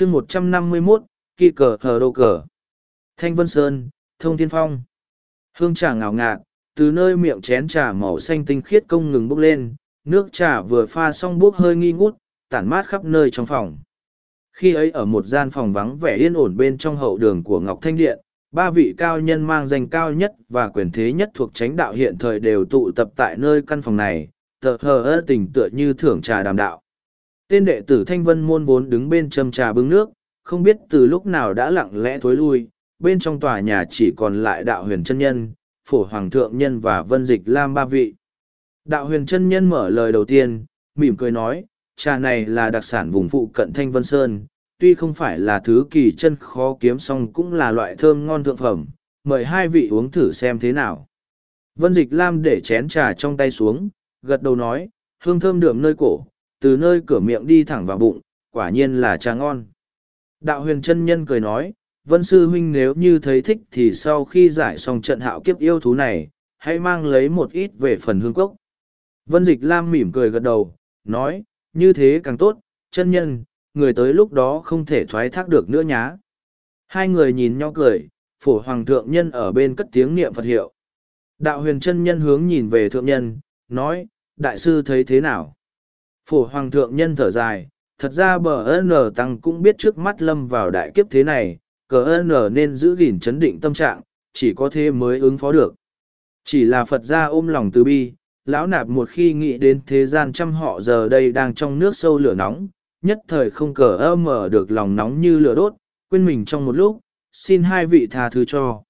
chương một trăm năm mươi mốt, kỳ cờ hờ đô cờ. Thanh vân sơn, thông thiên phong. Hương trà ngào ngạt, từ nơi miệng chén trà màu xanh tinh khiết công ngừng bốc lên, nước trà vừa pha xong bốc hơi nghi ngút, tản mát khắp nơi trong phòng. Khi ấy ở một gian phòng vắng vẻ yên ổn bên trong hậu đường của ngọc thanh điện, ba vị cao nhân mang danh cao nhất và quyền thế nhất thuộc chánh đạo hiện thời đều tụ tập tại nơi căn phòng này, tờ hờ ơ tình tựa như thưởng trà đàm đạo tên đệ tử thanh vân môn vốn đứng bên châm trà bưng nước, không biết từ lúc nào đã lặng lẽ thối lui, bên trong tòa nhà chỉ còn lại đạo huyền chân nhân, phổ hoàng thượng nhân và vân dịch lam ba vị. Đạo huyền chân nhân mở lời đầu tiên, mỉm cười nói, trà này là đặc sản vùng phụ cận thanh vân sơn, tuy không phải là thứ kỳ chân khó kiếm song cũng là loại thơm ngon thượng phẩm, mời hai vị uống thử xem thế nào. Vân dịch lam để chén trà trong tay xuống, gật đầu nói, hương thơm đượm nơi cổ từ nơi cửa miệng đi thẳng vào bụng, quả nhiên là trà ngon. Đạo huyền chân nhân cười nói, vân sư huynh nếu như thấy thích thì sau khi giải xong trận hạo kiếp yêu thú này, hãy mang lấy một ít về phần hương cốc. Vân dịch lam mỉm cười gật đầu, nói, như thế càng tốt, chân nhân, người tới lúc đó không thể thoái thác được nữa nhá. Hai người nhìn nhau cười, phổ hoàng thượng nhân ở bên cất tiếng niệm phật hiệu. Đạo huyền chân nhân hướng nhìn về thượng nhân, nói, đại sư thấy thế nào? Phổ hoàng thượng nhân thở dài, thật ra bờ N tăng cũng biết trước mắt lâm vào đại kiếp thế này, cờ N nên giữ gìn chấn định tâm trạng, chỉ có thế mới ứng phó được. Chỉ là phật gia ôm lòng từ bi, lão nạp một khi nghĩ đến thế gian trăm họ giờ đây đang trong nước sâu lửa nóng, nhất thời không cờ ơ mở được lòng nóng như lửa đốt, quên mình trong một lúc, xin hai vị tha thứ cho.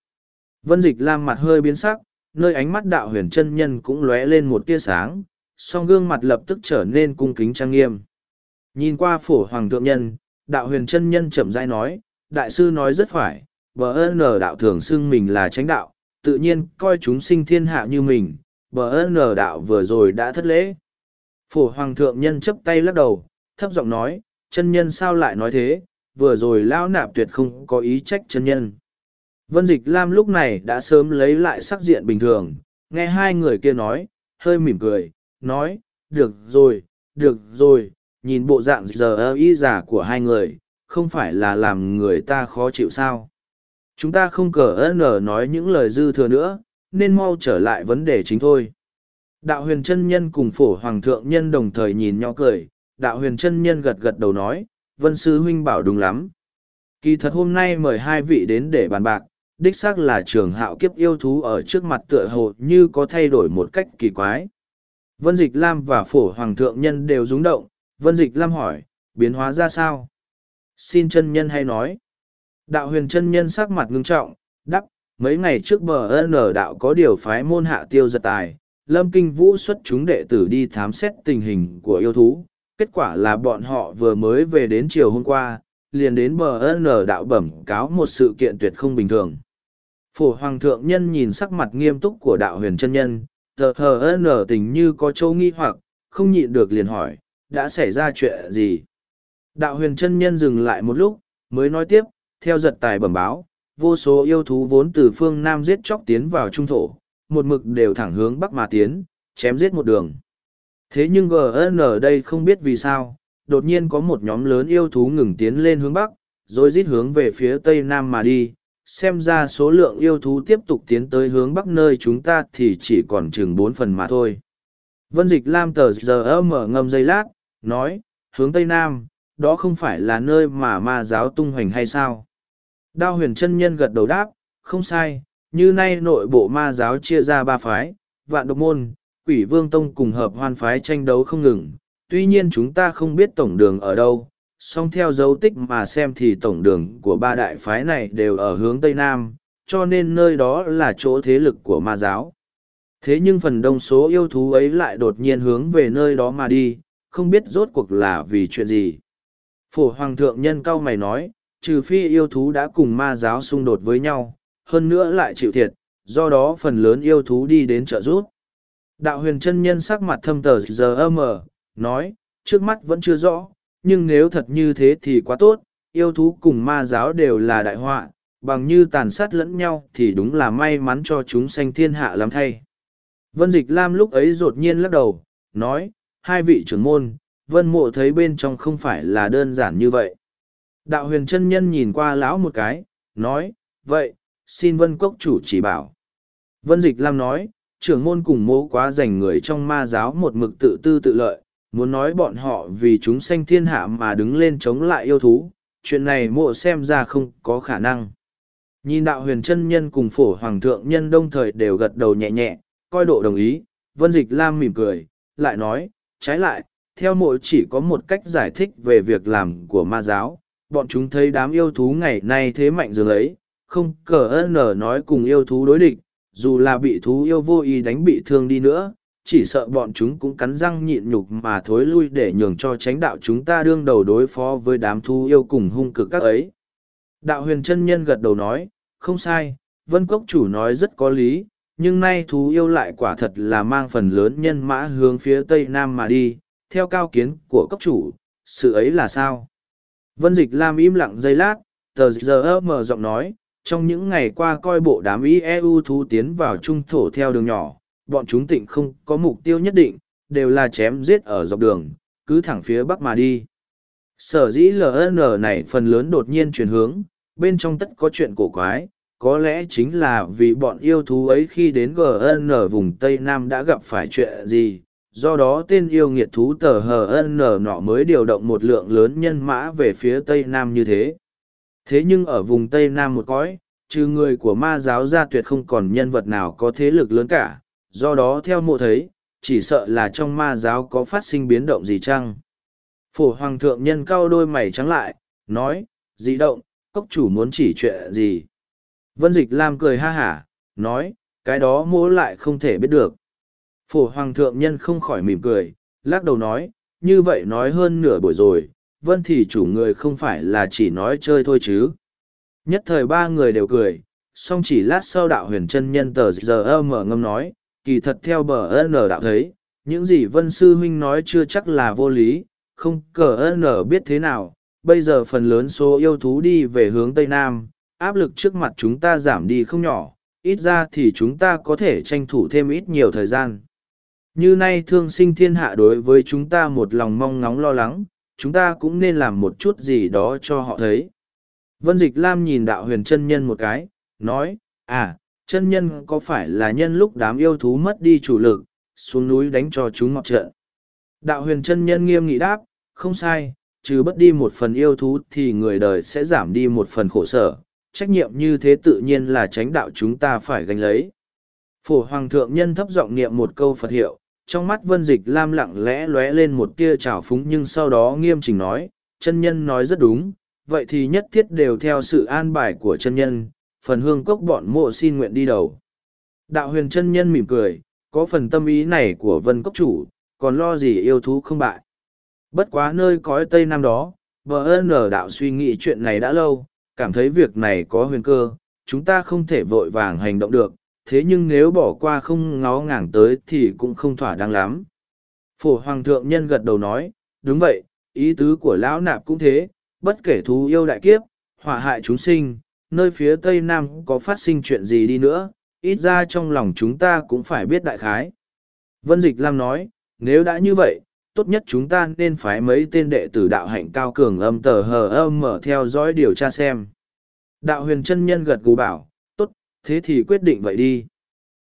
Vân dịch lam mặt hơi biến sắc, nơi ánh mắt đạo huyền chân nhân cũng lóe lên một tia sáng song gương mặt lập tức trở nên cung kính trang nghiêm. Nhìn qua phổ hoàng thượng nhân, đạo huyền chân nhân chậm rãi nói, đại sư nói rất phải, bờ ơn đạo thường xưng mình là tránh đạo, tự nhiên coi chúng sinh thiên hạ như mình, bờ ơn đạo vừa rồi đã thất lễ. Phổ hoàng thượng nhân chấp tay lắc đầu, thấp giọng nói, chân nhân sao lại nói thế, vừa rồi lão nạp tuyệt không có ý trách chân nhân. Vân dịch lam lúc này đã sớm lấy lại sắc diện bình thường, nghe hai người kia nói, hơi mỉm cười nói, được rồi được rồi, nhìn bộ dạng giờ ơ y giả của hai người, không phải là làm người ta khó chịu sao? Chúng ta không cờ ân nở nói những lời dư thừa nữa, nên mau trở lại vấn đề chính thôi. Đạo huyền chân nhân cùng phổ hoàng thượng nhân đồng thời nhìn nhau cười, đạo huyền chân nhân gật gật đầu nói, vân sư huynh bảo đúng lắm. Kỳ thật hôm nay mời hai vị đến để bàn bạc, đích xác là trường hạo kiếp yêu thú ở trước mặt tựa hồ như có thay đổi một cách kỳ quái vân dịch lam và phổ hoàng thượng nhân đều rúng động. Vân dịch lam hỏi, biến hóa ra sao? Xin chân nhân hay nói? Đạo huyền chân nhân sắc mặt ngưng trọng đắp mấy ngày trước bờ ân ở đạo có điều phái môn hạ tiêu giật tài. Lâm kinh vũ xuất chúng đệ tử đi thám xét tình hình của yêu thú. Kết quả là bọn họ vừa mới về đến chiều hôm qua, liền đến bờ ân đạo bẩm cáo một sự kiện tuyệt không bình thường. Phổ hoàng thượng nhân nhìn sắc mặt nghiêm túc của đạo huyền chân nhân tờ hờ ân tình như có châu nghi hoặc, không nhịn được liền hỏi, đã xảy ra chuyện gì? Đạo huyền chân nhân dừng lại một lúc, mới nói tiếp, theo giật tài bẩm báo, vô số yêu thú vốn từ phương nam giết chóc tiến vào trung thổ, một mực đều thẳng hướng bắc mà tiến, chém giết một đường. Thế nhưng gn ở đây không biết vì sao, đột nhiên có một nhóm lớn yêu thú ngừng tiến lên hướng bắc, rồi rít hướng về phía tây nam mà đi xem ra số lượng yêu thú tiếp tục tiến tới hướng bắc nơi chúng ta thì chỉ còn chừng bốn phần mà thôi. Vân dịch lam tờ giờ mở ngâm giây lát, nói, hướng tây nam, đó không phải là nơi mà ma giáo tung hoành hay sao? Đao huyền chân nhân gật đầu đáp, không sai, như nay nội bộ ma giáo chia ra ba phái, vạn độc môn, quỷ vương tông cùng hợp hoan phái tranh đấu không ngừng, tuy nhiên chúng ta không biết tổng đường ở đâu song theo dấu tích mà xem thì tổng đường của ba đại phái này đều ở hướng tây nam, cho nên nơi đó là chỗ thế lực của ma giáo. Thế nhưng phần đông số yêu thú ấy lại đột nhiên hướng về nơi đó mà đi, không biết rốt cuộc là vì chuyện gì. Phổ hoàng thượng nhân cao mày nói, trừ phi yêu thú đã cùng ma giáo xung đột với nhau, hơn nữa lại chịu thiệt, do đó phần lớn yêu thú đi đến trợ rút đạo huyền chân nhân sắc mặt thâm tờ giờ âm ở nói, trước mắt vẫn chưa rõ nhưng nếu thật như thế thì quá tốt yêu thú cùng ma giáo đều là đại họa bằng như tàn sát lẫn nhau thì đúng là may mắn cho chúng sanh thiên hạ lắm thay vân dịch lam lúc ấy đột nhiên lắc đầu nói hai vị trưởng môn vân mộ thấy bên trong không phải là đơn giản như vậy Đạo huyền chân nhân nhìn qua lão một cái, nói, vậy, xin vân cốc chủ chỉ bảo. Vân Dịch Lam nói, trưởng môn cùng mô quá dành người trong ma giáo một mực tự tư tự lợi, muốn nói bọn họ vì chúng sanh thiên hạ mà đứng lên chống lại yêu thú, chuyện này mộ xem ra không có khả năng. Nhìn đạo huyền chân nhân cùng phổ hoàng thượng nhân đông thời đều gật đầu nhẹ nhẹ, coi độ đồng ý, Vân Dịch Lam mỉm cười, lại nói, trái lại, theo mộ chỉ có một cách giải thích về việc làm của ma giáo, bọn chúng thấy đám yêu thú ngày nay thế mạnh dường ấy, không cờ ơn nở nói cùng yêu thú đối địch, dù là bị thú yêu vô ý đánh bị thương đi nữa, chỉ sợ bọn chúng cũng cắn răng nhịn nhục mà thối lui để nhường cho tránh đạo chúng ta đương đầu đối phó với đám thú yêu cùng hung cực các ấy. Đạo huyền chân nhân gật đầu nói, không sai, vân cốc chủ nói rất có lý, nhưng nay thú yêu lại quả thật là mang phần lớn nhân mã hướng phía tây nam mà đi, theo cao kiến của cốc chủ, sự ấy là sao? Vân dịch lam im lặng giây lát, tờ giờ mở giọng nói, trong những ngày qua coi bộ đám EU thú tiến vào trung thổ theo đường nhỏ, bọn chúng tịnh không có mục tiêu nhất định, đều là chém giết ở dọc đường, cứ thẳng phía bắc mà đi. Sở dĩ LN này phần lớn đột nhiên chuyển hướng, bên trong tất có chuyện cổ quái, có lẽ chính là vì bọn yêu thú ấy khi đến GN vùng Tây Nam đã gặp phải chuyện gì, do đó tên yêu nghiệt thú tờ HN nọ mới điều động một lượng lớn nhân mã về phía Tây Nam như thế. Thế nhưng ở vùng Tây Nam một cõi, trừ người của ma giáo ra tuyệt không còn nhân vật nào có thế lực lớn cả, do đó theo mộ thấy, chỉ sợ là trong ma giáo có phát sinh biến động gì chăng. Phổ Hoàng thượng nhân cao đôi mày trắng lại, nói, dị động, cốc chủ muốn chỉ chuyện gì. Vân Dịch Lam cười ha hả, nói, cái đó mỗ lại không thể biết được. Phổ Hoàng thượng nhân không khỏi mỉm cười, lắc đầu nói, như vậy nói hơn nửa buổi rồi, Vân thì chủ người không phải là chỉ nói chơi thôi chứ. Nhất thời ba người đều cười, song chỉ lát sau đạo huyền chân nhân tờ giờ mở ngâm nói, kỳ thật theo bờ ân đạo thấy, những gì vân sư huynh nói chưa chắc là vô lý, không cờ ân biết thế nào, bây giờ phần lớn số yêu thú đi về hướng Tây Nam, áp lực trước mặt chúng ta giảm đi không nhỏ, ít ra thì chúng ta có thể tranh thủ thêm ít nhiều thời gian. Như nay thương sinh thiên hạ đối với chúng ta một lòng mong ngóng lo lắng, chúng ta cũng nên làm một chút gì đó cho họ thấy. Vân Dịch Lam nhìn đạo huyền chân nhân một cái, nói, à, chân nhân có phải là nhân lúc đám yêu thú mất đi chủ lực, xuống núi đánh cho chúng mọc trận. Đạo huyền chân nhân nghiêm nghị đáp, không sai, trừ bất đi một phần yêu thú thì người đời sẽ giảm đi một phần khổ sở, trách nhiệm như thế tự nhiên là tránh đạo chúng ta phải gánh lấy. Phổ Hoàng thượng nhân thấp giọng niệm một câu Phật hiệu, trong mắt vân dịch lam lặng lẽ lóe lên một tia trào phúng nhưng sau đó nghiêm chỉnh nói, chân nhân nói rất đúng, vậy thì nhất thiết đều theo sự an bài của chân nhân, phần hương cốc bọn mộ xin nguyện đi đầu. Đạo huyền chân nhân mỉm cười, có phần tâm ý này của vân cốc chủ, còn lo gì yêu thú không bại. Bất quá nơi cõi tây nam đó, vợ ơn ở đạo suy nghĩ chuyện này đã lâu, cảm thấy việc này có huyền cơ, chúng ta không thể vội vàng hành động được, thế nhưng nếu bỏ qua không ngó ngàng tới thì cũng không thỏa đáng lắm. Phổ Hoàng thượng nhân gật đầu nói, đúng vậy, ý tứ của lão nạp cũng thế, bất kể thú yêu đại kiếp, họa hại chúng sinh, nơi phía tây nam có phát sinh chuyện gì đi nữa, ít ra trong lòng chúng ta cũng phải biết đại khái. Vân Dịch Lam nói, nếu đã như vậy, tốt nhất chúng ta nên phái mấy tên đệ tử đạo hạnh cao cường âm tờ hờ âm mở theo dõi điều tra xem. Đạo huyền chân nhân gật gù bảo, tốt, thế thì quyết định vậy đi.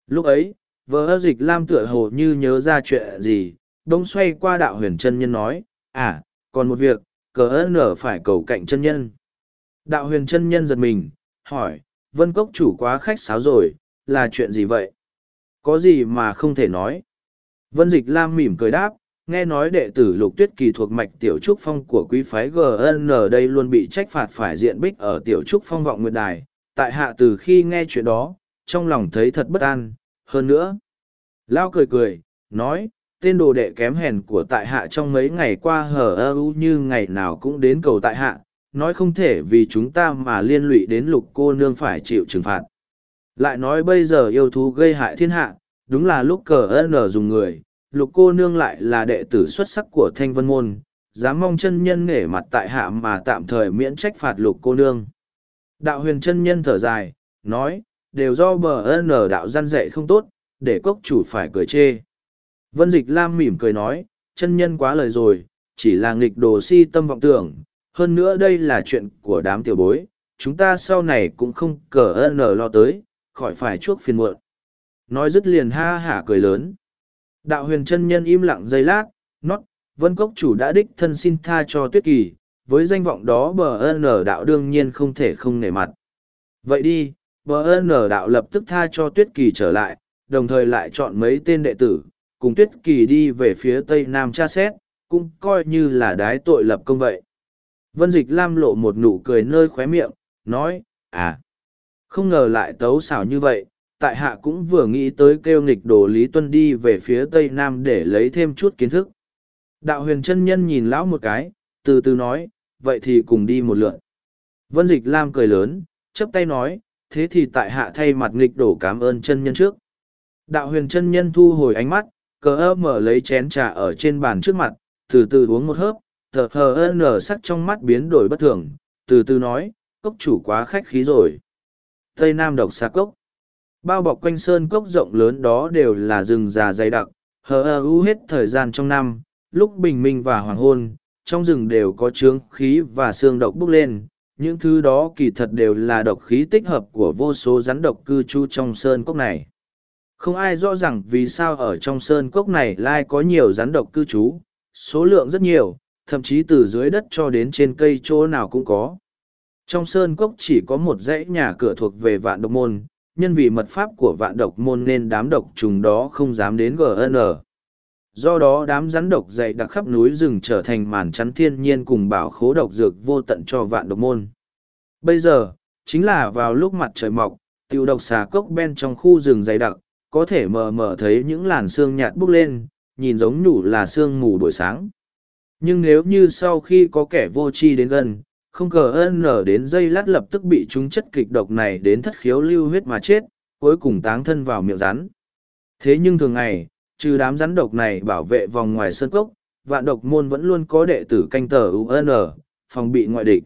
Lúc ấy, vợ dịch lam tựa hồ như nhớ ra chuyện gì, đông xoay qua đạo huyền chân nhân nói, à, còn một việc, cờ ơn nở phải cầu cạnh chân nhân. Đạo huyền chân nhân giật mình, hỏi, vân cốc chủ quá khách sáo rồi, là chuyện gì vậy? Có gì mà không thể nói? Vân dịch lam mỉm cười đáp, nghe nói đệ tử lục tuyết kỳ thuộc mạch tiểu trúc phong của quý phái gn đây luôn bị trách phạt phải diện bích ở tiểu trúc phong vọng nguyệt đài tại hạ từ khi nghe chuyện đó trong lòng thấy thật bất an hơn nữa lao cười cười nói tên đồ đệ kém hèn của tại hạ trong mấy ngày qua hở ơ như ngày nào cũng đến cầu tại hạ nói không thể vì chúng ta mà liên lụy đến lục cô nương phải chịu trừng phạt. Lại nói bây giờ yêu thú gây hại thiên hạ, đúng là lúc cờ ân dùng người, lục cô nương lại là đệ tử xuất sắc của thanh vân môn, dám mong chân nhân nể mặt tại hạ mà tạm thời miễn trách phạt lục cô nương. Đạo huyền chân nhân thở dài, nói, đều do bờ ân ở đạo gian dạy không tốt, để cốc chủ phải cười chê. Vân dịch lam mỉm cười nói, chân nhân quá lời rồi, chỉ là nghịch đồ si tâm vọng tưởng hơn nữa đây là chuyện của đám tiểu bối, chúng ta sau này cũng không cờ ơn lo tới, khỏi phải chuốc phiền muộn. Nói dứt liền ha hả cười lớn. Đạo huyền chân nhân im lặng giây lát, nót, vân cốc chủ đã đích thân xin tha cho tuyết kỳ, với danh vọng đó bờ ơn đạo đương nhiên không thể không nể mặt. Vậy đi, bờ ơn đạo lập tức tha cho tuyết kỳ trở lại, đồng thời lại chọn mấy tên đệ tử, cùng tuyết kỳ đi về phía tây nam tra xét, cũng coi như là đái tội lập công vậy. Vân Dịch Lam lộ một nụ cười nơi khóe miệng, nói, à, không ngờ lại tấu xảo như vậy, tại hạ cũng vừa nghĩ tới kêu nghịch đồ Lý Tuân đi về phía tây nam để lấy thêm chút kiến thức. Đạo huyền chân nhân nhìn lão một cái, từ từ nói, vậy thì cùng đi một lượn. Vân Dịch Lam cười lớn, chấp tay nói, thế thì tại hạ thay mặt nghịch đổ cảm ơn chân nhân trước. Đạo huyền chân nhân thu hồi ánh mắt, cờ ơ mở lấy chén trà ở trên bàn trước mặt, từ từ uống một hớp, thờ hờ nở sắc trong mắt biến đổi bất thường, từ từ nói, cốc chủ quá khách khí rồi. Tây Nam độc xa cốc. Bao bọc quanh sơn cốc rộng lớn đó đều là rừng già dày đặc, hờ ơ u hết thời gian trong năm, lúc bình minh và hoàng hôn, trong rừng đều có trướng khí và xương độc bốc lên. Những thứ đó kỳ thật đều là độc khí tích hợp của vô số rắn độc cư trú trong sơn cốc này. Không ai rõ ràng vì sao ở trong sơn cốc này lại có nhiều rắn độc cư trú, số lượng rất nhiều, thậm chí từ dưới đất cho đến trên cây chỗ nào cũng có. Trong sơn cốc chỉ có một dãy nhà cửa thuộc về vạn độc môn, nhân vì mật pháp của vạn độc môn nên đám độc trùng đó không dám đến GN. Do đó đám rắn độc dày đặc khắp núi rừng trở thành màn chắn thiên nhiên cùng bảo khố độc dược vô tận cho vạn độc môn. Bây giờ, chính là vào lúc mặt trời mọc, tiêu độc xà cốc bên trong khu rừng dày đặc, có thể mờ mờ thấy những làn xương nhạt bốc lên, nhìn giống nhủ là sương mù buổi sáng. Nhưng nếu như sau khi có kẻ vô tri đến gần, không cờ ơn nở đến dây lát lập tức bị chúng chất kịch độc này đến thất khiếu lưu huyết mà chết, cuối cùng táng thân vào miệng rắn. Thế nhưng thường ngày, trừ đám rắn độc này bảo vệ vòng ngoài sơn cốc, vạn độc môn vẫn luôn có đệ tử canh tờ UN, phòng bị ngoại địch.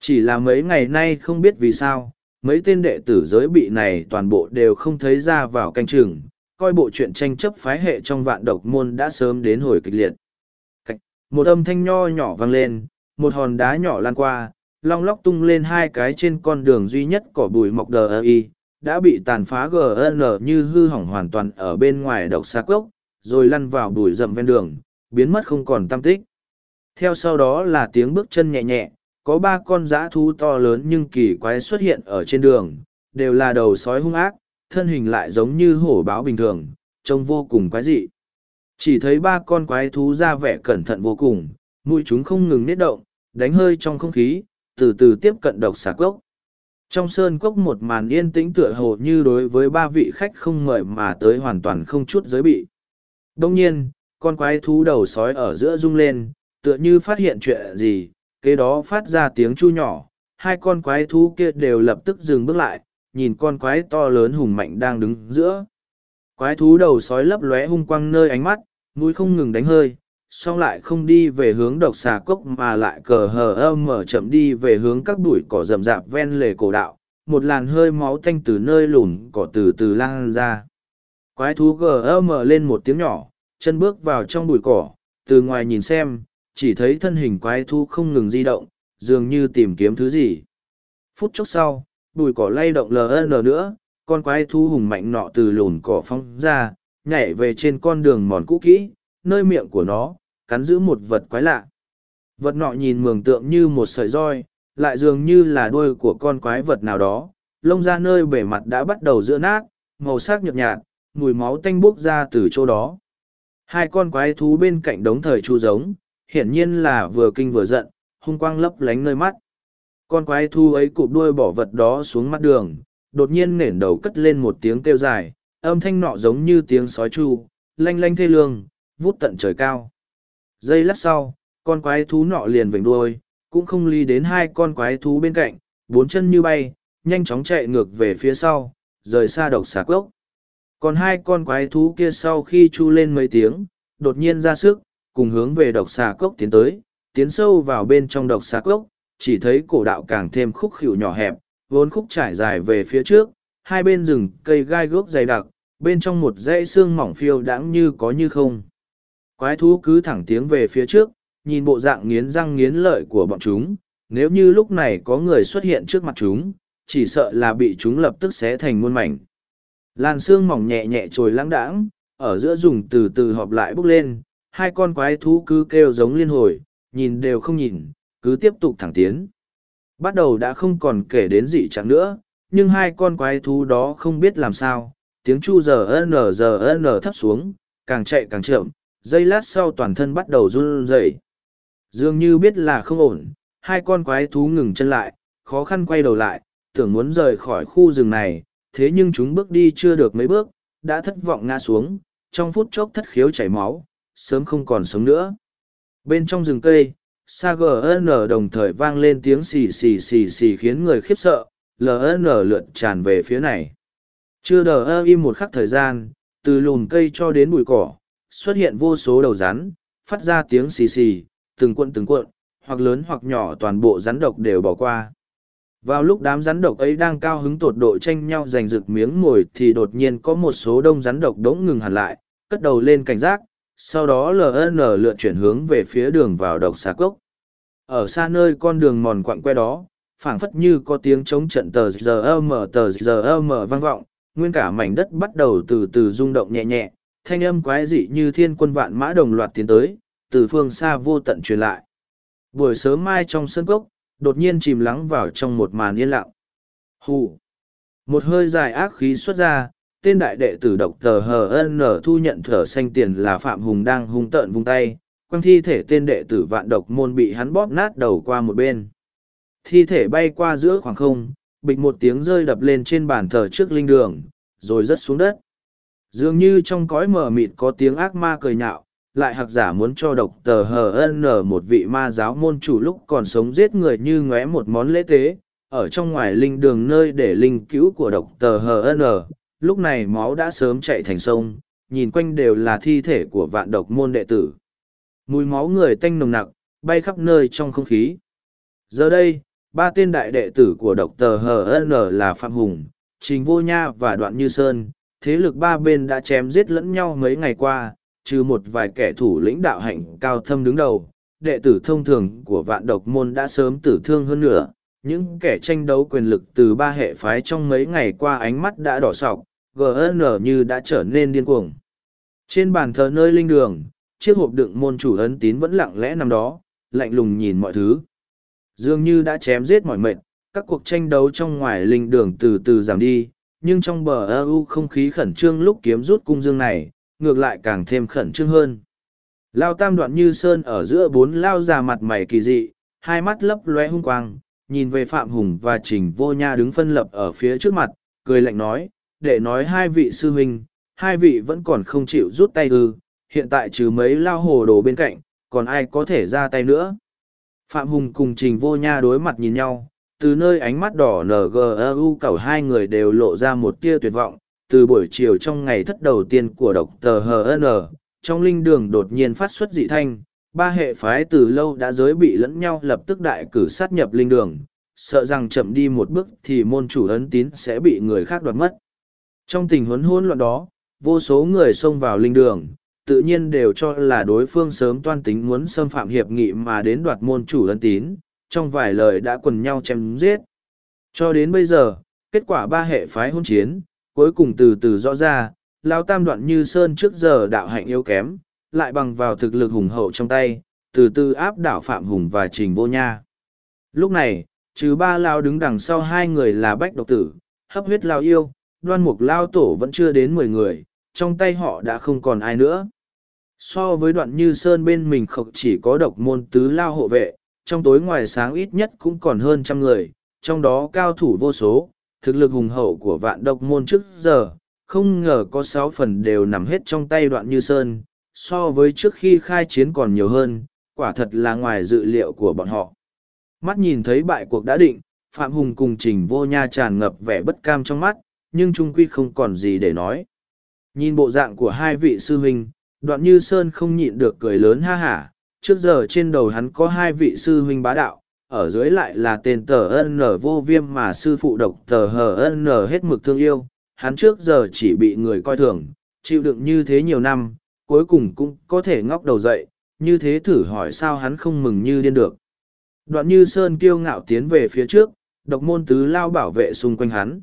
Chỉ là mấy ngày nay không biết vì sao, mấy tên đệ tử giới bị này toàn bộ đều không thấy ra vào canh trường, coi bộ chuyện tranh chấp phái hệ trong vạn độc môn đã sớm đến hồi kịch liệt. Một âm thanh nho nhỏ vang lên, một hòn đá nhỏ lan qua, long lóc tung lên hai cái trên con đường duy nhất cỏ bụi mọc đờ y, đã bị tàn phá gn như hư hỏng hoàn toàn ở bên ngoài độc xa cốc, rồi lăn vào bụi rậm ven đường, biến mất không còn tam tích. Theo sau đó là tiếng bước chân nhẹ nhẹ, có ba con dã thú to lớn nhưng kỳ quái xuất hiện ở trên đường, đều là đầu sói hung ác, thân hình lại giống như hổ báo bình thường, trông vô cùng quái dị. Chỉ thấy ba con quái thú ra vẻ cẩn thận vô cùng, mũi chúng không ngừng nết động, đánh hơi trong không khí, từ từ tiếp cận độc xà cốc. Trong sơn cốc một màn yên tĩnh tựa hồ như đối với ba vị khách không mời mà tới hoàn toàn không chút giới bị. Đông nhiên, con quái thú đầu sói ở giữa rung lên, tựa như phát hiện chuyện gì, kế đó phát ra tiếng chu nhỏ, hai con quái thú kia đều lập tức dừng bước lại, nhìn con quái to lớn hùng mạnh đang đứng giữa. Quái thú đầu sói lấp lóe hung quang nơi ánh mắt, mũi không ngừng đánh hơi, song lại không đi về hướng độc xà cốc mà lại cờ hờ âm mở chậm đi về hướng các bụi cỏ rậm rạp ven lề cổ đạo, một làn hơi máu tanh từ nơi lùn cỏ từ từ lan ra. Quái thú gờ mở lên một tiếng nhỏ, chân bước vào trong bụi cỏ, từ ngoài nhìn xem, chỉ thấy thân hình quái thú không ngừng di động, dường như tìm kiếm thứ gì. Phút chốc sau, bụi cỏ lay động lờ nữa, con quái thú hùng mạnh nọ từ lùn cỏ phóng ra, nhảy về trên con đường mòn cũ kỹ, nơi miệng của nó, cắn giữ một vật quái lạ. Vật nọ nhìn mường tượng như một sợi roi, lại dường như là đuôi của con quái vật nào đó, lông ra nơi bề mặt đã bắt đầu giữa nát, màu sắc nhợt nhạt, mùi máu tanh bốc ra từ chỗ đó. Hai con quái thú bên cạnh đống thời chu giống, hiển nhiên là vừa kinh vừa giận, hung quang lấp lánh nơi mắt. Con quái thú ấy cụp đuôi bỏ vật đó xuống mắt đường, đột nhiên nển đầu cất lên một tiếng kêu dài, âm thanh nọ giống như tiếng sói chu, lanh lanh thê lương, vút tận trời cao. Giây lát sau, con quái thú nọ liền vểnh đuôi, cũng không ly đến hai con quái thú bên cạnh, bốn chân như bay, nhanh chóng chạy ngược về phía sau, rời xa độc xà cốc. Còn hai con quái thú kia sau khi chu lên mấy tiếng, đột nhiên ra sức, cùng hướng về độc xà cốc tiến tới, tiến sâu vào bên trong độc xà cốc, chỉ thấy cổ đạo càng thêm khúc khỉu nhỏ hẹp, vốn khúc trải dài về phía trước, hai bên rừng cây gai gốc dày đặc, bên trong một dãy xương mỏng phiêu đãng như có như không. Quái thú cứ thẳng tiến về phía trước, nhìn bộ dạng nghiến răng nghiến lợi của bọn chúng, nếu như lúc này có người xuất hiện trước mặt chúng, chỉ sợ là bị chúng lập tức xé thành muôn mảnh. Làn xương mỏng nhẹ nhẹ trồi lãng đãng, ở giữa dùng từ từ họp lại bốc lên, hai con quái thú cứ kêu giống liên hồi, nhìn đều không nhìn, cứ tiếp tục thẳng tiến. Bắt đầu đã không còn kể đến dị trạng nữa, nhưng hai con quái thú đó không biết làm sao, tiếng chu giờ n giờ n thấp xuống, càng chạy càng chậm, giây lát sau toàn thân bắt đầu run rẩy. Dường như biết là không ổn, hai con quái thú ngừng chân lại, khó khăn quay đầu lại, tưởng muốn rời khỏi khu rừng này, thế nhưng chúng bước đi chưa được mấy bước, đã thất vọng ngã xuống, trong phút chốc thất khiếu chảy máu, sớm không còn sống nữa. Bên trong rừng cây, SAGN đồng thời vang lên tiếng xì xì xì xì khiến người khiếp sợ, LN lượn tràn về phía này. Chưa đờ ơ im một khắc thời gian, từ lùn cây cho đến bụi cỏ, xuất hiện vô số đầu rắn, phát ra tiếng xì xì, từng cuộn từng cuộn, hoặc lớn hoặc nhỏ toàn bộ rắn độc đều bỏ qua. Vào lúc đám rắn độc ấy đang cao hứng tột độ tranh nhau giành rực miếng mồi thì đột nhiên có một số đông rắn độc đống ngừng hẳn lại, cất đầu lên cảnh giác, sau đó LN lượn chuyển hướng về phía đường vào độc xà cốc. Ở xa nơi con đường mòn quặng que đó, phảng phất như có tiếng chống trận tờ giờ mở tờ giờ mở vang vọng, nguyên cả mảnh đất bắt đầu từ từ rung động nhẹ nhẹ, thanh âm quái dị như thiên quân vạn mã đồng loạt tiến tới, từ phương xa vô tận truyền lại. Buổi sớm mai trong sân cốc, đột nhiên chìm lắng vào trong một màn yên lặng. Hù! Một hơi dài ác khí xuất ra, tên đại đệ tử độc tờ HN thu nhận thở xanh tiền là Phạm Hùng đang hung tợn vung tay, quăng thi thể tên đệ tử vạn độc môn bị hắn bóp nát đầu qua một bên. Thi thể bay qua giữa khoảng không, bịch một tiếng rơi đập lên trên bàn thờ trước linh đường, rồi rớt xuống đất. Dường như trong cõi mờ mịt có tiếng ác ma cười nhạo, lại hạc giả muốn cho độc tờ HN một vị ma giáo môn chủ lúc còn sống giết người như ngóe một món lễ tế, ở trong ngoài linh đường nơi để linh cứu của độc tờ HN, lúc này máu đã sớm chạy thành sông, nhìn quanh đều là thi thể của vạn độc môn đệ tử. Mùi máu người tanh nồng nặc, bay khắp nơi trong không khí. Giờ đây, ba tên đại đệ tử của độc tờ HN là Phạm Hùng, Trình Vô Nha và Đoạn Như Sơn, thế lực ba bên đã chém giết lẫn nhau mấy ngày qua, trừ một vài kẻ thủ lĩnh đạo hạnh cao thâm đứng đầu, đệ tử thông thường của vạn độc môn đã sớm tử thương hơn nữa. Những kẻ tranh đấu quyền lực từ ba hệ phái trong mấy ngày qua ánh mắt đã đỏ sọc, GN như đã trở nên điên cuồng. Trên bàn thờ nơi linh đường, chiếc hộp đựng môn chủ ấn tín vẫn lặng lẽ nằm đó, lạnh lùng nhìn mọi thứ. Dường như đã chém giết mọi mệnh. các cuộc tranh đấu trong ngoài linh đường từ từ giảm đi, nhưng trong bờ ơ không khí khẩn trương lúc kiếm rút cung dương này, ngược lại càng thêm khẩn trương hơn. Lao tam đoạn như sơn ở giữa bốn lao già mặt mày kỳ dị, hai mắt lấp loe hung quang, nhìn về Phạm Hùng và Trình Vô Nha đứng phân lập ở phía trước mặt, cười lạnh nói, để nói hai vị sư huynh, hai vị vẫn còn không chịu rút tay ư, hiện tại trừ mấy lao hồ đồ bên cạnh, còn ai có thể ra tay nữa. Phạm Hùng cùng Trình Vô Nha đối mặt nhìn nhau, từ nơi ánh mắt đỏ NGU cầu hai người đều lộ ra một tia tuyệt vọng, từ buổi chiều trong ngày thất đầu tiên của độc tờ hn trong linh đường đột nhiên phát xuất dị thanh ba hệ phái từ lâu đã giới bị lẫn nhau lập tức đại cử sát nhập linh đường sợ rằng chậm đi một bước thì môn chủ ấn tín sẽ bị người khác đoạt mất. Trong tình huống hỗn loạn đó vô số người xông vào linh đường tự nhiên đều cho là đối phương sớm toan tính muốn xâm phạm hiệp nghị mà đến đoạt môn chủ ấn tín trong vài lời đã quần nhau chém giết. Cho đến bây giờ kết quả ba hệ phái hôn chiến cuối cùng từ từ rõ ra, lao tam đoạn như sơn trước giờ đạo hạnh yếu kém, lại bằng vào thực lực hùng hậu trong tay, từ từ áp đảo Phạm Hùng và Trình Vô Nha. Lúc này, trừ ba lao đứng đằng sau hai người là Bách Độc Tử, hấp huyết lao yêu, đoan mục lao tổ vẫn chưa đến mười người, trong tay họ đã không còn ai nữa. So với đoạn như sơn bên mình không chỉ có độc môn tứ lao hộ vệ, trong tối ngoài sáng ít nhất cũng còn hơn trăm người, trong đó cao thủ vô số, thực lực hùng hậu của vạn độc môn trước giờ, không ngờ có sáu phần đều nằm hết trong tay đoạn như sơn, so với trước khi khai chiến còn nhiều hơn, quả thật là ngoài dự liệu của bọn họ. Mắt nhìn thấy bại cuộc đã định, Phạm Hùng cùng Trình Vô Nha tràn ngập vẻ bất cam trong mắt, nhưng trung quy không còn gì để nói. Nhìn bộ dạng của hai vị sư huynh, đoạn như Sơn không nhịn được cười lớn ha hả, trước giờ trên đầu hắn có hai vị sư huynh bá đạo, ở dưới lại là tên tờ ân nở vô viêm mà sư phụ độc tờ hờ ân nở hết mực thương yêu hắn trước giờ chỉ bị người coi thường chịu đựng như thế nhiều năm cuối cùng cũng có thể ngóc đầu dậy như thế thử hỏi sao hắn không mừng như điên được. Đoạn như Sơn kiêu ngạo tiến về phía trước, độc môn tứ lao bảo vệ xung quanh hắn.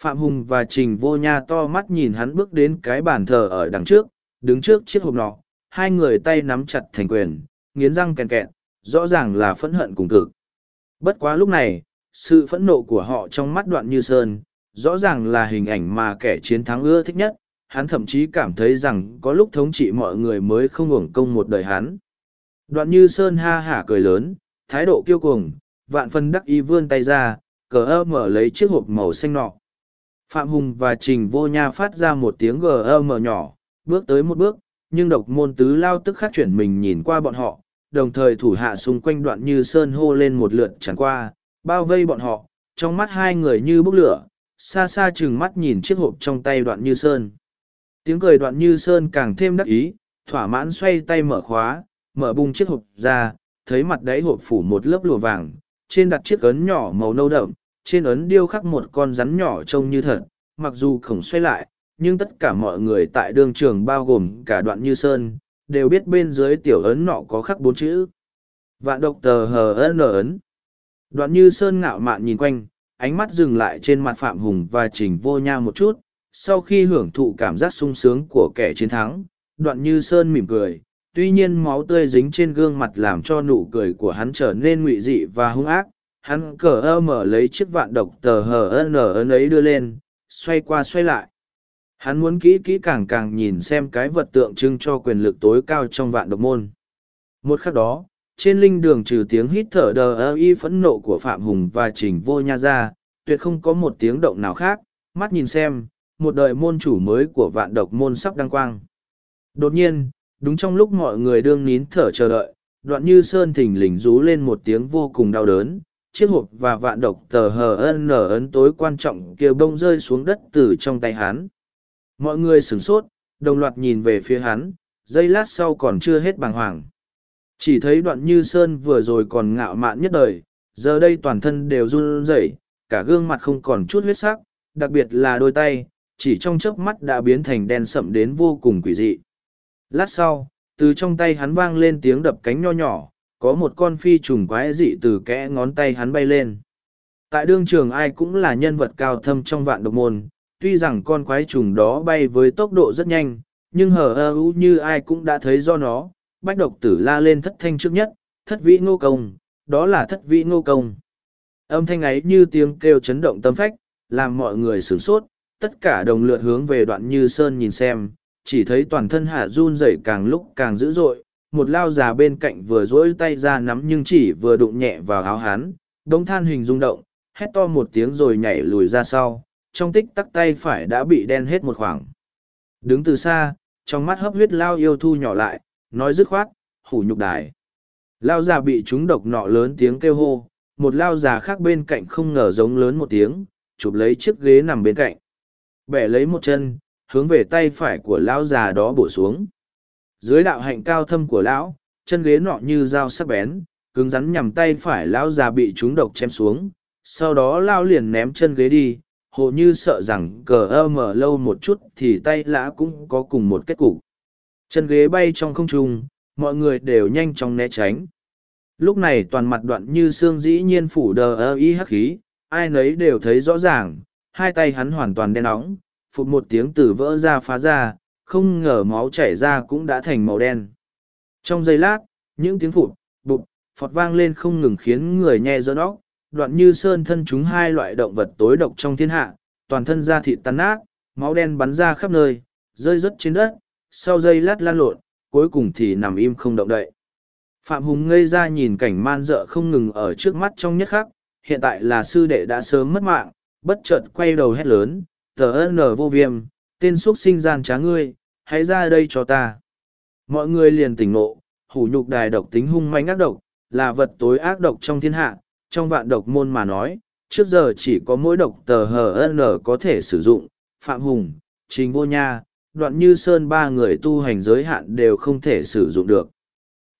Phạm Hùng và Trình Vô Nha to mắt nhìn hắn bước đến cái bàn thờ ở đằng trước, đứng trước chiếc hộp nọ, hai người tay nắm chặt thành quyền, nghiến răng kèn kẹt, rõ ràng là phẫn hận cùng cực. Bất quá lúc này, sự phẫn nộ của họ trong mắt đoạn như sơn, rõ ràng là hình ảnh mà kẻ chiến thắng ưa thích nhất, hắn thậm chí cảm thấy rằng có lúc thống trị mọi người mới không hưởng công một đời hắn. Đoạn như sơn ha hả cười lớn, thái độ kiêu cuồng, vạn phân đắc ý vươn tay ra, cờ ơ mở lấy chiếc hộp màu xanh nọ. Phạm Hùng và Trình Vô Nha phát ra một tiếng gờ mở nhỏ, bước tới một bước, nhưng độc môn tứ lao tức khắc chuyển mình nhìn qua bọn họ, đồng thời thủ hạ xung quanh đoạn như sơn hô lên một lượt chẳng qua, bao vây bọn họ, trong mắt hai người như bốc lửa, xa xa chừng mắt nhìn chiếc hộp trong tay đoạn như sơn. Tiếng cười đoạn như sơn càng thêm đắc ý, thỏa mãn xoay tay mở khóa, mở bung chiếc hộp ra, thấy mặt đáy hộp phủ một lớp lụa vàng, trên đặt chiếc ấn nhỏ màu nâu đậm, trên ấn điêu khắc một con rắn nhỏ trông như thật, mặc dù khổng xoay lại, nhưng tất cả mọi người tại đương trường bao gồm cả đoạn như sơn, đều biết bên dưới tiểu ấn nọ có khắc bốn chữ. Vạn độc tờ hờ n ấn. Đoạn như sơn ngạo mạn nhìn quanh, ánh mắt dừng lại trên mặt Phạm Hùng và Trình Vô Nha một chút, sau khi hưởng thụ cảm giác sung sướng của kẻ chiến thắng, đoạn như sơn mỉm cười, tuy nhiên máu tươi dính trên gương mặt làm cho nụ cười của hắn trở nên ngụy dị và hung ác, hắn cờ ơ mở lấy chiếc vạn độc tờ hờ n ấn ấy đưa lên, xoay qua xoay lại. Hắn muốn kỹ kỹ càng càng nhìn xem cái vật tượng trưng cho quyền lực tối cao trong vạn độc môn. Một khắc đó, trên linh đường trừ tiếng hít thở đờ ơ y phẫn nộ của Phạm Hùng và Trình Vô Nha ra, tuyệt không có một tiếng động nào khác, mắt nhìn xem, một đời môn chủ mới của vạn độc môn sắp đăng quang. Đột nhiên, đúng trong lúc mọi người đương nín thở chờ đợi, đoạn như sơn thình lình rú lên một tiếng vô cùng đau đớn, chiếc hộp và vạn độc tờ hờ ân nở ấn tối quan trọng kia bông rơi xuống đất từ trong tay hắn mọi người sửng sốt đồng loạt nhìn về phía hắn giây lát sau còn chưa hết bàng hoàng chỉ thấy đoạn như sơn vừa rồi còn ngạo mạn nhất đời giờ đây toàn thân đều run rẩy cả gương mặt không còn chút huyết sắc đặc biệt là đôi tay chỉ trong chớp mắt đã biến thành đen sậm đến vô cùng quỷ dị. Lát sau từ trong tay hắn vang lên tiếng đập cánh nho nhỏ có một con phi trùng quái dị từ kẽ ngón tay hắn bay lên. Tại đương trường ai cũng là nhân vật cao thâm trong vạn độc môn tuy rằng con quái trùng đó bay với tốc độ rất nhanh, nhưng hờ ơ u như ai cũng đã thấy do nó, bách độc tử la lên thất thanh trước nhất, thất vĩ ngô công, đó là thất vĩ ngô công. Âm thanh ấy như tiếng kêu chấn động tâm phách, làm mọi người sửng sốt, tất cả đồng lượt hướng về đoạn như sơn nhìn xem, chỉ thấy toàn thân hạ run rẩy càng lúc càng dữ dội, một lao già bên cạnh vừa dỗi tay ra nắm nhưng chỉ vừa đụng nhẹ vào áo hắn, đống than hình rung động, hét to một tiếng rồi nhảy lùi ra sau, trong tích tắc tay phải đã bị đen hết một khoảng. Đứng từ xa, trong mắt hấp huyết lao yêu thu nhỏ lại, nói dứt khoát, hủ nhục đài. Lao già bị chúng độc nọ lớn tiếng kêu hô, một lao già khác bên cạnh không ngờ giống lớn một tiếng, chụp lấy chiếc ghế nằm bên cạnh. Bẻ lấy một chân, hướng về tay phải của lão già đó bổ xuống. Dưới đạo hạnh cao thâm của lão, chân ghế nọ như dao sắc bén, cứng rắn nhằm tay phải lão già bị chúng độc chém xuống. Sau đó lao liền ném chân ghế đi, hồ như sợ rằng cờ ơ mở lâu một chút thì tay lã cũng có cùng một kết cục chân ghế bay trong không trung mọi người đều nhanh chóng né tránh lúc này toàn mặt đoạn như xương dĩ nhiên phủ đờ ơ y hắc khí ai nấy đều thấy rõ ràng hai tay hắn hoàn toàn đen nóng phụt một tiếng từ vỡ ra phá ra không ngờ máu chảy ra cũng đã thành màu đen trong giây lát những tiếng phụt bụp phọt vang lên không ngừng khiến người nhe rỡ óc đoạn như sơn thân chúng hai loại động vật tối độc trong thiên hạ, toàn thân da thịt tan nát, máu đen bắn ra khắp nơi, rơi rớt trên đất, sau giây lát lan lộn, cuối cùng thì nằm im không động đậy. Phạm Hùng ngây ra nhìn cảnh man dợ không ngừng ở trước mắt trong nhất khắc, hiện tại là sư đệ đã sớm mất mạng, bất chợt quay đầu hét lớn, tờ ơn nở vô viêm, tên xuất sinh gian trá ngươi, hãy ra đây cho ta. Mọi người liền tỉnh ngộ, hủ nhục đài độc tính hung manh ác độc, là vật tối ác độc trong thiên hạ, trong vạn độc môn mà nói, trước giờ chỉ có mỗi độc tờ HN có thể sử dụng, Phạm Hùng, Trình Vô Nha, đoạn như Sơn ba người tu hành giới hạn đều không thể sử dụng được.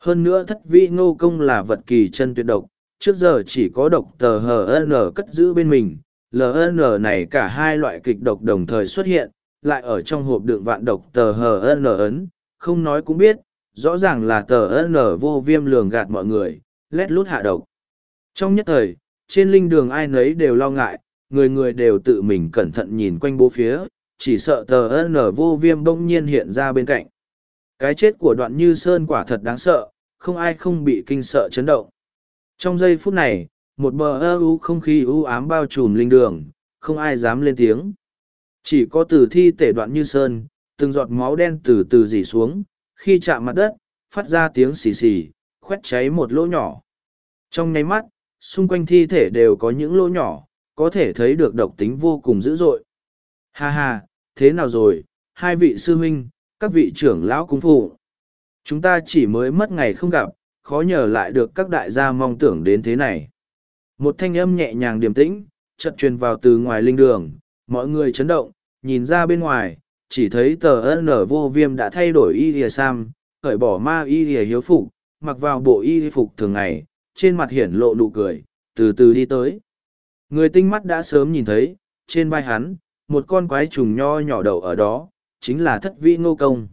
Hơn nữa thất vị ngô công là vật kỳ chân tuyệt độc, trước giờ chỉ có độc tờ HN cất giữ bên mình, LN này cả hai loại kịch độc đồng thời xuất hiện, lại ở trong hộp đựng vạn độc tờ HN ấn, không nói cũng biết, rõ ràng là tờ n vô viêm lường gạt mọi người lét lút hạ độc. Trong nhất thời trên linh đường ai nấy đều lo ngại người người đều tự mình cẩn thận nhìn quanh bố phía chỉ sợ tờ n vô viêm bỗng nhiên hiện ra bên cạnh. Cái chết của đoạn như sơn quả thật đáng sợ không ai không bị kinh sợ chấn động. Trong giây phút này một bờ ơ u không khí u ám bao trùm linh đường, không ai dám lên tiếng. Chỉ có tử thi tể đoạn như sơn, từng giọt máu đen từ từ dỉ xuống, khi chạm mặt đất, phát ra tiếng xì xì, khoét cháy một lỗ nhỏ. Trong nháy mắt, xung quanh thi thể đều có những lỗ nhỏ, có thể thấy được độc tính vô cùng dữ dội. Ha ha, thế nào rồi, hai vị sư huynh, các vị trưởng lão cung phụ. Chúng ta chỉ mới mất ngày không gặp, khó nhờ lại được các đại gia mong tưởng đến thế này một thanh âm nhẹ nhàng điềm tĩnh, chợt truyền vào từ ngoài linh đường. Mọi người chấn động, nhìn ra bên ngoài, chỉ thấy tờ ân nở vô viêm đã thay đổi y lìa sam, cởi bỏ ma y lìa hiếu phục, mặc vào bộ y phục thường ngày, trên mặt hiển lộ nụ cười, từ từ đi tới. Người tinh mắt đã sớm nhìn thấy, trên vai hắn, một con quái trùng nho nhỏ đầu ở đó, chính là thất vĩ ngô công.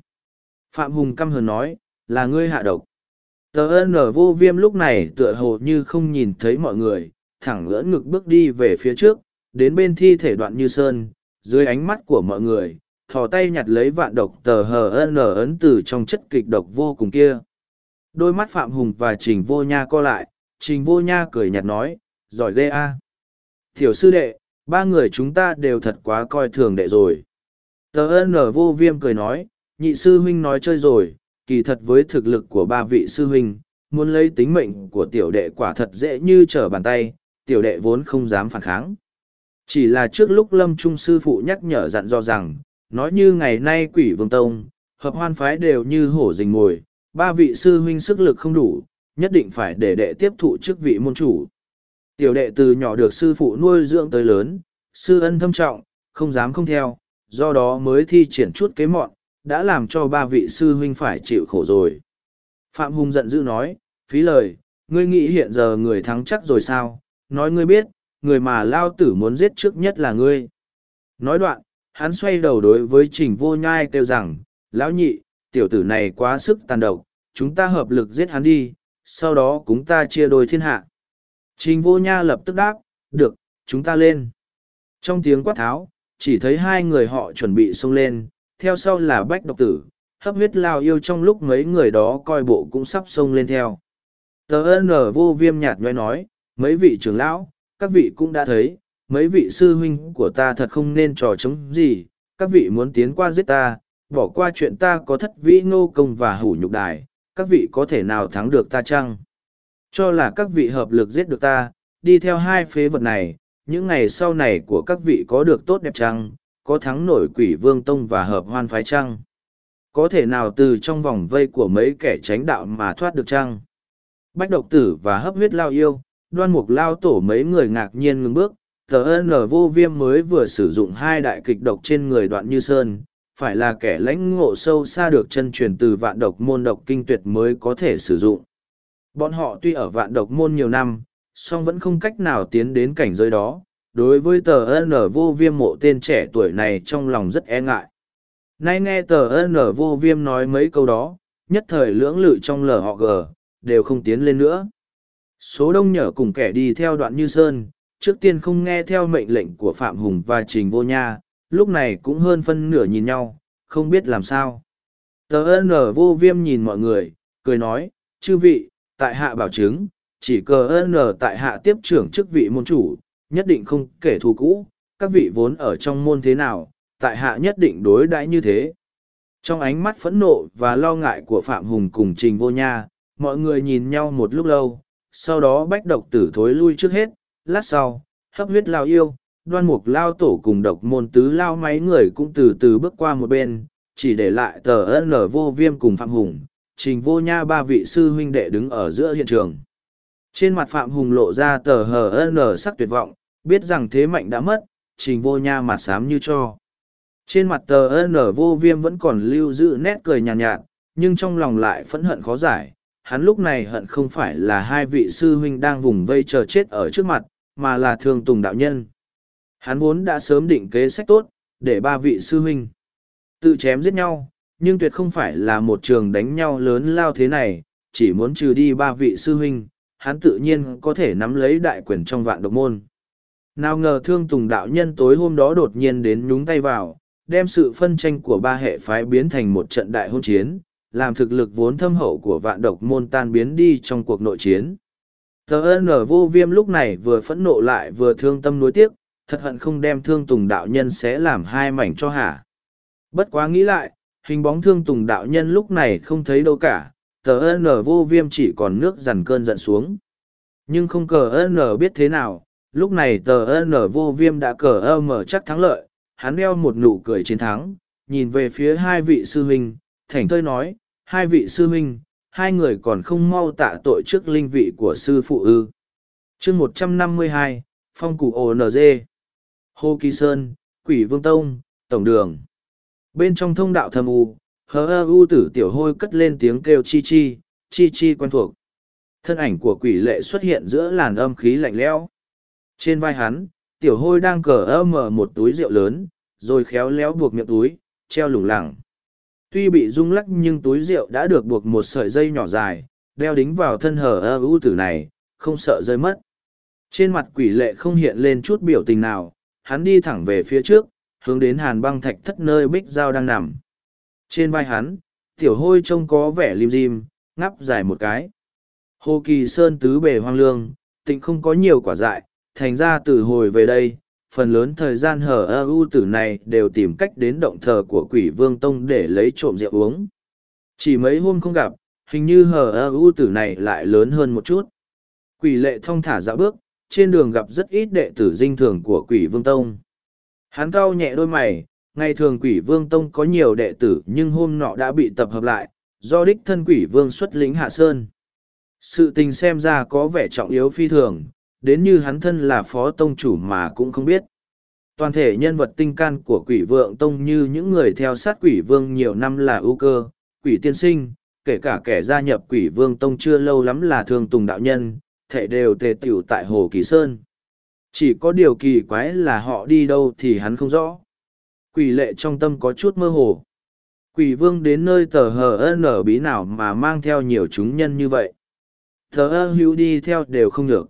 Phạm hùng căm hờn nói, là ngươi hạ độc. Tờ ân nở vô viêm lúc này tựa hồ như không nhìn thấy mọi người thẳng ngỡ ngực bước đi về phía trước, đến bên thi thể đoạn như sơn, dưới ánh mắt của mọi người, thò tay nhặt lấy vạn độc tờ hờ nở ấn từ trong chất kịch độc vô cùng kia. Đôi mắt phạm hùng và trình vô nha co lại, trình vô nha cười nhạt nói, giỏi ghê a. Thiểu sư đệ, ba người chúng ta đều thật quá coi thường đệ rồi. Tờ n vô viêm cười nói, nhị sư huynh nói chơi rồi, kỳ thật với thực lực của ba vị sư huynh, muốn lấy tính mệnh của tiểu đệ quả thật dễ như trở bàn tay tiểu đệ vốn không dám phản kháng. Chỉ là trước lúc lâm trung sư phụ nhắc nhở dặn dò rằng, nói như ngày nay quỷ vương tông, hợp hoan phái đều như hổ rình mồi ba vị sư huynh sức lực không đủ, nhất định phải để đệ tiếp thụ chức vị môn chủ. Tiểu đệ từ nhỏ được sư phụ nuôi dưỡng tới lớn, sư ân thâm trọng, không dám không theo, do đó mới thi triển chút kế mọn, đã làm cho ba vị sư huynh phải chịu khổ rồi. Phạm hùng giận dữ nói, phí lời, ngươi nghĩ hiện giờ người thắng chắc rồi sao? Nói ngươi biết, người mà lao tử muốn giết trước nhất là ngươi. Nói đoạn, hắn xoay đầu đối với trình vô nhai kêu rằng, lão nhị, tiểu tử này quá sức tàn độc, chúng ta hợp lực giết hắn đi, sau đó chúng ta chia đôi thiên hạ. Trình vô nha lập tức đáp, được, chúng ta lên. Trong tiếng quát tháo, chỉ thấy hai người họ chuẩn bị xông lên, theo sau là bách độc tử, hấp huyết lao yêu trong lúc mấy người đó coi bộ cũng sắp xông lên theo. Tờ ơn vô viêm nhạt nhoay nói mấy vị trưởng lão các vị cũng đã thấy mấy vị sư huynh của ta thật không nên trò chống gì, các vị muốn tiến qua giết ta, bỏ qua chuyện ta có thất vĩ ngô công và hủ nhục đài, các vị có thể nào thắng được ta chăng? Cho là các vị hợp lực giết được ta, đi theo hai phế vật này, những ngày sau này của các vị có được tốt đẹp chăng, có thắng nổi quỷ vương tông và hợp hoan phái chăng? Có thể nào từ trong vòng vây của mấy kẻ tránh đạo mà thoát được chăng? Bách độc tử và hấp huyết lao yêu, đoan mục lao tổ mấy người ngạc nhiên ngừng bước, tờ n vô viêm mới vừa sử dụng hai đại kịch độc trên người đoạn như sơn phải là kẻ lãnh ngộ sâu xa được chân truyền từ vạn độc môn độc kinh tuyệt mới có thể sử dụng. Bọn họ tuy ở vạn độc môn nhiều năm song vẫn không cách nào tiến đến cảnh giới đó đối với tờ n vô viêm mộ tên trẻ tuổi này trong lòng rất e ngại. Nay nghe tờ n vô viêm nói mấy câu đó nhất thời lưỡng lự trong lờ họ g đều không tiến lên nữa số đông nhở cùng kẻ đi theo đoạn như sơn trước tiên không nghe theo mệnh lệnh của Phạm Hùng và Trình Vô Nha, lúc này cũng hơn phân nửa nhìn nhau, không biết làm sao. Tờ nở vô viêm nhìn mọi người, cười nói, chư vị, tại hạ bảo chứng, chỉ cờ ơn nở tại hạ tiếp trưởng chức vị môn chủ, nhất định không kể thù cũ, các vị vốn ở trong môn thế nào, tại hạ nhất định đối đãi như thế. Trong ánh mắt phẫn nộ và lo ngại của Phạm Hùng cùng Trình Vô Nha, mọi người nhìn nhau một lúc lâu, sau đó bách độc tử thối lui trước hết, lát sau, hấp huyết lao yêu, đoan mục lao tổ cùng độc môn tứ lao máy người cũng từ từ bước qua một bên, chỉ để lại tờ ân lở vô viêm cùng Phạm Hùng, trình vô nha ba vị sư huynh đệ đứng ở giữa hiện trường. Trên mặt Phạm Hùng lộ ra tờ hờ ân sắc tuyệt vọng, biết rằng thế mạnh đã mất, trình vô nha mặt xám như cho. Trên mặt tờ ân vô viêm vẫn còn lưu giữ nét cười nhàn nhạt, nhạt, nhưng trong lòng lại phẫn hận khó giải. Hắn lúc này hận không phải là hai vị sư huynh đang vùng vây chờ chết ở trước mặt, mà là thương tùng đạo nhân. Hắn vốn đã sớm định kế sách tốt, để ba vị sư huynh tự chém giết nhau, nhưng tuyệt không phải là một trường đánh nhau lớn lao thế này, chỉ muốn trừ đi ba vị sư huynh, hắn tự nhiên có thể nắm lấy đại quyền trong vạn độc môn. Nào ngờ thương tùng đạo nhân tối hôm đó đột nhiên đến nhúng tay vào, đem sự phân tranh của ba hệ phái biến thành một trận đại hôn chiến, làm thực lực vốn thâm hậu của vạn độc môn tan biến đi trong cuộc nội chiến. Tờ ơn ở vô viêm lúc này vừa phẫn nộ lại vừa thương tâm nuối tiếc, thật hận không đem thương tùng đạo nhân sẽ làm hai mảnh cho hả. Bất quá nghĩ lại, hình bóng thương tùng đạo nhân lúc này không thấy đâu cả, tờ ơn vô viêm chỉ còn nước dằn cơn giận xuống. Nhưng không cờ ơn biết thế nào, lúc này tờ ơn vô viêm đã cờ ơ mở chắc thắng lợi, hắn đeo một nụ cười chiến thắng, nhìn về phía hai vị sư huynh, thảnh thơi nói, hai vị sư huynh, hai người còn không mau tạ tội trước linh vị của sư phụ ư. chương một trăm năm mươi hai Phong Cụ ONG hô Kỳ Sơn, Quỷ Vương Tông, Tổng Đường Bên trong thông đạo thâm u, hờ ơ u tử tiểu hôi cất lên tiếng kêu chi chi, chi chi quen thuộc. Thân ảnh của quỷ lệ xuất hiện giữa làn âm khí lạnh lẽo. Trên vai hắn, tiểu hôi đang cờ ơ mở một túi rượu lớn, rồi khéo léo buộc miệng túi, treo lủng lẳng. Tuy bị rung lắc nhưng túi rượu đã được buộc một sợi dây nhỏ dài, đeo đính vào thân hở ơ ưu tử này, không sợ rơi mất. Trên mặt quỷ lệ không hiện lên chút biểu tình nào, hắn đi thẳng về phía trước, hướng đến hàn băng thạch thất nơi bích dao đang nằm. Trên vai hắn, tiểu hôi trông có vẻ lim dim, ngắp dài một cái. Hồ Kỳ Sơn tứ bề hoang lương, tịnh không có nhiều quả dại, thành ra từ hồi về đây, phần lớn thời gian hở ơ u tử này đều tìm cách đến động thờ của quỷ vương tông để lấy trộm rượu uống. Chỉ mấy hôm không gặp, hình như hở ơ u tử này lại lớn hơn một chút. Quỷ lệ thong thả dạo bước, trên đường gặp rất ít đệ tử dinh thường của quỷ vương tông. Hắn cau nhẹ đôi mày, ngày thường quỷ vương tông có nhiều đệ tử nhưng hôm nọ đã bị tập hợp lại, do đích thân quỷ vương xuất lính hạ sơn. Sự tình xem ra có vẻ trọng yếu phi thường, đến như hắn thân là phó tông chủ mà cũng không biết. Toàn thể nhân vật tinh can của quỷ vượng tông như những người theo sát quỷ vương nhiều năm là ưu cơ, quỷ tiên sinh, kể cả kẻ gia nhập quỷ vương tông chưa lâu lắm là thường tùng đạo nhân, thể đều tề tiểu tại Hồ Kỳ Sơn. Chỉ có điều kỳ quái là họ đi đâu thì hắn không rõ. Quỷ lệ trong tâm có chút mơ hồ. Quỷ vương đến nơi tờ hờ nở bí nào mà mang theo nhiều chúng nhân như vậy. Thờ hữu đi theo đều không được.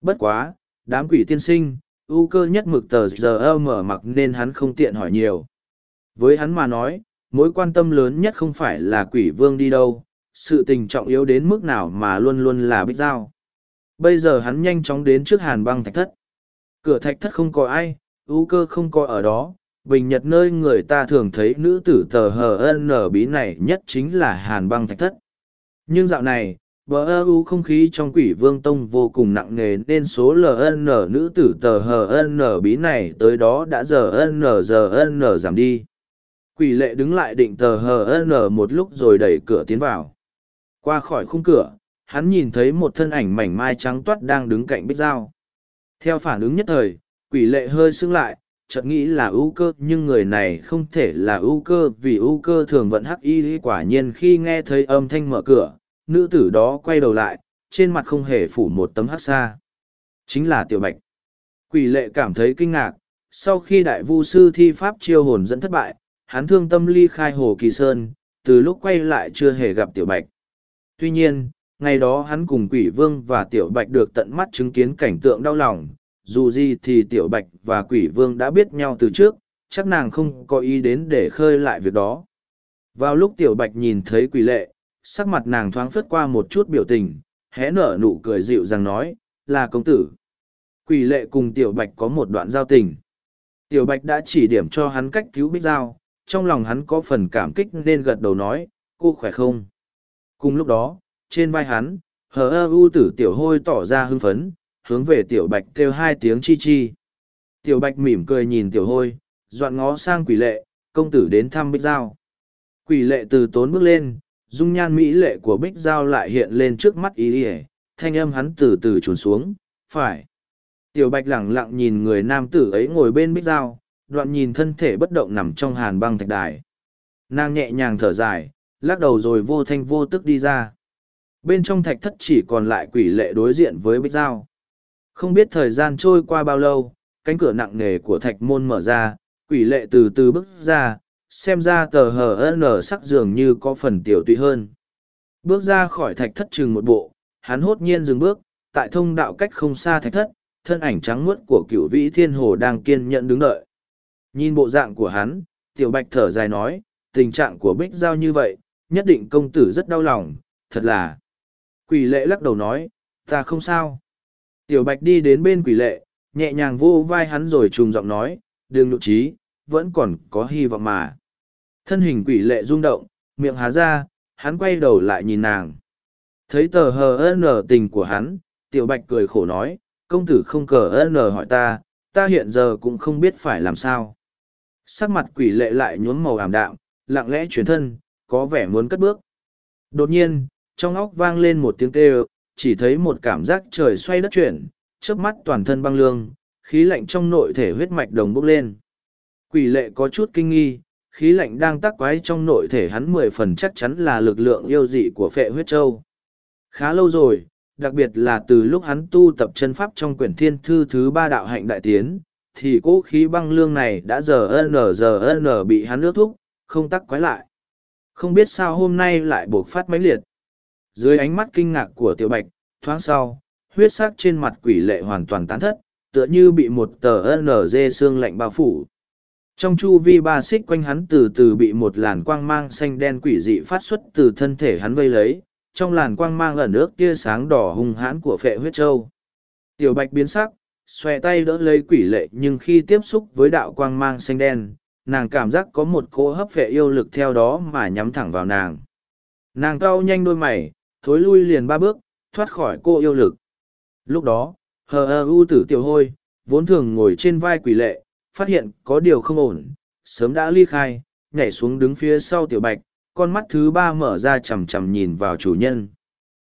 Bất quá, đám quỷ tiên sinh, ưu cơ nhất mực tờ giờ mở mặc nên hắn không tiện hỏi nhiều. Với hắn mà nói, mối quan tâm lớn nhất không phải là quỷ vương đi đâu, sự tình trọng yếu đến mức nào mà luôn luôn là bích giao. Bây giờ hắn nhanh chóng đến trước hàn băng thạch thất. Cửa thạch thất không có ai, ưu cơ không có ở đó, bình nhật nơi người ta thường thấy nữ tử tờ hờ nở bí này nhất chính là hàn băng thạch thất. Nhưng dạo này, bờ ơ u không khí trong quỷ vương tông vô cùng nặng nề nên số ln nữ tử tờ hn bí này tới đó đã giờ n giờ n giảm đi. Quỷ lệ đứng lại định tờ hn một lúc rồi đẩy cửa tiến vào. Qua khỏi khung cửa, hắn nhìn thấy một thân ảnh mảnh mai trắng toát đang đứng cạnh bích dao theo phản ứng nhất thời, quỷ lệ hơi xưng lại, chợt nghĩ là ưu cơ, nhưng người này không thể là ưu cơ vì ưu cơ thường vẫn hắc y quả nhiên khi nghe thấy âm thanh mở cửa nữ tử đó quay đầu lại, trên mặt không hề phủ một tấm hắc xa. Chính là tiểu bạch. Quỷ lệ cảm thấy kinh ngạc, sau khi đại vu sư thi pháp chiêu hồn dẫn thất bại, hắn thương tâm ly khai hồ kỳ sơn, từ lúc quay lại chưa hề gặp tiểu bạch. Tuy nhiên, ngày đó hắn cùng quỷ vương và tiểu bạch được tận mắt chứng kiến cảnh tượng đau lòng, dù gì thì tiểu bạch và quỷ vương đã biết nhau từ trước, chắc nàng không có ý đến để khơi lại việc đó. Vào lúc tiểu bạch nhìn thấy quỷ lệ, sắc mặt nàng thoáng phất qua một chút biểu tình, hé nở nụ cười dịu rằng nói, là công tử. Quỷ lệ cùng tiểu bạch có một đoạn giao tình. Tiểu bạch đã chỉ điểm cho hắn cách cứu bích giao, trong lòng hắn có phần cảm kích nên gật đầu nói, cô khỏe không? Cùng lúc đó, trên vai hắn, hờ ơ u tử tiểu hôi tỏ ra hưng phấn, hướng về tiểu bạch kêu hai tiếng chi chi. Tiểu bạch mỉm cười nhìn tiểu hôi, dọn ngó sang quỷ lệ, công tử đến thăm bích giao. Quỷ lệ từ tốn bước lên, dung nhan mỹ lệ của bích giao lại hiện lên trước mắt ý ỉa, thanh âm hắn từ từ trốn xuống, phải. Tiểu bạch lẳng lặng nhìn người nam tử ấy ngồi bên bích giao, đoạn nhìn thân thể bất động nằm trong hàn băng thạch đài. Nàng nhẹ nhàng thở dài, lắc đầu rồi vô thanh vô tức đi ra. Bên trong thạch thất chỉ còn lại quỷ lệ đối diện với bích giao. Không biết thời gian trôi qua bao lâu, cánh cửa nặng nề của thạch môn mở ra, quỷ lệ từ từ bước ra xem ra tờ hờ n sắc dường như có phần tiểu tụy hơn. Bước ra khỏi thạch thất chừng một bộ, hắn hốt nhiên dừng bước, tại thông đạo cách không xa thạch thất, thân ảnh trắng muốt của cựu vĩ thiên hồ đang kiên nhẫn đứng đợi. Nhìn bộ dạng của hắn, tiểu bạch thở dài nói, tình trạng của bích giao như vậy, nhất định công tử rất đau lòng, thật là. Quỷ lệ lắc đầu nói, ta không sao. Tiểu bạch đi đến bên quỷ lệ, nhẹ nhàng vô vai hắn rồi trùng giọng nói, đừng nội trí, vẫn còn có hy vọng mà thân hình quỷ lệ rung động, miệng há ra, hắn quay đầu lại nhìn nàng. Thấy tờ hờ nở tình của hắn, tiểu bạch cười khổ nói, công tử không cờ nở hỏi ta ta hiện giờ cũng không biết phải làm sao. Sắc mặt quỷ lệ lại nhuốm màu ảm đạm, lặng lẽ chuyển thân, có vẻ muốn cất bước. Đột nhiên, trong óc vang lên một tiếng kêu, chỉ thấy một cảm giác trời xoay đất chuyển trước mắt toàn thân băng lương, khí lạnh trong nội thể huyết mạch đồng bốc lên. Quỷ lệ có chút kinh nghi khí lạnh đang tắc quái trong nội thể hắn mười phần chắc chắn là lực lượng yêu dị của phệ huyết châu. Khá lâu rồi, đặc biệt là từ lúc hắn tu tập chân pháp trong quyển thiên thư thứ ba đạo hạnh đại tiến, thì cỗ khí băng lương này đã giờ n giờ n bị hắn ước thúc, không tắc quái lại. Không biết sao hôm nay lại buộc phát mãnh liệt. Dưới ánh mắt kinh ngạc của tiểu bạch, thoáng sau, huyết sắc trên mặt quỷ lệ hoàn toàn tán thất, tựa như bị một tờ nz xương lạnh bao phủ trong chu vi ba xích quanh hắn từ từ bị một làn quang mang xanh đen quỷ dị phát xuất từ thân thể hắn vây lấy, trong làn quang mang ẩn ước tia sáng đỏ hung hãn của phệ huyết châu. Tiểu bạch biến sắc, xòe tay đỡ lấy quỷ lệ nhưng khi tiếp xúc với đạo quang mang xanh đen, nàng cảm giác có một cỗ hấp phệ yêu lực theo đó mà nhắm thẳng vào nàng. Nàng cau nhanh đôi mày, thối lui liền ba bước, thoát khỏi cô yêu lực. Lúc đó hờ ơ u tử tiểu hôi, vốn thường ngồi trên vai quỷ lệ phát hiện có điều không ổn, sớm đã ly khai, nhảy xuống đứng phía sau tiểu bạch, con mắt thứ ba mở ra chằm chằm nhìn vào chủ nhân.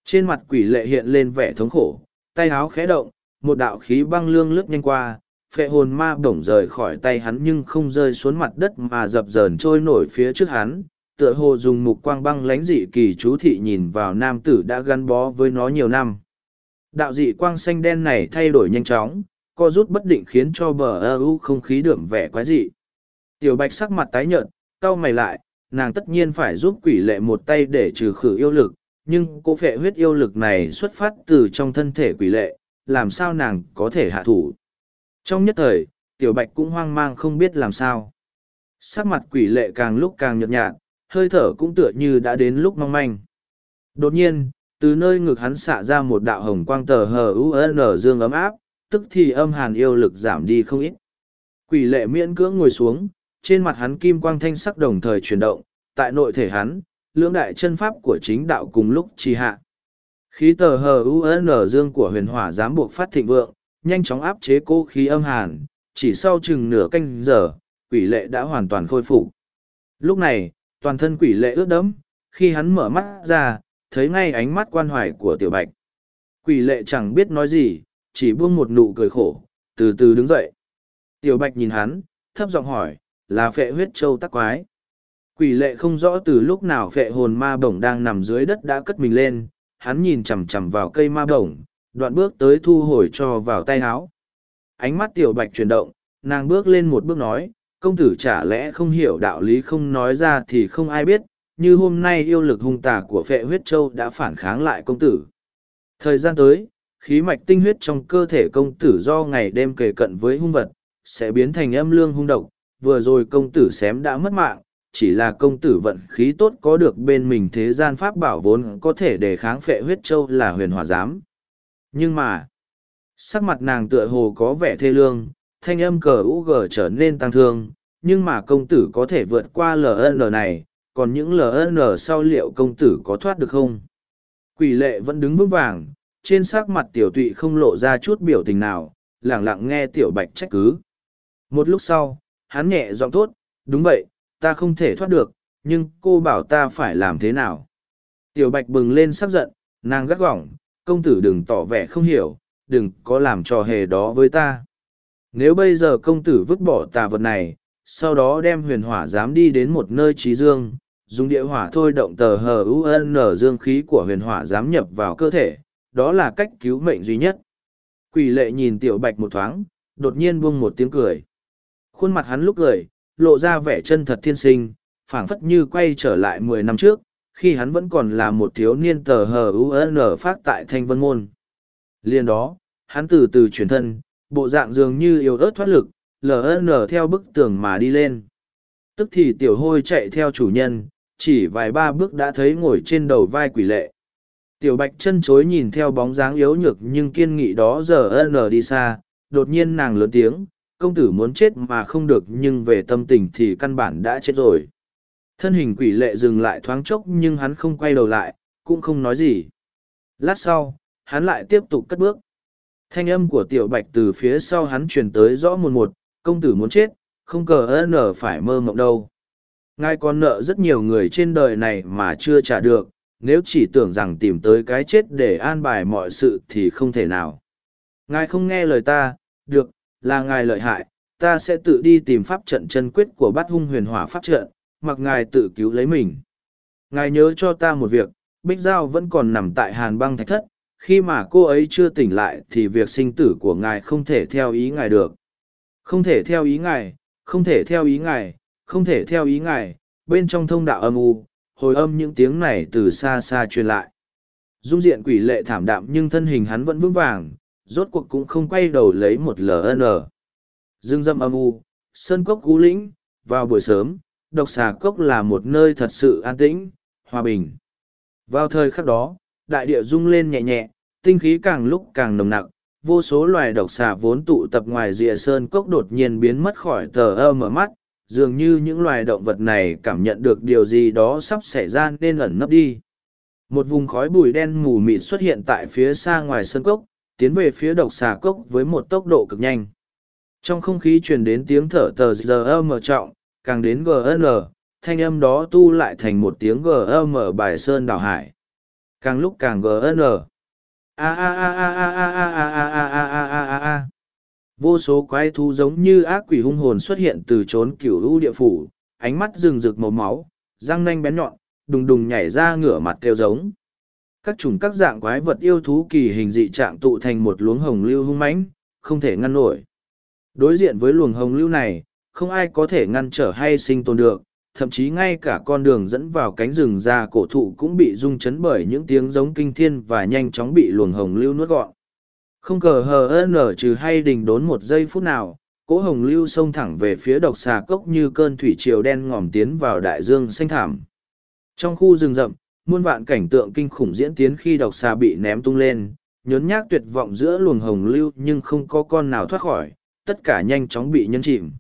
Trên mặt quỷ lệ hiện lên vẻ thống khổ, tay háo khẽ động, một đạo khí băng lương lướt nhanh qua, phệ hồn ma bổng rời khỏi tay hắn nhưng không rơi xuống mặt đất mà dập dờn trôi nổi phía trước hắn, tựa hồ dùng mục quang băng lánh dị kỳ chú thị nhìn vào nam tử đã gắn bó với nó nhiều năm. Đạo dị quang xanh đen này thay đổi nhanh chóng co rút bất định khiến cho bờ ơ u không khí đượm vẻ quái dị. Tiểu bạch sắc mặt tái nhợt, cau mày lại, nàng tất nhiên phải giúp quỷ lệ một tay để trừ khử yêu lực, nhưng cô phệ huyết yêu lực này xuất phát từ trong thân thể quỷ lệ, làm sao nàng có thể hạ thủ? Trong nhất thời, tiểu bạch cũng hoang mang không biết làm sao. Sắc mặt quỷ lệ càng lúc càng nhợt nhạt, hơi thở cũng tựa như đã đến lúc mong manh. Đột nhiên, từ nơi ngực hắn xạ ra một đạo hồng quang tờ hờ u n dương ấm áp tức thì âm hàn yêu lực giảm đi không ít. Quỷ lệ miễn cưỡng ngồi xuống, trên mặt hắn kim quang thanh sắc đồng thời chuyển động, tại nội thể hắn, lưỡng đại chân pháp của chính đạo cùng lúc trì hạ. Khí tờ hờ u n dương của huyền hỏa dám buộc phát thịnh vượng, nhanh chóng áp chế cô khí âm hàn, chỉ sau chừng nửa canh giờ, quỷ lệ đã hoàn toàn khôi phục. Lúc này, toàn thân quỷ lệ ướt đẫm, khi hắn mở mắt ra, thấy ngay ánh mắt quan hoài của tiểu bạch. Quỷ lệ chẳng biết nói gì chỉ buông một nụ cười khổ, từ từ đứng dậy. Tiểu bạch nhìn hắn, thấp giọng hỏi, là phệ huyết châu tắc quái? Quỷ lệ không rõ từ lúc nào phệ hồn ma bổng đang nằm dưới đất đã cất mình lên, hắn nhìn chằm chằm vào cây ma bổng, đoạn bước tới thu hồi cho vào tay áo. Ánh mắt tiểu bạch chuyển động, nàng bước lên một bước nói, công tử chả lẽ không hiểu đạo lý không nói ra thì không ai biết, như hôm nay yêu lực hung tà của phệ huyết châu đã phản kháng lại công tử. Thời gian tới khí mạch tinh huyết trong cơ thể công tử do ngày đêm kề cận với hung vật, sẽ biến thành âm lương hung độc, vừa rồi công tử xém đã mất mạng, chỉ là công tử vận khí tốt có được bên mình thế gian pháp bảo vốn có thể để kháng phệ huyết châu là huyền hòa giám. Nhưng mà, sắc mặt nàng tựa hồ có vẻ thê lương, thanh âm cờ u gờ trở nên tăng thương, nhưng mà công tử có thể vượt qua ln này, còn những ln sau liệu công tử có thoát được không? Quỷ lệ vẫn đứng vững vàng trên sắc mặt tiểu tụy không lộ ra chút biểu tình nào, lẳng lặng nghe tiểu bạch trách cứ. Một lúc sau, hắn nhẹ giọng thốt, đúng vậy, ta không thể thoát được, nhưng cô bảo ta phải làm thế nào? Tiểu bạch bừng lên sắc giận, nàng gắt gỏng, công tử đừng tỏ vẻ không hiểu, đừng có làm trò hề đó với ta. Nếu bây giờ công tử vứt bỏ tà vật này, sau đó đem huyền hỏa dám đi đến một nơi trí dương, dùng địa hỏa thôi động tờ hờ u n dương khí của huyền hỏa dám nhập vào cơ thể đó là cách cứu mệnh duy nhất quỷ lệ nhìn tiểu bạch một thoáng đột nhiên buông một tiếng cười khuôn mặt hắn lúc cười lộ ra vẻ chân thật thiên sinh, phảng phất như quay trở lại mười năm trước, khi hắn vẫn còn là một thiếu niên tờ hờ UN phát tại Thanh Vân Môn. Liên đó, hắn từ từ chuyển thân, bộ dạng dường như yếu ớt thoát lực, LN theo bức tường mà đi lên. Tức thì tiểu hôi chạy theo chủ nhân, chỉ vài ba bước đã thấy ngồi trên đầu vai quỷ lệ. Tiểu bạch chân chối nhìn theo bóng dáng yếu nhược nhưng kiên nghị đó giờ ân đi xa, đột nhiên nàng lớn tiếng, công tử muốn chết mà không được nhưng về tâm tình thì căn bản đã chết rồi. Thân hình quỷ lệ dừng lại thoáng chốc nhưng hắn không quay đầu lại, cũng không nói gì. Lát sau, hắn lại tiếp tục cất bước. Thanh âm của tiểu bạch từ phía sau hắn truyền tới rõ một một, công tử muốn chết, không cờ ơn phải mơ mộng đâu. Ngài còn nợ rất nhiều người trên đời này mà chưa trả được, nếu chỉ tưởng rằng tìm tới cái chết để an bài mọi sự thì không thể nào. Ngài không nghe lời ta, được, là ngài lợi hại, ta sẽ tự đi tìm pháp trận chân quyết của bát hung huyền hỏa pháp trận, mặc ngài tự cứu lấy mình. Ngài nhớ cho ta một việc, Bích Giao vẫn còn nằm tại hàn băng thạch thất, khi mà cô ấy chưa tỉnh lại thì việc sinh tử của ngài không thể theo ý ngài được. Không thể theo ý ngài, không thể theo ý ngài, không thể theo ý ngài, bên trong thông đạo âm u, hồi âm những tiếng này từ xa xa truyền lại. Dung diện quỷ lệ thảm đạm nhưng thân hình hắn vẫn vững vàng, rốt cuộc cũng không quay đầu lấy một LN. Dương dâm âm u, sơn cốc cú lĩnh, vào buổi sớm, độc xà cốc là một nơi thật sự an tĩnh, hòa bình. Vào thời khắc đó, đại địa rung lên nhẹ nhẹ, tinh khí càng lúc càng nồng nặc, vô số loài độc xà vốn tụ tập ngoài rìa sơn cốc đột nhiên biến mất khỏi tờ ơ mở mắt, dường như những loài động vật này cảm nhận được điều gì đó sắp xảy ra nên ẩn nấp đi. Một vùng khói bụi đen mù mịt xuất hiện tại phía xa ngoài sân cốc, tiến về phía độc xà cốc với một tốc độ cực nhanh. Trong không khí truyền đến tiếng thở tờ giờ mở trọng, càng đến GN, thanh âm đó tu lại thành một tiếng GM bài sơn đảo hải. Càng lúc càng GN. A a a a a a a a a a a a a a Vô số quái thú giống như ác quỷ hung hồn xuất hiện từ trốn cửu lũ địa phủ, ánh mắt rừng rực màu máu, răng nanh bén nhọn, đùng đùng nhảy ra ngửa mặt kêu giống. Các chủng các dạng quái vật yêu thú kỳ hình dị trạng tụ thành một luống hồng lưu hung mãnh, không thể ngăn nổi. Đối diện với luồng hồng lưu này, không ai có thể ngăn trở hay sinh tồn được, thậm chí ngay cả con đường dẫn vào cánh rừng ra cổ thụ cũng bị rung chấn bởi những tiếng giống kinh thiên và nhanh chóng bị luồng hồng lưu nuốt gọn. Không cờ hờ nở trừ hay đình đốn một giây phút nào, cỗ hồng lưu xông thẳng về phía độc xà cốc như cơn thủy triều đen ngòm tiến vào đại dương xanh thảm. Trong khu rừng rậm, muôn vạn cảnh tượng kinh khủng diễn tiến khi độc xà bị ném tung lên, nhốn nhác tuyệt vọng giữa luồng hồng lưu nhưng không có con nào thoát khỏi, tất cả nhanh chóng bị nhân chìm.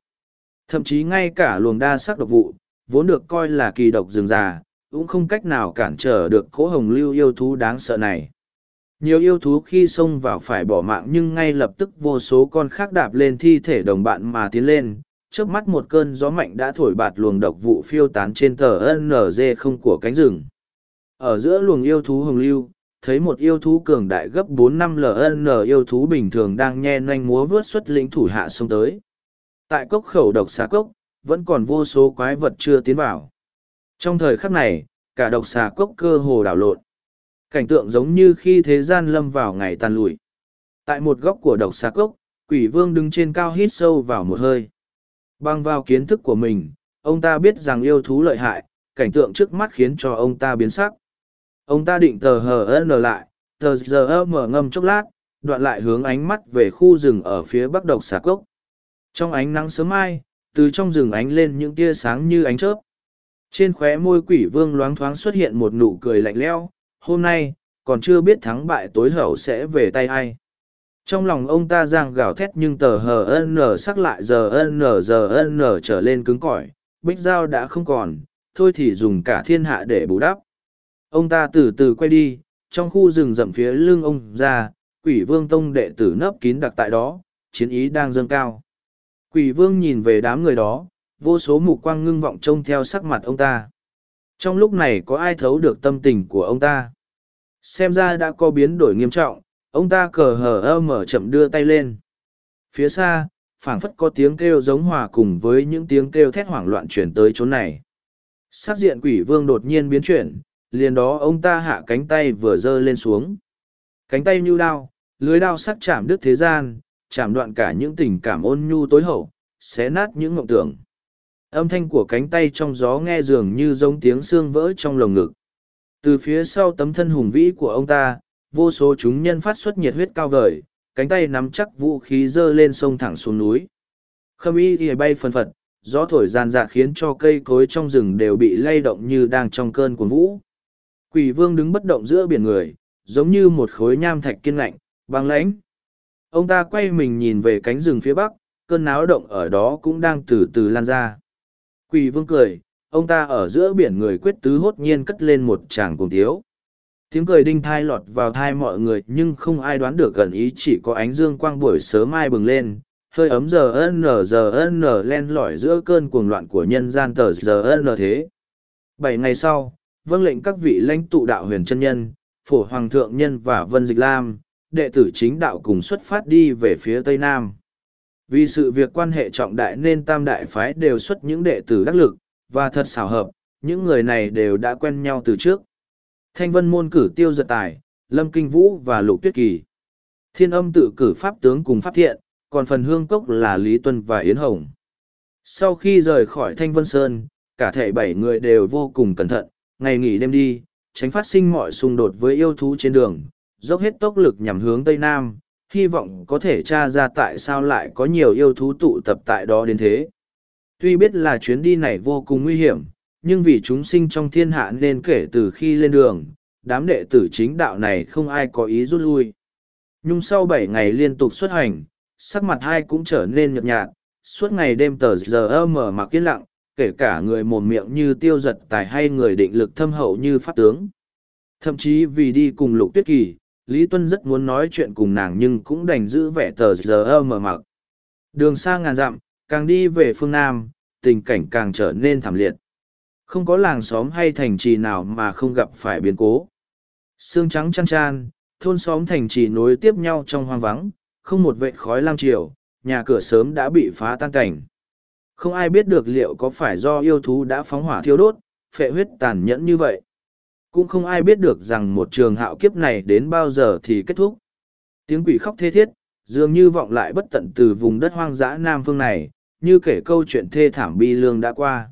Thậm chí ngay cả luồng đa sắc độc vụ, vốn được coi là kỳ độc rừng già, cũng không cách nào cản trở được cỗ hồng lưu yêu thú đáng sợ này. Nhiều yêu thú khi xông vào phải bỏ mạng nhưng ngay lập tức vô số con khác đạp lên thi thể đồng bạn mà tiến lên, trước mắt một cơn gió mạnh đã thổi bạt luồng độc vụ phiêu tán trên tờ nlg không của cánh rừng. Ở giữa luồng yêu thú hồng lưu, thấy một yêu thú cường đại gấp bốn năm LN yêu thú bình thường đang nhe nhanh múa vớt xuất lĩnh thủ hạ xông tới. Tại cốc khẩu độc xà cốc, vẫn còn vô số quái vật chưa tiến vào. Trong thời khắc này, cả độc xà cốc cơ hồ đảo lộn. Cảnh tượng giống như khi thế gian lâm vào ngày tàn lụi. Tại một góc của độc xà cốc, quỷ vương đứng trên cao hít sâu vào một hơi. Băng vào kiến thức của mình, ông ta biết rằng yêu thú lợi hại, cảnh tượng trước mắt khiến cho ông ta biến sắc. Ông ta định tờ hờ n lại, tờ giờ mở ngâm chốc lát, đoạn lại hướng ánh mắt về khu rừng ở phía bắc độc xà cốc. Trong ánh nắng sớm mai, từ trong rừng ánh lên những tia sáng như ánh chớp. Trên khóe môi quỷ vương loáng thoáng xuất hiện một nụ cười lạnh lẽo hôm nay, còn chưa biết thắng bại tối hậu sẽ về tay ai. Trong lòng ông ta giang gào thét nhưng tờ hờ nở sắc lại giờ n giờ n trở lên cứng cỏi, bích dao đã không còn, thôi thì dùng cả thiên hạ để bù đắp. Ông ta từ từ quay đi, trong khu rừng rậm phía lưng ông ra, quỷ vương tông đệ tử nấp kín đặc tại đó, chiến ý đang dâng cao. Quỷ vương nhìn về đám người đó, vô số mục quang ngưng vọng trông theo sắc mặt ông ta. Trong lúc này có ai thấu được tâm tình của ông ta? Xem ra đã có biến đổi nghiêm trọng, ông ta cờ hờ ơ mở chậm đưa tay lên. Phía xa, phảng phất có tiếng kêu giống hòa cùng với những tiếng kêu thét hoảng loạn chuyển tới chỗ này. Sắc diện quỷ vương đột nhiên biến chuyển, liền đó ông ta hạ cánh tay vừa giơ lên xuống. Cánh tay như đao, lưới đao sắc chạm đứt thế gian, chạm đoạn cả những tình cảm ôn nhu tối hậu, xé nát những mộng tưởng. Âm thanh của cánh tay trong gió nghe dường như giống tiếng xương vỡ trong lồng ngực. Từ phía sau tấm thân hùng vĩ của ông ta, vô số chúng nhân phát xuất nhiệt huyết cao vời, cánh tay nắm chắc vũ khí dơ lên sông thẳng xuống núi. Khâm y thì bay phân phật, gió thổi gian dạ khiến cho cây cối trong rừng đều bị lay động như đang trong cơn cuồng vũ. Quỷ vương đứng bất động giữa biển người, giống như một khối nham thạch kiên lạnh, băng lãnh. Ông ta quay mình nhìn về cánh rừng phía bắc, cơn náo động ở đó cũng đang từ từ lan ra. Quỷ vương cười, ông ta ở giữa biển người quyết tứ hốt nhiên cất lên một tràng cùng tiếu. Tiếng cười đinh thai lọt vào thai mọi người nhưng không ai đoán được gần ý chỉ có ánh dương quang buổi sớm mai bừng lên, hơi ấm giờ n giờ n len lỏi giữa cơn cuồng loạn của nhân gian tờ giờ n thế. Bảy ngày sau, vâng lệnh các vị lãnh tụ đạo huyền chân nhân, phổ hoàng thượng nhân và vân dịch lam, đệ tử chính đạo cùng xuất phát đi về phía tây nam. Vì sự việc quan hệ trọng đại nên tam đại phái đều xuất những đệ tử đắc lực, và thật xảo hợp, những người này đều đã quen nhau từ trước. Thanh vân môn cử tiêu giật tài, lâm kinh vũ và lục tuyết kỳ. Thiên âm tự cử pháp tướng cùng pháp thiện, còn phần hương cốc là Lý Tuân và Yến Hồng. Sau khi rời khỏi Thanh Vân Sơn, cả thể bảy người đều vô cùng cẩn thận, ngày nghỉ đêm đi, tránh phát sinh mọi xung đột với yêu thú trên đường, dốc hết tốc lực nhằm hướng Tây Nam, hy vọng có thể tra ra tại sao lại có nhiều yêu thú tụ tập tại đó đến thế. Tuy biết là chuyến đi này vô cùng nguy hiểm, nhưng vì chúng sinh trong thiên hạ nên kể từ khi lên đường, đám đệ tử chính đạo này không ai có ý rút lui. Nhưng sau bảy ngày liên tục xuất hành, sắc mặt hai cũng trở nên nhợt nhạt, suốt ngày đêm tờ giờ mở mặc yên lặng, kể cả người mồm miệng như tiêu giật tài hay người định lực thâm hậu như pháp tướng. Thậm chí vì đi cùng lục tuyết kỳ, Lý Tuân rất muốn nói chuyện cùng nàng nhưng cũng đành giữ vẻ tờ giờ mở mặc. Đường xa ngàn dặm, càng đi về phương Nam, tình cảnh càng trở nên thảm liệt. Không có làng xóm hay thành trì nào mà không gặp phải biến cố. Sương trắng chăn chan, thôn xóm thành trì nối tiếp nhau trong hoang vắng, không một vệt khói lam chiều, nhà cửa sớm đã bị phá tan cảnh. Không ai biết được liệu có phải do yêu thú đã phóng hỏa thiêu đốt, phệ huyết tàn nhẫn như vậy. Cũng không ai biết được rằng một trường hạo kiếp này đến bao giờ thì kết thúc. Tiếng quỷ khóc thê thiết, dường như vọng lại bất tận từ vùng đất hoang dã Nam Phương này, như kể câu chuyện thê thảm bi lương đã qua.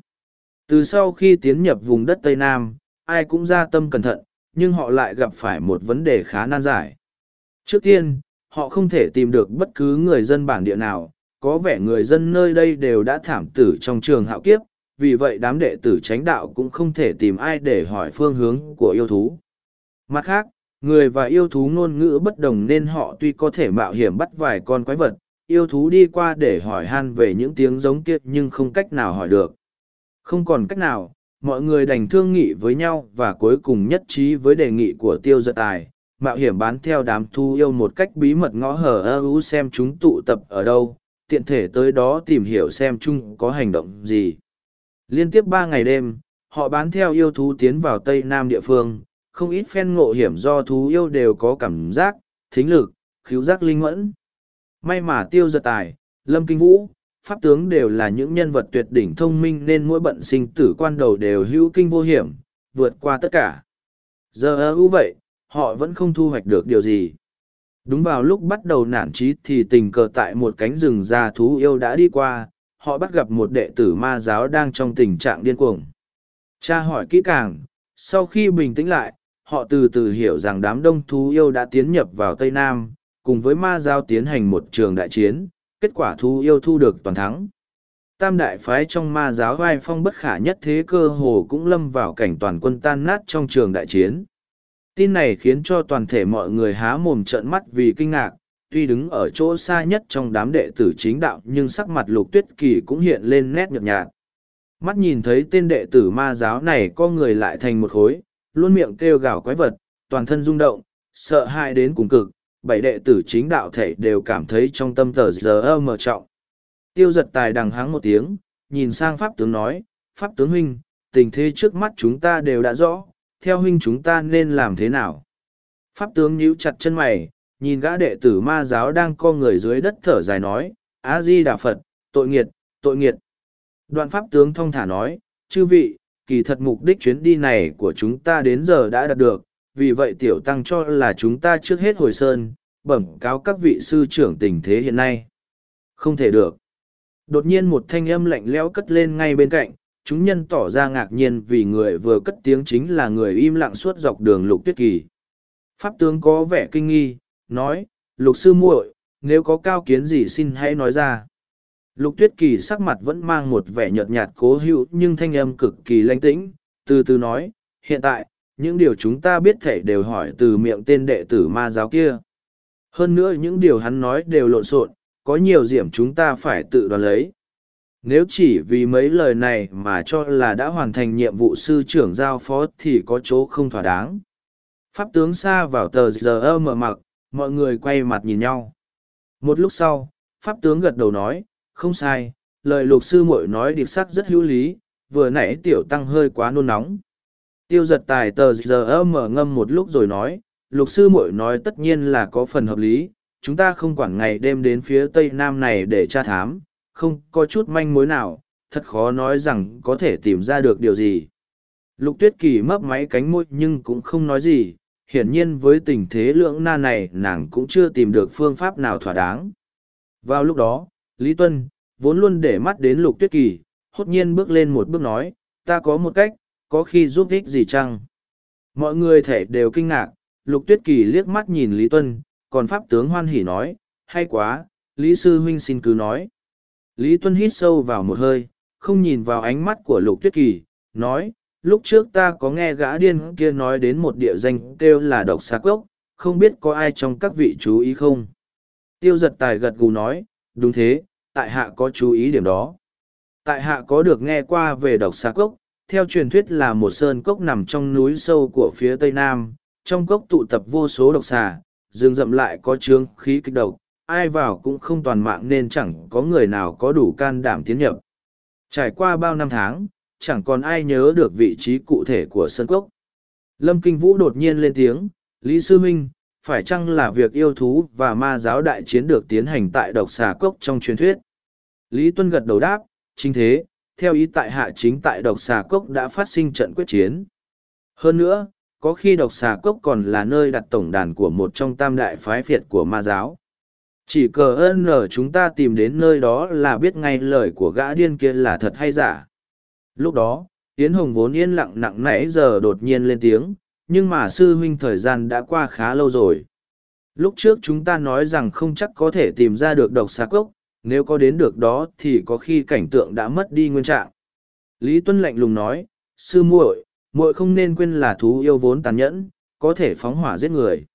Từ sau khi tiến nhập vùng đất Tây Nam, ai cũng ra tâm cẩn thận, nhưng họ lại gặp phải một vấn đề khá nan giải. Trước tiên, họ không thể tìm được bất cứ người dân bản địa nào, có vẻ người dân nơi đây đều đã thảm tử trong trường hạo kiếp, vì vậy đám đệ tử chánh đạo cũng không thể tìm ai để hỏi phương hướng của yêu thú. Mặt khác, người và yêu thú ngôn ngữ bất đồng nên họ tuy có thể mạo hiểm bắt vài con quái vật, yêu thú đi qua để hỏi han về những tiếng giống kia nhưng không cách nào hỏi được. Không còn cách nào, mọi người đành thương nghị với nhau và cuối cùng nhất trí với đề nghị của tiêu giật tài, mạo hiểm bán theo đám thu yêu một cách bí mật ngõ hở ơ u xem chúng tụ tập ở đâu, tiện thể tới đó tìm hiểu xem chung có hành động gì. Liên tiếp ba ngày đêm, họ bán theo yêu thú tiến vào Tây Nam địa phương, không ít phen ngộ hiểm do thú yêu đều có cảm giác, thính lực, khiếu giác linh mẫn. May mà tiêu giật tài, lâm kinh vũ, pháp tướng đều là những nhân vật tuyệt đỉnh thông minh nên mỗi bận sinh tử quan đầu đều hữu kinh vô hiểm, vượt qua tất cả. Giờ ưu vậy, họ vẫn không thu hoạch được điều gì. Đúng vào lúc bắt đầu nản trí thì tình cờ tại một cánh rừng già thú yêu đã đi qua, họ bắt gặp một đệ tử ma giáo đang trong tình trạng điên cuồng. Cha hỏi kỹ càng, sau khi bình tĩnh lại, họ từ từ hiểu rằng đám đông thú yêu đã tiến nhập vào Tây Nam, cùng với ma giáo tiến hành một trường đại chiến, kết quả thú yêu thu được toàn thắng. Tam đại phái trong ma giáo vai phong bất khả nhất thế cơ hồ cũng lâm vào cảnh toàn quân tan nát trong trường đại chiến. Tin này khiến cho toàn thể mọi người há mồm trợn mắt vì kinh ngạc, tuy đứng ở chỗ xa nhất trong đám đệ tử chính đạo nhưng sắc mặt lục tuyết kỳ cũng hiện lên nét nhợt nhạt. Mắt nhìn thấy tên đệ tử ma giáo này có người lại thành một khối, luôn miệng kêu gào quái vật, toàn thân rung động, sợ hãi đến cùng cực, bảy đệ tử chính đạo thể đều cảm thấy trong tâm tờ giờ mở trọng. Tiêu giật tài đằng hắng một tiếng, nhìn sang Pháp tướng nói, Pháp tướng huynh, tình thế trước mắt chúng ta đều đã rõ, theo huynh chúng ta nên làm thế nào? Pháp tướng nhíu chặt chân mày, nhìn gã đệ tử ma giáo đang co người dưới đất thở dài nói, A-di Đà Phật, tội nghiệt, tội nghiệt. Đoạn Pháp tướng thông thả nói, chư vị, kỳ thật mục đích chuyến đi này của chúng ta đến giờ đã đạt được, vì vậy tiểu tăng cho là chúng ta trước hết hồi sơn, bẩm cáo các vị sư trưởng tình thế hiện nay. Không thể được. Đột nhiên một thanh âm lạnh lẽo cất lên ngay bên cạnh, chúng nhân tỏ ra ngạc nhiên vì người vừa cất tiếng chính là người im lặng suốt dọc đường lục tuyết kỳ. Pháp tướng có vẻ kinh nghi, nói, lục sư muội, nếu có cao kiến gì xin hãy nói ra. Lục tuyết kỳ sắc mặt vẫn mang một vẻ nhợt nhạt cố hữu nhưng thanh âm cực kỳ lãnh tĩnh, từ từ nói, hiện tại, những điều chúng ta biết thể đều hỏi từ miệng tên đệ tử ma giáo kia. Hơn nữa những điều hắn nói đều lộn xộn, có nhiều điểm chúng ta phải tự đoán lấy. Nếu chỉ vì mấy lời này mà cho là đã hoàn thành nhiệm vụ sư trưởng giao phó thì có chỗ không thỏa đáng. Pháp tướng xa vào tờ giờ mở mặc, mọi người quay mặt nhìn nhau. Một lúc sau, Pháp tướng gật đầu nói, không sai, lời lục sư muội nói điệp sắc rất hữu lý, vừa nãy tiểu tăng hơi quá nôn nóng. Tiêu giật tài tờ giờ mở ngâm một lúc rồi nói, lục sư muội nói tất nhiên là có phần hợp lý, chúng ta không quản ngày đêm đến phía tây nam này để tra thám, không có chút manh mối nào, thật khó nói rằng có thể tìm ra được điều gì. Lục tuyết kỳ mấp máy cánh môi nhưng cũng không nói gì, hiển nhiên với tình thế lưỡng na này nàng cũng chưa tìm được phương pháp nào thỏa đáng. Vào lúc đó, Lý Tuân, vốn luôn để mắt đến lục tuyết kỳ, hốt nhiên bước lên một bước nói, ta có một cách, có khi giúp ích gì chăng? Mọi người thể đều kinh ngạc, lục tuyết kỳ liếc mắt nhìn Lý Tuân, còn pháp tướng hoan hỉ nói, hay quá, Lý Sư Huynh xin cứ nói. Lý Tuân hít sâu vào một hơi, không nhìn vào ánh mắt của lục tuyết kỳ, nói, lúc trước ta có nghe gã điên kia nói đến một địa danh kêu là độc xà cốc, không biết có ai trong các vị chú ý không? Tiêu giật tài gật gù nói, đúng thế, tại hạ có chú ý điểm đó. Tại hạ có được nghe qua về độc xà cốc, theo truyền thuyết là một sơn cốc nằm trong núi sâu của phía tây nam, trong cốc tụ tập vô số độc xà, rừng rậm lại có trướng khí kích độc, ai vào cũng không toàn mạng nên chẳng có người nào có đủ can đảm tiến nhập. Trải qua bao năm tháng, chẳng còn ai nhớ được vị trí cụ thể của sơn cốc. Lâm Kinh Vũ đột nhiên lên tiếng, Lý Sư Minh, phải chăng là việc yêu thú và ma giáo đại chiến được tiến hành tại độc xà cốc trong truyền thuyết? Lý Tuân gật đầu đáp, chính thế, theo ý tại hạ chính tại độc xà cốc đã phát sinh trận quyết chiến. Hơn nữa, có khi độc xà cốc còn là nơi đặt tổng đàn của một trong tam đại phái phiệt của ma giáo. Chỉ cờ ơn ở chúng ta tìm đến nơi đó là biết ngay lời của gã điên kia là thật hay giả. Lúc đó, Yến Hồng vốn yên lặng nặng nãy giờ đột nhiên lên tiếng, nhưng mà sư huynh thời gian đã qua khá lâu rồi. Lúc trước chúng ta nói rằng không chắc có thể tìm ra được độc xà cốc, nếu có đến được đó thì có khi cảnh tượng đã mất đi nguyên trạng. Lý Tuân lạnh lùng nói, sư muội, muội không nên quên là thú yêu vốn tàn nhẫn, có thể phóng hỏa giết người.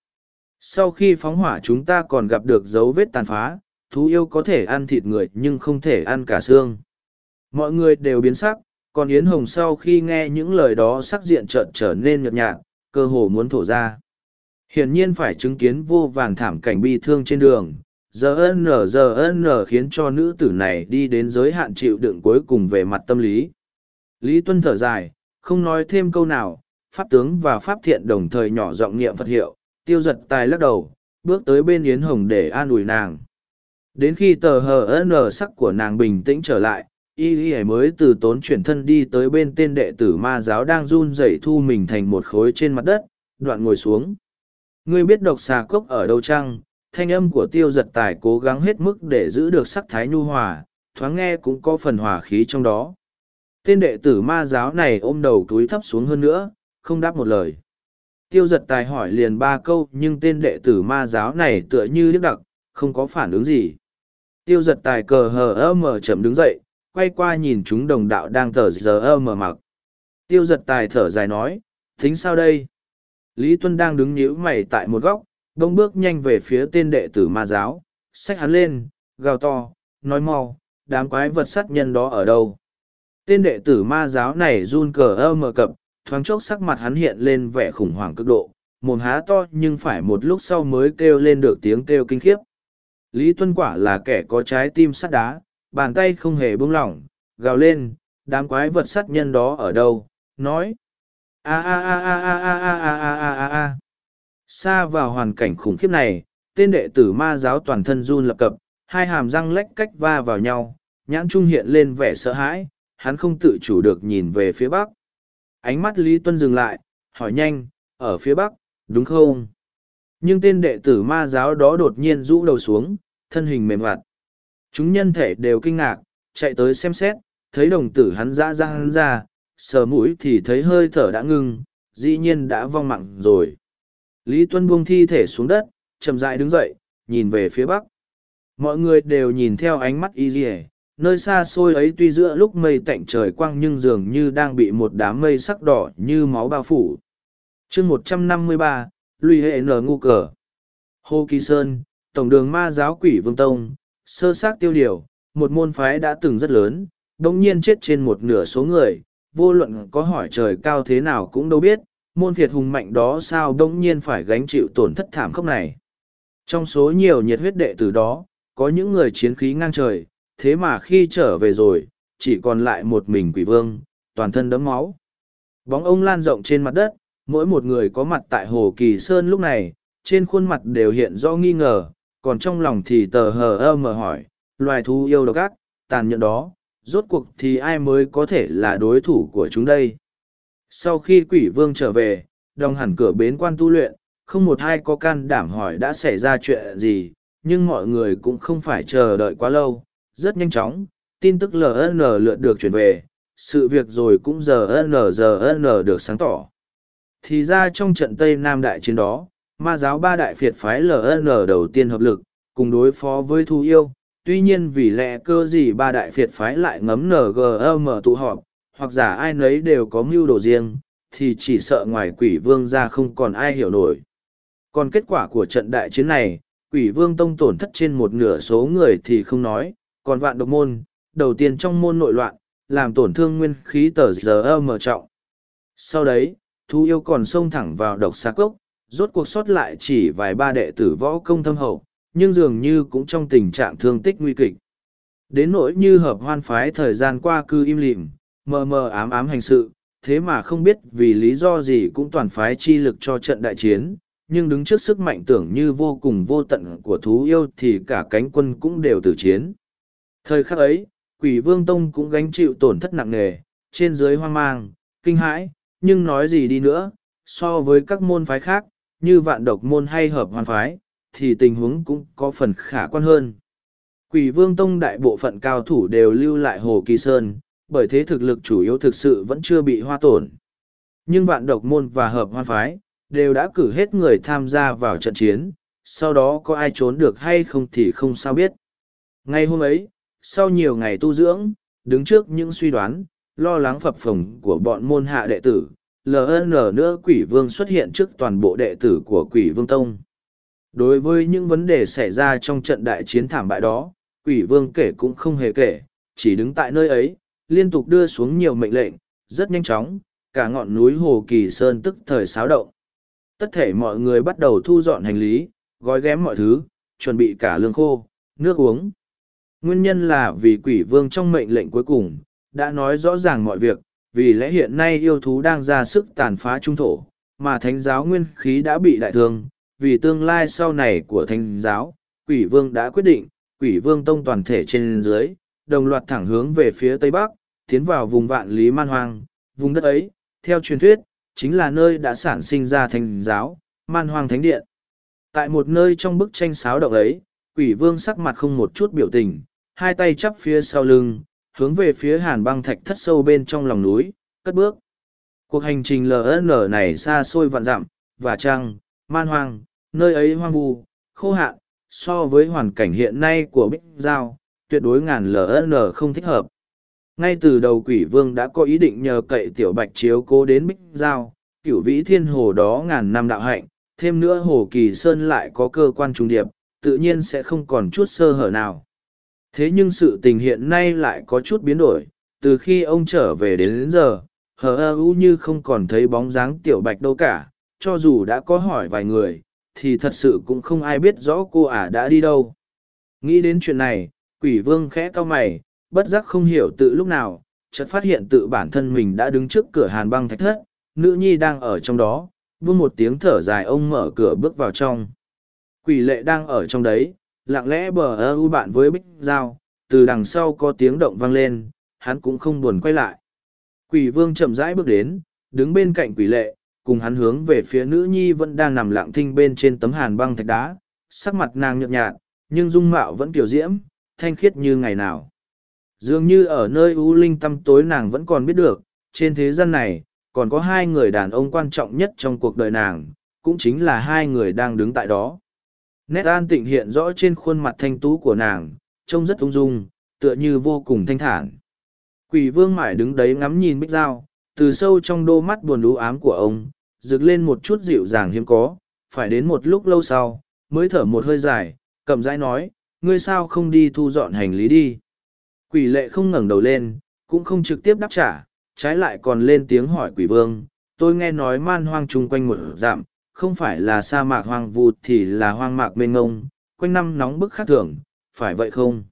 Sau khi phóng hỏa chúng ta còn gặp được dấu vết tàn phá, thú yêu có thể ăn thịt người nhưng không thể ăn cả xương. Mọi người đều biến sắc, còn Yến Hồng sau khi nghe những lời đó sắc diện trợn trở nên nhợt nhạt, cơ hồ muốn thổ ra. Hiển nhiên phải chứng kiến vô vàn thảm cảnh bi thương trên đường, giờ n giờ n khiến cho nữ tử này đi đến giới hạn chịu đựng cuối cùng về mặt tâm lý. Lý Tuân thở dài, không nói thêm câu nào, pháp tướng và pháp thiện đồng thời nhỏ giọng niệm Phật hiệu, tiêu giật tài lắc đầu, bước tới bên Yến Hồng để an ủi nàng. Đến khi tờ hờ n sắc của nàng bình tĩnh trở lại, y y mới từ tốn chuyển thân đi tới bên tên đệ tử ma giáo đang run rẩy thu mình thành một khối trên mặt đất, đoạn ngồi xuống. Ngươi biết độc xà cốc ở đâu chăng? Thanh âm của tiêu giật tài cố gắng hết mức để giữ được sắc thái nhu hòa, thoáng nghe cũng có phần hòa khí trong đó. Tên đệ tử ma giáo này ôm đầu túi thấp xuống hơn nữa, không đáp một lời. Tiêu giật tài hỏi liền ba câu nhưng tên đệ tử ma giáo này tựa như liếc đặc, không có phản ứng gì. Tiêu giật tài cờ hờ ơ mở chậm đứng dậy, quay qua nhìn chúng đồng đạo đang thở giờ ơ mở mặc. Tiêu giật tài thở dài nói, Thính sao đây? Lý Tuân đang đứng nhíu mày tại một góc, đông bước nhanh về phía tên đệ tử ma giáo, xách hắn lên, gào to, nói mau, đám quái vật sát nhân đó ở đâu? Tên đệ tử ma giáo này run cờ ơ mở cập, thoáng chốc sắc mặt hắn hiện lên vẻ khủng hoảng cực độ, mồm há to nhưng phải một lúc sau mới kêu lên được tiếng kêu kinh khiếp. Lý Tuân quả là kẻ có trái tim sắt đá, bàn tay không hề buông lỏng, gào lên, đám quái vật sát nhân đó ở đâu, nói. a a a a a a a a a a a a Xa vào hoàn cảnh khủng khiếp này, tên đệ tử ma giáo toàn thân run lập cập, hai hàm răng lách cách va vào nhau, nhãn trung hiện lên vẻ sợ hãi, hắn không tự chủ được nhìn về phía bắc. Ánh mắt Lý Tuân dừng lại, hỏi nhanh, ở phía bắc, đúng không? Nhưng tên đệ tử ma giáo đó đột nhiên rũ đầu xuống, thân hình mềm mặt. Chúng nhân thể đều kinh ngạc, chạy tới xem xét, thấy đồng tử hắn ra ra hắn ra, sờ mũi thì thấy hơi thở đã ngưng, dĩ nhiên đã vong mặn rồi. Lý Tuân buông thi thể xuống đất, chậm rãi đứng dậy, nhìn về phía bắc. Mọi người đều nhìn theo ánh mắt y dì nơi xa xôi ấy tuy giữa lúc mây tạnh trời quang nhưng dường như đang bị một đám mây sắc đỏ như máu bao phủ. chương một trăm năm mươi ba, Lùi hệ nở ngu cờ. Hồ Kỳ Sơn, Tổng đường ma giáo quỷ Vương Tông, sơ xác tiêu điều, một môn phái đã từng rất lớn, đồng nhiên chết trên một nửa số người, vô luận có hỏi trời cao thế nào cũng đâu biết, môn phiệt hùng mạnh đó sao đồng nhiên phải gánh chịu tổn thất thảm khốc này. Trong số nhiều nhiệt huyết đệ tử đó, có những người chiến khí ngang trời, thế mà khi trở về rồi, chỉ còn lại một mình quỷ vương, toàn thân đấm máu. Bóng ông lan rộng trên mặt đất, mỗi một người có mặt tại Hồ Kỳ Sơn lúc này, trên khuôn mặt đều hiện rõ nghi ngờ, còn trong lòng thì tờ hờ ơ mờ hỏi, loài thú yêu độc ác, tàn nhẫn đó, rốt cuộc thì ai mới có thể là đối thủ của chúng đây. Sau khi quỷ vương trở về, đồng hẳn cửa bến quan tu luyện, không một ai có can đảm hỏi đã xảy ra chuyện gì, nhưng mọi người cũng không phải chờ đợi quá lâu, rất nhanh chóng, tin tức LN lượt được chuyển về, sự việc rồi cũng giờ LN giờ LN được sáng tỏ. Thì ra trong trận Tây Nam Đại chiến đó, ma giáo ba đại phiệt phái LN đầu tiên hợp lực, cùng đối phó với thu yêu, tuy nhiên vì lẽ cơ gì ba đại phiệt phái lại ngấm NGM tụ họp, hoặc giả ai nấy đều có mưu đồ riêng, thì chỉ sợ ngoài quỷ vương ra không còn ai hiểu nổi. Còn kết quả của trận đại chiến này, quỷ vương tông tổn thất trên một nửa số người thì không nói, còn vạn độc môn, đầu tiên trong môn nội loạn, làm tổn thương nguyên khí tờ giờ mở trọng. Sau đấy, thú yêu còn xông thẳng vào độc xa cốc, rốt cuộc sót lại chỉ vài ba đệ tử võ công thâm hậu, nhưng dường như cũng trong tình trạng thương tích nguy kịch. Đến nỗi như hợp hoan phái thời gian qua cư im lìm, mờ mờ ám ám hành sự, thế mà không biết vì lý do gì cũng toàn phái chi lực cho trận đại chiến, nhưng đứng trước sức mạnh tưởng như vô cùng vô tận của thú yêu thì cả cánh quân cũng đều tử chiến. Thời khắc ấy, quỷ vương tông cũng gánh chịu tổn thất nặng nề, trên dưới hoang mang, kinh hãi, nhưng nói gì đi nữa, so với các môn phái khác, như vạn độc môn hay hợp hoàn phái, thì tình huống cũng có phần khả quan hơn. Quỷ vương tông đại bộ phận cao thủ đều lưu lại Hồ Kỳ Sơn, bởi thế thực lực chủ yếu thực sự vẫn chưa bị hoa tổn. Nhưng vạn độc môn và hợp hoan phái, đều đã cử hết người tham gia vào trận chiến, sau đó có ai trốn được hay không thì không sao biết. Ngay hôm ấy, sau nhiều ngày tu dưỡng, đứng trước những suy đoán, lo lắng phập phồng của bọn môn hạ đệ tử, LN nữa quỷ vương xuất hiện trước toàn bộ đệ tử của quỷ vương tông. Đối với những vấn đề xảy ra trong trận đại chiến thảm bại đó, quỷ vương kể cũng không hề kể, chỉ đứng tại nơi ấy, liên tục đưa xuống nhiều mệnh lệnh, rất nhanh chóng, cả ngọn núi Hồ Kỳ Sơn tức thời xáo động. Tất thể mọi người bắt đầu thu dọn hành lý, gói ghém mọi thứ, chuẩn bị cả lương khô, nước uống. Nguyên nhân là vì quỷ vương trong mệnh lệnh cuối cùng, đã nói rõ ràng mọi việc, vì lẽ hiện nay yêu thú đang ra sức tàn phá trung thổ, mà thánh giáo nguyên khí đã bị đại thương, vì tương lai sau này của thánh giáo, quỷ vương đã quyết định, quỷ vương tông toàn thể trên dưới, đồng loạt thẳng hướng về phía tây bắc, tiến vào vùng vạn lý man hoang, vùng đất ấy, theo truyền thuyết, chính là nơi đã sản sinh ra thánh giáo, man hoang thánh điện. Tại một nơi trong bức tranh sáo động ấy, quỷ vương sắc mặt không một chút biểu tình, hai tay chắp phía sau lưng, hướng về phía hàn băng thạch thất sâu bên trong lòng núi, cất bước. Cuộc hành trình LN này xa xôi vạn dặm, và trăng, man hoang, nơi ấy hoang vu, khô hạn, so với hoàn cảnh hiện nay của Bích Giao, tuyệt đối ngàn LN không thích hợp. Ngay từ đầu quỷ vương đã có ý định nhờ cậy tiểu bạch chiếu cố đến Bích Giao, cửu vĩ thiên hồ đó ngàn năm đạo hạnh, thêm nữa hồ kỳ sơn lại có cơ quan trung điệp, tự nhiên sẽ không còn chút sơ hở nào. Thế nhưng sự tình hiện nay lại có chút biến đổi, từ khi ông trở về đến, đến giờ, hờ ơ u như không còn thấy bóng dáng tiểu bạch đâu cả, cho dù đã có hỏi vài người, thì thật sự cũng không ai biết rõ cô ả đã đi đâu. Nghĩ đến chuyện này, quỷ vương khẽ cau mày, bất giác không hiểu tự lúc nào, chợt phát hiện tự bản thân mình đã đứng trước cửa hàn băng thạch thất, nữ nhi đang ở trong đó, vương một tiếng thở dài ông mở cửa bước vào trong. Quỷ lệ đang ở trong đấy, lặng lẽ bờ ơ u bạn với bích dao, từ đằng sau có tiếng động vang lên, hắn cũng không buồn quay lại. Quỷ vương chậm rãi bước đến, đứng bên cạnh quỷ lệ, cùng hắn hướng về phía nữ nhi vẫn đang nằm lặng thinh bên trên tấm hàn băng thạch đá, sắc mặt nàng nhợt nhạt, nhưng dung mạo vẫn kiểu diễm, thanh khiết như ngày nào. Dường như ở nơi u linh tăm tối nàng vẫn còn biết được, trên thế gian này, còn có hai người đàn ông quan trọng nhất trong cuộc đời nàng, cũng chính là hai người đang đứng tại đó. Nét an tịnh hiện rõ trên khuôn mặt thanh tú của nàng, trông rất ung dung, tựa như vô cùng thanh thản. Quỷ vương mải đứng đấy ngắm nhìn bích dao, từ sâu trong đôi mắt buồn đú ám của ông, rực lên một chút dịu dàng hiếm có, phải đến một lúc lâu sau, mới thở một hơi dài, cầm rãi nói, ngươi sao không đi thu dọn hành lý đi. Quỷ lệ không ngẩng đầu lên, cũng không trực tiếp đáp trả, trái lại còn lên tiếng hỏi quỷ vương, tôi nghe nói man hoang chung quanh một dặm, không phải là sa mạc hoang vu thì là hoang mạc mênh ngông, quanh năm nóng bức khác thường, phải vậy không?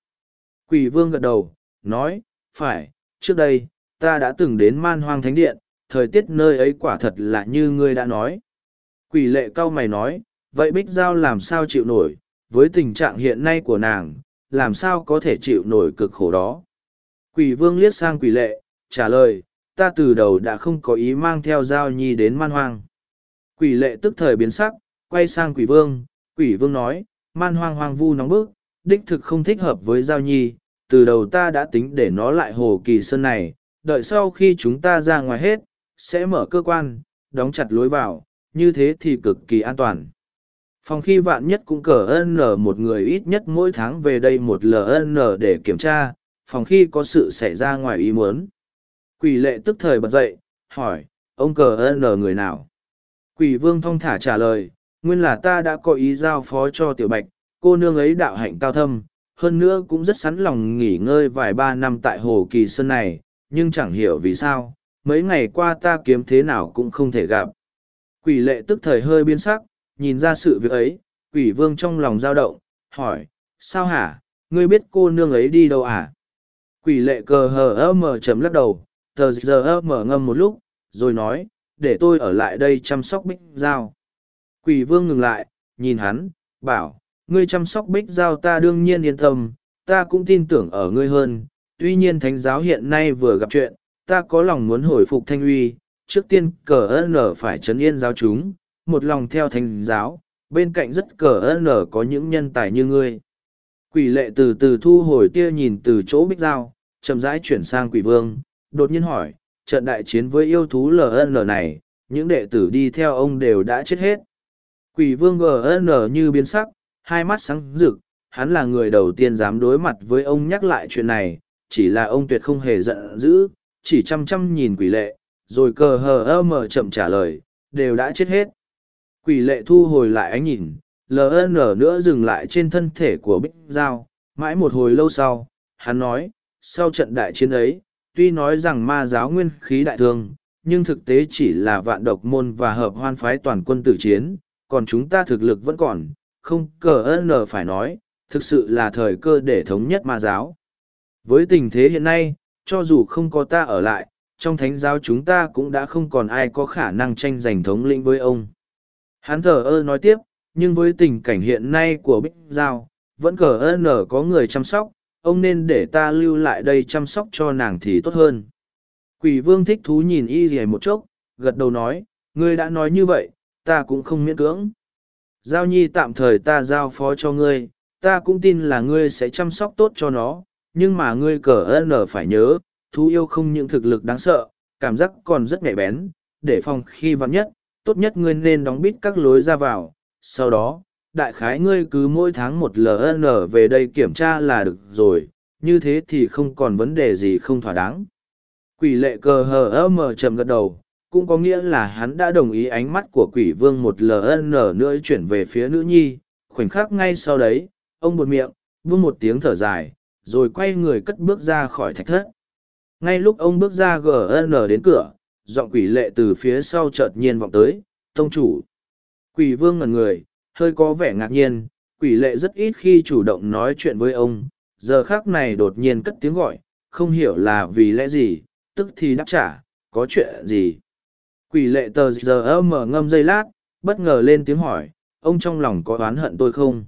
Quỷ vương gật đầu, nói, phải, trước đây, ta đã từng đến man hoang thánh điện, thời tiết nơi ấy quả thật là như ngươi đã nói. Quỷ lệ cao mày nói, vậy Bích Giao làm sao chịu nổi, với tình trạng hiện nay của nàng, làm sao có thể chịu nổi cực khổ đó. Quỷ vương liếc sang quỷ lệ, trả lời, ta từ đầu đã không có ý mang theo Giao Nhi đến man hoang. Quỷ lệ tức thời biến sắc, quay sang quỷ vương, quỷ vương nói, man hoang hoang vu nóng bức, đích thực không thích hợp với Giao Nhi, từ đầu ta đã tính để nó lại hồ kỳ sơn này, đợi sau khi chúng ta ra ngoài hết, sẽ mở cơ quan, đóng chặt lối vào, như thế thì cực kỳ an toàn. Phòng khi vạn nhất cũng cờ ơn một người ít nhất mỗi tháng về đây một LN để kiểm tra, phòng khi có sự xảy ra ngoài ý muốn. Quỷ lệ tức thời bật dậy, hỏi, ông cờ ơn người nào? Quỷ vương thong thả trả lời, nguyên là ta đã có ý giao phó cho tiểu bạch, cô nương ấy đạo hạnh cao thâm, hơn nữa cũng rất sẵn lòng nghỉ ngơi vài ba năm tại hồ kỳ sơn này, nhưng chẳng hiểu vì sao, mấy ngày qua ta kiếm thế nào cũng không thể gặp. Quỷ lệ tức thời hơi biến sắc, nhìn ra sự việc ấy, quỷ vương trong lòng dao động, hỏi, sao hả, ngươi biết cô nương ấy đi đâu à? Quỷ lệ cờ hờ ơ mờ chấm lắc đầu, tờ giờ ơ mở ngâm một lúc, rồi nói, để tôi ở lại đây chăm sóc bích giao. Quỷ vương ngừng lại, nhìn hắn, bảo, ngươi chăm sóc bích giao ta đương nhiên yên tâm, ta cũng tin tưởng ở ngươi hơn. Tuy nhiên thánh giáo hiện nay vừa gặp chuyện, ta có lòng muốn hồi phục thanh uy, trước tiên cờ ân nở phải chấn yên giáo chúng, một lòng theo thánh giáo, bên cạnh rất cờ ân nở có những nhân tài như ngươi. Quỷ lệ từ từ thu hồi tia nhìn từ chỗ bích giao, chậm rãi chuyển sang quỷ vương, đột nhiên hỏi, trận đại chiến với yêu thú LN này, những đệ tử đi theo ông đều đã chết hết. Quỷ vương GN như biến sắc, hai mắt sáng rực, hắn là người đầu tiên dám đối mặt với ông nhắc lại chuyện này, chỉ là ông tuyệt không hề giận dữ, chỉ chăm chăm nhìn quỷ lệ, rồi cờ hờ ơ mờ chậm trả lời, đều đã chết hết. Quỷ lệ thu hồi lại ánh nhìn, LN nữa dừng lại trên thân thể của Bích Giao, mãi một hồi lâu sau, hắn nói, sau trận đại chiến ấy, tuy nói rằng ma giáo nguyên khí đại thương, nhưng thực tế chỉ là vạn độc môn và hợp hoan phái toàn quân tử chiến, còn chúng ta thực lực vẫn còn, không cờ ơn phải nói, thực sự là thời cơ để thống nhất ma giáo. Với tình thế hiện nay, cho dù không có ta ở lại, trong thánh giáo chúng ta cũng đã không còn ai có khả năng tranh giành thống lĩnh với ông. Hắn thờ ơ nói tiếp, nhưng với tình cảnh hiện nay của Bích Giao, vẫn cờ ơn có người chăm sóc, ông nên để ta lưu lại đây chăm sóc cho nàng thì tốt hơn. Quỷ vương thích thú nhìn y gì một chốc, gật đầu nói, ngươi đã nói như vậy, ta cũng không miễn cưỡng. Giao nhi tạm thời ta giao phó cho ngươi, ta cũng tin là ngươi sẽ chăm sóc tốt cho nó, nhưng mà ngươi cờ ơn phải nhớ, thú yêu không những thực lực đáng sợ, cảm giác còn rất nhạy bén, để phòng khi vắng nhất, tốt nhất ngươi nên đóng bít các lối ra vào, sau đó, đại khái ngươi cứ mỗi tháng một ln về đây kiểm tra là được rồi, như thế thì không còn vấn đề gì không thỏa đáng. Quỷ lệ cờ hờ ơ mờ trầm gật đầu, cũng có nghĩa là hắn đã đồng ý ánh mắt của quỷ vương một ln nữa chuyển về phía nữ nhi, khoảnh khắc ngay sau đấy, ông bột miệng vương một tiếng thở dài, rồi quay người cất bước ra khỏi thạch thất. Ngay lúc ông bước ra gn đến cửa, giọng quỷ lệ từ phía sau chợt nhiên vọng tới, tông chủ. Quỷ vương ngẩn người hơi có vẻ ngạc nhiên, quỷ lệ rất ít khi chủ động nói chuyện với ông, giờ khác này đột nhiên cất tiếng gọi, không hiểu là vì lẽ gì, tức thì đáp trả, có chuyện gì. Quỷ lệ tờ giờ mở ngâm dây lát, bất ngờ lên tiếng hỏi, ông trong lòng có oán hận tôi không?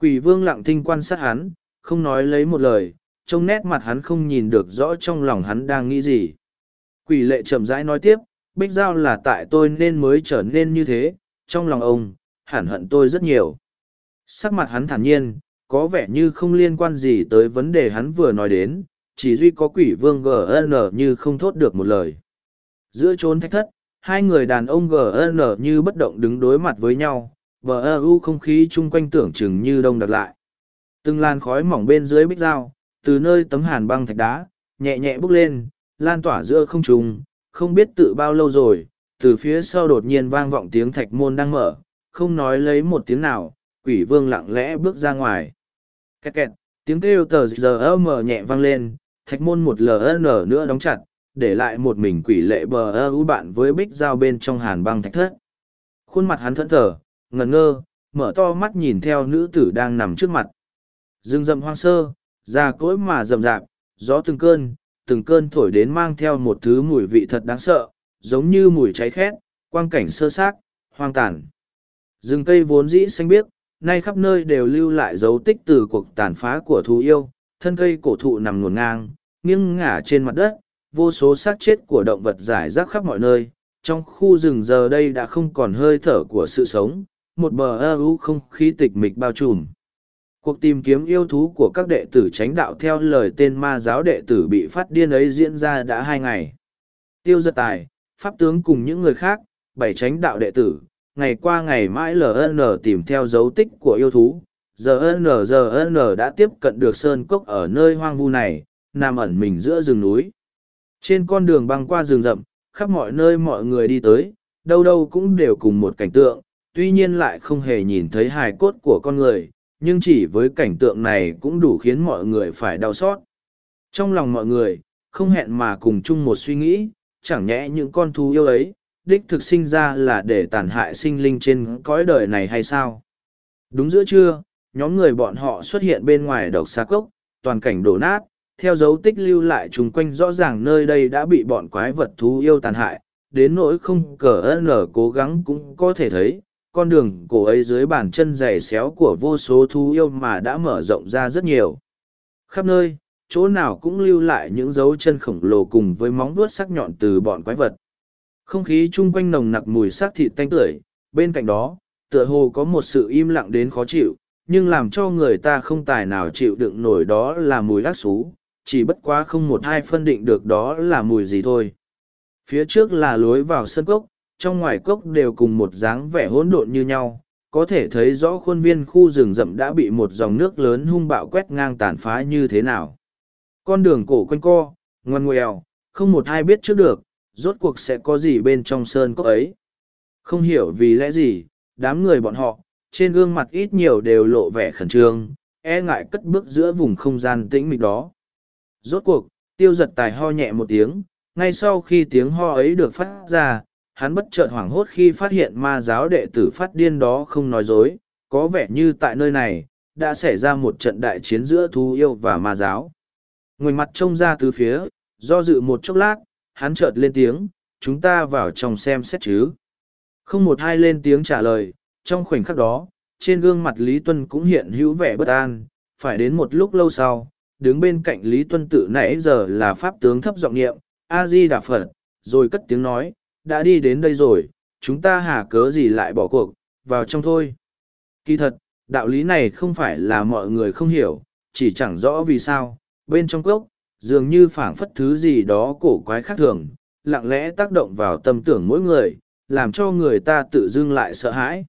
Quỷ vương lặng thinh quan sát hắn, không nói lấy một lời, trông nét mặt hắn không nhìn được rõ trong lòng hắn đang nghĩ gì. Quỷ lệ chậm rãi nói tiếp, Bích Giao là tại tôi nên mới trở nên như thế, trong lòng ông, hẳn hận tôi rất nhiều. Sắc mặt hắn thản nhiên, có vẻ như không liên quan gì tới vấn đề hắn vừa nói đến, chỉ duy có quỷ vương gn như không thốt được một lời giữa trốn thách thất hai người đàn ông gn như bất động đứng đối mặt với nhau bờ ơ u không khí chung quanh tưởng chừng như đông đặc lại từng làn khói mỏng bên dưới bích dao từ nơi tấm hàn băng thạch đá nhẹ nhẹ bốc lên lan tỏa giữa không trùng không biết tự bao lâu rồi từ phía sau đột nhiên vang vọng tiếng thạch môn đang mở không nói lấy một tiếng nào, quỷ vương lặng lẽ bước ra ngoài. Kẹt kẹt, tiếng kêu tờ giờ mờ nhẹ vang lên, thạch môn một ln nữa đóng chặt, để lại một mình quỷ lệ bờ ơ ưu bạn với bích dao bên trong hàn băng thạch thất. Khuôn mặt hắn thẫn thờ, ngẩn ngơ, mở to mắt nhìn theo nữ tử đang nằm trước mặt. Rừng rậm hoang sơ, già cỗi mà rậm rạp, gió từng cơn từng cơn thổi đến mang theo một thứ mùi vị thật đáng sợ, giống như mùi cháy khét, quang cảnh sơ xác, hoang tàn rừng cây vốn dĩ xanh biếc, nay khắp nơi đều lưu lại dấu tích từ cuộc tàn phá của thú yêu, thân cây cổ thụ nằm ngổn ngang, nghiêng ngả trên mặt đất, vô số xác chết của động vật rải rác khắp mọi nơi, trong khu rừng giờ đây đã không còn hơi thở của sự sống, một bờ ơ u không khí tịch mịch bao trùm. Cuộc tìm kiếm yêu thú của các đệ tử chánh đạo theo lời tên ma giáo đệ tử bị phát điên ấy diễn ra đã hai ngày. Tiêu giật tài, pháp tướng cùng những người khác, bảy chánh đạo đệ tử ngày qua ngày mãi ln tìm theo dấu tích của yêu thú. Giờ GN giờ đã tiếp cận được sơn cốc ở nơi hoang vu này, nằm ẩn mình giữa rừng núi. Trên con đường băng qua rừng rậm, khắp mọi nơi mọi người đi tới, đâu đâu cũng đều cùng một cảnh tượng, tuy nhiên lại không hề nhìn thấy hài cốt của con người, nhưng chỉ với cảnh tượng này cũng đủ khiến mọi người phải đau xót. Trong lòng mọi người, không hẹn mà cùng chung một suy nghĩ, chẳng nhẽ những con thú yêu ấy đích thực sinh ra là để tàn hại sinh linh trên cõi đời này hay sao? Đúng giữa trưa, nhóm người bọn họ xuất hiện bên ngoài độc xa cốc, toàn cảnh đổ nát, theo dấu tích lưu lại chung quanh rõ ràng nơi đây đã bị bọn quái vật thú yêu tàn hại, đến nỗi không cờ ơn lở cố gắng cũng có thể thấy, con đường cổ ấy dưới bàn chân dày xéo của vô số thú yêu mà đã mở rộng ra rất nhiều. Khắp nơi, chỗ nào cũng lưu lại những dấu chân khổng lồ cùng với móng vuốt sắc nhọn từ bọn quái vật không khí chung quanh nồng nặc mùi xác thịt tanh tưởi. Bên cạnh đó, tựa hồ có một sự im lặng đến khó chịu, nhưng làm cho người ta không tài nào chịu đựng nổi đó là mùi lác xú, chỉ bất quá không một ai phân định được đó là mùi gì thôi. Phía trước là lối vào sân cốc, trong ngoài cốc đều cùng một dáng vẻ hỗn độn như nhau, có thể thấy rõ khuôn viên khu rừng rậm đã bị một dòng nước lớn hung bạo quét ngang tàn phá như thế nào. Con đường cổ quanh co, ngoằn ngoèo, không một ai biết trước được rốt cuộc sẽ có gì bên trong sơn cốc ấy? Không hiểu vì lẽ gì, đám người bọn họ, trên gương mặt ít nhiều đều lộ vẻ khẩn trương e ngại cất bước giữa vùng không gian tĩnh mịch đó. Rốt cuộc, tiêu giật tài ho nhẹ một tiếng, ngay sau khi tiếng ho ấy được phát ra, hắn bất chợt hoảng hốt khi phát hiện ma giáo đệ tử phát điên đó không nói dối, có vẻ như tại nơi này, đã xảy ra một trận đại chiến giữa thú yêu và ma giáo. Ngoài mặt trông ra từ phía, do dự một chốc lát hắn chợt lên tiếng, chúng ta vào trong xem xét chứ. Không một ai lên tiếng trả lời, trong khoảnh khắc đó, trên gương mặt lý tuân cũng hiện hữu vẻ bất an, phải đến một lúc lâu sau, đứng bên cạnh lý tuân tự nãy giờ là pháp tướng thấp giọng niệm, a di đà phật, rồi cất tiếng nói, đã đi đến đây rồi, chúng ta hà cớ gì lại bỏ cuộc, vào trong thôi. Kỳ thật, đạo lý này không phải là mọi người không hiểu, chỉ chẳng rõ vì sao, bên trong cốc dường như phảng phất thứ gì đó cổ quái khác thường, lặng lẽ tác động vào tâm tưởng mỗi người, làm cho người ta tự dưng lại sợ hãi.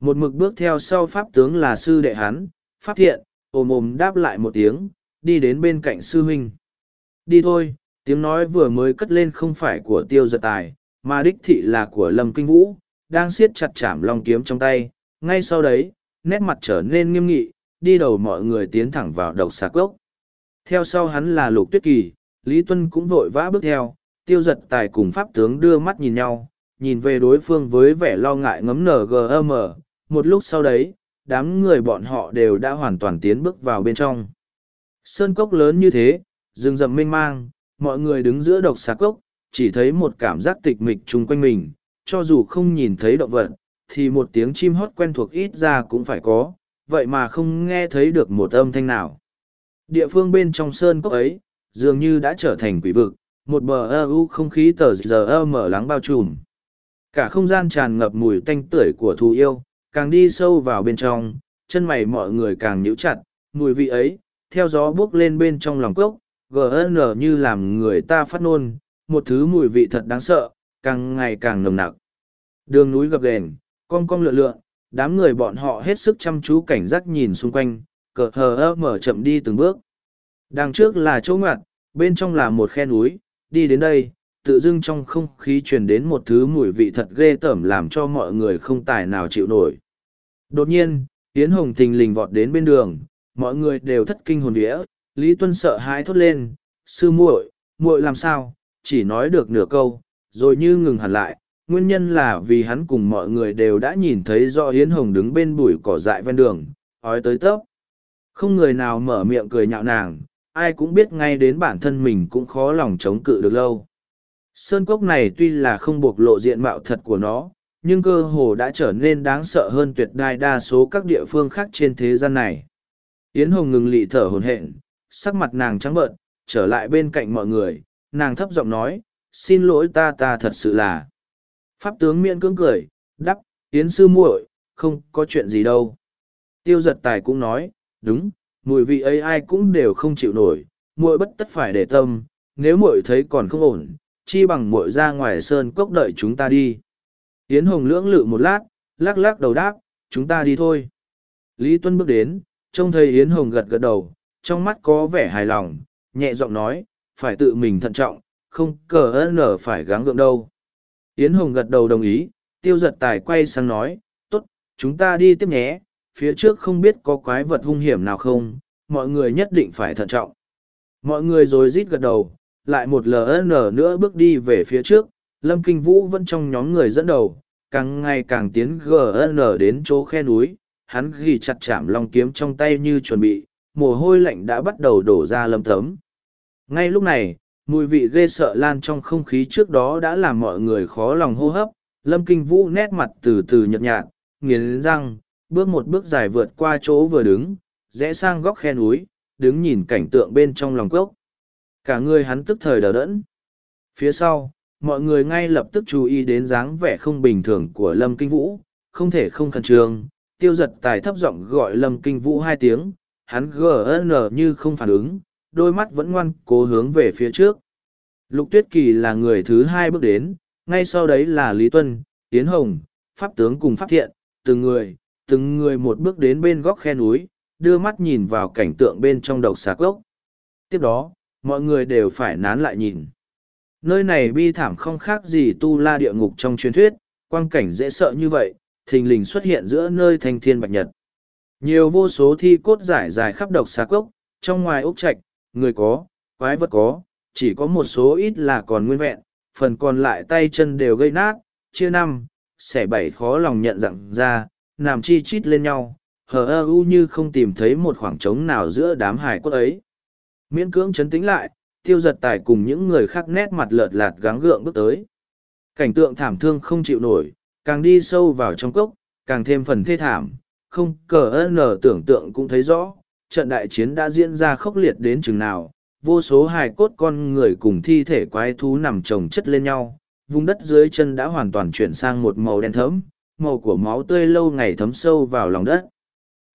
Một mực bước theo sau pháp tướng là sư đệ hắn, pháp thiện, ồm ồm đáp lại một tiếng, đi đến bên cạnh sư huynh. Đi thôi, tiếng nói vừa mới cất lên không phải của tiêu giật tài, mà đích thị là của lâm kinh vũ, đang siết chặt chảm long kiếm trong tay. Ngay sau đấy, nét mặt trở nên nghiêm nghị, đi đầu mọi người tiến thẳng vào độc xà cốc theo sau hắn là lục tuyết kỳ, lý tuân cũng vội vã bước theo, tiêu giật tài cùng pháp tướng đưa mắt nhìn nhau, nhìn về đối phương với vẻ lo ngại ngấm ngm một lúc sau đấy, đám người bọn họ đều đã hoàn toàn tiến bước vào bên trong. Sơn cốc lớn như thế, rừng rậm mênh mang, mọi người đứng giữa độc xà cốc, chỉ thấy một cảm giác tịch mịch chung quanh mình, cho dù không nhìn thấy động vật, thì một tiếng chim hót quen thuộc ít ra cũng phải có, vậy mà không nghe thấy được một âm thanh nào địa phương bên trong sơn cốc ấy, dường như đã trở thành quỷ vực, một bờ ơ u không khí tờ giờ ơ mở lắng bao trùm. Cả không gian tràn ngập mùi tanh tưởi của thù yêu, càng đi sâu vào bên trong, chân mày mọi người càng nhíu chặt, mùi vị ấy, theo gió bước lên bên trong lòng cốc gn như làm người ta phát nôn một thứ mùi vị thật đáng sợ, càng ngày càng nồng nặc. Đường núi gập ghềnh, cong cong lượn lượn, đám người bọn họ hết sức chăm chú cảnh giác nhìn xung quanh cờ hờ ơ mở chậm đi từng bước. Đằng trước là chỗ ngặt bên trong là một khe núi, đi đến đây, tự dưng trong không khí truyền đến một thứ mùi vị thật ghê tởm làm cho mọi người không tài nào chịu nổi. Đột nhiên, yến hồng thình lình vọt đến bên đường, mọi người đều thất kinh hồn vía, lý tuân sợ hãi thốt lên, sư muội muội làm sao? Chỉ nói được nửa câu, rồi như ngừng hẳn lại. Nguyên nhân là vì hắn cùng mọi người đều đã nhìn thấy do yến hồng đứng bên bụi cỏ dại ven đường, ói tới tấp không người nào mở miệng cười nhạo nàng, ai cũng biết ngay đến bản thân mình cũng khó lòng chống cự được lâu. Sơn cốc này tuy là không bộc lộ diện mạo thật của nó, nhưng cơ hồ đã trở nên đáng sợ hơn tuyệt đai đa số các địa phương khác trên thế gian này. Yến hồng ngừng lị thở hồn hện sắc mặt nàng trắng bợn, trở lại bên cạnh mọi người, nàng thấp giọng nói, xin lỗi ta ta thật sự là. Pháp tướng miễn cưỡng cười đắp yến sư muội, không có chuyện gì đâu. Tiêu giật tài cũng nói đúng, mùi vị ấy ai cũng đều không chịu nổi, muội bất tất phải để tâm, nếu muội thấy còn không ổn, chi bằng muội ra ngoài sơn cốc đợi chúng ta đi. Yến hồng lưỡng lự một lát, lắc lắc đầu đáp, chúng ta đi thôi. Lý tuân bước đến, trông thấy yến hồng gật gật đầu, trong mắt có vẻ hài lòng, nhẹ giọng nói, phải tự mình thận trọng, không cờ ơn nở phải gắng gượng đâu. Yến hồng gật đầu đồng ý, tiêu giật tài quay sang nói t ố t chúng ta đi tiếp nhé phía trước không biết có quái vật hung hiểm nào không mọi người nhất định phải thận trọng mọi người rồi rít gật đầu lại một ln nữa bước đi về phía trước lâm kinh vũ vẫn trong nhóm người dẫn đầu càng ngày càng tiến gn đến chỗ khe núi hắn ghi chặt chạm long kiếm trong tay như chuẩn bị mồ hôi lạnh đã bắt đầu đổ ra lâm thấm. Ngay lúc này, mùi vị ghê sợ lan trong không khí trước đó đã làm mọi người khó lòng hô hấp, lâm kinh vũ nét mặt từ từ nhợt nhạt, nghiến răng, bước một bước dài vượt qua chỗ vừa đứng, rẽ sang góc khe núi, đứng nhìn cảnh tượng bên trong lòng cốc. Cả người hắn tức thời đờ đẫn. Phía sau, mọi người ngay lập tức chú ý đến dáng vẻ không bình thường của lâm kinh vũ, không thể không khẩn trương, tiêu giật tài thấp giọng gọi lâm kinh vũ hai tiếng, hắn gn như không phản ứng đôi mắt vẫn ngoan cố hướng về phía trước lục tuyết kỳ là người thứ hai bước đến ngay sau đấy là lý tuân tiến hồng pháp tướng cùng pháp thiện từng người từng người một bước đến bên góc khe núi đưa mắt nhìn vào cảnh tượng bên trong độc xà cốc. Tiếp đó mọi người đều phải nán lại nhìn. Nơi này bi thảm không khác gì tu la địa ngục trong truyền thuyết quang cảnh dễ sợ như vậy thình lình xuất hiện giữa nơi thanh thiên bạch nhật. Nhiều vô số thi cốt giải dài khắp độc xà cốc, trong ngoài ốc trạch, người có, quái vật có, chỉ có một số ít là còn nguyên vẹn, phần còn lại tay chân đều gây nát, chia năm, xẻ bảy khó lòng nhận dạng ra, nằm chi chít lên nhau, hờ ơ u như không tìm thấy một khoảng trống nào giữa đám hải cốt ấy. Miễn cưỡng chấn tĩnh lại, tiêu giật tài cùng những người khác nét mặt lợt lạt gắng gượng bước tới. Cảnh tượng thảm thương không chịu nổi, càng đi sâu vào trong cốc, càng thêm phần thê thảm, không cờ ân tưởng tượng cũng thấy rõ, trận đại chiến đã diễn ra khốc liệt đến chừng nào, vô số hài cốt con người cùng thi thể quái thú nằm chồng chất lên nhau, vùng đất dưới chân đã hoàn toàn chuyển sang một màu đen thẫm, màu của máu tươi lâu ngày thấm sâu vào lòng đất.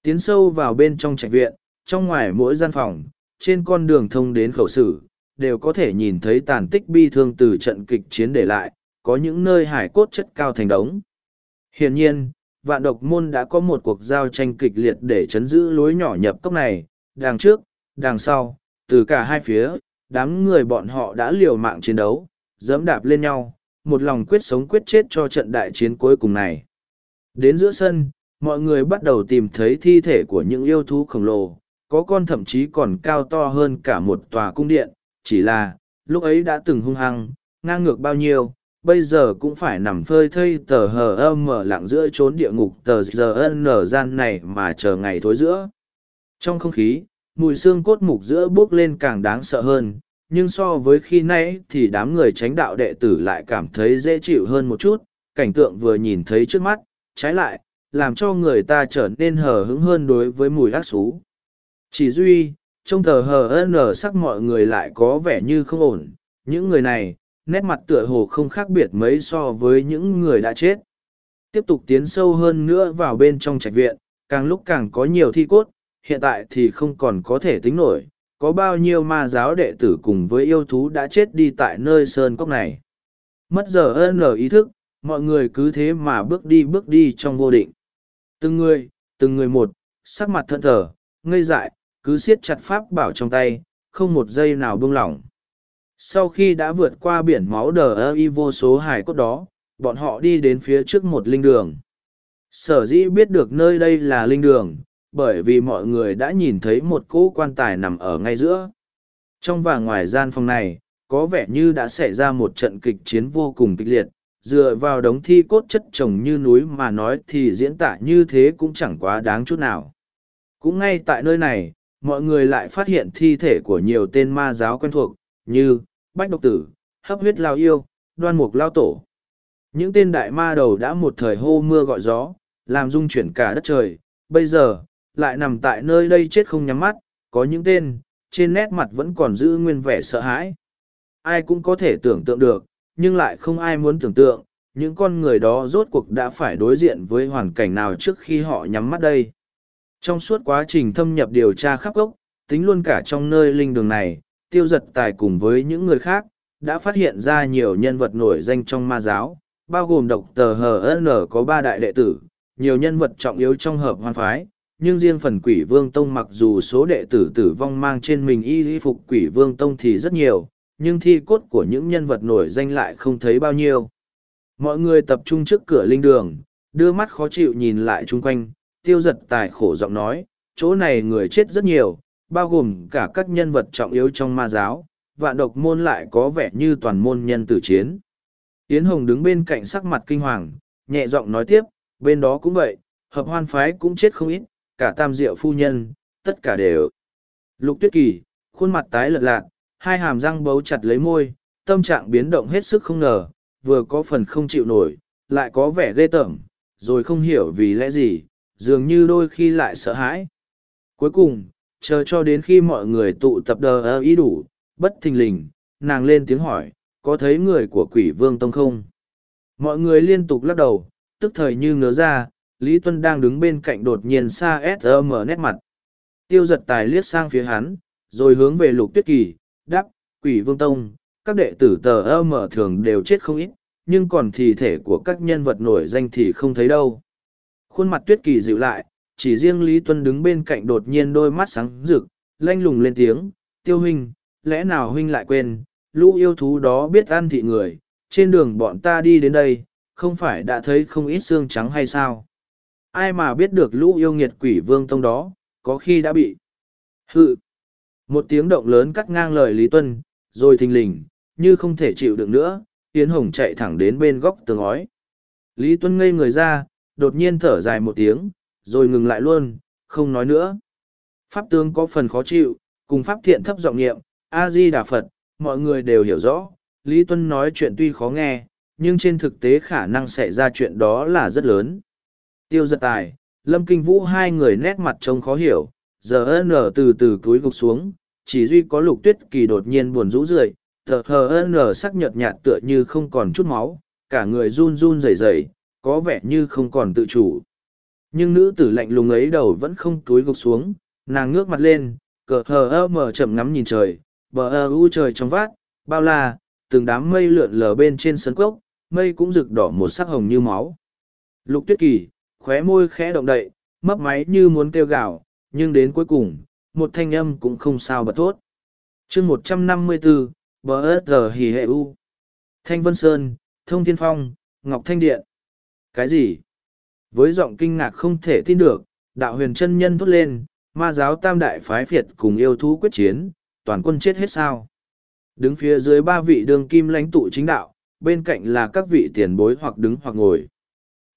Tiến sâu vào bên trong trạch viện, trong ngoài mỗi gian phòng, trên con đường thông đến khẩu sử, đều có thể nhìn thấy tàn tích bi thương từ trận kịch chiến để lại, có những nơi hải cốt chất cao thành đống. Hiển nhiên, vạn độc môn đã có một cuộc giao tranh kịch liệt để chấn giữ lối nhỏ nhập cốc này, đằng trước, đằng sau, từ cả hai phía, đám người bọn họ đã liều mạng chiến đấu, dẫm đạp lên nhau, một lòng quyết sống quyết chết cho trận đại chiến cuối cùng này. Đến giữa sân, mọi người bắt đầu tìm thấy thi thể của những yêu thú khổng lồ, có con thậm chí còn cao to hơn cả một tòa cung điện, chỉ là, lúc ấy đã từng hung hăng, ngang ngược bao nhiêu, bây giờ cũng phải nằm phơi thây tờ hờ âm mở lặng giữa trốn địa ngục tờ giờ nở gian này mà chờ ngày thối giữa. Trong không khí, mùi xương cốt mục giữa bước lên càng đáng sợ hơn, nhưng so với khi nãy thì đám người tránh đạo đệ tử lại cảm thấy dễ chịu hơn một chút, cảnh tượng vừa nhìn thấy trước mắt, trái lại, làm cho người ta trở nên hờ hững hơn đối với mùi ác xú. Chỉ duy, trong tờ hờ nở sắc mọi người lại có vẻ như không ổn, những người này, nét mặt tựa hồ không khác biệt mấy so với những người đã chết. Tiếp tục tiến sâu hơn nữa vào bên trong trạch viện, càng lúc càng có nhiều thi cốt, hiện tại thì không còn có thể tính nổi, có bao nhiêu ma giáo đệ tử cùng với yêu thú đã chết đi tại nơi sơn cốc này. Mất giờ ân ý thức, mọi người cứ thế mà bước đi bước đi trong vô định. Từng người, từng người một, sắc mặt thân thờ, ngây dại, cứ siết chặt pháp bảo trong tay, không một giây nào buông lỏng. Sau khi đã vượt qua biển máu đờ ơ y vô số hải cốt đó, bọn họ đi đến phía trước một linh đường. Sở dĩ biết được nơi đây là linh đường, bởi vì mọi người đã nhìn thấy một cỗ quan tài nằm ở ngay giữa. Trong và ngoài gian phòng này, có vẻ như đã xảy ra một trận kịch chiến vô cùng kịch liệt, dựa vào đống thi cốt chất chồng như núi mà nói thì diễn tả như thế cũng chẳng quá đáng chút nào. Cũng ngay tại nơi này, mọi người lại phát hiện thi thể của nhiều tên ma giáo quen thuộc, như Bách Độc Tử, Hấp Huyết Lao Yêu, Đoan Mục Lao Tổ. Những tên đại ma đầu đã một thời hô mưa gọi gió, làm rung chuyển cả đất trời, bây giờ, lại nằm tại nơi đây chết không nhắm mắt, có những tên, trên nét mặt vẫn còn giữ nguyên vẻ sợ hãi. Ai cũng có thể tưởng tượng được, nhưng lại không ai muốn tưởng tượng, những con người đó rốt cuộc đã phải đối diện với hoàn cảnh nào trước khi họ nhắm mắt đây. Trong suốt quá trình thâm nhập điều tra khắp gốc, tính luôn cả trong nơi linh đường này, tiêu giật tài cùng với những người khác, đã phát hiện ra nhiều nhân vật nổi danh trong ma giáo, bao gồm độc tờ HN có ba đại đệ tử, nhiều nhân vật trọng yếu trong hợp hoan phái, nhưng riêng phần quỷ vương tông mặc dù số đệ tử tử vong mang trên mình y y phục quỷ vương tông thì rất nhiều, nhưng thi cốt của những nhân vật nổi danh lại không thấy bao nhiêu. Mọi người tập trung trước cửa linh đường, đưa mắt khó chịu nhìn lại chung quanh, tiêu giật tài khổ giọng nói, chỗ này người chết rất nhiều, bao gồm cả các nhân vật trọng yếu trong ma giáo, vạn độc môn lại có vẻ như toàn môn nhân tử chiến. Yến Hồng đứng bên cạnh sắc mặt kinh hoàng, nhẹ giọng nói tiếp, bên đó cũng vậy, hợp hoan phái cũng chết không ít, cả tam diệu phu nhân, tất cả đều. Lục tuyết kỳ, khuôn mặt tái lật lạc, hai hàm răng bấu chặt lấy môi, tâm trạng biến động hết sức không ngờ, vừa có phần không chịu nổi, lại có vẻ ghê tởm, rồi không hiểu vì lẽ gì, dường như đôi khi lại sợ hãi. Cuối cùng, chờ cho đến khi mọi người tụ tập đờ ơ ý đủ, bất thình lình, nàng lên tiếng hỏi, có thấy người của quỷ vương tông không? Mọi người liên tục lắc đầu, tức thời như ngớ ra, Lý Tuân đang đứng bên cạnh đột nhiên xa S.M. nét mặt. Tiêu giật tài liếc sang phía hắn, rồi hướng về lục tuyết kỳ, đáp, quỷ vương tông, các đệ tử tờ âm thường đều chết không ít, nhưng còn thi thể của các nhân vật nổi danh thì không thấy đâu. Khuôn mặt tuyết kỳ dịu lại, chỉ riêng Lý Tuân đứng bên cạnh đột nhiên đôi mắt sáng rực, lanh lùng lên tiếng, tiêu huynh, lẽ nào huynh lại quên, lũ yêu thú đó biết ăn thị người, trên đường bọn ta đi đến đây, không phải đã thấy không ít xương trắng hay sao? Ai mà biết được lũ yêu nghiệt quỷ vương tông đó, có khi đã bị. Hự! Một tiếng động lớn cắt ngang lời Lý Tuân, rồi thình lình, như không thể chịu được nữa, Yến Hồng chạy thẳng đến bên góc tường ói. Lý Tuân ngây người ra, đột nhiên thở dài một tiếng, rồi ngừng lại luôn, không nói nữa. Pháp tướng có phần khó chịu, cùng Pháp thiện thấp giọng niệm, A-di Đà Phật, mọi người đều hiểu rõ, Lý Tuân nói chuyện tuy khó nghe, nhưng trên thực tế khả năng xảy ra chuyện đó là rất lớn. Tiêu giật tài, Lâm Kinh Vũ hai người nét mặt trông khó hiểu, giờ nở từ từ cúi gục xuống, chỉ duy có lục tuyết kỳ đột nhiên buồn rũ rượi, thờ hờ n sắc nhợt nhạt tựa như không còn chút máu, cả người run run rẩy rẩy, có vẻ như không còn tự chủ. Nhưng nữ tử lạnh lùng ấy đầu vẫn không túi gục xuống, nàng ngước mặt lên, cờ hờ ơ mờ chậm ngắm nhìn trời, bờ ơ u trời trong vát, bao la, từng đám mây lượn lờ bên trên sân cốc, mây cũng rực đỏ một sắc hồng như máu. Lục tuyết kỳ, khóe môi khẽ động đậy, mấp máy như muốn kêu gào, nhưng đến cuối cùng, một thanh âm cũng không sao bật thốt. chương một trăm năm mươi bốn bờ ớt gờ hì hệ u. Thanh Vân Sơn, Thông Thiên Phong, Ngọc Thanh Điện. Cái gì? Với giọng kinh ngạc không thể tin được, đạo huyền chân nhân thốt lên, ma giáo tam đại phái phiệt cùng yêu thú quyết chiến, toàn quân chết hết sao. Đứng phía dưới ba vị đường kim lãnh tụ chính đạo, bên cạnh là các vị tiền bối hoặc đứng hoặc ngồi.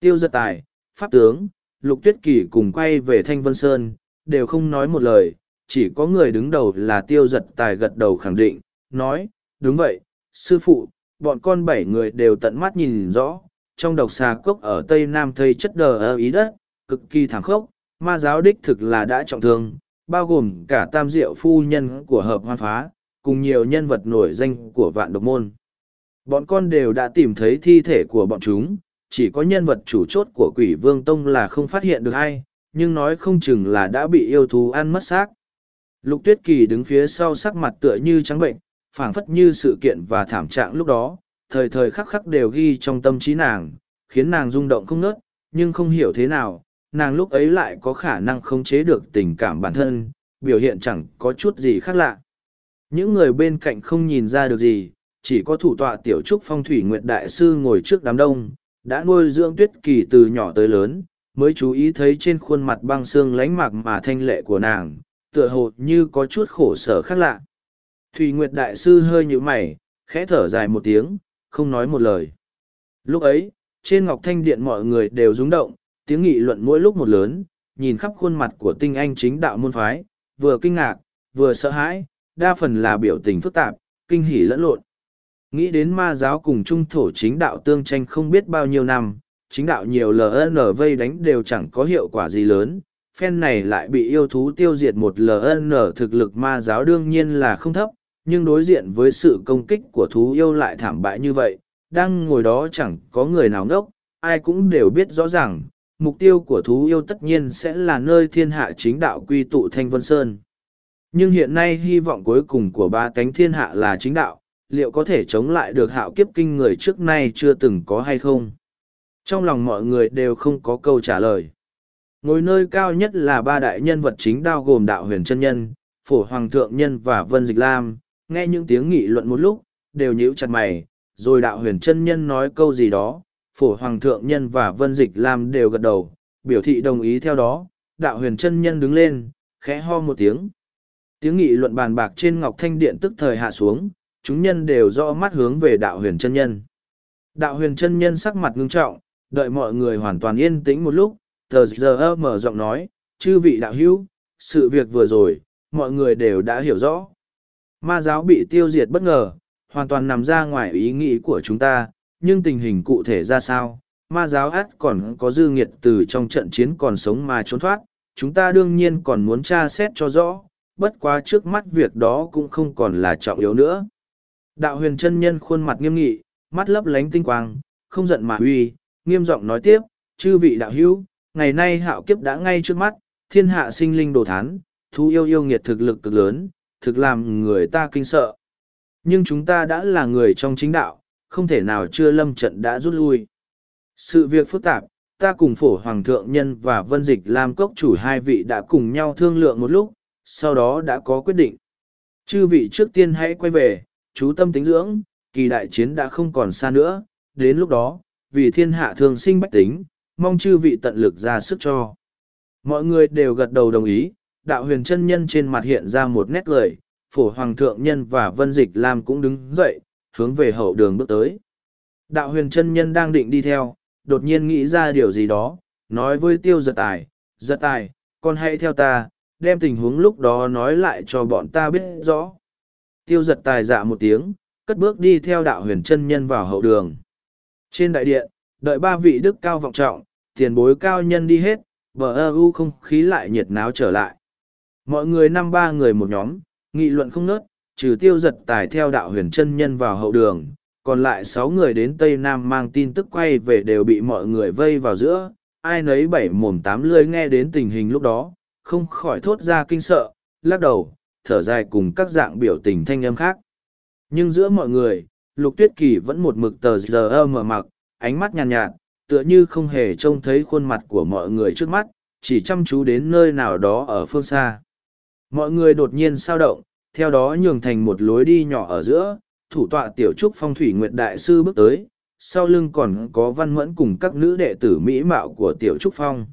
Tiêu giật tài, pháp tướng, lục tuyết kỳ cùng quay về Thanh Vân Sơn, đều không nói một lời, chỉ có người đứng đầu là tiêu giật tài gật đầu khẳng định, nói, đúng vậy, sư phụ, bọn con bảy người đều tận mắt nhìn rõ, trong độc xà cốc ở Tây Nam thây chất đờ ở ý đất, cực kỳ thảm khốc, ma giáo đích thực là đã trọng thương, bao gồm cả tam diệu phu nhân của hợp hoan phá, cùng nhiều nhân vật nổi danh của vạn độc môn. Bọn con đều đã tìm thấy thi thể của bọn chúng, chỉ có nhân vật chủ chốt của quỷ vương tông là không phát hiện được ai, nhưng nói không chừng là đã bị yêu thú ăn mất xác. Lục tuyết kỳ đứng phía sau sắc mặt tựa như trắng bệnh, phảng phất như sự kiện và thảm trạng lúc đó, thời thời khắc khắc đều ghi trong tâm trí nàng, khiến nàng rung động không nớt, nhưng không hiểu thế nào, nàng lúc ấy lại có khả năng khống chế được tình cảm bản thân, biểu hiện chẳng có chút gì khác lạ. Những người bên cạnh không nhìn ra được gì, chỉ có thủ tọa tiểu trúc phong thủy nguyệt đại sư ngồi trước đám đông, đã nuôi dưỡng tuyết kỳ từ nhỏ tới lớn, mới chú ý thấy trên khuôn mặt băng xương lánh mạc mà thanh lệ của nàng, tựa hồ như có chút khổ sở khác lạ. Thủy Nguyệt Đại Sư hơi như mày, khẽ thở dài một tiếng, không nói một lời. Lúc ấy, trên Ngọc Thanh Điện mọi người đều rung động, tiếng nghị luận mỗi lúc một lớn, nhìn khắp khuôn mặt của tinh anh chính đạo môn phái, vừa kinh ngạc, vừa sợ hãi, đa phần là biểu tình phức tạp, kinh hỉ lẫn lộn. Nghĩ đến ma giáo cùng trung thổ chính đạo tương tranh không biết bao nhiêu năm, chính đạo nhiều LN vây đánh đều chẳng có hiệu quả gì lớn, phen này lại bị yêu thú tiêu diệt một LN thực lực ma giáo đương nhiên là không thấp, nhưng đối diện với sự công kích của thú yêu lại thảm bại như vậy, đang ngồi đó chẳng có người nào ngốc, ai cũng đều biết rõ ràng, mục tiêu của thú yêu tất nhiên sẽ là nơi thiên hạ chính đạo quy tụ Thanh Vân Sơn. Nhưng hiện nay hy vọng cuối cùng của ba cánh thiên hạ là chính đạo, liệu có thể chống lại được hạo kiếp kinh người trước nay chưa từng có hay không? Trong lòng mọi người đều không có câu trả lời. Ngồi nơi cao nhất là ba đại nhân vật chính đao gồm đạo huyền chân nhân, phổ hoàng thượng nhân và vân dịch lam, nghe những tiếng nghị luận một lúc, đều nhíu chặt mày, rồi đạo huyền chân nhân nói câu gì đó, phổ hoàng thượng nhân và vân dịch lam đều gật đầu, biểu thị đồng ý theo đó, đạo huyền chân nhân đứng lên, khẽ ho một tiếng. Tiếng nghị luận bàn bạc trên ngọc thanh điện tức thời hạ xuống, chúng nhân đều do mắt hướng về đạo huyền chân nhân. Đạo huyền chân nhân sắc mặt ngưng trọng, đợi mọi người hoàn toàn yên tĩnh một lúc, tờ giờ mở giọng nói, chư vị đạo hữu, sự việc vừa rồi, mọi người đều đã hiểu rõ. Ma giáo bị tiêu diệt bất ngờ, hoàn toàn nằm ra ngoài ý nghĩ của chúng ta, nhưng tình hình cụ thể ra sao, ma giáo ắt còn có dư nghiệt từ trong trận chiến còn sống mà trốn thoát, chúng ta đương nhiên còn muốn tra xét cho rõ, bất quá trước mắt việc đó cũng không còn là trọng yếu nữa. Đạo huyền chân nhân khuôn mặt nghiêm nghị, mắt lấp lánh tinh quang, không giận mà huy, nghiêm giọng nói tiếp, chư vị đạo hữu, ngày nay hạo kiếp đã ngay trước mắt, thiên hạ sinh linh đồ thán, thú yêu yêu nghiệt thực lực cực lớn, thực làm người ta kinh sợ. Nhưng chúng ta đã là người trong chính đạo, không thể nào chưa lâm trận đã rút lui. Sự việc phức tạp, ta cùng phổ hoàng thượng nhân và vân dịch làm cốc chủ hai vị đã cùng nhau thương lượng một lúc, sau đó đã có quyết định. Chư vị trước tiên hãy quay về, chú tâm tính dưỡng, kỳ đại chiến đã không còn xa nữa, đến lúc đó, vì thiên hạ thường sinh bách tính, mong chư vị tận lực ra sức cho. Mọi người đều gật đầu đồng ý, đạo huyền chân nhân trên mặt hiện ra một nét cười, phổ hoàng thượng nhân và vân dịch lam cũng đứng dậy, hướng về hậu đường bước tới. Đạo huyền chân nhân đang định đi theo, đột nhiên nghĩ ra điều gì đó, nói với tiêu giật tài, giật tài, con hãy theo ta, đem tình huống lúc đó nói lại cho bọn ta biết rõ. Tiêu giật tài dạ một tiếng, cất bước đi theo đạo huyền chân nhân vào hậu đường. Trên đại điện, đợi ba vị đức cao vọng trọng, tiền bối cao nhân đi hết, bờ ơ u không khí lại nhiệt náo trở lại. Mọi người năm ba người một nhóm, nghị luận không nớt, trừ tiêu giật tài theo đạo huyền chân nhân vào hậu đường, còn lại sáu người đến Tây Nam mang tin tức quay về đều bị mọi người vây vào giữa, ai nấy bảy mồm tám lươi nghe đến tình hình lúc đó, không khỏi thốt ra kinh sợ, lắc đầu, thở dài cùng các dạng biểu tình thanh âm khác. Nhưng giữa mọi người, Lục Tuyết Kỳ vẫn một mực tờ giờ mở mặc, ánh mắt nhàn nhạt, nhạt, tựa như không hề trông thấy khuôn mặt của mọi người trước mắt, chỉ chăm chú đến nơi nào đó ở phương xa. Mọi người đột nhiên sao động, theo đó nhường thành một lối đi nhỏ ở giữa, thủ tọa tiểu trúc phong thủy nguyệt đại sư bước tới, sau lưng còn có văn mẫn cùng các nữ đệ tử mỹ mạo của tiểu trúc phong.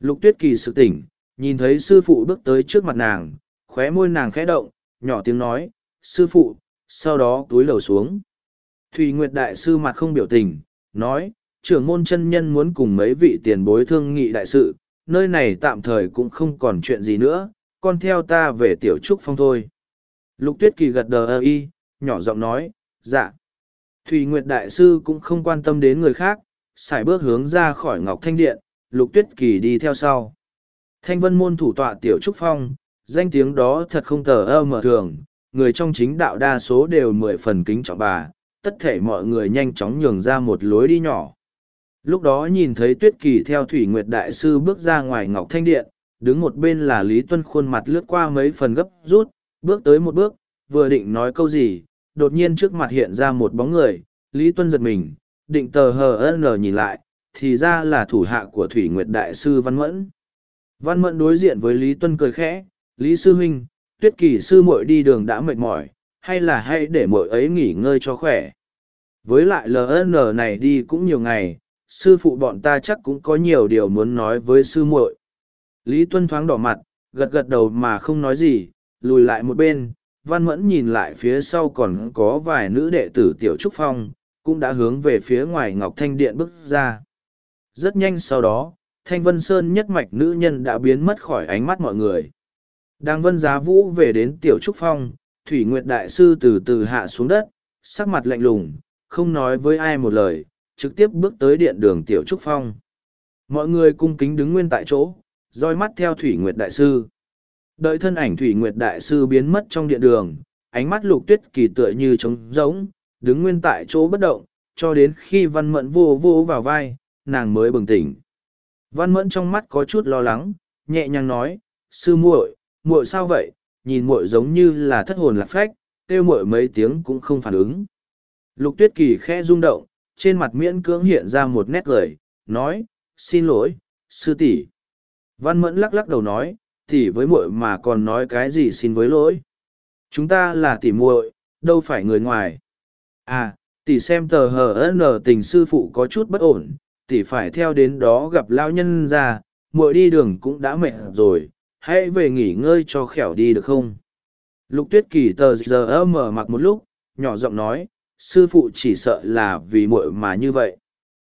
Lục tuyết kỳ sự tỉnh, nhìn thấy sư phụ bước tới trước mặt nàng, khóe môi nàng khẽ động, nhỏ tiếng nói, sư phụ, sau đó túi lầu xuống. Thủy Nguyệt Đại Sư mặt không biểu tình, nói, trưởng môn chân nhân muốn cùng mấy vị tiền bối thương nghị đại sự, nơi này tạm thời cũng không còn chuyện gì nữa, con theo ta về tiểu trúc phong thôi. Lục tuyết kỳ gật đờ ơ y, nhỏ giọng nói, dạ. Thùy Nguyệt Đại Sư cũng không quan tâm đến người khác, xài bước hướng ra khỏi Ngọc Thanh Điện, Lục Tuyết Kỳ đi theo sau. Thanh vân môn thủ tọa Tiểu Trúc Phong, danh tiếng đó thật không tờ ơ mở thường, người trong chính đạo đa số đều mười phần kính trọng bà, tất thể mọi người nhanh chóng nhường ra một lối đi nhỏ. Lúc đó nhìn thấy Tuyết Kỳ theo Thủy Nguyệt Đại Sư bước ra ngoài Ngọc Thanh Điện, đứng một bên là Lý Tuân khuôn mặt lướt qua mấy phần gấp rút, bước tới một bước, vừa định nói câu gì, đột nhiên trước mặt hiện ra một bóng người, Lý Tuân giật mình, định tờ hờ lờ nhìn lại, thì ra là thủ hạ của Thủy Nguyệt Đại Sư Văn Mẫn. Văn Mẫn đối diện với Lý Tuân cười khẽ, Lý Sư Huynh, tuyết kỳ sư muội đi đường đã mệt mỏi, hay là hãy để muội ấy nghỉ ngơi cho khỏe. Với lại LN này đi cũng nhiều ngày, sư phụ bọn ta chắc cũng có nhiều điều muốn nói với sư muội. Lý Tuân thoáng đỏ mặt, gật gật đầu mà không nói gì, lùi lại một bên, Văn Mẫn nhìn lại phía sau còn có vài nữ đệ tử Tiểu Trúc Phong, cũng đã hướng về phía ngoài Ngọc Thanh Điện bước ra. Rất nhanh sau đó, Thanh Vân Sơn nhất mạch nữ nhân đã biến mất khỏi ánh mắt mọi người. Đang vân giá vũ về đến Tiểu Trúc Phong, Thủy Nguyệt Đại Sư từ từ hạ xuống đất, sắc mặt lạnh lùng, không nói với ai một lời, trực tiếp bước tới điện đường Tiểu Trúc Phong. Mọi người cung kính đứng nguyên tại chỗ, roi mắt theo Thủy Nguyệt Đại Sư. Đợi thân ảnh Thủy Nguyệt Đại Sư biến mất trong điện đường, ánh mắt lục tuyết kỳ tựa như trống rỗng, đứng nguyên tại chỗ bất động, cho đến khi văn mẫn vô vô vào vai, nàng mới bừng tỉnh. Văn mẫn trong mắt có chút lo lắng, nhẹ nhàng nói, sư muội, muội sao vậy, nhìn muội giống như là thất hồn lạc phách, kêu muội mấy tiếng cũng không phản ứng. Lục tuyết kỳ khẽ rung động, trên mặt miễn cưỡng hiện ra một nét cười, nói, xin lỗi, sư tỷ. Văn mẫn lắc lắc đầu nói, tỷ với muội mà còn nói cái gì xin với lỗi. Chúng ta là tỷ muội, đâu phải người ngoài. À, tỷ xem tờ hờ n tình sư phụ có chút bất ổn, tỷ phải theo đến đó gặp lao nhân ra, muội đi đường cũng đã mệt rồi, hãy về nghỉ ngơi cho khẻo đi được không? Lục tuyết kỳ tờ giờ mở mặc một lúc, nhỏ giọng nói, sư phụ chỉ sợ là vì muội mà như vậy.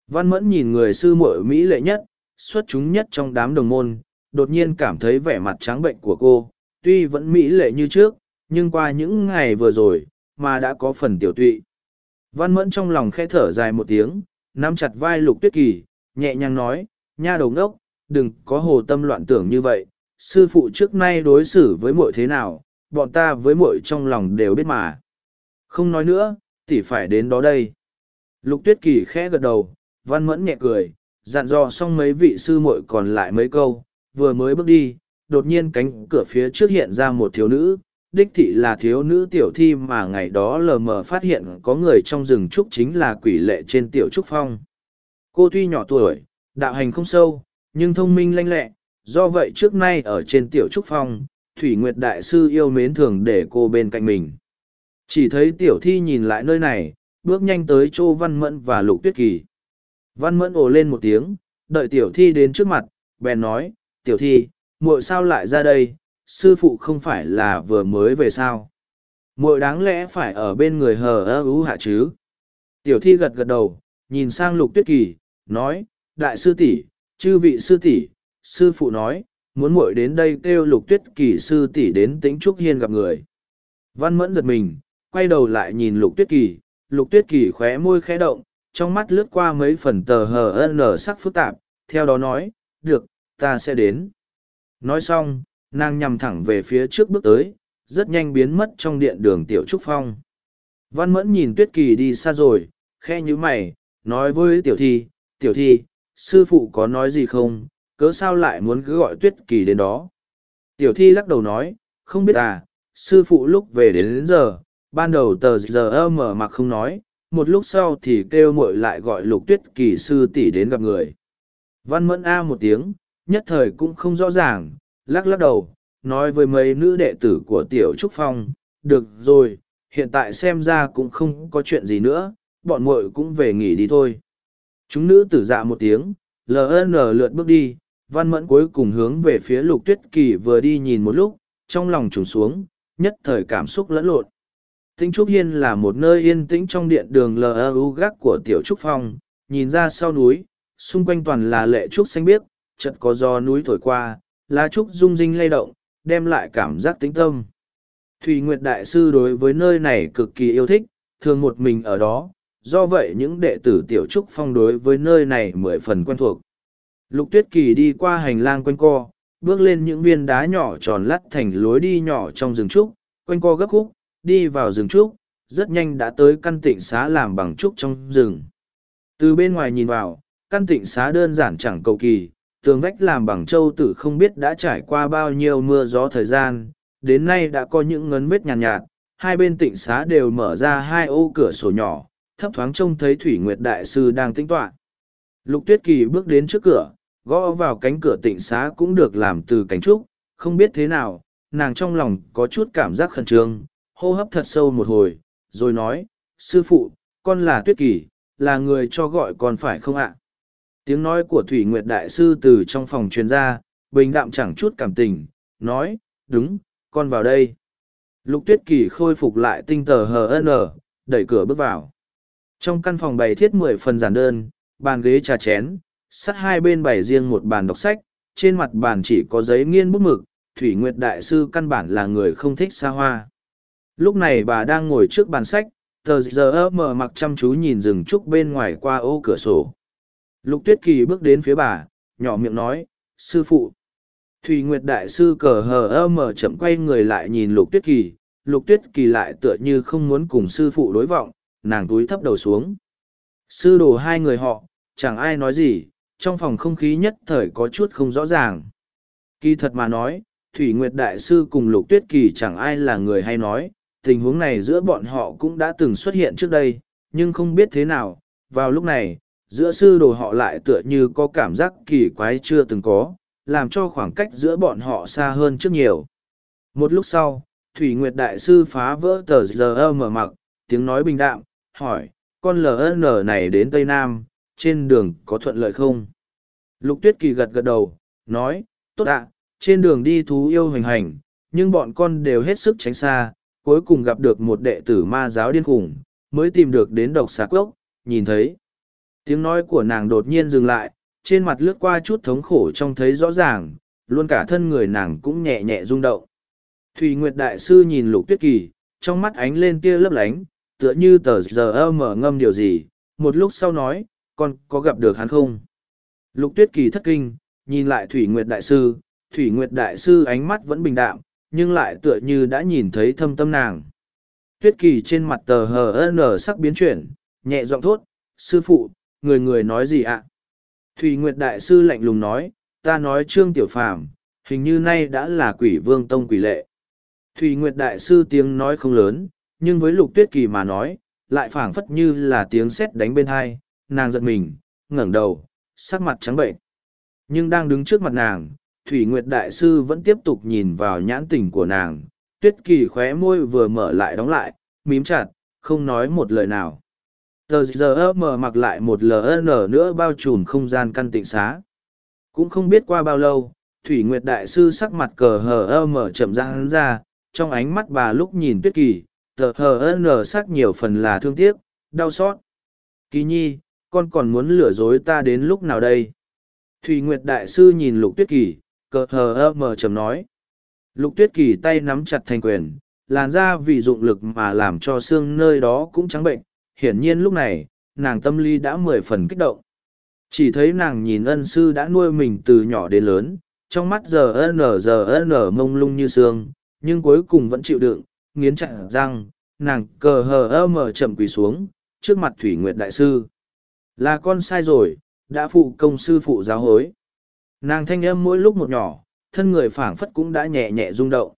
Văn mẫn nhìn người sư muội mỹ lệ nhất, xuất chúng nhất trong đám đồng môn, đột nhiên cảm thấy vẻ mặt trắng bệnh của cô, tuy vẫn mỹ lệ như trước, nhưng qua những ngày vừa rồi, mà đã có phần tiểu tụy. Văn mẫn trong lòng khe thở dài một tiếng, nắm chặt vai lục tuyết kỳ, nhẹ nhàng nói, nha đầu ngốc, đừng có hồ tâm loạn tưởng như vậy, sư phụ trước nay đối xử với muội thế nào, bọn ta với muội trong lòng đều biết mà. Không nói nữa, tỷ phải đến đó đây. Lục tuyết kỳ khẽ gật đầu, văn mẫn nhẹ cười, dặn dò xong mấy vị sư muội còn lại mấy câu, vừa mới bước đi, đột nhiên cánh cửa phía trước hiện ra một thiếu nữ, đích thị là thiếu nữ tiểu thi mà ngày đó lờ mờ phát hiện có người trong rừng trúc chính là quỷ lệ trên tiểu trúc phong. Cô tuy nhỏ tuổi, đạo hành không sâu, nhưng thông minh lanh lẹ, do vậy trước nay ở trên tiểu trúc phong, Thủy Nguyệt Đại Sư yêu mến thường để cô bên cạnh mình. Chỉ thấy tiểu thi nhìn lại nơi này, bước nhanh tới chỗ Văn Mẫn và Lục Tuyết Kỳ. Văn Mẫn ồ lên một tiếng, đợi tiểu thi đến trước mặt, bèn nói, tiểu thi, muội sao lại ra đây, sư phụ không phải là vừa mới về sao. muội đáng lẽ phải ở bên người hờ ơ ú hạ chứ. Tiểu thi gật gật đầu, nhìn sang Lục Tuyết Kỳ, nói, đại sư tỷ, chư vị sư tỷ, sư phụ nói, muốn muội đến đây kêu Lục Tuyết Kỳ sư tỷ đến tĩnh Trúc Hiên gặp người. Văn Mẫn giật mình, quay đầu lại nhìn lục tuyết kỳ. Lục tuyết kỳ khóe môi khẽ động trong mắt lướt qua mấy phần tờ hờ nở sắc phức tạp theo đó nói được ta sẽ đến. Nói xong nàng nhằm thẳng về phía trước bước tới rất nhanh biến mất trong điện đường tiểu trúc phong. Văn mẫn nhìn tuyết kỳ đi xa rồi khe nhíu mày nói với tiểu thi tiểu thi sư phụ có nói gì không? Cớ sao lại muốn cứ gọi tuyết kỳ đến đó? Tiểu thi lắc đầu nói không biết à sư phụ lúc về đến, đến giờ ban đầu tờ giờ mở mặc không nói một lúc sau thì kêu muội lại gọi lục tuyết kỳ sư tỷ đến gặp người. Văn mẫn a một tiếng nhất thời cũng không rõ ràng lắc lắc đầu nói với mấy nữ đệ tử của tiểu trúc phong được rồi hiện tại xem ra cũng không có chuyện gì nữa bọn muội cũng về nghỉ đi thôi. Chúng nữ tử dạ một tiếng ln lượt bước đi văn mẫn cuối cùng hướng về phía lục tuyết kỳ vừa đi nhìn một lúc trong lòng trùng xuống nhất thời cảm xúc lẫn lộn Tĩnh Trúc Hiên là một nơi yên tĩnh trong điện đường LU gác của Tiểu Trúc Phong, nhìn ra sau núi, xung quanh toàn là lệ trúc xanh biếc, chợt có gió núi thổi qua, lá trúc rung rinh lay động, đem lại cảm giác tĩnh tâm. Thủy Nguyệt Đại Sư đối với nơi này cực kỳ yêu thích, thường một mình ở đó, do vậy những đệ tử Tiểu Trúc Phong đối với nơi này mười phần quen thuộc. Lục Tuyết Kỳ đi qua hành lang quanh co, bước lên những viên đá nhỏ tròn lắt thành lối đi nhỏ trong rừng trúc, quanh co gấp khúc, đi vào rừng trúc, rất nhanh đã tới căn tịnh xá làm bằng trúc trong rừng. Từ bên ngoài nhìn vào, căn tịnh xá đơn giản chẳng cầu kỳ, tường vách làm bằng châu tử không biết đã trải qua bao nhiêu mưa gió thời gian, đến nay đã có những ngấn vết nhàn nhạt, nhạt, hai bên tịnh xá đều mở ra hai ô cửa sổ nhỏ, thấp thoáng trông thấy Thủy Nguyệt Đại Sư đang tĩnh tọa. Lục Tuyết Kỳ bước đến trước cửa, gõ vào cánh cửa tịnh xá cũng được làm từ cánh trúc, không biết thế nào, nàng trong lòng có chút cảm giác khẩn trương, hô hấp thật sâu một hồi, rồi nói, sư phụ, con là Tuyết Kỳ, là người cho gọi con phải không ạ? Tiếng nói của Thủy Nguyệt Đại Sư từ trong phòng truyền ra, bình đạm chẳng chút cảm tình, nói, đúng, con vào đây. Lục Tuyết Kỳ khôi phục lại tinh tờ HN, đẩy cửa bước vào. Trong căn phòng bày thiết mười phần giản đơn, bàn ghế trà chén, sắt hai bên bày riêng một bàn đọc sách, trên mặt bàn chỉ có giấy nghiên bút mực, Thủy Nguyệt Đại Sư căn bản là người không thích xa hoa. Lúc này bà đang ngồi trước bàn sách, tờ giờ mở mặc chăm chú nhìn rừng trúc bên ngoài qua ô cửa sổ. Lục Tuyết Kỳ bước đến phía bà, nhỏ miệng nói, Sư phụ. Thủy Nguyệt Đại Sư cờ hờ mở chậm quay người lại nhìn Lục Tuyết Kỳ, Lục Tuyết Kỳ lại tựa như không muốn cùng sư phụ đối vọng, nàng túi thấp đầu xuống. Sư đồ hai người họ, chẳng ai nói gì, trong phòng không khí nhất thời có chút không rõ ràng. Kỳ thật mà nói, Thủy Nguyệt Đại Sư cùng Lục Tuyết Kỳ chẳng ai là người hay nói, tình huống này giữa bọn họ cũng đã từng xuất hiện trước đây, nhưng không biết thế nào, vào lúc này, giữa sư đồ họ lại tựa như có cảm giác kỳ quái chưa từng có, làm cho khoảng cách giữa bọn họ xa hơn trước nhiều. Một lúc sau, Thủy Nguyệt Đại Sư phá vỡ tờ giờ mở mặc, tiếng nói bình đạm, hỏi, con LN này đến Tây Nam, trên đường có thuận lợi không? Lục Tuyết Kỳ gật gật đầu, nói, tốt ạ, trên đường đi thú yêu hành hành, nhưng bọn con đều hết sức tránh xa, cuối cùng gặp được một đệ tử ma giáo điên khủng, mới tìm được đến độc xà cốc, nhìn thấy. Tiếng nói của nàng đột nhiên dừng lại, trên mặt lướt qua chút thống khổ trông thấy rõ ràng, luôn cả thân người nàng cũng nhẹ nhẹ rung động. Thùy Nguyệt Đại Sư nhìn Lục Tuyết Kỳ, trong mắt ánh lên tia lấp lánh, tựa như tờ giờ mở ngâm điều gì, một lúc sau nói, con có gặp được hắn không? Lục Tuyết Kỳ thất kinh, nhìn lại Thủy Nguyệt Đại Sư, Thủy Nguyệt Đại Sư ánh mắt vẫn bình đạm, nhưng lại tựa như đã nhìn thấy thâm tâm nàng. Tuyết Kỳ trên mặt tờ hờ nở sắc biến chuyển, nhẹ giọng thốt, Sư phụ, người người nói gì ạ? Thủy Nguyệt Đại Sư lạnh lùng nói, ta nói Trương Tiểu Phàm hình như nay đã là quỷ vương tông quỷ lệ. Thủy Nguyệt Đại Sư tiếng nói không lớn, nhưng với Lục Tuyết Kỳ mà nói, lại phảng phất như là tiếng sét đánh bên hai, nàng giật mình, ngẩng đầu, sắc mặt trắng bệnh. Nhưng đang đứng trước mặt nàng, Thủy Nguyệt Đại Sư vẫn tiếp tục nhìn vào nhãn tình của nàng, Tuyết Kỳ khóe môi vừa mở lại đóng lại, mím chặt, không nói một lời nào. Tờ giờ mở mặc lại một LN nữa bao trùm không gian căn tịnh xá. Cũng không biết qua bao lâu, Thủy Nguyệt Đại Sư sắc mặt cờ hờ mở chậm ra hắn ra, trong ánh mắt bà lúc nhìn Tuyết Kỳ, tờ hờ nở sắc nhiều phần là thương tiếc, đau xót. Kỳ nhi, con còn muốn lừa dối ta đến lúc nào đây? Thủy Nguyệt Đại Sư nhìn Lục Tuyết Kỳ, cờ hờ mờ chầm nói. Lục Tuyết Kỳ tay nắm chặt thành quyền, làn da vì dụng lực mà làm cho xương nơi đó cũng trắng bệnh. Hiển nhiên lúc này, nàng tâm lý đã mười phần kích động. Chỉ thấy nàng nhìn ân sư đã nuôi mình từ nhỏ đến lớn, trong mắt giờ n giờ n mông lung như xương, nhưng cuối cùng vẫn chịu đựng, nghiến chặt răng, nàng cờ hờ mờ chậm quỳ xuống, trước mặt Thủy Nguyệt Đại Sư. Là con sai rồi, đã phụ công sư phụ giáo hối. Nàng thanh âm mỗi lúc một nhỏ, thân người phảng phất cũng đã nhẹ nhẹ rung động.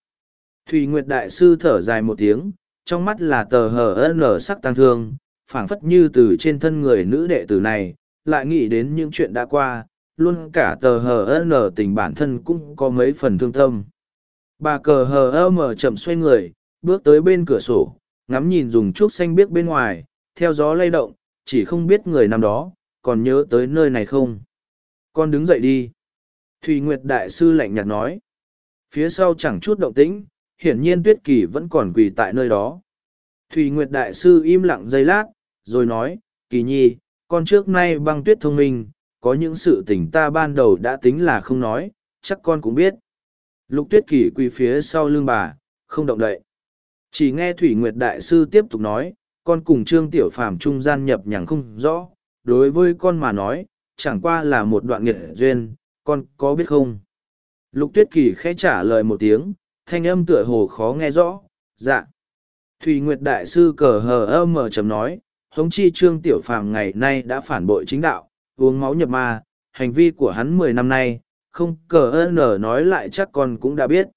Thủy Nguyệt Đại Sư thở dài một tiếng, trong mắt là tờ hờ nở sắc tăng thương, phảng phất như từ trên thân người nữ đệ tử này, lại nghĩ đến những chuyện đã qua, luôn cả tờ hờ nở tình bản thân cũng có mấy phần thương tâm. Bà cờ hờ mở chậm xoay người, bước tới bên cửa sổ, ngắm nhìn dùng trúc xanh biếc bên ngoài, theo gió lay động, chỉ không biết người năm đó, còn nhớ tới nơi này không. Con đứng dậy đi. Thùy Nguyệt Đại Sư lạnh nhạt nói. Phía sau chẳng chút động tĩnh, hiển nhiên Tuyết Kỳ vẫn còn quỳ tại nơi đó. Thùy Nguyệt Đại Sư im lặng giây lát, rồi nói, Kỳ Nhi, con trước nay băng tuyết thông minh, có những sự tình ta ban đầu đã tính là không nói, chắc con cũng biết. Lục Tuyết Kỳ quỳ phía sau lưng bà, không động đậy. Chỉ nghe Thủy Nguyệt Đại Sư tiếp tục nói, con cùng Trương Tiểu Phàm trung gian nhập nhằng không rõ, đối với con mà nói, chẳng qua là một đoạn nghệ duyên, con có biết không? Lục tuyết kỳ khẽ trả lời một tiếng, thanh âm tựa hồ khó nghe rõ, dạ. Thùy Nguyệt Đại Sư cờ hờ ơ mờ chấm nói, hống chi trương tiểu phàm ngày nay đã phản bội chính đạo, uống máu nhập ma, hành vi của hắn mười năm nay, không cờ ơ nở nói lại chắc con cũng đã biết.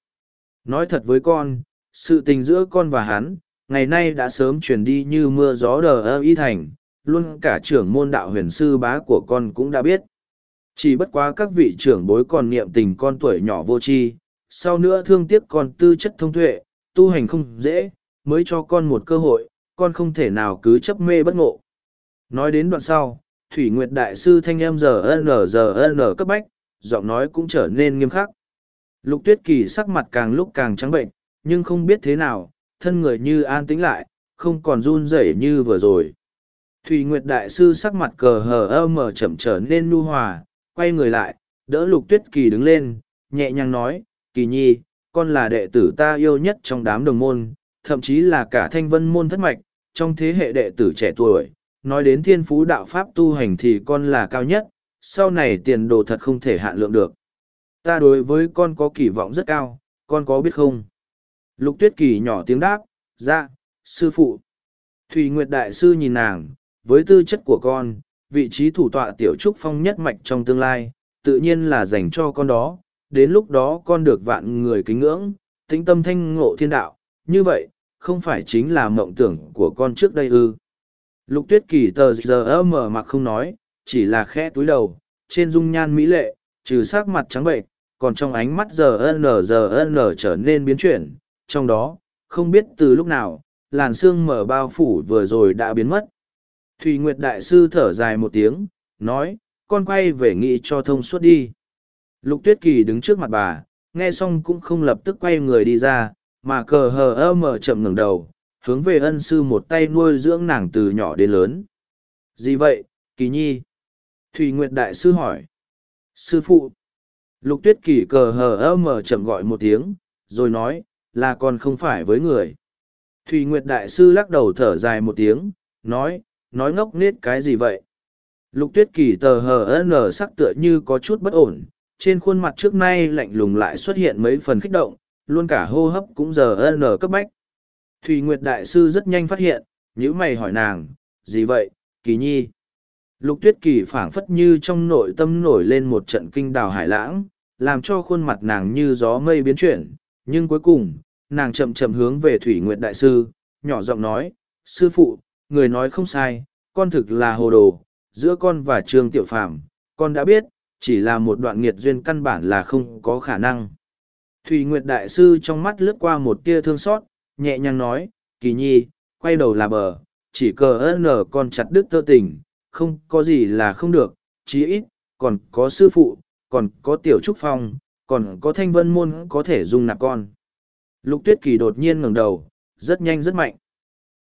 Nói thật với con, sự tình giữa con và hắn, ngày nay đã sớm truyền đi như mưa gió đờ ơ y thành, luôn cả trưởng môn đạo huyền sư bá của con cũng đã biết. Chỉ bất quá các vị trưởng bối còn niệm tình con tuổi nhỏ vô tri, sau nữa thương tiếc con tư chất thông tuệ, tu hành không dễ, mới cho con một cơ hội, con không thể nào cứ chấp mê bất ngộ. Nói đến đoạn sau, Thủy Nguyệt Đại Sư thanh em giờ n giờ n cấp bách, giọng nói cũng trở nên nghiêm khắc. Lục tuyết kỳ sắc mặt càng lúc càng trắng bệnh, nhưng không biết thế nào, thân người như an tĩnh lại, không còn run rẩy như vừa rồi. Thùy Nguyệt Đại Sư sắc mặt cờ hờ ơ mở chậm trở nên nu hòa, quay người lại, đỡ lục tuyết kỳ đứng lên, nhẹ nhàng nói, kỳ nhi, con là đệ tử ta yêu nhất trong đám đồng môn, thậm chí là cả thanh vân môn thất mạch, trong thế hệ đệ tử trẻ tuổi, nói đến thiên phú đạo pháp tu hành thì con là cao nhất, sau này tiền đồ thật không thể hạn lượng được. Ta đối với con có kỳ vọng rất cao, con có biết không? Lục tuyết kỳ nhỏ tiếng đáp, dạ, sư phụ. Thùy Nguyệt Đại Sư nhìn nàng, với tư chất của con, vị trí thủ tọa tiểu trúc phong nhất mạch trong tương lai, tự nhiên là dành cho con đó, đến lúc đó con được vạn người kính ngưỡng, tĩnh tâm thanh ngộ thiên đạo, như vậy, không phải chính là mộng tưởng của con trước đây ư. Lục tuyết kỳ tờ giờ mở mặt không nói, chỉ là khẽ túi đầu, trên dung nhan mỹ lệ, trừ sắc mặt trắng bệnh, còn trong ánh mắt giờ n giờ n trở nên biến chuyển, trong đó, không biết từ lúc nào, làn xương mở bao phủ vừa rồi đã biến mất. Thùy Nguyệt Đại Sư thở dài một tiếng, nói, con quay về nghị cho thông suốt đi. Lục Tuyết Kỳ đứng trước mặt bà, nghe xong cũng không lập tức quay người đi ra, mà cờ hờ ơ mở chậm ngẩng đầu, hướng về ân sư một tay nuôi dưỡng nàng từ nhỏ đến lớn. Gì vậy, Kỳ Nhi? Thùy Nguyệt Đại Sư hỏi. Sư phụ. Lục Tuyết Kỳ cờ hờ ơ mở chậm gọi một tiếng, rồi nói, là còn không phải với người. Thùy Nguyệt Đại Sư lắc đầu thở dài một tiếng, nói, nói ngốc nết cái gì vậy? Lục tuyết kỳ tờ hờ nở sắc tựa như có chút bất ổn, trên khuôn mặt trước nay lạnh lùng lại xuất hiện mấy phần kích động, luôn cả hô hấp cũng giờ nở cấp bách. Thùy Nguyệt Đại Sư rất nhanh phát hiện, nhữ mày hỏi nàng, gì vậy, kỳ nhi? Lục tuyết kỳ phảng phất như trong nội tâm nổi lên một trận kinh đào hải lãng, làm cho khuôn mặt nàng như gió mây biến chuyển, nhưng cuối cùng, nàng chậm chậm hướng về Thủy Nguyệt Đại Sư, nhỏ giọng nói, Sư phụ, người nói không sai, con thực là hồ đồ, giữa con và Trương Tiểu Phàm, con đã biết, chỉ là một đoạn nghiệt duyên căn bản là không có khả năng. Thủy Nguyệt Đại Sư trong mắt lướt qua một tia thương xót, nhẹ nhàng nói, kỳ nhi, quay đầu là bờ, chỉ cờ ơn nở con chặt đứt tơ tình, không có gì là không được, chí ít, còn có sư phụ, còn có tiểu trúc phong, còn có thanh vân môn có thể dung nạp con. Lục tuyết kỳ đột nhiên ngẩng đầu, rất nhanh rất mạnh.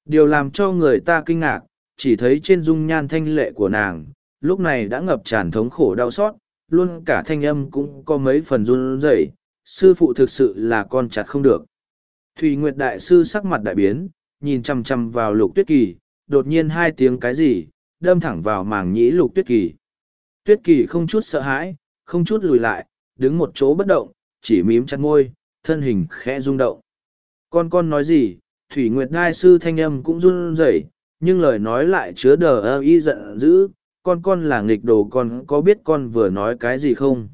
Điều làm cho người ta kinh ngạc, chỉ thấy trên dung nhan thanh lệ của nàng, lúc này đã ngập tràn thống khổ đau xót, luôn cả thanh âm cũng có mấy phần run rẩy. sư phụ thực sự là con chặt không được. Thùy Nguyệt Đại Sư sắc mặt đại biến, nhìn chằm chằm vào lục tuyết kỳ, đột nhiên hai tiếng cái gì, đâm thẳng vào màng nhĩ lục tuyết kỳ. Tuyết kỳ không chút sợ hãi, không chút lùi lại, đứng một chỗ bất động, chỉ mím chặt môi, thân hình khẽ rung động. Con con nói gì, Thủy Nguyệt Đai Sư thanh âm cũng run rẩy, nhưng lời nói lại chứa đờ ơ y giận dữ, con con là nghịch đồ con có biết con vừa nói cái gì không?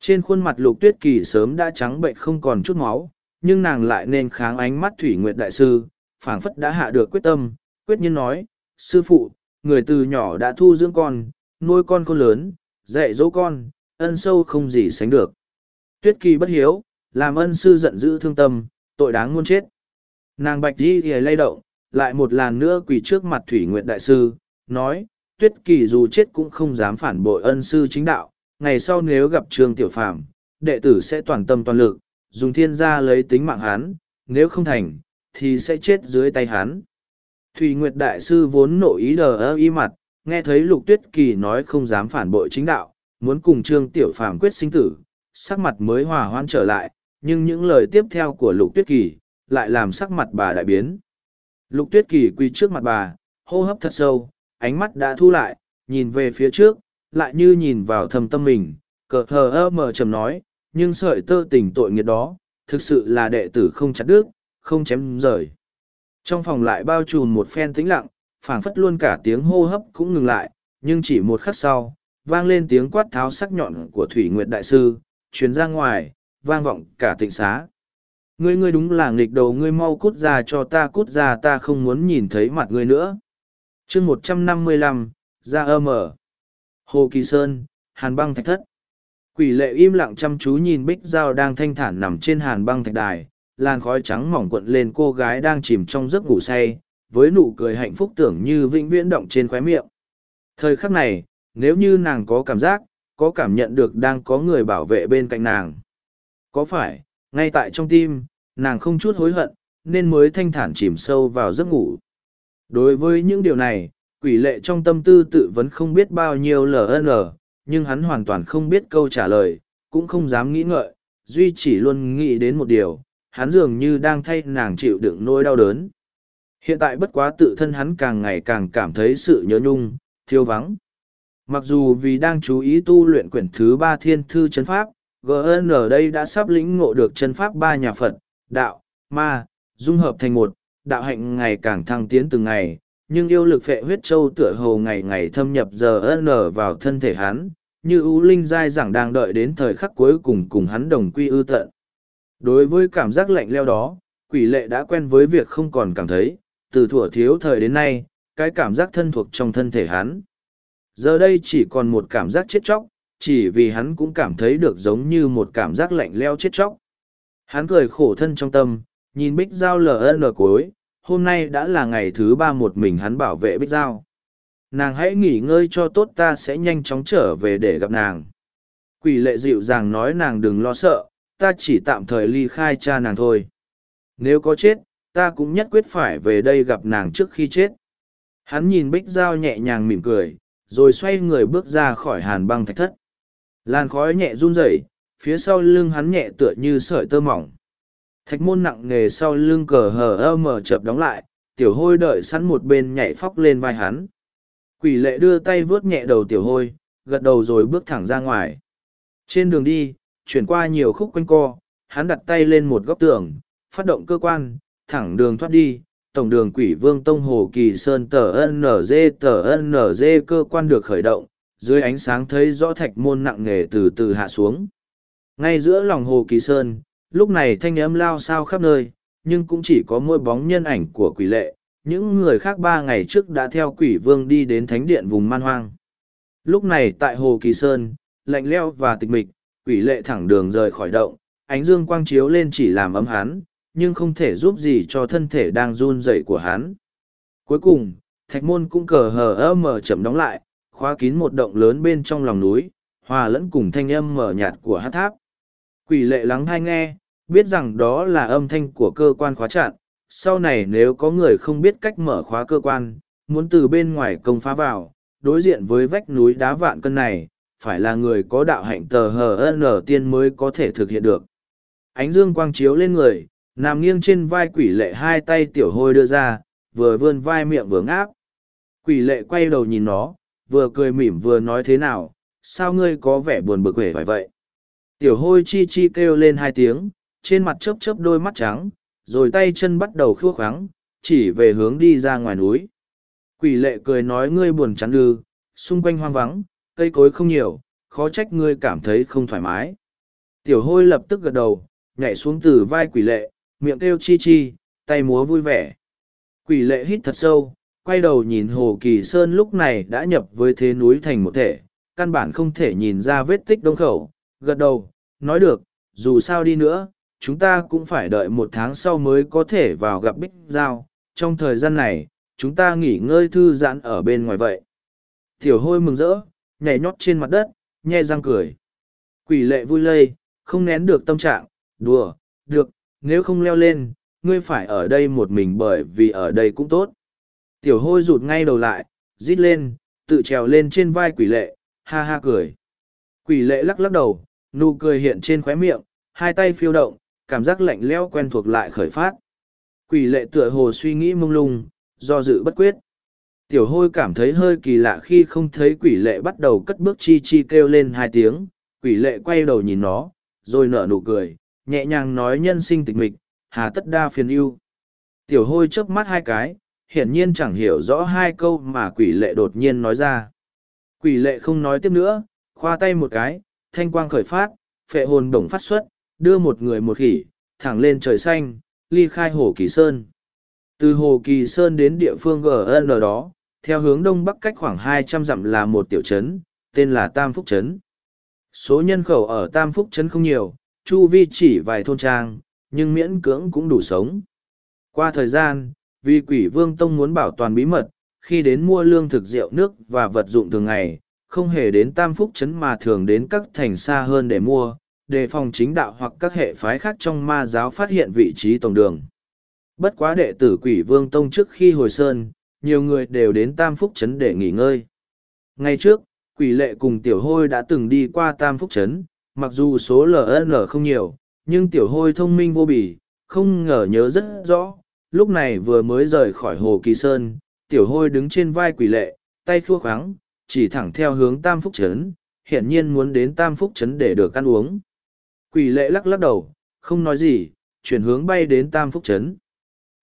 Trên khuôn mặt lục tuyết kỳ sớm đã trắng bệnh không còn chút máu, nhưng nàng lại nên kháng ánh mắt Thủy Nguyệt Đại Sư, phảng phất đã hạ được quyết tâm, quyết nhiên nói, Sư phụ, người từ nhỏ đã thu dưỡng con, nuôi con con lớn, dạy dỗ con, ân sâu không gì sánh được. Tuyết kỳ bất hiếu, làm ân sư giận dữ thương tâm, tội đáng muôn chết. Nàng bạch đi thì lay động, lại một lần nữa quỳ trước mặt Thủy Nguyệt Đại Sư, nói, Tuyết kỳ dù chết cũng không dám phản bội ân sư chính đạo, ngày sau nếu gặp Trương Tiểu Phạm, đệ tử sẽ toàn tâm toàn lực, dùng thiên gia lấy tính mạng hắn, nếu không thành, thì sẽ chết dưới tay hắn. Thủy Nguyệt Đại Sư vốn nội ý đờ ơ y mặt, nghe thấy Lục Tuyết Kỳ nói không dám phản bội chính đạo, muốn cùng Trương Tiểu Phàm quyết sinh tử, sắc mặt mới hòa hoan trở lại, nhưng những lời tiếp theo của Lục Tuyết Kỳ lại làm sắc mặt bà đại biến. Lục Tuyết Kỳ quỳ trước mặt bà, hô hấp thật sâu, ánh mắt đã thu lại, nhìn về phía trước, lại như nhìn vào thầm tâm mình, cờ hờ ơ mờ trầm nói, nhưng sợi tơ tình tội nghiệt đó, thực sự là đệ tử không chặt đứt, không chém rời. Trong phòng lại bao trùm một phen tĩnh lặng, phảng phất luôn cả tiếng hô hấp cũng ngừng lại, nhưng chỉ một khắc sau, vang lên tiếng quát tháo sắc nhọn của Thủy Nguyệt Đại Sư, chuyến ra ngoài, vang vọng cả tịnh xá. Ngươi ngươi đúng là nghịch đầu ngươi mau cút ra cho ta cút ra ta không muốn nhìn thấy mặt ngươi nữa. chương một trăm năm mươi lăm ra âm ở. Hồ Kỳ Sơn, Hàn băng thạch thất. Quỷ lệ im lặng chăm chú nhìn bích dao đang thanh thản nằm trên hàn băng thạch đài, làn khói trắng mỏng cuộn lên cô gái đang chìm trong giấc ngủ say, với nụ cười hạnh phúc tưởng như vĩnh viễn động trên khóe miệng. Thời khắc này, nếu như nàng có cảm giác, có cảm nhận được đang có người bảo vệ bên cạnh nàng. Có phải, ngay tại trong tim, nàng không chút hối hận, nên mới thanh thản chìm sâu vào giấc ngủ. Đối với những điều này, quỷ lệ trong tâm tư tự vấn không biết bao nhiêu ln, nhưng hắn hoàn toàn không biết câu trả lời, cũng không dám nghĩ ngợi, duy chỉ luôn nghĩ đến một điều, hắn dường như đang thay nàng chịu đựng nỗi đau đớn. Hiện tại bất quá tự thân hắn càng ngày càng cảm thấy sự nhớ nhung, thiếu vắng. Mặc dù vì đang chú ý tu luyện quyển thứ ba thiên thư chân pháp, GN ở đây đã sắp lĩnh ngộ được chân pháp ba nhà Phật, đạo, ma, dung hợp thành một, đạo hạnh ngày càng thăng tiến từng ngày, nhưng yêu lực phệ huyết châu tựa hồ ngày ngày thâm nhập giờ n vào thân thể hắn, như ưu linh dai dẳng đang đợi đến thời khắc cuối cùng cùng hắn đồng quy ư tận. Đối với cảm giác lạnh leo đó, quỷ lệ đã quen với việc không còn cảm thấy, từ thuở thiếu thời đến nay, cái cảm giác thân thuộc trong thân thể hắn. Giờ đây chỉ còn một cảm giác chết chóc, chỉ vì hắn cũng cảm thấy được giống như một cảm giác lạnh leo chết chóc. Hắn cười khổ thân trong tâm, nhìn Bích Giao LN cuối, hôm nay đã là ngày thứ ba một mình hắn bảo vệ Bích Giao. Nàng hãy nghỉ ngơi cho tốt ta sẽ nhanh chóng trở về để gặp nàng. Quỷ lệ dịu dàng nói nàng đừng lo sợ, ta chỉ tạm thời ly khai cha nàng thôi. Nếu có chết, ta cũng nhất quyết phải về đây gặp nàng trước khi chết. Hắn nhìn Bích Giao nhẹ nhàng mỉm cười, rồi xoay người bước ra khỏi hàn băng thạch thất. Làn khói nhẹ run rẩy, phía sau lưng hắn nhẹ tựa như sợi tơ mỏng. Thạch môn nặng nề sau lưng cờ hờ ơ mở chập đóng lại, tiểu hôi đợi sẵn một bên nhảy phóc lên vai hắn. Quỷ lệ đưa tay vớt nhẹ đầu tiểu hôi, gật đầu rồi bước thẳng ra ngoài. Trên đường đi, chuyển qua nhiều khúc quanh co, hắn đặt tay lên một góc tường, phát động cơ quan, thẳng đường thoát đi. Tổng đường quỷ vương Tông Hồ Kỳ Sơn tờ NG tờ NG cơ quan được khởi động, dưới ánh sáng thấy rõ thạch môn nặng nề từ từ hạ xuống. Ngay giữa lòng Hồ Kỳ Sơn, lúc này thanh âm lao sao khắp nơi, nhưng cũng chỉ có mỗi bóng nhân ảnh của quỷ lệ, những người khác ba ngày trước đã theo quỷ vương đi đến thánh điện vùng man hoang. Lúc này tại Hồ Kỳ Sơn, lạnh leo và tịch mịch, quỷ lệ thẳng đường rời khỏi động, ánh dương quang chiếu lên chỉ làm ấm hắn, nhưng không thể giúp gì cho thân thể đang run rẩy của hắn. Cuối cùng, thạch môn cũng cờ hờ ơ mở chậm đóng lại, khóa kín một động lớn bên trong lòng núi, hòa lẫn cùng thanh âm mở nhạt của hát tháp. Quỷ lệ lắng hay nghe, biết rằng đó là âm thanh của cơ quan khóa chặn, sau này nếu có người không biết cách mở khóa cơ quan, muốn từ bên ngoài công phá vào, đối diện với vách núi đá vạn cân này, phải là người có đạo hạnh tờ hờ n tiên mới có thể thực hiện được. Ánh dương quang chiếu lên người, nằm nghiêng trên vai quỷ lệ hai tay tiểu hôi đưa ra, vừa vươn vai miệng vừa ngáp. Quỷ lệ quay đầu nhìn nó, vừa cười mỉm vừa nói thế nào, sao ngươi có vẻ buồn bực vẻ phải vậy. Tiểu hôi chi chi kêu lên hai tiếng, trên mặt chớp chớp đôi mắt trắng, rồi tay chân bắt đầu khua khoáng, chỉ về hướng đi ra ngoài núi. Quỷ lệ cười nói ngươi buồn chán ư, xung quanh hoang vắng, cây cối không nhiều, khó trách ngươi cảm thấy không thoải mái. Tiểu hôi lập tức gật đầu, nhảy xuống từ vai quỷ lệ, miệng kêu chi chi, tay múa vui vẻ. Quỷ lệ hít thật sâu, quay đầu nhìn Hồ Kỳ Sơn lúc này đã nhập với thế núi thành một thể, căn bản không thể nhìn ra vết tích đông khẩu, gật đầu, nói được, dù sao đi nữa, chúng ta cũng phải đợi một tháng sau mới có thể vào gặp Bích Giao, trong thời gian này, chúng ta nghỉ ngơi thư giãn ở bên ngoài vậy. Tiểu hôi mừng rỡ, nhảy nhót trên mặt đất, nhe răng cười. Quỷ lệ vui lây, không nén được tâm trạng, đùa, được, nếu không leo lên, ngươi phải ở đây một mình bởi vì ở đây cũng tốt. Tiểu hôi rụt ngay đầu lại, rít lên, tự trèo lên trên vai quỷ lệ, ha ha cười. Quỷ lệ lắc lắc đầu, nụ cười hiện trên khóe miệng, hai tay phiêu động, cảm giác lạnh lẽo quen thuộc lại khởi phát. Quỷ lệ tựa hồ suy nghĩ mông lung, do dự bất quyết. Tiểu hôi cảm thấy hơi kỳ lạ khi không thấy quỷ lệ bắt đầu cất bước chi chi kêu lên hai tiếng, quỷ lệ quay đầu nhìn nó, rồi nở nụ cười, nhẹ nhàng nói nhân sinh tịch mịch, hà tất đa phiền ưu. Tiểu hôi chớp mắt hai cái, hiển nhiên chẳng hiểu rõ hai câu mà quỷ lệ đột nhiên nói ra. Quỷ lệ không nói tiếp nữa, khoa tay một cái, thanh quang khởi phát, phệ hồn đồng phát xuất, đưa một người một khỉ, thẳng lên trời xanh, ly khai hồ Kỳ Sơn. Từ hồ Kỳ Sơn đến địa phương GN đó, theo hướng đông bắc cách khoảng hai trăm dặm là một tiểu trấn, tên là Tam Phúc Trấn. Số nhân khẩu ở Tam Phúc Trấn không nhiều, chu vi chỉ vài thôn trang, nhưng miễn cưỡng cũng đủ sống. Qua thời gian, vì quỷ vương tông muốn bảo toàn bí mật, khi đến mua lương thực rượu nước và vật dụng thường ngày, không hề đến Tam Phúc Trấn mà thường đến các thành xa hơn để mua, đề phòng chính đạo hoặc các hệ phái khác trong ma giáo phát hiện vị trí tổng đường. Bất quá đệ tử quỷ vương tông trước khi hồi sơn, nhiều người đều đến Tam Phúc Trấn để nghỉ ngơi. Ngay trước, quỷ lệ cùng tiểu hôi đã từng đi qua Tam Phúc Trấn, mặc dù số LN không nhiều, nhưng tiểu hôi thông minh vô bì, không ngờ nhớ rất rõ. Lúc này vừa mới rời khỏi hồ Kỳ Sơn, tiểu hôi đứng trên vai quỷ lệ, tay khua khoáng, chỉ thẳng theo hướng Tam Phúc Trấn, hiện nhiên muốn đến Tam Phúc Trấn để được ăn uống. Quỷ lệ lắc lắc đầu, không nói gì, chuyển hướng bay đến Tam Phúc Trấn.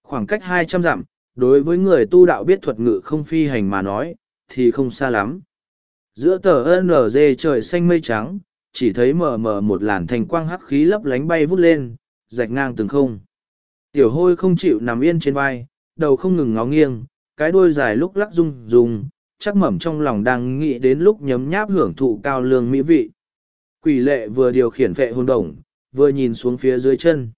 Khoảng cách hai trăm dặm, đối với người tu đạo biết thuật ngự không phi hành mà nói, thì không xa lắm. Giữa tờ NG trời xanh mây trắng, chỉ thấy mờ mờ một làn thành quang hắc khí lấp lánh bay vút lên, rạch ngang từng không. Tiểu hôi không chịu nằm yên trên vai, đầu không ngừng ngó nghiêng, cái đuôi dài lúc lắc rung rung, chắc mẩm trong lòng đang nghĩ đến lúc nhấm nháp hưởng thụ cao lương mỹ vị. Quỷ lệ vừa điều khiển vệ hồn đồng, vừa nhìn xuống phía dưới chân.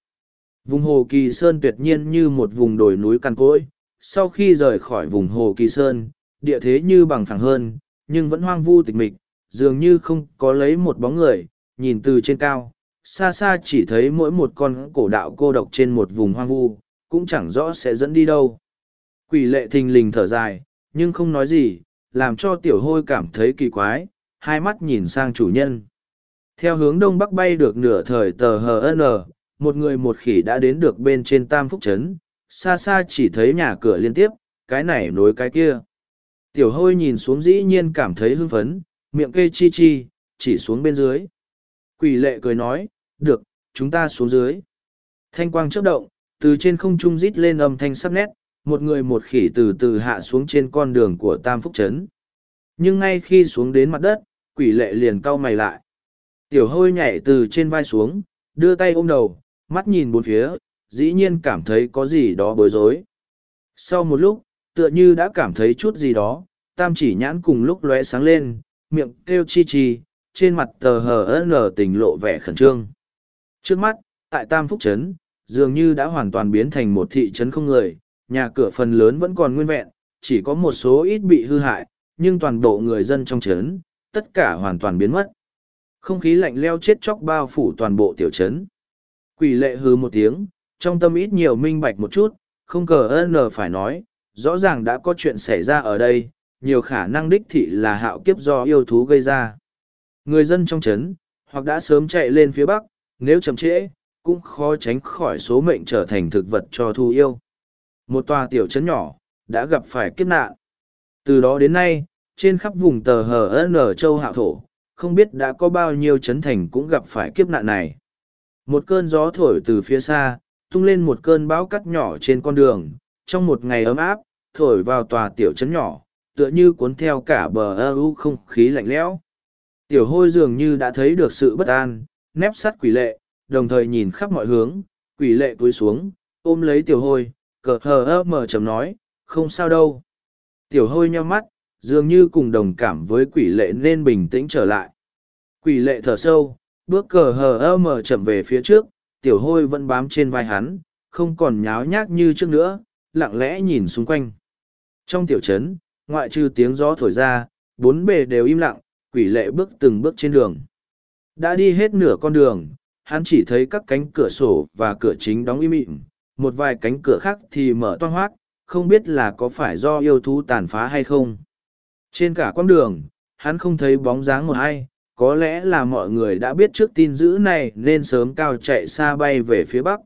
Vùng hồ Kỳ Sơn tuyệt nhiên như một vùng đồi núi căn cỗi. Sau khi rời khỏi vùng hồ Kỳ Sơn, địa thế như bằng phẳng hơn, nhưng vẫn hoang vu tịch mịch, dường như không có lấy một bóng người, nhìn từ trên cao, xa xa chỉ thấy mỗi một con cổ đạo cô độc trên một vùng hoang vu, cũng chẳng rõ sẽ dẫn đi đâu. Quỷ lệ thình lình thở dài, nhưng không nói gì, làm cho tiểu hôi cảm thấy kỳ quái, hai mắt nhìn sang chủ nhân. Theo hướng đông bắc bay được nửa thời tờ HN, một người một khỉ đã đến được bên trên Tam Phúc Trấn, xa xa chỉ thấy nhà cửa liên tiếp, cái này nối cái kia. Tiểu hôi nhìn xuống dĩ nhiên cảm thấy hưng phấn, miệng kê chi chi, chỉ xuống bên dưới. Quỷ lệ cười nói, được, chúng ta xuống dưới. Thanh quang chớp động, từ trên không trung rít lên âm thanh sắc nét, một người một khỉ từ từ hạ xuống trên con đường của Tam Phúc Trấn. Nhưng ngay khi xuống đến mặt đất, quỷ lệ liền cau mày lại. Tiểu hôi nhảy từ trên vai xuống, đưa tay ôm đầu, mắt nhìn bốn phía, dĩ nhiên cảm thấy có gì đó bối rối. Sau một lúc, tựa như đã cảm thấy chút gì đó, tam chỉ nhãn cùng lúc lóe sáng lên, miệng kêu chi chi, trên mặt tờ hờ nở tình lộ vẻ khẩn trương. Trước mắt, tại Tam Phúc Trấn, dường như đã hoàn toàn biến thành một thị trấn không người, nhà cửa phần lớn vẫn còn nguyên vẹn, chỉ có một số ít bị hư hại, nhưng toàn bộ người dân trong trấn, tất cả hoàn toàn biến mất. Không khí lạnh leo chết chóc bao phủ toàn bộ tiểu trấn. Quỷ lệ hư một tiếng, trong tâm ít nhiều minh bạch một chút, không cờ ơn phải nói, rõ ràng đã có chuyện xảy ra ở đây, nhiều khả năng đích thị là hạo kiếp do yêu thú gây ra. Người dân trong chấn hoặc đã sớm chạy lên phía bắc, nếu chậm trễ, cũng khó tránh khỏi số mệnh trở thành thực vật cho thu yêu. Một tòa tiểu trấn nhỏ, đã gặp phải kiếp nạn. Từ đó đến nay, trên khắp vùng tờ hờ ở châu hạo thổ, không biết đã có bao nhiêu trấn thành cũng gặp phải kiếp nạn này. Một cơn gió thổi từ phía xa, tung lên một cơn bão cắt nhỏ trên con đường, trong một ngày ấm áp, thổi vào tòa tiểu trấn nhỏ, tựa như cuốn theo cả bờ ơ u không khí lạnh lẽo. Tiểu hôi dường như đã thấy được sự bất an, nép sát quỷ lệ, đồng thời nhìn khắp mọi hướng, quỷ lệ cúi xuống, ôm lấy tiểu hôi, cờ hờ ơ mở chầm nói, không sao đâu. Tiểu hôi nheo mắt, dường như cùng đồng cảm với quỷ lệ nên bình tĩnh trở lại. Quỷ lệ thở sâu, bước cờ hờ ơ mở chậm về phía trước, tiểu hôi vẫn bám trên vai hắn, không còn nháo nhác như trước nữa, lặng lẽ nhìn xung quanh. Trong tiểu trấn, ngoại trừ tiếng gió thổi ra, bốn bề đều im lặng, quỷ lệ bước từng bước trên đường. Đã đi hết nửa con đường, hắn chỉ thấy các cánh cửa sổ và cửa chính đóng im ỉm, một vài cánh cửa khác thì mở toang hoác, không biết là có phải do yêu thú tàn phá hay không. Trên cả con đường, hắn không thấy bóng dáng một ai, có lẽ là mọi người đã biết trước tin dữ này nên sớm cao chạy xa bay về phía bắc.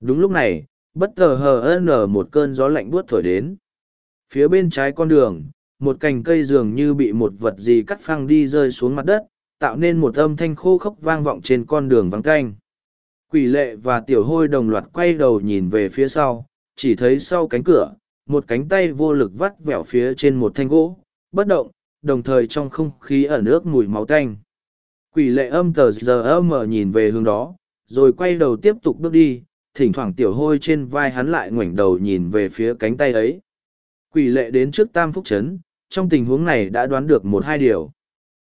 Đúng lúc này, bất tờ hờ nở một cơn gió lạnh buốt thổi đến. Phía bên trái con đường, một cành cây dường như bị một vật gì cắt phăng đi rơi xuống mặt đất, tạo nên một âm thanh khô khốc vang vọng trên con đường vắng canh. Quỷ lệ và tiểu hôi đồng loạt quay đầu nhìn về phía sau, chỉ thấy sau cánh cửa, một cánh tay vô lực vắt vẻo phía trên một thanh gỗ, bất động, đồng thời trong không khí ở nước mùi máu tanh. Quỷ lệ âm tờ giờ mở nhìn về hướng đó, rồi quay đầu tiếp tục bước đi, thỉnh thoảng tiểu hôi trên vai hắn lại ngoảnh đầu nhìn về phía cánh tay ấy. Quỷ lệ đến trước tam phúc Trấn, trong tình huống này đã đoán được một hai điều.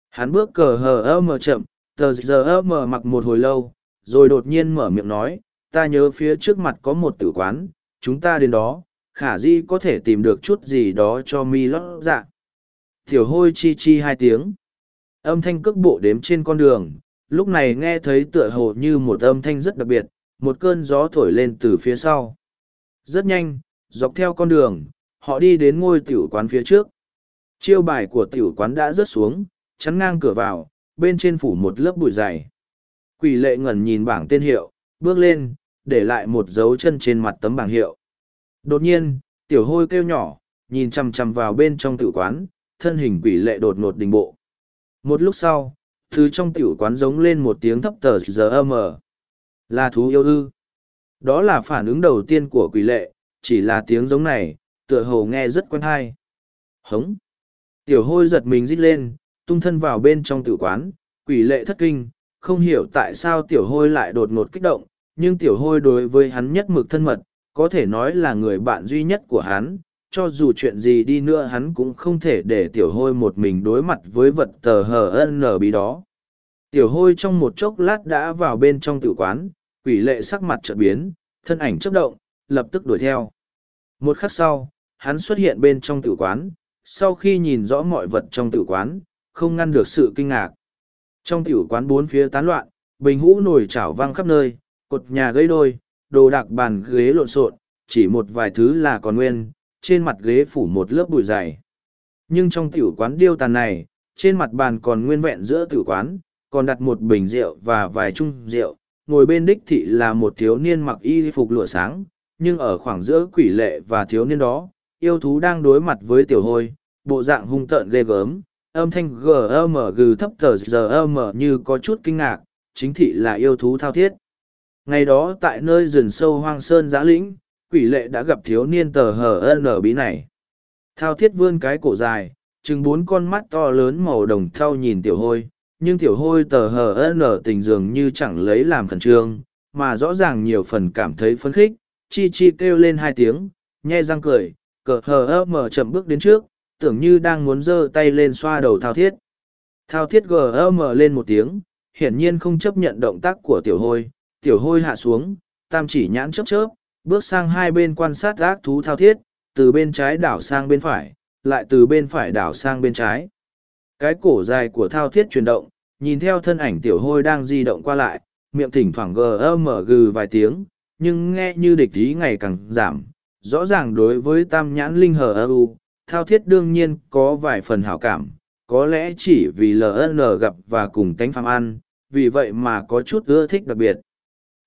Hắn bước cờ hờ ơ mờ chậm, tờ giờ ơ mờ mặc một hồi lâu, rồi đột nhiên mở miệng nói, ta nhớ phía trước mặt có một tử quán, chúng ta đến đó, khả di có thể tìm được chút gì đó cho mi lót dạ. Thiểu hôi chi chi hai tiếng. Âm thanh cước bộ đếm trên con đường, lúc này nghe thấy tựa hồ như một âm thanh rất đặc biệt, một cơn gió thổi lên từ phía sau. Rất nhanh, dọc theo con đường, họ đi đến ngôi tiểu quán phía trước. Chiêu bài của tiểu quán đã rớt xuống, chắn ngang cửa vào, bên trên phủ một lớp bụi dày. Quỷ lệ ngẩn nhìn bảng tên hiệu, bước lên, để lại một dấu chân trên mặt tấm bảng hiệu. Đột nhiên, tiểu hôi kêu nhỏ, nhìn chằm chằm vào bên trong tiểu quán, thân hình quỷ lệ đột ngột đình bộ. Một lúc sau, từ trong tiểu quán giống lên một tiếng thấp tờ giờ âm Là thú yêu ư. Đó là phản ứng đầu tiên của quỷ lệ, chỉ là tiếng giống này, tựa hồ nghe rất quen thai. Hống. Tiểu hôi giật mình rít lên, tung thân vào bên trong tử quán, quỷ lệ thất kinh, không hiểu tại sao tiểu hôi lại đột ngột kích động, nhưng tiểu hôi đối với hắn nhất mực thân mật, có thể nói là người bạn duy nhất của hắn, cho dù chuyện gì đi nữa hắn cũng không thể để tiểu hôi một mình đối mặt với vật tờ hờ ân nở bí đó. Tiểu hôi trong một chốc lát đã vào bên trong tử quán, quỷ lệ sắc mặt chợt biến, thân ảnh chớp động, lập tức đuổi theo. Một khắc sau, hắn xuất hiện bên trong tiểu quán, sau khi nhìn rõ mọi vật trong tiểu quán, không ngăn được sự kinh ngạc. Trong tiểu quán bốn phía tán loạn, bình hũ nổi chảo văng khắp nơi, cột nhà gây đôi, đồ đạc bàn ghế lộn xộn, chỉ một vài thứ là còn nguyên, trên mặt ghế phủ một lớp bụi dày. Nhưng trong tiểu quán điêu tàn này, trên mặt bàn còn nguyên vẹn giữa tiểu quán, còn đặt một bình rượu và vài chung rượu, ngồi bên đích thị là một thiếu niên mặc y phục lụa sáng, nhưng ở khoảng giữa quỷ lệ và thiếu niên đó, yêu thú đang đối mặt với tiểu hôi, bộ dạng hung tợn ghê gớm, âm thanh gm gừ thấp tờ giờ như có chút kinh ngạc, chính thị là yêu thú thao thiết. Ngày đó tại nơi rừng sâu hoang sơn giã lĩnh, quỷ lệ đã gặp thiếu niên tờ hờ nở bí này. Thao thiết vươn cái cổ dài, chừng bốn con mắt to lớn màu đồng thau nhìn tiểu hôi, nhưng tiểu hôi tờ hờ nở tình dường như chẳng lấy làm khẩn trương, mà rõ ràng nhiều phần cảm thấy phấn khích, chi chi kêu lên hai tiếng, nhe răng cười, cờ hờ mở chậm bước đến trước, tưởng như đang muốn giơ tay lên xoa đầu thao thiết. Thao thiết gm lên một tiếng, hiển nhiên không chấp nhận động tác của tiểu hôi, tiểu hôi hạ xuống, tam chỉ nhãn chớp chớp, bước sang hai bên quan sát ác thú thao thiết, từ bên trái đảo sang bên phải, lại từ bên phải đảo sang bên trái. Cái cổ dài của thao thiết chuyển động, nhìn theo thân ảnh tiểu hôi đang di động qua lại, miệng thỉnh thoảng gm gừ vài tiếng, nhưng nghe như địch ý ngày càng giảm. Rõ ràng đối với tam nhãn linh hờ ơ u, thao thiết đương nhiên có vài phần hảo cảm, có lẽ chỉ vì LN gặp và cùng tánh phạm ăn, vì vậy mà có chút ưa thích đặc biệt.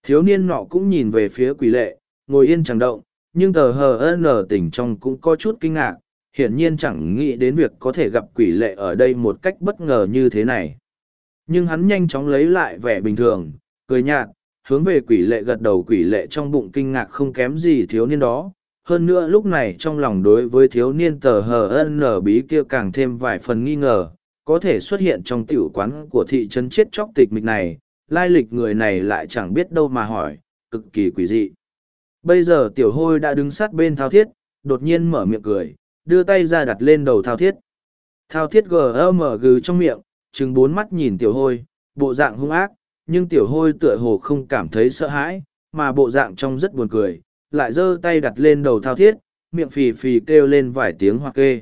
Thiếu niên nọ cũng nhìn về phía quỷ lệ, ngồi yên chẳng động, nhưng tờ hờ n tỉnh trong cũng có chút kinh ngạc, hiển nhiên chẳng nghĩ đến việc có thể gặp quỷ lệ ở đây một cách bất ngờ như thế này. Nhưng hắn nhanh chóng lấy lại vẻ bình thường, cười nhạt, hướng về quỷ lệ gật đầu quỷ lệ trong bụng kinh ngạc không kém gì thiếu niên đó. Hơn nữa lúc này trong lòng đối với thiếu niên tờ hờ n bí kia càng thêm vài phần nghi ngờ, có thể xuất hiện trong tiểu quán của thị trấn chết chóc tịch mịch này, lai lịch người này lại chẳng biết đâu mà hỏi, cực kỳ quỷ dị. Bây giờ tiểu hôi đã đứng sát bên thao thiết, đột nhiên mở miệng cười, đưa tay ra đặt lên đầu thao thiết. Thao thiết gờ mở gừ trong miệng, chừng bốn mắt nhìn tiểu hôi, bộ dạng hung ác, nhưng tiểu hôi tựa hồ không cảm thấy sợ hãi, mà bộ dạng trông rất buồn cười, lại giơ tay đặt lên đầu thao thiết, miệng phì phì kêu lên vài tiếng hoặc kê.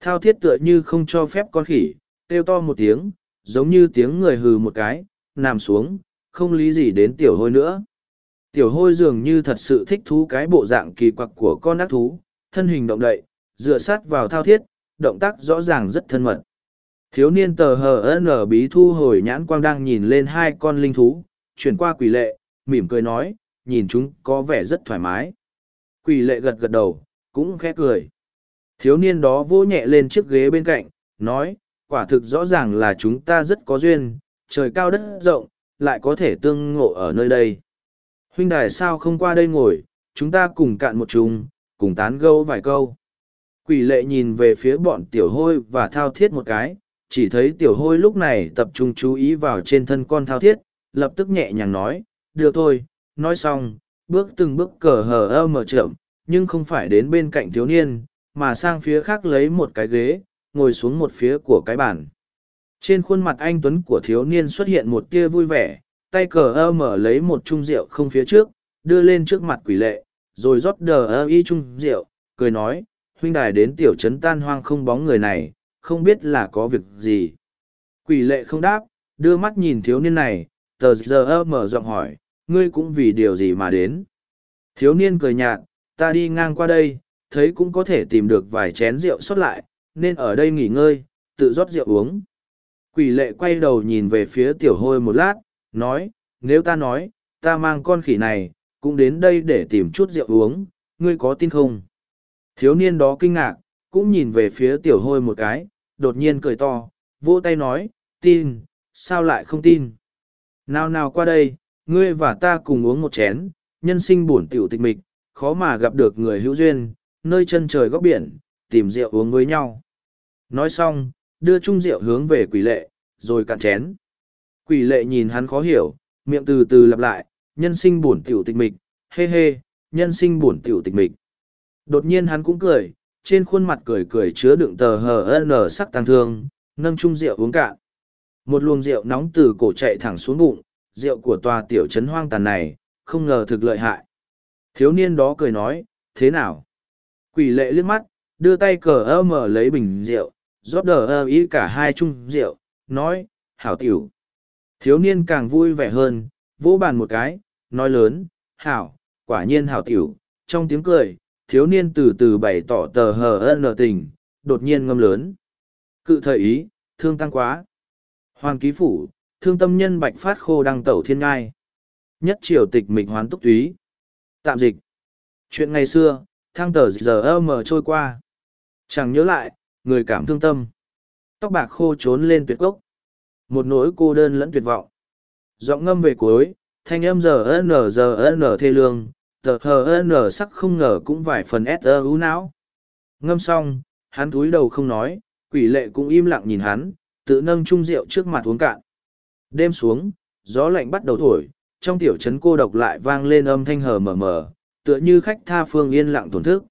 Thao thiết tựa như không cho phép con khỉ, kêu to một tiếng, giống như tiếng người hừ một cái, nằm xuống, không lý gì đến tiểu hôi nữa. Tiểu hôi dường như thật sự thích thú cái bộ dạng kỳ quặc của con ác thú, thân hình động đậy, dựa sát vào thao thiết, động tác rõ ràng rất thân mật. Thiếu niên tờ hờ n bí thu hồi nhãn quang đang nhìn lên hai con linh thú, chuyển qua quỷ lệ, mỉm cười nói, nhìn chúng có vẻ rất thoải mái. Quỷ lệ gật gật đầu, cũng khẽ cười. Thiếu niên đó vỗ nhẹ lên chiếc ghế bên cạnh, nói, quả thực rõ ràng là chúng ta rất có duyên, trời cao đất rộng, lại có thể tương ngộ ở nơi đây. Huynh đài sao không qua đây ngồi, chúng ta cùng cạn một chung, cùng tán gâu vài câu. Quỷ lệ nhìn về phía bọn tiểu hôi và thao thiết một cái, chỉ thấy tiểu hôi lúc này tập trung chú ý vào trên thân con thao thiết, lập tức nhẹ nhàng nói, được thôi, nói xong, bước từng bước cờ hờ ơ mở chậm, nhưng không phải đến bên cạnh thiếu niên, mà sang phía khác lấy một cái ghế, ngồi xuống một phía của cái bàn. Trên khuôn mặt anh Tuấn của thiếu niên xuất hiện một tia vui vẻ, tay cờ ơ mở lấy một chung rượu không phía trước, đưa lên trước mặt quỷ lệ, rồi rót đờ ơ y chung rượu, cười nói, huynh đài đến tiểu trấn tan hoang không bóng người này, không biết là có việc gì. Quỷ lệ không đáp, đưa mắt nhìn thiếu niên này, tờ giờ mở giọng hỏi, ngươi cũng vì điều gì mà đến. Thiếu niên cười nhạt, ta đi ngang qua đây, thấy cũng có thể tìm được vài chén rượu xuất lại, nên ở đây nghỉ ngơi, tự rót rượu uống. Quỷ lệ quay đầu nhìn về phía tiểu hôi một lát, nói, nếu ta nói, ta mang con khỉ này, cũng đến đây để tìm chút rượu uống, ngươi có tin không? Thiếu niên đó kinh ngạc, cũng nhìn về phía tiểu hôi một cái, đột nhiên cười to, vỗ tay nói, tin, sao lại không tin? Nào nào qua đây, ngươi và ta cùng uống một chén, nhân sinh buồn tiểu tịch mịch, khó mà gặp được người hữu duyên, nơi chân trời góc biển, tìm rượu uống với nhau. Nói xong, đưa chung rượu hướng về quỷ lệ, rồi cạn chén. Quỷ lệ nhìn hắn khó hiểu, miệng từ từ lặp lại, nhân sinh buồn tiểu tịch mịch, hê hê, nhân sinh buồn tiểu tịch mịch. Đột nhiên hắn cũng cười, trên khuôn mặt cười cười chứa đựng tờ hờ n sắc tăng thương, nâng chung rượu uống cạn. Một luồng rượu nóng từ cổ chạy thẳng xuống bụng, rượu của tòa tiểu trấn hoang tàn này, không ngờ thực lợi hại. Thiếu niên đó cười nói, thế nào? Quỷ lệ liếc mắt, đưa tay cờ ơ mở lấy bình rượu, rót đờ ơ ý cả hai chung rượu, nói, hảo tiểu. Thiếu niên càng vui vẻ hơn, vỗ bàn một cái, nói lớn, hảo, quả nhiên hảo tiểu. Trong tiếng cười, thiếu niên từ từ bày tỏ tờ hờ ân tình, đột nhiên ngâm lớn. Cự thời ý, thương tăng quá. Hoàng ký phủ, thương tâm nhân bạch phát khô đăng tẩu thiên ngai. Nhất triều tịch mịch hoán túc túy. Tạm dịch. Chuyện ngày xưa, thang tờ giờ mờ trôi qua. Chẳng nhớ lại, người cảm thương tâm. Tóc bạc khô trốn lên tuyệt cốc. Một nỗi cô đơn lẫn tuyệt vọng. Giọng ngâm về cuối, thanh âm giờ n giờ n thê lương, tờ hờ n sắc không ngờ cũng vài phần s ơ ú não. Ngâm xong, hắn túi đầu không nói, quỷ lệ cũng im lặng nhìn hắn, tự nâng chung rượu trước mặt uống cạn. Đêm xuống, gió lạnh bắt đầu thổi, trong tiểu trấn cô độc lại vang lên âm thanh hờ mờ mờ, tựa như khách tha phương yên lặng thổn thức.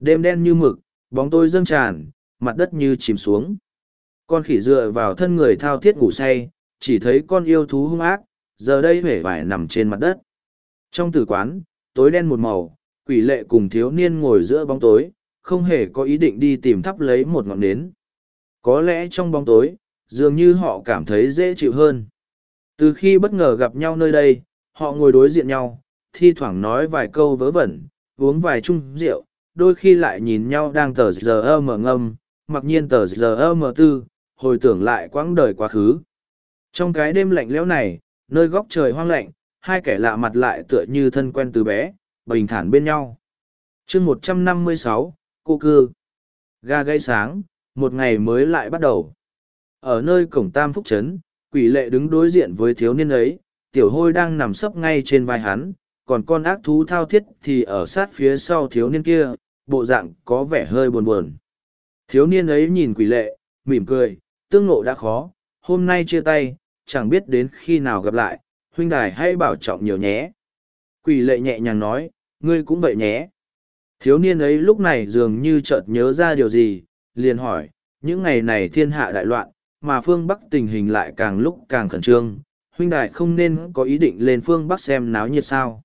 Đêm đen như mực, bóng tôi dâng tràn, mặt đất như chìm xuống. Con khỉ dựa vào thân người thao thiết ngủ say, chỉ thấy con yêu thú hung ác, giờ đây vẻ vải nằm trên mặt đất. Trong tử quán, tối đen một màu, quỷ lệ cùng thiếu niên ngồi giữa bóng tối, không hề có ý định đi tìm thắp lấy một ngọn nến. Có lẽ trong bóng tối, dường như họ cảm thấy dễ chịu hơn. Từ khi bất ngờ gặp nhau nơi đây, họ ngồi đối diện nhau, thi thoảng nói vài câu vớ vẩn, uống vài chung rượu, đôi khi lại nhìn nhau đang tờ giờ mở ngâm, mặc nhiên tờ giờ mở tư, hồi tưởng lại quãng đời quá khứ. Trong cái đêm lạnh lẽo này, nơi góc trời hoang lạnh, hai kẻ lạ mặt lại tựa như thân quen từ bé, bình thản bên nhau. chương một trăm năm mươi sáu, cô cư. Ga gây sáng, một ngày mới lại bắt đầu. Ở nơi cổng Tam Phúc Trấn, quỷ lệ đứng đối diện với thiếu niên ấy, tiểu hôi đang nằm sấp ngay trên vai hắn, còn con ác thú thao thiết thì ở sát phía sau thiếu niên kia, bộ dạng có vẻ hơi buồn buồn. Thiếu niên ấy nhìn quỷ lệ, mỉm cười, tương lộ đã khó, hôm nay chia tay, chẳng biết đến khi nào gặp lại, huynh đài hãy bảo trọng nhiều nhé. Quỷ lệ nhẹ nhàng nói, ngươi cũng vậy nhé. Thiếu niên ấy lúc này dường như chợt nhớ ra điều gì, liền hỏi, những ngày này thiên hạ đại loạn, mà phương Bắc tình hình lại càng lúc càng khẩn trương, huynh đài không nên có ý định lên phương Bắc xem náo nhiệt sao.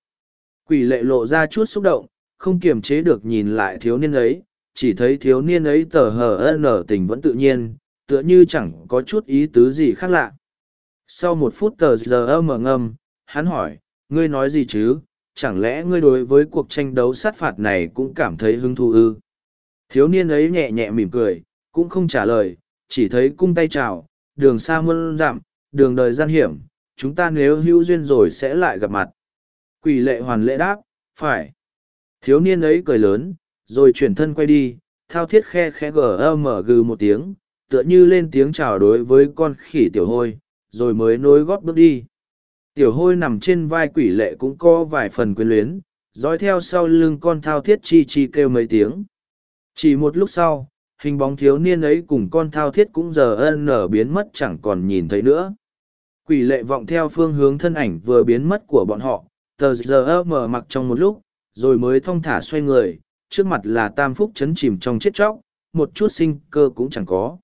Quỷ lệ lộ ra chút xúc động, không kiềm chế được nhìn lại thiếu niên ấy, chỉ thấy thiếu niên ấy tờ hờ nở tình vẫn tự nhiên, tựa như chẳng có chút ý tứ gì khác lạ. Sau một phút tờ giờ mở ngâm, hắn hỏi, ngươi nói gì chứ, chẳng lẽ ngươi đối với cuộc tranh đấu sát phạt này cũng cảm thấy hứng thú ư? Thiếu niên ấy nhẹ nhẹ mỉm cười, cũng không trả lời, chỉ thấy cung tay chào, đường xa muôn dặm, đường đời gian hiểm, chúng ta nếu hữu duyên rồi sẽ lại gặp mặt. Quỷ lệ hoàn lễ đáp, phải. Thiếu niên ấy cười lớn, rồi chuyển thân quay đi, thao thiết khe khe gờ mở gừ một tiếng, tựa như lên tiếng chào đối với con khỉ tiểu hôi, rồi mới nối gót bước đi. Tiểu hôi nằm trên vai quỷ lệ cũng có vài phần quyến luyến, dõi theo sau lưng con thao thiết chi chi kêu mấy tiếng. Chỉ một lúc sau, hình bóng thiếu niên ấy cùng con thao thiết cũng giờ ân nở biến mất chẳng còn nhìn thấy nữa. Quỷ lệ vọng theo phương hướng thân ảnh vừa biến mất của bọn họ, tờ giờ mở mặc trong một lúc, rồi mới thong thả xoay người, trước mặt là tam phúc chấn chìm trong chết chóc, một chút sinh cơ cũng chẳng có.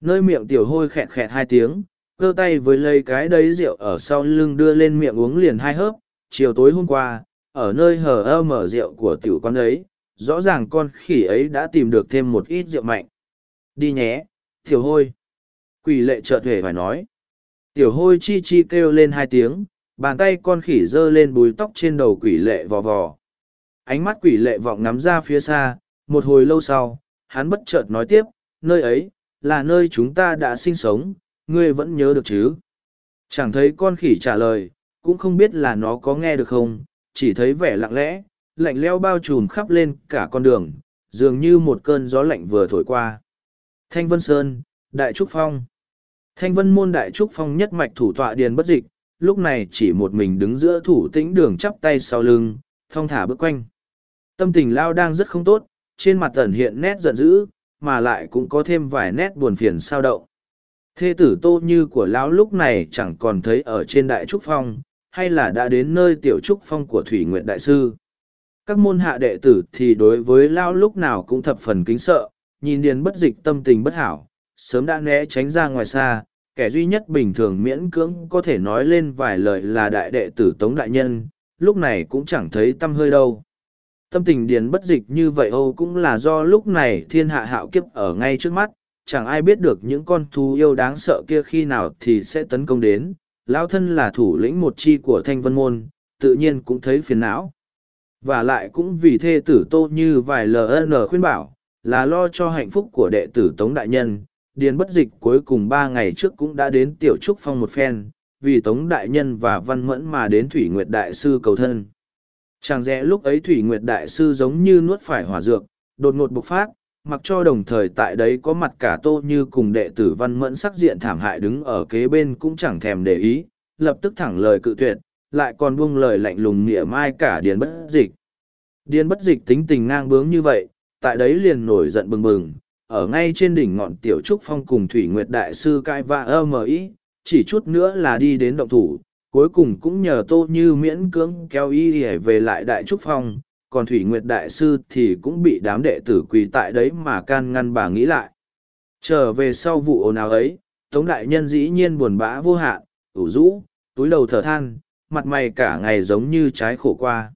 Nơi miệng tiểu hôi khẹt khẹt hai tiếng, cơ tay với lấy cái đấy rượu ở sau lưng đưa lên miệng uống liền hai hớp, chiều tối hôm qua, ở nơi hở ơ mở rượu của tiểu con ấy, rõ ràng con khỉ ấy đã tìm được thêm một ít rượu mạnh. Đi nhé, tiểu hôi. Quỷ lệ chợt hề phải nói. Tiểu hôi chi chi kêu lên hai tiếng, bàn tay con khỉ giơ lên bùi tóc trên đầu quỷ lệ vò vò. Ánh mắt quỷ lệ vọng ngắm ra phía xa, một hồi lâu sau, hắn bất chợt nói tiếp, nơi ấy, là nơi chúng ta đã sinh sống, ngươi vẫn nhớ được chứ? Chẳng thấy con khỉ trả lời, cũng không biết là nó có nghe được không, chỉ thấy vẻ lặng lẽ, lạnh leo bao trùm khắp lên cả con đường, dường như một cơn gió lạnh vừa thổi qua. Thanh Vân Sơn, Đại Trúc Phong Thanh Vân môn Đại Trúc Phong nhất mạch thủ tọa điền bất dịch, lúc này chỉ một mình đứng giữa thủ tĩnh đường chắp tay sau lưng, thong thả bước quanh. Tâm tình Lao đang rất không tốt, trên mặt tẩn hiện nét giận dữ, mà lại cũng có thêm vài nét buồn phiền sao động. Thê tử tô như của lão lúc này chẳng còn thấy ở trên đại trúc phong, hay là đã đến nơi tiểu trúc phong của Thủy Nguyện Đại Sư. Các môn hạ đệ tử thì đối với lão lúc nào cũng thập phần kính sợ, nhìn điền bất dịch tâm tình bất hảo, sớm đã né tránh ra ngoài xa, kẻ duy nhất bình thường miễn cưỡng có thể nói lên vài lời là đại đệ tử Tống Đại Nhân, lúc này cũng chẳng thấy tâm hơi đâu. Tâm tình điền bất dịch như vậy Âu cũng là do lúc này thiên hạ hạo kiếp ở ngay trước mắt, chẳng ai biết được những con thú yêu đáng sợ kia khi nào thì sẽ tấn công đến. Lão thân là thủ lĩnh một chi của thanh vân môn, tự nhiên cũng thấy phiền não. Và lại cũng vì thê tử tô như vài LN khuyên bảo, là lo cho hạnh phúc của đệ tử Tống Đại Nhân. Điền bất dịch cuối cùng ba ngày trước cũng đã đến Tiểu Trúc Phong một phen, vì Tống Đại Nhân và Văn Mẫn mà đến Thủy Nguyệt Đại Sư cầu thân. Chẳng rẽ lúc ấy Thủy Nguyệt Đại Sư giống như nuốt phải hỏa dược, đột ngột bộc phát, mặc cho đồng thời tại đấy có mặt cả tô như cùng đệ tử văn mẫn sắc diện thảm hại đứng ở kế bên cũng chẳng thèm để ý, lập tức thẳng lời cự tuyệt, lại còn buông lời lạnh lùng nghĩa mai cả điền bất dịch. Điền bất dịch tính tình ngang bướng như vậy, tại đấy liền nổi giận bừng bừng, ở ngay trên đỉnh ngọn tiểu trúc phong cùng Thủy Nguyệt Đại Sư cai và ơ mờ ý, chỉ chút nữa là đi đến động thủ, cuối cùng cũng nhờ tô như miễn cưỡng kéo y về lại Đại Trúc Phong, còn Thủy Nguyệt Đại Sư thì cũng bị đám đệ tử quỳ tại đấy mà can ngăn bà nghĩ lại. Trở về sau vụ ồn ào ấy, Tống Đại Nhân dĩ nhiên buồn bã vô hạn, ủ rũ, túi đầu thở than, mặt mày cả ngày giống như trái khổ qua.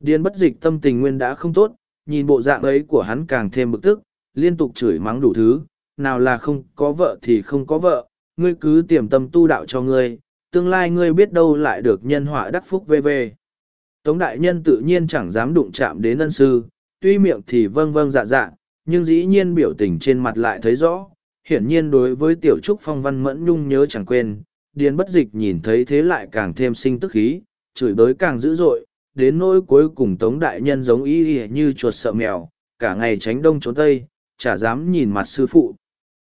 Điên bất dịch tâm tình nguyên đã không tốt, nhìn bộ dạng ấy của hắn càng thêm bực tức, liên tục chửi mắng đủ thứ, nào là không có vợ thì không có vợ, ngươi cứ tiềm tâm tu đạo cho ngươi, tương lai ngươi biết đâu lại được nhân họa đắc phúc về về. Tống đại nhân tự nhiên chẳng dám đụng chạm đến ân sư, tuy miệng thì vâng vâng dạ dạ, nhưng dĩ nhiên biểu tình trên mặt lại thấy rõ. Hiển nhiên đối với tiểu trúc phong văn mẫn nhung nhớ chẳng quên, điền bất dịch nhìn thấy thế lại càng thêm sinh tức khí, chửi bới càng dữ dội, đến nỗi cuối cùng tống đại nhân giống y như chuột sợ mèo, cả ngày tránh đông trốn tây, chả dám nhìn mặt sư phụ.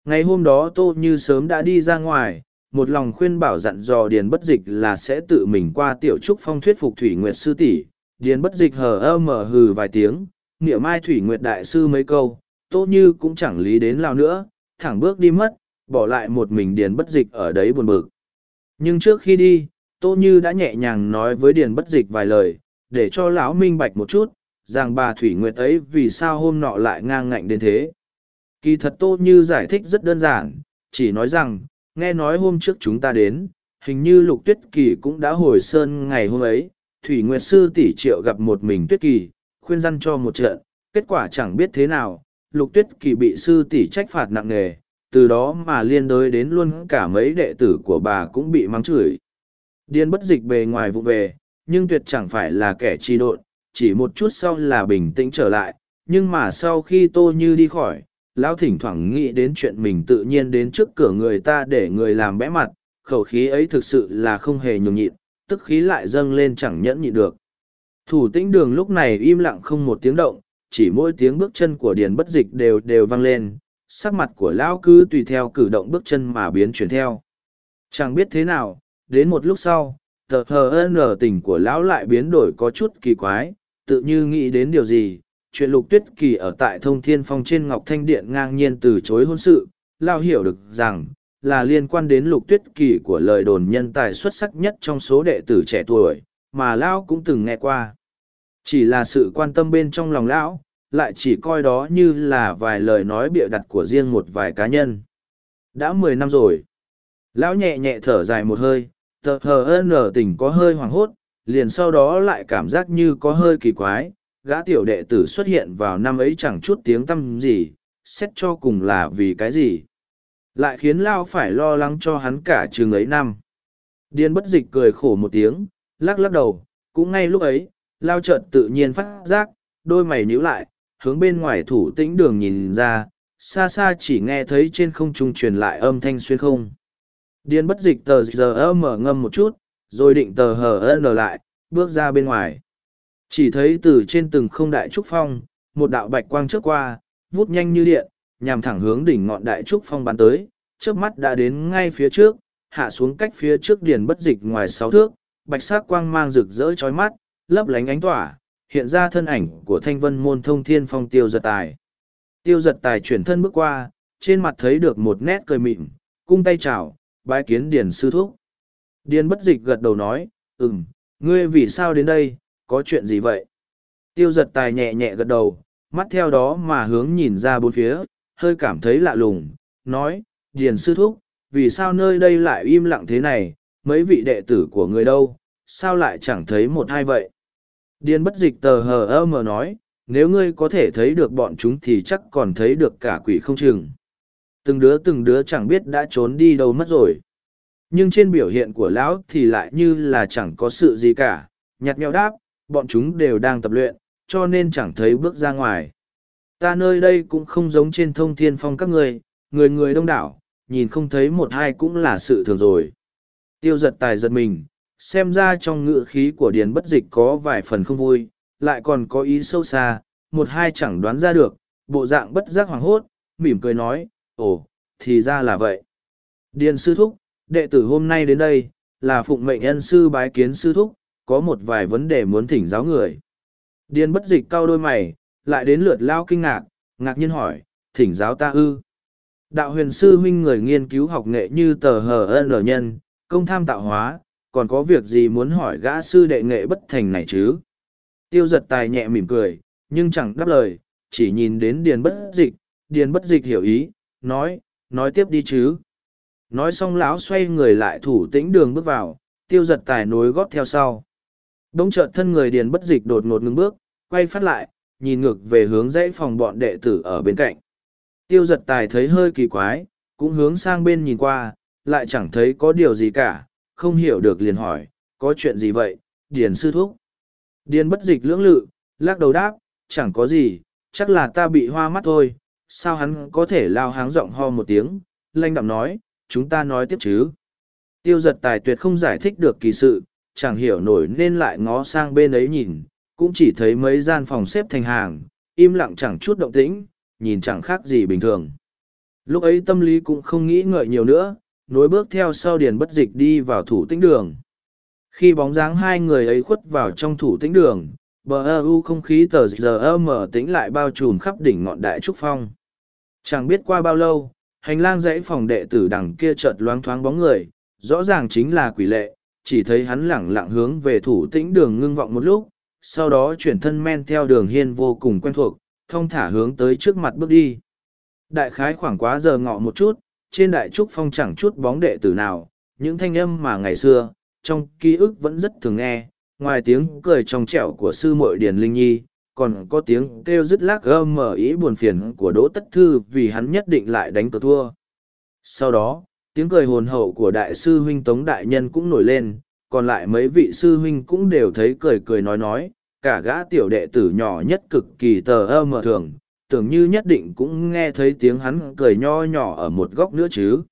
Ngày hôm đó tô như sớm đã đi ra ngoài, một lòng khuyên bảo dặn dò điền bất dịch là sẽ tự mình qua tiểu trúc phong thuyết phục thủy nguyệt sư tỷ. Điền bất dịch hờ ơ mở hừ vài tiếng nghĩa mai thủy nguyệt đại sư mấy câu tô như cũng chẳng lý đến lao nữa, thẳng bước đi mất, bỏ lại một mình điền bất dịch ở đấy buồn bực. Nhưng trước khi đi, tô như đã nhẹ nhàng nói với điền bất dịch vài lời, để cho lão minh bạch một chút, rằng bà thủy nguyệt ấy vì sao hôm nọ lại ngang ngạnh đến thế. Kỳ thật tô như giải thích rất đơn giản, chỉ nói rằng nghe nói hôm trước chúng ta đến, hình như lục tuyết kỳ cũng đã hồi sơn ngày hôm ấy, Thủy Nguyệt Sư tỷ triệu gặp một mình tuyết kỳ, khuyên răn cho một trận, kết quả chẳng biết thế nào, lục tuyết kỳ bị sư tỷ trách phạt nặng nề, từ đó mà liên đối đến luôn cả mấy đệ tử của bà cũng bị mắng chửi. Điên bất dịch bề ngoài vụ về, nhưng tuyệt chẳng phải là kẻ trì độn, chỉ một chút sau là bình tĩnh trở lại, nhưng mà sau khi tô như đi khỏi, lão thỉnh thoảng nghĩ đến chuyện mình tự nhiên đến trước cửa người ta để người làm bẽ mặt, khẩu khí ấy thực sự là không hề nhường nhịn, tức khí lại dâng lên chẳng nhẫn nhịn được. Thủ tĩnh đường lúc này im lặng không một tiếng động, chỉ mỗi tiếng bước chân của điền bất dịch đều đều vang lên, sắc mặt của lão cứ tùy theo cử động bước chân mà biến chuyển theo. Chẳng biết thế nào, đến một lúc sau, tờ hờ ơn tình của lão lại biến đổi có chút kỳ quái, tự như nghĩ đến điều gì, chuyện lục tuyết kỳ ở tại thông thiên phong trên ngọc thanh điện ngang nhiên từ chối hôn sự, lao hiểu được rằng, là liên quan đến lục tuyết kỳ của lời đồn nhân tài xuất sắc nhất trong số đệ tử trẻ tuổi, mà lão cũng từng nghe qua. Chỉ là sự quan tâm bên trong lòng lão, lại chỉ coi đó như là vài lời nói bịa đặt của riêng một vài cá nhân. Đã mười năm rồi. Lão nhẹ nhẹ thở dài một hơi, tờ hờ nở tình có hơi hoảng hốt, liền sau đó lại cảm giác như có hơi kỳ quái gã tiểu đệ tử xuất hiện vào năm ấy chẳng chút tiếng tăm gì, xét cho cùng là vì cái gì? Lại khiến lao phải lo lắng cho hắn cả trường ấy năm. Điên bất dịch cười khổ một tiếng, lắc lắc đầu, cũng ngay lúc ấy, lao chợt tự nhiên phát giác, đôi mày nhíu lại, hướng bên ngoài thủ tĩnh đường nhìn ra, xa xa chỉ nghe thấy trên không trung truyền lại âm thanh xuyên không. Điên bất dịch tờ giờ mở ngâm một chút, rồi định tờ hờ n lại, bước ra bên ngoài chỉ thấy từ trên từng không đại trúc phong, một đạo bạch quang trước qua, vút nhanh như điện, nhằm thẳng hướng đỉnh ngọn đại trúc phong bắn tới trước mắt đã đến ngay phía trước, hạ xuống cách phía trước điền bất dịch ngoài sáu thước, bạch sắc quang mang rực rỡ trói mắt, lấp lánh ánh tỏa, hiện ra thân ảnh của thanh vân môn thông thiên phong tiêu giật tài. Tiêu giật tài chuyển thân bước qua, trên mặt thấy được một nét cười mịn, cung tay chào, bái kiến điền sư thúc. Điền bất dịch gật đầu nói, ừm, ngươi vì sao đến đây? Có chuyện gì vậy? Tiêu giật tài nhẹ nhẹ gật đầu, mắt theo đó mà hướng nhìn ra bốn phía, hơi cảm thấy lạ lùng, nói, điền sư thúc, vì sao nơi đây lại im lặng thế này? Mấy vị đệ tử của người đâu? Sao lại chẳng thấy một hai vậy? Điền bất dịch tờ hờ ơ mờ nói, nếu ngươi có thể thấy được bọn chúng thì chắc còn thấy được cả quỷ không chừng. Từng đứa từng đứa chẳng biết đã trốn đi đâu mất rồi. Nhưng trên biểu hiện của lão thì lại như là chẳng có sự gì cả nhặt nhẽo đáp bọn chúng đều đang tập luyện, cho nên chẳng thấy bước ra ngoài. Ta nơi đây cũng không giống trên thông thiên phong các người người người đông đảo, nhìn không thấy một hai cũng là sự thường rồi. Tiêu giật tài giật mình, xem ra trong ngự khí của điền bất dịch có vài phần không vui, lại còn có ý sâu xa, một hai chẳng đoán ra được, bộ dạng bất giác hoảng hốt, mỉm cười nói, ồ, thì ra là vậy. Điền sư thúc, đệ tử hôm nay đến đây, là phụng mệnh ân sư bái kiến sư thúc có một vài vấn đề muốn thỉnh giáo người. Điền bất dịch cau đôi mày, lại đến lượt lao kinh ngạc ngạc nhiên hỏi, thỉnh giáo ta ư? Đạo huyền sư huynh người nghiên cứu học nghệ như tờ hờ ân ở nhân, công tham tạo hóa, còn có việc gì muốn hỏi gã sư đệ nghệ bất thành này chứ? Tiêu giật tài nhẹ mỉm cười, nhưng chẳng đáp lời, chỉ nhìn đến điền bất dịch. Điền bất dịch hiểu ý, nói nói tiếp đi chứ. Nói xong lão xoay người lại thủ tĩnh đường bước vào, tiêu giật tài nối gót theo sau. Đông chợt thân người điền bất dịch đột ngột ngừng bước quay phát lại nhìn ngược về hướng dãy phòng bọn đệ tử ở bên cạnh tiêu giật tài thấy hơi kỳ quái cũng hướng sang bên nhìn qua lại chẳng thấy có điều gì cả không hiểu được liền hỏi có chuyện gì vậy điền sư thúc điền bất dịch lưỡng lự lắc đầu đáp chẳng có gì chắc là ta bị hoa mắt thôi sao hắn có thể lao háng giọng ho một tiếng lanh đạm nói chúng ta nói tiếp chứ. Tiêu giật tài tuyệt không giải thích được kỳ sự, chẳng hiểu nổi nên lại ngó sang bên ấy nhìn, cũng chỉ thấy mấy gian phòng xếp thành hàng, im lặng chẳng chút động tĩnh, nhìn chẳng khác gì bình thường. Lúc ấy tâm lý cũng không nghĩ ngợi nhiều nữa, nối bước theo sau điền bất dịch đi vào thủ tĩnh đường. Khi bóng dáng hai người ấy khuất vào trong thủ tĩnh đường, bờ ơ u không khí tờ giờ mở tĩnh lại bao trùm khắp đỉnh ngọn đại trúc phong. Chẳng biết qua bao lâu, hành lang dãy phòng đệ tử đằng kia chợt loáng thoáng bóng người, rõ ràng chính là quỷ lệ, chỉ thấy hắn lẳng lặng hướng về thủ tĩnh đường ngưng vọng một lúc, sau đó chuyển thân men theo đường hiên vô cùng quen thuộc, thông thả hướng tới trước mặt bước đi. Đại khái khoảng quá giờ ngọ một chút, trên đại trúc phong chẳng chút bóng đệ tử nào, những thanh âm mà ngày xưa, trong ký ức vẫn rất thường nghe, ngoài tiếng cười trong trẻo của sư muội Điền Linh Nhi, còn có tiếng kêu dứt lác gơ mở ý buồn phiền của Đỗ Tất Thư vì hắn nhất định lại đánh cờ thua. Sau đó, tiếng cười hồn hậu của đại sư huynh Tống Đại Nhân cũng nổi lên, còn lại mấy vị sư huynh cũng đều thấy cười cười nói nói, cả gã tiểu đệ tử nhỏ nhất cực kỳ tờ ơ mờ thường, tưởng như nhất định cũng nghe thấy tiếng hắn cười nho nhỏ ở một góc nữa chứ.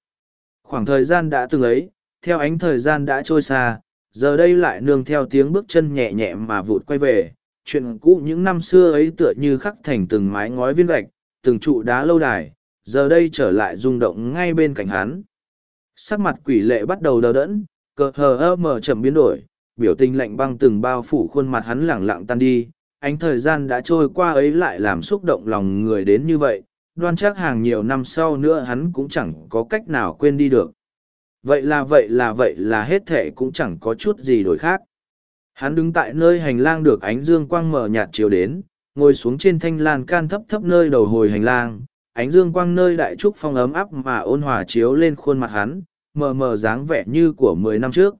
Khoảng thời gian đã từng ấy, theo ánh thời gian đã trôi xa, giờ đây lại nương theo tiếng bước chân nhẹ nhẹ mà vụt quay về, chuyện cũ những năm xưa ấy tựa như khắc thành từng mái ngói viên gạch, từng trụ đá lâu đài, giờ đây trở lại rung động ngay bên cạnh hắn. Sắc mặt quỷ lệ bắt đầu đờ đẫn, cờ hờ ơ mờ chậm biến đổi, biểu tình lạnh băng từng bao phủ khuôn mặt hắn lẳng lặng tan đi, ánh thời gian đã trôi qua ấy lại làm xúc động lòng người đến như vậy, đoan chắc hàng nhiều năm sau nữa hắn cũng chẳng có cách nào quên đi được. Vậy là vậy là vậy là hết thệ cũng chẳng có chút gì đổi khác. Hắn đứng tại nơi hành lang được ánh dương quang mở nhạt chiều đến, ngồi xuống trên thanh lan can thấp thấp nơi đầu hồi hành lang, ánh dương quang nơi đại trúc phong ấm áp mà ôn hòa chiếu lên khuôn mặt hắn, mờ mờ dáng vẻ như của mười năm trước.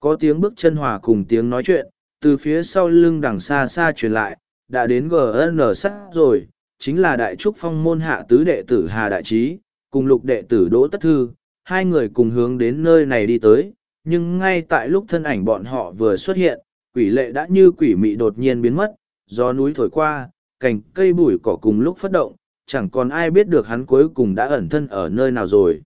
Có tiếng bước chân hòa cùng tiếng nói chuyện, từ phía sau lưng đằng xa xa truyền lại, đã đến GN sắt rồi, chính là đại trúc phong môn hạ tứ đệ tử Hà Đại Trí, cùng lục đệ tử Đỗ Tất Thư, hai người cùng hướng đến nơi này đi tới, nhưng ngay tại lúc thân ảnh bọn họ vừa xuất hiện, quỷ lệ đã như quỷ mị đột nhiên biến mất, gió núi thổi qua, cành cây bụi cỏ cùng lúc phát động, chẳng còn ai biết được hắn cuối cùng đã ẩn thân ở nơi nào rồi.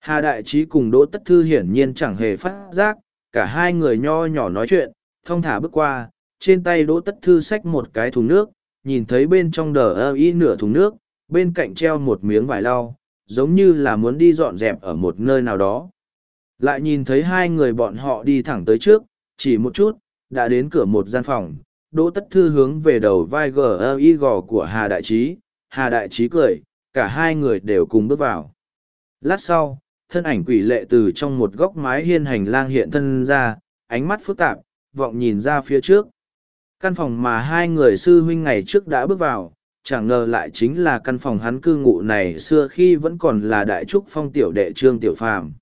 Hà Đại Trí cùng Đỗ Tất Thư hiển nhiên chẳng hề phát giác, cả hai người nho nhỏ nói chuyện, thong thả bước qua, trên tay Đỗ Tất Thư xách một cái thùng nước, nhìn thấy bên trong đờ ơ y nửa thùng nước, bên cạnh treo một miếng vải lau, giống như là muốn đi dọn dẹp ở một nơi nào đó. Lại nhìn thấy hai người bọn họ đi thẳng tới trước, chỉ một chút, đã đến cửa một gian phòng, Đỗ Tất Thư hướng về đầu vai gờ y gò của Hà Đại Trí, Hà Đại Trí cười, cả hai người đều cùng bước vào. Lát sau, thân ảnh quỷ lệ từ trong một góc mái hiên hành lang hiện thân ra, ánh mắt phức tạp, vọng nhìn ra phía trước. Căn phòng mà hai người sư huynh ngày trước đã bước vào, chẳng ngờ lại chính là căn phòng hắn cư ngụ này xưa khi vẫn còn là đại trúc phong tiểu đệ trương tiểu phàm.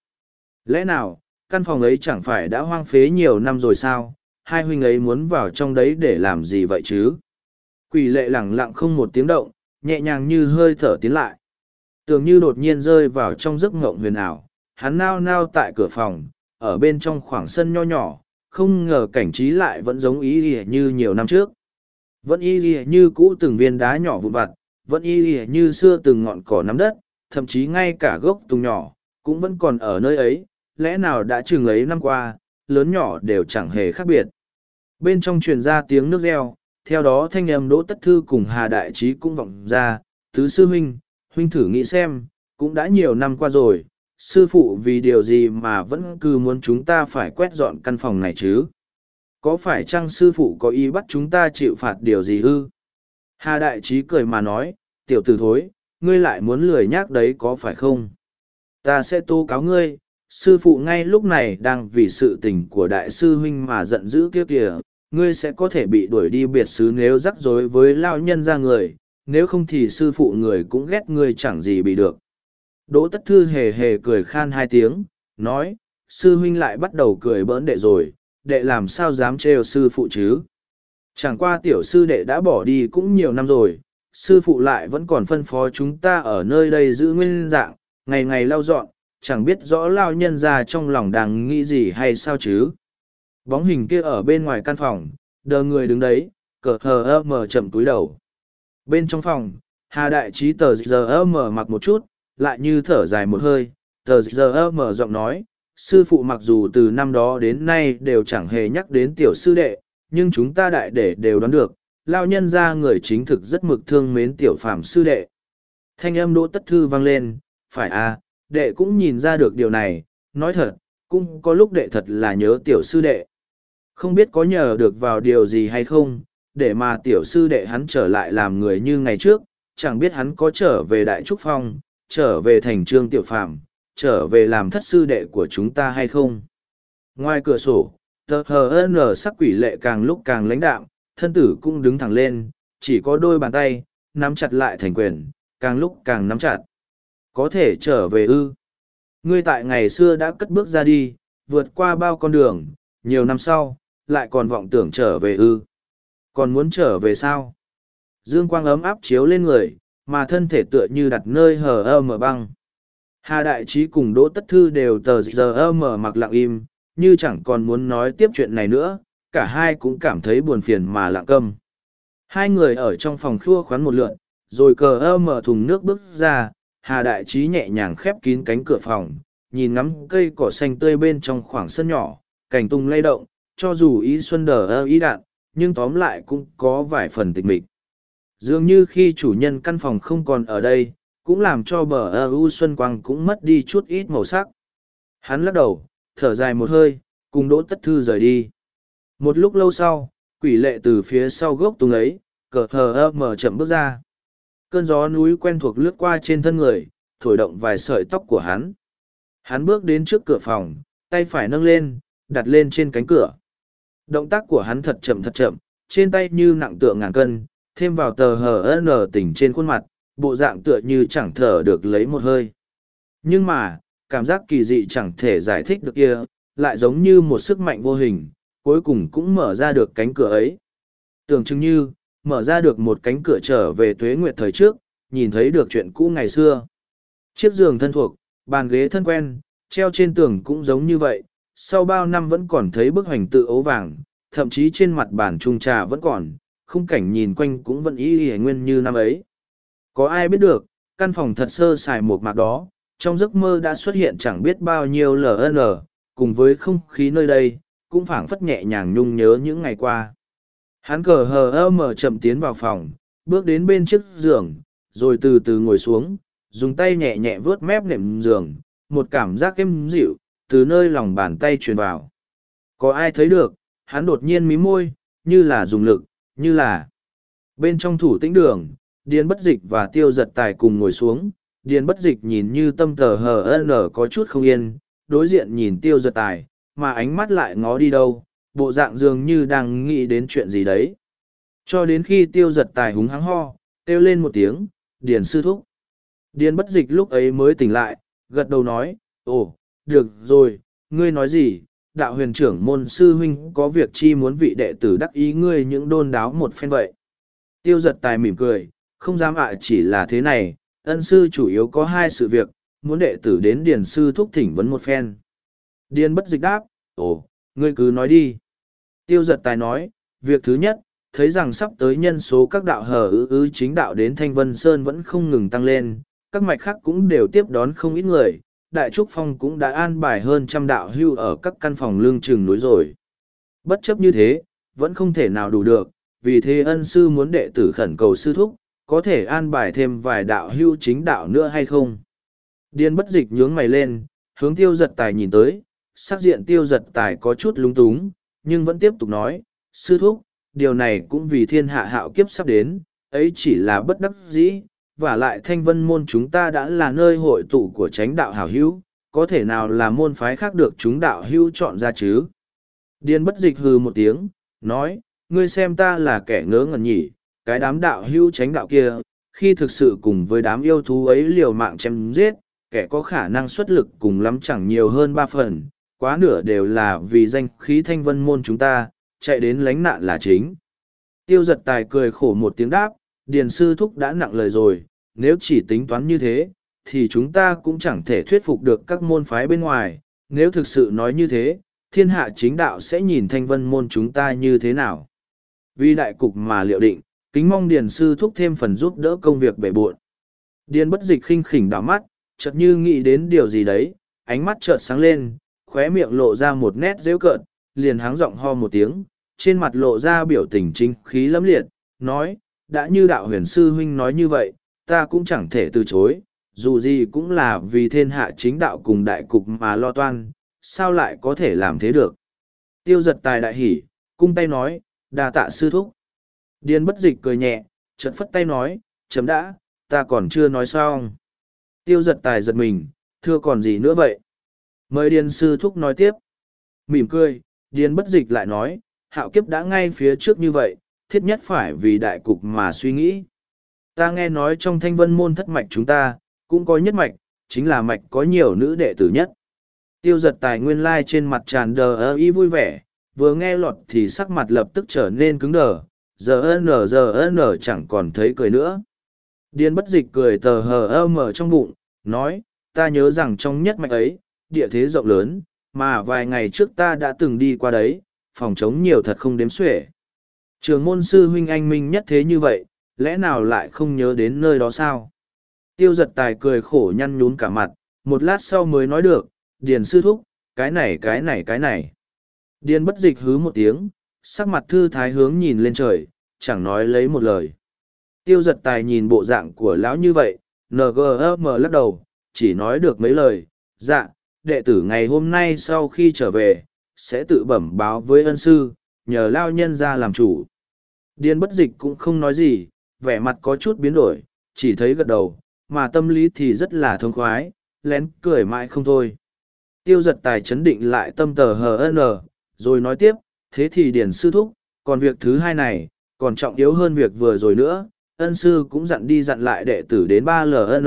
Lẽ nào, căn phòng ấy chẳng phải đã hoang phế nhiều năm rồi sao, hai huynh ấy muốn vào trong đấy để làm gì vậy chứ? Quỷ lệ lẳng lặng không một tiếng động, nhẹ nhàng như hơi thở tiến lại. Tưởng như đột nhiên rơi vào trong giấc ngộng huyền ảo, hắn nao nao tại cửa phòng, ở bên trong khoảng sân nho nhỏ, không ngờ cảnh trí lại vẫn giống ý ỉa như nhiều năm trước. Vẫn y ỉa như cũ từng viên đá nhỏ vụn vặt, vẫn y ỉa như xưa từng ngọn cỏ nắm đất, thậm chí ngay cả gốc tùng nhỏ, cũng vẫn còn ở nơi ấy, lẽ nào đã chừng ấy năm qua, lớn nhỏ đều chẳng hề khác biệt. Bên trong truyền ra tiếng nước reo, theo đó thanh âm đỗ tất thư cùng Hà Đại Trí cũng vọng ra, tứ sư huynh, huynh thử nghĩ xem, cũng đã nhiều năm qua rồi, sư phụ vì điều gì mà vẫn cứ muốn chúng ta phải quét dọn căn phòng này chứ? Có phải chăng sư phụ có ý bắt chúng ta chịu phạt điều gì ư? Hà Đại Trí cười mà nói, tiểu tử thối, ngươi lại muốn lười nhác đấy có phải không? Ta sẽ tố cáo ngươi, sư phụ ngay lúc này đang vì sự tình của đại sư huynh mà giận dữ kia kìa, ngươi sẽ có thể bị đuổi đi biệt xứ nếu rắc rối với lao nhân ra người, nếu không thì sư phụ người cũng ghét ngươi chẳng gì bị được. Đỗ tất thư hề hề cười khan hai tiếng, nói, sư huynh lại bắt đầu cười bỡn đệ rồi, đệ làm sao dám trêu sư phụ chứ. Chẳng qua tiểu sư đệ đã bỏ đi cũng nhiều năm rồi, sư phụ lại vẫn còn phân phó chúng ta ở nơi đây giữ nguyên dạng, ngày ngày lau dọn, chẳng biết rõ lao nhân ra trong lòng đang nghĩ gì hay sao chứ. Bóng hình kia ở bên ngoài căn phòng, đờ người đứng đấy, cờ hờ ơ mờ chậm túi đầu. Bên trong phòng, Hà Đại Trí tờ giờ mở mặc một chút, lại như thở dài một hơi, tờ giờ mở giọng nói, sư phụ mặc dù từ năm đó đến nay đều chẳng hề nhắc đến tiểu sư đệ, nhưng chúng ta đại để đều đoán được, lao nhân ra người chính thực rất mực thương mến tiểu phạm sư đệ. Thanh âm đỗ tất thư vang lên, phải à, đệ cũng nhìn ra được điều này, nói thật, cũng có lúc đệ thật là nhớ tiểu sư đệ. Không biết có nhờ được vào điều gì hay không, để mà tiểu sư đệ hắn trở lại làm người như ngày trước, chẳng biết hắn có trở về Đại Trúc Phong, trở về thành trương tiểu phạm, trở về làm thất sư đệ của chúng ta hay không. Ngoài cửa sổ, tờ hờ sắc quỷ lệ càng lúc càng lãnh đạm, thân tử cũng đứng thẳng lên, chỉ có đôi bàn tay, nắm chặt lại thành quyền, càng lúc càng nắm chặt. Có thể trở về ư. Ngươi tại ngày xưa đã cất bước ra đi, vượt qua bao con đường, nhiều năm sau, lại còn vọng tưởng trở về ư. Còn muốn trở về sao? Dương quang ấm áp chiếu lên người, mà thân thể tựa như đặt nơi hờ ơ mở băng. Hà Đại Trí cùng Đỗ Tất Thư đều tờ giờ ơ mở mặc lặng im, như chẳng còn muốn nói tiếp chuyện này nữa, cả hai cũng cảm thấy buồn phiền mà lặng câm. Hai người ở trong phòng khua khoắn một lượn, rồi cờ ơ mở thùng nước bước ra, Hà Đại Trí nhẹ nhàng khép kín cánh cửa phòng, nhìn ngắm cây cỏ xanh tươi bên trong khoảng sân nhỏ, cảnh tung lay động, cho dù ý xuân đờ ơ ý đạn, nhưng tóm lại cũng có vài phần tịch mịch. Dường như khi chủ nhân căn phòng không còn ở đây, cũng làm cho bờ ơ u xuân quang cũng mất đi chút ít màu sắc. Hắn lắc đầu, thở dài một hơi, cùng đỗ tất thư rời đi. Một lúc lâu sau, quỷ lệ từ phía sau gốc tung ấy cờ hờ ơ mờ chậm bước ra cơn gió núi quen thuộc lướt qua trên thân người thổi động vài sợi tóc của hắn hắn bước đến trước cửa phòng tay phải nâng lên đặt lên trên cánh cửa động tác của hắn thật chậm thật chậm, trên tay như nặng tựa ngàn cân, thêm vào tờ hờ nở tỉnh trên khuôn mặt, bộ dạng tựa như chẳng thở được lấy một hơi. Nhưng mà, cảm giác kỳ dị chẳng thể giải thích được kia, lại giống như một sức mạnh vô hình, cuối cùng cũng mở ra được cánh cửa ấy. Tưởng chừng như, mở ra được một cánh cửa trở về tuế nguyệt thời trước, nhìn thấy được chuyện cũ ngày xưa. Chiếc giường thân thuộc, bàn ghế thân quen, treo trên tường cũng giống như vậy sau bao năm vẫn còn thấy bức hoành tự ấu vàng, thậm chí trên mặt bàn trung trà vẫn còn, khung cảnh nhìn quanh cũng vẫn y y nguyên như năm ấy. Có ai biết được, căn phòng thật sơ sài một mạc đó, trong giấc mơ đã xuất hiện chẳng biết bao nhiêu ln cùng với không khí nơi đây, cũng phảng phất nhẹ nhàng nhung nhớ những ngày qua. Hắn cờ hờ ơ mở chậm tiến vào phòng, bước đến bên chiếc giường, rồi từ từ ngồi xuống, dùng tay nhẹ nhẹ vớt mép nệm giường, một cảm giác êm dịu từ nơi lòng bàn tay truyền vào. Có ai thấy được, hắn đột nhiên mí môi, như là dùng lực, như là. Bên trong thủ tĩnh đường, điền bất dịch và tiêu giật tài cùng ngồi xuống, điền bất dịch nhìn như tâm tờ hờ n có chút không yên, đối diện nhìn tiêu giật tài, mà ánh mắt lại ngó đi đâu, bộ dạng dường như đang nghĩ đến chuyện gì đấy. Cho đến khi tiêu giật tài húng hắng ho, kêu lên một tiếng, điền sư thúc. Điền bất dịch lúc ấy mới tỉnh lại, gật đầu nói, ồ được rồi, ngươi nói gì? Đạo huyền trưởng môn sư huynh có việc chi muốn vị đệ tử đắc ý ngươi những đôn đáo một phen vậy? Tiêu giật tài mỉm cười, không dám ạ, chỉ là thế này, ân sư chủ yếu có hai sự việc, muốn đệ tử đến điền sư thúc thỉnh vấn một phen. Điền bất dịch đáp, ồ, ngươi cứ nói đi. Tiêu giật tài nói, việc thứ nhất, thấy rằng sắp tới nhân số các đạo hờ ư ư chính đạo đến thanh vân sơn vẫn không ngừng tăng lên, các mạch khác cũng đều tiếp đón không ít người đại trúc phong cũng đã an bài hơn trăm đạo hưu ở các căn phòng lương trường núi rồi. Bất chấp như thế, vẫn không thể nào đủ được, vì thế ân sư muốn đệ tử khẩn cầu sư thúc, có thể an bài thêm vài đạo hưu chính đạo nữa hay không? Điên bất dịch nhướng mày lên, hướng tiêu giật tài nhìn tới, sắc diện tiêu giật tài có chút lung túng, nhưng vẫn tiếp tục nói, sư thúc, điều này cũng vì thiên hạ hạo kiếp sắp đến, ấy chỉ là bất đắc dĩ và lại thanh vân môn chúng ta đã là nơi hội tụ của chánh đạo hảo hữu, có thể nào là môn phái khác được chúng đạo hữu chọn ra chứ? Điền bất dịch hừ một tiếng, nói, ngươi xem ta là kẻ ngớ ngẩn nhỉ, cái đám đạo hữu chánh đạo kia, khi thực sự cùng với đám yêu thú ấy liều mạng chém giết, kẻ có khả năng xuất lực cùng lắm chẳng nhiều hơn ba phần, quá nửa đều là vì danh khí thanh vân môn chúng ta, chạy đến lánh nạn là chính. Tiêu giật tài cười khổ một tiếng đáp, Điền sư thúc đã nặng lời rồi, nếu chỉ tính toán như thế, thì chúng ta cũng chẳng thể thuyết phục được các môn phái bên ngoài. Nếu thực sự nói như thế, thiên hạ chính đạo sẽ nhìn thanh vân môn chúng ta như thế nào. Vì đại cục mà liệu định, kính mong Điền sư thúc thêm phần giúp đỡ công việc bể buộn. Điền bất dịch khinh khỉnh đảo mắt, chợt như nghĩ đến điều gì đấy, ánh mắt chợt sáng lên, khóe miệng lộ ra một nét rêu cợt, liền háng giọng ho một tiếng, trên mặt lộ ra biểu tình chính khí lẫm liệt, nói, đã như đạo huyền sư huynh nói như vậy, ta cũng chẳng thể từ chối, dù gì cũng là vì thiên hạ chính đạo cùng đại cục mà lo toan, sao lại có thể làm thế được. Tiêu giật tài đại hỉ, cung tay nói, đà tạ sư thúc. Điên bất dịch cười nhẹ, chợt phất tay nói, chấm đã, ta còn chưa nói xong. Tiêu giật tài giật mình, thưa còn gì nữa vậy? Mời điền sư thúc nói tiếp. Mỉm cười, điền bất dịch lại nói, hạo kiếp đã ngay phía trước như vậy, thiết nhất phải vì đại cục mà suy nghĩ. Ta nghe nói trong thanh vân môn thất mạch chúng ta, cũng có nhất mạch, chính là mạch có nhiều nữ đệ tử nhất. Tiêu giật tài nguyên lai trên mặt tràn đờ ơ y vui vẻ, vừa nghe lọt thì sắc mặt lập tức trở nên cứng đờ, giờ nở giờ nở chẳng còn thấy cười nữa. Điên bất dịch cười tờ hờ ơ mở trong bụng, nói, ta nhớ rằng trong nhất mạch ấy, địa thế rộng lớn, mà vài ngày trước ta đã từng đi qua đấy, phòng chống nhiều thật không đếm xuể. Trường môn sư huynh anh minh nhất thế như vậy, lẽ nào lại không nhớ đến nơi đó sao? Tiêu giật tài cười khổ nhăn nhún cả mặt, một lát sau mới nói được, điền sư thúc, cái này cái này cái này. Điền bất dịch hứ một tiếng, sắc mặt thư thái hướng nhìn lên trời, chẳng nói lấy một lời. Tiêu giật tài nhìn bộ dạng của lão như vậy, ngm lắc đầu, chỉ nói được mấy lời, dạ, đệ tử ngày hôm nay sau khi trở về, sẽ tự bẩm báo với ân sư, nhờ lao nhân ra làm chủ. Điền bất dịch cũng không nói gì, vẻ mặt có chút biến đổi, chỉ thấy gật đầu, mà tâm lý thì rất là thông khoái, lén cười mãi không thôi. Tiêu giật tài chấn định lại tâm tờ hờ rồi nói tiếp, thế thì điển sư thúc, còn việc thứ hai này, còn trọng yếu hơn việc vừa rồi nữa, ân sư cũng dặn đi dặn lại đệ tử đến ba ln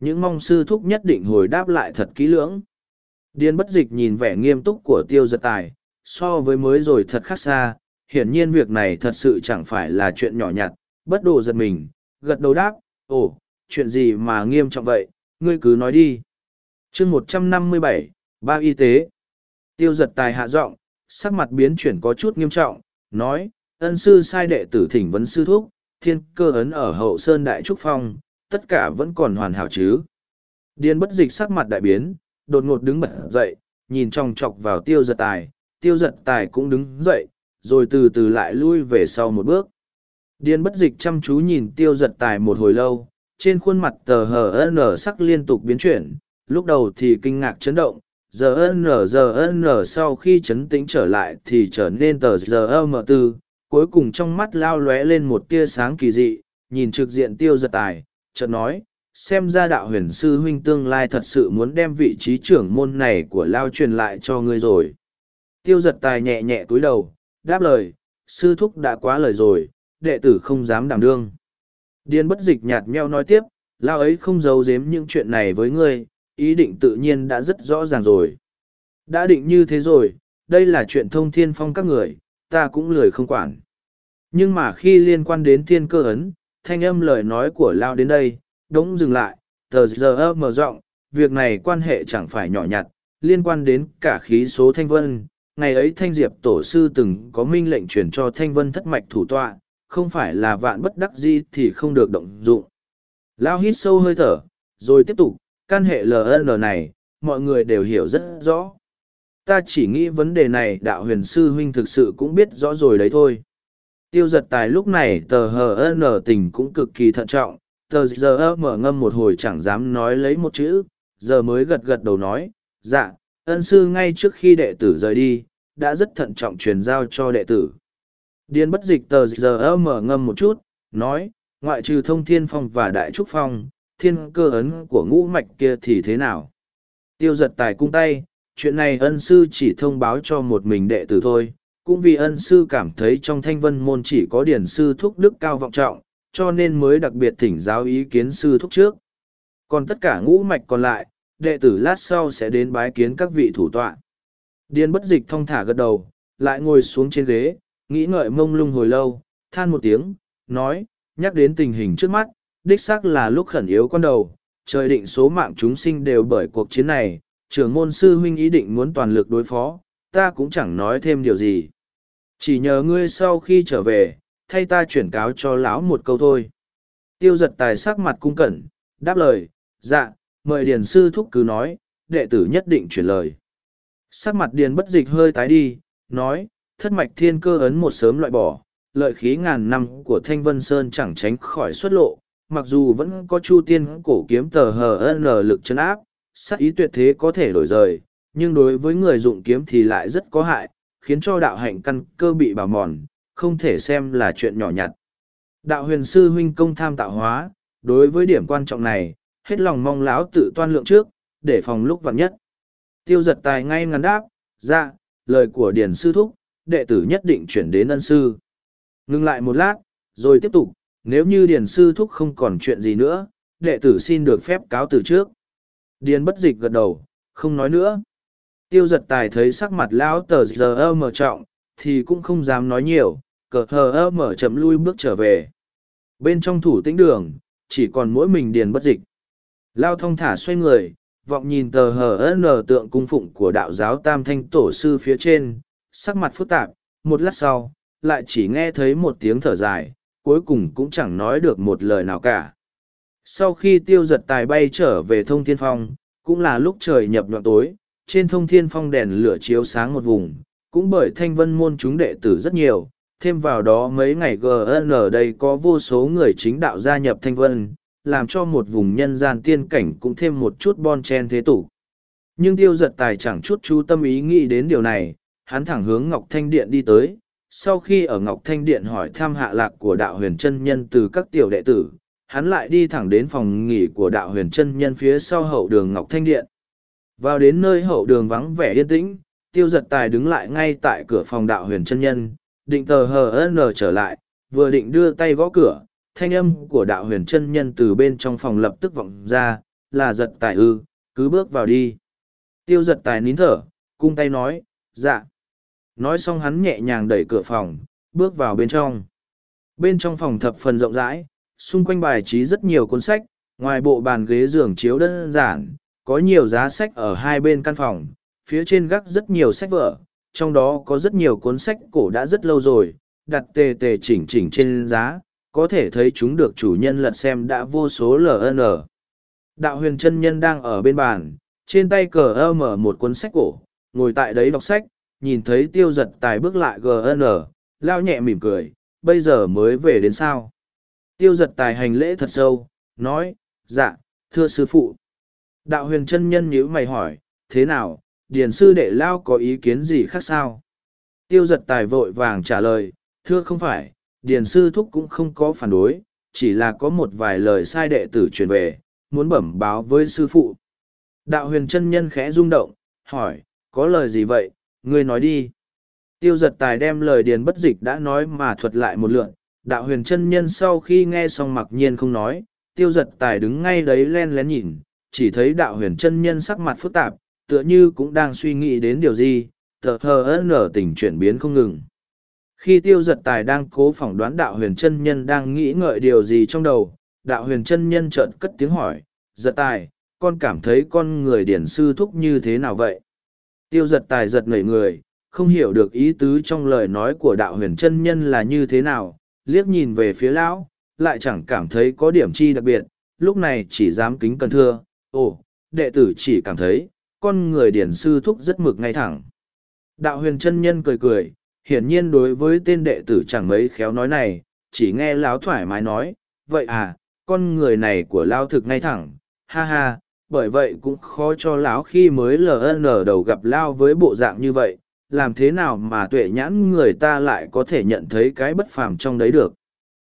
những mong sư thúc nhất định hồi đáp lại thật kỹ lưỡng Điên bất dịch nhìn vẻ nghiêm túc của tiêu giật tài so với mới rồi thật khác xa hiển nhiên việc này thật sự chẳng phải là chuyện nhỏ nhặt bất đồ giật mình gật đầu đáp ồ chuyện gì mà nghiêm trọng vậy ngươi cứ nói đi chương một trăm năm mươi bảy ba y tế tiêu giật tài hạ giọng sắc mặt biến chuyển có chút nghiêm trọng nói ân sư sai đệ tử thỉnh vấn sư thúc thiên cơ ấn ở hậu sơn đại trúc phong, tất cả vẫn còn hoàn hảo chứ. điên bất dịch sắc mặt đại biến, đột ngột đứng bật dậy, nhìn trong chọc vào tiêu giật tài, tiêu giật tài cũng đứng dậy, rồi từ từ lại lui về sau một bước. Điền bất dịch chăm chú nhìn tiêu giật tài một hồi lâu, trên khuôn mặt tờ hờ nở sắc liên tục biến chuyển, lúc đầu thì kinh ngạc chấn động, giờ nở giờ nở. sau khi chấn tĩnh trở lại thì trở nên tờ giờ m tư cuối cùng trong mắt lao lóe lên một tia sáng kỳ dị, nhìn trực diện tiêu giật tài, chợt nói, xem ra đạo huyền sư huynh tương lai thật sự muốn đem vị trí trưởng môn này của lao truyền lại cho ngươi rồi. Tiêu giật tài nhẹ nhẹ cúi đầu, đáp lời, sư thúc đã quá lời rồi, đệ tử không dám đảm đương. Điên bất dịch nhạt meo nói tiếp, lao ấy không giấu giếm những chuyện này với ngươi, ý định tự nhiên đã rất rõ ràng rồi. Đã định như thế rồi, đây là chuyện thông thiên phong các người, ta cũng lười không quản. Nhưng mà khi liên quan đến thiên cơ ấn, thanh âm lời nói của Lao đến đây, đống dừng lại, tờ giờ mở rộng, việc này quan hệ chẳng phải nhỏ nhặt, liên quan đến cả khí số thanh vân. Ngày ấy thanh diệp tổ sư từng có minh lệnh chuyển cho thanh vân thất mạch thủ tọa, không phải là vạn bất đắc di thì không được động dụng. Lao hít sâu hơi thở, rồi tiếp tục, căn hệ LN này, mọi người đều hiểu rất rõ. Ta chỉ nghĩ vấn đề này đạo huyền sư huynh thực sự cũng biết rõ rồi đấy thôi. Tiêu giật tài lúc này tờ hờ n tình cũng cực kỳ thận trọng, tờ giờ mở ngâm một hồi chẳng dám nói lấy một chữ, giờ mới gật gật đầu nói, dạ, ân sư ngay trước khi đệ tử rời đi, đã rất thận trọng truyền giao cho đệ tử. Điên bất dịch tờ giờ mở ngâm một chút, nói, ngoại trừ thông thiên phong và đại trúc phong, thiên cơ ấn của ngũ mạch kia thì thế nào? Tiêu giật tài cung tay, chuyện này ân sư chỉ thông báo cho một mình đệ tử thôi cũng vì ân sư cảm thấy trong thanh vân môn chỉ có điển sư thúc đức cao vọng trọng cho nên mới đặc biệt thỉnh giáo ý kiến sư thúc trước còn tất cả ngũ mạch còn lại đệ tử lát sau sẽ đến bái kiến các vị thủ tọa điền bất dịch thong thả gật đầu lại ngồi xuống trên ghế nghĩ ngợi mông lung hồi lâu than một tiếng nói nhắc đến tình hình trước mắt đích xác là lúc khẩn yếu con đầu trời định số mạng chúng sinh đều bởi cuộc chiến này trưởng môn sư huynh ý định muốn toàn lực đối phó, ta cũng chẳng nói thêm điều gì. Chỉ nhờ ngươi sau khi trở về, thay ta chuyển cáo cho lão một câu thôi. Tiêu giật tài sắc mặt cung cẩn, đáp lời, dạ, mời điền sư thúc cứ nói, đệ tử nhất định chuyển lời. Sắc mặt điền bất dịch hơi tái đi, nói, thất mạch thiên cơ ấn một sớm loại bỏ, lợi khí ngàn năm của Thanh Vân Sơn chẳng tránh khỏi xuất lộ, mặc dù vẫn có chu tiên cổ kiếm tờ hờ n lực chân áp, sát ý tuyệt thế có thể đổi rời, nhưng đối với người dụng kiếm thì lại rất có hại, khiến cho đạo hạnh căn cơ bị bào mòn, không thể xem là chuyện nhỏ nhặt. Đạo huyền sư huynh công tham tạo hóa, đối với điểm quan trọng này, hết lòng mong lão tự toan lượng trước, để phòng lúc vặn nhất. Tiêu giật tài ngay ngắn đáp, ra, lời của điển sư thúc, đệ tử nhất định chuyển đến ân sư. Ngưng lại một lát, rồi tiếp tục, nếu như điển sư thúc không còn chuyện gì nữa, đệ tử xin được phép cáo từ trước. Điền bất dịch gật đầu, không nói nữa. Tiêu giật tài thấy sắc mặt lão tờ giờ mở trọng, thì cũng không dám nói nhiều, cờ hờ mở chậm lui bước trở về. Bên trong thủ tĩnh đường, chỉ còn mỗi mình điền bất dịch. Lao thông thả xoay người, vọng nhìn tờ hờ n tượng cung phụng của đạo giáo tam thanh tổ sư phía trên, sắc mặt phức tạp, một lát sau, lại chỉ nghe thấy một tiếng thở dài, cuối cùng cũng chẳng nói được một lời nào cả. Sau khi tiêu giật tài bay trở về thông thiên phong, cũng là lúc trời nhập nhọn tối, trên thông thiên phong đèn lửa chiếu sáng một vùng, cũng bởi thanh vân môn chúng đệ tử rất nhiều, thêm vào đó mấy ngày GN ở đây có vô số người chính đạo gia nhập thanh vân, làm cho một vùng nhân gian tiên cảnh cũng thêm một chút bon chen thế tục. Nhưng tiêu giật tài chẳng chút chú tâm ý nghĩ đến điều này, hắn thẳng hướng Ngọc Thanh Điện đi tới, sau khi ở ngọc thanh điện hỏi thăm hạ lạc của đạo huyền chân nhân từ các tiểu đệ tử hắn lại đi thẳng đến phòng nghỉ của đạo huyền chân nhân phía sau hậu đường ngọc thanh điện. Vào đến nơi hậu đường vắng vẻ yên tĩnh tiêu giật tài đứng lại ngay tại cửa phòng đạo huyền chân nhân định tờ hờ n trở lại vừa định đưa tay gõ cửa thanh âm của đạo huyền chân nhân từ bên trong phòng lập tức vọng ra là giật tài ư cứ bước vào đi. Tiêu giật tài nín thở cung tay nói dạ nói xong hắn nhẹ nhàng đẩy cửa phòng, bước vào bên trong. Bên trong phòng thập phần rộng rãi, xung quanh bài trí rất nhiều cuốn sách, ngoài bộ bàn ghế giường chiếu đơn giản, có nhiều giá sách ở hai bên căn phòng, phía trên gác rất nhiều sách vở, trong đó có rất nhiều cuốn sách cổ đã rất lâu rồi, đặt tề tề chỉnh chỉnh trên giá, có thể thấy chúng được chủ nhân lật xem đã vô số ln đạo huyền chân nhân đang ở bên bàn, trên tay cờ ơ mở một cuốn sách cổ, ngồi tại đấy đọc sách nhìn thấy tiêu giật tài bước lại gn lao nhẹ mỉm cười, bây giờ mới về đến sao? Tiêu giật tài hành lễ thật sâu, nói dạ thưa sư phụ. Đạo huyền chân nhân nhíu mày hỏi, thế nào, điền sư đệ lao có ý kiến gì khác sao? Tiêu giật tài vội vàng trả lời, thưa không phải, điền sư thúc cũng không có phản đối, chỉ là có một vài lời sai đệ tử truyền về, muốn bẩm báo với sư phụ. Đạo huyền chân nhân khẽ rung động, hỏi, có lời gì vậy? Ngươi nói đi. Tiêu giật tài đem lời điền bất dịch đã nói mà thuật lại một lượn, đạo huyền chân nhân sau khi nghe xong mặc nhiên không nói, tiêu giật tài đứng ngay đấy len lén nhìn, chỉ thấy đạo huyền chân nhân sắc mặt phức tạp, tựa như cũng đang suy nghĩ đến điều gì thờ hờ nở tình chuyển biến không ngừng. Khi tiêu giật tài đang cố phỏng đoán đạo huyền chân nhân đang nghĩ ngợi điều gì trong đầu, đạo huyền chân nhân trợn cất tiếng hỏi, giật tài, con cảm thấy con người điển sư thúc như thế nào vậy? Tiêu giật tài giật ngẩy người, không hiểu được ý tứ trong lời nói của đạo huyền chân nhân là như thế nào, liếc nhìn về phía lão, lại chẳng cảm thấy có điểm chi đặc biệt, lúc này chỉ dám kính cần thưa, ồ, đệ tử chỉ cảm thấy, con người điển sư thúc rất mực ngay thẳng. Đạo huyền chân nhân cười cười, hiển nhiên đối với tên đệ tử chẳng mấy khéo nói này, chỉ nghe lão thoải mái nói, vậy à con người này của lao thực ngay thẳng, ha ha bởi vậy cũng khó cho lão khi mới ln đầu gặp lao với bộ dạng như vậy, làm thế nào mà tuệ nhãn người ta lại có thể nhận thấy cái bất phàm trong đấy được.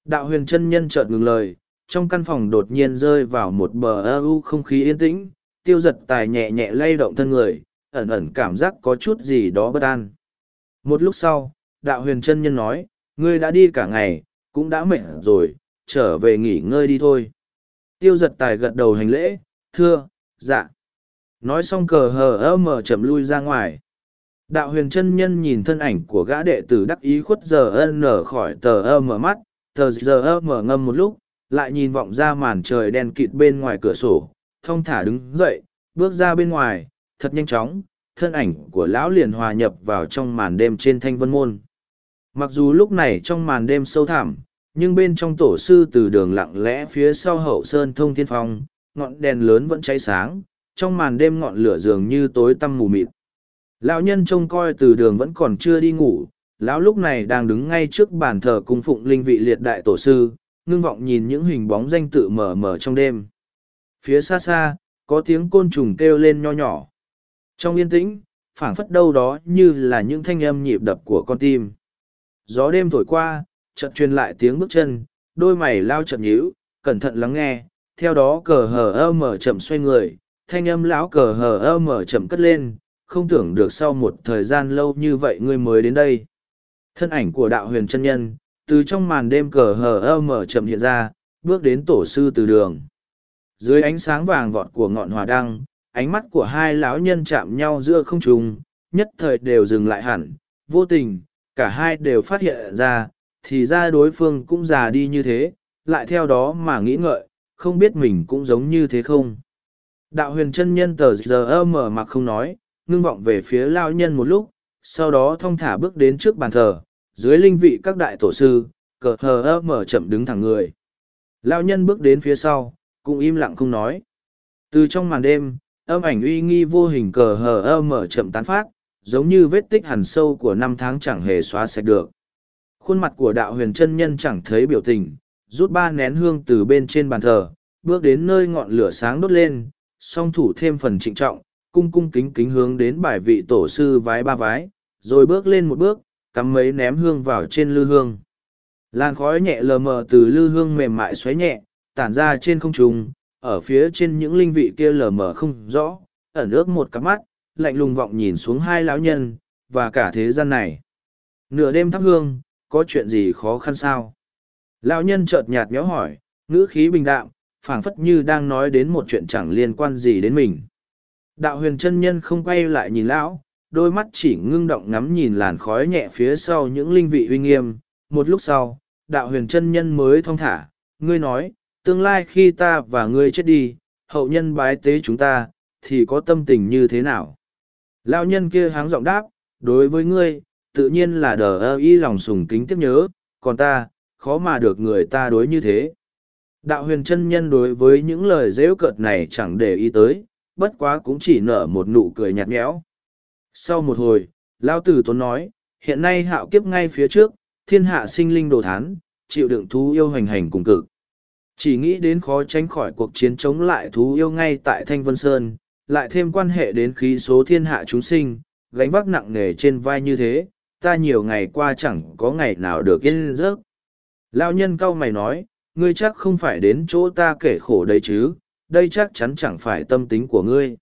Đạo huyền chân nhân chợt ngừng lời, trong căn phòng đột nhiên rơi vào một bờ ơ u không khí yên tĩnh, tiêu giật tài nhẹ nhẹ lay động thân người, ẩn ẩn cảm giác có chút gì đó bất an. Một lúc sau, đạo huyền chân nhân nói, ngươi đã đi cả ngày, cũng đã mệt rồi, trở về nghỉ ngơi đi thôi. Tiêu giật tài gật đầu hành lễ thưa dạ. Nói xong cờ hờ ơ mờ chậm lui ra ngoài. Đạo huyền chân nhân nhìn thân ảnh của gã đệ tử đắc ý khuất giờ ân nở khỏi tờ ơ mở mắt, tờ giờ ơ mở ngâm một lúc, lại nhìn vọng ra màn trời đen kịt bên ngoài cửa sổ, thong thả đứng dậy, bước ra bên ngoài, thật nhanh chóng, thân ảnh của lão liền hòa nhập vào trong màn đêm trên thanh vân môn. Mặc dù lúc này trong màn đêm sâu thẳm, nhưng bên trong tổ sư từ đường lặng lẽ phía sau hậu sơn thông thiên phong ngọn đèn lớn vẫn cháy sáng, trong màn đêm ngọn lửa dường như tối tăm mù mịt. Lão nhân trông coi từ đường vẫn còn chưa đi ngủ, lão lúc này đang đứng ngay trước bàn thờ cung phụng linh vị liệt đại tổ sư, ngưng vọng nhìn những hình bóng danh tự mờ mờ trong đêm. Phía xa xa, có tiếng côn trùng kêu lên nho nhỏ. Trong yên tĩnh, phảng phất đâu đó như là những thanh âm nhịp đập của con tim. Gió đêm thổi qua, chợt truyền lại tiếng bước chân, đôi mày lao chợt nhíu, cẩn thận lắng nghe theo đó cờ hờ ơ mở chậm xoay người, thanh âm lão cờ hờ ơ mở chậm cất lên, không tưởng được sau một thời gian lâu như vậy ngươi mới đến đây. Thân ảnh của đạo huyền chân nhân, từ trong màn đêm cờ hờ ơ mở chậm hiện ra, bước đến tổ sư từ đường. Dưới ánh sáng vàng vọt của ngọn hòa đăng, ánh mắt của hai lão nhân chạm nhau giữa không trùng nhất thời đều dừng lại hẳn, vô tình, cả hai đều phát hiện ra, thì ra đối phương cũng già đi như thế, lại theo đó mà nghĩ ngợi không biết mình cũng giống như thế không? Đạo huyền chân nhân tờ giờ ơ mở mặc không nói, ngưng vọng về phía lao nhân một lúc, sau đó thong thả bước đến trước bàn thờ, dưới linh vị các đại tổ sư, cờ hờ ơ mở chậm đứng thẳng người. Lao nhân bước đến phía sau, cũng im lặng không nói. Từ trong màn đêm, âm ảnh uy nghi vô hình cờ hờ ơ mở chậm tán phát, giống như vết tích hằn sâu của năm tháng chẳng hề xóa sạch được. Khuôn mặt của đạo huyền chân nhân chẳng thấy biểu tình rút ba nén hương từ bên trên bàn thờ bước đến nơi ngọn lửa sáng đốt lên song thủ thêm phần trịnh trọng cung cung kính kính hướng đến bài vị tổ sư vái ba vái rồi bước lên một bước cắm mấy ném hương vào trên lư hương. Làn khói nhẹ lờ mờ từ lư hương mềm mại xoáy nhẹ, tản ra trên không trung, ở phía trên những linh vị kia lờ mờ không rõ, ẩn ước một cặp mắt, lạnh lùng vọng nhìn xuống hai lão nhân, và cả thế gian này. Nửa đêm thắp hương, có chuyện gì khó khăn sao? Lão nhân chợt nhạt nhẽo hỏi, ngữ khí bình đạm, phảng phất như đang nói đến một chuyện chẳng liên quan gì đến mình. Đạo huyền chân nhân không quay lại nhìn lão, đôi mắt chỉ ngưng động ngắm nhìn làn khói nhẹ phía sau những linh vị uy nghiêm. Một lúc sau, đạo huyền chân nhân mới thong thả, ngươi nói, tương lai khi ta và ngươi chết đi, hậu nhân bái tế chúng ta, thì có tâm tình như thế nào? Lão nhân kia háng giọng đáp, đối với ngươi, tự nhiên là đờ ơ y lòng sùng kính tiếp nhớ, còn ta, khó mà được người ta đối như thế. Đạo huyền chân nhân đối với những lời dễu cợt này chẳng để ý tới, bất quá cũng chỉ nở một nụ cười nhạt nhẽo. Sau một hồi, Lao Tử Tốn nói, hiện nay hạo kiếp ngay phía trước, thiên hạ sinh linh đồ thán, chịu đựng thú yêu hành hành cùng cực. Chỉ nghĩ đến khó tránh khỏi cuộc chiến chống lại thú yêu ngay tại Thanh Vân Sơn, lại thêm quan hệ đến khí số thiên hạ chúng sinh, gánh vác nặng nề trên vai như thế, ta nhiều ngày qua chẳng có ngày nào được yên giấc. Lao nhân cau mày nói, ngươi chắc không phải đến chỗ ta kể khổ đấy chứ, đây chắc chắn chẳng phải tâm tính của ngươi.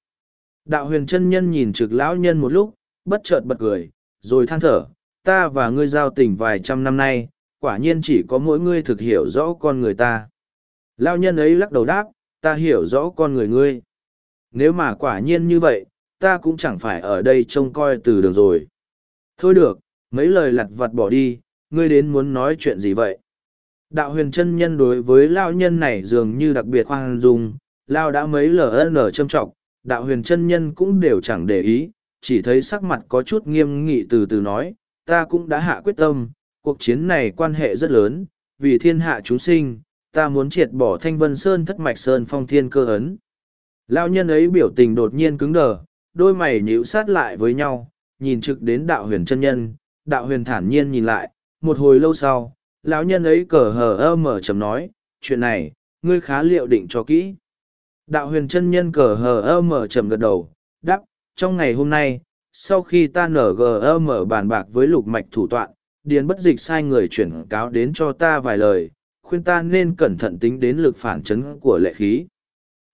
Đạo huyền chân nhân nhìn trực lão nhân một lúc, bất chợt bật cười, rồi than thở, ta và ngươi giao tình vài trăm năm nay, quả nhiên chỉ có mỗi ngươi thực hiểu rõ con người ta. Lão nhân ấy lắc đầu đáp, ta hiểu rõ con người ngươi. Nếu mà quả nhiên như vậy, ta cũng chẳng phải ở đây trông coi từ đường rồi. Thôi được, mấy lời lặt vặt bỏ đi, ngươi đến muốn nói chuyện gì vậy? Đạo huyền chân nhân đối với lao nhân này dường như đặc biệt khoan dung, lao đã mấy ln châm trọng, đạo huyền chân nhân cũng đều chẳng để ý, chỉ thấy sắc mặt có chút nghiêm nghị từ từ nói, ta cũng đã hạ quyết tâm, cuộc chiến này quan hệ rất lớn, vì thiên hạ chúng sinh, ta muốn triệt bỏ thanh vân sơn thất mạch sơn phong thiên cơ ấn. Lao nhân ấy biểu tình đột nhiên cứng đờ, đôi mày nhíu sát lại với nhau, nhìn trực đến đạo huyền chân nhân, đạo huyền thản nhiên nhìn lại, một hồi lâu sau, lão nhân ấy cờ hờ ơ mở chầm nói, chuyện này, ngươi khá liệu định cho kỹ. Đạo huyền chân nhân cờ hờ ơ mở chầm gật đầu, đắp, trong ngày hôm nay, sau khi ta nở gờ ơ mở bàn bạc với lục mạch thủ tọa, điền bất dịch sai người chuyển cáo đến cho ta vài lời, khuyên ta nên cẩn thận tính đến lực phản chấn của lệ khí.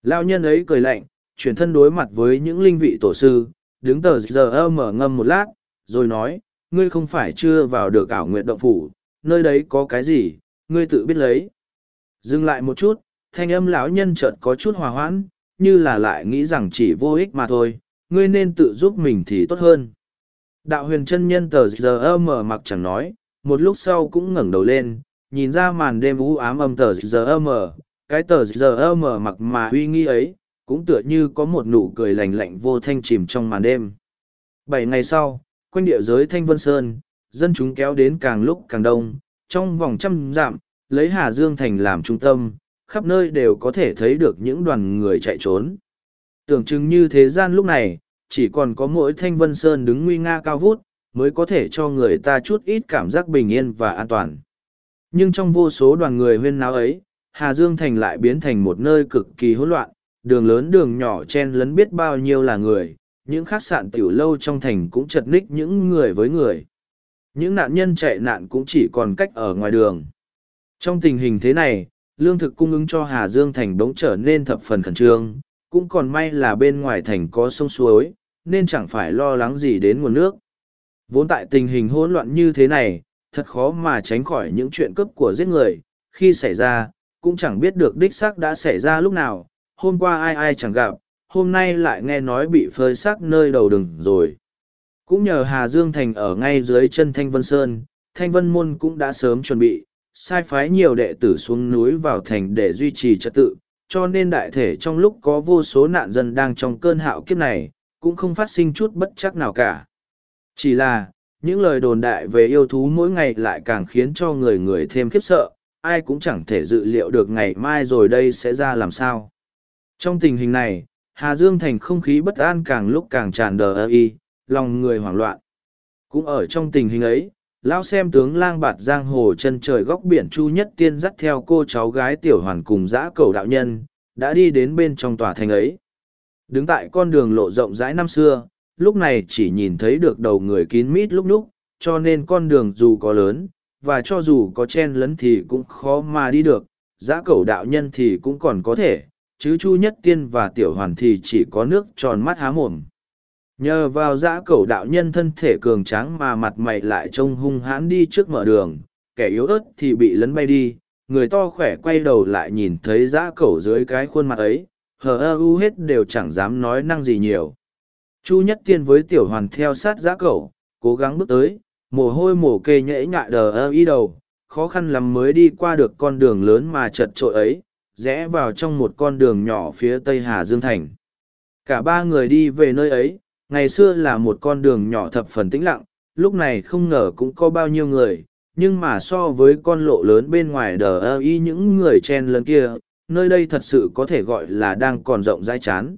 Lão nhân ấy cười lạnh, chuyển thân đối mặt với những linh vị tổ sư, đứng tờ giờ ơ mở ngâm một lát, rồi nói, ngươi không phải chưa vào được ảo nguyện động phủ, nơi đấy có cái gì, ngươi tự biết lấy. Dừng lại một chút, thanh âm lão nhân chợt có chút hòa hoãn, như là lại nghĩ rằng chỉ vô ích mà thôi, ngươi nên tự giúp mình thì tốt hơn. Đạo huyền chân nhân tờ giờ mở mặc chẳng nói, một lúc sau cũng ngẩng đầu lên, nhìn ra màn đêm u ám âm tờ giờ mở, cái tờ giờ mở mặc mà uy nghi ấy, cũng tựa như có một nụ cười lành lạnh vô thanh chìm trong màn đêm. Bảy ngày sau, quanh địa giới Thanh Vân Sơn, dân chúng kéo đến càng lúc càng đông, trong vòng trăm dặm, lấy Hà Dương Thành làm trung tâm, khắp nơi đều có thể thấy được những đoàn người chạy trốn. Tưởng chừng như thế gian lúc này, chỉ còn có mỗi Thanh Vân Sơn đứng nguy nga cao vút, mới có thể cho người ta chút ít cảm giác bình yên và an toàn. Nhưng trong vô số đoàn người huyên náo ấy, Hà Dương Thành lại biến thành một nơi cực kỳ hỗn loạn, đường lớn đường nhỏ chen lấn biết bao nhiêu là người, những khách sạn tiểu lâu trong thành cũng chật ních những người với người. Những nạn nhân chạy nạn cũng chỉ còn cách ở ngoài đường. Trong tình hình thế này, lương thực cung ứng cho Hà Dương thành bỗng trở nên thập phần khẩn trương, cũng còn may là bên ngoài thành có sông suối, nên chẳng phải lo lắng gì đến nguồn nước. Vốn tại tình hình hỗn loạn như thế này, thật khó mà tránh khỏi những chuyện cướp của giết người, khi xảy ra, cũng chẳng biết được đích xác đã xảy ra lúc nào, hôm qua ai ai chẳng gặp, hôm nay lại nghe nói bị phơi xác nơi đầu đường rồi. Cũng nhờ Hà Dương Thành ở ngay dưới chân Thanh Vân Sơn, Thanh Vân Môn cũng đã sớm chuẩn bị, sai phái nhiều đệ tử xuống núi vào thành để duy trì trật tự, cho nên đại thể trong lúc có vô số nạn dân đang trong cơn hạo kiếp này, cũng không phát sinh chút bất chắc nào cả. Chỉ là, những lời đồn đại về yêu thú mỗi ngày lại càng khiến cho người người thêm khiếp sợ, ai cũng chẳng thể dự liệu được ngày mai rồi đây sẽ ra làm sao. Trong tình hình này, Hà Dương thành không khí bất an càng lúc càng tràn đờ y, lòng người hoảng loạn. Cũng ở trong tình hình ấy, lão xem tướng lang bạt giang hồ chân trời góc biển chu nhất tiên dắt theo cô cháu gái tiểu hoàn cùng dã cầu đạo nhân, đã đi đến bên trong tòa thành ấy. Đứng tại con đường lộ rộng rãi năm xưa, lúc này chỉ nhìn thấy được đầu người kín mít lúc lúc, cho nên con đường dù có lớn, và cho dù có chen lấn thì cũng khó mà đi được, giã Cầu đạo nhân thì cũng còn có thể, chứ Chu Nhất Tiên và Tiểu Hoàn thì chỉ có nước tròn mắt há mồm. Nhờ vào giã cẩu đạo nhân thân thể cường tráng mà mặt mày lại trông hung hãn đi trước mở đường, kẻ yếu ớt thì bị lấn bay đi, người to khỏe quay đầu lại nhìn thấy giã cẩu dưới cái khuôn mặt ấy, hờ ơ u hết đều chẳng dám nói năng gì nhiều. Chu Nhất Tiên với Tiểu Hoàn theo sát giã cẩu, cố gắng bước tới, mồ hôi mồ kê nhễ nhại đờ ơ y đầu, khó khăn lắm mới đi qua được con đường lớn mà chật trội ấy, rẽ vào trong một con đường nhỏ phía tây Hà Dương Thành. Cả ba người đi về nơi ấy, ngày xưa là một con đường nhỏ thập phần tĩnh lặng, lúc này không ngờ cũng có bao nhiêu người, nhưng mà so với con lộ lớn bên ngoài đờ ơ y những người chen lấn kia, nơi đây thật sự có thể gọi là đang còn rộng rãi chán.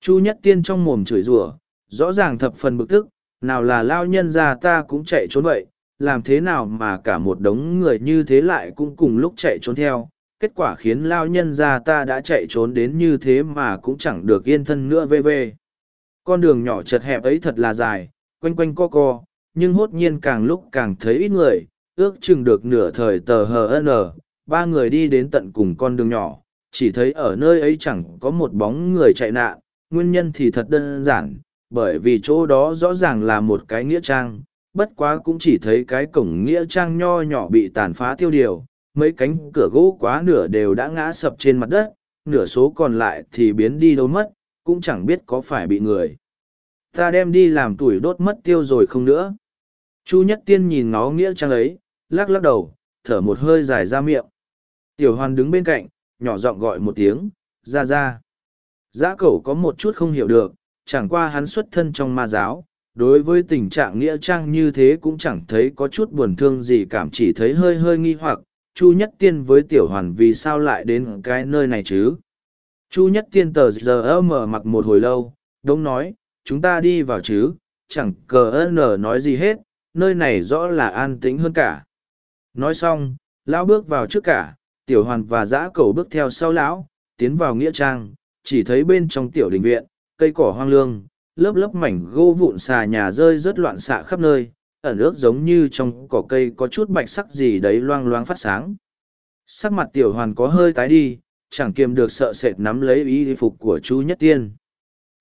Chu Nhất Tiên trong mồm chửi rủa, rõ ràng thập phần bực tức, nào là lao nhân ra ta cũng chạy trốn vậy, làm thế nào mà cả một đống người như thế lại cũng cùng lúc chạy trốn theo. Kết quả khiến lao nhân ra ta đã chạy trốn đến như thế mà cũng chẳng được yên thân nữa vê vê. Con đường nhỏ chật hẹp ấy thật là dài, quanh quanh co co, nhưng hốt nhiên càng lúc càng thấy ít người, ước chừng được nửa thời tờ hờ hn, ba người đi đến tận cùng con đường nhỏ, chỉ thấy ở nơi ấy chẳng có một bóng người chạy nạn, nguyên nhân thì thật đơn giản, bởi vì chỗ đó rõ ràng là một cái nghĩa trang, bất quá cũng chỉ thấy cái cổng nghĩa trang nho nhỏ bị tàn phá tiêu điều, mấy cánh cửa gỗ quá nửa đều đã ngã sập trên mặt đất, nửa số còn lại thì biến đi đâu mất, cũng chẳng biết có phải bị người. Ta đem đi làm tuổi đốt mất tiêu rồi không nữa. Chu Nhất Tiên nhìn ngó nghĩa trang ấy, lắc lắc đầu, thở một hơi dài ra miệng. Tiểu hoàn đứng bên cạnh, nhỏ giọng gọi một tiếng, ra ra. Giã cẩu có một chút không hiểu được, chẳng qua hắn xuất thân trong ma giáo, đối với tình trạng nghĩa trang như thế cũng chẳng thấy có chút buồn thương gì cảm chỉ thấy hơi hơi nghi hoặc, Chu Nhất Tiên với Tiểu Hoàn vì sao lại đến cái nơi này chứ? Chu Nhất Tiên tờ giờ mở mặc một hồi lâu, đống nói, chúng ta đi vào chứ, chẳng cờ ơn nói gì hết, nơi này rõ là an tĩnh hơn cả. Nói xong, lão bước vào trước cả, Tiểu Hoàn và Dã Cầu bước theo sau lão, tiến vào nghĩa trang, chỉ thấy bên trong tiểu đình viện, cây cỏ hoang lương, lớp lớp mảnh gỗ vụn xà nhà rơi rất loạn xạ khắp nơi, ẩn ước giống như trong cỏ cây có chút bạch sắc gì đấy loang loáng phát sáng. Sắc mặt tiểu hoàn có hơi tái đi, chẳng kiềm được sợ sệt nắm lấy y phục của chu nhất tiên.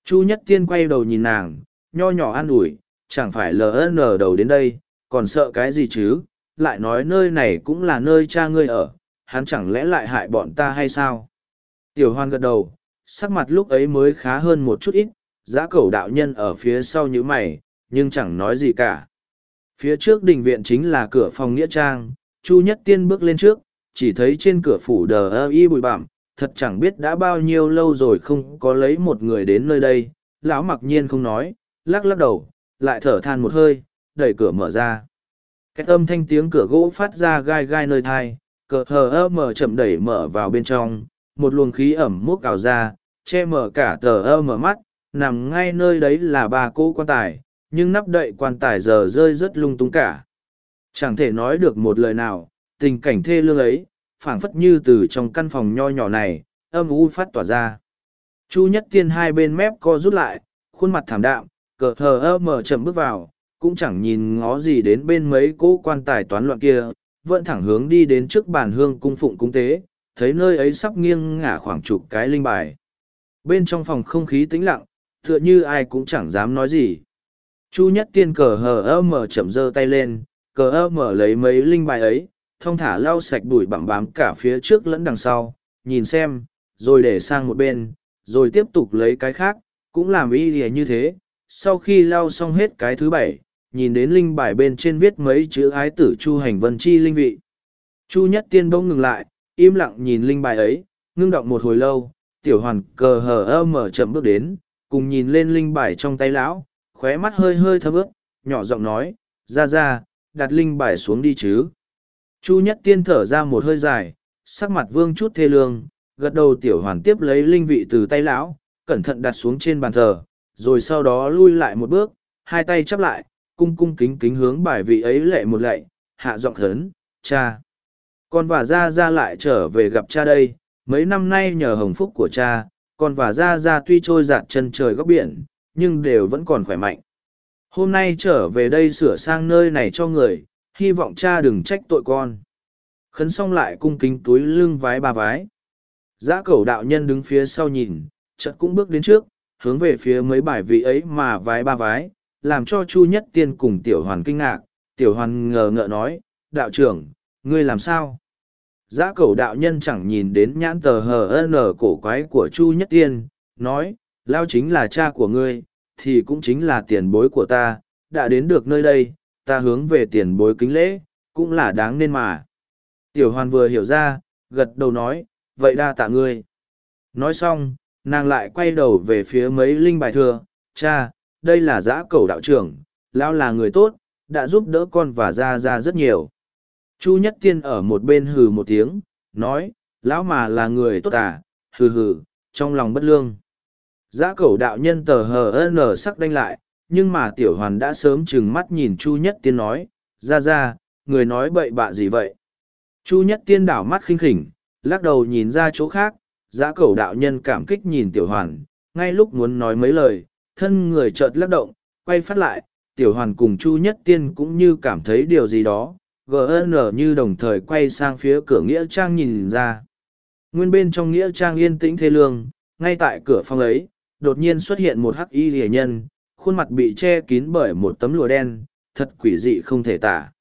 Chu nhất tiên quay đầu nhìn nàng, nho nhỏ an ủi, chẳng phải ln đầu đến đây, còn sợ cái gì chứ, lại nói nơi này cũng là nơi cha ngươi ở, hắn chẳng lẽ lại hại bọn ta hay sao? Tiểu hoan gật đầu, sắc mặt lúc ấy mới khá hơn một chút ít, giá cầu đạo nhân ở phía sau nhữ mày, nhưng chẳng nói gì cả. Phía trước đình viện chính là cửa phòng nghĩa trang, Chu Nhất Tiên bước lên trước, chỉ thấy trên cửa phủ đờ ơ y bụi bặm, thật chẳng biết đã bao nhiêu lâu rồi không có lấy một người đến nơi đây. Lão mặc nhiên không nói, lắc lắc đầu, lại thở than một hơi, đẩy cửa mở ra. Cái âm thanh tiếng cửa gỗ phát ra gai gai nơi thai, cờ hờ ơ mở chậm đẩy mở vào bên trong, một luồng khí ẩm múc ảo ra, che mở cả tờ ơ mở mắt, nằm ngay nơi đấy là ba cỗ quan tài, nhưng nắp đậy quan tài giờ rơi rất lung tung cả. Chẳng thể nói được một lời nào, tình cảnh thê lương ấy, phảng phất như từ trong căn phòng nho nhỏ này, âm u phát tỏa ra. Chu nhất tiên hai bên mép co rút lại, khuôn mặt thảm đạm, cờ hờ ơ mở chậm bước vào, cũng chẳng nhìn ngó gì đến bên mấy cỗ quan tài toán loạn kia, vẫn thẳng hướng đi đến trước bàn hương cung phụng cung tế, thấy nơi ấy sắp nghiêng ngả khoảng chục cái linh bài. Bên trong phòng không khí tĩnh lặng, tựa như ai cũng chẳng dám nói gì. Chu nhất tiên cờ hờ ơ mở chậm giơ tay lên, cờ ơ mở lấy mấy linh bài ấy, thông thả lau sạch bụi bặm bám cả phía trước lẫn đằng sau, nhìn xem, rồi để sang một bên, rồi tiếp tục lấy cái khác, cũng làm y lìa như thế. Sau khi lau xong hết cái thứ bảy, nhìn đến linh bài bên trên viết mấy chữ ái tử chu hành vân chi linh vị. Chu nhất tiên bỗng ngừng lại, im lặng nhìn linh bài ấy, ngưng động một hồi lâu, tiểu hoàn cờ hờ ơ mở chậm bước đến, cùng nhìn lên linh bài trong tay lão, khóe mắt hơi hơi thấm ướt, nhỏ giọng nói, ra ra, đặt linh bài xuống đi chứ. Chu nhất tiên thở ra một hơi dài, sắc mặt vương chút thê lương, gật đầu tiểu hoàn tiếp lấy linh vị từ tay lão, cẩn thận đặt xuống trên bàn thờ, rồi sau đó lui lại một bước, hai tay chắp lại, cung cung kính kính hướng bài vị ấy lệ một lệ, hạ giọng thấn, cha. Con và ra ra lại trở về gặp cha đây, mấy năm nay nhờ hồng phúc của cha, con và ra ra tuy trôi giạt chân trời góc biển, nhưng đều vẫn còn khỏe mạnh. hôm nay trở về đây sửa sang nơi này cho người hy vọng cha đừng trách tội con. Khấn xong lại cung kính túi lưng vái ba vái. Giã cẩu đạo nhân đứng phía sau nhìn, chợt cũng bước đến trước, hướng về phía mấy bài vị ấy mà vái ba vái, làm cho chu nhất tiên cùng tiểu hoàn kinh ngạc. Tiểu hoàn ngờ ngợ nói, đạo trưởng, ngươi làm sao? Giã cẩu đạo nhân chẳng nhìn đến nhãn tờ hờ ở cổ quái của chu nhất tiên, nói, lao chính là cha của ngươi, thì cũng chính là tiền bối của ta, đã đến được nơi đây ta hướng về tiền bối kính lễ, cũng là đáng nên mà. Tiểu hoàn vừa hiểu ra, gật đầu nói, vậy đa tạ ngươi. Nói xong, nàng lại quay đầu về phía mấy linh bài thừa, cha, đây là giã cẩu đạo trưởng, lão là người tốt, đã giúp đỡ con và ra ra rất nhiều. Chu nhất tiên ở một bên hừ một tiếng, nói, lão mà là người tốt à hừ hừ, trong lòng bất lương. Giã cẩu đạo nhân tờ hờ nở sắc đanh lại nhưng mà tiểu hoàn đã sớm trừng mắt nhìn chu nhất tiên nói, ra ra, người nói bậy bạ gì vậy? Chu nhất tiên đảo mắt khinh khỉnh, lắc đầu nhìn ra chỗ khác giã cầu đạo nhân cảm kích nhìn tiểu hoàn, ngay lúc muốn nói mấy lời, thân người chợt lắc động, quay phát lại, tiểu hoàn cùng chu nhất tiên cũng như cảm thấy điều gì đó gn như đồng thời quay sang phía cửa nghĩa trang nhìn ra. Nguyên bên trong nghĩa trang yên tĩnh thê lương, ngay tại cửa phòng ấy, đột nhiên xuất hiện một hắc y rỉa nhân khuôn mặt bị che kín bởi một tấm lụa đen, thật quỷ dị không thể tả.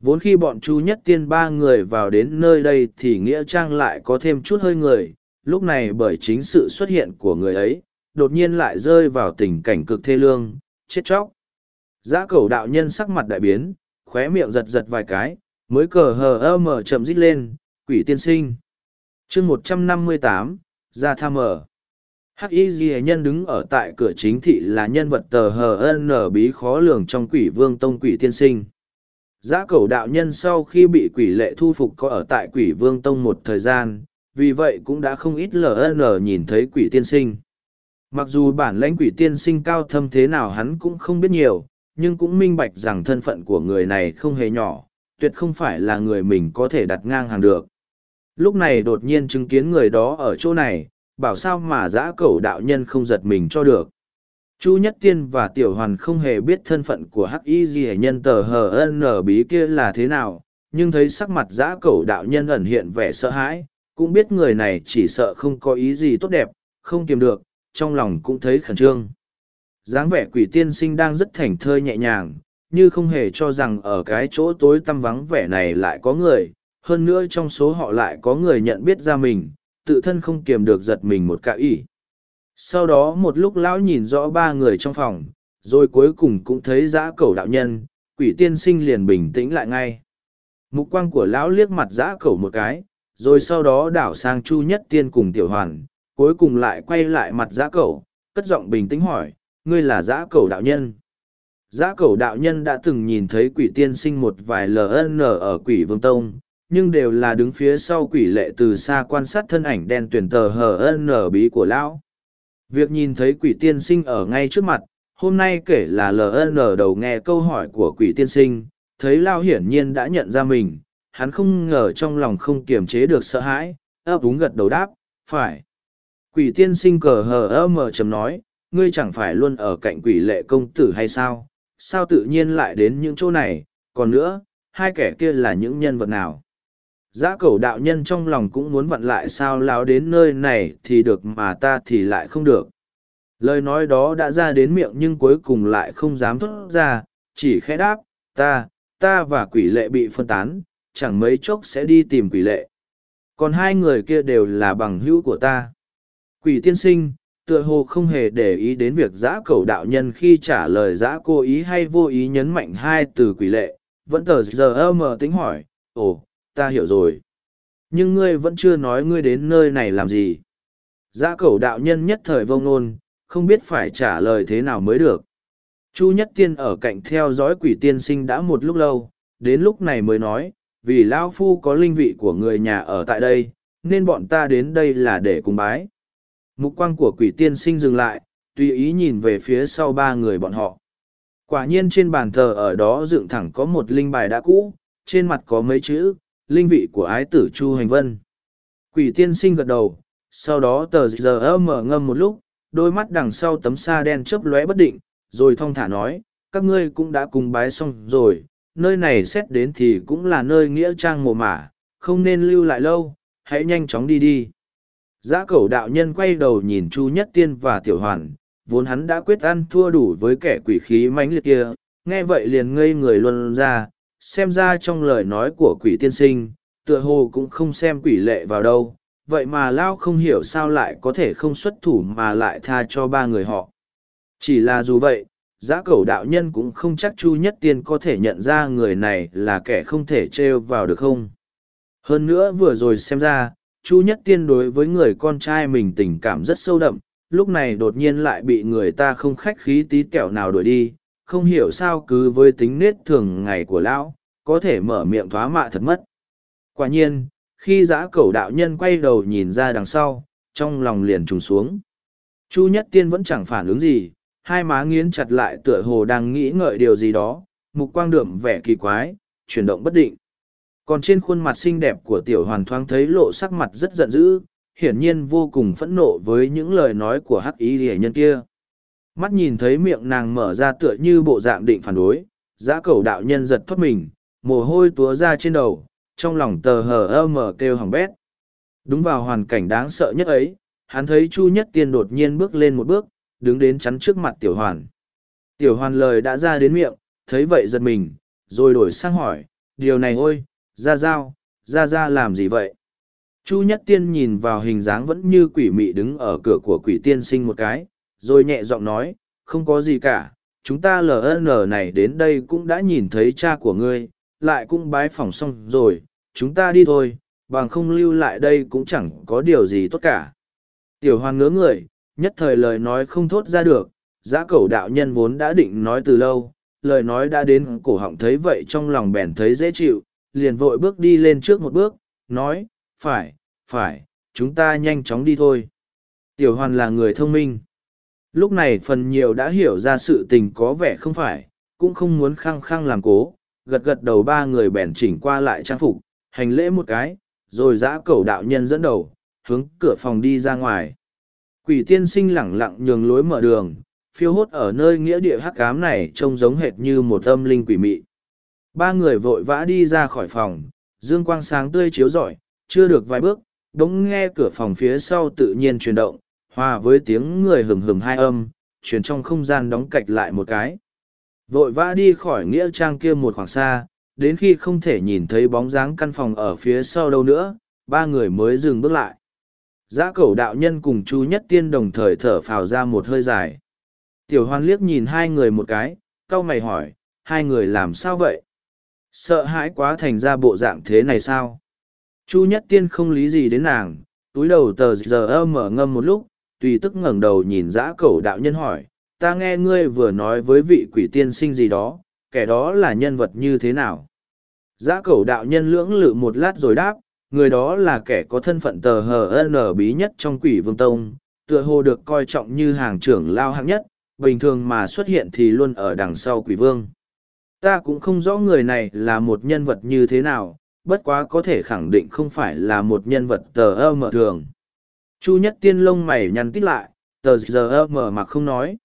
Vốn khi bọn chu nhất tiên ba người vào đến nơi đây thì nghĩa trang lại có thêm chút hơi người, lúc này bởi chính sự xuất hiện của người ấy, đột nhiên lại rơi vào tình cảnh cực thê lương, chết chóc. Giã cầu đạo nhân sắc mặt đại biến, khóe miệng giật giật vài cái, mới cờ hờ ơ mở chậm rít lên, quỷ tiên sinh. Chương một trăm năm mươi tám ra tham mở hắc y di nhân đứng ở tại cửa chính thị là nhân vật tờ hờ nở bí khó lường trong quỷ vương tông quỷ tiên sinh. Giã cầu đạo nhân sau khi bị quỷ lệ thu phục có ở tại quỷ vương tông một thời gian, vì vậy cũng đã không ít ln nhìn thấy quỷ tiên sinh. Mặc dù bản lãnh quỷ tiên sinh cao thâm thế nào hắn cũng không biết nhiều, nhưng cũng minh bạch rằng thân phận của người này không hề nhỏ, tuyệt không phải là người mình có thể đặt ngang hàng được. Lúc này đột nhiên chứng kiến người đó ở chỗ này bảo sao mà giã cẩu đạo nhân không giật mình cho được. Chu nhất tiên và tiểu hoàn không hề biết thân phận của hắc y di nhân tờ hờ n bí kia là thế nào, nhưng thấy sắc mặt giã cẩu đạo nhân ẩn hiện vẻ sợ hãi, cũng biết người này chỉ sợ không có ý gì tốt đẹp, không kiềm được, trong lòng cũng thấy khẩn trương. Dáng vẻ quỷ tiên sinh đang rất thảnh thơi nhẹ nhàng, như không hề cho rằng ở cái chỗ tối tăm vắng vẻ này lại có người, hơn nữa trong số họ lại có người nhận biết ra mình tự thân không kiềm được giật mình một cạ ỉ. Sau đó một lúc lão nhìn rõ ba người trong phòng, rồi cuối cùng cũng thấy giã cầu đạo nhân, quỷ tiên sinh liền bình tĩnh lại ngay. Mục quang của lão liếc mặt giã cầu một cái, rồi sau đó đảo sang chu nhất tiên cùng tiểu hoàn, cuối cùng lại quay lại mặt giã cầu, cất giọng bình tĩnh hỏi, ngươi là giã cầu đạo nhân? Giã cầu đạo nhân đã từng nhìn thấy quỷ tiên sinh một vài ln ở quỷ vương tông nhưng đều là đứng phía sau quỷ lệ từ xa quan sát thân ảnh đen tuyển tờ hờ nở bí của lão. Việc nhìn thấy quỷ tiên sinh ở ngay trước mặt, hôm nay kể là ln đầu nghe câu hỏi của quỷ tiên sinh, thấy lao hiển nhiên đã nhận ra mình, hắn không ngờ trong lòng không kiềm chế được sợ hãi, ấp úng gật đầu đáp, phải. Quỷ tiên sinh cờ hờ ơ mờ chấm nói, ngươi chẳng phải luôn ở cạnh quỷ lệ công tử hay sao? Sao tự nhiên lại đến những chỗ này? Còn nữa, hai kẻ kia là những nhân vật nào? Giã cầu đạo nhân trong lòng cũng muốn vặn lại sao láo đến nơi này thì được mà ta thì lại không được. Lời nói đó đã ra đến miệng nhưng cuối cùng lại không dám thốt ra, chỉ khẽ đáp, ta, ta và quỷ lệ bị phân tán, chẳng mấy chốc sẽ đi tìm quỷ lệ. Còn hai người kia đều là bằng hữu của ta. Quỷ tiên sinh, tựa hồ không hề để ý đến việc giã cầu đạo nhân khi trả lời giã cố ý hay vô ý nhấn mạnh hai từ quỷ lệ, vẫn tờ giờ mờ tính hỏi, ồ, ta hiểu rồi. Nhưng ngươi vẫn chưa nói ngươi đến nơi này làm gì. Giã cầu đạo nhân nhất thời vông nôn, không biết phải trả lời thế nào mới được. Chu Nhất Tiên ở cạnh theo dõi quỷ tiên sinh đã một lúc lâu, đến lúc này mới nói, vì Lao Phu có linh vị của người nhà ở tại đây, nên bọn ta đến đây là để cùng bái. Mục quang của quỷ tiên sinh dừng lại, tùy ý nhìn về phía sau ba người bọn họ. Quả nhiên trên bàn thờ ở đó dựng thẳng có một linh bài đã cũ, trên mặt có mấy chữ, linh vị của ái tử Chu Hành Vân. Quỷ tiên sinh gật đầu, sau đó tờ giờ mở ngâm một lúc, đôi mắt đằng sau tấm sa đen chớp lóe bất định, rồi thong thả nói, các ngươi cũng đã cùng bái xong rồi, nơi này xét đến thì cũng là nơi nghĩa trang mồ mả, không nên lưu lại lâu, hãy nhanh chóng đi đi. Giã cẩu đạo nhân quay đầu nhìn Chu Nhất Tiên và Tiểu Hoàn, vốn hắn đã quyết ăn thua đủ với kẻ quỷ khí mãnh liệt kia, nghe vậy liền ngây người luân ra, xem ra trong lời nói của quỷ tiên sinh, tựa hồ cũng không xem quỷ lệ vào đâu, vậy mà Lao không hiểu sao lại có thể không xuất thủ mà lại tha cho ba người họ. Chỉ là dù vậy, giã cẩu đạo nhân cũng không chắc Chu Nhất Tiên có thể nhận ra người này là kẻ không thể trêu vào được không. Hơn nữa vừa rồi xem ra, Chu Nhất Tiên đối với người con trai mình tình cảm rất sâu đậm, lúc này đột nhiên lại bị người ta không khách khí tí kẹo nào đuổi đi, không hiểu sao cứ với tính nết thường ngày của lão, có thể mở miệng thoá mạ thật mất. Quả nhiên, khi giã cẩu đạo nhân quay đầu nhìn ra đằng sau, trong lòng liền trùng xuống. Chu Nhất Tiên vẫn chẳng phản ứng gì, hai má nghiến chặt lại tựa hồ đang nghĩ ngợi điều gì đó, mục quang đượm vẻ kỳ quái, chuyển động bất định. Còn trên khuôn mặt xinh đẹp của tiểu hoàn thoáng thấy lộ sắc mặt rất giận dữ, hiển nhiên vô cùng phẫn nộ với những lời nói của hắc ý rỉa nhân kia. Mắt nhìn thấy miệng nàng mở ra tựa như bộ dạng định phản đối, giã cầu đạo nhân giật thoát mình, mồ hôi túa ra trên đầu, trong lòng tờ hờ ơ mở kêu hỏng bét. Đúng vào hoàn cảnh đáng sợ nhất ấy, hắn thấy Chu Nhất Tiên đột nhiên bước lên một bước, đứng đến chắn trước mặt Tiểu Hoàn. Tiểu Hoàn lời đã ra đến miệng, thấy vậy giật mình, rồi đổi sang hỏi, điều này ôi, ra dao, ra ra làm gì vậy? Chu Nhất Tiên nhìn vào hình dáng vẫn như quỷ mị đứng ở cửa của quỷ tiên sinh một cái, rồi nhẹ giọng nói, không có gì cả, chúng ta LN này đến đây cũng đã nhìn thấy cha của ngươi, lại cũng bái phỏng xong rồi, chúng ta đi thôi, bằng không lưu lại đây cũng chẳng có điều gì tốt cả. Tiểu hoàng ngớ người, nhất thời lời nói không thốt ra được, giã cẩu đạo nhân vốn đã định nói từ lâu, lời nói đã đến cổ họng thấy vậy trong lòng bèn thấy dễ chịu, liền vội bước đi lên trước một bước, nói, phải, phải, chúng ta nhanh chóng đi thôi. Tiểu hoàn là người thông minh. Lúc này phần nhiều đã hiểu ra sự tình có vẻ không phải, cũng không muốn khăng khăng làm cố, gật gật đầu ba người bèn chỉnh qua lại trang phục, hành lễ một cái, rồi giã cầu đạo nhân dẫn đầu, hướng cửa phòng đi ra ngoài. Quỷ tiên sinh lẳng lặng nhường lối mở đường, phiêu hốt ở nơi nghĩa địa hắc cám này trông giống hệt như một âm linh quỷ mị. Ba người vội vã đi ra khỏi phòng, dương quang sáng tươi chiếu rọi, chưa được vài bước, đống nghe cửa phòng phía sau tự nhiên chuyển động, hòa với tiếng người hừng hừng hai âm, chuyển trong không gian đóng cạch lại một cái. Vội vã đi khỏi nghĩa trang kia một khoảng xa, đến khi không thể nhìn thấy bóng dáng căn phòng ở phía sau đâu nữa, ba người mới dừng bước lại. Giã cẩu đạo nhân cùng chú nhất tiên đồng thời thở phào ra một hơi dài. Tiểu hoan liếc nhìn hai người một cái, cau mày hỏi, hai người làm sao vậy? Sợ hãi quá thành ra bộ dạng thế này sao? Chu nhất tiên không lý gì đến nàng, túi đầu tờ giờ mở ngâm một lúc, tùy tức ngẩng đầu nhìn dã cẩu đạo nhân hỏi, ta nghe ngươi vừa nói với vị quỷ tiên sinh gì đó, kẻ đó là nhân vật như thế nào? Dã cẩu đạo nhân lưỡng lự một lát rồi đáp, người đó là kẻ có thân phận tờ hờ nở bí nhất trong quỷ vương tông, tựa hồ được coi trọng như hàng trưởng lao hạng nhất, bình thường mà xuất hiện thì luôn ở đằng sau quỷ vương. Ta cũng không rõ người này là một nhân vật như thế nào, bất quá có thể khẳng định không phải là một nhân vật tờ ơ mở thường. Chu nhất tiên lông mày nhăn tít lại, tờ giờ ơ mở mặc không nói.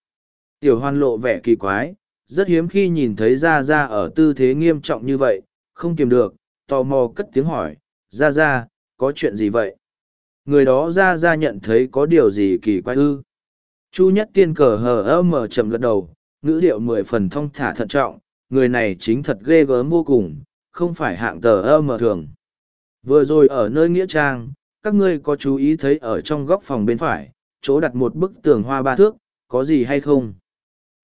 Tiểu hoan lộ vẻ kỳ quái, rất hiếm khi nhìn thấy Ra Ra ở tư thế nghiêm trọng như vậy, không kiềm được, tò mò cất tiếng hỏi, Ra Ra, có chuyện gì vậy? Người đó Ra Ra nhận thấy có điều gì kỳ quái ư? Chu nhất tiên cờ hờ ơ mở chầm gật đầu, ngữ điệu mười phần thong thả thận trọng, người này chính thật ghê gớm vô cùng, không phải hạng tờ ơ mở thường. Vừa rồi ở nơi Nghĩa Trang, các ngươi có chú ý thấy ở trong góc phòng bên phải, chỗ đặt một bức tường hoa ba thước, có gì hay không?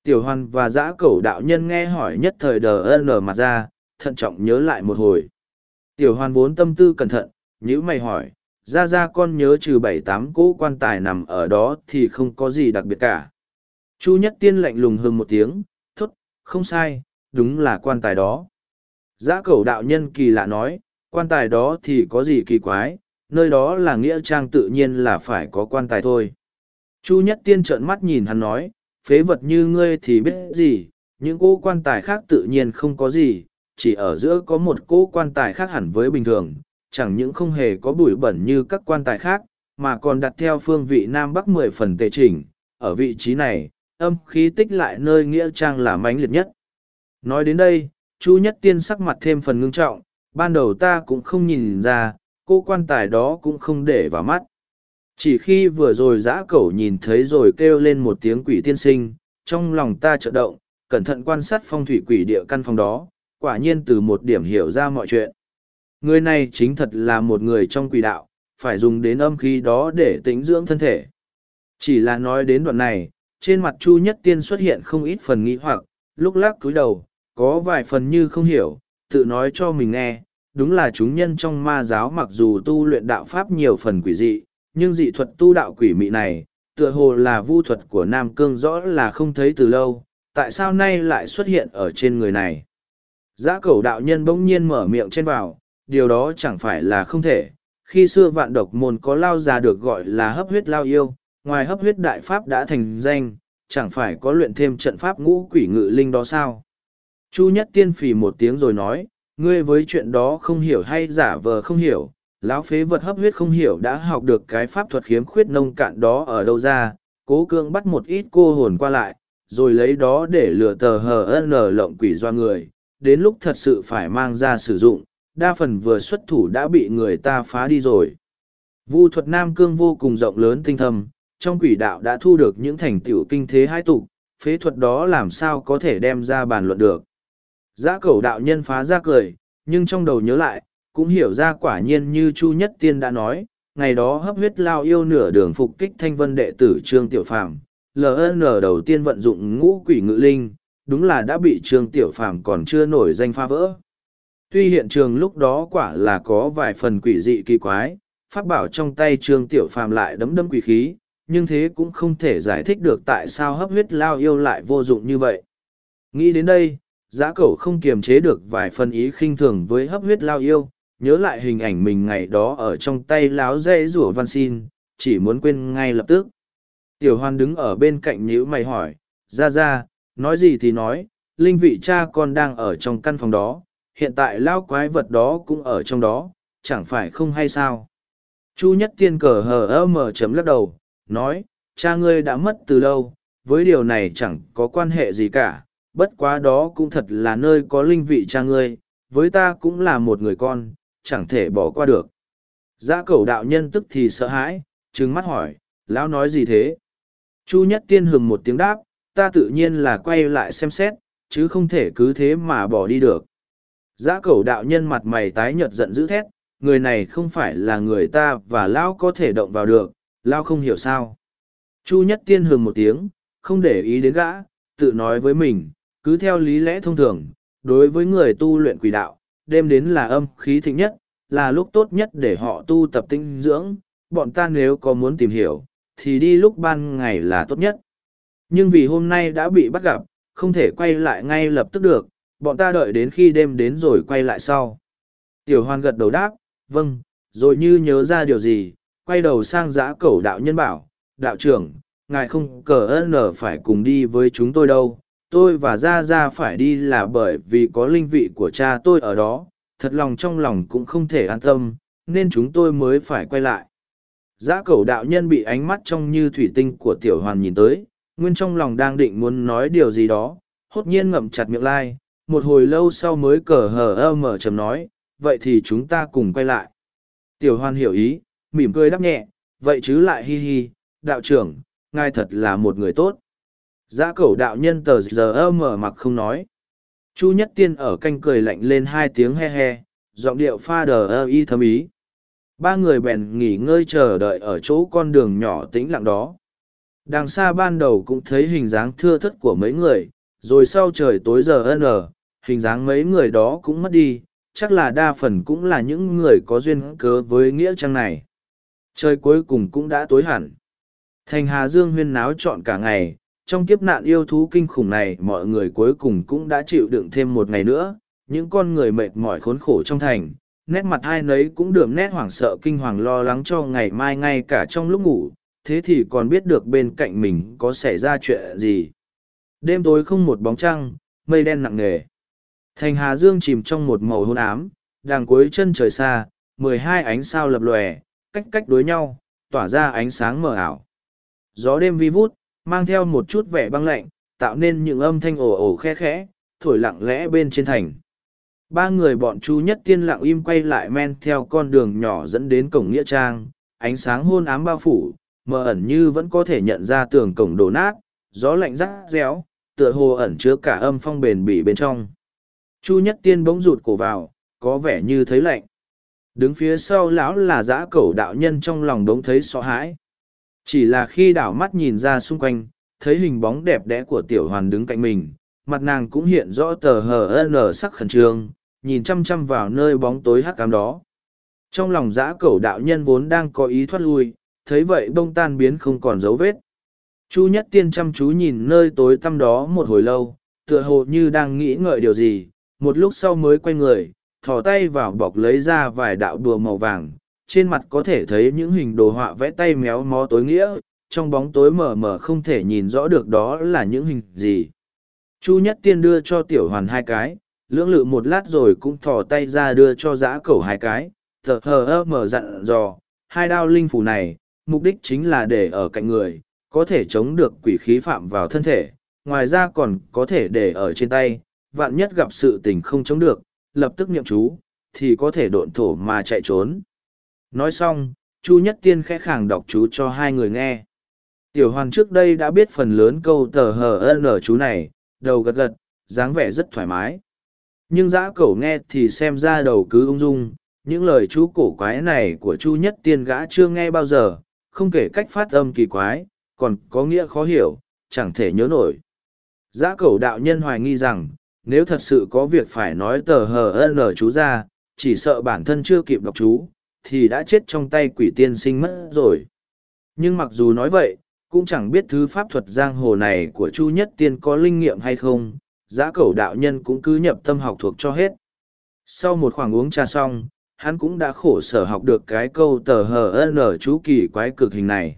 Tiểu Hoan và Dã Cẩu đạo nhân nghe hỏi nhất thời đờ ơn lờ mặt ra, thận trọng nhớ lại một hồi. Tiểu Hoan vốn tâm tư cẩn thận, nhữ mày hỏi, ra ra con nhớ trừ bảy tám cỗ quan tài nằm ở đó thì không có gì đặc biệt cả. Chu Nhất Tiên lạnh lùng hừng một tiếng, thốt, không sai, đúng là quan tài đó. Giã cẩu đạo nhân kỳ lạ nói, quan tài đó thì có gì kỳ quái, nơi đó là nghĩa trang tự nhiên là phải có quan tài thôi. Chu nhất tiên trợn mắt nhìn hắn nói, phế vật như ngươi thì biết gì, những cỗ quan tài khác tự nhiên không có gì, chỉ ở giữa có một cỗ quan tài khác hẳn với bình thường, chẳng những không hề có bụi bẩn như các quan tài khác, mà còn đặt theo phương vị Nam Bắc mười phần tề chỉnh, ở vị trí này, âm khí tích lại nơi nghĩa trang là mãnh liệt nhất. Nói đến đây, Chu Nhất Tiên sắc mặt thêm phần ngưng trọng, ban đầu ta cũng không nhìn ra, cô quan tài đó cũng không để vào mắt. Chỉ khi vừa rồi giã cẩu nhìn thấy rồi kêu lên một tiếng quỷ tiên sinh, trong lòng ta chợt động, cẩn thận quan sát phong thủy quỷ địa căn phòng đó, quả nhiên từ một điểm hiểu ra mọi chuyện. Người này chính thật là một người trong quỷ đạo, phải dùng đến âm khí đó để tĩnh dưỡng thân thể. Chỉ là nói đến đoạn này, trên mặt Chu Nhất Tiên xuất hiện không ít phần nghĩ hoặc, lúc lắc cúi đầu, có vài phần như không hiểu, tự nói cho mình nghe, đúng là chúng nhân trong ma giáo mặc dù tu luyện đạo pháp nhiều phần quỷ dị, nhưng dị thuật tu đạo quỷ mị này, tựa hồ là vu thuật của Nam Cương rõ là không thấy từ lâu, tại sao nay lại xuất hiện ở trên người này. Giã cầu đạo nhân bỗng nhiên mở miệng trên vào, điều đó chẳng phải là không thể. Khi xưa vạn độc môn có lao già được gọi là hấp huyết lao yêu, ngoài hấp huyết đại pháp đã thành danh, chẳng phải có luyện thêm trận pháp ngũ quỷ ngự linh đó sao? Chu nhất tiên phì một tiếng rồi nói, ngươi với chuyện đó không hiểu hay giả vờ không hiểu, lão phế vật hấp huyết không hiểu đã học được cái pháp thuật khiếm khuyết nông cạn đó ở đâu ra, cố cương bắt một ít cô hồn qua lại, rồi lấy đó để lừa tờ hờ n lộng quỷ doa người, đến lúc thật sự phải mang ra sử dụng, đa phần vừa xuất thủ đã bị người ta phá đi rồi. Vu thuật Nam Cương vô cùng rộng lớn tinh thâm trong quỷ đạo đã thu được những thành tựu kinh thế hai tục, phế thuật đó làm sao có thể đem ra bàn luận được. Giã cầu đạo nhân phá ra cười, nhưng trong đầu nhớ lại, cũng hiểu ra quả nhiên như Chu Nhất Tiên đã nói, ngày đó hấp huyết lao yêu nửa đường phục kích thanh vân đệ tử Trương Tiểu Phàm LN đầu tiên vận dụng ngũ quỷ ngự linh, đúng là đã bị Trương Tiểu Phàm còn chưa nổi danh pha vỡ. Tuy hiện trường lúc đó quả là có vài phần quỷ dị kỳ quái, phát bảo trong tay Trương Tiểu Phàm lại đấm đấm quỷ khí, nhưng thế cũng không thể giải thích được tại sao hấp huyết lao yêu lại vô dụng như vậy. Nghĩ đến đây, giã cẩu không kiềm chế được vài phần ý khinh thường với hấp huyết lao yêu, nhớ lại hình ảnh mình ngày đó ở trong tay láo dây rủa văn xin, chỉ muốn quên ngay lập tức. Tiểu hoan đứng ở bên cạnh nhữ mày hỏi, ra ra, nói gì thì nói, linh vị cha con đang ở trong căn phòng đó, hiện tại lao quái vật đó cũng ở trong đó, chẳng phải không hay sao. Chu nhất tiên cờ hờ ơ mờ chấm lắc đầu, nói, cha ngươi đã mất từ lâu, với điều này chẳng có quan hệ gì cả, bất quá đó cũng thật là nơi có linh vị cha ngươi, với ta cũng là một người con, chẳng thể bỏ qua được. Giã cẩu đạo nhân tức thì sợ hãi, trừng mắt hỏi, lão nói gì thế? Chu nhất tiên hừng một tiếng đáp, ta tự nhiên là quay lại xem xét, chứ không thể cứ thế mà bỏ đi được. Giã cẩu đạo nhân mặt mày tái nhợt giận dữ thét, người này không phải là người ta và lão có thể động vào được, lão không hiểu sao. Chu nhất tiên hừng một tiếng, không để ý đến gã, tự nói với mình, cứ theo lý lẽ thông thường, đối với người tu luyện quỷ đạo, đêm đến là âm khí thịnh nhất, là lúc tốt nhất để họ tu tập tinh dưỡng, bọn ta nếu có muốn tìm hiểu, thì đi lúc ban ngày là tốt nhất. Nhưng vì hôm nay đã bị bắt gặp, không thể quay lại ngay lập tức được, bọn ta đợi đến khi đêm đến rồi quay lại sau. Tiểu hoan gật đầu đáp, vâng, rồi như nhớ ra điều gì, quay đầu sang giã cẩu đạo nhân bảo, đạo trưởng, ngài không cờ ơn nở phải cùng đi với chúng tôi đâu, tôi và Gia Gia phải đi là bởi vì có linh vị của cha tôi ở đó, thật lòng trong lòng cũng không thể an tâm, nên chúng tôi mới phải quay lại. Giá cẩu đạo nhân bị ánh mắt trong như thủy tinh của tiểu hoàn nhìn tới, nguyên trong lòng đang định muốn nói điều gì đó, hốt nhiên ngậm chặt miệng lai, một hồi lâu sau mới cờ hờ ơ mở chầm nói, vậy thì chúng ta cùng quay lại. Tiểu hoàn hiểu ý, mỉm cười đáp nhẹ, vậy chứ lại hi hi, đạo trưởng, ngài thật là một người tốt. Giã cẩu đạo nhân tờ giờ mở mặc không nói. Chu Nhất Tiên ở canh cười lạnh lên hai tiếng he he, giọng điệu pha đờ ơ y thâm ý. Ba người bèn nghỉ ngơi chờ đợi ở chỗ con đường nhỏ tĩnh lặng đó. Đằng xa ban đầu cũng thấy hình dáng thưa thất của mấy người, rồi sau trời tối giờ n hình dáng mấy người đó cũng mất đi, chắc là đa phần cũng là những người có duyên cớ với nghĩa trang này. Trời cuối cùng cũng đã tối hẳn. Thành Hà Dương huyên náo trọn cả ngày, trong kiếp nạn yêu thú kinh khủng này, mọi người cuối cùng cũng đã chịu đựng thêm một ngày nữa. Những con người mệt mỏi khốn khổ trong thành, nét mặt ai nấy cũng đượm nét hoảng sợ kinh hoàng lo lắng cho ngày mai ngay cả trong lúc ngủ. Thế thì còn biết được bên cạnh mình có xảy ra chuyện gì. Đêm tối không một bóng trăng, mây đen nặng nề. Thành hà dương chìm trong một màu hôn ám đàng cuối chân trời xa, mười hai ánh sao lập lòe, cách cách đối nhau, tỏa ra ánh sáng mờ ảo. Gió đêm vi vút mang theo một chút vẻ băng lạnh, tạo nên những âm thanh ồ ồ khe khẽ, thổi lặng lẽ bên trên thành. Ba người bọn Chu Nhất Tiên lặng im quay lại men theo con đường nhỏ dẫn đến cổng Nghĩa Trang, ánh sáng hôn ám bao phủ, mờ ẩn như vẫn có thể nhận ra tường cổng đổ nát, gió lạnh rắc réo, tựa hồ ẩn chứa cả âm phong bền bỉ bên trong. Chu Nhất Tiên bỗng rụt cổ vào, có vẻ như thấy lạnh. Đứng phía sau lão là giã cẩu đạo nhân trong lòng đống thấy sợ hãi. Chỉ là khi đảo mắt nhìn ra xung quanh, thấy hình bóng đẹp đẽ của tiểu hoàn đứng cạnh mình, mặt nàng cũng hiện rõ tờ hờ n sắc khẩn trương, nhìn chăm chăm vào nơi bóng tối hắc cám đó. Trong lòng dã cẩu đạo nhân vốn đang có ý thoát lui, thấy vậy bông tan biến không còn dấu vết. Chu nhất tiên chăm chú nhìn nơi tối tăm đó một hồi lâu, tựa hồ như đang nghĩ ngợi điều gì, một lúc sau mới quay người, thò tay vào bọc lấy ra vài đạo đùa màu vàng, trên mặt có thể thấy những hình đồ họa vẽ tay méo mó tối nghĩa, trong bóng tối mờ mờ không thể nhìn rõ được đó là những hình gì. Chu Nhất Tiên đưa cho Tiểu Hoàn hai cái, lưỡng lự một lát rồi cũng thò tay ra đưa cho giã cẩu hai cái, thờ hờ ơ mở dặn dò, hai đao linh phủ này, mục đích chính là để ở cạnh người, có thể chống được quỷ khí phạm vào thân thể, ngoài ra còn có thể để ở trên tay, vạn nhất gặp sự tình không chống được, lập tức niệm chú, thì có thể độn thổ mà chạy trốn. Nói xong, Chu Nhất Tiên khẽ khàng đọc chú cho hai người nghe. Tiểu hoàn trước đây đã biết phần lớn câu tờ hờ n chú này, đầu gật gật, dáng vẻ rất thoải mái. Nhưng dã cẩu nghe thì xem ra đầu cứ ung dung, những lời chú cổ quái này của Chu Nhất Tiên gã chưa nghe bao giờ, không kể cách phát âm kỳ quái, còn có nghĩa khó hiểu, chẳng thể nhớ nổi. Giã cẩu đạo nhân hoài nghi rằng, nếu thật sự có việc phải nói tờ hờ n chú ra, chỉ sợ bản thân chưa kịp đọc chú, thì đã chết trong tay quỷ tiên sinh mất rồi. Nhưng mặc dù nói vậy, cũng chẳng biết thứ pháp thuật giang hồ này của Chu Nhất Tiên có linh nghiệm hay không, giã cẩu đạo nhân cũng cứ nhập tâm học thuộc cho hết. Sau một khoảng uống trà xong, hắn cũng đã khổ sở học được cái câu tờ hờ n chú kỳ quái cực hình này.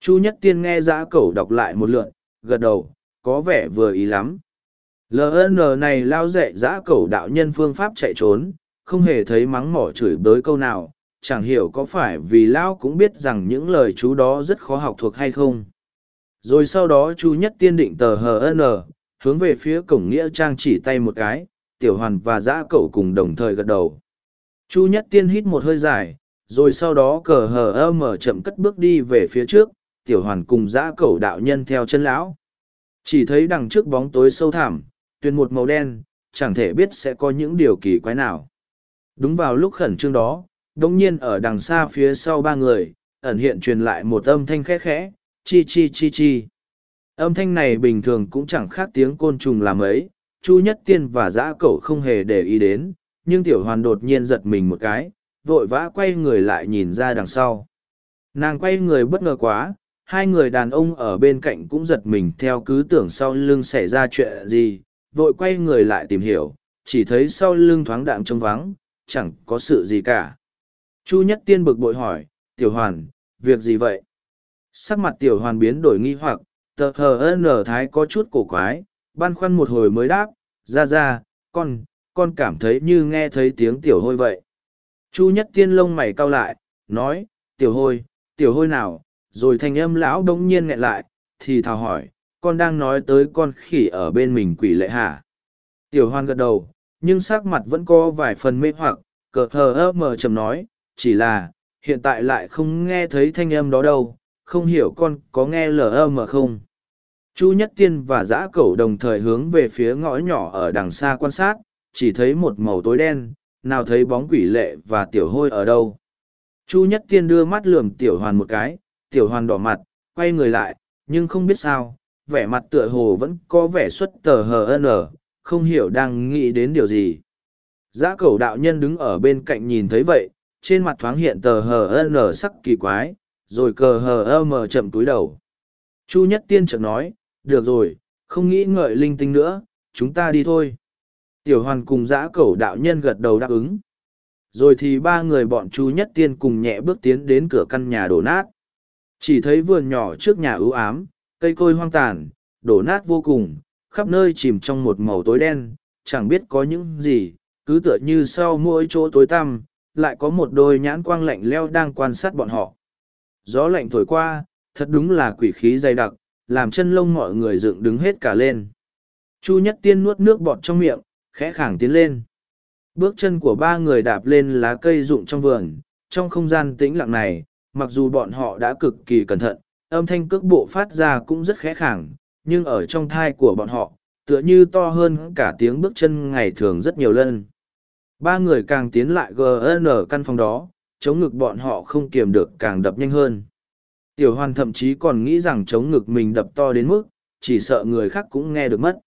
Chu Nhất Tiên nghe giã cẩu đọc lại một lượn, gật đầu, có vẻ vừa ý lắm. LN này lao dạy giã cẩu đạo nhân phương pháp chạy trốn, không hề thấy mắng mỏ chửi bới câu nào, chẳng hiểu có phải vì Lão cũng biết rằng những lời chú đó rất khó học thuộc hay không. Rồi sau đó chú nhất tiên định tờ HN, hướng về phía cổng nghĩa trang chỉ tay một cái, tiểu hoàn và giã cậu cùng đồng thời gật đầu. Chu nhất tiên hít một hơi dài, rồi sau đó cờ hờ mở chậm cất bước đi về phía trước, tiểu hoàn cùng giã cậu đạo nhân theo chân lão. Chỉ thấy đằng trước bóng tối sâu thẳm, tuyền một màu đen, chẳng thể biết sẽ có những điều kỳ quái nào. Đúng vào lúc khẩn trương đó, đông nhiên ở đằng xa phía sau ba người, ẩn hiện truyền lại một âm thanh khẽ khẽ, chi chi chi chi. Âm thanh này bình thường cũng chẳng khác tiếng côn trùng làm ấy, Chu Nhất Tiên và dã cẩu không hề để ý đến, nhưng tiểu hoàn đột nhiên giật mình một cái, vội vã quay người lại nhìn ra đằng sau. Nàng quay người bất ngờ quá, hai người đàn ông ở bên cạnh cũng giật mình theo cứ tưởng sau lưng xảy ra chuyện gì, vội quay người lại tìm hiểu, chỉ thấy sau lưng thoáng đạm trông vắng, chẳng có sự gì cả. Chu Nhất Tiên bực bội hỏi, Tiểu Hoàn, việc gì vậy? Sắc mặt Tiểu Hoàn biến đổi nghi hoặc, tờ hờ nở thái có chút cổ quái, băn khoăn một hồi mới đáp, ra ra, con, con cảm thấy như nghe thấy tiếng Tiểu Hôi vậy. Chu Nhất Tiên lông mày cau lại, nói, Tiểu Hôi, Tiểu Hôi nào? Rồi thanh âm lão đống nhiên nghẹn lại, thì thào hỏi, con đang nói tới con khỉ ở bên mình quỷ lệ hả? Tiểu Hoan gật đầu, nhưng sắc mặt vẫn có vài phần mê hoặc, cờ hờ ơ mờ chầm nói, chỉ là, hiện tại lại không nghe thấy thanh âm đó đâu, không hiểu con có nghe lờ âm mà không. Chu Nhất Tiên và Dã Cẩu đồng thời hướng về phía ngõ nhỏ ở đằng xa quan sát, chỉ thấy một màu tối đen, nào thấy bóng quỷ lệ và tiểu hôi ở đâu. Chu Nhất Tiên đưa mắt lườm tiểu hoàn một cái, tiểu hoàn đỏ mặt, quay người lại, nhưng không biết sao, vẻ mặt tựa hồ vẫn có vẻ xuất tờ hờ n, không hiểu đang nghĩ đến điều gì. Giã cẩu đạo nhân đứng ở bên cạnh nhìn thấy vậy, trên mặt thoáng hiện tờ hờ nở sắc kỳ quái, rồi cờ hờ mờ chậm túi đầu. Chu Nhất Tiên chợt nói, được rồi, không nghĩ ngợi linh tinh nữa, chúng ta đi thôi. Tiểu hoàn cùng giã cẩu đạo nhân gật đầu đáp ứng. Rồi thì ba người bọn Chu Nhất Tiên cùng nhẹ bước tiến đến cửa căn nhà đổ nát. Chỉ thấy vườn nhỏ trước nhà ưu ám, cây côi hoang tàn, đổ nát vô cùng, khắp nơi chìm trong một màu tối đen, chẳng biết có những gì, cứ tựa như sau mỗi chỗ tối tăm, lại có một đôi nhãn quang lạnh leo đang quan sát bọn họ. Gió lạnh thổi qua, thật đúng là quỷ khí dày đặc, làm chân lông mọi người dựng đứng hết cả lên. Chu Nhất Tiên nuốt nước bọt trong miệng, khẽ khàng tiến lên. Bước chân của ba người đạp lên lá cây rụng trong vườn, trong không gian tĩnh lặng này, mặc dù bọn họ đã cực kỳ cẩn thận, âm thanh cước bộ phát ra cũng rất khẽ khàng, nhưng ở trong thai của bọn họ, tựa như to hơn cả tiếng bước chân ngày thường rất nhiều lần. Ba người càng tiến lại GN căn phòng đó, chống ngực bọn họ không kiềm được càng đập nhanh hơn. Tiểu hoàn thậm chí còn nghĩ rằng chống ngực mình đập to đến mức, chỉ sợ người khác cũng nghe được mất.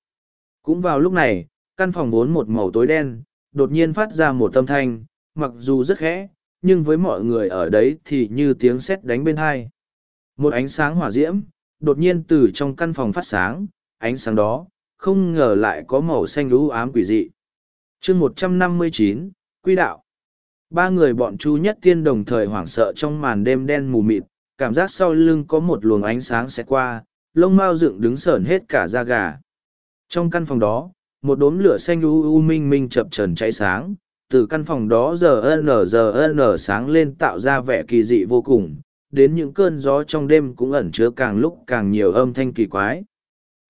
Cũng vào lúc này, căn phòng vốn một màu tối đen, đột nhiên phát ra một âm thanh, mặc dù rất khẽ, nhưng với mọi người ở đấy thì như tiếng sét đánh bên hai. Một ánh sáng hỏa diễm, đột nhiên từ trong căn phòng phát sáng, ánh sáng đó, không ngờ lại có màu xanh lũ ám quỷ dị chương một trăm năm mươi chín Quy đạo. Ba người bọn Chu Nhất Tiên đồng thời hoảng sợ trong màn đêm đen mù mịt, cảm giác sau lưng có một luồng ánh sáng xẹt qua, lông mao dựng đứng sởn hết cả da gà. Trong căn phòng đó, một đốm lửa xanh u u minh minh chập trần cháy sáng, từ căn phòng đó giờ n giờ n sáng lên tạo ra vẻ kỳ dị vô cùng, đến những cơn gió trong đêm cũng ẩn chứa càng lúc càng nhiều âm thanh kỳ quái.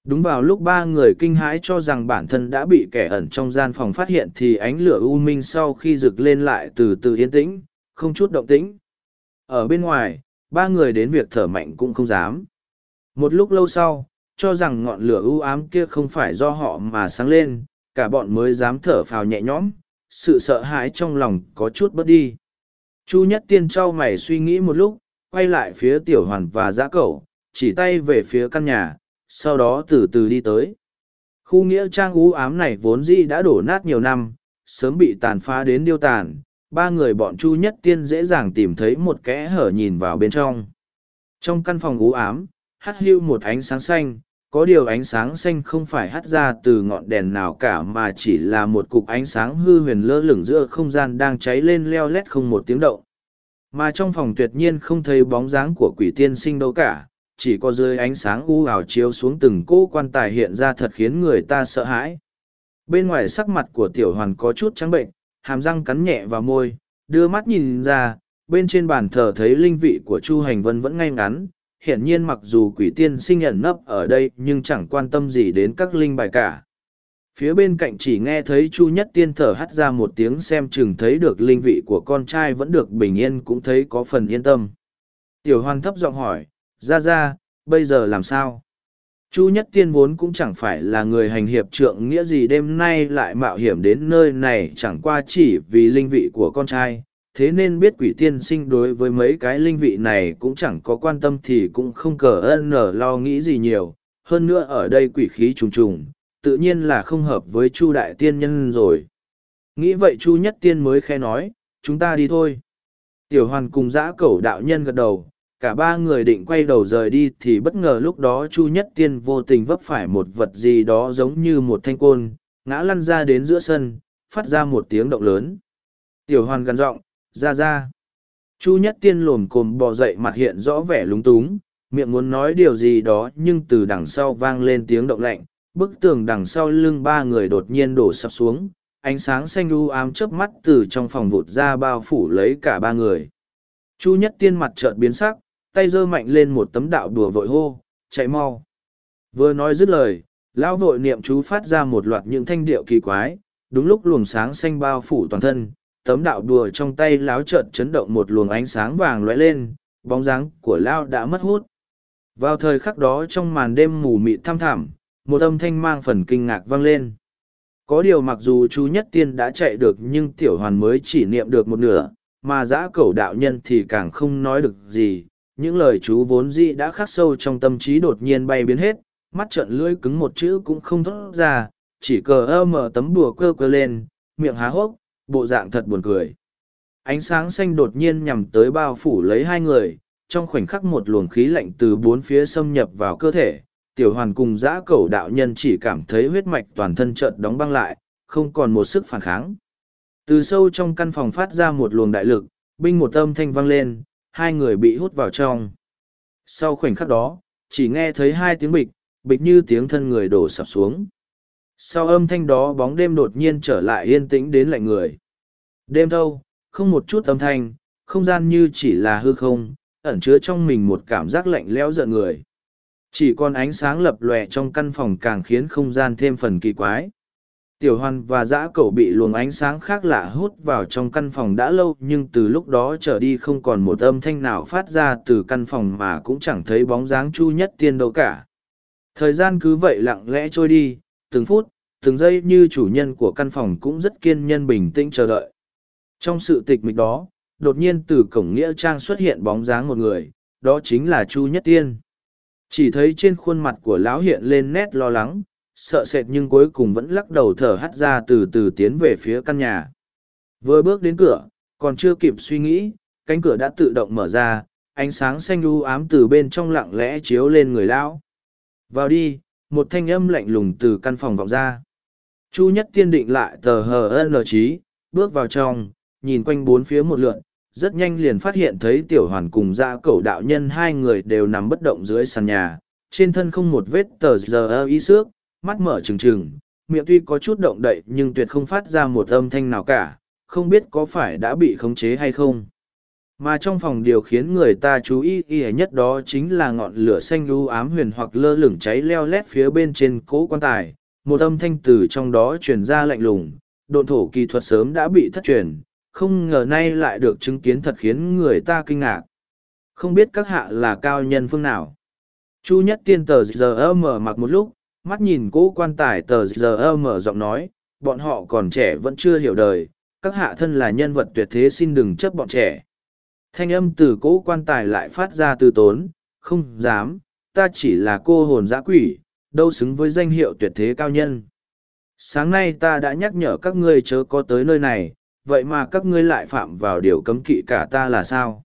Đúng vào lúc ba người kinh hãi cho rằng bản thân đã bị kẻ ẩn trong gian phòng phát hiện thì ánh lửa u minh sau khi rực lên lại từ từ yên tĩnh, không chút động tĩnh. Ở bên ngoài, ba người đến việc thở mạnh cũng không dám. Một lúc lâu sau, cho rằng ngọn lửa u ám kia không phải do họ mà sáng lên, cả bọn mới dám thở phào nhẹ nhõm, sự sợ hãi trong lòng có chút bớt đi. Chu Nhất Tiên trao mày suy nghĩ một lúc, quay lại phía tiểu hoàn và giã cẩu, chỉ tay về phía căn nhà, sau đó từ từ đi tới. Khu nghĩa trang u ám này vốn dĩ đã đổ nát nhiều năm, sớm bị tàn phá đến điêu tàn, ba người bọn Chu Nhất Tiên dễ dàng tìm thấy một kẽ hở nhìn vào bên trong. Trong căn phòng u ám, hắt hưu một ánh sáng xanh, có điều ánh sáng xanh không phải hắt ra từ ngọn đèn nào cả mà chỉ là một cục ánh sáng hư huyền lơ lửng giữa không gian đang cháy lên leo lét không một tiếng động mà trong phòng tuyệt nhiên không thấy bóng dáng của quỷ tiên sinh đâu cả chỉ có dưới ánh sáng u ảo chiếu xuống từng cỗ quan tài hiện ra thật khiến người ta sợ hãi bên ngoài sắc mặt của tiểu hoàn có chút trắng bệnh hàm răng cắn nhẹ vào môi đưa mắt nhìn ra bên trên bàn thờ thấy linh vị của chu hành vân vẫn ngay ngắn hiển nhiên mặc dù quỷ tiên sinh ẩn nấp ở đây nhưng chẳng quan tâm gì đến các linh bài cả. Phía bên cạnh chỉ nghe thấy Chu Nhất Tiên thở hắt ra một tiếng xem chừng thấy được linh vị của con trai vẫn được bình yên cũng thấy có phần yên tâm. Tiểu hoan thấp giọng hỏi, ra ra, bây giờ làm sao? Chu Nhất Tiên vốn cũng chẳng phải là người hành hiệp trượng nghĩa gì đêm nay lại mạo hiểm đến nơi này chẳng qua chỉ vì linh vị của con trai, thế nên biết quỷ tiên sinh đối với mấy cái linh vị này cũng chẳng có quan tâm thì cũng không cờ ân nở lo nghĩ gì nhiều. Hơn nữa ở đây quỷ khí trùng trùng tự nhiên là không hợp với chu đại tiên nhân rồi. Nghĩ vậy chu nhất tiên mới khe nói chúng ta đi thôi. Tiểu hoàn cùng giã cẩu đạo nhân gật đầu cả ba người định quay đầu rời đi thì bất ngờ lúc đó chu nhất tiên vô tình vấp phải một vật gì đó giống như một thanh côn ngã lăn ra đến giữa sân phát ra một tiếng động lớn tiểu hoàn gằn giọng ra ra. Chu nhất tiên lồm cồm bò dậy mặt hiện rõ vẻ lúng túng, miệng muốn nói điều gì đó nhưng từ đằng sau vang lên tiếng động lạnh, bức tường đằng sau lưng ba người đột nhiên đổ sập xuống, ánh sáng xanh u ám chớp mắt từ trong phòng vụt ra bao phủ lấy cả ba người. Chu nhất tiên mặt trợn biến sắc, tay giơ mạnh lên một tấm đạo đùa vội hô, chạy mau. Vừa nói dứt lời, lão vội niệm chú phát ra một loạt những thanh điệu kỳ quái, đúng lúc luồng sáng xanh bao phủ toàn thân, tấm đạo đùa trong tay láo chợt chấn động một luồng ánh sáng vàng lóe lên bóng dáng của lao đã mất hút vào thời khắc đó trong màn đêm mù mịt thăm thẳm một âm thanh mang phần kinh ngạc vang lên có điều mặc dù chú nhất tiên đã chạy được nhưng tiểu hoàn mới chỉ niệm được một nửa mà giã cẩu đạo nhân thì càng không nói được gì những lời chú vốn dĩ đã khắc sâu trong tâm trí đột nhiên bay biến hết mắt trợn lưỡi cứng một chữ cũng không thốt ra chỉ cờ ơ mở tấm bùa cơ cơ lên miệng há hốc bộ dạng thật buồn cười. Ánh sáng xanh đột nhiên nhằm tới bao phủ lấy hai người, trong khoảnh khắc một luồng khí lạnh từ bốn phía xâm nhập vào cơ thể, tiểu hoàn cùng dã cầu đạo nhân chỉ cảm thấy huyết mạch toàn thân trợn đóng băng lại, không còn một sức phản kháng. Từ sâu trong căn phòng phát ra một luồng đại lực, binh một âm thanh vang lên, hai người bị hút vào trong. Sau khoảnh khắc đó, chỉ nghe thấy hai tiếng bịch, bịch như tiếng thân người đổ sập xuống. Sau âm thanh đó bóng đêm đột nhiên trở lại yên tĩnh đến lạnh người. Đêm thâu, không một chút âm thanh, không gian như chỉ là hư không, ẩn chứa trong mình một cảm giác lạnh lẽo giận người. Chỉ còn ánh sáng lập lòe trong căn phòng càng khiến không gian thêm phần kỳ quái. Tiểu hoàn và dã cẩu bị luồng ánh sáng khác lạ hút vào trong căn phòng đã lâu nhưng từ lúc đó trở đi không còn một âm thanh nào phát ra từ căn phòng mà cũng chẳng thấy bóng dáng chu nhất tiên đâu cả. Thời gian cứ vậy lặng lẽ trôi đi, từng phút, từng giây như chủ nhân của căn phòng cũng rất kiên nhân bình tĩnh chờ đợi. Trong sự tịch mịch đó, đột nhiên từ cổng nghĩa trang xuất hiện bóng dáng một người, đó chính là Chu Nhất Tiên. Chỉ thấy trên khuôn mặt của lão hiện lên nét lo lắng, sợ sệt nhưng cuối cùng vẫn lắc đầu thở hắt ra từ từ tiến về phía căn nhà. Vừa bước đến cửa, còn chưa kịp suy nghĩ, cánh cửa đã tự động mở ra, ánh sáng xanh u ám từ bên trong lặng lẽ chiếu lên người lão. Vào đi, một thanh âm lạnh lùng từ căn phòng vọng ra. Chu Nhất Tiên định lại tờ hờ n trí, bước vào trong, nhìn quanh bốn phía một lượn, rất nhanh liền phát hiện thấy tiểu hoàn cùng dạ cẩu đạo nhân hai người đều nằm bất động dưới sàn nhà, trên thân không một vết tờ giờ y xước, mắt mở trừng trừng, miệng tuy có chút động đậy nhưng tuyệt không phát ra một âm thanh nào cả, không biết có phải đã bị khống chế hay không. Mà trong phòng điều khiến người ta chú ý y nhất đó chính là ngọn lửa xanh lưu ám huyền hoặc lơ lửng cháy leo lét phía bên trên cố quan tài, một âm thanh từ trong đó truyền ra lạnh lùng, độn thổ kỳ thuật sớm đã bị thất truyền, không ngờ nay lại được chứng kiến thật khiến người ta kinh ngạc. Không biết các hạ là cao nhân phương nào. Chu nhất tiên tờ giờ mở mặc một lúc, mắt nhìn cỗ quan tài tờ giờ mở giọng nói, bọn họ còn trẻ vẫn chưa hiểu đời, các hạ thân là nhân vật tuyệt thế xin đừng chấp bọn trẻ. Thanh âm từ cỗ quan tài lại phát ra từ tốn, không dám, ta chỉ là cô hồn giã quỷ, đâu xứng với danh hiệu tuyệt thế cao nhân. Sáng nay ta đã nhắc nhở các ngươi chớ có tới nơi này, vậy mà các ngươi lại phạm vào điều cấm kỵ cả ta là sao?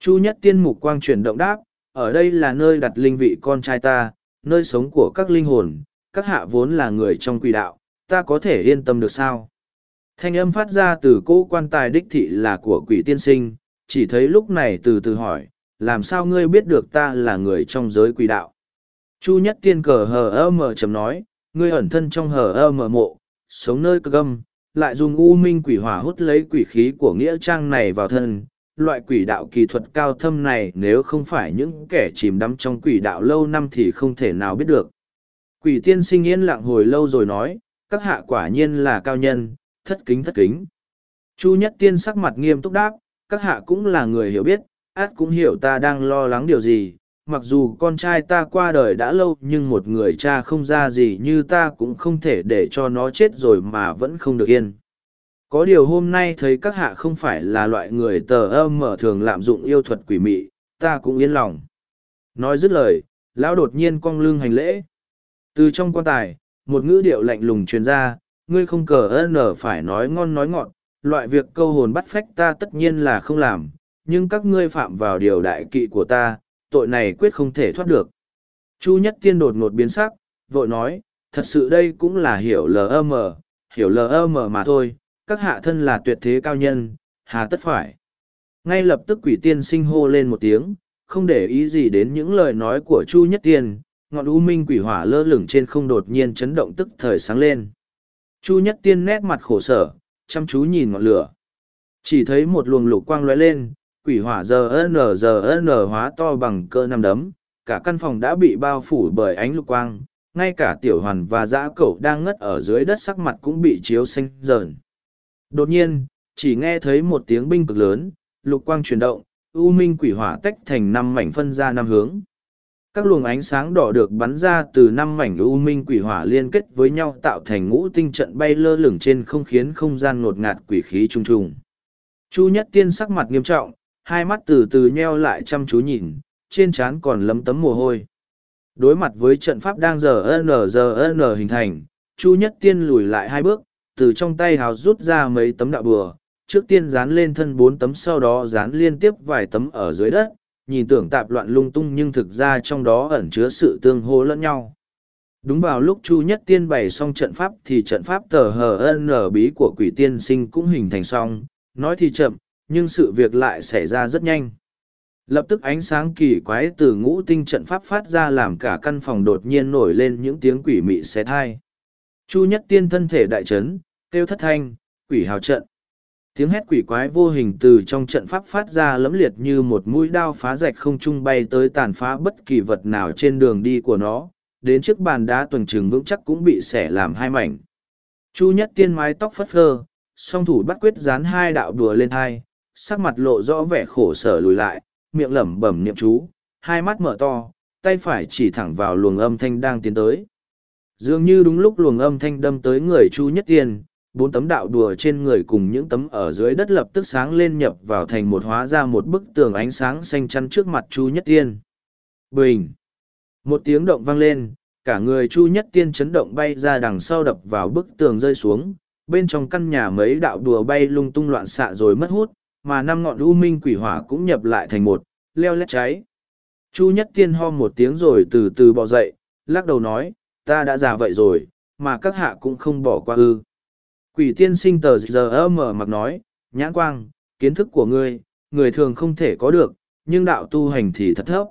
Chu nhất tiên mục quang chuyển động đáp, ở đây là nơi đặt linh vị con trai ta, nơi sống của các linh hồn, các hạ vốn là người trong quỷ đạo, ta có thể yên tâm được sao? Thanh âm phát ra từ cỗ quan tài đích thị là của quỷ tiên sinh, chỉ thấy lúc này từ từ hỏi, làm sao ngươi biết được ta là người trong giới quỷ đạo? Chu nhất tiên cờ hờ ơ mờ chấm nói, ngươi ẩn thân trong hờ ơ mờ mộ, sống nơi cơ gâm, lại dùng u minh quỷ hỏa hút lấy quỷ khí của nghĩa trang này vào thân. Loại quỷ đạo kỳ thuật cao thâm này nếu không phải những kẻ chìm đắm trong quỷ đạo lâu năm thì không thể nào biết được. Quỷ tiên sinh yên lặng hồi lâu rồi nói, các hạ quả nhiên là cao nhân, thất kính thất kính. Chu nhất tiên sắc mặt nghiêm túc đáp, các hạ cũng là người hiểu biết, át cũng hiểu ta đang lo lắng điều gì, mặc dù con trai ta qua đời đã lâu nhưng một người cha không ra gì như ta cũng không thể để cho nó chết rồi mà vẫn không được yên có điều hôm nay thấy các hạ không phải là loại người tờ âm mở thường lạm dụng yêu thuật quỷ mị ta cũng yên lòng nói dứt lời lão đột nhiên cong lưng hành lễ từ trong quan tài một ngữ điệu lạnh lùng truyền ra ngươi không cờ ân nở phải nói ngon nói ngọt loại việc câu hồn bắt phách ta tất nhiên là không làm nhưng các ngươi phạm vào điều đại kỵ của ta tội này quyết không thể thoát được. Chu Nhất Tiên đột ngột biến sắc, vội nói, thật sự đây cũng là hiểu LM, hiểu LM mà thôi, các hạ thân là tuyệt thế cao nhân, hà tất phải. Ngay lập tức quỷ tiên sinh hô lên một tiếng, không để ý gì đến những lời nói của Chu Nhất Tiên, ngọn u minh quỷ hỏa lơ lửng trên không đột nhiên chấn động tức thời sáng lên. Chu Nhất Tiên nét mặt khổ sở, chăm chú nhìn ngọn lửa. Chỉ thấy một luồng lục quang lóe lên, quỷ hỏa giờ n giờ n hóa to bằng cơ năm đấm cả căn phòng đã bị bao phủ bởi ánh lục quang ngay cả tiểu hoàn và dã cẩu đang ngất ở dưới đất sắc mặt cũng bị chiếu xanh rờn đột nhiên chỉ nghe thấy một tiếng binh cực lớn lục quang chuyển động u minh quỷ hỏa tách thành năm mảnh phân ra năm hướng các luồng ánh sáng đỏ được bắn ra từ năm mảnh u minh quỷ hỏa liên kết với nhau tạo thành ngũ tinh trận bay lơ lửng trên không khiến không gian ngột ngạt quỷ khí trung trùng chu nhất tiên sắc mặt nghiêm trọng hai mắt từ từ nheo lại chăm chú nhìn, trên trán còn lấm tấm mồ hôi. Đối mặt với trận pháp đang giờ n giờ n hình thành, Chu Nhất Tiên lùi lại hai bước, từ trong tay hào rút ra mấy tấm đạo bừa, trước tiên dán lên thân bốn tấm sau đó dán liên tiếp vài tấm ở dưới đất, nhìn tưởng tạp loạn lung tung nhưng thực ra trong đó ẩn chứa sự tương hô lẫn nhau. Đúng vào lúc Chu Nhất Tiên bày xong trận pháp thì trận pháp tờ hờ nở bí của quỷ tiên sinh cũng hình thành xong, nói thì chậm, nhưng sự việc lại xảy ra rất nhanh. Lập tức ánh sáng kỳ quái từ ngũ tinh trận pháp phát ra làm cả căn phòng đột nhiên nổi lên những tiếng quỷ mị xé thai. Chu nhất tiên thân thể đại chấn, kêu thất thanh, quỷ hào trận. tiếng hét quỷ quái vô hình từ trong trận pháp phát ra lẫm liệt như một mũi đao phá rạch không trung bay tới tàn phá bất kỳ vật nào trên đường đi của nó đến chiếc bàn đá tuần trừng vững chắc cũng bị xẻ làm hai mảnh chu nhất tiên mái tóc phất phơ song thủ bắt quyết dán hai đạo đùa lên hai sắc mặt lộ rõ vẻ khổ sở lùi lại miệng lẩm bẩm niệm chú hai mắt mở to tay phải chỉ thẳng vào luồng âm thanh đang tiến tới dường như đúng lúc luồng âm thanh đâm tới người chu nhất tiên, bốn tấm đạo đùa trên người cùng những tấm ở dưới đất lập tức sáng lên nhập vào thành một hóa ra một bức tường ánh sáng xanh chắn trước mặt chu nhất tiên. Bình! Một tiếng động vang lên, cả người chu nhất tiên chấn động bay ra đằng sau đập vào bức tường rơi xuống, bên trong căn nhà mấy đạo đùa bay lung tung loạn xạ rồi mất hút, mà năm ngọn u minh quỷ hỏa cũng nhập lại thành một, leo lét cháy. Chu nhất tiên ho một tiếng rồi từ từ bò dậy, lắc đầu nói ta đã già vậy rồi, mà các hạ cũng không bỏ qua ư. Quỷ tiên sinh tờ giờ mở mặc nói, nhãn quang, kiến thức của ngươi, người thường không thể có được, nhưng đạo tu hành thì thật thấp.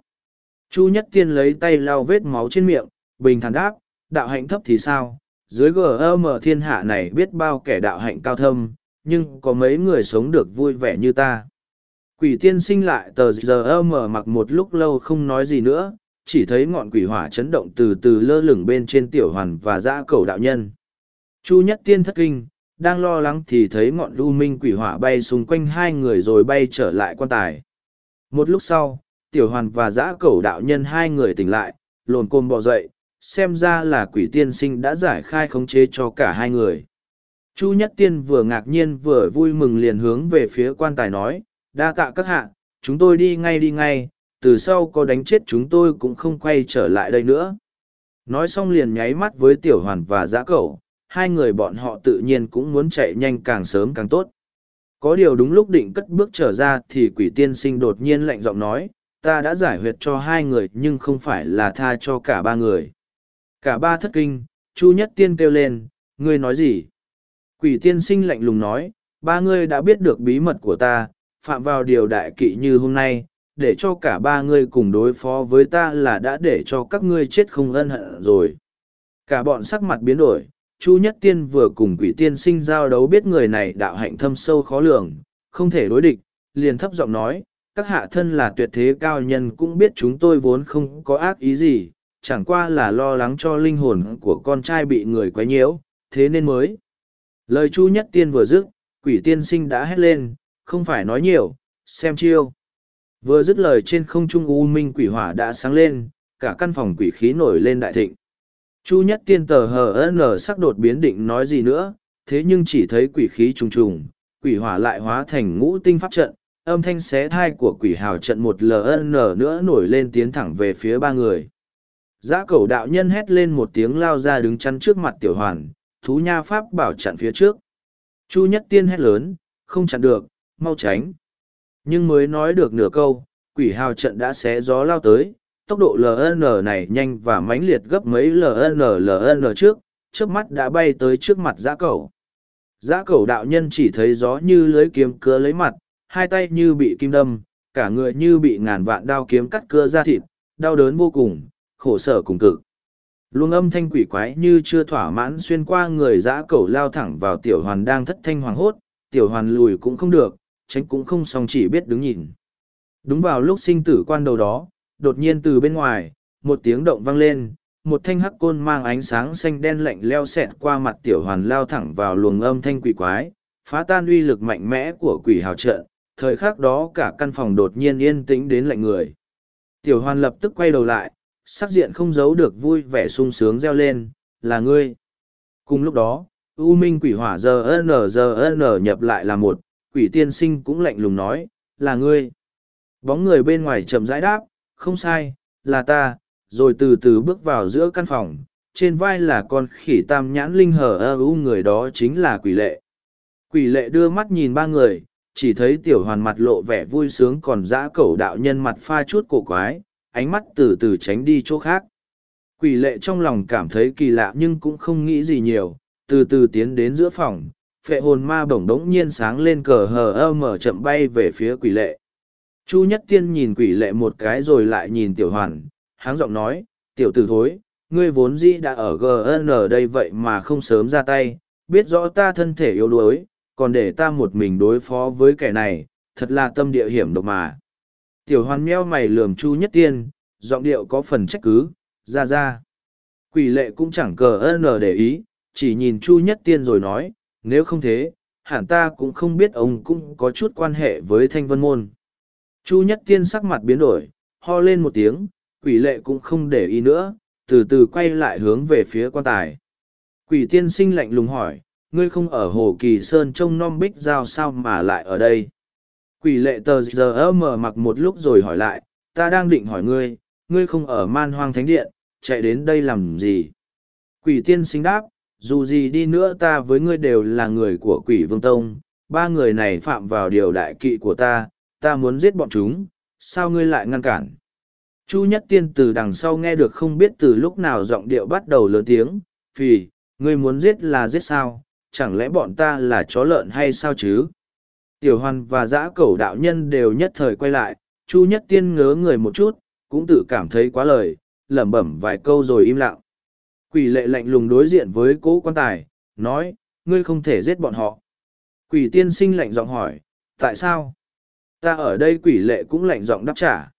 Chu nhất tiên lấy tay lau vết máu trên miệng, bình thản đáp, đạo hạnh thấp thì sao? Dưới gm thiên hạ này biết bao kẻ đạo hạnh cao thâm, nhưng có mấy người sống được vui vẻ như ta? Quỷ tiên sinh lại tờ giờ mở mặc một lúc lâu không nói gì nữa chỉ thấy ngọn quỷ hỏa chấn động từ từ lơ lửng bên trên tiểu hoàn và dã cầu đạo nhân. Chu nhất tiên thất kinh, đang lo lắng thì thấy ngọn lưu minh quỷ hỏa bay xung quanh hai người rồi bay trở lại quan tài. Một lúc sau, tiểu hoàn và dã cầu đạo nhân hai người tỉnh lại, lồn côn bò dậy, xem ra là quỷ tiên sinh đã giải khai khống chế cho cả hai người. Chu nhất tiên vừa ngạc nhiên vừa vui mừng liền hướng về phía quan tài nói, đa tạ các hạ, chúng tôi đi ngay đi ngay từ sau có đánh chết chúng tôi cũng không quay trở lại đây nữa. Nói xong liền nháy mắt với tiểu hoàn và giã cẩu, hai người bọn họ tự nhiên cũng muốn chạy nhanh càng sớm càng tốt. Có điều đúng lúc định cất bước trở ra thì quỷ tiên sinh đột nhiên lạnh giọng nói, ta đã giải huyệt cho hai người nhưng không phải là tha cho cả ba người. Cả ba thất kinh, chu nhất tiên kêu lên, ngươi nói gì? Quỷ tiên sinh lạnh lùng nói, ba ngươi đã biết được bí mật của ta, phạm vào điều đại kỵ như hôm nay để cho cả ba ngươi cùng đối phó với ta là đã để cho các ngươi chết không ân hận rồi. Cả bọn sắc mặt biến đổi, chu nhất tiên vừa cùng quỷ tiên sinh giao đấu biết người này đạo hạnh thâm sâu khó lường, không thể đối địch, liền thấp giọng nói, các hạ thân là tuyệt thế cao nhân cũng biết chúng tôi vốn không có ác ý gì, chẳng qua là lo lắng cho linh hồn của con trai bị người quấy nhiễu, thế nên mới. Lời chu nhất tiên vừa dứt, quỷ tiên sinh đã hét lên, không phải nói nhiều, xem chiêu vừa dứt lời trên không trung u minh quỷ hỏa đã sáng lên, cả căn phòng quỷ khí nổi lên đại thịnh. Chu nhất tiên tờ hờ n sắc đột biến định nói gì nữa, thế nhưng chỉ thấy quỷ khí trùng trùng, quỷ hỏa lại hóa thành ngũ tinh pháp trận, âm thanh xé thai của quỷ hào trận một ln nữa nổi lên tiến thẳng về phía ba người. Giã cầu đạo nhân hét lên một tiếng lao ra đứng chắn trước mặt tiểu hoàn, thú nha pháp bảo chặn phía trước. Chu nhất tiên hét lớn, không chặn được, mau tránh nhưng mới nói được nửa câu, quỷ hào trận đã xé gió lao tới, tốc độ ln này nhanh và mãnh liệt gấp mấy ln ln trước trước mắt đã bay tới trước mặt giã cầu. Giã cầu đạo nhân chỉ thấy gió như lưới kiếm cưa lấy mặt, hai tay như bị kim đâm, cả người như bị ngàn vạn đao kiếm cắt cưa ra thịt, đau đớn vô cùng, khổ sở cùng cực. Luồng âm thanh quỷ quái như chưa thỏa mãn xuyên qua người giã cầu lao thẳng vào tiểu hoàn đang thất thanh hoàng hốt, tiểu hoàn lùi cũng không được tránh cũng không xong chỉ biết đứng nhìn. Đúng vào lúc sinh tử quan đầu đó đột nhiên từ bên ngoài một tiếng động vang lên một thanh hắc côn mang ánh sáng xanh đen lạnh leo xẹt qua mặt tiểu hoàn lao thẳng vào luồng âm thanh quỷ quái phá tan uy lực mạnh mẽ của quỷ hào trợ thời khắc đó cả căn phòng đột nhiên yên tĩnh đến lạnh người. Tiểu hoàn lập tức quay đầu lại sắc diện không giấu được vui vẻ sung sướng reo lên, là ngươi. Cùng lúc đó, U Minh quỷ hỏa giờ n giờ n nhập lại là một, quỷ tiên sinh cũng lạnh lùng nói, là ngươi. Bóng người bên ngoài chậm rãi đáp, không sai, là ta, rồi từ từ bước vào giữa căn phòng, trên vai là con khỉ tam nhãn linh hở ơ u người đó chính là quỷ lệ. Quỷ lệ đưa mắt nhìn ba người, chỉ thấy tiểu hoàn mặt lộ vẻ vui sướng còn dã cẩu đạo nhân mặt pha chút cổ quái, ánh mắt từ từ tránh đi chỗ khác. Quỷ lệ trong lòng cảm thấy kỳ lạ nhưng cũng không nghĩ gì nhiều, từ từ tiến đến giữa phòng, phệ hồn ma bổng đống nhiên sáng lên cờ hờ ơ mở chậm bay về phía quỷ lệ. Chu Nhất Tiên nhìn quỷ lệ một cái rồi lại nhìn tiểu hoàn, háng giọng nói, tiểu tử thối, ngươi vốn dĩ đã ở GN đây vậy mà không sớm ra tay, biết rõ ta thân thể yếu đuối, còn để ta một mình đối phó với kẻ này, thật là tâm địa hiểm độc mà. Tiểu hoàn meo mày lườm Chu Nhất Tiên, giọng điệu có phần trách cứ, ra ra. Quỷ lệ cũng chẳng cờ ơn để ý, chỉ nhìn Chu Nhất Tiên rồi nói, nếu không thế, hẳn ta cũng không biết ông cũng có chút quan hệ với Thanh Vân Môn. Chu Nhất Tiên sắc mặt biến đổi, ho lên một tiếng, quỷ lệ cũng không để ý nữa, từ từ quay lại hướng về phía quan tài. Quỷ tiên sinh lạnh lùng hỏi, ngươi không ở Hồ Kỳ Sơn trông non bích giao sao mà lại ở đây? Quỷ lệ tờ giờ mở mặc một lúc rồi hỏi lại, ta đang định hỏi ngươi, ngươi không ở man hoang thánh điện, chạy đến đây làm gì? Quỷ tiên sinh đáp, dù gì đi nữa ta với ngươi đều là người của quỷ vương tông, ba người này phạm vào điều đại kỵ của ta, ta muốn giết bọn chúng, sao ngươi lại ngăn cản? Chu nhất tiên từ đằng sau nghe được không biết từ lúc nào giọng điệu bắt đầu lớn tiếng, phì, ngươi muốn giết là giết sao, chẳng lẽ bọn ta là chó lợn hay sao chứ? Tiểu hoàn và giã cẩu đạo nhân đều nhất thời quay lại, chu nhất tiên ngớ người một chút, cũng tự cảm thấy quá lời, lẩm bẩm vài câu rồi im lặng. Quỷ lệ lạnh lùng đối diện với cố quan tài, nói, ngươi không thể giết bọn họ. Quỷ tiên sinh lạnh giọng hỏi, tại sao? Ta ở đây quỷ lệ cũng lạnh giọng đáp trả.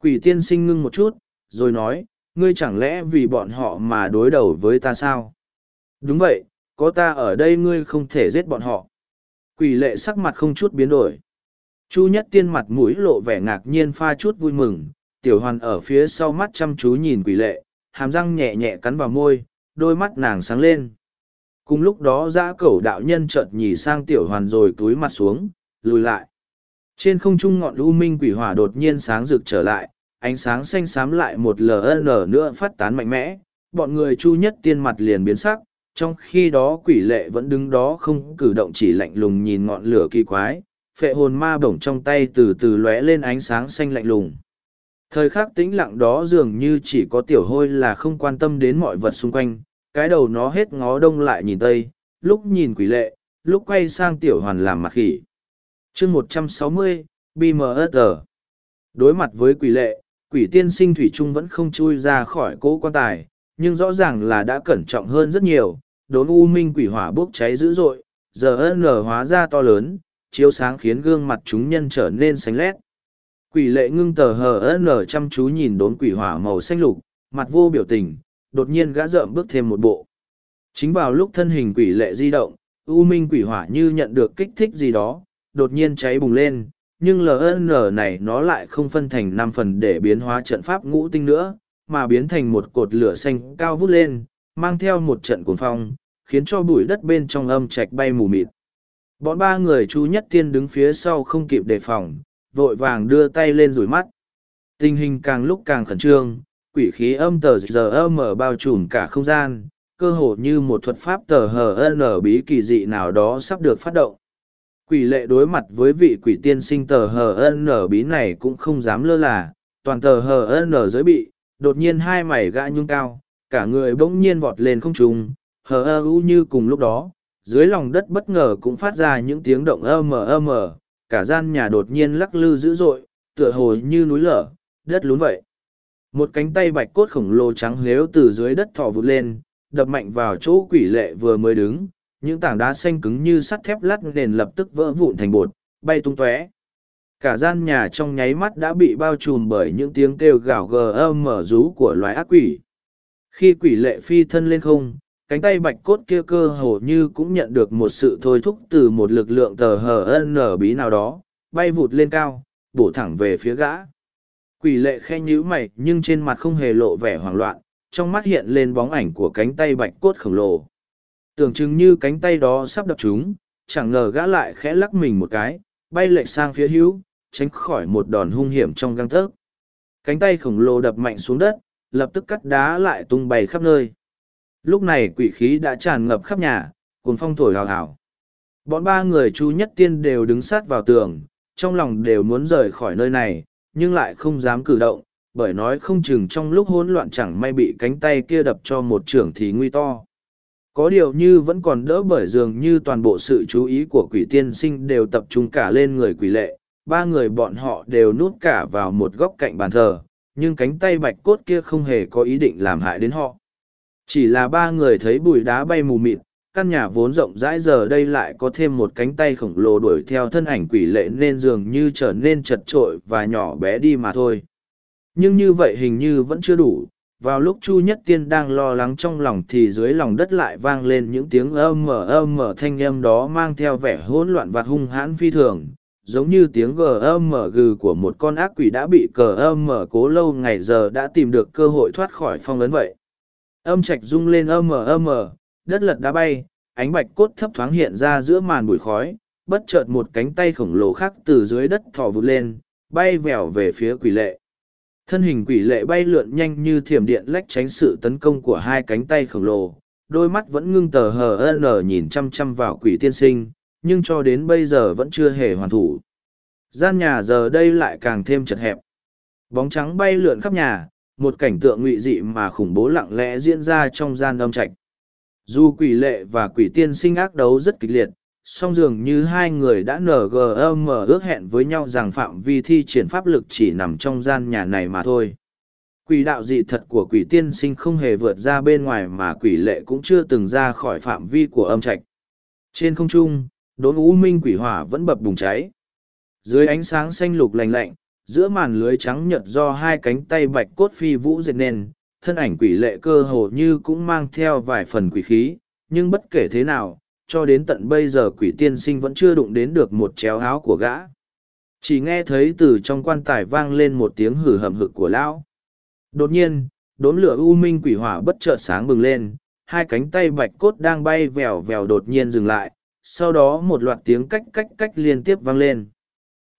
Quỷ tiên sinh ngưng một chút, rồi nói, ngươi chẳng lẽ vì bọn họ mà đối đầu với ta sao? Đúng vậy, có ta ở đây ngươi không thể giết bọn họ. Quỷ lệ sắc mặt không chút biến đổi. Chu nhất tiên mặt mũi lộ vẻ ngạc nhiên pha chút vui mừng, tiểu hoàn ở phía sau mắt chăm chú nhìn quỷ lệ, hàm răng nhẹ nhẹ cắn vào môi, đôi mắt nàng sáng lên. Cùng lúc đó giã cẩu đạo nhân chợt nhì sang tiểu hoàn rồi túi mặt xuống, lùi lại. Trên không trung ngọn u minh quỷ hỏa đột nhiên sáng rực trở lại, ánh sáng xanh xám lại một ln nữa phát tán mạnh mẽ, bọn người chu nhất tiên mặt liền biến sắc, trong khi đó quỷ lệ vẫn đứng đó không cử động chỉ lạnh lùng nhìn ngọn lửa kỳ quái, phệ hồn ma bổng trong tay từ từ lóe lên ánh sáng xanh lạnh lùng. Thời khắc tĩnh lặng đó dường như chỉ có tiểu hôi là không quan tâm đến mọi vật xung quanh, cái đầu nó hết ngó đông lại nhìn tây, lúc nhìn quỷ lệ, lúc quay sang tiểu hoàn làm mặt khỉ. chương một trăm sáu mươi BMSR Đối mặt với quỷ lệ, quỷ tiên sinh thủy trung vẫn không chui ra khỏi cỗ quan tài, nhưng rõ ràng là đã cẩn trọng hơn rất nhiều, đốn u minh quỷ hỏa bốc cháy dữ dội, giờ nở hóa ra to lớn, chiếu sáng khiến gương mặt chúng nhân trở nên sánh lét. Quỷ lệ ngưng tờ hờ nở chăm chú nhìn đốn quỷ hỏa màu xanh lục, mặt vô biểu tình, đột nhiên gã rợm bước thêm một bộ. Chính vào lúc thân hình quỷ lệ di động, u minh quỷ hỏa như nhận được kích thích gì đó, đột nhiên cháy bùng lên, nhưng LN này nó lại không phân thành năm phần để biến hóa trận pháp ngũ tinh nữa, mà biến thành một cột lửa xanh cao vút lên, mang theo một trận cuồng phong, khiến cho bụi đất bên trong âm trạch bay mù mịt. Bọn ba người chú nhất tiên đứng phía sau không kịp đề phòng, vội vàng đưa tay lên rủi mắt. Tình hình càng lúc càng khẩn trương, quỷ khí âm tờ giờ âm ở bao trùm cả không gian, cơ hồ như một thuật pháp tờ hờ n bí kỳ dị nào đó sắp được phát động. Quỷ lệ đối mặt với vị quỷ tiên sinh tờ hờ n bí này cũng không dám lơ là, toàn tờ hờ n giới bị, đột nhiên hai mảy gã nhung cao, cả người bỗng nhiên vọt lên không trung, hờ ơ u như cùng lúc đó, dưới lòng đất bất ngờ cũng phát ra những tiếng động ơ mờ ơ mờ, cả gian nhà đột nhiên lắc lư dữ dội, tựa hồ như núi lở, đất lún vậy. Một cánh tay bạch cốt khổng lồ trắng lếu từ dưới đất thọ vụt lên, đập mạnh vào chỗ quỷ lệ vừa mới đứng, những tảng đá xanh cứng như sắt thép lắt nền lập tức vỡ vụn thành bột, bay tung tóe cả gian nhà trong nháy mắt đã bị bao trùm bởi những tiếng kêu gào gờ ơ mở rú của loài ác quỷ khi quỷ lệ phi thân lên không cánh tay bạch cốt kia cơ hồ như cũng nhận được một sự thôi thúc từ một lực lượng tờ hờ nở bí nào đó, bay vụt lên cao, bổ thẳng về phía gã. Quỷ lệ khe nhíu mày, nhưng trên mặt không hề lộ vẻ hoảng loạn, trong mắt hiện lên bóng ảnh của cánh tay bạch cốt khổng lồ. Tưởng chừng như cánh tay đó sắp đập chúng, chẳng ngờ gã lại khẽ lắc mình một cái, bay lệch sang phía hữu, tránh khỏi một đòn hung hiểm trong găng tấc cánh tay khổng lồ đập mạnh xuống đất, lập tức cắt đá lại tung bay khắp nơi lúc này quỷ khí đã tràn ngập khắp nhà cuồng phong thổi hào hào bọn ba người chu nhất tiên đều đứng sát vào tường trong lòng đều muốn rời khỏi nơi này nhưng lại không dám cử động bởi nói không chừng trong lúc hỗn loạn chẳng may bị cánh tay kia đập cho một trưởng thì nguy to có điều như vẫn còn đỡ bởi dường như toàn bộ sự chú ý của quỷ tiên sinh đều tập trung cả lên người quỷ lệ ba người bọn họ đều núp cả vào một góc cạnh bàn thờ, nhưng cánh tay bạch cốt kia không hề có ý định làm hại đến họ. Chỉ là ba người thấy bụi đá bay mù mịt, căn nhà vốn rộng rãi giờ đây lại có thêm một cánh tay khổng lồ đuổi theo thân ảnh quỷ lệ nên dường như trở nên chật trội và nhỏ bé đi mà thôi. Nhưng như vậy hình như vẫn chưa đủ. Vào lúc chu nhất tiên đang lo lắng trong lòng thì dưới lòng đất lại vang lên những tiếng âm mở âm mở thanh âm đó mang theo vẻ hỗn loạn và hung hãn phi thường giống như tiếng gờ âm mở gừ của một con ác quỷ đã bị cờ âm mở cố lâu ngày giờ đã tìm được cơ hội thoát khỏi phong ấn vậy âm trạch rung lên âm mở âm mở đất lật đá bay, ánh bạch cốt thấp thoáng hiện ra giữa màn bụi khói, bất chợt một cánh tay khổng lồ khác từ dưới đất thò vụt lên, bay vèo về phía quỷ lệ. Thân hình quỷ lệ bay lượn nhanh như thiểm điện lách tránh sự tấn công của hai cánh tay khổng lồ, đôi mắt vẫn ngưng tờ hờ n nhìn chăm chăm vào quỷ tiên sinh, nhưng cho đến bây giờ vẫn chưa hề hoàn thủ. Gian nhà giờ đây lại càng thêm chật hẹp. Bóng trắng bay lượn khắp nhà một cảnh tượng ngụy dị mà khủng bố lặng lẽ diễn ra trong gian âm trạch. Dù quỷ lệ và quỷ tiên sinh ác đấu rất kịch liệt, song dường như hai người đã ngm ước hẹn với nhau rằng phạm vi thi triển pháp lực chỉ nằm trong gian nhà này mà thôi. Quỷ đạo dị thật của quỷ tiên sinh không hề vượt ra bên ngoài mà quỷ lệ cũng chưa từng ra khỏi phạm vi của âm trạch. Trên không trung, đốn u minh quỷ hỏa vẫn bập bùng cháy. Dưới ánh sáng xanh lục lành lạnh giữa màn lưới trắng nhật do hai cánh tay bạch cốt phi vũ dệt nên, thân ảnh quỷ lệ cơ hồ như cũng mang theo vài phần quỷ khí, nhưng bất kể thế nào, cho đến tận bây giờ quỷ tiên sinh vẫn chưa đụng đến được một chéo áo của gã. Chỉ nghe thấy từ trong quan tài vang lên một tiếng hử hầm hực của lão. Đột nhiên, đốn lửa u minh quỷ hỏa bất chợt sáng bừng lên, hai cánh tay bạch cốt đang bay vèo vèo đột nhiên dừng lại, sau đó một loạt tiếng cách cách cách liên tiếp vang lên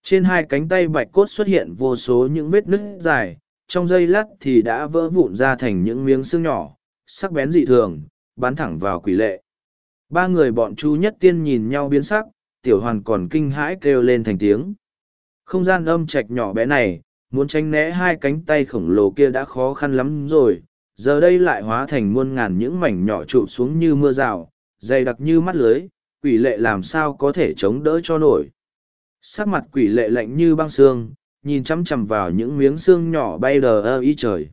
trên hai cánh tay bạch cốt xuất hiện vô số những vết nứt dài, trong giây lát thì đã vỡ vụn ra thành những miếng xương nhỏ, sắc bén dị thường, bắn thẳng vào quỷ lệ. Ba người bọn chu nhất tiên nhìn nhau biến sắc, tiểu hoàn còn kinh hãi kêu lên thành tiếng. Không gian âm trạch nhỏ bé này, muốn tránh né hai cánh tay khổng lồ kia đã khó khăn lắm rồi, giờ đây lại hóa thành muôn ngàn những mảnh nhỏ trụ xuống như mưa rào, dày đặc như mắt lưới, quỷ lệ làm sao có thể chống đỡ cho nổi sắc mặt quỷ lệ lạnh như băng xương, nhìn chăm chằm vào những miếng xương nhỏ bay đờ ơ y trời.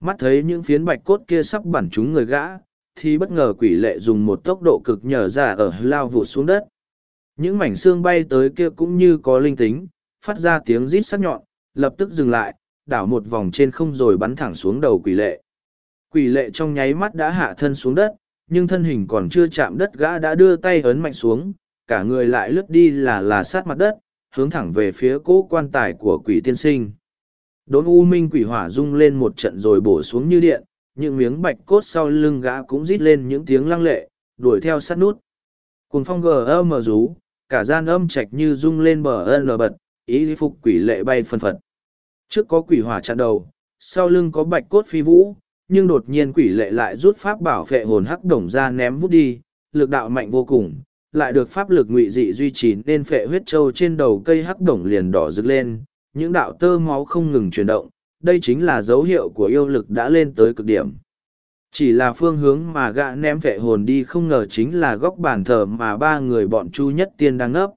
Mắt thấy những phiến bạch cốt kia sắp bắn chúng người gã, thì bất ngờ quỷ lệ dùng một tốc độ cực nhở ra ở lao vụt xuống đất. Những mảnh xương bay tới kia cũng như có linh tính, phát ra tiếng rít sắc nhọn, lập tức dừng lại, đảo một vòng trên không rồi bắn thẳng xuống đầu quỷ lệ. Quỷ lệ trong nháy mắt đã hạ thân xuống đất, nhưng thân hình còn chưa chạm đất gã đã đưa tay ấn mạnh xuống cả người lại lướt đi là là sát mặt đất, hướng thẳng về phía cỗ quan tài của quỷ tiên sinh. Đốn u minh quỷ hỏa rung lên một trận rồi bổ xuống như điện, những miếng bạch cốt sau lưng gã cũng rít lên những tiếng lăng lệ, đuổi theo sát nút. Cùng phong gờ ơ mờ rú, cả gian âm trạch như rung lên bờ ân bật, ý phục quỷ lệ bay phân phật. Trước có quỷ hỏa chặn đầu, sau lưng có bạch cốt phi vũ, nhưng đột nhiên quỷ lệ lại rút pháp bảo vệ hồn hắc đồng ra ném vút đi, lực đạo mạnh vô cùng lại được pháp lực ngụy dị duy trì nên phệ huyết trâu trên đầu cây hắc đồng liền đỏ rực lên, những đạo tơ máu không ngừng chuyển động, đây chính là dấu hiệu của yêu lực đã lên tới cực điểm. Chỉ là phương hướng mà gã ném vệ hồn đi không ngờ chính là góc bàn thờ mà ba người bọn chu nhất tiên đang ngấp.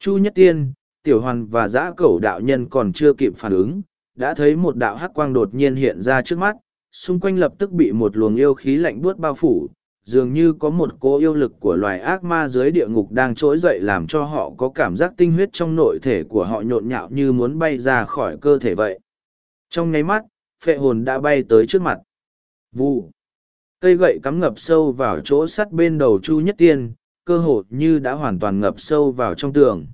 Chu nhất tiên, tiểu hoàn và giã cẩu đạo nhân còn chưa kịp phản ứng, đã thấy một đạo hắc quang đột nhiên hiện ra trước mắt, xung quanh lập tức bị một luồng yêu khí lạnh buốt bao phủ dường như có một cố yêu lực của loài ác ma dưới địa ngục đang trỗi dậy làm cho họ có cảm giác tinh huyết trong nội thể của họ nhộn nhạo như muốn bay ra khỏi cơ thể vậy. Trong nháy mắt, phệ hồn đã bay tới trước mặt. Vu cây gậy cắm ngập sâu vào chỗ sắt bên đầu chu nhất tiên, cơ hồ như đã hoàn toàn ngập sâu vào trong tường.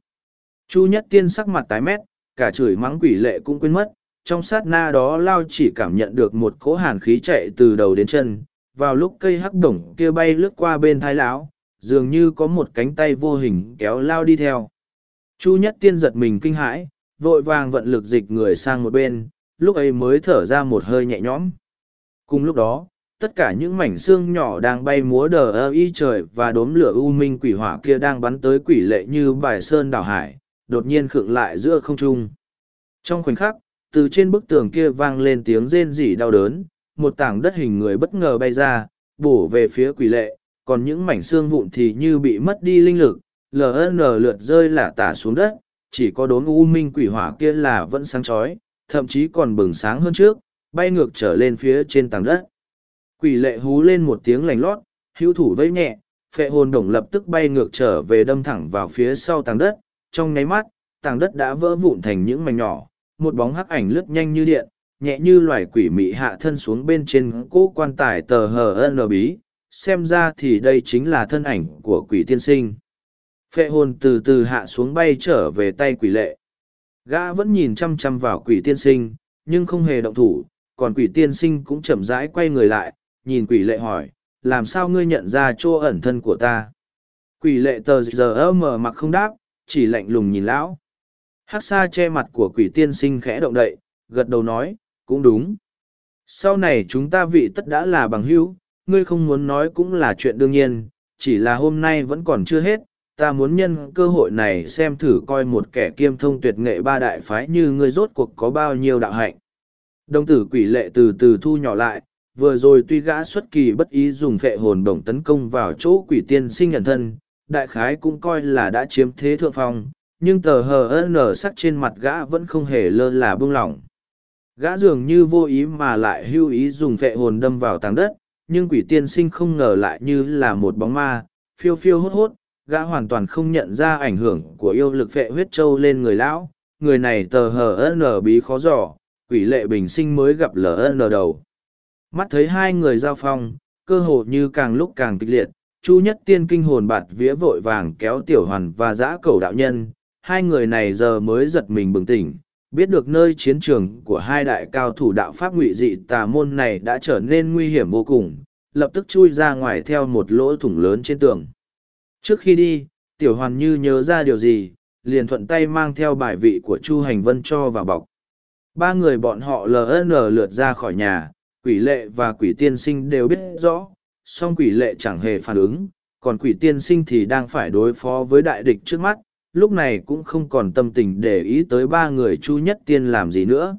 Chu nhất tiên sắc mặt tái mét, cả chửi mắng quỷ lệ cũng quên mất, trong sát na đó lao chỉ cảm nhận được một cỗ hàn khí chạy từ đầu đến chân vào lúc cây hắc đồng kia bay lướt qua bên thái lão, dường như có một cánh tay vô hình kéo lao đi theo. Chu nhất tiên giật mình kinh hãi, vội vàng vận lực dịch người sang một bên, lúc ấy mới thở ra một hơi nhẹ nhõm. Cùng lúc đó, tất cả những mảnh xương nhỏ đang bay múa đờ ơ y trời và đốm lửa u minh quỷ hỏa kia đang bắn tới quỷ lệ như bài sơn đảo hải, đột nhiên khựng lại giữa không trung. Trong khoảnh khắc, từ trên bức tường kia vang lên tiếng rên rỉ đau đớn một tảng đất hình người bất ngờ bay ra, bổ về phía quỷ lệ, còn những mảnh xương vụn thì như bị mất đi linh lực ln lượt rơi lả tả xuống đất, chỉ có đốm u minh quỷ hỏa kia là vẫn sáng chói, thậm chí còn bừng sáng hơn trước, bay ngược trở lên phía trên tảng đất. Quỷ lệ hú lên một tiếng lành lót, hữu thủ vẫy nhẹ, phệ hồn đồng lập tức bay ngược trở về đâm thẳng vào phía sau tảng đất, trong nháy mắt, tảng đất đã vỡ vụn thành những mảnh nhỏ, một bóng hắc ảnh lướt nhanh như điện nhẹ như loài quỷ mị hạ thân xuống bên trên cỗ quan tài tờ hờ n bí, xem ra thì đây chính là thân ảnh của quỷ tiên sinh. Phệ hồn từ từ hạ xuống bay trở về tay quỷ lệ. Gã vẫn nhìn chăm chăm vào quỷ tiên sinh, nhưng không hề động thủ, còn quỷ tiên sinh cũng chậm rãi quay người lại, nhìn quỷ lệ hỏi, làm sao ngươi nhận ra chỗ ẩn thân của ta? Quỷ lệ tờ giờ mờ mặc không đáp, chỉ lạnh lùng nhìn lão. Hát xa che mặt của quỷ tiên sinh khẽ động đậy, gật đầu nói cũng đúng. Sau này chúng ta vị tất đã là bằng hữu, ngươi không muốn nói cũng là chuyện đương nhiên, chỉ là hôm nay vẫn còn chưa hết, ta muốn nhân cơ hội này xem thử coi một kẻ kiêm thông tuyệt nghệ ba đại phái như ngươi rốt cuộc có bao nhiêu đạo hạnh. Đồng tử quỷ lệ từ từ thu nhỏ lại, vừa rồi tuy gã xuất kỳ bất ý dùng phệ hồn bổng tấn công vào chỗ quỷ tiên sinh nhận thân, đại khái cũng coi là đã chiếm thế thượng phong, nhưng tờ hờ nở sắc trên mặt gã vẫn không hề lơ là buông lỏng gã dường như vô ý mà lại hưu ý dùng vệ hồn đâm vào tàng đất, nhưng quỷ tiên sinh không ngờ lại như là một bóng ma, phiêu phiêu hốt hốt, gã hoàn toàn không nhận ra ảnh hưởng của yêu lực vệ huyết trâu lên người lão, người này tờ hờ n bí khó giỏ quỷ lệ bình sinh mới gặp ln đầu. Mắt thấy hai người giao phong, cơ hồ như càng lúc càng kịch liệt, chu nhất tiên kinh hồn bạt vía vội vàng kéo tiểu hoàn và giã cầu đạo nhân, hai người này giờ mới giật mình bừng tỉnh biết được nơi chiến trường của hai đại cao thủ đạo pháp ngụy dị tà môn này đã trở nên nguy hiểm vô cùng, lập tức chui ra ngoài theo một lỗ thủng lớn trên tường. Trước khi đi, tiểu hoàn như nhớ ra điều gì, liền thuận tay mang theo bài vị của chu hành vân cho vào bọc. Ba người bọn họ ln lượt ra khỏi nhà, quỷ lệ và quỷ tiên sinh đều biết rõ, song quỷ lệ chẳng hề phản ứng, còn quỷ tiên sinh thì đang phải đối phó với đại địch trước mắt lúc này cũng không còn tâm tình để ý tới ba người chu nhất tiên làm gì nữa.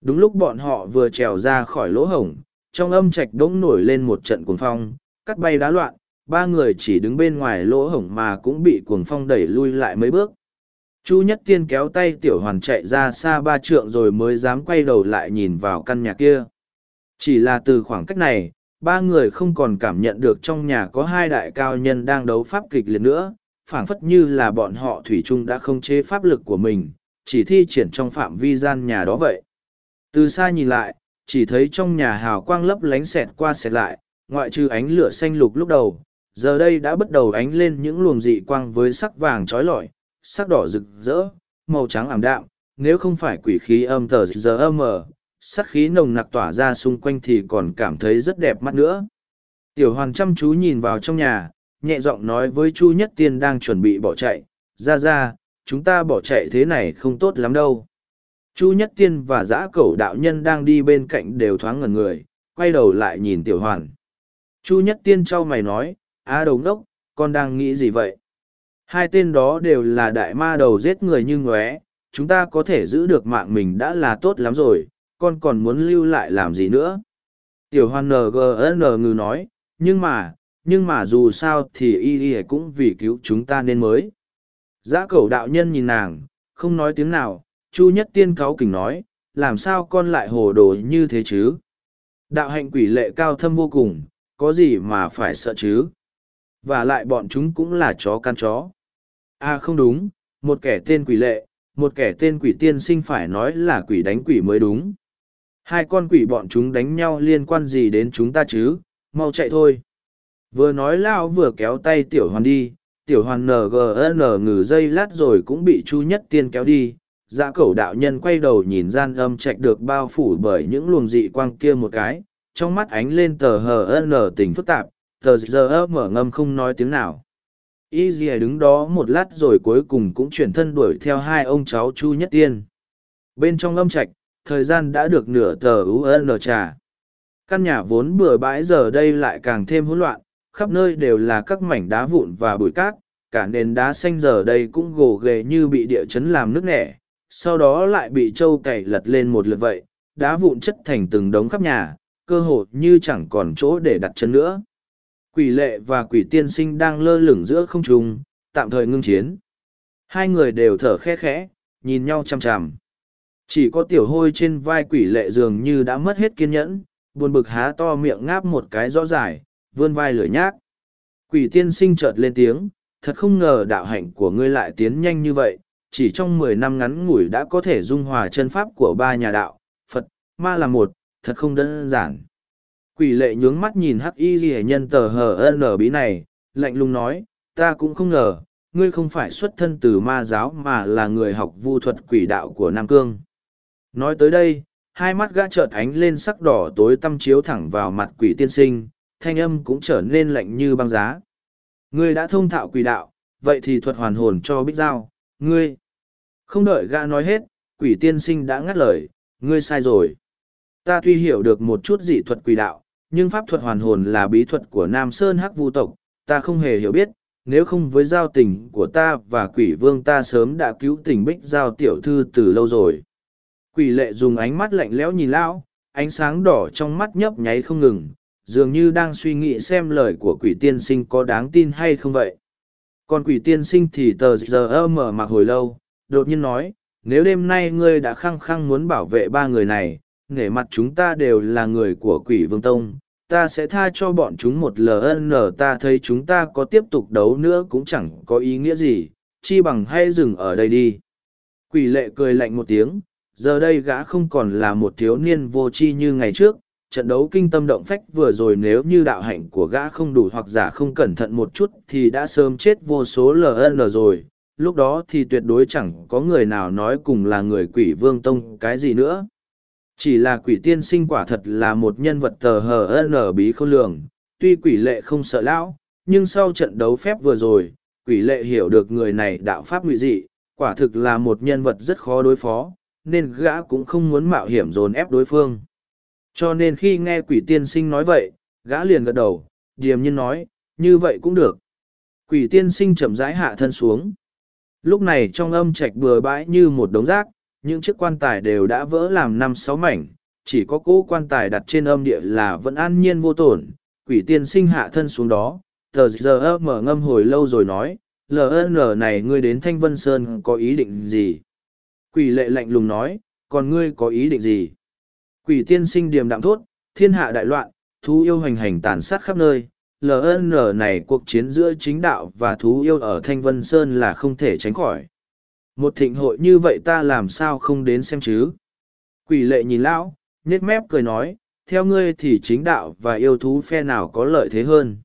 Đúng lúc bọn họ vừa trèo ra khỏi lỗ hổng, trong âm trạch bỗng nổi lên một trận cuồng phong, cắt bay đá loạn, ba người chỉ đứng bên ngoài lỗ hổng mà cũng bị cuồng phong đẩy lui lại mấy bước. Chu nhất tiên kéo tay tiểu hoàn chạy ra xa ba trượng rồi mới dám quay đầu lại nhìn vào căn nhà kia. Chỉ là từ khoảng cách này, ba người không còn cảm nhận được trong nhà có hai đại cao nhân đang đấu pháp kịch liệt nữa phảng phất như là bọn họ thủy chung đã không chế pháp lực của mình chỉ thi triển trong phạm vi gian nhà đó vậy. Từ xa nhìn lại chỉ thấy trong nhà hào quang lấp lánh xẹt qua xẹt lại ngoại trừ ánh lửa xanh lục lúc đầu giờ đây đã bắt đầu ánh lên những luồng dị quang với sắc vàng trói lọi sắc đỏ rực rỡ màu trắng ảm đạm nếu không phải quỷ khí âm tờ giờ âm mờ, sắc khí nồng nặc tỏa ra xung quanh thì còn cảm thấy rất đẹp mắt nữa. Tiểu hoàn chăm chú nhìn vào trong nhà nhẹ giọng nói với chu nhất tiên đang chuẩn bị bỏ chạy, ra ra, chúng ta bỏ chạy thế này không tốt lắm đâu. Chu nhất tiên và giã cẩu đạo nhân đang đi bên cạnh đều thoáng ngần người, quay đầu lại nhìn tiểu hoàn. Chu nhất tiên trao mày nói A đầu ngốc, con đang nghĩ gì vậy? Hai tên đó đều là đại ma đầu giết người như ngóe, chúng ta có thể giữ được mạng mình đã là tốt lắm rồi, con còn muốn lưu lại làm gì nữa? Tiểu hoàn ngn ngừ nói, nhưng mà nhưng mà dù sao thì y y cũng vì cứu chúng ta nên mới. Giã cẩu đạo nhân nhìn nàng, không nói tiếng nào, chu nhất tiên cáu kỉnh nói, làm sao con lại hồ đồ như thế chứ? Đạo hạnh quỷ lệ cao thâm vô cùng, có gì mà phải sợ chứ? Và lại bọn chúng cũng là chó căn chó. À không đúng, một kẻ tên quỷ lệ, một kẻ tên quỷ tiên sinh phải nói là quỷ đánh quỷ mới đúng. Hai con quỷ bọn chúng đánh nhau liên quan gì đến chúng ta chứ? Mau chạy thôi vừa nói lao vừa kéo tay tiểu hoàn đi, tiểu hoàn ngn ngừ dây lát rồi cũng bị chu nhất tiên kéo đi. Dạ cẩu đạo nhân quay đầu nhìn gian âm trạch được bao phủ bởi những luồng dị quang kia một cái, trong mắt ánh lên tờ hờ n tình phức tạp, tờ giờ mở ngâm không nói tiếng nào. Y dìa đứng đó một lát rồi cuối cùng cũng chuyển thân đuổi theo hai ông cháu chu nhất tiên. Bên trong âm trạch, thời gian đã được nửa tờ un trà. Căn nhà vốn bừa bãi giờ đây lại càng thêm hỗn loạn khắp nơi đều là các mảnh đá vụn và bụi cát, cả nền đá xanh giờ đây cũng gồ ghề như bị địa chấn làm nước nẻ, sau đó lại bị trâu cày lật lên một lượt vậy, đá vụn chất thành từng đống khắp nhà, cơ hồ như chẳng còn chỗ để đặt chân nữa. Quỷ lệ và quỷ tiên sinh đang lơ lửng giữa không trung, tạm thời ngưng chiến. Hai người đều thở khe khẽ, nhìn nhau chằm chằm. Chỉ có tiểu hôi trên vai quỷ lệ dường như đã mất hết kiên nhẫn, buồn bực há to miệng ngáp một cái rõ dài vươn vai lưỡi nhác Quỷ tiên sinh chợt lên tiếng, thật không ngờ đạo hạnh của ngươi lại tiến nhanh như vậy, chỉ trong mười năm ngắn ngủi đã có thể dung hòa chân pháp của ba nhà đạo, Phật, ma là một, thật không đơn giản. Quỷ lệ nhướng mắt nhìn hắc y ghi nhân tờ hờ n bí này, lạnh lùng nói, ta cũng không ngờ, ngươi không phải xuất thân từ ma giáo mà là người học vu thuật quỷ đạo của Nam Cương. Nói tới đây, hai mắt gã chợt ánh lên sắc đỏ tối tăm chiếu thẳng vào mặt quỷ tiên sinh, thanh âm cũng trở nên lạnh như băng giá. Ngươi đã thông thạo quỷ đạo, vậy thì thuật hoàn hồn cho bích giao, ngươi. Không đợi gã nói hết, quỷ tiên sinh đã ngắt lời, ngươi sai rồi. Ta tuy hiểu được một chút dị thuật quỷ đạo, nhưng pháp thuật hoàn hồn là bí thuật của Nam Sơn Hắc Vu tộc, ta không hề hiểu biết, nếu không với giao tình của ta và quỷ vương ta sớm đã cứu tình bích giao tiểu thư từ lâu rồi. Quỷ lệ dùng ánh mắt lạnh lẽo nhìn lão, ánh sáng đỏ trong mắt nhấp nháy không ngừng, dường như đang suy nghĩ xem lời của quỷ tiên sinh có đáng tin hay không vậy. Còn quỷ tiên sinh thì tờ giờ mở mặc hồi lâu, đột nhiên nói, nếu đêm nay ngươi đã khăng khăng muốn bảo vệ ba người này, nể mặt chúng ta đều là người của quỷ vương tông, ta sẽ tha cho bọn chúng một ln ta thấy chúng ta có tiếp tục đấu nữa cũng chẳng có ý nghĩa gì, chi bằng hay dừng ở đây đi. Quỷ lệ cười lạnh một tiếng, giờ đây gã không còn là một thiếu niên vô tri như ngày trước, trận đấu kinh tâm động phách vừa rồi nếu như đạo hạnh của gã không đủ hoặc giả không cẩn thận một chút thì đã sớm chết vô số ln rồi. Lúc đó thì tuyệt đối chẳng có người nào nói cùng là người quỷ vương tông cái gì nữa. Chỉ là quỷ tiên sinh quả thật là một nhân vật tờ hờ n bí khôn lường. Tuy quỷ lệ không sợ lão, nhưng sau trận đấu phép vừa rồi, quỷ lệ hiểu được người này đạo pháp ngụy dị, quả thực là một nhân vật rất khó đối phó, nên gã cũng không muốn mạo hiểm dồn ép đối phương cho nên khi nghe quỷ tiên sinh nói vậy, gã liền gật đầu, điềm nhiên nói, như vậy cũng được. Quỷ tiên sinh chậm rãi hạ thân xuống. Lúc này trong âm trạch bừa bãi như một đống rác, những chiếc quan tài đều đã vỡ làm năm sáu mảnh, chỉ có cỗ quan tài đặt trên âm địa là vẫn an nhiên vô tổn. Quỷ tiên sinh hạ thân xuống đó, tờ giờ mở ngâm hồi lâu rồi nói, LN này ngươi đến Thanh Vân Sơn có ý định gì? Quỷ lệ lạnh lùng nói, còn ngươi có ý định gì? Quỷ tiên sinh điềm đạm thốt, thiên hạ đại loạn, thú yêu hành hành tàn sát khắp nơi. LN này cuộc chiến giữa chính đạo và thú yêu ở Thanh Vân Sơn là không thể tránh khỏi. Một thịnh hội như vậy ta làm sao không đến xem chứ? Quỷ lệ nhìn lão, nhếch mép cười nói, theo ngươi thì chính đạo và yêu thú phe nào có lợi thế hơn.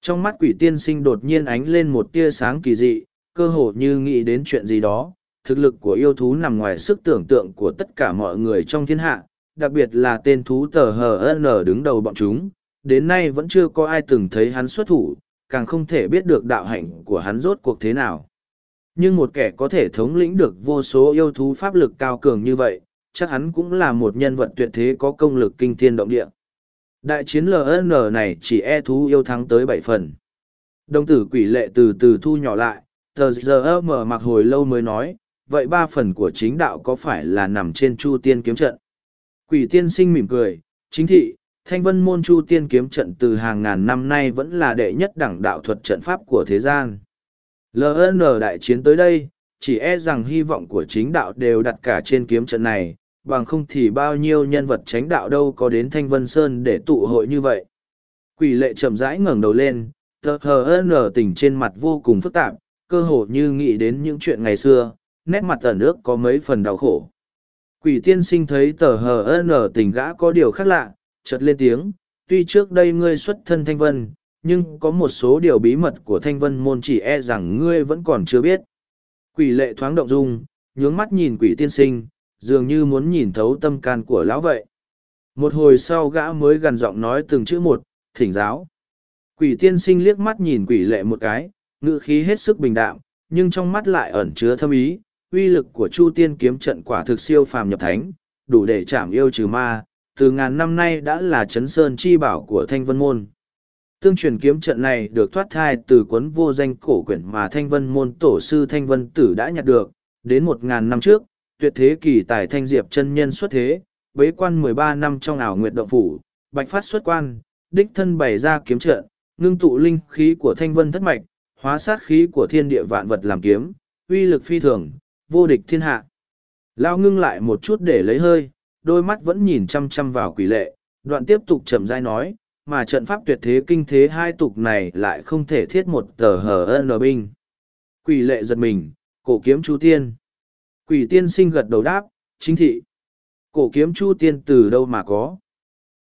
Trong mắt quỷ tiên sinh đột nhiên ánh lên một tia sáng kỳ dị, cơ hồ như nghĩ đến chuyện gì đó. Thực lực của yêu thú nằm ngoài sức tưởng tượng của tất cả mọi người trong thiên hạ, đặc biệt là tên thú tờ hn đứng đầu bọn chúng, đến nay vẫn chưa có ai từng thấy hắn xuất thủ, càng không thể biết được đạo hạnh của hắn rốt cuộc thế nào. Nhưng một kẻ có thể thống lĩnh được vô số yêu thú pháp lực cao cường như vậy, chắc hắn cũng là một nhân vật tuyệt thế có công lực kinh thiên động địa. Đại chiến ln này chỉ e thú yêu thắng tới bảy phần. Đồng tử quỷ lệ từ từ thu nhỏ lại, tờ giờ mở mặc hồi lâu mới nói, vậy ba phần của chính đạo có phải là nằm trên chu tiên kiếm trận? Quỷ tiên sinh mỉm cười, chính thị, thanh vân môn chu tiên kiếm trận từ hàng ngàn năm nay vẫn là đệ nhất đẳng đạo thuật trận pháp của thế gian. LN đại chiến tới đây, chỉ e rằng hy vọng của chính đạo đều đặt cả trên kiếm trận này, bằng không thì bao nhiêu nhân vật tránh đạo đâu có đến Thanh Vân Sơn để tụ hội như vậy. Quỷ lệ chậm rãi ngẩng đầu lên, tờ hờ nở tỉnh trên mặt vô cùng phức tạp, cơ hồ như nghĩ đến những chuyện ngày xưa, nét mặt tẩn nước có mấy phần đau khổ. Quỷ tiên sinh thấy tờ hờ nở tỉnh gã có điều khác lạ, chợt lên tiếng, tuy trước đây ngươi xuất thân thanh vân, nhưng có một số điều bí mật của thanh vân môn chỉ e rằng ngươi vẫn còn chưa biết. Quỷ lệ thoáng động dung, nhướng mắt nhìn quỷ tiên sinh, dường như muốn nhìn thấu tâm can của lão vậy. Một hồi sau gã mới gần giọng nói từng chữ một, thỉnh giáo. Quỷ tiên sinh liếc mắt nhìn quỷ lệ một cái, ngữ khí hết sức bình đạm, nhưng trong mắt lại ẩn chứa thâm ý, uy lực của Chu Tiên kiếm trận quả thực siêu phàm nhập thánh, đủ để chạm yêu trừ ma, từ ngàn năm nay đã là chấn sơn chi bảo của Thanh Vân Môn. Tương truyền kiếm trận này được thoát thai từ cuốn vô danh cổ quyển mà Thanh Vân Môn tổ sư Thanh Vân Tử đã nhặt được, đến một ngàn năm trước, tuyệt thế kỳ tài Thanh Diệp chân nhân xuất thế, bế quan mười ba năm trong ảo nguyệt động phủ, bạch phát xuất quan, đích thân bày ra kiếm trận, ngưng tụ linh khí của Thanh Vân thất mạch, hóa sát khí của thiên địa vạn vật làm kiếm, uy lực phi thường, vô địch thiên hạ. Lao ngưng lại một chút để lấy hơi, đôi mắt vẫn nhìn chăm chăm vào quỷ lệ, đoạn tiếp tục chậm rãi nói, mà trận pháp tuyệt thế kinh thế hai tục này lại không thể thiết một tờ hở ân binh. Quỷ lệ giật mình, cổ kiếm chu tiên. Quỷ tiên sinh gật đầu đáp, chính thị. Cổ kiếm chu tiên từ đâu mà có?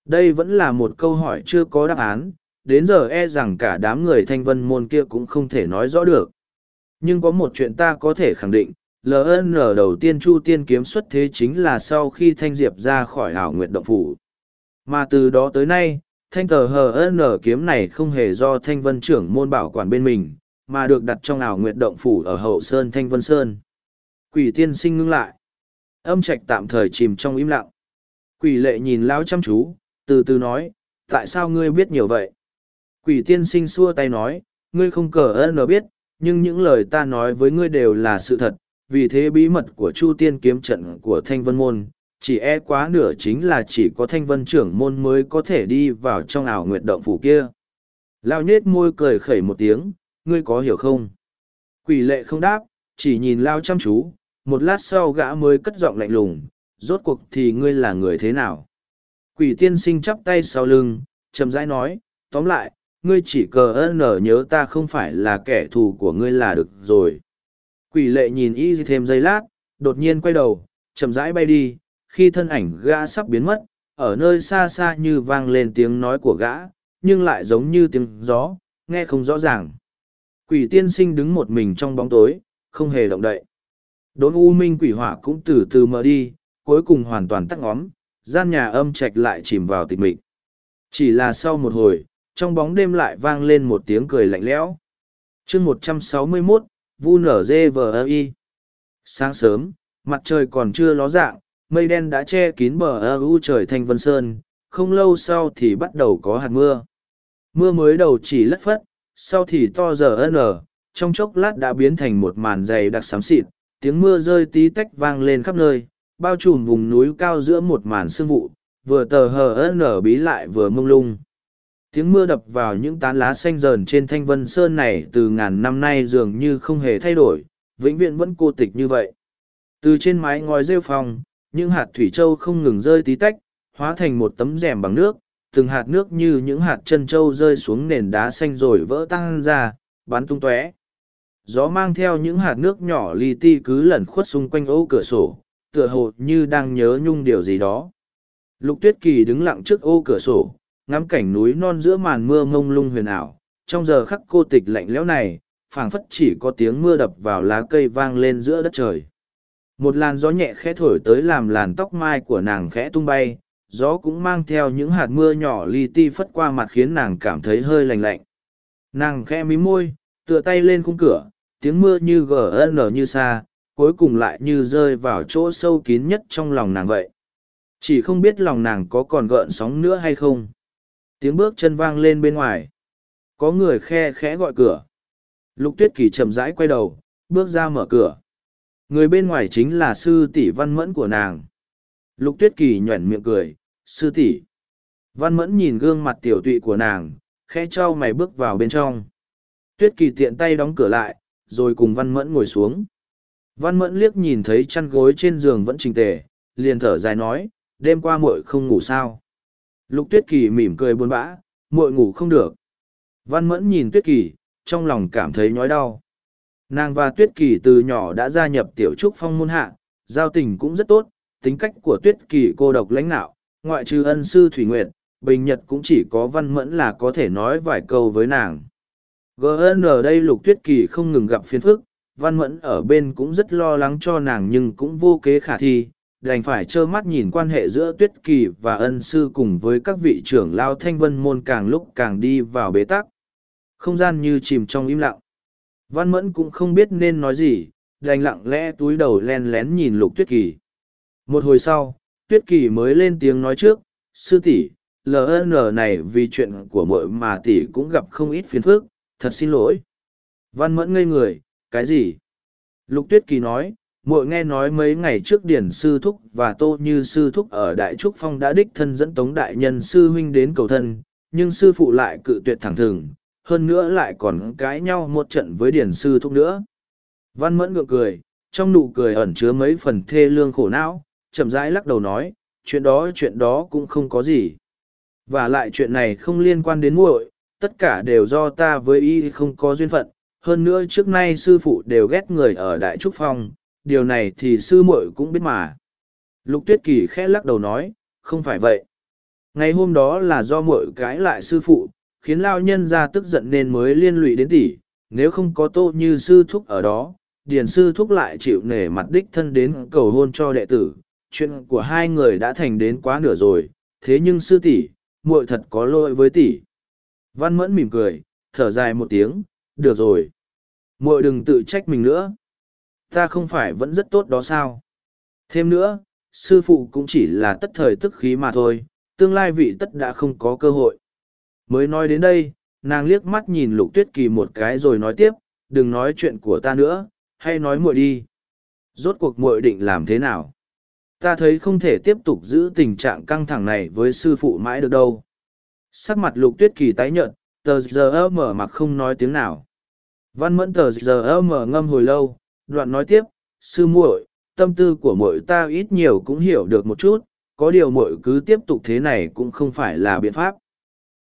Đây vẫn là một câu hỏi chưa có đáp án, đến giờ e rằng cả đám người thanh vân môn kia cũng không thể nói rõ được. Nhưng có một chuyện ta có thể khẳng định, LN đầu tiên Chu Tiên kiếm xuất thế chính là sau khi Thanh Diệp ra khỏi ảo nguyệt động phủ. Mà từ đó tới nay, thanh tờ HN kiếm này không hề do Thanh Vân trưởng môn bảo quản bên mình, mà được đặt trong ảo nguyệt động phủ ở hậu sơn Thanh Vân Sơn. Quỷ tiên sinh ngưng lại. Âm trạch tạm thời chìm trong im lặng. Quỷ lệ nhìn lão chăm chú, từ từ nói, tại sao ngươi biết nhiều vậy? Quỷ tiên sinh xua tay nói, ngươi không cờ ơn biết, nhưng những lời ta nói với ngươi đều là sự thật, vì thế bí mật của Chu Tiên kiếm trận của Thanh Vân Môn, chỉ e quá nửa chính là chỉ có Thanh Vân trưởng môn mới có thể đi vào trong ảo nguyệt động phủ kia. Lao nhết môi cười khẩy một tiếng, ngươi có hiểu không? Quỷ lệ không đáp, chỉ nhìn Lao chăm chú, một lát sau gã mới cất giọng lạnh lùng, rốt cuộc thì ngươi là người thế nào? Quỷ tiên sinh chắp tay sau lưng, chậm rãi nói, tóm lại, ngươi chỉ cờ ơn nở nhớ ta không phải là kẻ thù của ngươi là được rồi. Quỷ lệ nhìn y thêm giây lát, đột nhiên quay đầu, chậm rãi bay đi, khi thân ảnh gã sắp biến mất, ở nơi xa xa như vang lên tiếng nói của gã, nhưng lại giống như tiếng gió, nghe không rõ ràng. Quỷ tiên sinh đứng một mình trong bóng tối, không hề động đậy. Đốn u minh quỷ hỏa cũng từ từ mở đi, cuối cùng hoàn toàn tắt ngóm, gian nhà âm trạch lại chìm vào tịch mịch. Chỉ là sau một hồi, trong bóng đêm lại vang lên một tiếng cười lạnh lẽo. chương một trăm sáu mươi 161, vu nở dê vờ y. Sáng sớm, mặt trời còn chưa ló dạng, mây đen đã che kín bờ ơ u trời thanh vân sơn, không lâu sau thì bắt đầu có hạt mưa. Mưa mới đầu chỉ lất phất, sau thì to giờ ân ở trong chốc lát đã biến thành một màn dày đặc xám xịt, tiếng mưa rơi tí tách vang lên khắp nơi, bao trùm vùng núi cao giữa một màn sương vụ, vừa tờ hờ ân ở bí lại vừa mông lung tiếng mưa đập vào những tán lá xanh dờn trên thanh vân sơn này từ ngàn năm nay dường như không hề thay đổi, vĩnh viễn vẫn cô tịch như vậy. Từ trên mái ngói rêu phong, những hạt thủy châu không ngừng rơi tí tách, hóa thành một tấm rèm bằng nước, từng hạt nước như những hạt chân trâu rơi xuống nền đá xanh rồi vỡ tan ra, bắn tung tóe. Gió mang theo những hạt nước nhỏ li ti cứ lẩn khuất xung quanh ô cửa sổ, tựa hồ như đang nhớ nhung điều gì đó. Lục tuyết kỳ đứng lặng trước ô cửa sổ ngắm cảnh núi non giữa màn mưa mông lung huyền ảo. Trong giờ khắc cô tịch lạnh lẽo này, phảng phất chỉ có tiếng mưa đập vào lá cây vang lên giữa đất trời. Một làn gió nhẹ khẽ thổi tới làm làn tóc mai của nàng khẽ tung bay, gió cũng mang theo những hạt mưa nhỏ li ti phất qua mặt khiến nàng cảm thấy hơi lành lạnh. Nàng khẽ mí môi, tựa tay lên khung cửa, tiếng mưa như gn như xa cuối cùng lại như rơi vào chỗ sâu kín nhất trong lòng nàng vậy. Chỉ không biết lòng nàng có còn gợn sóng nữa hay không tiếng bước chân vang lên bên ngoài. Có người khe khẽ gọi cửa. Lục tuyết kỳ chậm rãi quay đầu, bước ra mở cửa. Người bên ngoài chính là sư tỷ văn mẫn của nàng. Lục tuyết kỳ nhoẻn miệng cười, sư tỷ. Văn mẫn nhìn gương mặt tiểu tụy của nàng khe t mày bước vào bên trong. Tuyết kỳ tiện tay đóng cửa lại, rồi cùng văn mẫn ngồi xuống. Văn mẫn liếc nhìn thấy chăn gối trên giường vẫn trình tề, liền thở dài nói, đêm qua muội không ngủ sao? Lục tuyết kỳ mỉm cười buồn bã, muội ngủ không được. Văn mẫn nhìn tuyết kỳ, trong lòng cảm thấy nhói đau. Nàng và tuyết kỳ từ nhỏ đã gia nhập tiểu trúc phong môn hạ, giao tình cũng rất tốt, tính cách của tuyết kỳ cô độc lãnh nạo, ngoại trừ ân sư Thủy Nguyệt, Bình Nhật cũng chỉ có văn mẫn là có thể nói vài câu với nàng. GN ở đây lục tuyết kỳ không ngừng gặp phiền phức, văn mẫn ở bên cũng rất lo lắng cho nàng nhưng cũng vô kế khả thi, đành phải trơ mắt nhìn quan hệ giữa tuyết kỳ và ân sư cùng với các vị trưởng lao thanh vân môn càng lúc càng đi vào bế tắc. Không gian như chìm trong im lặng. Văn mẫn cũng không biết nên nói gì, đành lặng lẽ túi đầu len lén nhìn lục tuyết kỳ. Một hồi sau, tuyết kỳ mới lên tiếng nói trước, sư tỷ ln này vì chuyện của mội mà tỷ cũng gặp không ít phiền phức, thật xin lỗi. Văn mẫn ngây người, cái gì? Lục tuyết kỳ nói muội nghe nói mấy ngày trước điển sư thúc và tô như sư thúc ở đại trúc phong đã đích thân dẫn tống đại nhân sư huynh đến cầu thân, nhưng sư phụ lại cự tuyệt thẳng thừng, hơn nữa lại còn cãi nhau một trận với điển sư thúc nữa. Văn mẫn ngượng cười, trong nụ cười ẩn chứa mấy phần thê lương khổ não, chậm rãi lắc đầu nói, chuyện đó chuyện đó cũng không có gì. Và lại chuyện này không liên quan đến muội, tất cả đều do ta với y không có duyên phận. Hơn nữa trước nay sư phụ đều ghét người ở đại trúc phong điều này thì sư muội cũng biết mà. Lục tuyết kỳ khẽ lắc đầu nói, không phải vậy. Ngày hôm đó là do muội cãi lại sư phụ, khiến lao nhân ra tức giận nên mới liên lụy đến tỷ. Nếu không có tô như sư thúc ở đó, điền sư thúc lại chịu nể mặt đích thân đến cầu hôn cho đệ tử. Chuyện của hai người đã thành đến quá nửa rồi, thế nhưng sư tỷ, muội thật có lỗi với tỷ. Văn mẫn mỉm cười, thở dài một tiếng, được rồi. Muội đừng tự trách mình nữa ta không phải vẫn rất tốt đó sao? Thêm nữa, sư phụ cũng chỉ là tất thời tức khí mà thôi, tương lai vị tất đã không có cơ hội. Mới nói đến đây, nàng liếc mắt nhìn lục tuyết kỳ một cái rồi nói tiếp, đừng nói chuyện của ta nữa, hay nói muội đi. Rốt cuộc muội định làm thế nào? Ta thấy không thể tiếp tục giữ tình trạng căng thẳng này với sư phụ mãi được đâu. Sắc mặt lục tuyết kỳ tái nhợt, tờ giờ mở mặc không nói tiếng nào. Văn mẫn tờ giờ mở ngâm hồi lâu đoạn nói tiếp, sư muội, tâm tư của muội ta ít nhiều cũng hiểu được một chút, có điều muội cứ tiếp tục thế này cũng không phải là biện pháp.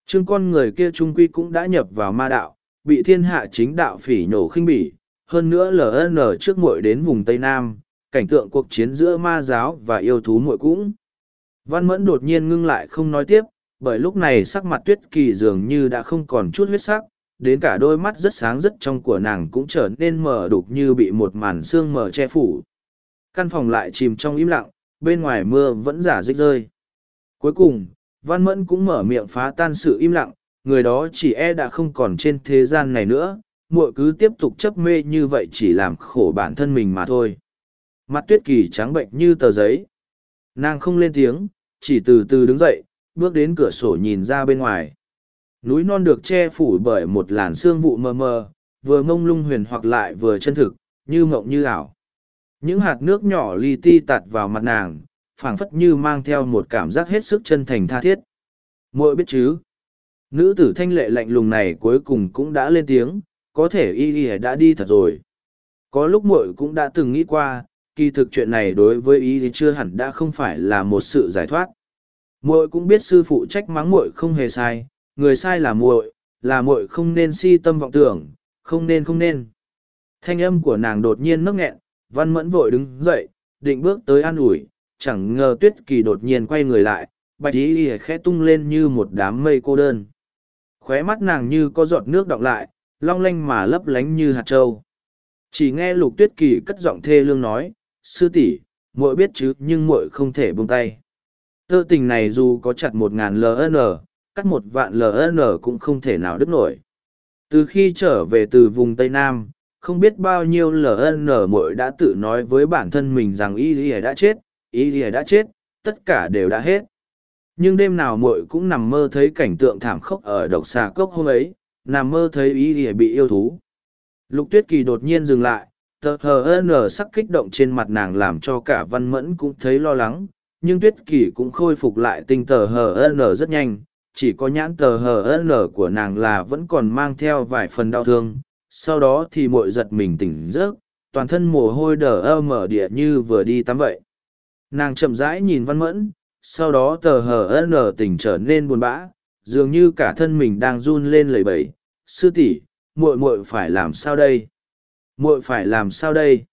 Chương con người kia trung quy cũng đã nhập vào ma đạo, bị thiên hạ chính đạo phỉ nhổ khinh bỉ, hơn nữa ln trước muội đến vùng tây nam, cảnh tượng cuộc chiến giữa ma giáo và yêu thú muội cũng. Văn mẫn đột nhiên ngưng lại không nói tiếp, bởi lúc này sắc mặt tuyết kỳ dường như đã không còn chút huyết sắc đến cả đôi mắt rất sáng rất trong của nàng cũng trở nên mờ đục như bị một màn sương mờ che phủ. Căn phòng lại chìm trong im lặng, bên ngoài mưa vẫn giả rích rơi. Cuối cùng, văn mẫn cũng mở miệng phá tan sự im lặng, người đó chỉ e đã không còn trên thế gian này nữa, muội cứ tiếp tục chấp mê như vậy chỉ làm khổ bản thân mình mà thôi. Mặt tuyết kỳ trắng bệnh như tờ giấy. Nàng không lên tiếng, chỉ từ từ đứng dậy, bước đến cửa sổ nhìn ra bên ngoài núi non được che phủ bởi một làn sương vụ mờ mờ, vừa mông lung huyền hoặc lại vừa chân thực, như mộng như ảo. Những hạt nước nhỏ li ti tạt vào mặt nàng, phảng phất như mang theo một cảm giác hết sức chân thành tha thiết. Muội biết chứ? Nữ tử thanh lệ lạnh lùng này cuối cùng cũng đã lên tiếng, có thể y y đã đi thật rồi. Có lúc muội cũng đã từng nghĩ qua, kỳ thực chuyện này đối với y thì chưa hẳn đã không phải là một sự giải thoát. Muội cũng biết sư phụ trách mắng muội không hề sai người sai là muội là muội không nên si tâm vọng tưởng, không nên không nên. Thanh âm của nàng đột nhiên nấc nghẹn, văn mẫn vội đứng dậy, định bước tới an ủi, chẳng ngờ tuyết kỳ đột nhiên quay người lại, bạch ý ỉa khẽ tung lên như một đám mây cô đơn. Khóe mắt nàng như có giọt nước đọng lại, long lanh mà lấp lánh như hạt trâu. Chỉ nghe lục tuyết kỳ cất giọng thê lương nói, sư tỷ, muội biết chứ, nhưng muội không thể buông tay. Tơ tình này dù có chặt một ngàn ln cắt một vạn ln cũng không thể nào đứt nổi. Từ khi trở về từ vùng tây nam, không biết bao nhiêu ln muội đã tự nói với bản thân mình rằng y ỉa đã chết, y ỉa đã chết, tất cả đều đã hết. Nhưng đêm nào muội cũng nằm mơ thấy cảnh tượng thảm khốc ở độc xà cốc hôm ấy, nằm mơ thấy y ỉa bị yêu thú. Lục tuyết kỳ đột nhiên dừng lại, tờ hờ n sắc kích động trên mặt nàng làm cho cả văn mẫn cũng thấy lo lắng, nhưng tuyết kỳ cũng khôi phục lại tinh tờ hờ n rất nhanh chỉ có nhãn tờ hờ n của nàng là vẫn còn mang theo vài phần đau thương. Sau đó thì mội giật mình tỉnh giấc, toàn thân mồ hôi đờ ơ mở địa như vừa đi tắm vậy. Nàng chậm rãi nhìn văn mẫn, sau đó tờ hờ n tỉnh trở nên buồn bã, dường như cả thân mình đang run lên lầy bẩy. Sư tỷ, muội muội phải làm sao đây? Muội phải làm sao đây?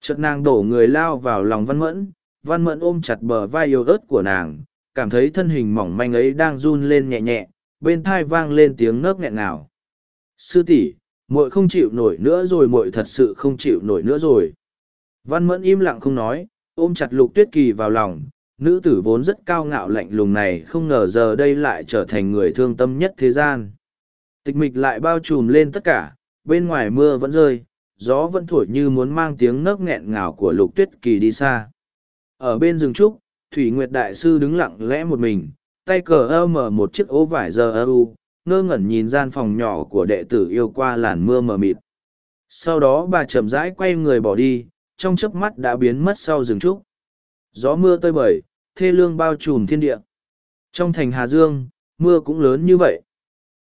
Chợt nàng đổ người lao vào lòng văn mẫn. Văn mẫn ôm chặt bờ vai yêu ớt của nàng cảm thấy thân hình mỏng manh ấy đang run lên nhẹ nhẹ, bên thai vang lên tiếng nấc nghẹn nào sư tỷ, muội không chịu nổi nữa rồi, muội thật sự không chịu nổi nữa rồi. Văn mẫn im lặng không nói, ôm chặt lục tuyết kỳ vào lòng. Nữ tử vốn rất cao ngạo lạnh lùng này không ngờ giờ đây lại trở thành người thương tâm nhất thế gian. Tịch mịch lại bao trùm lên tất cả, bên ngoài mưa vẫn rơi, gió vẫn thổi như muốn mang tiếng nấc nghẹn ngào của lục tuyết kỳ đi xa. Ở bên rừng trúc thủy nguyệt đại sư đứng lặng lẽ một mình, tay cờ ơ mở một chiếc ố vải giờ ơ u, ngơ ngẩn nhìn gian phòng nhỏ của đệ tử yêu qua làn mưa mờ mịt. Sau đó bà chậm rãi quay người bỏ đi, trong chớp mắt đã biến mất sau rừng trúc. Gió mưa tơi bời, thê lương bao trùm thiên địa. Trong thành hà dương, mưa cũng lớn như vậy.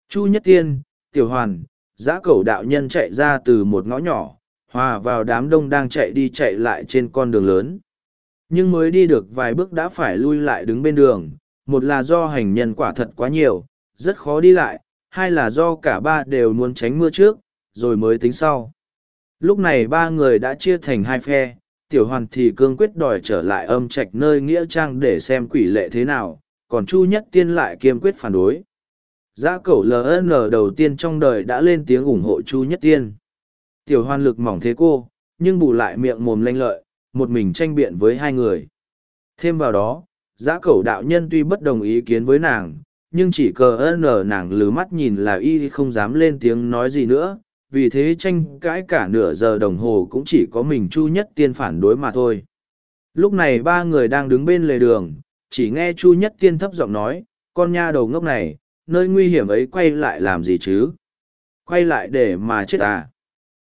Chu nhất tiên, tiểu hoàn, giã cẩu đạo nhân chạy ra từ một ngõ nhỏ, hòa vào đám đông đang chạy đi chạy lại trên con đường lớn nhưng mới đi được vài bước đã phải lui lại đứng bên đường một là do hành nhân quả thật quá nhiều, rất khó đi lại, hai là do cả ba đều muốn tránh mưa trước, rồi mới tính sau. Lúc này ba người đã chia thành hai phe, tiểu hoàn thì cương quyết đòi trở lại âm trạch nơi nghĩa trang để xem quỷ lệ thế nào, còn Chu Nhất Tiên lại kiên quyết phản đối. Giã cẩu LN đầu tiên trong đời đã lên tiếng ủng hộ Chu Nhất Tiên. Tiểu hoàn lực mỏng thế cô, nhưng bù lại miệng mồm lanh lợi, một mình tranh biện với hai người. Thêm vào đó, giã cẩu đạo nhân tuy bất đồng ý kiến với nàng, nhưng chỉ cờ ơn nàng lứ mắt nhìn là y không dám lên tiếng nói gì nữa, vì thế tranh cãi cả nửa giờ đồng hồ cũng chỉ có mình Chu Nhất Tiên phản đối mà thôi. Lúc này ba người đang đứng bên lề đường, chỉ nghe Chu Nhất Tiên thấp giọng nói, con nha đầu ngốc này, nơi nguy hiểm ấy quay lại làm gì chứ? Quay lại để mà chết à?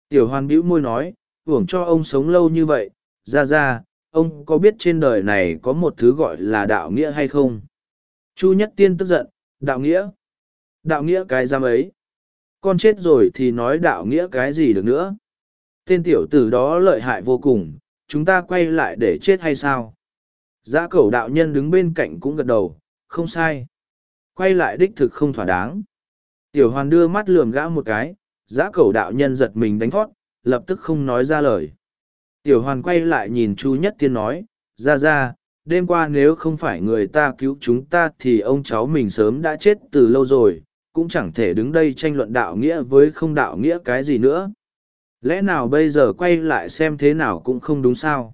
Tiểu hoan bĩu môi nói, hưởng cho ông sống lâu như vậy, ra ra, ông có biết trên đời này có một thứ gọi là đạo nghĩa hay không? Chu Nhất Tiên tức giận, đạo nghĩa? Đạo nghĩa cái giam ấy? Con chết rồi thì nói đạo nghĩa cái gì được nữa? Tên tiểu tử đó lợi hại vô cùng, chúng ta quay lại để chết hay sao? Giá cẩu đạo nhân đứng bên cạnh cũng gật đầu, không sai. Quay lại đích thực không thỏa đáng. Tiểu hoàn đưa mắt lườm gã một cái, Giá cẩu đạo nhân giật mình đánh thoát, lập tức không nói ra lời. Tiểu hoàn quay lại nhìn Chu Nhất Tiên nói, ra ra, đêm qua nếu không phải người ta cứu chúng ta thì ông cháu mình sớm đã chết từ lâu rồi, cũng chẳng thể đứng đây tranh luận đạo nghĩa với không đạo nghĩa cái gì nữa. Lẽ nào bây giờ quay lại xem thế nào cũng không đúng sao?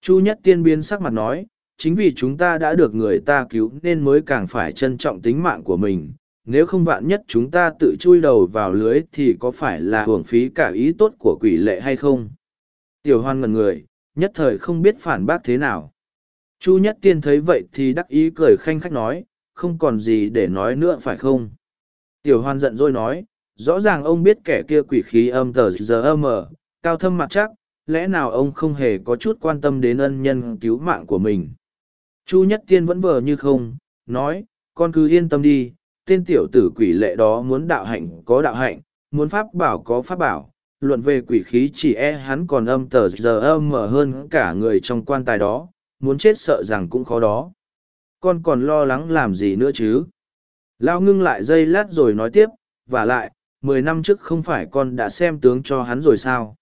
Chu Nhất Tiên biến sắc mặt nói, chính vì chúng ta đã được người ta cứu nên mới càng phải trân trọng tính mạng của mình. Nếu không vạn nhất chúng ta tự chui đầu vào lưới thì có phải là hưởng phí cả ý tốt của quỷ lệ hay không? Tiểu hoan ngần người, nhất thời không biết phản bác thế nào. Chu Nhất Tiên thấy vậy thì đắc ý cười khanh khách nói, không còn gì để nói nữa phải không? Tiểu hoan giận dỗi nói, rõ ràng ông biết kẻ kia quỷ khí âm tờ giờ âm ở, cao thâm mặt chắc, lẽ nào ông không hề có chút quan tâm đến ân nhân cứu mạng của mình? Chu Nhất Tiên vẫn vờ như không, nói, con cứ yên tâm đi, tên tiểu tử quỷ lệ đó muốn đạo hạnh có đạo hạnh, muốn pháp bảo có pháp bảo, luận về quỷ khí chỉ e hắn còn âm tờ giờ âm mở hơn cả người trong quan tài đó, muốn chết sợ rằng cũng khó đó. Con còn lo lắng làm gì nữa chứ? Lao ngưng lại dây lát rồi nói tiếp, và lại, mười năm trước không phải con đã xem tướng cho hắn rồi sao?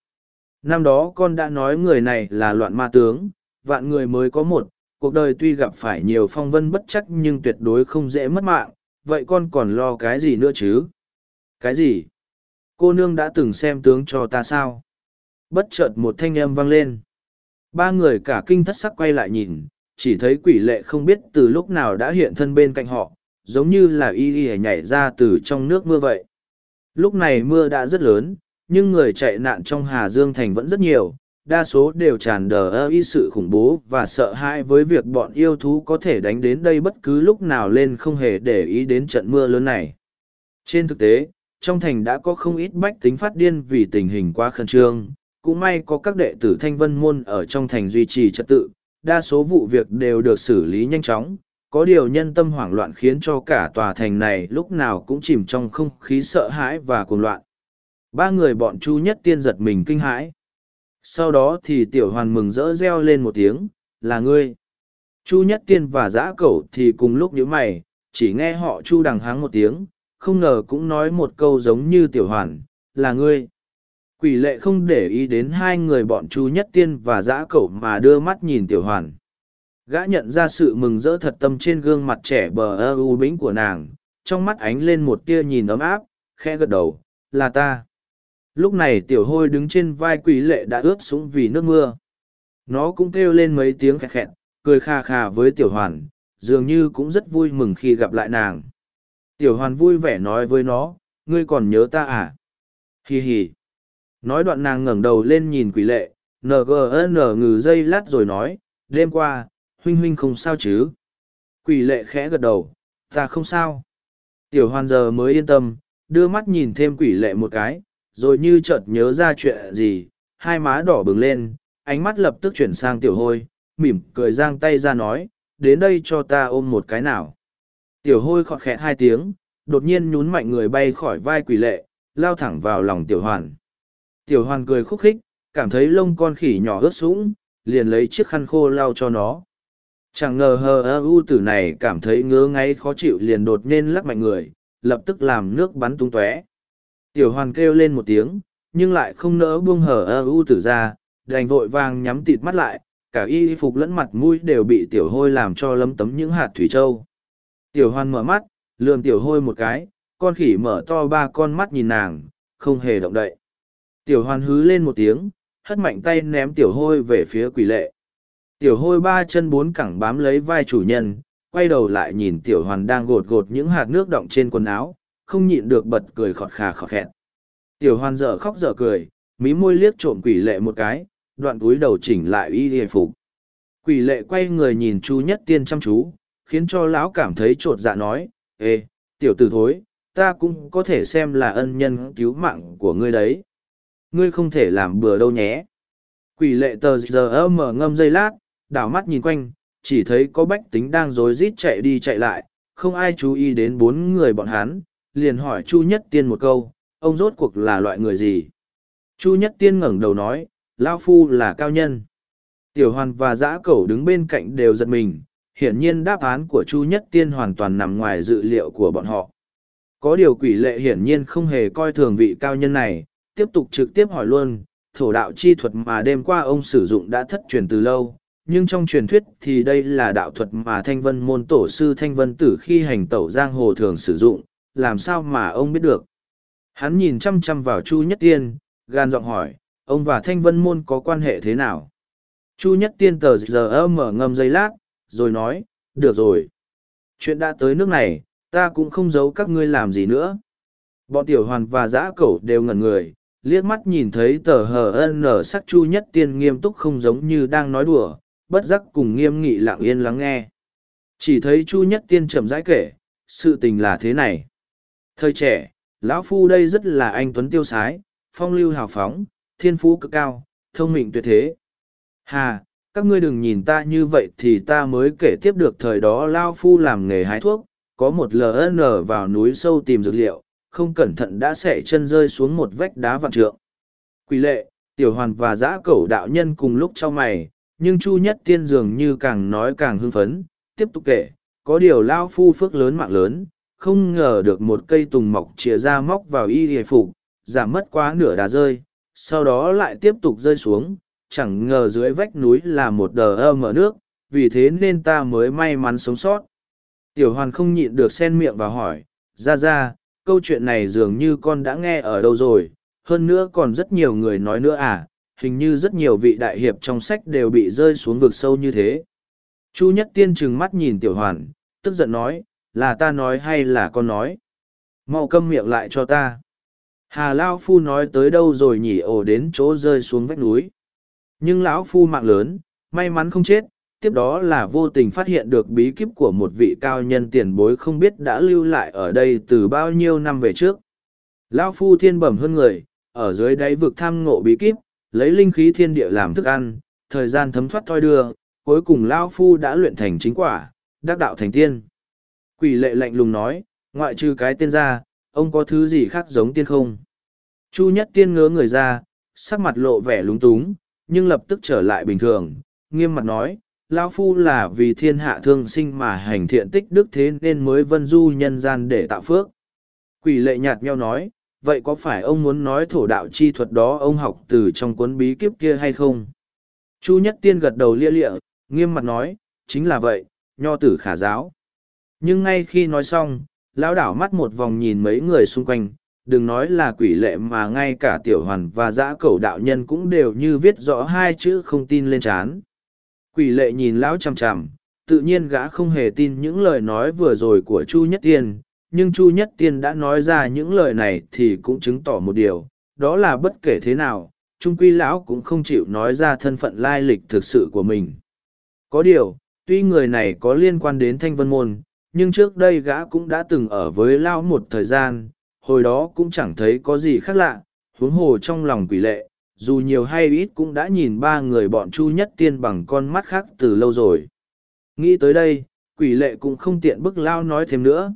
Năm đó con đã nói người này là loạn ma tướng, vạn người mới có một, cuộc đời tuy gặp phải nhiều phong vân bất chắc nhưng tuyệt đối không dễ mất mạng, vậy con còn lo cái gì nữa chứ? Cái gì? Cô nương đã từng xem tướng cho ta sao? Bất chợt một thanh âm vang lên. Ba người cả kinh thất sắc quay lại nhìn, chỉ thấy quỷ lệ không biết từ lúc nào đã hiện thân bên cạnh họ, giống như là y y nhảy ra từ trong nước mưa vậy. Lúc này mưa đã rất lớn, nhưng người chạy nạn trong Hà Dương Thành vẫn rất nhiều, đa số đều tràn đờ ơ y sự khủng bố và sợ hãi với việc bọn yêu thú có thể đánh đến đây bất cứ lúc nào lên không hề để ý đến trận mưa lớn này. Trên thực tế, trong thành đã có không ít bách tính phát điên vì tình hình quá khẩn trương, cũng may có các đệ tử thanh vân môn ở trong thành duy trì trật tự, đa số vụ việc đều được xử lý nhanh chóng, có điều nhân tâm hoảng loạn khiến cho cả tòa thành này lúc nào cũng chìm trong không khí sợ hãi và cuồng loạn. Ba người bọn Chu Nhất Tiên giật mình kinh hãi. Sau đó thì tiểu hoàn mừng rỡ reo lên một tiếng, là ngươi. Chu Nhất Tiên và Giã Cẩu thì cùng lúc nhíu mày, chỉ nghe họ Chu đằng háng một tiếng, không ngờ cũng nói một câu giống như tiểu hoàn, là ngươi. Quỷ lệ không để ý đến hai người bọn Chu Nhất Tiên và Giã Cẩu mà đưa mắt nhìn tiểu hoàn. Gã nhận ra sự mừng rỡ thật tâm trên gương mặt trẻ bờ ơ u bính của nàng, trong mắt ánh lên một tia nhìn ấm áp, khẽ gật đầu, là ta. Lúc này tiểu hôi đứng trên vai quỷ lệ đã ướt sũng vì nước mưa. Nó cũng kêu lên mấy tiếng khẹt khẹt, cười kha kha với tiểu hoàn, dường như cũng rất vui mừng khi gặp lại nàng. Tiểu hoàn vui vẻ nói với nó, ngươi còn nhớ ta à? Hì hì. Nói đoạn nàng ngẩng đầu lên nhìn quỷ lệ, ngn ngừ dây lát rồi nói, đêm qua, huynh huynh không sao chứ? Quỷ lệ khẽ gật đầu, ta không sao. Tiểu hoàn giờ mới yên tâm, đưa mắt nhìn thêm quỷ lệ một cái, rồi như chợt nhớ ra chuyện gì, hai má đỏ bừng lên, ánh mắt lập tức chuyển sang tiểu hôi, mỉm cười giang tay ra nói, đến đây cho ta ôm một cái nào. Tiểu hôi khọt khẹt hai tiếng, đột nhiên nhún mạnh người bay khỏi vai quỷ lệ, lao thẳng vào lòng tiểu hoàn. Tiểu hoàn cười khúc khích, cảm thấy lông con khỉ nhỏ ướt sũng, liền lấy chiếc khăn khô lau cho nó. chẳng ngờ hờ ơ u tử này cảm thấy ngứa ngáy khó chịu liền đột nhiên lắc mạnh người lập tức làm nước bắn tung tóe tiểu hoàn kêu lên một tiếng nhưng lại không nỡ buông hờ ơ u tử ra đành vội vàng nhắm tịt mắt lại cả y phục lẫn mặt mũi đều bị tiểu hôi làm cho lấm tấm những hạt thủy châu tiểu Hoan mở mắt, lườm tiểu hôi một cái, con khỉ mở to ba con mắt nhìn nàng, không hề động đậy. Tiểu Hoan hứ lên một tiếng, hất mạnh tay ném tiểu hôi về phía quỷ lệ. Tiểu hôi ba chân bốn cẳng bám lấy vai chủ nhân, quay đầu lại nhìn tiểu hoàn đang gột gột những hạt nước động trên quần áo, không nhịn được bật cười khọt khà khọt khẹt. Tiểu hoàn dở khóc dở cười, mí môi liếc trộm quỷ lệ một cái, đoạn túi đầu chỉnh lại y hề phục. Quỷ lệ quay người nhìn chu nhất tiên chăm chú khiến cho lão cảm thấy t r ộ t dạ nói, ê, tiểu t ử thối, ta cũng có thể xem là ân nhân cứu mạng của ngươi đấy. Ngươi không thể làm bừa đâu nhé. Quỷ lệ tờ giờ mở ngâm dây lát, đảo mắt nhìn quanh, chỉ thấy có bách tính đang rối rít chạy đi chạy lại, không ai chú ý đến bốn người bọn hắn, liền hỏi chu nhất tiên một câu, ông rốt cuộc là loại người gì? Chu nhất tiên ngẩng đầu nói lao phu là cao nhân. Tiểu hoàn và giã cẩu đứng bên cạnh đều giật mình hiển nhiên đáp án của chu nhất tiên hoàn toàn nằm ngoài dự liệu của bọn họ. Có điều quỷ lệ hiển nhiên không hề coi thường vị cao nhân này, tiếp tục trực tiếp hỏi luôn, thổ đạo chi thuật mà đêm qua ông sử dụng đã thất truyền từ lâu, nhưng trong truyền thuyết thì đây là đạo thuật mà thanh vân môn tổ sư thanh vân tử khi hành tẩu giang hồ thường sử dụng, làm sao mà ông biết được? Hắn nhìn chăm chăm vào chu nhất tiên, gan giọng hỏi, ông và thanh vân môn có quan hệ thế nào? Chu nhất tiên tờ giờ mở ngâm giây lát rồi nói được rồi. Chuyện đã tới nước này ta cũng không giấu các ngươi làm gì nữa. Bọn tiểu hoàn và giã cẩu đều ngẩn người liếc mắt nhìn thấy tờ hờ ân nở sắc chu nhất tiên nghiêm túc không giống như đang nói đùa bất giác cùng nghiêm nghị lặng yên lắng nghe. Chỉ thấy chu nhất tiên chậm rãi kể sự tình là thế này. Thời trẻ lão phu đây rất là anh tuấn tiêu sái phong lưu hào phóng thiên phú cực cao, thông minh tuyệt thế. Hà, các ngươi đừng nhìn ta như vậy thì ta mới kể tiếp được thời đó Lao Phu làm nghề hái thuốc, có một LN vào núi sâu tìm dược liệu, không cẩn thận đã xẻ chân rơi xuống một vách đá vạn trượng. Quỷ lệ, tiểu hoàn và giã cẩu đạo nhân cùng lúc trao mày, nhưng Chu Nhất Tiên dường như càng nói càng hưng phấn, tiếp tục kể, có điều Lao Phu phước lớn mạng lớn, không ngờ được một cây tùng mọc chìa ra móc vào y hề phục, giảm mất quá nửa đá rơi, sau đó lại tiếp tục rơi xuống, chẳng ngờ dưới vách núi là một đờ ơ mở nước, vì thế nên ta mới may mắn sống sót. Tiểu hoàn không nhịn được sen miệng và hỏi, ra ra, câu chuyện này dường như con đã nghe ở đâu rồi, hơn nữa còn rất nhiều người nói nữa à, hình như rất nhiều vị đại hiệp trong sách đều bị rơi xuống vực sâu như thế. Chu Nhất Tiên trừng mắt nhìn Tiểu Hoàn, tức giận nói, là ta nói hay là con nói? Mau câm miệng lại cho ta. Hà Lao Phu nói tới đâu rồi nhỉ ổ đến chỗ rơi xuống vách núi. Nhưng lão Phu mạng lớn, may mắn không chết, tiếp đó là vô tình phát hiện được bí kíp của một vị cao nhân tiền bối không biết đã lưu lại ở đây từ bao nhiêu năm về trước. Lão Phu thiên bẩm hơn người, ở dưới đáy vực tham ngộ bí kíp, lấy linh khí thiên địa làm thức ăn, thời gian thấm thoát thoi đưa, cuối cùng Lão Phu đã luyện thành chính quả, đắc đạo thành tiên. Quỷ lệ lạnh lùng nói, ngoại trừ cái tên ra, ông có thứ gì khác giống tiên không? Chu nhất tiên ngớ người ra, sắc mặt lộ vẻ lúng túng, nhưng lập tức trở lại bình thường, nghiêm mặt nói, Lão Phu là vì thiên hạ thương sinh mà hành thiện tích đức thế nên mới vân du nhân gian để tạo phước. Quỷ lệ nhạt nhau nói, vậy có phải ông muốn nói thổ đạo chi thuật đó ông học từ trong cuốn bí kíp kia hay không? Chu nhất tiên gật đầu lia lịa, nghiêm mặt nói, chính là vậy, nho tử khả giáo. Nhưng ngay khi nói xong, lão đảo mắt một vòng nhìn mấy người xung quanh, đừng nói là quỷ lệ mà ngay cả tiểu hoàn và dã cẩu đạo nhân cũng đều như viết rõ hai chữ không tin lên trán quỷ lệ nhìn lão chằm chằm, tự nhiên gã không hề tin những lời nói vừa rồi của chu nhất tiên, nhưng chu nhất tiên đã nói ra những lời này thì cũng chứng tỏ một điều, đó là bất kể thế nào, trung quy lão cũng không chịu nói ra thân phận lai lịch thực sự của mình. Có điều, tuy người này có liên quan đến thanh vân môn, nhưng trước đây gã cũng đã từng ở với lão một thời gian hồi đó cũng chẳng thấy có gì khác lạ, huống hồ trong lòng quỷ lệ, dù nhiều hay ít cũng đã nhìn ba người bọn Chu Nhất Tiên bằng con mắt khác từ lâu rồi. Nghĩ tới đây, quỷ lệ cũng không tiện bức lao nói thêm nữa.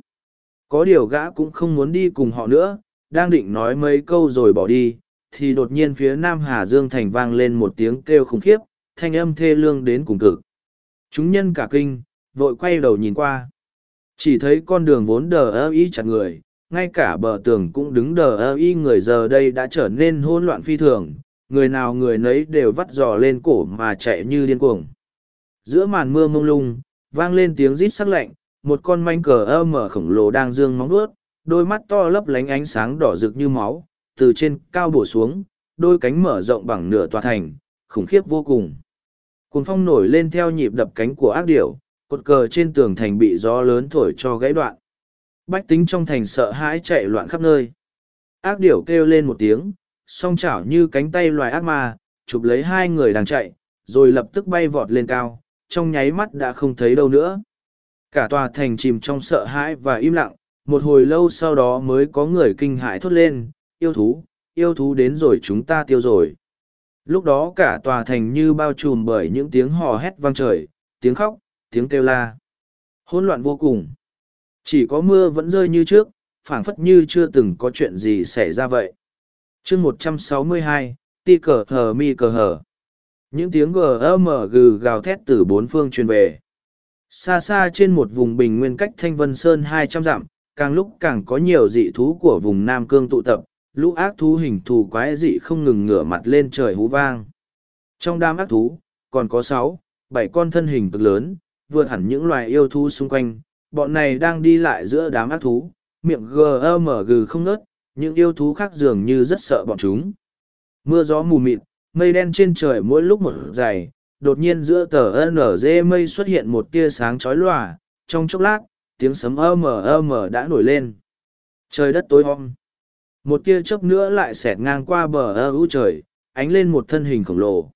Có điều gã cũng không muốn đi cùng họ nữa, đang định nói mấy câu rồi bỏ đi, thì đột nhiên phía Nam Hà Dương Thành vang lên một tiếng kêu khủng khiếp, thanh âm thê lương đến cùng cực. Chúng nhân cả kinh, vội quay đầu nhìn qua. Chỉ thấy con đường vốn đờ ơ y chặt người, ngay cả bờ tường cũng đứng đờ ơ y người giờ đây đã trở nên hỗn loạn phi thường, người nào người nấy đều vắt giò lên cổ mà chạy như điên cuồng. Giữa màn mưa mông lung, vang lên tiếng rít sắc lạnh, một con manh cờ ơ mở khổng lồ đang dương móng vuốt, đôi mắt to lấp lánh ánh sáng đỏ rực như máu, từ trên cao bổ xuống, đôi cánh mở rộng bằng nửa tòa thành, khủng khiếp vô cùng. Cuồng phong nổi lên theo nhịp đập cánh của ác điểu, cột cờ trên tường thành bị gió lớn thổi cho gãy đoạn. Bách tính trong thành sợ hãi chạy loạn khắp nơi. Ác điểu kêu lên một tiếng, song chảo như cánh tay loài ác ma, chụp lấy hai người đang chạy, rồi lập tức bay vọt lên cao, trong nháy mắt đã không thấy đâu nữa. Cả tòa thành chìm trong sợ hãi và im lặng, một hồi lâu sau đó mới có người kinh hãi thốt lên, yêu thú, yêu thú đến rồi chúng ta tiêu rồi. Lúc đó cả tòa thành như bao trùm bởi những tiếng hò hét vang trời, tiếng khóc, tiếng kêu la. Hỗn loạn vô cùng. Chỉ có mưa vẫn rơi như trước, phảng phất như chưa từng có chuyện gì xảy ra vậy. chương một trăm sáu mươi hai, ti cờ hờ mi cờ hờ. Những tiếng gm gừ gào thét từ bốn phương truyền về. Xa xa trên một vùng bình nguyên cách Thanh Vân Sơn hai trăm dặm, càng lúc càng có nhiều dị thú của vùng Nam Cương tụ tập, lũ ác thú hình thù quái dị không ngừng ngửa mặt lên trời hú vang. Trong đám ác thú, còn có sáu, bảy con thân hình cực lớn, vượt hẳn những loài yêu thú xung quanh, bọn này đang đi lại giữa đám ác thú, miệng gm không nớt, những yêu thú khác dường như rất sợ bọn chúng. Mưa gió mù mịt, mây đen trên trời mỗi lúc một dày, đột nhiên giữa tờ NG mây xuất hiện một tia sáng chói lòa, trong chốc lát, tiếng sấm ầm ầm đã nổi lên. Trời đất tối om. Một tia chớp nữa lại xẹt ngang qua bờ ơ u trời, ánh lên một thân hình khổng lồ.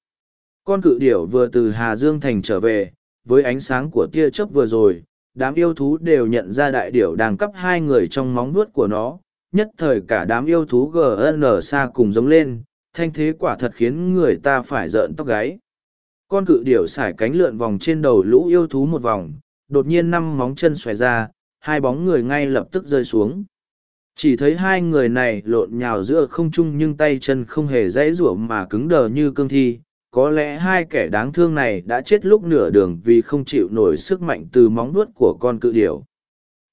Con cự điểu vừa từ Hà Dương Thành trở về, với ánh sáng của tia chớp vừa rồi, đám yêu thú đều nhận ra đại điểu đang cắp hai người trong móng vuốt của nó. Nhất thời cả đám yêu thú GN xa cùng giống lên, thanh thế quả thật khiến người ta phải rợn tóc gáy. Con cự điểu xải cánh lượn vòng trên đầu lũ yêu thú một vòng, đột nhiên năm móng chân xòe ra, hai bóng người ngay lập tức rơi xuống. Chỉ thấy hai người này lộn nhào giữa không trung nhưng tay chân không hề dãy rủa mà cứng đờ như cương thi. Có lẽ hai kẻ đáng thương này đã chết lúc nửa đường vì không chịu nổi sức mạnh từ móng vuốt của con cự điểu.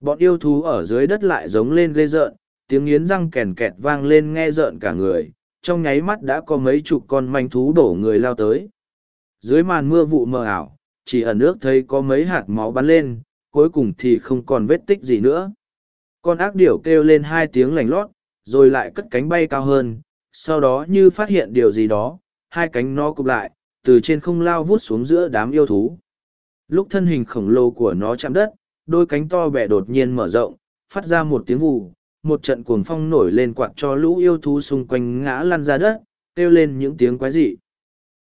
Bọn yêu thú ở dưới đất lại giống lên gây rợn, tiếng nghiến răng kèn kẹt vang lên nghe rợn cả người, trong nháy mắt đã có mấy chục con manh thú đổ người lao tới. Dưới màn mưa vụ mờ ảo, chỉ ẩn nước thấy có mấy hạt máu bắn lên, cuối cùng thì không còn vết tích gì nữa. Con ác điểu kêu lên hai tiếng lành lót, rồi lại cất cánh bay cao hơn, sau đó như phát hiện điều gì đó, hai cánh nó cụp lại, từ trên không lao vút xuống giữa đám yêu thú. Lúc thân hình khổng lồ của nó chạm đất, đôi cánh to bẻ đột nhiên mở rộng, phát ra một tiếng vù, một trận cuồng phong nổi lên quạt cho lũ yêu thú xung quanh ngã lăn ra đất, kêu lên những tiếng quái dị.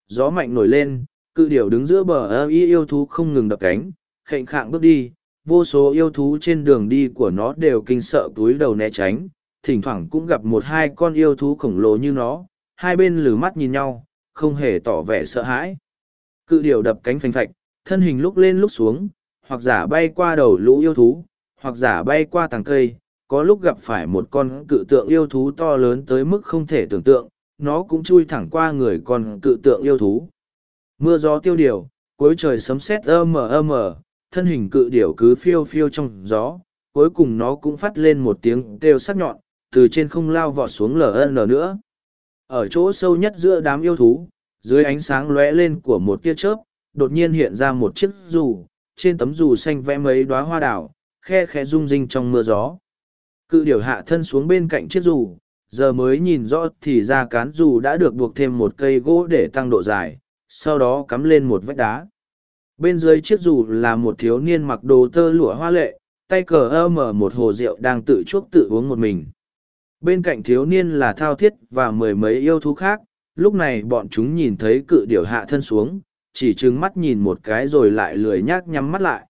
Gió mạnh nổi lên, cự điểu đứng giữa bờ ơ y yêu thú không ngừng đập cánh, khệnh khạng bước đi, vô số yêu thú trên đường đi của nó đều kinh sợ túi đầu né tránh, thỉnh thoảng cũng gặp một hai con yêu thú khổng lồ như nó, hai bên lử mắt nhìn nhau, không hề tỏ vẻ sợ hãi. Cự điểu đập cánh phành phạch, thân hình lúc lên lúc xuống, hoặc giả bay qua đầu lũ yêu thú, hoặc giả bay qua tàng cây, có lúc gặp phải một con cự tượng yêu thú to lớn tới mức không thể tưởng tượng, nó cũng chui thẳng qua người con cự tượng yêu thú. Mưa gió tiêu điều, cuối trời sấm sét ơ mờ thân hình cự điểu cứ phiêu phiêu trong gió, cuối cùng nó cũng phát lên một tiếng kêu sắc nhọn, từ trên không lao vọt xuống ln nữa. Ở chỗ sâu nhất giữa đám yêu thú, dưới ánh sáng lóe lên của một tia chớp, đột nhiên hiện ra một chiếc dù, trên tấm dù xanh vẽ mấy đóa hoa đảo, khe khẽ rung rinh trong mưa gió. Cự điểu hạ thân xuống bên cạnh chiếc dù, giờ mới nhìn rõ thì ra cán dù đã được buộc thêm một cây gỗ để tăng độ dài, sau đó cắm lên một vách đá bên dưới chiếc dù là một thiếu niên mặc đồ tơ lụa hoa lệ tay cờ ơ mở một hồ rượu đang tự chuốc tự uống một mình bên cạnh thiếu niên là thao thiết và mười mấy yêu thú khác lúc này bọn chúng nhìn thấy cự điểu hạ thân xuống chỉ trừng mắt nhìn một cái rồi lại lười nhác nhắm mắt lại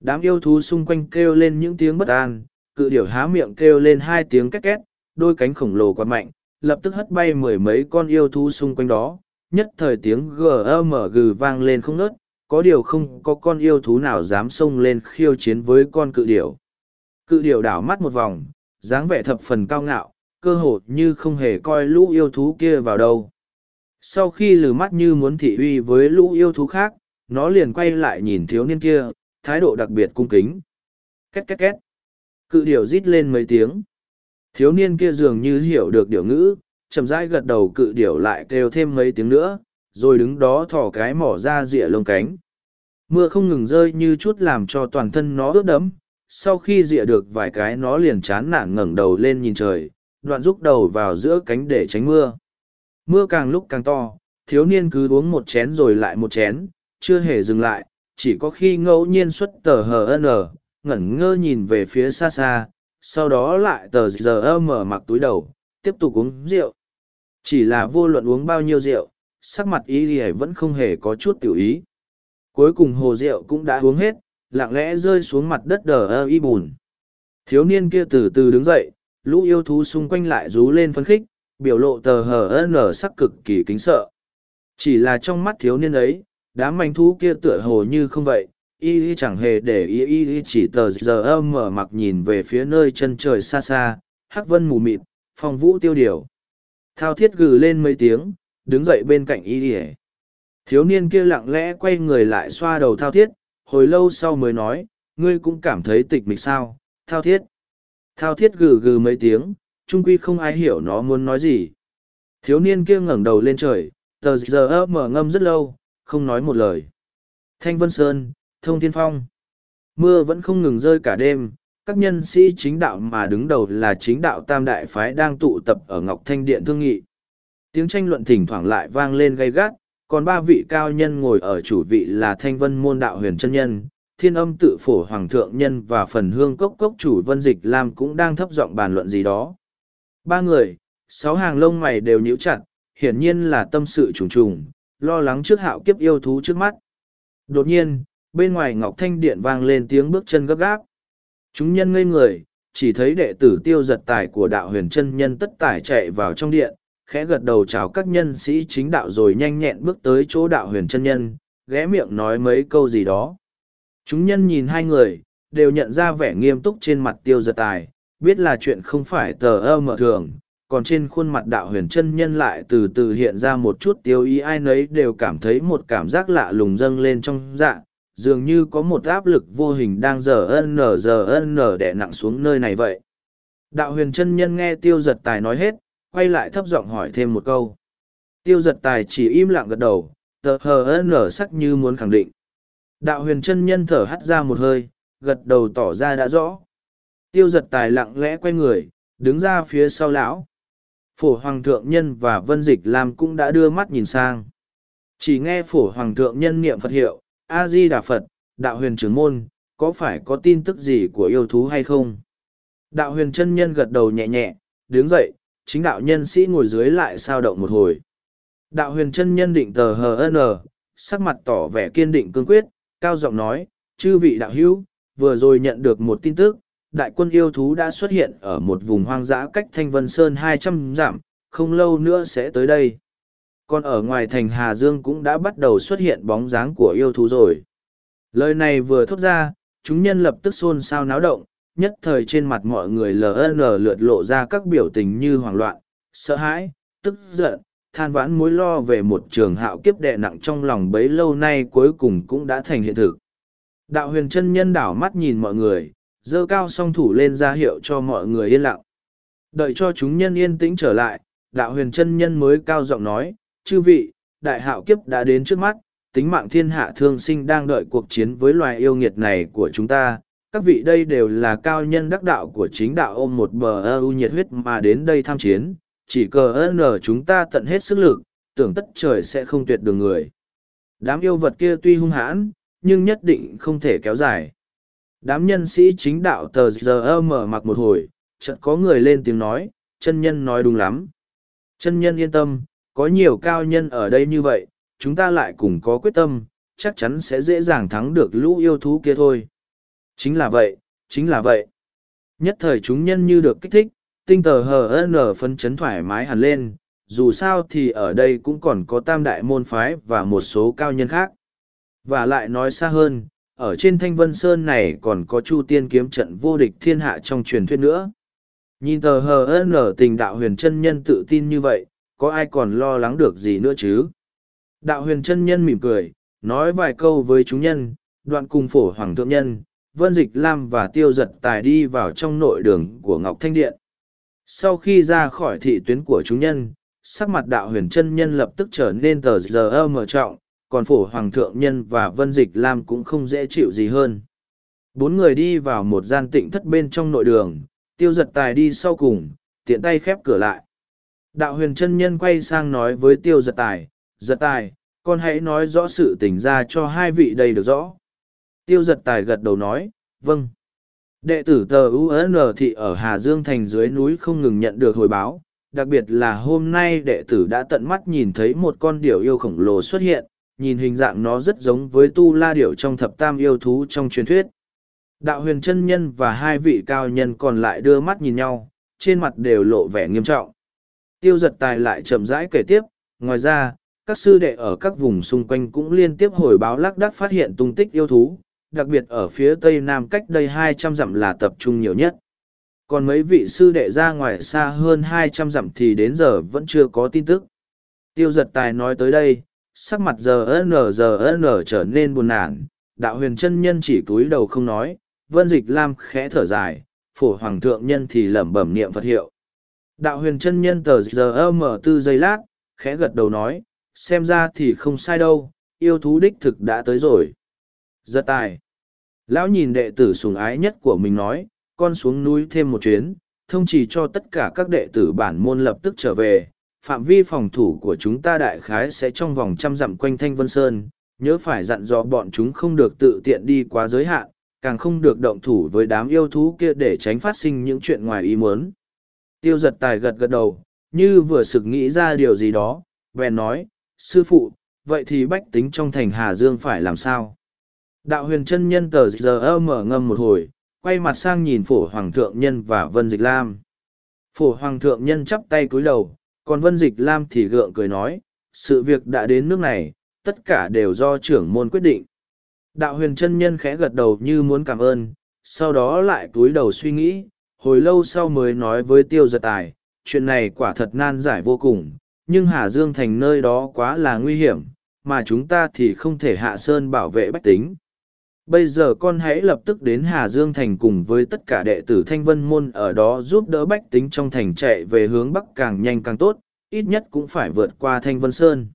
đám yêu thú xung quanh kêu lên những tiếng bất an cự điểu há miệng kêu lên hai tiếng két két đôi cánh khổng lồ quạt mạnh lập tức hất bay mười mấy con yêu thú xung quanh đó nhất thời tiếng gừ vang lên không nớt có điều không có con yêu thú nào dám xông lên khiêu chiến với con cự điểu. Cự điểu đảo mắt một vòng, dáng vẻ thập phần cao ngạo, cơ hồ như không hề coi lũ yêu thú kia vào đâu. Sau khi lừ mắt như muốn thị uy với lũ yêu thú khác, nó liền quay lại nhìn thiếu niên kia, thái độ đặc biệt cung kính. Két két két. Cự điểu rít lên mấy tiếng. Thiếu niên kia dường như hiểu được điều ngữ, chậm rãi gật đầu cự điểu lại kêu thêm mấy tiếng nữa, rồi đứng đó thỏ cái mỏ ra rịa lông cánh. Mưa không ngừng rơi như chút làm cho toàn thân nó ướt đẫm, sau khi rịa được vài cái nó liền chán nản ngẩng đầu lên nhìn trời, đoạn rúc đầu vào giữa cánh để tránh mưa. Mưa càng lúc càng to, thiếu niên cứ uống một chén rồi lại một chén, chưa hề dừng lại, chỉ có khi ngẫu nhiên xuất tờ hờ n ngẩn ngơ nhìn về phía xa xa, sau đó lại tờ giờ mở mặc túi đầu, tiếp tục uống rượu. Chỉ là vô luận uống bao nhiêu rượu, sắc mặt ý thì vẫn không hề có chút tiểu ý. Cuối cùng hồ rượu cũng đã uống hết, lặng lẽ rơi xuống mặt đất đờ ơ y bùn. Thiếu niên kia từ từ đứng dậy, lũ yêu thú xung quanh lại rú lên phấn khích, biểu lộ tờ hờ nở sắc cực kỳ kính sợ. Chỉ là trong mắt thiếu niên ấy, đám manh thú kia tựa hồ như không vậy, y y chẳng hề để y y chỉ tờ giờ mở mặc nhìn về phía nơi chân trời xa xa, hắc vân mù mịt, phong vũ tiêu điều. Thao thiết gừ lên mấy tiếng, đứng dậy bên cạnh y y Thiếu niên kia lặng lẽ quay người lại xoa đầu thao thiết, hồi lâu sau mới nói, ngươi cũng cảm thấy tịch mịch sao, thao thiết. Thao thiết gừ gừ mấy tiếng, trung quy không ai hiểu nó muốn nói gì. Thiếu niên kia ngẩng đầu lên trời, tờ giờ mở ngâm rất lâu, không nói một lời. Thanh Vân Sơn, Thông Thiên Phong. Mưa vẫn không ngừng rơi cả đêm, các nhân sĩ chính đạo mà đứng đầu là chính đạo Tam Đại Phái đang tụ tập ở Ngọc Thanh Điện Thương Nghị. Tiếng tranh luận thỉnh thoảng lại vang lên gay gắt, còn ba vị cao nhân ngồi ở chủ vị là Thanh Vân Môn Đạo Huyền chân Nhân, Thiên Âm Tự Phổ Hoàng Thượng Nhân và phần hương cốc cốc chủ Vân Dịch Lam cũng đang thấp giọng bàn luận gì đó. Ba người, sáu hàng lông mày đều nhíu chặt, hiển nhiên là tâm sự trùng trùng, lo lắng trước hạo kiếp yêu thú trước mắt. Đột nhiên, bên ngoài Ngọc Thanh Điện vang lên tiếng bước chân gấp gáp. Chúng nhân ngây người, chỉ thấy đệ tử tiêu giật tài của đạo huyền chân nhân tất tải chạy vào trong điện, khẽ gật đầu chào các nhân sĩ chính đạo rồi nhanh nhẹn bước tới chỗ đạo huyền chân nhân, ghé miệng nói mấy câu gì đó. Chúng nhân nhìn hai người, đều nhận ra vẻ nghiêm túc trên mặt tiêu giật tài, biết là chuyện không phải tờ ơ mở thường, còn trên khuôn mặt đạo huyền chân nhân lại từ từ hiện ra một chút tiêu ý ai nấy đều cảm thấy một cảm giác lạ lùng dâng lên trong dạ, dường như có một áp lực vô hình đang giờ ân nở giờ ân nở đẻ nặng xuống nơi này vậy. Đạo huyền chân nhân nghe tiêu giật tài nói hết, quay lại thấp giọng hỏi thêm một câu. Tiêu giật tài chỉ im lặng gật đầu, tờ hờ ân nở sắc như muốn khẳng định. Đạo huyền chân nhân thở hắt ra một hơi, gật đầu tỏ ra đã rõ. Tiêu giật tài lặng lẽ quay người, đứng ra phía sau lão. Phổ Hoàng Thượng Nhân và Vân Dịch Lam cũng đã đưa mắt nhìn sang. Chỉ nghe Phổ Hoàng Thượng Nhân niệm Phật hiệu, A-di Đà Phật, Đạo huyền trưởng môn, có phải có tin tức gì của yêu thú hay không? Đạo huyền chân nhân gật đầu nhẹ nhẹ, đứng dậy, chính đạo nhân sĩ ngồi dưới lại sao động một hồi. Đạo huyền chân nhân định tờ HN, sắc mặt tỏ vẻ kiên định cương quyết, cao giọng nói, chư vị đạo hữu, vừa rồi nhận được một tin tức, đại quân yêu thú đã xuất hiện ở một vùng hoang dã cách Thanh Vân Sơn hai trăm dặm, không lâu nữa sẽ tới đây. Còn ở ngoài thành Hà Dương cũng đã bắt đầu xuất hiện bóng dáng của yêu thú rồi. Lời này vừa thốt ra, chúng nhân lập tức xôn xao náo động, nhất thời trên mặt mọi người ln lượt lộ ra các biểu tình như hoảng loạn, sợ hãi, tức giận, than vãn mối lo về một trường hạo kiếp đệ nặng trong lòng bấy lâu nay cuối cùng cũng đã thành hiện thực. Đạo huyền chân nhân đảo mắt nhìn mọi người, giơ cao song thủ lên ra hiệu cho mọi người yên lặng. Đợi cho chúng nhân yên tĩnh trở lại, đạo huyền chân nhân mới cao giọng nói, chư vị, đại hạo kiếp đã đến trước mắt, tính mạng thiên hạ thương sinh đang đợi cuộc chiến với loài yêu nghiệt này của chúng ta. Các vị đây đều là cao nhân đắc đạo của chính đạo ôm một bờ ưu nhiệt huyết mà đến đây tham chiến, chỉ cờ ơn ở chúng ta tận hết sức lực, tưởng tất trời sẽ không tuyệt đường người. Đám yêu vật kia tuy hung hãn, nhưng nhất định không thể kéo dài. Đám nhân sĩ chính đạo tờ giờ mở mặc một hồi, chợt có người lên tiếng nói, chân nhân nói đúng lắm. Chân nhân yên tâm, có nhiều cao nhân ở đây như vậy, chúng ta lại cùng có quyết tâm, chắc chắn sẽ dễ dàng thắng được lũ yêu thú kia thôi. Chính là vậy, chính là vậy. Nhất thời chúng nhân như được kích thích, tinh tờ hờ n phân chấn thoải mái hẳn lên, dù sao thì ở đây cũng còn có tam đại môn phái và một số cao nhân khác. Và lại nói xa hơn, ở trên thanh vân sơn này còn có chu tiên kiếm trận vô địch thiên hạ trong truyền thuyết nữa. Nhìn tờ hờ n tình đạo huyền chân nhân tự tin như vậy, có ai còn lo lắng được gì nữa chứ? Đạo huyền chân nhân mỉm cười, nói vài câu với chúng nhân, đoạn cùng phổ hoàng thượng nhân, Vân Dịch Lam và Tiêu Giật Tài đi vào trong nội đường của Ngọc Thanh Điện. Sau khi ra khỏi thị tuyến của chúng nhân, sắc mặt đạo huyền chân nhân lập tức trở nên tờ giờ mở trọng, còn phổ hoàng thượng nhân và Vân Dịch Lam cũng không dễ chịu gì hơn. Bốn người đi vào một gian tịnh thất bên trong nội đường, Tiêu Giật Tài đi sau cùng, tiện tay khép cửa lại. Đạo huyền chân nhân quay sang nói với Tiêu Giật Tài, Giật Tài, con hãy nói rõ sự tình ra cho hai vị đây được rõ. Tiêu giật tài gật đầu nói, vâng. Đệ tử tờ UN thị ở Hà Dương Thành dưới núi không ngừng nhận được hồi báo, đặc biệt là hôm nay đệ tử đã tận mắt nhìn thấy một con điểu yêu khổng lồ xuất hiện, nhìn hình dạng nó rất giống với tu la điểu trong thập tam yêu thú trong truyền thuyết. Đạo huyền chân nhân và hai vị cao nhân còn lại đưa mắt nhìn nhau, trên mặt đều lộ vẻ nghiêm trọng. Tiêu giật tài lại chậm rãi kể tiếp, ngoài ra, các sư đệ ở các vùng xung quanh cũng liên tiếp hồi báo lác đác phát hiện tung tích yêu thú, đặc biệt ở phía tây nam cách đây hai trăm dặm là tập trung nhiều nhất. Còn mấy vị sư đệ ra ngoài xa hơn hai trăm dặm thì đến giờ vẫn chưa có tin tức. Tiêu giật tài nói tới đây, sắc mặt giờ n giờ n trở nên buồn nản, đạo huyền chân nhân chỉ cúi đầu không nói, vân dịch lam khẽ thở dài, phổ hoàng thượng nhân thì lẩm bẩm niệm Phật hiệu. Đạo huyền chân nhân tờ giờ mở tư giây lát, khẽ gật đầu nói, xem ra thì không sai đâu, yêu thú đích thực đã tới rồi. Giật tài. Lão nhìn đệ tử sùng ái nhất của mình nói, con xuống núi thêm một chuyến, thông chỉ cho tất cả các đệ tử bản môn lập tức trở về. Phạm vi phòng thủ của chúng ta đại khái sẽ trong vòng trăm dặm quanh Thanh Vân Sơn, nhớ phải dặn dò bọn chúng không được tự tiện đi quá giới hạn, càng không được động thủ với đám yêu thú kia để tránh phát sinh những chuyện ngoài ý muốn. Tiêu giật tài gật gật đầu, như vừa sực nghĩ ra điều gì đó, bèn nói, sư phụ, vậy thì bách tính trong thành Hà Dương phải làm sao? Đạo huyền chân nhân tờ giờ mở ngâm một hồi, quay mặt sang nhìn phổ hoàng thượng nhân và vân dịch lam. Phổ hoàng thượng nhân chắp tay cúi đầu, còn vân dịch lam thì gượng cười nói, sự việc đã đến nước này, tất cả đều do trưởng môn quyết định. Đạo huyền chân nhân khẽ gật đầu như muốn cảm ơn, sau đó lại cúi đầu suy nghĩ, hồi lâu sau mới nói với tiêu giật tài, chuyện này quả thật nan giải vô cùng, nhưng Hà Dương thành nơi đó quá là nguy hiểm, mà chúng ta thì không thể hạ sơn bảo vệ bách tính. Bây giờ con hãy lập tức đến Hà Dương Thành cùng với tất cả đệ tử Thanh Vân Môn ở đó giúp đỡ bách tính trong thành chạy về hướng Bắc càng nhanh càng tốt, ít nhất cũng phải vượt qua Thanh Vân Sơn.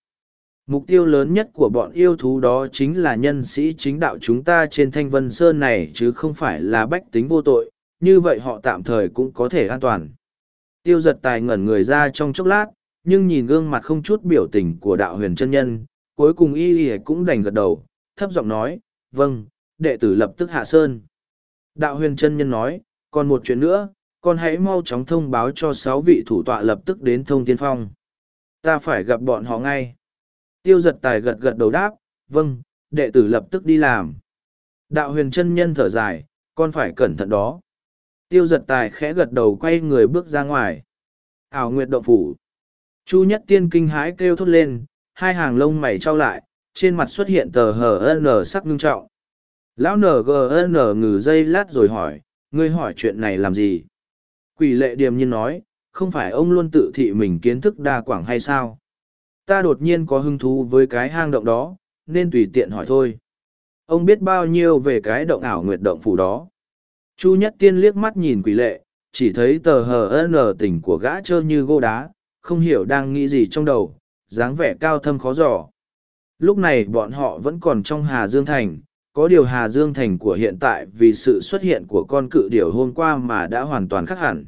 Mục tiêu lớn nhất của bọn yêu thú đó chính là nhân sĩ chính đạo chúng ta trên Thanh Vân Sơn này chứ không phải là bách tính vô tội, như vậy họ tạm thời cũng có thể an toàn. Tiêu giật tài ngẩn người ra trong chốc lát, nhưng nhìn gương mặt không chút biểu tình của đạo huyền chân nhân, cuối cùng y y cũng đành gật đầu, thấp giọng nói, vâng, đệ tử lập tức hạ sơn. Đạo huyền chân nhân nói, còn một chuyện nữa, con hãy mau chóng thông báo cho sáu vị thủ tọa lập tức đến thông tiên phong. Ta phải gặp bọn họ ngay. Tiêu giật tài gật gật đầu đáp, vâng, đệ tử lập tức đi làm. Đạo huyền chân nhân thở dài, con phải cẩn thận đó. Tiêu giật tài khẽ gật đầu quay người bước ra ngoài. Ảo Nguyệt Động Phủ. Chu Nhất Tiên kinh hãi kêu thốt lên, hai hàng lông mày trao lại, trên mặt xuất hiện tờ hờ ân sắc ngưng trọng. Lão NGN ngừ dây lát rồi hỏi, ngươi hỏi chuyện này làm gì? Quỷ lệ điềm nhiên nói, không phải ông luôn tự thị mình kiến thức đa quảng hay sao? Ta đột nhiên có hứng thú với cái hang động đó, nên tùy tiện hỏi thôi. Ông biết bao nhiêu về cái động ảo nguyệt động phủ đó? Chu Nhất Tiên liếc mắt nhìn quỷ lệ, chỉ thấy tờ hờ nở tỉnh của gã trơ như gô đá, không hiểu đang nghĩ gì trong đầu, dáng vẻ cao thâm khó giỏ. Lúc này bọn họ vẫn còn trong Hà Dương Thành, có điều Hà Dương Thành của hiện tại vì sự xuất hiện của con cự điểu hôm qua mà đã hoàn toàn khác hẳn.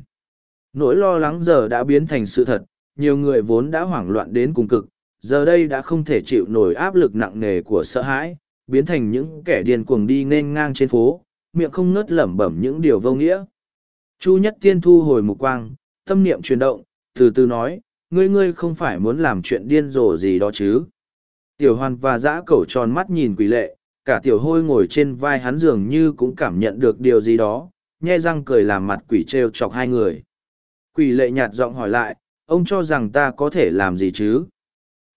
Nỗi lo lắng giờ đã biến thành sự thật, nhiều người vốn đã hoảng loạn đến cùng cực, giờ đây đã không thể chịu nổi áp lực nặng nề của sợ hãi, biến thành những kẻ điên cuồng đi nên ngang trên phố, miệng không ngớt lẩm bẩm những điều vô nghĩa. Chu Nhất Tiên thu hồi mục quang, tâm niệm chuyển động, từ từ nói, ngươi ngươi không phải muốn làm chuyện điên rồ gì đó chứ. Tiểu hoàn và dã cẩu tròn mắt nhìn quỷ lệ, cả tiểu hôi ngồi trên vai hắn dường như cũng cảm nhận được điều gì đó, nhe răng cười làm mặt quỷ trêu chọc hai người. Quỷ lệ nhạt giọng hỏi lại, ông cho rằng ta có thể làm gì chứ?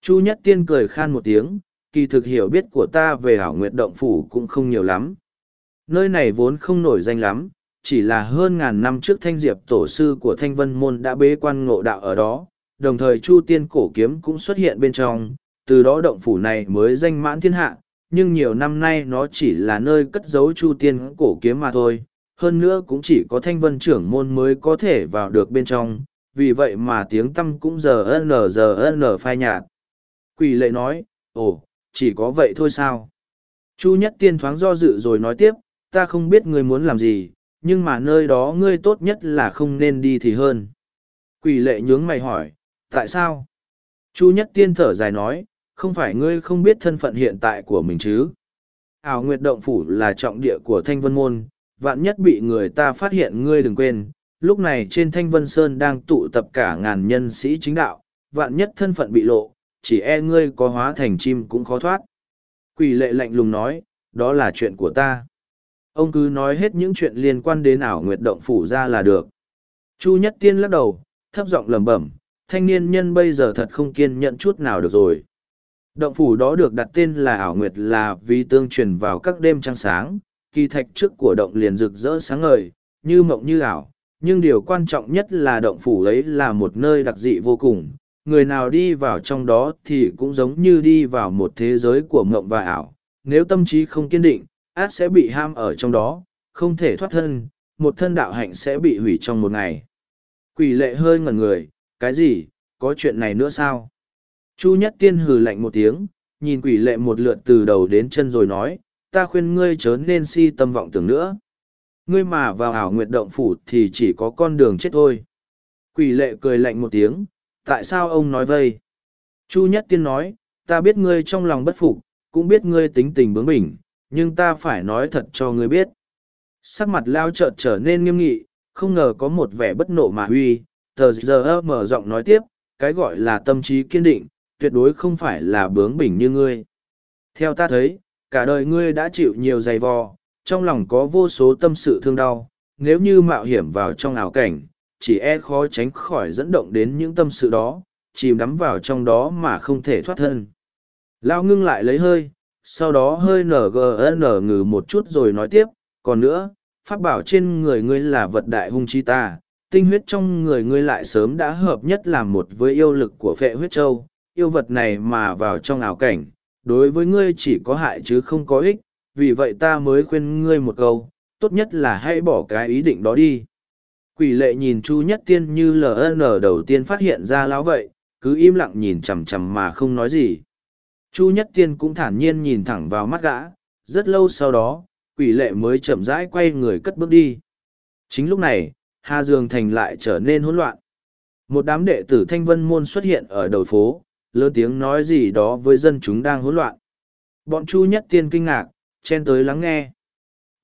Chu Nhất Tiên cười khan một tiếng, kỳ thực hiểu biết của ta về hảo nguyệt động phủ cũng không nhiều lắm. Nơi này vốn không nổi danh lắm, chỉ là hơn ngàn năm trước thanh diệp tổ sư của thanh vân môn đã bế quan ngộ đạo ở đó, đồng thời Chu Tiên cổ kiếm cũng xuất hiện bên trong, từ đó động phủ này mới danh mãn thiên hạ, nhưng nhiều năm nay nó chỉ là nơi cất giấu chu tiên cổ kiếm mà thôi, hơn nữa cũng chỉ có thanh vân trưởng môn mới có thể vào được bên trong, vì vậy mà tiếng tâm cũng giờ n giờ n phai nhạt. Quỷ lệ nói, ồ, chỉ có vậy thôi sao? Chu nhất tiên thoáng do dự rồi nói tiếp, ta không biết ngươi muốn làm gì, nhưng mà nơi đó ngươi tốt nhất là không nên đi thì hơn. Quỷ lệ nhướng mày hỏi, tại sao? Chu nhất tiên thở dài nói không phải ngươi không biết thân phận hiện tại của mình chứ? Ảo nguyệt động phủ là trọng địa của thanh vân môn, vạn nhất bị người ta phát hiện ngươi đừng quên, lúc này trên thanh vân sơn đang tụ tập cả ngàn nhân sĩ chính đạo, vạn nhất thân phận bị lộ, chỉ e ngươi có hóa thành chim cũng khó thoát. Quỷ lệ lạnh lùng nói, đó là chuyện của ta. Ông cứ nói hết những chuyện liên quan đến ảo nguyệt động phủ ra là được. Chu nhất tiên lắc đầu, thấp giọng lẩm bẩm, thanh niên nhân bây giờ thật không kiên nhẫn chút nào được rồi động phủ đó được đặt tên là ảo nguyệt là vì tương truyền vào các đêm trăng sáng, kỳ thạch trước của động liền rực rỡ sáng ngời, như mộng như ảo. Nhưng điều quan trọng nhất là động phủ ấy là một nơi đặc dị vô cùng. Người nào đi vào trong đó thì cũng giống như đi vào một thế giới của mộng và ảo. Nếu tâm trí không kiên định át sẽ bị ham ở trong đó, không thể thoát thân, một thân đạo hạnh sẽ bị hủy trong một ngày. Quỷ lệ hơi ngẩn người, cái gì? Có chuyện này nữa sao? Chu nhất tiên hừ lạnh một tiếng, nhìn quỷ lệ một lượt từ đầu đến chân rồi nói, ta khuyên ngươi chớ nên si tâm vọng tưởng nữa. Ngươi mà vào ảo nguyệt động phủ thì chỉ có con đường chết thôi. Quỷ lệ cười lạnh một tiếng, tại sao ông nói vây? Chu nhất tiên nói, ta biết ngươi trong lòng bất phục, cũng biết ngươi tính tình bướng bỉnh, nhưng ta phải nói thật cho ngươi biết. Sắc mặt lao chợt trở nên nghiêm nghị, không ngờ có một vẻ bất nộ mà huy, tờ giờ mở giọng nói tiếp, cái gọi là tâm trí kiên định tuyệt đối không phải là bướng bỉnh như ngươi. Theo ta thấy, cả đời ngươi đã chịu nhiều giày vò, trong lòng có vô số tâm sự thương đau, nếu như mạo hiểm vào trong ảo cảnh, chỉ e khó tránh khỏi dẫn động đến những tâm sự đó, chìm đắm vào trong đó mà không thể thoát thân. Lao ngưng lại lấy hơi, sau đó hơi nở gn ngừ một chút rồi nói tiếp, còn nữa, pháp bảo trên người ngươi là vật đại hung chi ta, tinh huyết trong người ngươi lại sớm đã hợp nhất làm một với yêu lực của phệ huyết châu yêu vật này mà vào trong ảo cảnh, đối với ngươi chỉ có hại chứ không có ích, vì vậy ta mới khuyên ngươi một câu, tốt nhất là hãy bỏ cái ý định đó đi. Quỷ lệ nhìn chu nhất tiên như ln đầu tiên phát hiện ra lão vậy, cứ im lặng nhìn chằm chằm mà không nói gì. Chu nhất tiên cũng thản nhiên nhìn thẳng vào mắt gã, rất lâu sau đó, quỷ lệ mới chậm rãi quay người cất bước đi. Chính lúc này, hà dương thành lại trở nên hỗn loạn. Một đám đệ tử thanh vân môn xuất hiện ở đầu phố lớn tiếng nói gì đó với dân chúng đang hỗn loạn. Bọn chu nhất tiên kinh ngạc, chen tới lắng nghe.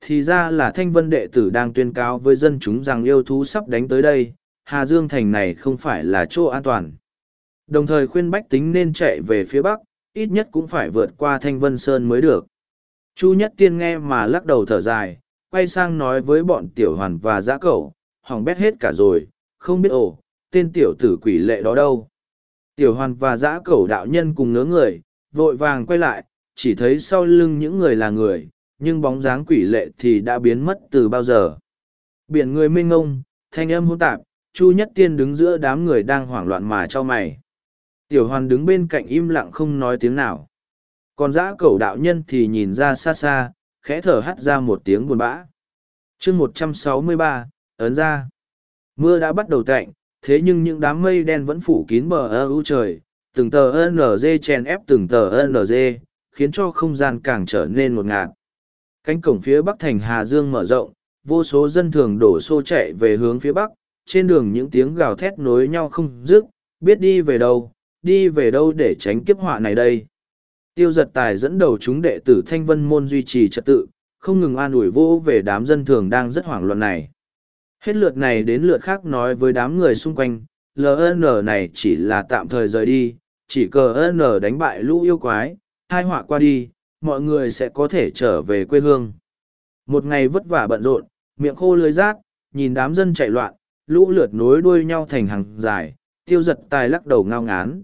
Thì ra là thanh vân đệ tử đang tuyên cáo với dân chúng rằng yêu thú sắp đánh tới đây, hà dương thành này không phải là chỗ an toàn. Đồng thời khuyên bách tính nên chạy về phía bắc, ít nhất cũng phải vượt qua thanh vân sơn mới được. Chu nhất tiên nghe mà lắc đầu thở dài, quay sang nói với bọn tiểu hoàn và giã cẩu, hỏng bét hết cả rồi, không biết ổ, tên tiểu tử quỷ lệ đó đâu tiểu hoàn và dã cẩu đạo nhân cùng ngớ người, vội vàng quay lại, chỉ thấy sau lưng những người là người, nhưng bóng dáng quỷ lệ thì đã biến mất từ bao giờ. Biển người mênh ngông, thanh âm hỗn tạp, chu nhất tiên đứng giữa đám người đang hoảng loạn mà cho mày. Tiểu hoàn đứng bên cạnh im lặng không nói tiếng nào. Còn dã cẩu đạo nhân thì nhìn ra xa xa, khẽ thở hắt ra một tiếng buồn bã. Chương một trăm sáu mươi ba, ấn ra. Mưa đã bắt đầu tạnh thế nhưng những đám mây đen vẫn phủ kín bờ ơ ưu trời, từng tờ nz chèn ép từng tờ nz khiến cho không gian càng trở nên ngột ngạt. Cánh cổng phía bắc thành hà dương mở rộng, vô số dân thường đổ xô chạy về hướng phía bắc, trên đường những tiếng gào thét nối nhau không dứt, biết đi về đâu, đi về đâu để tránh kiếp họa này đây? Tiêu giật tài dẫn đầu chúng đệ tử thanh vân môn duy trì trật tự, không ngừng an ủi vô về đám dân thường đang rất hoảng loạn này hết lượt này đến lượt khác nói với đám người xung quanh ln này chỉ là tạm thời rời đi, chỉ cờ n đánh bại lũ yêu quái hai họa qua đi, mọi người sẽ có thể trở về quê hương. Một ngày vất vả bận rộn, miệng khô lưới rác, nhìn đám dân chạy loạn, lũ lượt nối đuôi nhau thành hàng dài, tiêu giật tài lắc đầu ngao ngán.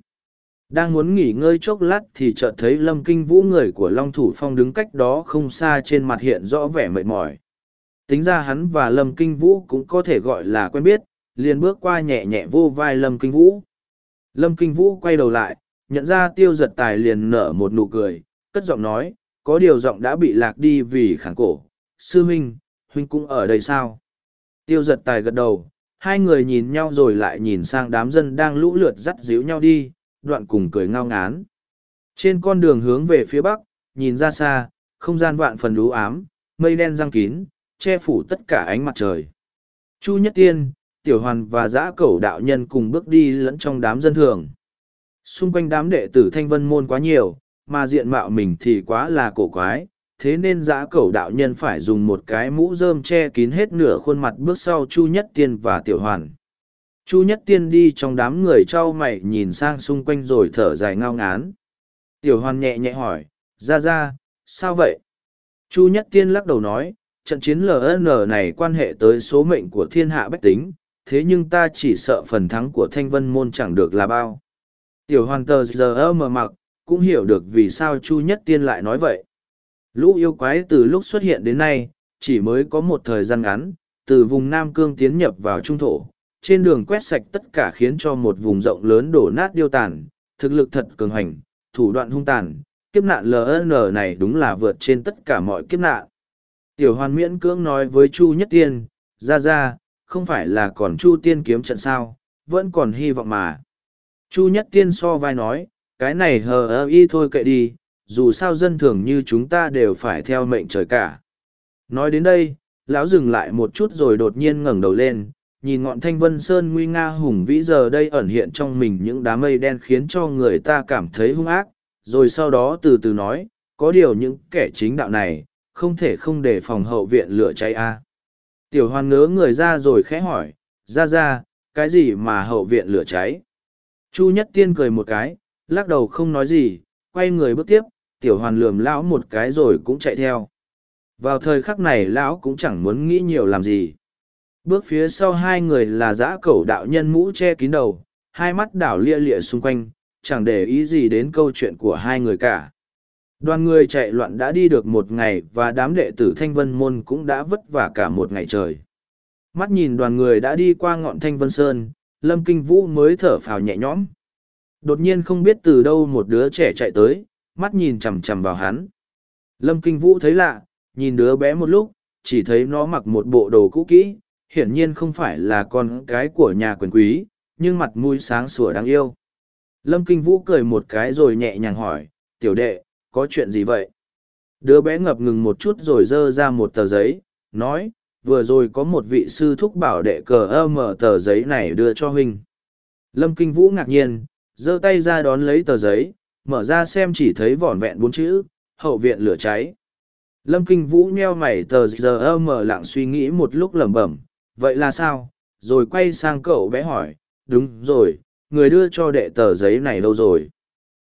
Đang muốn nghỉ ngơi chốc lát thì chợt thấy lâm kinh vũ người của long thủ phong đứng cách đó không xa trên mặt hiện rõ vẻ mệt mỏi tính ra hắn và lâm kinh vũ cũng có thể gọi là quen biết liền bước qua nhẹ nhẹ vô vai lâm kinh vũ lâm kinh vũ quay đầu lại nhận ra tiêu giật tài liền nở một nụ cười cất giọng nói có điều giọng đã bị lạc đi vì khản cổ. Sư huynh, huynh cũng ở đây sao? Tiêu giật tài gật đầu, hai người nhìn nhau rồi lại nhìn sang đám dân đang lũ lượt dắt díu nhau đi, đoạn cùng cười ngao ngán. Trên con đường hướng về phía bắc, nhìn ra xa, không gian vạn phần lũ ám, mây đen răng kín, che phủ tất cả ánh mặt trời. Chu Nhất Tiên, Tiểu Hoàn và Giã Cẩu đạo nhân cùng bước đi lẫn trong đám dân thường. Xung quanh đám đệ tử Thanh Vân Môn quá nhiều, mà diện mạo mình thì quá là cổ quái, thế nên Giã Cẩu đạo nhân phải dùng một cái mũ rơm che kín hết nửa khuôn mặt bước sau Chu Nhất Tiên và Tiểu Hoàn. Chu Nhất Tiên đi trong đám người trao mày nhìn sang xung quanh rồi thở dài ngao ngán. Tiểu Hoàn nhẹ nhẹ hỏi, ra ra, sao vậy? Chu Nhất Tiên lắc đầu nói, trận chiến LN này quan hệ tới số mệnh của thiên hạ bách tính, thế nhưng ta chỉ sợ phần thắng của thanh vân môn chẳng được là bao. Tiểu hoàn tờ giờ mờ mặc, cũng hiểu được vì sao Chu Nhất Tiên lại nói vậy. Lũ yêu quái từ lúc xuất hiện đến nay, chỉ mới có một thời gian ngắn, từ vùng Nam Cương tiến nhập vào trung thổ, trên đường quét sạch tất cả khiến cho một vùng rộng lớn đổ nát điêu tàn, thực lực thật cường hành, thủ đoạn hung tàn, kiếp nạn LN này đúng là vượt trên tất cả mọi kiếp nạn. Tiểu hoàn miễn cưỡng nói với Chu Nhất Tiên, ra ra, không phải là còn Chu Tiên kiếm trận sao, vẫn còn hy vọng mà. Chu Nhất Tiên so vai nói, cái này hờ ơ y thôi kệ đi, dù sao dân thường như chúng ta đều phải theo mệnh trời cả. Nói đến đây, lão dừng lại một chút rồi đột nhiên ngẩng đầu lên, nhìn ngọn thanh vân sơn nguy nga hùng vĩ giờ đây ẩn hiện trong mình những đám mây đen khiến cho người ta cảm thấy hung ác, rồi sau đó từ từ nói, có điều những kẻ chính đạo này, không thể không để phòng hậu viện lửa cháy a. À. tiểu hoàn ngớ người ra rồi khẽ hỏi, ra ra, cái gì mà hậu viện lửa cháy? Chu nhất tiên cười một cái, lắc đầu không nói gì, quay người bước tiếp, tiểu hoàn lườm lão một cái rồi cũng chạy theo. Vào thời khắc này lão cũng chẳng muốn nghĩ nhiều làm gì. Bước phía sau hai người là dã cẩu đạo nhân mũ che kín đầu, hai mắt đảo lia lịa xung quanh, chẳng để ý gì đến câu chuyện của hai người cả. Đoàn người chạy loạn đã đi được một ngày và đám đệ tử Thanh Vân Môn cũng đã vất vả cả một ngày trời. Mắt nhìn đoàn người đã đi qua ngọn Thanh Vân Sơn, Lâm Kinh Vũ mới thở phào nhẹ nhõm. Đột nhiên không biết từ đâu một đứa trẻ chạy tới, mắt nhìn chằm chằm vào hắn. Lâm Kinh Vũ thấy lạ, nhìn đứa bé một lúc, chỉ thấy nó mặc một bộ đồ cũ kỹ, hiển nhiên không phải là con cái của nhà quyền quý, nhưng mặt mũi sáng sủa đáng yêu. Lâm Kinh Vũ cười một cái rồi nhẹ nhàng hỏi, tiểu đệ, có chuyện gì vậy? Đứa bé ngập ngừng một chút rồi dơ ra một tờ giấy, nói, vừa rồi có một vị sư thúc bảo đệ cờ ơ mở tờ giấy này đưa cho huynh. Lâm Kinh Vũ ngạc nhiên, giơ tay ra đón lấy tờ giấy, mở ra xem chỉ thấy vỏn vẹn bốn chữ, hậu viện lửa cháy. Lâm Kinh Vũ nheo mày tờ giờ ơ mở lặng suy nghĩ một lúc lẩm bẩm, vậy là sao? Rồi quay sang cậu bé hỏi, đúng rồi, người đưa cho đệ tờ giấy này đâu rồi?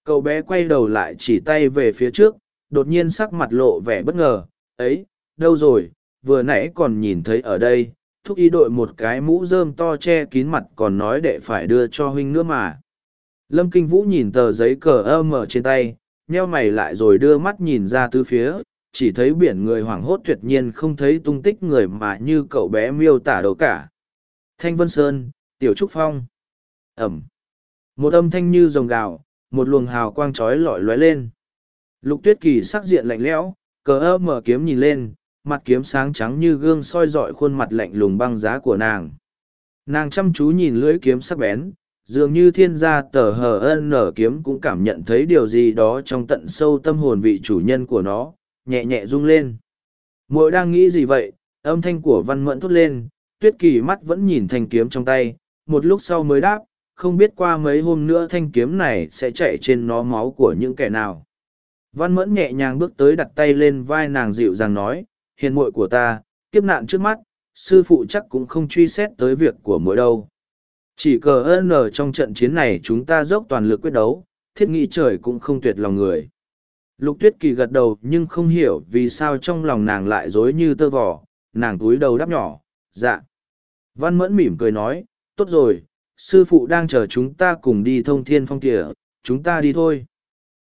Cậu bé quay đầu lại chỉ tay về phía trước, đột nhiên sắc mặt lộ vẻ bất ngờ, ấy, đâu rồi, vừa nãy còn nhìn thấy ở đây, thúc ý đội một cái mũ rơm to che kín mặt còn nói đệ phải đưa cho huynh nữa mà. Lâm Kinh Vũ nhìn tờ giấy cờ ơ mở trên tay, nheo mày lại rồi đưa mắt nhìn ra từ phía, chỉ thấy biển người hoảng hốt tuyệt nhiên không thấy tung tích người mà như cậu bé miêu tả đâu cả. Thanh Vân Sơn, Tiểu Trúc Phong. Ẩm. Một âm thanh như rồng gào, một luồng hào quang trói lọi lóe lên. Lục tuyết kỳ sắc diện lạnh lẽo, cờ ơ mở kiếm nhìn lên, mặt kiếm sáng trắng như gương soi dọi khuôn mặt lạnh lùng băng giá của nàng. Nàng chăm chú nhìn lưỡi kiếm sắc bén, dường như thiên gia tờ hờ ân nở kiếm cũng cảm nhận thấy điều gì đó trong tận sâu tâm hồn vị chủ nhân của nó, nhẹ nhẹ rung lên. Mội đang nghĩ gì vậy? Âm thanh của văn mẫn thốt lên, tuyết kỳ mắt vẫn nhìn thanh kiếm trong tay, một lúc sau mới đáp, không biết qua mấy hôm nữa thanh kiếm này sẽ chạy trên nó máu của những kẻ nào. Văn mẫn nhẹ nhàng bước tới đặt tay lên vai nàng dịu dàng nói, hiền muội của ta, kiếp nạn trước mắt, sư phụ chắc cũng không truy xét tới việc của mỗi đâu. Chỉ cờ ơn ở trong trận chiến này chúng ta dốc toàn lực quyết đấu, thiết nghĩ trời cũng không tuyệt lòng người. Lục tuyết kỳ gật đầu nhưng không hiểu vì sao trong lòng nàng lại dối như tơ vỏ, nàng túi đầu đắp nhỏ, dạ. Văn mẫn mỉm cười nói, tốt rồi, sư phụ đang chờ chúng ta cùng đi thông thiên phong kìa, chúng ta đi thôi.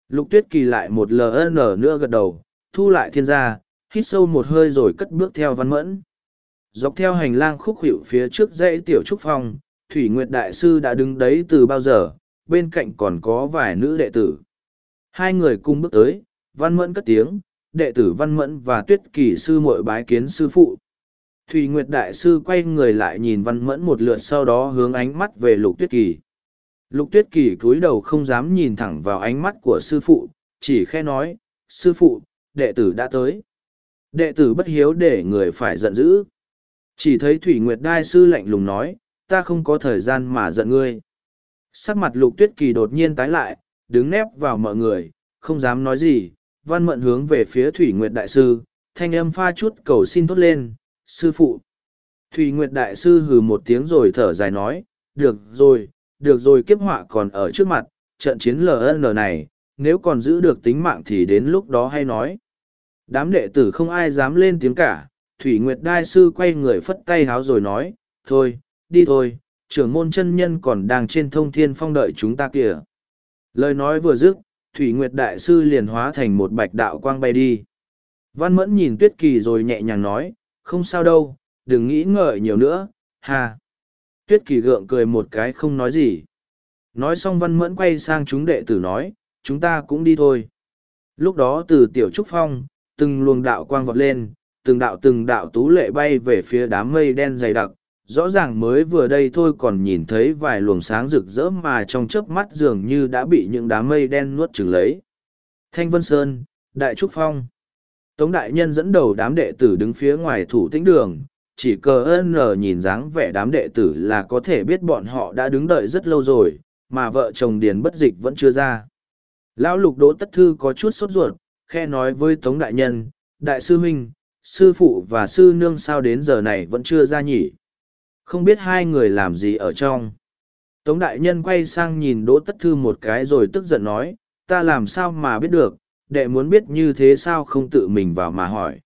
Lục tuyết kỳ lại một ln nữa gật đầu, thu lại thiên gia, hít sâu một hơi rồi cất bước theo văn mẫn. Dọc theo hành lang khúc hiệu phía trước dãy tiểu trúc phong, thủy nguyệt đại sư đã đứng đấy từ bao giờ, bên cạnh còn có vài nữ đệ tử. Hai người cùng bước tới, văn mẫn cất tiếng, đệ tử Văn Mẫn và Tuyết Kỳ sư muội bái kiến sư phụ. Thùy Nguyệt Đại Sư quay người lại nhìn Văn Mẫn một lượt sau đó hướng ánh mắt về Lục Tuyết Kỳ. Lục Tuyết Kỳ cúi đầu không dám nhìn thẳng vào ánh mắt của sư phụ, chỉ khe nói, sư phụ, đệ tử đã tới. Đệ tử bất hiếu để người phải giận dữ. Chỉ thấy Thủy Nguyệt Đại Sư lạnh lùng nói, ta không có thời gian mà giận ngươi. Sắc mặt Lục Tuyết Kỳ đột nhiên tái lại, đứng nép vào mọi người, không dám nói gì, văn mận hướng về phía Thủy Nguyệt Đại Sư, thanh âm pha chút cầu xin thốt lên, sư phụ. Thủy Nguyệt Đại Sư hừ một tiếng rồi thở dài nói, được rồi, được rồi kiếp họa còn ở trước mặt, trận chiến LN này, nếu còn giữ được tính mạng thì đến lúc đó hay nói. Đám đệ tử không ai dám lên tiếng cả, Thủy Nguyệt Đại Sư quay người phất tay háo rồi nói, thôi, đi thôi, trưởng môn chân nhân còn đang trên thông thiên phong đợi chúng ta kìa. Lời nói vừa dứt, Thủy Nguyệt Đại Sư liền hóa thành một bạch đạo quang bay đi. Văn Mẫn nhìn Tuyết Kỳ rồi nhẹ nhàng nói, không sao đâu, đừng nghĩ ngợi nhiều nữa, hà. Tuyết Kỳ gượng cười một cái không nói gì. Nói xong Văn Mẫn quay sang chúng đệ tử nói, chúng ta cũng đi thôi. Lúc đó từ Tiểu Trúc Phong, từng luồng đạo quang vọt lên, từng đạo từng đạo tú lệ bay về phía đám mây đen dày đặc, rõ ràng mới vừa đây thôi còn nhìn thấy vài luồng sáng rực rỡ mà trong chớp mắt dường như đã bị những đám mây đen nuốt chừng lấy. Thanh Vân Sơn, Đại Trúc Phong. Tống Đại Nhân dẫn đầu đám đệ tử đứng phía ngoài thủ tĩnh đường, chỉ cờ ơn nở nhìn dáng vẻ đám đệ tử là có thể biết bọn họ đã đứng đợi rất lâu rồi, mà vợ chồng Điền bất dịch vẫn chưa ra. Lão lục đỗ tất thư có chút sốt ruột, khe nói với Tống Đại Nhân, Đại sư Huynh, sư phụ và sư nương sao đến giờ này vẫn chưa ra nhỉ không biết hai người làm gì ở trong tống đại nhân quay sang nhìn đỗ tất thư một cái rồi tức giận nói ta làm sao mà biết được đệ muốn biết như thế sao không tự mình vào mà hỏi.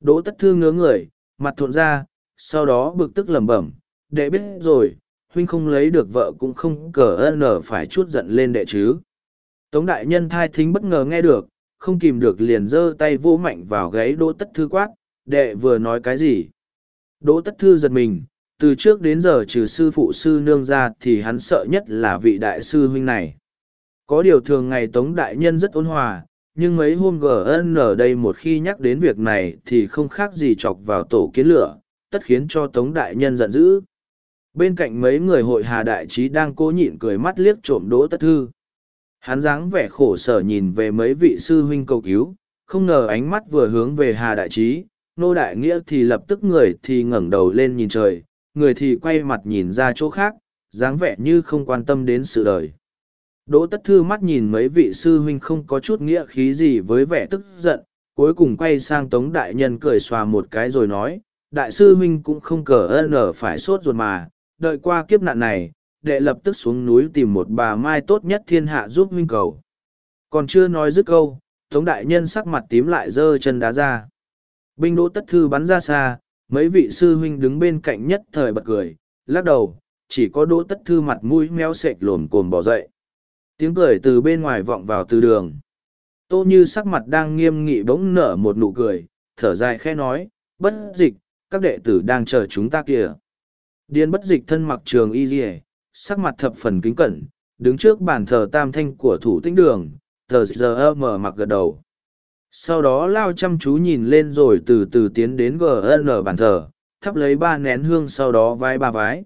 Đỗ tất thư ngớ người mặt thộn ra sau đó bực tức lẩm bẩm đệ biết rồi huynh không lấy được vợ cũng không cờ ơn, nở phải chút giận lên đệ chứ. Tống đại nhân thai thính bất ngờ nghe được không kìm được liền giơ tay vô mạnh vào gáy đỗ tất thư quát đệ vừa nói cái gì? Đỗ tất thư giật mình từ trước đến giờ trừ sư phụ sư nương ra thì hắn sợ nhất là vị đại sư huynh này. Có điều thường ngày Tống Đại Nhân rất ôn hòa, nhưng mấy hôm GN ở đây một khi nhắc đến việc này thì không khác gì chọc vào tổ kiến lửa, tất khiến cho Tống Đại Nhân giận dữ. Bên cạnh mấy người hội Hà Đại Trí đang cố nhịn cười mắt liếc trộm đỗ tất thư. Hắn dáng vẻ khổ sở nhìn về mấy vị sư huynh cầu cứu, không ngờ ánh mắt vừa hướng về Hà Đại Trí, nô đại nghĩa thì lập tức người thì ngẩng đầu lên nhìn trời, người thì quay mặt nhìn ra chỗ khác, dáng vẻ như không quan tâm đến sự đời. Đỗ tất thư mắt nhìn mấy vị sư huynh không có chút nghĩa khí gì với vẻ tức giận, cuối cùng quay sang tống đại nhân cười xòa một cái rồi nói, đại sư huynh cũng không cờ ơn ở phải sốt ruột mà, đợi qua kiếp nạn này, đệ lập tức xuống núi tìm một bà mai tốt nhất thiên hạ giúp huynh cầu. Còn chưa nói dứt câu, tống đại nhân sắc mặt tím lại giơ chân đá ra. Binh đỗ tất thư bắn ra xa, mấy vị sư huynh đứng bên cạnh nhất thời bật cười lắc đầu chỉ có đỗ tất thư mặt mũi méo sệch lồm cồm bỏ dậy tiếng cười từ bên ngoài vọng vào từ đường. Tô như sắc mặt đang nghiêm nghị bỗng nở một nụ cười, thở dài khe nói, bất dịch, các đệ tử đang chờ chúng ta kìa. Điên bất dịch thân mặc trường y dỉa sắc mặt thập phần kính cẩn, đứng trước bàn thờ tam thanh của thủ tĩnh đường thờ giờ mở mặc gật đầu. Sau đó lao chăm chú nhìn lên rồi từ từ tiến đến gn bàn thờ, thắp lấy ba nén hương sau đó vái ba vái.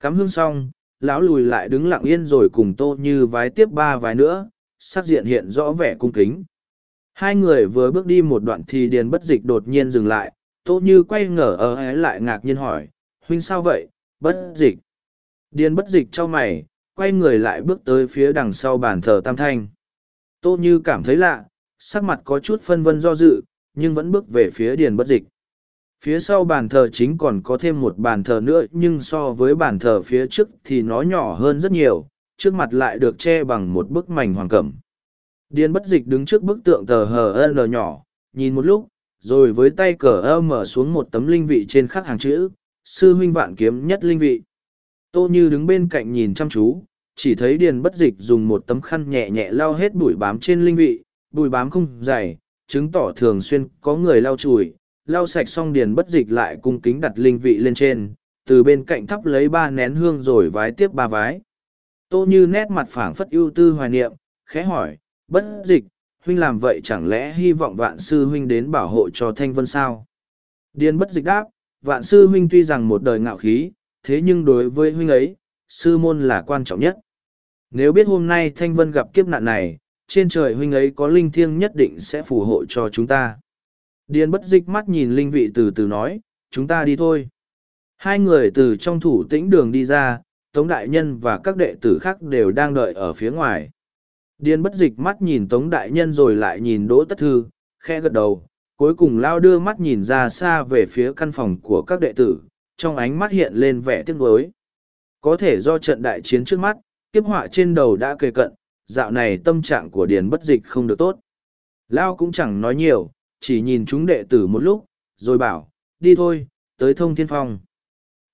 Cắm hương xong lão lùi lại đứng lặng yên rồi cùng tô như vái tiếp ba vái nữa sắc diện hiện rõ vẻ cung kính. Hai người vừa bước đi một đoạn thì điền bất dịch đột nhiên dừng lại tô như quay ngở ở ấy lại ngạc nhiên hỏi huynh sao vậy bất dịch? Điền bất dịch cho mày quay người lại bước tới phía đằng sau bàn thờ tam thanh. Tô như cảm thấy lạ sắc mặt có chút phân vân do dự, nhưng vẫn bước về phía điền bất dịch. Phía sau bàn thờ chính còn có thêm một bàn thờ nữa nhưng so với bàn thờ phía trước thì nó nhỏ hơn rất nhiều, trước mặt lại được che bằng một bức mảnh hoàng cẩm. Điền bất dịch đứng trước bức tượng thờ hờ l nhỏ, nhìn một lúc, rồi với tay cờ ơ mở xuống một tấm linh vị trên khắc hàng chữ, sư huynh vạn kiếm nhất linh vị. Tô Như đứng bên cạnh nhìn chăm chú, chỉ thấy điền bất dịch dùng một tấm khăn nhẹ nhẹ lau hết bụi bám trên linh vị, bụi bám không dày, chứng tỏ thường xuyên có người lau chùi, lau sạch xong điền bất dịch lại cung kính đặt linh vị lên trên, từ bên cạnh thắp lấy ba nén hương rồi vái tiếp ba vái. Tô như nét mặt phảng phất ưu tư hoài niệm, khẽ hỏi, bất dịch, huynh làm vậy chẳng lẽ hy vọng vạn sư huynh đến bảo hộ cho thanh vân sao? Điền bất dịch đáp vạn sư huynh tuy rằng một đời ngạo khí thế nhưng đối với huynh ấy sư môn là quan trọng nhất. Nếu biết hôm nay thanh vân gặp kiếp nạn này trên trời huynh ấy có linh thiêng nhất định sẽ phù hộ cho chúng ta điền bất dịch mắt nhìn linh vị từ từ nói, chúng ta đi thôi. Hai người từ trong thủ tĩnh đường đi ra, tống đại nhân và các đệ tử khác đều đang đợi ở phía ngoài. Điền bất dịch mắt nhìn tống đại nhân rồi lại nhìn đỗ tất thư khe gật đầu, cuối cùng lao đưa mắt nhìn ra xa về phía căn phòng của các đệ tử, trong ánh mắt hiện lên vẻ tiếc nuối. Có thể do trận đại chiến trước mắt, kiếp họa trên đầu đã kề cận, dạo này tâm trạng của điền bất dịch không được tốt. Lao cũng chẳng nói nhiều chỉ nhìn chúng đệ tử một lúc, rồi bảo, đi thôi, tới thông thiên phong.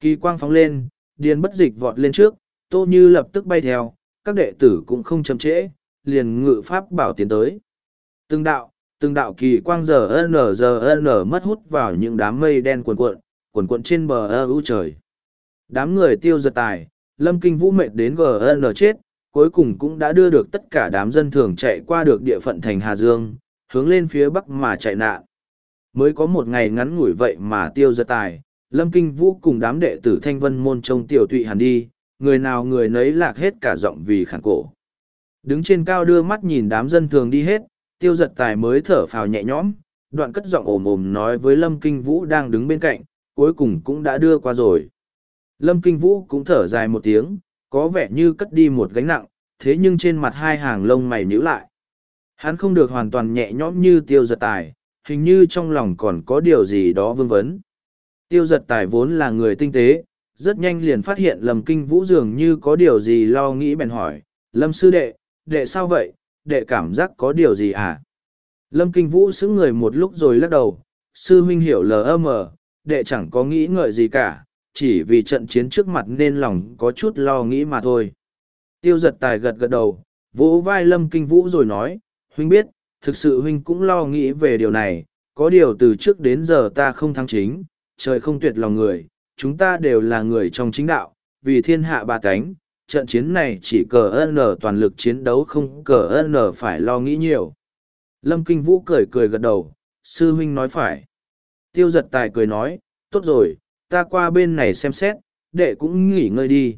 Kỳ quang phóng lên, điền bất dịch vọt lên trước, tô như lập tức bay theo, các đệ tử cũng không chậm trễ, liền ngự pháp bảo tiến tới. Từng đạo từng đạo kỳ quang giờ n giờ n mất hút vào những đám mây đen cuồn cuộn cuồn cuộn trên bờ ơ ưu trời. Đám người tiêu giật tài, lâm kinh vũ mệt đến gn chết, cuối cùng cũng đã đưa được tất cả đám dân thường chạy qua được địa phận thành hà dương hướng lên phía bắc mà chạy nạn. Mới có một ngày ngắn ngủi vậy mà tiêu giật tài, lâm kinh vũ cùng đám đệ tử thanh vân môn trông tiểu tụy hẳn đi, người nào người nấy lạc hết cả giọng vì khản cổ. Đứng trên cao đưa mắt nhìn đám dân thường đi hết, tiêu giật tài mới thở phào nhẹ nhõm, đoạn cất giọng ồm ồm nói với lâm kinh vũ đang đứng bên cạnh, cuối cùng cũng đã đưa qua rồi. Lâm kinh vũ cũng thở dài một tiếng, có vẻ như cất đi một gánh nặng, thế nhưng trên mặt hai hàng lông mày nhíu lại hắn không được hoàn toàn nhẹ nhõm như tiêu giật tài, hình như trong lòng còn có điều gì đó vương vấn. Tiêu giật tài vốn là người tinh tế, rất nhanh liền phát hiện lâm kinh vũ dường như có điều gì lo nghĩ bèn hỏi, lâm sư đệ đệ sao vậy? Đệ cảm giác có điều gì à? Lâm kinh vũ xứng người một lúc rồi lắc đầu, sư huynh hiểu lm đệ chẳng có nghĩ ngợi gì cả, chỉ vì trận chiến trước mặt nên lòng có chút lo nghĩ mà thôi. Tiêu giật tài gật gật đầu, vỗ vai lâm kinh vũ rồi nói huynh biết, thực sự huynh cũng lo nghĩ về điều này, có điều từ trước đến giờ ta không thắng chính, trời không tuyệt lòng người, chúng ta đều là người trong chính đạo, vì thiên hạ ba cánh, trận chiến này chỉ cờ ân toàn lực chiến đấu không cờ ân phải lo nghĩ nhiều. Lâm kinh vũ cười cười gật đầu, sư huynh nói phải. Tiêu giật tài cười nói, tốt rồi, ta qua bên này xem xét, đệ cũng nghỉ ngơi đi.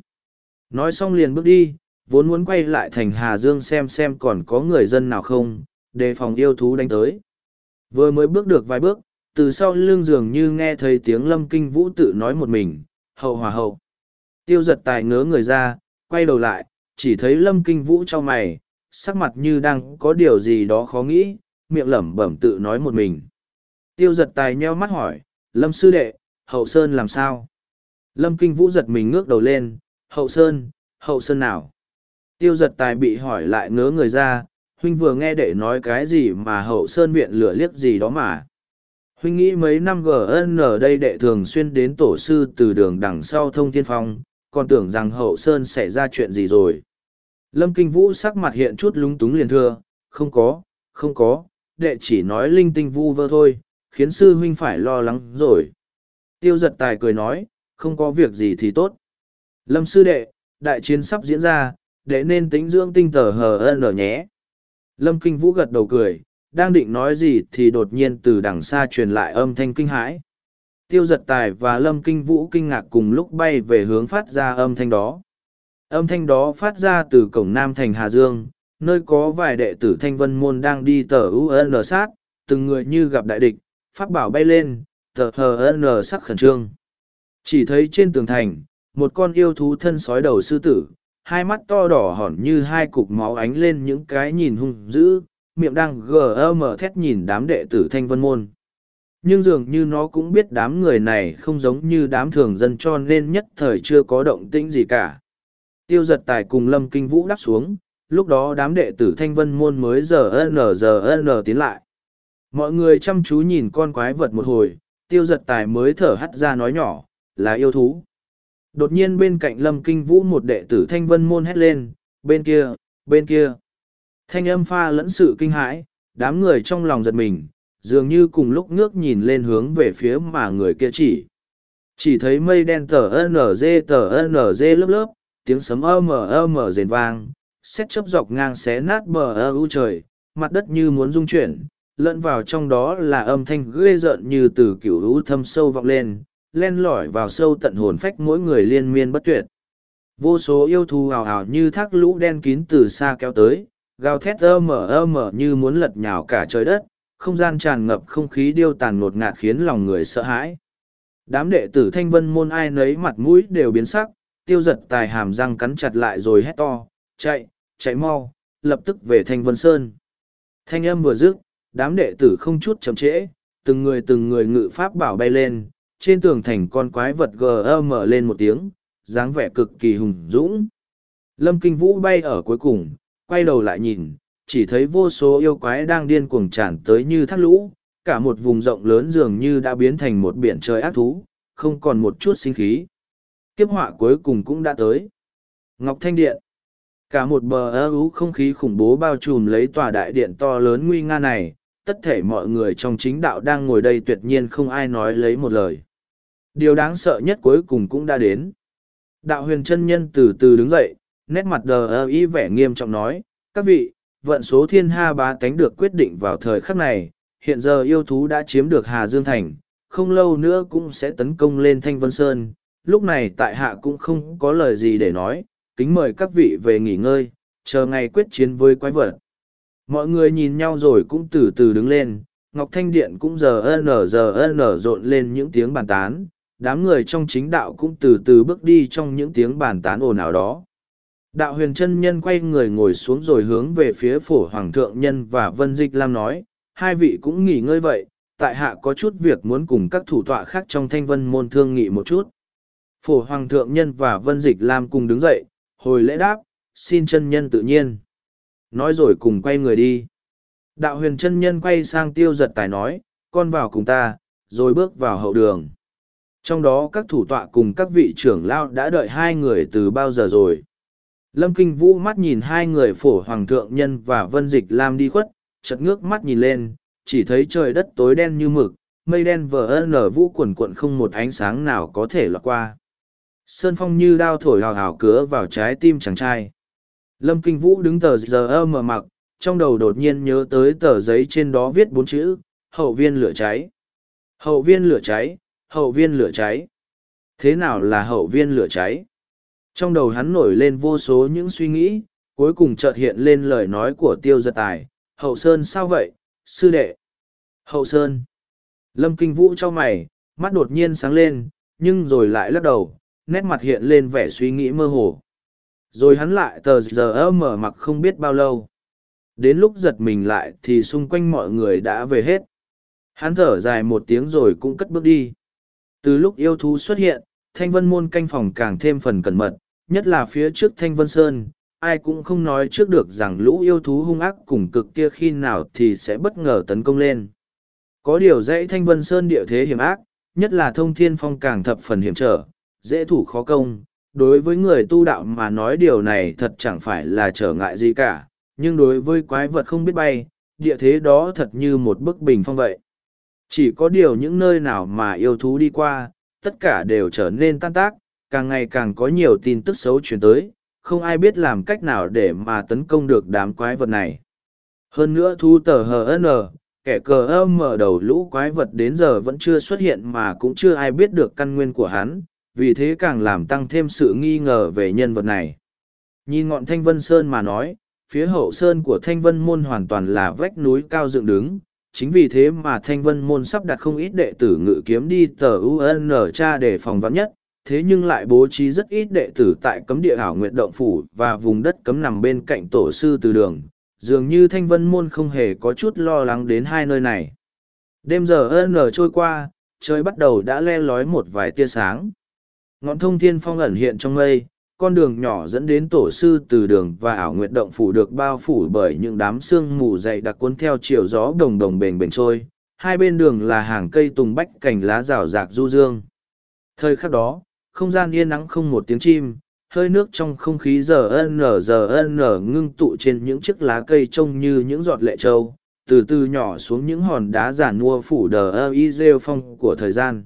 Nói xong liền bước đi vốn muốn quay lại thành hà dương xem xem còn có người dân nào không, đề phòng yêu thú đánh tới. Vừa mới bước được vài bước, từ sau lưng dường như nghe thấy tiếng lâm kinh vũ tự nói một mình, hậu hòa hậu. Tiêu giật tài ngớ người ra, quay đầu lại, chỉ thấy lâm kinh vũ cho mày, sắc mặt như đang có điều gì đó khó nghĩ, miệng lẩm bẩm tự nói một mình. Tiêu giật tài nheo mắt hỏi, lâm sư đệ, hậu sơn làm sao? Lâm kinh vũ giật mình ngước đầu lên, hậu sơn hậu sơn nào? Tiêu giật tài bị hỏi lại ngớ người ra, huynh vừa nghe đệ nói cái gì mà hậu sơn viện lửa liếc gì đó mà. Huynh nghĩ mấy năm gn ở đây đệ thường xuyên đến tổ sư từ đường đằng sau thông thiên phong, còn tưởng rằng hậu sơn xảy ra chuyện gì rồi. Lâm kinh vũ sắc mặt hiện chút lúng túng liền thưa, không có không có, đệ chỉ nói linh tinh vu vơ thôi, khiến sư huynh phải lo lắng rồi. Tiêu giật tài cười nói, không có việc gì thì tốt. Lâm sư đệ, đại chiến sắp diễn ra để nên tính dưỡng tinh tờ hờ ân ở nhé. Lâm kinh vũ gật đầu cười, đang định nói gì thì đột nhiên từ đằng xa truyền lại âm thanh kinh hãi. Tiêu giật tài và lâm kinh vũ kinh ngạc cùng lúc bay về hướng phát ra âm thanh đó. Âm thanh đó phát ra từ cổng nam thành hà dương, nơi có vài đệ tử thanh vân môn đang đi tờ ul sát, từng người như gặp đại địch phát bảo bay lên, tờ hờ sắc khẩn trương. Chỉ thấy trên tường thành, một con yêu thú thân sói đầu sư tử hai mắt to đỏ hỏn như hai cục máu ánh lên những cái nhìn hung dữ, miệng đang gm thét nhìn đám đệ tử thanh vân môn. Nhưng dường như nó cũng biết đám người này không giống như đám thường dân cho nên nhất thời chưa có động tĩnh gì cả. Tiêu giật tài cùng lâm kinh vũ đáp xuống, lúc đó đám đệ tử thanh vân môn mới giờ n giờ n tiến lại. Mọi người chăm chú nhìn con quái vật một hồi, tiêu giật tài mới thở hắt ra nói nhỏ, là yêu thú đột nhiên bên cạnh lâm kinh vũ một đệ tử thanh vân môn hét lên bên kia bên kia thanh âm pha lẫn sự kinh hãi đám người trong lòng giật mình dường như cùng lúc ngước nhìn lên hướng về phía mà người kia chỉ. Chỉ thấy mây đen tờ NG tờ NG lớp lớp, tiếng sấm ơm ơm rền vang, xét chớp dọc ngang xé nát bờ ơ u trời, mặt đất như muốn rung chuyển, lẫn vào trong đó là âm thanh ghê rợn như từ kiểu lũ thâm sâu vọng lên, len lỏi vào sâu tận hồn phách mỗi người liên miên bất tuyệt. Vô số yêu thú hào hào như thác lũ đen kín từ xa kéo tới, gào thét ơ mở ơ mở như muốn lật nhào cả trời đất, không gian tràn ngập không khí điêu tàn ngột ngạt khiến lòng người sợ hãi. Đám đệ tử thanh vân môn ai nấy mặt mũi đều biến sắc, tiêu giật tài hàm răng cắn chặt lại rồi hét to, chạy, chạy mau, lập tức về thanh vân sơn. Thanh âm vừa dứt, đám đệ tử không chút chậm trễ, từng người từng người ngự pháp bảo bay lên, trên tường thành con quái vật gm lên một tiếng, dáng vẻ cực kỳ hùng dũng. Lâm Kinh Vũ bay ở cuối cùng, quay đầu lại nhìn, chỉ thấy vô số yêu quái đang điên cuồng tràn tới như thác lũ, cả một vùng rộng lớn dường như đã biến thành một biển trời ác thú, không còn một chút sinh khí. Kiếp họa cuối cùng cũng đã tới. Ngọc Thanh Điện Cả một bờ ơ ú không khí khủng bố bao trùm lấy tòa đại điện to lớn nguy nga này, tất thể mọi người trong chính đạo đang ngồi đây tuyệt nhiên không ai nói lấy một lời. Điều đáng sợ nhất cuối cùng cũng đã đến. Đạo huyền chân nhân từ từ đứng dậy, nét mặt đờ ơ ý vẻ nghiêm trọng nói, các vị, vận số thiên ha bá tánh được quyết định vào thời khắc này, hiện giờ yêu thú đã chiếm được Hà Dương Thành, không lâu nữa cũng sẽ tấn công lên Thanh Vân Sơn, lúc này tại hạ cũng không có lời gì để nói, kính mời các vị về nghỉ ngơi, chờ ngày quyết chiến với quái vật. Mọi người nhìn nhau rồi cũng từ từ đứng lên, Ngọc Thanh Điện cũng giờ nở giờ nở rộn lên những tiếng bàn tán, đám người trong chính đạo cũng từ từ bước đi trong những tiếng bàn tán ồn ào đó. Đạo huyền chân nhân quay người ngồi xuống rồi hướng về phía phổ hoàng thượng nhân và vân dịch lam nói, hai vị cũng nghỉ ngơi vậy, tại hạ có chút việc muốn cùng các thủ tọa khác trong thanh vân môn thương nghị một chút. Phổ hoàng thượng nhân và vân dịch lam cùng đứng dậy, hồi lễ đáp, xin chân nhân tự nhiên. Nói rồi cùng quay người đi. Đạo huyền chân nhân quay sang tiêu giật tài nói, con vào cùng ta, rồi bước vào hậu đường. Trong đó các thủ tọa cùng các vị trưởng lao đã đợi hai người từ bao giờ rồi. Lâm Kinh Vũ mắt nhìn hai người phổ hoàng thượng nhân và vân dịch lam đi khuất, chật ngước mắt nhìn lên, chỉ thấy trời đất tối đen như mực, mây đen vờ nở vũ quần quận không một ánh sáng nào có thể lọt qua. Sơn phong như đao thổi hào hào cứa vào trái tim chàng trai. Lâm Kinh Vũ đứng tờ giờ mở mặc, trong đầu đột nhiên nhớ tới tờ giấy trên đó viết bốn chữ, hậu viên lửa cháy. Hậu viên lửa cháy, hậu viên lửa cháy. Thế nào là hậu viên lửa cháy? Trong đầu hắn nổi lên vô số những suy nghĩ, cuối cùng chợt hiện lên lời nói của tiêu giật tài. Hậu Sơn sao vậy, sư đệ? Hậu Sơn. Lâm Kinh Vũ cho mày, mắt đột nhiên sáng lên, nhưng rồi lại lắc đầu, nét mặt hiện lên vẻ suy nghĩ mơ hồ. Rồi hắn lại tờ giờ mở mặc không biết bao lâu. Đến lúc giật mình lại thì xung quanh mọi người đã về hết. Hắn thở dài một tiếng rồi cũng cất bước đi. Từ lúc yêu thú xuất hiện, thanh vân môn canh phòng càng thêm phần cẩn mật, nhất là phía trước thanh vân sơn. Ai cũng không nói trước được rằng lũ yêu thú hung ác cùng cực kia khi nào thì sẽ bất ngờ tấn công lên. Có điều dãy thanh vân sơn địa thế hiểm ác, nhất là thông thiên phong càng thập phần hiểm trở, dễ thủ khó công. Đối với người tu đạo mà nói điều này thật chẳng phải là trở ngại gì cả, nhưng đối với quái vật không biết bay, địa thế đó thật như một bức bình phong vậy. Chỉ có điều những nơi nào mà yêu thú đi qua, tất cả đều trở nên tan tác, càng ngày càng có nhiều tin tức xấu chuyển tới, không ai biết làm cách nào để mà tấn công được đám quái vật này. Hơn nữa thu tờ HN, kẻ cờ âm mở đầu lũ quái vật đến giờ vẫn chưa xuất hiện mà cũng chưa ai biết được căn nguyên của hắn, vì thế càng làm tăng thêm sự nghi ngờ về nhân vật này. Nhìn ngọn Thanh Vân Sơn mà nói, phía hậu sơn của Thanh Vân Môn hoàn toàn là vách núi cao dựng đứng, chính vì thế mà Thanh Vân Môn sắp đặt không ít đệ tử ngự kiếm đi tờ UN cha để phòng vắng nhất, thế nhưng lại bố trí rất ít đệ tử tại cấm địa hảo nguyện động phủ và vùng đất cấm nằm bên cạnh tổ sư từ đường. Dường như Thanh Vân Môn không hề có chút lo lắng đến hai nơi này. Đêm giờ N trôi qua, trời bắt đầu đã le lói một vài tia sáng. Ngọn thông thiên phong ẩn hiện trong mây, con đường nhỏ dẫn đến tổ sư từ đường và ảo nguyện động phủ được bao phủ bởi những đám sương mù dày đặc cuốn theo chiều gió đồng đồng bềnh bềnh trôi. Hai bên đường là hàng cây tùng bách cành lá rào rạc du dương. Thời khắc đó, không gian yên nắng không một tiếng chim, hơi nước trong không khí giờ n giờ n ngưng tụ trên những chiếc lá cây trông như những giọt lệ trâu, từ từ nhỏ xuống những hòn đá giản mua phủ đờ ơ y rêu phong của thời gian.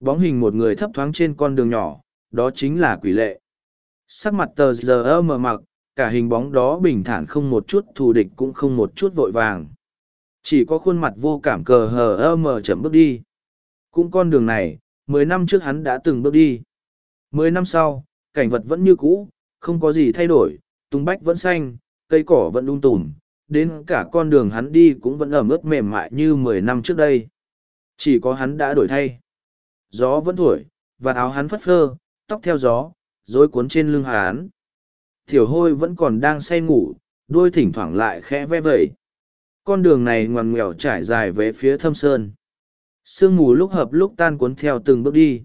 Bóng hình một người thấp thoáng trên con đường nhỏ, đó chính là quỷ lệ. Sắc mặt tờ giờ mờ mặc, cả hình bóng đó bình thản không một chút thù địch cũng không một chút vội vàng. Chỉ có khuôn mặt vô cảm cờ hờ ơ mờ chậm bước đi. Cũng con đường này, mười năm trước hắn đã từng bước đi. Mười năm sau, cảnh vật vẫn như cũ, không có gì thay đổi, tung bách vẫn xanh, cây cỏ vẫn đung tùm, đến cả con đường hắn đi cũng vẫn ẩm ướt mềm mại như mười năm trước đây. Chỉ có hắn đã đổi thay. Gió vẫn thổi, và áo hắn phất phơ, tóc theo gió, rối cuốn trên lưng hắn. Thiểu hôi vẫn còn đang say ngủ, đôi thỉnh thoảng lại khẽ ve vẩy. Con đường này ngoằn ngoèo trải dài về phía thâm sơn. Sương mù lúc hợp lúc tan cuốn theo từng bước đi.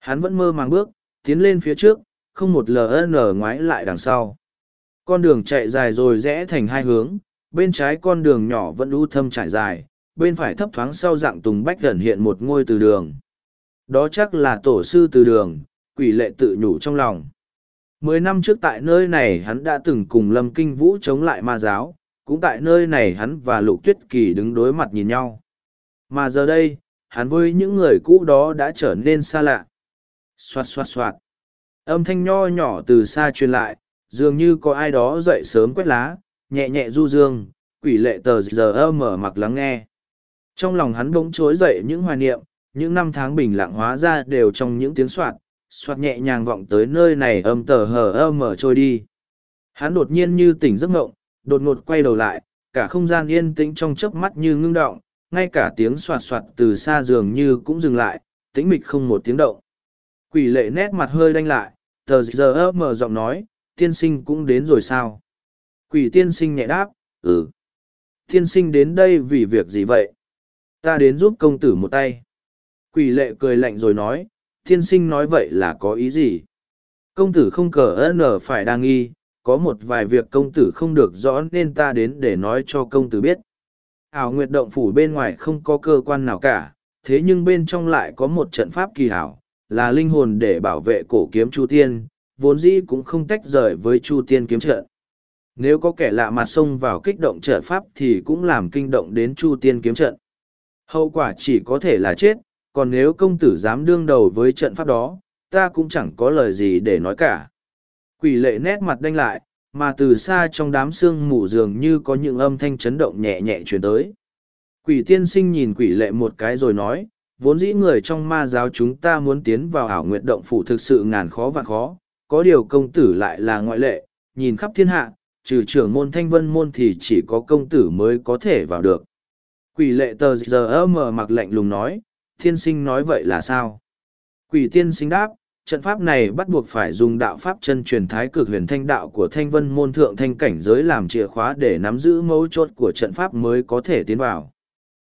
Hắn vẫn mơ màng bước, tiến lên phía trước, không một ln ngoái lại đằng sau. Con đường chạy dài rồi rẽ thành hai hướng, bên trái con đường nhỏ vẫn u thâm trải dài, bên phải thấp thoáng sau dạng tùng bách gần hiện một ngôi từ đường. Đó chắc là tổ sư từ đường, quỷ lệ tự nhủ trong lòng. Mười năm trước tại nơi này hắn đã từng cùng Lâm Kinh Vũ chống lại ma giáo, cũng tại nơi này hắn và Lục Tuyết Kỳ đứng đối mặt nhìn nhau. Mà giờ đây, hắn với những người cũ đó đã trở nên xa lạ. Xoạt xoạt xoạt. Âm thanh nho nhỏ từ xa truyền lại, dường như có ai đó dậy sớm quét lá, nhẹ nhẹ du dương, quỷ lệ tờ giờ mở mặc lắng nghe. Trong lòng hắn bỗng trối dậy những hoài niệm, những năm tháng bình lặng hóa ra đều trong những tiếng soạt, soạt nhẹ nhàng vọng tới nơi này âm tờ hờ ơ mở trôi đi. Hắn đột nhiên như tỉnh giấc ngộng, đột ngột quay đầu lại, cả không gian yên tĩnh trong chớp mắt như ngưng động, ngay cả tiếng soạt soạt từ xa dường như cũng dừng lại, tĩnh mịch không một tiếng động. Quỷ lệ nét mặt hơi đanh lại, tờ giờ ơ mở giọng nói, tiên sinh cũng đến rồi sao? Quỷ tiên sinh nhẹ đáp, ừ. Tiên sinh đến đây vì việc gì vậy? Ta đến giúp công tử một tay. Quỷ lệ cười lạnh rồi nói, tiên sinh nói vậy là có ý gì? Công tử không cờ ơn ở phải đa nghi, có một vài việc công tử không được rõ nên ta đến để nói cho công tử biết. Ảo Nguyệt Động Phủ bên ngoài không có cơ quan nào cả, thế nhưng bên trong lại có một trận pháp kỳ hảo, là linh hồn để bảo vệ cổ kiếm Chu Tiên, vốn dĩ cũng không tách rời với Chu Tiên kiếm trận. Nếu có kẻ lạ mặt xông vào kích động trận pháp thì cũng làm kinh động đến Chu Tiên kiếm trận. Hậu quả chỉ có thể là chết, còn nếu công tử dám đương đầu với trận pháp đó, ta cũng chẳng có lời gì để nói cả. Quỷ lệ nét mặt đanh lại, mà từ xa trong đám sương mù dường như có những âm thanh chấn động nhẹ nhẹ truyền tới. Quỷ tiên sinh nhìn quỷ lệ một cái rồi nói, vốn dĩ người trong ma giáo chúng ta muốn tiến vào ảo nguyện động phủ thực sự ngàn khó và khó, có điều công tử lại là ngoại lệ, nhìn khắp thiên hạ, trừ trưởng môn thanh vân môn thì chỉ có công tử mới có thể vào được. Quỷ lệ tờ giờ mở mặc lạnh lùng nói, thiên sinh nói vậy là sao? Quỷ tiên sinh đáp, trận pháp này bắt buộc phải dùng đạo pháp chân truyền thái cực huyền thanh đạo của thanh vân môn thượng thanh cảnh giới làm chìa khóa để nắm giữ mấu chốt của trận pháp mới có thể tiến vào.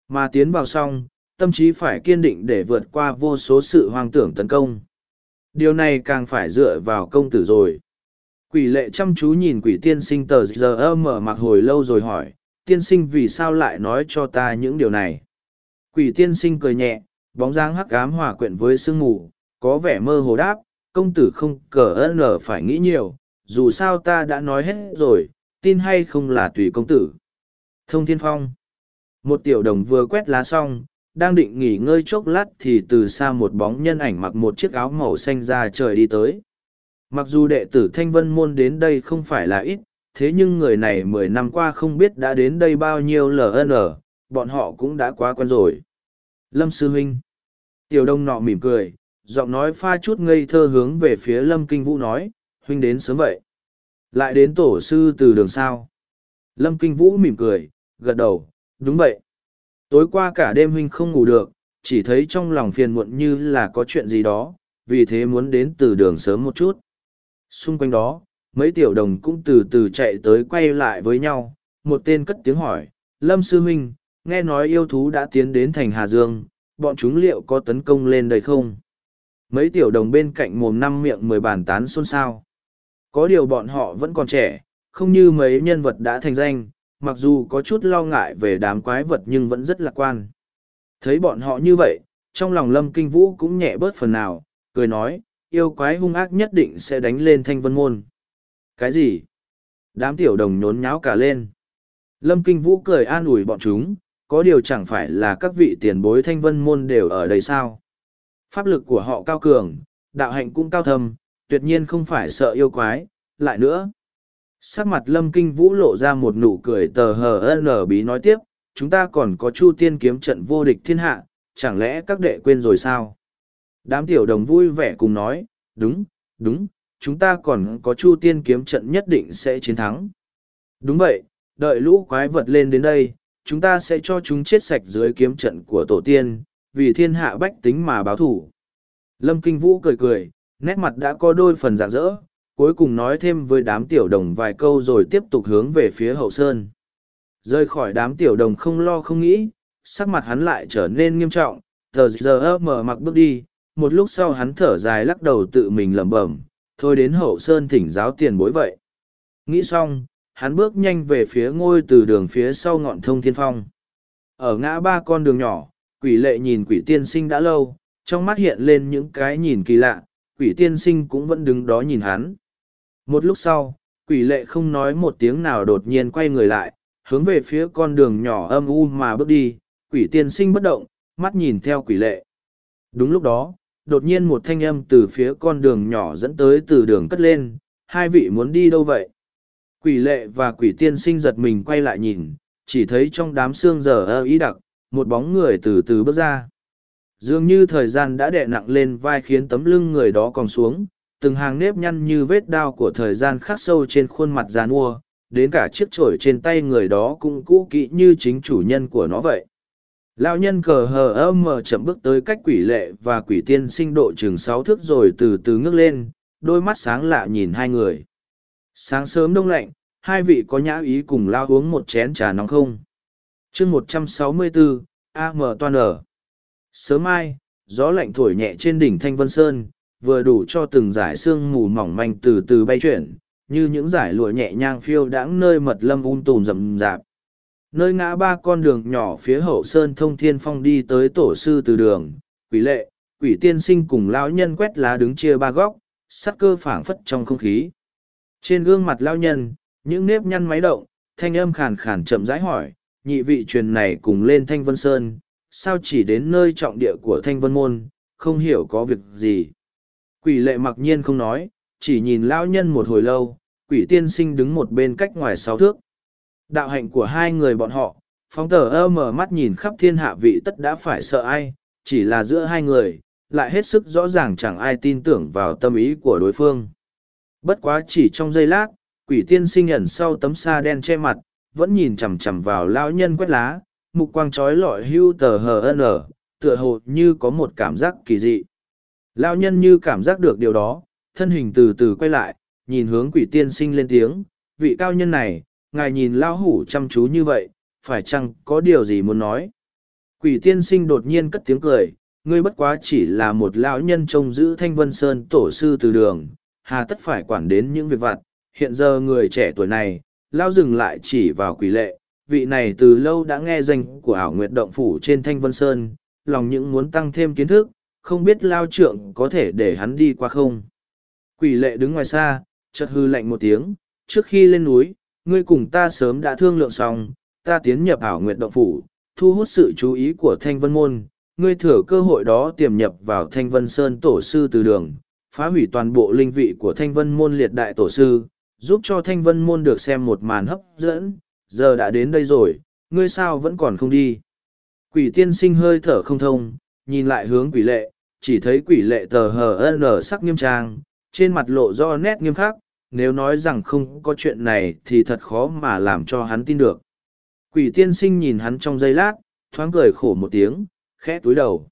Mà tiến vào xong, tâm trí phải kiên định để vượt qua vô số sự hoang tưởng tấn công. Điều này càng phải dựa vào công tử rồi. Quỷ lệ chăm chú nhìn quỷ tiên sinh tờ giờ mở mặc hồi lâu rồi hỏi, tiên sinh vì sao lại nói cho ta những điều này? Quỷ tiên sinh cười nhẹ, bóng dáng hắc ám hòa quyện với sương mù, có vẻ mơ hồ đáp, công tử không cờ ơn lờ phải nghĩ nhiều, dù sao ta đã nói hết rồi, tin hay không là tùy công tử. Thông Thiên Phong Một tiểu đồng vừa quét lá xong, đang định nghỉ ngơi chốc lát thì từ xa một bóng nhân ảnh mặc một chiếc áo màu xanh ra trời đi tới. Mặc dù đệ tử Thanh Vân Môn đến đây không phải là ít, thế nhưng người này mười năm qua không biết đã đến đây bao nhiêu LN, bọn họ cũng đã quá quen rồi. Lâm Sư Huynh Tiểu đông nọ mỉm cười, giọng nói pha chút ngây thơ hướng về phía lâm kinh vũ nói huynh đến sớm vậy. Lại đến tổ sư từ đường sao? Lâm kinh vũ mỉm cười gật đầu đúng vậy. Tối qua cả đêm huynh không ngủ được chỉ thấy trong lòng phiền muộn như là có chuyện gì đó vì thế muốn đến từ đường sớm một chút. Xung quanh đó mấy tiểu đồng cũng từ từ chạy tới quay lại với nhau một tên cất tiếng hỏi lâm sư huynh nghe nói yêu thú đã tiến đến thành hà dương bọn chúng liệu có tấn công lên đây không Mấy tiểu đồng bên cạnh mồm năm miệng mười bàn tán xôn xao. Có điều bọn họ vẫn còn trẻ, không như mấy nhân vật đã thành danh, mặc dù có chút lo ngại về đám quái vật nhưng vẫn rất lạc quan. Thấy bọn họ như vậy, trong lòng lâm kinh vũ cũng nhẹ bớt phần nào, cười nói, yêu quái hung ác nhất định sẽ đánh lên thanh vân môn. Cái gì? Đám tiểu đồng nhốn nháo cả lên. Lâm kinh vũ cười an ủi bọn chúng, có điều chẳng phải là các vị tiền bối thanh vân môn đều ở đây sao? Pháp lực của họ cao cường, đạo hạnh cũng cao thâm, tuyệt nhiên không phải sợ yêu quái, lại nữa. sắc mặt lâm kinh vũ lộ ra một nụ cười tờ hờ nở bí nói tiếp chúng ta còn có chu tiên kiếm trận vô địch thiên hạ chẳng lẽ các đệ quên rồi sao đám tiểu đồng vui vẻ cùng nói đúng đúng chúng ta còn có chu tiên kiếm trận nhất định sẽ chiến thắng đúng vậy đợi lũ quái vật lên đến đây chúng ta sẽ cho chúng chết sạch dưới kiếm trận của tổ tiên, vì thiên hạ bách tính mà báo thủ lâm kinh vũ cười cười, nét mặt đã có đôi phần rạng rỡ, cuối cùng nói thêm với đám tiểu đồng vài câu rồi tiếp tục hướng về phía hậu sơn. Rơi khỏi đám tiểu đồng không lo không nghĩ, sắc mặt hắn lại trở nên nghiêm trọng, tờ giờ mở mặc bước đi, một lúc sau hắn thở dài lắc đầu tự mình lẩm bẩm, thôi đến hậu sơn thỉnh giáo tiền bối vậy. Nghĩ xong hắn bước nhanh về phía ngôi từ đường phía sau ngọn thông thiên phong. Ở ngã ba con đường nhỏ, quỷ lệ nhìn quỷ tiên sinh đã lâu, trong mắt hiện lên những cái nhìn kỳ lạ, quỷ tiên sinh cũng vẫn đứng đó nhìn hắn. Một lúc sau, quỷ lệ không nói một tiếng nào đột nhiên quay người lại, hướng về phía con đường nhỏ âm u mà bước đi, quỷ tiên sinh bất động, mắt nhìn theo quỷ lệ. Đúng lúc đó, đột nhiên một thanh âm từ phía con đường nhỏ dẫn tới từ đường cất lên, hai vị muốn đi đâu vậy? Quỷ lệ và quỷ tiên sinh giật mình quay lại nhìn, chỉ thấy trong đám xương giờ ơ ý đặc, một bóng người từ từ bước ra. Dường như thời gian đã đè nặng lên vai khiến tấm lưng người đó còn xuống, từng hàng nếp nhăn như vết đao của thời gian khắc sâu trên khuôn mặt già nua, đến cả chiếc chổi trên tay người đó cũng cũ kỹ như chính chủ nhân của nó vậy. Lão nhân cờ hờ ơ mờ chậm bước tới cách quỷ lệ và quỷ tiên sinh độ chừng sáu thước rồi từ từ ngước lên, đôi mắt sáng lạ nhìn hai người. Sáng sớm đông lạnh hai vị có nhã ý cùng lao uống một chén trà nóng không? Chương một trăm sáu mươi bốn am toan ở. Sớm mai, gió lạnh thổi nhẹ trên đỉnh thanh vân sơn, vừa đủ cho từng dải sương mù mỏng manh từ từ bay chuyển, như những dải lụa nhẹ nhàng phiêu đãng nơi mật lâm un tùm rậm rạp. Nơi ngã ba con đường nhỏ phía hậu sơn thông thiên phong đi tới tổ sư từ đường, quỷ lệ, quỷ tiên sinh cùng lão nhân quét lá đứng chia ba góc sắt cơ phảng phất trong không khí. Trên gương mặt lão nhân những nếp nhăn máy động, thanh âm khàn khàn chậm rãi hỏi, nhị vị truyền này cùng lên thanh vân sơn, sao chỉ đến nơi trọng địa của thanh vân môn, không hiểu có việc gì? Quỷ lệ mặc nhiên không nói, chỉ nhìn lão nhân một hồi lâu, quỷ tiên sinh đứng một bên cách ngoài sáu thước. Đạo hạnh của hai người bọn họ, phóng tờ ơ mở mắt nhìn khắp thiên hạ vị tất đã phải sợ ai, chỉ là giữa hai người, lại hết sức rõ ràng chẳng ai tin tưởng vào tâm ý của đối phương. Bất quá chỉ trong giây lát quỷ tiên sinh ẩn sau tấm sa đen che mặt, vẫn nhìn chằm chằm vào lão nhân quét lá, mục quang trói lọi hưu tờ hờ n tựa hồ như có một cảm giác kỳ dị. Lão nhân như cảm giác được điều đó, thân hình từ từ quay lại, nhìn hướng quỷ tiên sinh lên tiếng, vị cao nhân này, ngài nhìn lão hủ chăm chú như vậy, phải chăng có điều gì muốn nói? Quỷ tiên sinh đột nhiên cất tiếng cười, ngươi bất quá chỉ là một lão nhân trông giữ thanh vân sơn tổ sư từ đường, hà tất phải quản đến những việc vặt hiện giờ người trẻ tuổi này, lao dừng lại chỉ vào quỷ lệ. Vị này từ lâu đã nghe danh của ảo nguyệt động phủ trên thanh vân sơn, lòng những muốn tăng thêm kiến thức, không biết lao trượng có thể để hắn đi qua không? Quỷ lệ đứng ngoài xa, chợt hư lạnh một tiếng, trước khi lên núi, ngươi cùng ta sớm đã thương lượng xong, ta tiến nhập ảo nguyệt động phủ, thu hút sự chú ý của thanh vân môn. Ngươi thừa cơ hội đó tiềm nhập vào thanh vân sơn tổ sư từ đường, phá hủy toàn bộ linh vị của thanh vân môn liệt đại tổ sư giúp cho thanh vân môn được xem một màn hấp dẫn, giờ đã đến đây rồi, ngươi sao vẫn còn không đi. Quỷ tiên sinh hơi thở không thông, nhìn lại hướng quỷ lệ, chỉ thấy quỷ lệ tờ hờ nở sắc nghiêm trang, trên mặt lộ do nét nghiêm khắc, nếu nói rằng không có chuyện này thì thật khó mà làm cho hắn tin được. Quỷ tiên sinh nhìn hắn trong giây lát, thoáng cười khổ một tiếng, khẽ túi đầu.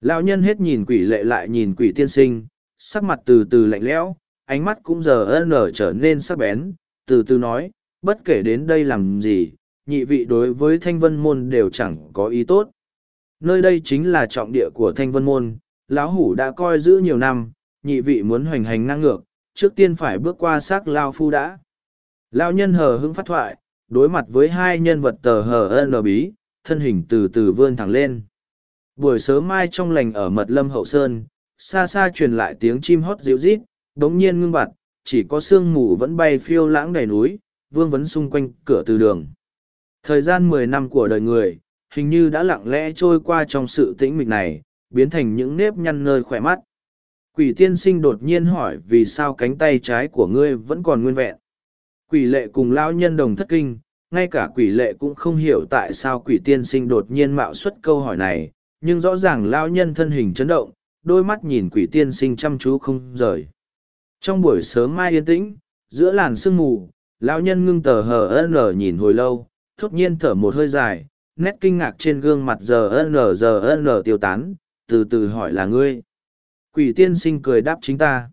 Lão nhân hết nhìn quỷ lệ lại nhìn quỷ tiên sinh, sắc mặt từ từ lạnh lẽo, ánh mắt cũng giờ ân ở trở nên sắc bén, từ từ nói, bất kể đến đây làm gì, nhị vị đối với thanh vân môn đều chẳng có ý tốt. Nơi đây chính là trọng địa của thanh vân môn, lão hủ đã coi giữ nhiều năm, nhị vị muốn hoành hành năng ngược, trước tiên phải bước qua xác lao phu đã. Lao nhân hờ hững phát thoại, đối mặt với hai nhân vật tờ hờ ân bí, thân hình từ từ vươn thẳng lên. Buổi sớm mai trong lành ở mật lâm hậu sơn, xa xa truyền lại tiếng chim hót dịu rít, đống nhiên ngưng bặt, chỉ có sương mù vẫn bay phiêu lãng đầy núi, vương vấn xung quanh cửa từ đường. Thời gian mười năm của đời người, hình như đã lặng lẽ trôi qua trong sự tĩnh mịch này, biến thành những nếp nhăn nơi khỏe mắt. Quỷ tiên sinh đột nhiên hỏi vì sao cánh tay trái của ngươi vẫn còn nguyên vẹn. Quỷ lệ cùng lão nhân đồng thất kinh, ngay cả quỷ lệ cũng không hiểu tại sao quỷ tiên sinh đột nhiên mạo xuất câu hỏi này, nhưng rõ ràng lão nhân thân hình chấn động, đôi mắt nhìn quỷ tiên sinh chăm chú không rời. Trong buổi sớm mai yên tĩnh, giữa làn sương mù, lão nhân ngưng tờ hờ lờ nhìn hồi lâu, thốt nhiên thở một hơi dài, nét kinh ngạc trên gương mặt giờ lờ giờ lờ tiêu tán, từ từ hỏi là ngươi. Quỷ tiên sinh cười đáp chính ta.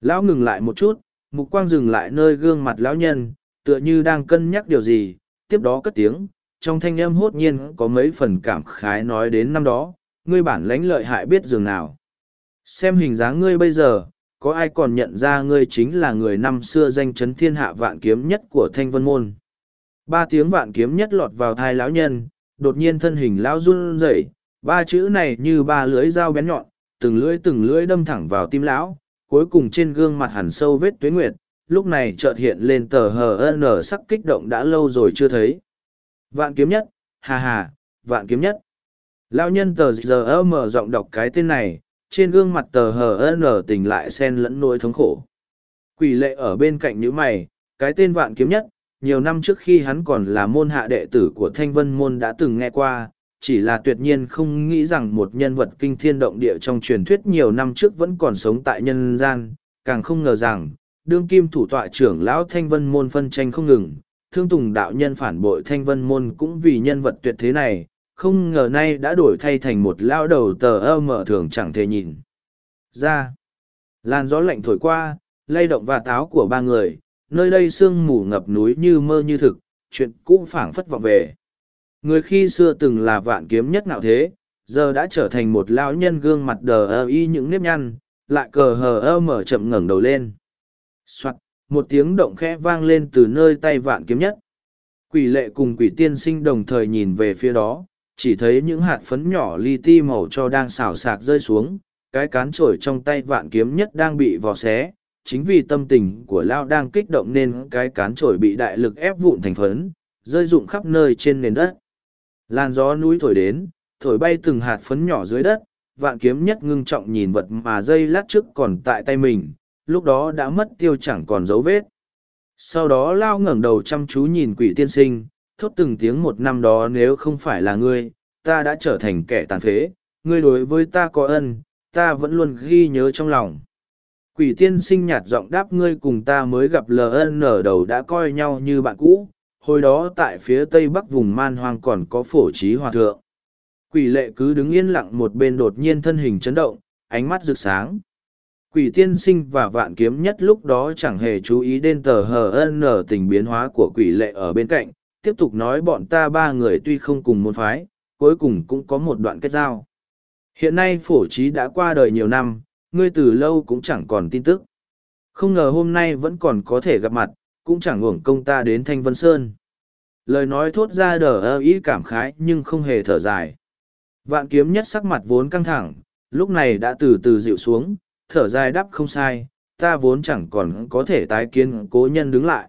Lão ngừng lại một chút, mục quang dừng lại nơi gương mặt lão nhân, tựa như đang cân nhắc điều gì, tiếp đó cất tiếng, trong thanh âm hốt nhiên có mấy phần cảm khái nói đến năm đó, ngươi bản lãnh lợi hại biết dường nào. Xem hình dáng ngươi bây giờ, có ai còn nhận ra ngươi chính là người năm xưa danh chấn thiên hạ vạn kiếm nhất của thanh vân môn. Ba tiếng vạn kiếm nhất lọt vào thai lão nhân, đột nhiên thân hình lão run rẩy, ba chữ này như ba lưỡi dao bén nhọn, từng lưỡi từng lưỡi đâm thẳng vào tim lão, cuối cùng trên gương mặt hẳn sâu vết tuế nguyệt, lúc này chợt hiện lên tờ hờ n sắc kích động đã lâu rồi chưa thấy. Vạn kiếm nhất, hà hà, vạn kiếm nhất. Lão nhân tờ giờ mở giọng đọc cái tên này, trên gương mặt tờ hờ n tình lại xen lẫn nỗi thống khổ. Quỷ lệ ở bên cạnh nữ mày, cái tên vạn kiếm nhất, nhiều năm trước khi hắn còn là môn hạ đệ tử của Thanh Vân Môn đã từng nghe qua, chỉ là tuyệt nhiên không nghĩ rằng một nhân vật kinh thiên động địa trong truyền thuyết nhiều năm trước vẫn còn sống tại nhân gian, càng không ngờ rằng, đương kim thủ tọa trưởng lão Thanh Vân Môn phân tranh không ngừng, thương tùng đạo nhân phản bội Thanh Vân Môn cũng vì nhân vật tuyệt thế này, không ngờ nay đã đổi thay thành một lao đầu tờ ơ mở thường chẳng thể nhìn. Ra, làn gió lạnh thổi qua, lay động và táo của ba người, nơi đây sương mù ngập núi như mơ như thực, chuyện cũ phảng phất vọng về. Người khi xưa từng là vạn kiếm nhất nào thế, giờ đã trở thành một lão nhân gương mặt đờ ơ y những nếp nhăn, lại cờ hờ ơ mở chậm ngẩng đầu lên. Soạn, một tiếng động khẽ vang lên từ nơi tay vạn kiếm nhất. Quỷ lệ cùng quỷ tiên sinh đồng thời nhìn về phía đó, chỉ thấy những hạt phấn nhỏ li ti màu cho đang xào sạc rơi xuống, cái cán trổi trong tay vạn kiếm nhất đang bị vò xé. Chính vì tâm tình của Lao đang kích động nên cái cán trổi bị đại lực ép vụn thành phấn, rơi rụng khắp nơi trên nền đất. Làn gió núi thổi đến, thổi bay từng hạt phấn nhỏ dưới đất, vạn kiếm nhất ngưng trọng nhìn vật mà dây lát trước còn tại tay mình, lúc đó đã mất tiêu chẳng còn dấu vết. Sau đó lao ngẩng đầu chăm chú nhìn quỷ tiên sinh, thốt từng tiếng một năm đó nếu không phải là ngươi, ta đã trở thành kẻ tàn phế, ngươi đối với ta có ân, ta vẫn luôn ghi nhớ trong lòng. Quỷ tiên sinh nhạt giọng đáp ngươi cùng ta mới gặp LN ở đầu đã coi nhau như bạn cũ, hồi đó tại phía tây bắc vùng man hoang còn có phổ trí hòa thượng. Quỷ lệ cứ đứng yên lặng một bên đột nhiên thân hình chấn động, ánh mắt rực sáng. Quỷ tiên sinh và vạn kiếm nhất lúc đó chẳng hề chú ý đến tờ hờ nở tình biến hóa của quỷ lệ ở bên cạnh, tiếp tục nói bọn ta ba người tuy không cùng môn phái, cuối cùng cũng có một đoạn kết giao. Hiện nay phổ trí đã qua đời nhiều năm, ngươi từ lâu cũng chẳng còn tin tức. Không ngờ hôm nay vẫn còn có thể gặp mặt, cũng chẳng uổng công ta đến Thanh Vân Sơn. Lời nói thốt ra đờ ơ ý cảm khái nhưng không hề thở dài. Vạn kiếm nhất sắc mặt vốn căng thẳng, lúc này đã từ từ dịu xuống, thở dài đắp không sai, ta vốn chẳng còn có thể tái kiến cố nhân đứng lại.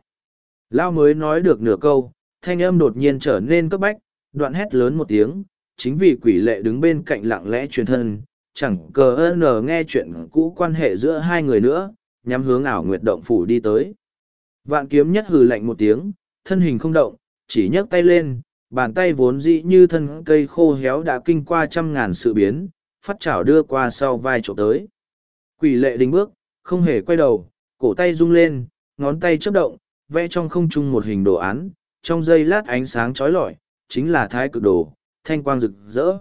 Lao mới nói được nửa câu, thanh âm đột nhiên trở nên cấp bách, đoạn hét lớn một tiếng, chính vì quỷ lệ đứng bên cạnh lặng lẽ truyền thân, chẳng cờ ơn nghe chuyện cũ quan hệ giữa hai người nữa, nhắm hướng ảo nguyệt động phủ đi tới. Vạn kiếm nhất hừ lạnh một tiếng, thân hình không động, chỉ nhấc tay lên, bàn tay vốn dĩ như thân cây khô héo đã kinh qua trăm ngàn sự biến, phát chảo đưa qua sau vai chỗ tới. Quỷ lệ đình bước, không hề quay đầu, cổ tay rung lên, ngón tay chớp động, vẽ trong không trung một hình đồ án, trong giây lát ánh sáng trói lọi, chính là thái cực đồ, thanh quang rực rỡ.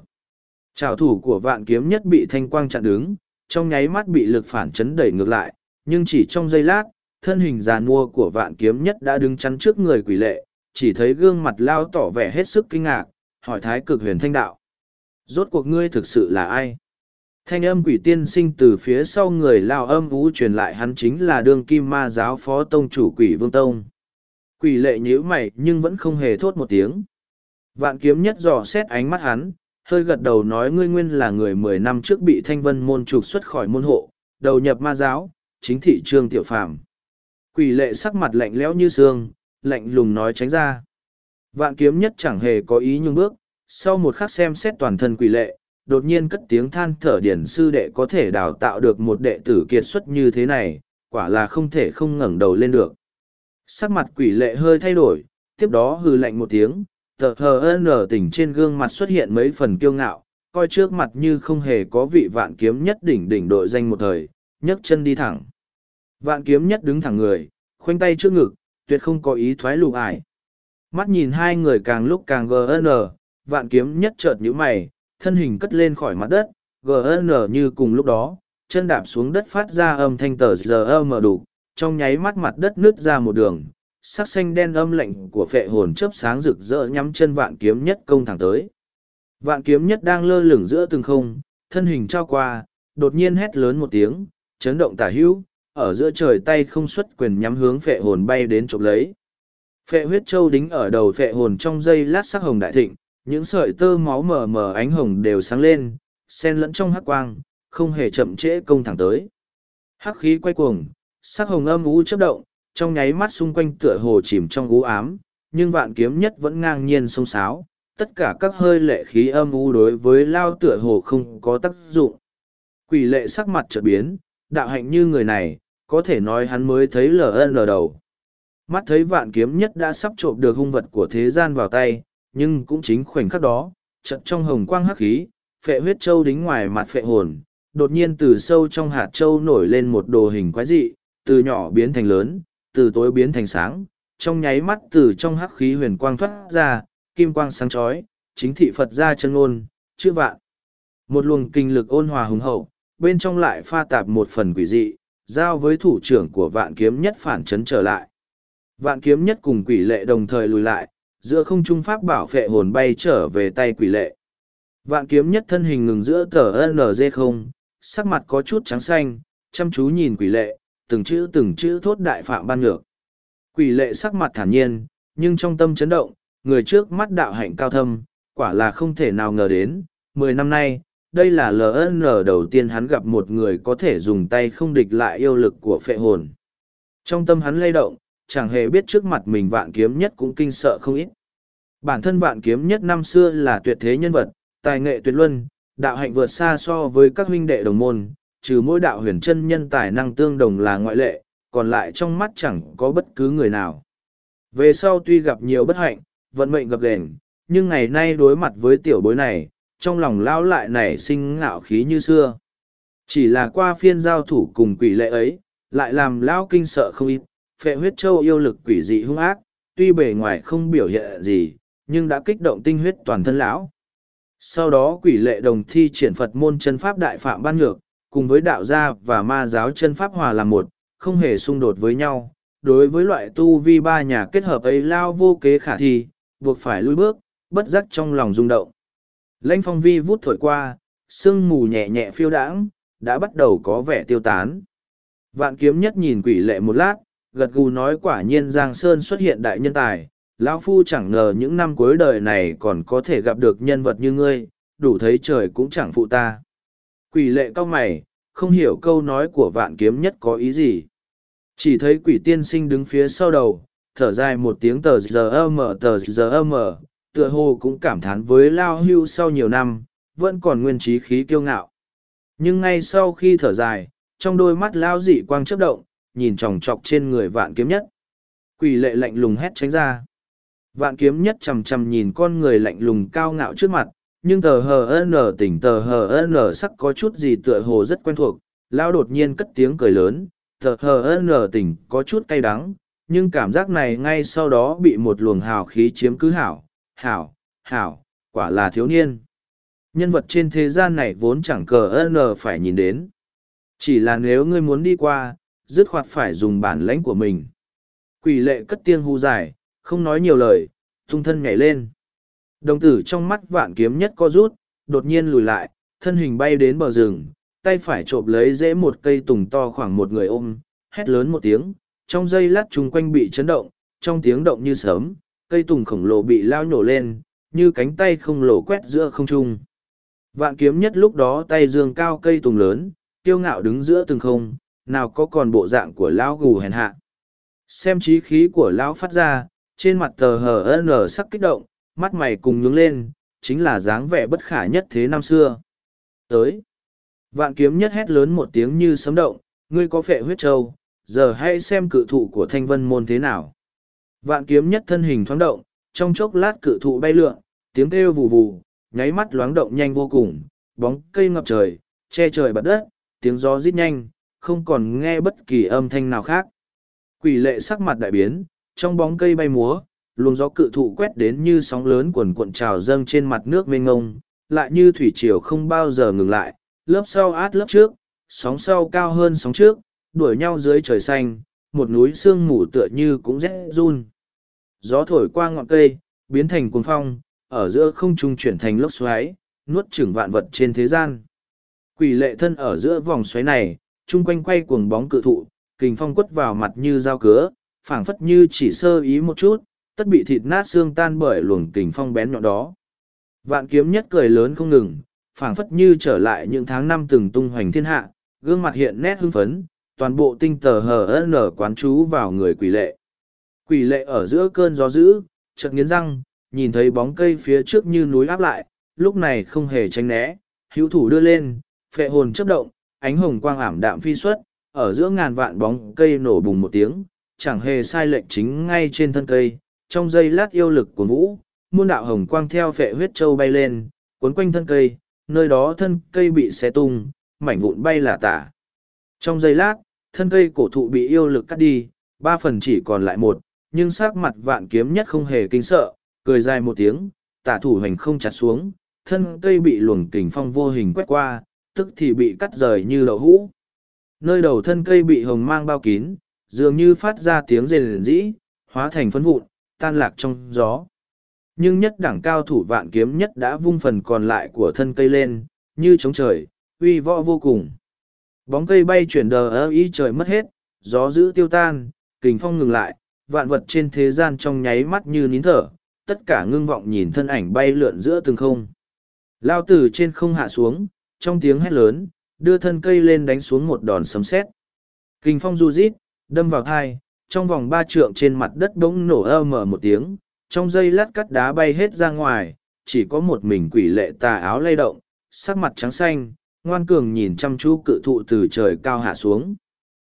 Trảo thủ của vạn kiếm nhất bị thanh quang chặn đứng, trong nháy mắt bị lực phản chấn đẩy ngược lại, nhưng chỉ trong giây lát, thân hình già nua của vạn kiếm nhất đã đứng chắn trước người quỷ lệ, chỉ thấy gương mặt lao tỏ vẻ hết sức kinh ngạc, hỏi thái cực huyền thanh đạo. Rốt cuộc ngươi thực sự là ai? Thanh âm quỷ tiên sinh từ phía sau người lao âm ú truyền lại hắn chính là đương kim ma giáo phó tông chủ quỷ vương tông. Quỷ lệ nhíu mày nhưng vẫn không hề thốt một tiếng. Vạn kiếm nhất dò xét ánh mắt hắn, hơi gật đầu nói ngươi nguyên là người mười năm trước bị thanh vân môn trục xuất khỏi môn hộ, đầu nhập ma giáo, chính thị trương tiểu phàm. Quỷ lệ sắc mặt lạnh lẽo như xương, lạnh lùng nói tránh ra. Vạn kiếm nhất chẳng hề có ý nhung bước, sau một khắc xem xét toàn thân quỷ lệ, đột nhiên cất tiếng than thở điển sư đệ có thể đào tạo được một đệ tử kiệt xuất như thế này, quả là không thể không ngẩng đầu lên được sắc mặt quỷ lệ hơi thay đổi, tiếp đó hừ lạnh một tiếng, tờ hờ nở tỉnh trên gương mặt xuất hiện mấy phần kiêu ngạo, coi trước mặt như không hề có vị vạn kiếm nhất đỉnh đỉnh đội danh một thời, nhấc chân đi thẳng. Vạn kiếm nhất đứng thẳng người, khoanh tay trước ngực, tuyệt không có ý thoái lụ ải. Mắt nhìn hai người càng lúc càng gn vạn kiếm nhất chợt nhũ mày, thân hình cất lên khỏi mặt đất gn như cùng lúc đó, chân đạp xuống đất phát ra âm thanh tờ giờ mở đủ trong nháy mắt mặt đất nứt ra một đường, sắc xanh đen âm lạnh của phệ hồn chớp sáng rực rỡ nhắm chân vạn kiếm nhất công thẳng tới. Vạn kiếm nhất đang lơ lửng giữa từng không, thân hình trao qua, đột nhiên hét lớn một tiếng, chấn động tả hữu, ở giữa trời tay không xuất quyền nhắm hướng phệ hồn bay đến chụp lấy. Phệ huyết châu đính ở đầu phệ hồn trong dây lát sắc hồng đại thịnh, những sợi tơ máu mờ mờ ánh hồng đều sáng lên, xen lẫn trong hắc quang, không hề chậm trễ công thẳng tới. Hắc khí quay cuồng sắc hồng âm u chớp động, trong nháy mắt xung quanh tựa hồ chìm trong u ám, nhưng vạn kiếm nhất vẫn ngang nhiên sông sáo, tất cả các hơi lệ khí âm u đối với lao tựa hồ không có tác dụng. Quỷ lệ sắc mặt chợt biến, đạo hạnh như người này, có thể nói hắn mới thấy ln đầu. Mắt thấy vạn kiếm nhất đã sắp trộm được hung vật của thế gian vào tay, nhưng cũng chính khoảnh khắc đó trận trong hồng quang hắc khí, phệ huyết châu đính ngoài mặt phệ hồn, đột nhiên từ sâu trong hạt châu nổi lên một đồ hình quái dị từ nhỏ biến thành lớn, từ tối biến thành sáng, trong nháy mắt từ trong hắc khí huyền quang thoát ra, kim quang sáng chói, chính thị phật ra chân ngôn chữ vạn. Một luồng kinh lực ôn hòa hùng hậu, bên trong lại pha tạp một phần quỷ dị, giao với thủ trưởng của vạn kiếm nhất phản chấn trở lại. Vạn kiếm nhất cùng quỷ lệ đồng thời lùi lại, giữa không trung pháp bảo phệ hồn bay trở về tay quỷ lệ. Vạn kiếm nhất thân hình ngừng giữa tờ nz không, sắc mặt có chút trắng xanh, chăm chú nhìn quỷ lệ từng chữ từng chữ thốt đại phạm ban ngược. Quỷ lệ sắc mặt thản nhiên, nhưng trong tâm chấn động, người trước mắt đạo hạnh cao thâm, quả là không thể nào ngờ đến, mười năm nay, đây là ln đầu tiên hắn gặp một người có thể dùng tay không địch lại yêu lực của phệ hồn. Trong tâm hắn lay động, chẳng hề biết trước mặt mình vạn kiếm nhất cũng kinh sợ không ít. Bản thân vạn kiếm nhất năm xưa là tuyệt thế nhân vật, tài nghệ tuyệt luân, đạo hạnh vượt xa so với các huynh đệ đồng môn trừ mỗi đạo huyền chân nhân tài năng tương đồng là ngoại lệ còn lại trong mắt chẳng có bất cứ người nào về sau tuy gặp nhiều bất hạnh vận mệnh gặp đền nhưng ngày nay đối mặt với tiểu bối này trong lòng lão lại nảy sinh ngạo khí như xưa. Chỉ là qua phiên giao thủ cùng quỷ lệ ấy, lại làm lão kinh sợ không ít, phệ huyết châu yêu lực quỷ dị hung ác, tuy bề ngoài không biểu hiện gì, nhưng đã kích động tinh huyết toàn thân lão. Sau đó quỷ lệ đồng thi triển Phật môn chân pháp đại phạm ban ngược cùng với đạo gia và ma giáo chân pháp hòa làm một, không hề xung đột với nhau. Đối với loại tu vi ba nhà kết hợp ấy lao vô kế khả thi, buộc phải lui bước, bất giác trong lòng rung động. Lãnh phong vi vút thổi qua, sương mù nhẹ nhẹ phiêu đãng, đã bắt đầu có vẻ tiêu tán. Vạn kiếm nhất nhìn quỷ lệ một lát, gật gù nói quả nhiên Giang Sơn xuất hiện đại nhân tài. Lão Phu chẳng ngờ những năm cuối đời này còn có thể gặp được nhân vật như ngươi, đủ thấy trời cũng chẳng phụ ta. Quỷ lệ cao mày, không hiểu câu nói của vạn kiếm nhất có ý gì. Chỉ thấy quỷ tiên sinh đứng phía sau đầu, thở dài một tiếng tờ giờ mờ tờ giờ mờ, tựa hồ cũng cảm thán với lao hưu sau nhiều năm, vẫn còn nguyên trí khí kiêu ngạo. Nhưng ngay sau khi thở dài, trong đôi mắt lao dị quang chớp động, nhìn chòng chọc trên người vạn kiếm nhất. Quỷ lệ lạnh lùng hét tránh ra. Vạn kiếm nhất chầm chầm nhìn con người lạnh lùng cao ngạo trước mặt, nhưng tờ hờ n tỉnh tờ hờ n sắc có chút gì tựa hồ rất quen thuộc, lao đột nhiên cất tiếng cười lớn, tờ hờ n tỉnh có chút cay đắng, nhưng cảm giác này ngay sau đó bị một luồng hào khí chiếm cứ hảo, hảo, hảo, quả là thiếu niên. Nhân vật trên thế gian này vốn chẳng cờ n phải nhìn đến. Chỉ là nếu ngươi muốn đi qua, dứt khoát phải dùng bản lãnh của mình. Quỷ lệ cất tiếng hù dài, không nói nhiều lời, tung thân nhảy lên. Đồng tử trong mắt vạn kiếm nhất co rút, đột nhiên lùi lại, thân hình bay đến bờ rừng, tay phải trộm lấy dễ một cây tùng to khoảng một người ôm, hét lớn một tiếng, trong giây lát chung quanh bị chấn động, trong tiếng động như sớm, cây tùng khổng lồ bị lao nhổ lên, như cánh tay không lồ quét giữa không trung. Vạn kiếm nhất lúc đó tay dương cao cây tùng lớn, kiêu ngạo đứng giữa từng không, nào có còn bộ dạng của lão gù hèn hạ. Xem trí khí của lão phát ra, trên mặt tờ hờ nở sắc kích động, mắt mày cùng nhướng lên, chính là dáng vẻ bất khả nhất thế năm xưa. Tới, vạn kiếm nhất hét lớn một tiếng như sấm động, ngươi có phệ huyết châu. giờ hãy xem cự thụ của thanh vân môn thế nào. Vạn kiếm nhất thân hình thoáng động, trong chốc lát cự thụ bay lượn, tiếng kêu vù vù, nháy mắt loáng động nhanh vô cùng, bóng cây ngập trời, che trời bật đất, tiếng gió rít nhanh, không còn nghe bất kỳ âm thanh nào khác. Quỷ lệ sắc mặt đại biến, trong bóng cây bay múa, luồng gió cự thụ quét đến như sóng lớn quần cuộn trào dâng trên mặt nước mênh ngông, lại như thủy triều không bao giờ ngừng lại, lớp sau át lớp trước, sóng sau cao hơn sóng trước, đuổi nhau dưới trời xanh, một núi sương mù tựa như cũng rét run. Gió thổi qua ngọn cây, biến thành cuồng phong, ở giữa không trung chuyển thành lốc xoáy, nuốt chửng vạn vật trên thế gian. Quỷ lệ thân ở giữa vòng xoáy này, chung quanh quay cuồng bóng cự thụ, kình phong quất vào mặt như dao cứa, phảng phất như chỉ sơ ý một chút, tất bị thịt nát xương tan bởi luồng kình phong bén nhọn đó. Vạn kiếm nhất cười lớn không ngừng, phảng phất như trở lại những tháng năm từng tung hoành thiên hạ, gương mặt hiện nét hưng phấn, toàn bộ tinh tờ hờ nở quán chú vào người quỷ lệ. Quỷ lệ ở giữa cơn gió dữ, chợt nghiến răng, nhìn thấy bóng cây phía trước như núi áp lại, lúc này không hề tránh né, hữu thủ đưa lên, phệ hồn chấp động, ánh hồng quang ảm đạm phi xuất, ở giữa ngàn vạn bóng cây nổ bùng một tiếng, chẳng hề sai lệnh chính ngay trên thân cây, trong giây lát yêu lực của vũ, muôn đạo hồng quang theo phệ huyết châu bay lên, cuốn quanh thân cây, nơi đó thân cây bị xé tung, mảnh vụn bay là tả. Trong giây lát, thân cây cổ thụ bị yêu lực cắt đi, ba phần chỉ còn lại một, nhưng sắc mặt vạn kiếm nhất không hề kinh sợ, cười dài một tiếng, tả thủ hành không chặt xuống, thân cây bị luồng kình phong vô hình quét qua, tức thì bị cắt rời như đậu hũ. Nơi đầu thân cây bị hồng mang bao kín, dường như phát ra tiếng rền rĩ, hóa thành phấn vụn, tan lạc trong gió. Nhưng nhất đẳng cao thủ vạn kiếm nhất đã vung phần còn lại của thân cây lên, như trống trời, uy võ vô cùng. Bóng cây bay chuyển đờ ơ ý trời mất hết, gió giữ tiêu tan, kình phong ngừng lại, vạn vật trên thế gian trong nháy mắt như nín thở, tất cả ngưng vọng nhìn thân ảnh bay lượn giữa từng không. Lao từ trên không hạ xuống, trong tiếng hét lớn, đưa thân cây lên đánh xuống một đòn sấm sét. Kình phong du rít, đâm vào thai, trong vòng ba trượng trên mặt đất bỗng nổ ơ mở một tiếng, trong dây lát cắt đá bay hết ra ngoài, chỉ có một mình quỷ lệ tà áo lay động, sắc mặt trắng xanh, ngoan cường nhìn chăm chú cự thụ từ trời cao hạ xuống.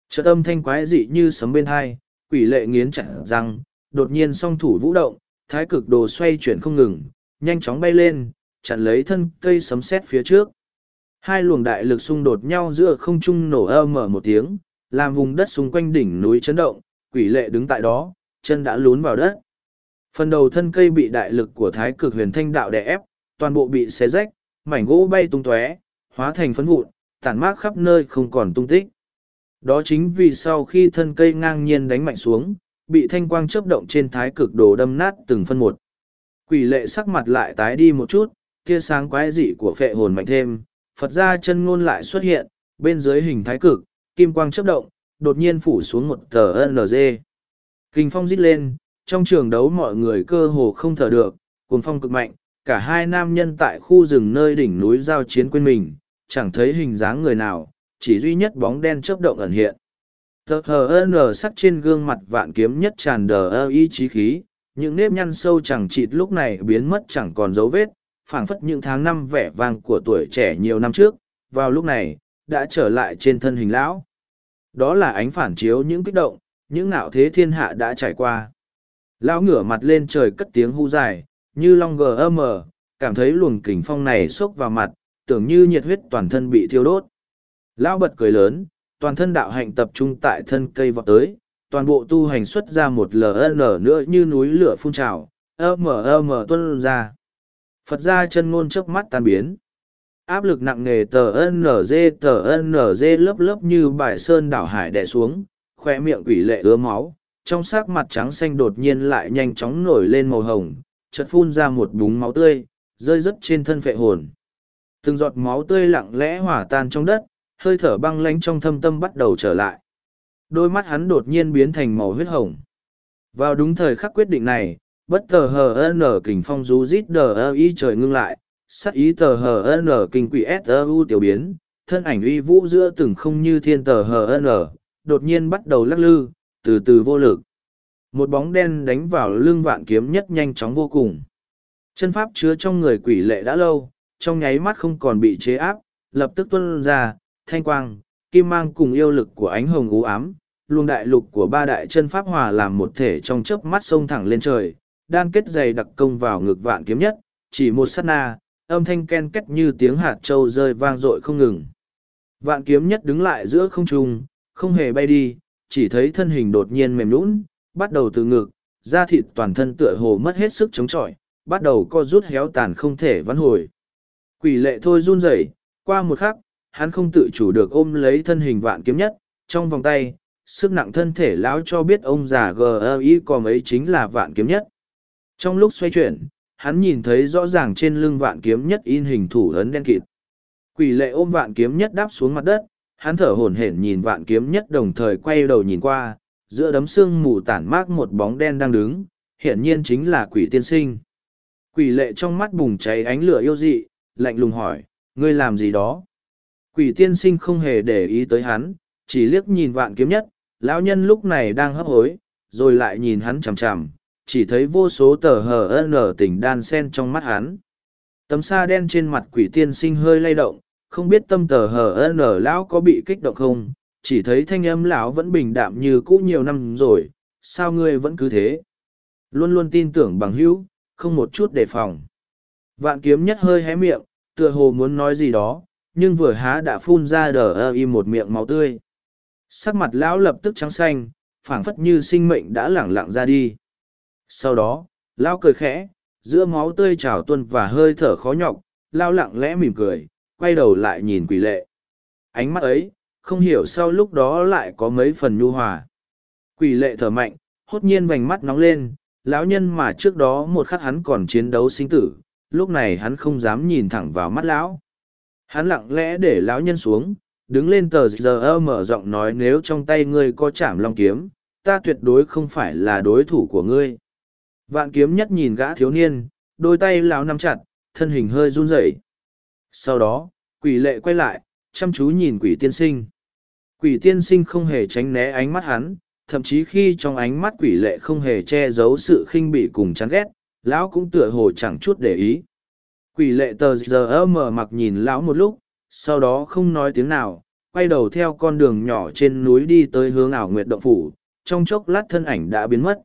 Chợt âm thanh quái dị như sấm bên hai, quỷ lệ nghiến chặt răng, đột nhiên song thủ vũ động, thái cực đồ xoay chuyển không ngừng, nhanh chóng bay lên, chặn lấy thân cây sấm sét phía trước. Hai luồng đại lực xung đột nhau giữa không trung nổ ơ mở một tiếng, làm vùng đất xung quanh đỉnh núi chấn động, quỷ lệ đứng tại đó, chân đã lún vào đất. Phần đầu thân cây bị đại lực của thái cực huyền thanh đạo đè ép, toàn bộ bị xé rách, mảnh gỗ bay tung tóe, hóa thành phấn vụn, tản mát khắp nơi không còn tung tích. Đó chính vì sau khi thân cây ngang nhiên đánh mạnh xuống, bị thanh quang chớp động trên thái cực đồ đâm nát từng phân một. Quỷ lệ sắc mặt lại tái đi một chút, kia sáng quái dị của phệ hồn mạnh thêm, Phật ra chân ngôn lại xuất hiện, bên dưới hình thái cực, kim quang chớp động, đột nhiên phủ xuống một tờ NG. Kinh phong rít lên, trong trường đấu mọi người cơ hồ không thở được, cuồng phong cực mạnh, cả hai nam nhân tại khu rừng nơi đỉnh núi giao chiến quên mình, chẳng thấy hình dáng người nào, chỉ duy nhất bóng đen chớp động ẩn hiện. Tờ HN sắc trên gương mặt vạn kiếm nhất tràn đờ ơ ý chí khí, những nếp nhăn sâu chẳng chịt lúc này biến mất chẳng còn dấu vết, phảng phất những tháng năm vẻ vang của tuổi trẻ nhiều năm trước, vào lúc này, đã trở lại trên thân hình lão. Đó là ánh phản chiếu những kích động, những nạo thế thiên hạ đã trải qua. Lão ngửa mặt lên trời cất tiếng hú dài, như long gờ âm cảm thấy luồng kình phong này xốc vào mặt, tưởng như nhiệt huyết toàn thân bị thiêu đốt. Lão bật cười lớn, toàn thân đạo hạnh tập trung tại thân cây vọt tới, toàn bộ tu hành xuất ra một LN nữa như núi lửa phun trào, âm âm tuân ra. Phật ra chân ngôn chớp mắt tan biến. Áp lực nặng nề tờ NG tờ NG lớp lớp như bài sơn đảo hải đè xuống, khoe miệng quỷ lệ ứa máu, trong sắc mặt trắng xanh đột nhiên lại nhanh chóng nổi lên màu hồng, chật phun ra một búng máu tươi, rơi rứt trên thân phệ hồn. Từng giọt máu tươi lặng lẽ hỏa tan trong đất, hơi thở băng lánh trong thâm tâm bắt đầu trở lại. Đôi mắt hắn đột nhiên biến thành màu huyết hồng. Vào đúng thời khắc quyết định này, bất tờ hờ nở kình phong rú rít đờ ơ y trời ngưng lại, sắc ý tờ hờ n kinh quỷ s u tiểu biến, thân ảnh uy vũ giữa từng không như thiên tờ hờ n, đột nhiên bắt đầu lắc lư, từ từ vô lực. Một bóng đen đánh vào lưng vạn kiếm nhất nhanh chóng vô cùng. Chân pháp chứa trong người quỷ lệ đã lâu, trong nháy mắt không còn bị chế áp, lập tức tuân ra, thanh quang, kim mang cùng yêu lực của ánh hồng ú ám, luồng đại lục của ba đại chân pháp hòa làm một thể trong chớp mắt sông thẳng lên trời, đan kết dày đặc công vào ngực vạn kiếm nhất, chỉ một sát na, âm thanh ken két như tiếng hạt trâu rơi vang dội không ngừng. Vạn kiếm nhất đứng lại giữa không trung, không hề bay đi, chỉ thấy thân hình đột nhiên mềm nũng, bắt đầu từ ngực, da thịt toàn thân tựa hồ mất hết sức chống chọi, bắt đầu co rút héo tàn không thể vãn hồi. Quỷ lệ thôi run rẩy, qua một khắc, hắn không tự chủ được ôm lấy thân hình vạn kiếm nhất, trong vòng tay, sức nặng thân thể lão cho biết ông già G.I. có mấy chính là vạn kiếm nhất. Trong lúc xoay chuyển, hắn nhìn thấy rõ ràng trên lưng vạn kiếm nhất in hình thủ ấn đen kịt. Quỷ lệ ôm vạn kiếm nhất đáp xuống mặt đất, hắn thở hổn hển nhìn vạn kiếm nhất đồng thời quay đầu nhìn qua, giữa đấm xương mù tản mát một bóng đen đang đứng, hiển nhiên chính là quỷ tiên sinh. Quỷ lệ trong mắt bùng cháy ánh lửa yêu dị, lạnh lùng hỏi, ngươi làm gì đó? Quỷ tiên sinh không hề để ý tới hắn, chỉ liếc nhìn vạn kiếm nhất, lão nhân lúc này đang hấp hối, rồi lại nhìn hắn chằm chằm, chỉ thấy vô số tờ hờ nở tỉnh đan sen trong mắt hắn. Tấm sa đen trên mặt quỷ tiên sinh hơi lay động, không biết tâm tờ hờ nở lão có bị kích động không, chỉ thấy thanh âm lão vẫn bình đạm như cũ nhiều năm rồi, sao ngươi vẫn cứ thế? Luôn luôn tin tưởng bằng hữu, không một chút đề phòng. Vạn kiếm nhất hơi hé miệng, tựa hồ muốn nói gì đó, nhưng vừa há đã phun ra đờ ơ im một miệng máu tươi. Sắc mặt lão lập tức trắng xanh, phảng phất như sinh mệnh đã lẳng lặng ra đi. Sau đó, lão cười khẽ, giữa máu tươi trào tuân và hơi thở khó nhọc, lão lặng lẽ mỉm cười, quay đầu lại nhìn quỷ lệ. Ánh mắt ấy, không hiểu sau lúc đó lại có mấy phần nhu hòa. Quỷ lệ thở mạnh, hốt nhiên vành mắt nóng lên, lão nhân mà trước đó một khắc hắn còn chiến đấu sinh tử, lúc này hắn không dám nhìn thẳng vào mắt lão. Hắn lặng lẽ để lão nhân xuống, đứng lên tờ giờ mở giọng nói nếu trong tay ngươi có chạm long kiếm, ta tuyệt đối không phải là đối thủ của ngươi. Vạn kiếm nhất nhìn gã thiếu niên, đôi tay lão nắm chặt, thân hình hơi run rẩy. Sau đó, quỷ lệ quay lại, chăm chú nhìn quỷ tiên sinh. Quỷ tiên sinh không hề tránh né ánh mắt hắn, thậm chí khi trong ánh mắt quỷ lệ không hề che giấu sự khinh bỉ cùng chán ghét, lão cũng tựa hồ chẳng chút để ý. Quỷ lệ tờ giờ mở mặc nhìn lão một lúc, sau đó không nói tiếng nào, quay đầu theo con đường nhỏ trên núi đi tới hướng ảo nguyệt động phủ, trong chốc lát thân ảnh đã biến mất.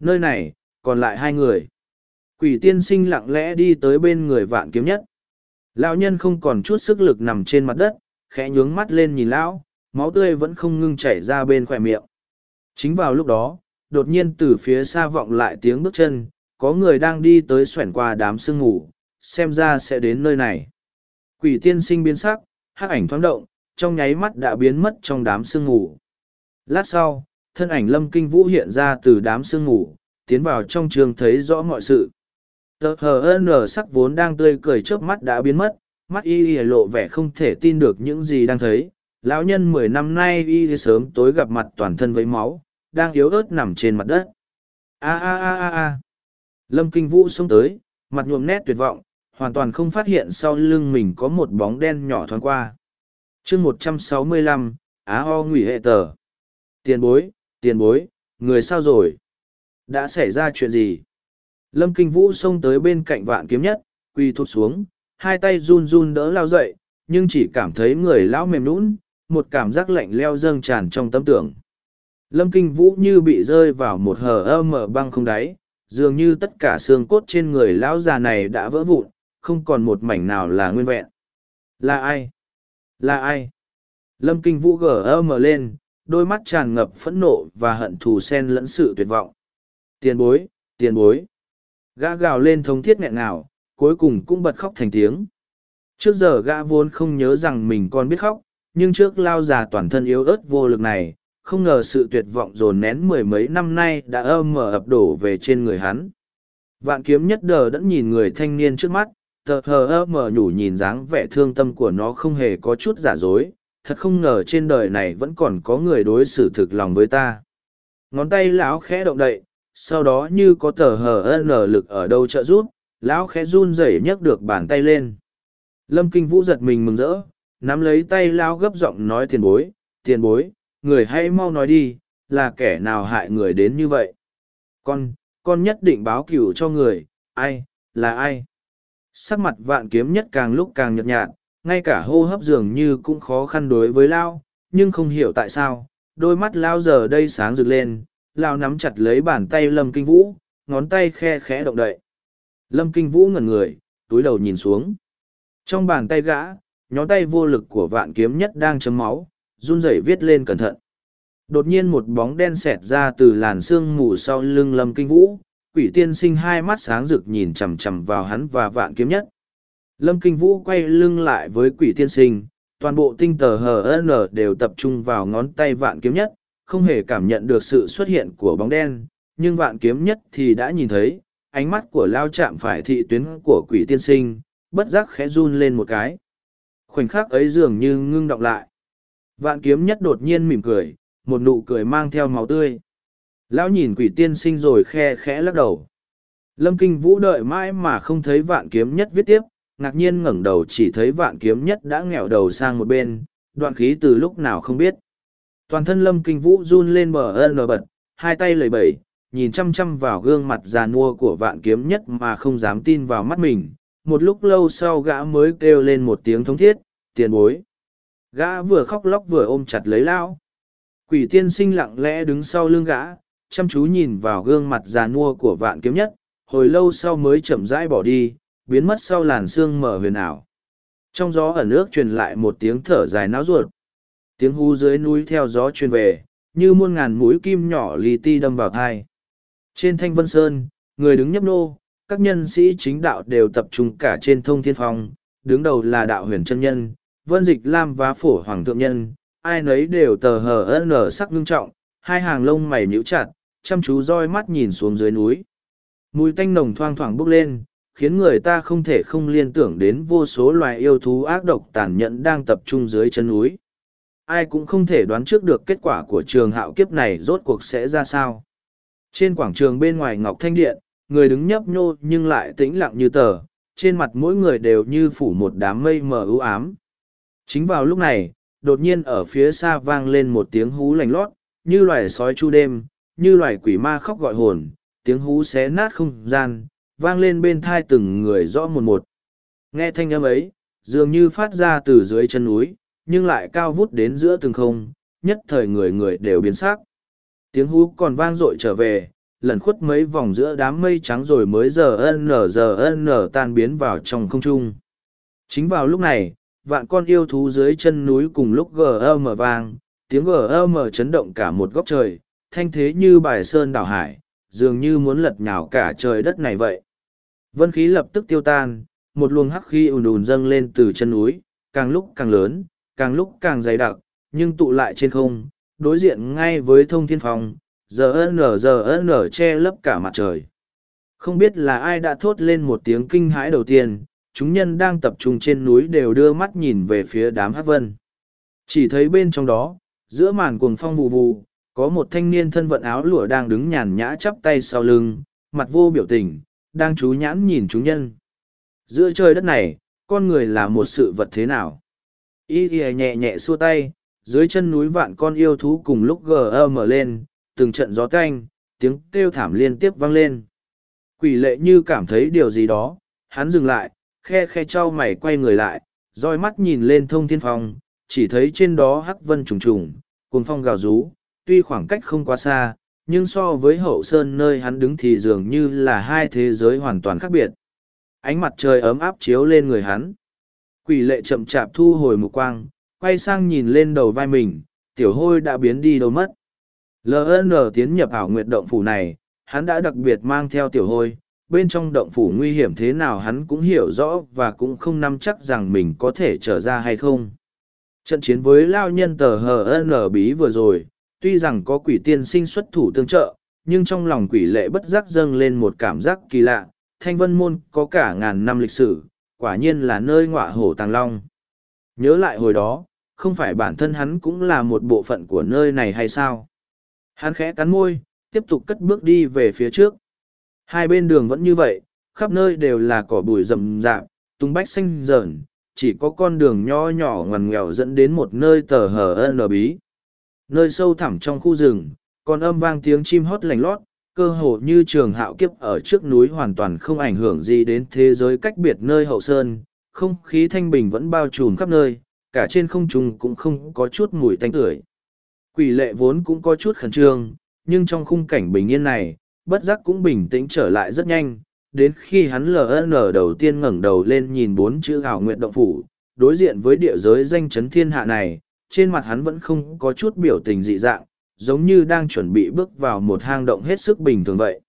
Nơi này, còn lại hai người. Quỷ tiên sinh lặng lẽ đi tới bên người vạn kiếm nhất. Lão nhân không còn chút sức lực nằm trên mặt đất, khẽ nhướng mắt lên nhìn lão, máu tươi vẫn không ngưng chảy ra bên khỏe miệng. Chính vào lúc đó, đột nhiên từ phía xa vọng lại tiếng bước chân, có người đang đi tới xoẻn qua đám sương ngủ, xem ra sẽ đến nơi này. Quỷ tiên sinh biến sắc, hắc ảnh thoáng động, trong nháy mắt đã biến mất trong đám sương ngủ. Lát sau, thân ảnh lâm kinh vũ hiện ra từ đám sương ngủ, tiến vào trong trường thấy rõ mọi sự. Tờ hờ nở sắc vốn đang tươi cười trước mắt đã biến mất, mắt y y lộ vẻ không thể tin được những gì đang thấy. Lão nhân mười năm nay y sớm tối gặp mặt toàn thân với máu, đang yếu ớt nằm trên mặt đất. A a a a a. Lâm Kinh Vũ xông tới, mặt nhuộm nét tuyệt vọng, hoàn toàn không phát hiện sau lưng mình có một bóng đen nhỏ thoáng qua. chương một trăm sáu mươi lăm Á ho ngụy hệ tờ. Tiền bối, tiền bối, người sao rồi? Đã xảy ra chuyện gì? Lâm Kinh Vũ xông tới bên cạnh vạn kiếm nhất, quỳ thụt xuống, hai tay run run đỡ lao dậy, nhưng chỉ cảm thấy người lão mềm nũng, một cảm giác lạnh leo dâng tràn trong tâm tưởng. Lâm Kinh Vũ như bị rơi vào một hờ ơ mở băng không đáy, dường như tất cả xương cốt trên người lão già này đã vỡ vụn, không còn một mảnh nào là nguyên vẹn. Là ai? Là ai? Lâm Kinh Vũ gờ ơ mở lên, đôi mắt tràn ngập phẫn nộ và hận thù sen lẫn sự tuyệt vọng. Tiền bối, tiền bối. Gã gào lên thống thiết nghẹn ngào, cuối cùng cũng bật khóc thành tiếng. Trước giờ gã vốn không nhớ rằng mình còn biết khóc, nhưng trước lao già toàn thân yếu ớt vô lực này, không ngờ sự tuyệt vọng dồn nén mười mấy năm nay đã âm mở ập đổ về trên người hắn. Vạn kiếm nhất đờ đẫn nhìn người thanh niên trước mắt, tờ hờ ơ mở nhủ nhìn dáng vẻ thương tâm của nó không hề có chút giả dối, thật không ngờ trên đời này vẫn còn có người đối xử thực lòng với ta. Ngón tay lão khẽ động đậy, sau đó như có tờ hờ ân lực ở đâu trợ giúp, lão khẽ run rẩy nhấc được bàn tay lên. Lâm Kinh Vũ giật mình mừng rỡ, nắm lấy tay lão gấp giọng nói tiền bối, tiền bối, người hãy mau nói đi, là kẻ nào hại người đến như vậy. Con, con nhất định báo cửu cho người, ai, là ai. Sắc mặt vạn kiếm nhất càng lúc càng nhợt nhạt, ngay cả hô hấp dường như cũng khó khăn đối với Lao, nhưng không hiểu tại sao, đôi mắt lao giờ đây sáng rực lên, lao nắm chặt lấy bàn tay Lâm Kinh Vũ, ngón tay khe khẽ động đậy. Lâm Kinh Vũ ngẩn người, túi đầu nhìn xuống. Trong bàn tay gã, nhóm tay vô lực của vạn kiếm nhất đang chấm máu, run rẩy viết lên cẩn thận. Đột nhiên một bóng đen xẹt ra từ làn sương mù sau lưng Lâm Kinh Vũ, quỷ tiên sinh hai mắt sáng rực nhìn chằm chằm vào hắn và vạn kiếm nhất. Lâm Kinh Vũ quay lưng lại với quỷ tiên sinh, toàn bộ tinh tờ HN đều tập trung vào ngón tay vạn kiếm nhất, không hề cảm nhận được sự xuất hiện của bóng đen, nhưng vạn kiếm nhất thì đã nhìn thấy, ánh mắt của lao chạm phải thị tuyến của quỷ tiên sinh, bất giác khẽ run lên một cái. Khoảnh khắc ấy dường như ngưng đọng lại. Vạn kiếm nhất đột nhiên mỉm cười, một nụ cười mang theo máu tươi. Lão nhìn quỷ tiên sinh rồi khe khẽ lắc đầu. Lâm Kinh Vũ đợi mãi mà không thấy vạn kiếm nhất viết tiếp, ngạc nhiên ngẩng đầu chỉ thấy vạn kiếm nhất đã nghẹo đầu sang một bên, đoạn khí từ lúc nào không biết. Toàn thân Lâm Kinh Vũ run lên bờ ân bật, hai tay lầy bẩy, nhìn chăm chăm vào gương mặt già nua của vạn kiếm nhất mà không dám tin vào mắt mình. Một lúc lâu sau gã mới kêu lên một tiếng thống thiết, tiền bối. Gã vừa khóc lóc vừa ôm chặt lấy lão. Quỷ tiên sinh lặng lẽ đứng sau lưng gã, chăm chú nhìn vào gương mặt già nua của vạn kiếm nhất, hồi lâu sau mới chậm rãi bỏ đi, biến mất sau làn sương mở huyền ảo. Trong gió ẩn ước truyền lại một tiếng thở dài náo ruột. Tiếng hú dưới núi theo gió truyền về, như muôn ngàn mũi kim nhỏ lì ti đâm vào thai. Trên thanh vân sơn, người đứng nhấp nô, các nhân sĩ chính đạo đều tập trung cả trên thông thiên phong, đứng đầu là đạo huyền chân nhân, vân dịch lam và phổ hoàng thượng nhân, ai nấy đều tờ hờ nở sắc ngưng trọng, hai hàng lông mày nhíu chặt, chăm chú roi mắt nhìn xuống dưới núi. Mùi tanh nồng thoang thoảng bốc lên, khiến người ta không thể không liên tưởng đến vô số loài yêu thú ác độc tàn nhẫn đang tập trung dưới chân núi. Ai cũng không thể đoán trước được kết quả của trường hạo kiếp này rốt cuộc sẽ ra sao. Trên quảng trường bên ngoài Ngọc Thanh Điện, người đứng nhấp nhô nhưng lại tĩnh lặng như tờ, trên mặt mỗi người đều như phủ một đám mây mờ ưu ám. Chính vào lúc này, đột nhiên ở phía xa vang lên một tiếng hú lành lót, như loài sói chu đêm, như loài quỷ ma khóc gọi hồn, tiếng hú xé nát không gian, vang lên bên thai từng người rõ một một. Nghe thanh âm ấy, dường như phát ra từ dưới chân núi, nhưng lại cao vút đến giữa từng không, nhất thời người người đều biến sắc. Tiếng hú còn vang dội trở về, lần khuất mấy vòng giữa đám mây trắng rồi mới giờ ân nở giờ ân nở tan biến vào trong không trung. Chính vào lúc này, vạn con yêu thú dưới chân núi cùng lúc gm vang, tiếng gm chấn động cả một góc trời, thanh thế như bài sơn đảo hải, dường như muốn lật nhào cả trời đất này vậy. Vân khí lập tức tiêu tan, một luồng hắc khí ùn ùn dâng lên từ chân núi, càng lúc càng lớn, càng lúc càng dày đặc, nhưng tụ lại trên không, đối diện ngay với thông thiên phòng, giờ nở giờ nở che lấp cả mặt trời. Không biết là ai đã thốt lên một tiếng kinh hãi đầu tiên, chúng nhân đang tập trung trên núi đều đưa mắt nhìn về phía đám hát vân. Chỉ thấy bên trong đó, giữa màn cuồng phong vụ vụ, có một thanh niên thân vận áo lụa đang đứng nhàn nhã chắp tay sau lưng, mặt vô biểu tình, đang chú nhãn nhìn chúng nhân. Giữa trời đất này, con người là một sự vật thế nào? Y ghìa nhẹ nhẹ xua tay, dưới chân núi vạn con yêu thú cùng lúc gờ ơ mở lên, từng trận gió canh, tiếng kêu thảm liên tiếp vang lên. Quỷ lệ như cảm thấy điều gì đó, hắn dừng lại, khe khe trao mày quay người lại, roi mắt nhìn lên thông thiên phong, chỉ thấy trên đó hắc vân trùng trùng, cuồng phong gào rú, tuy khoảng cách không quá xa, nhưng so với hậu sơn nơi hắn đứng thì dường như là hai thế giới hoàn toàn khác biệt. Ánh mặt trời ấm áp chiếu lên người hắn. Quỷ lệ chậm chạp thu hồi mục quang, quay sang nhìn lên đầu vai mình, tiểu hôi đã biến đi đâu mất. LN tiến nhập ảo nguyệt động phủ này, hắn đã đặc biệt mang theo tiểu hôi, bên trong động phủ nguy hiểm thế nào hắn cũng hiểu rõ và cũng không nắm chắc rằng mình có thể trở ra hay không. Trận chiến với lao nhân tờ HN bí vừa rồi, tuy rằng có quỷ tiên sinh xuất thủ tương trợ, nhưng trong lòng quỷ lệ bất giác dâng lên một cảm giác kỳ lạ, thanh vân môn có cả ngàn năm lịch sử, quả nhiên là nơi ngọa hổ tàng long. Nhớ lại hồi đó, không phải bản thân hắn cũng là một bộ phận của nơi này hay sao? Hắn khẽ cắn môi, tiếp tục cất bước đi về phía trước. Hai bên đường vẫn như vậy, khắp nơi đều là cỏ bụi rậm rạp, tung bách xanh rờn, chỉ có con đường nho nhỏ ngoằn nghèo dẫn đến một nơi tờ hờ nở bí. Nơi sâu thẳm trong khu rừng, còn âm vang tiếng chim hót lành lót, cơ hồ như trường hạo kiếp ở trước núi hoàn toàn không ảnh hưởng gì đến thế giới cách biệt nơi hậu sơn, không khí thanh bình vẫn bao trùm khắp nơi, cả trên không trung cũng không có chút mùi tanh tưởi. Quỷ lệ vốn cũng có chút khẩn trương, nhưng trong khung cảnh bình yên này, bất giác cũng bình tĩnh trở lại rất nhanh. Đến khi hắn LN đầu tiên ngẩng đầu lên nhìn bốn chữ ảo nguyện động phủ, đối diện với địa giới danh chấn thiên hạ này, trên mặt hắn vẫn không có chút biểu tình dị dạng, giống như đang chuẩn bị bước vào một hang động hết sức bình thường vậy.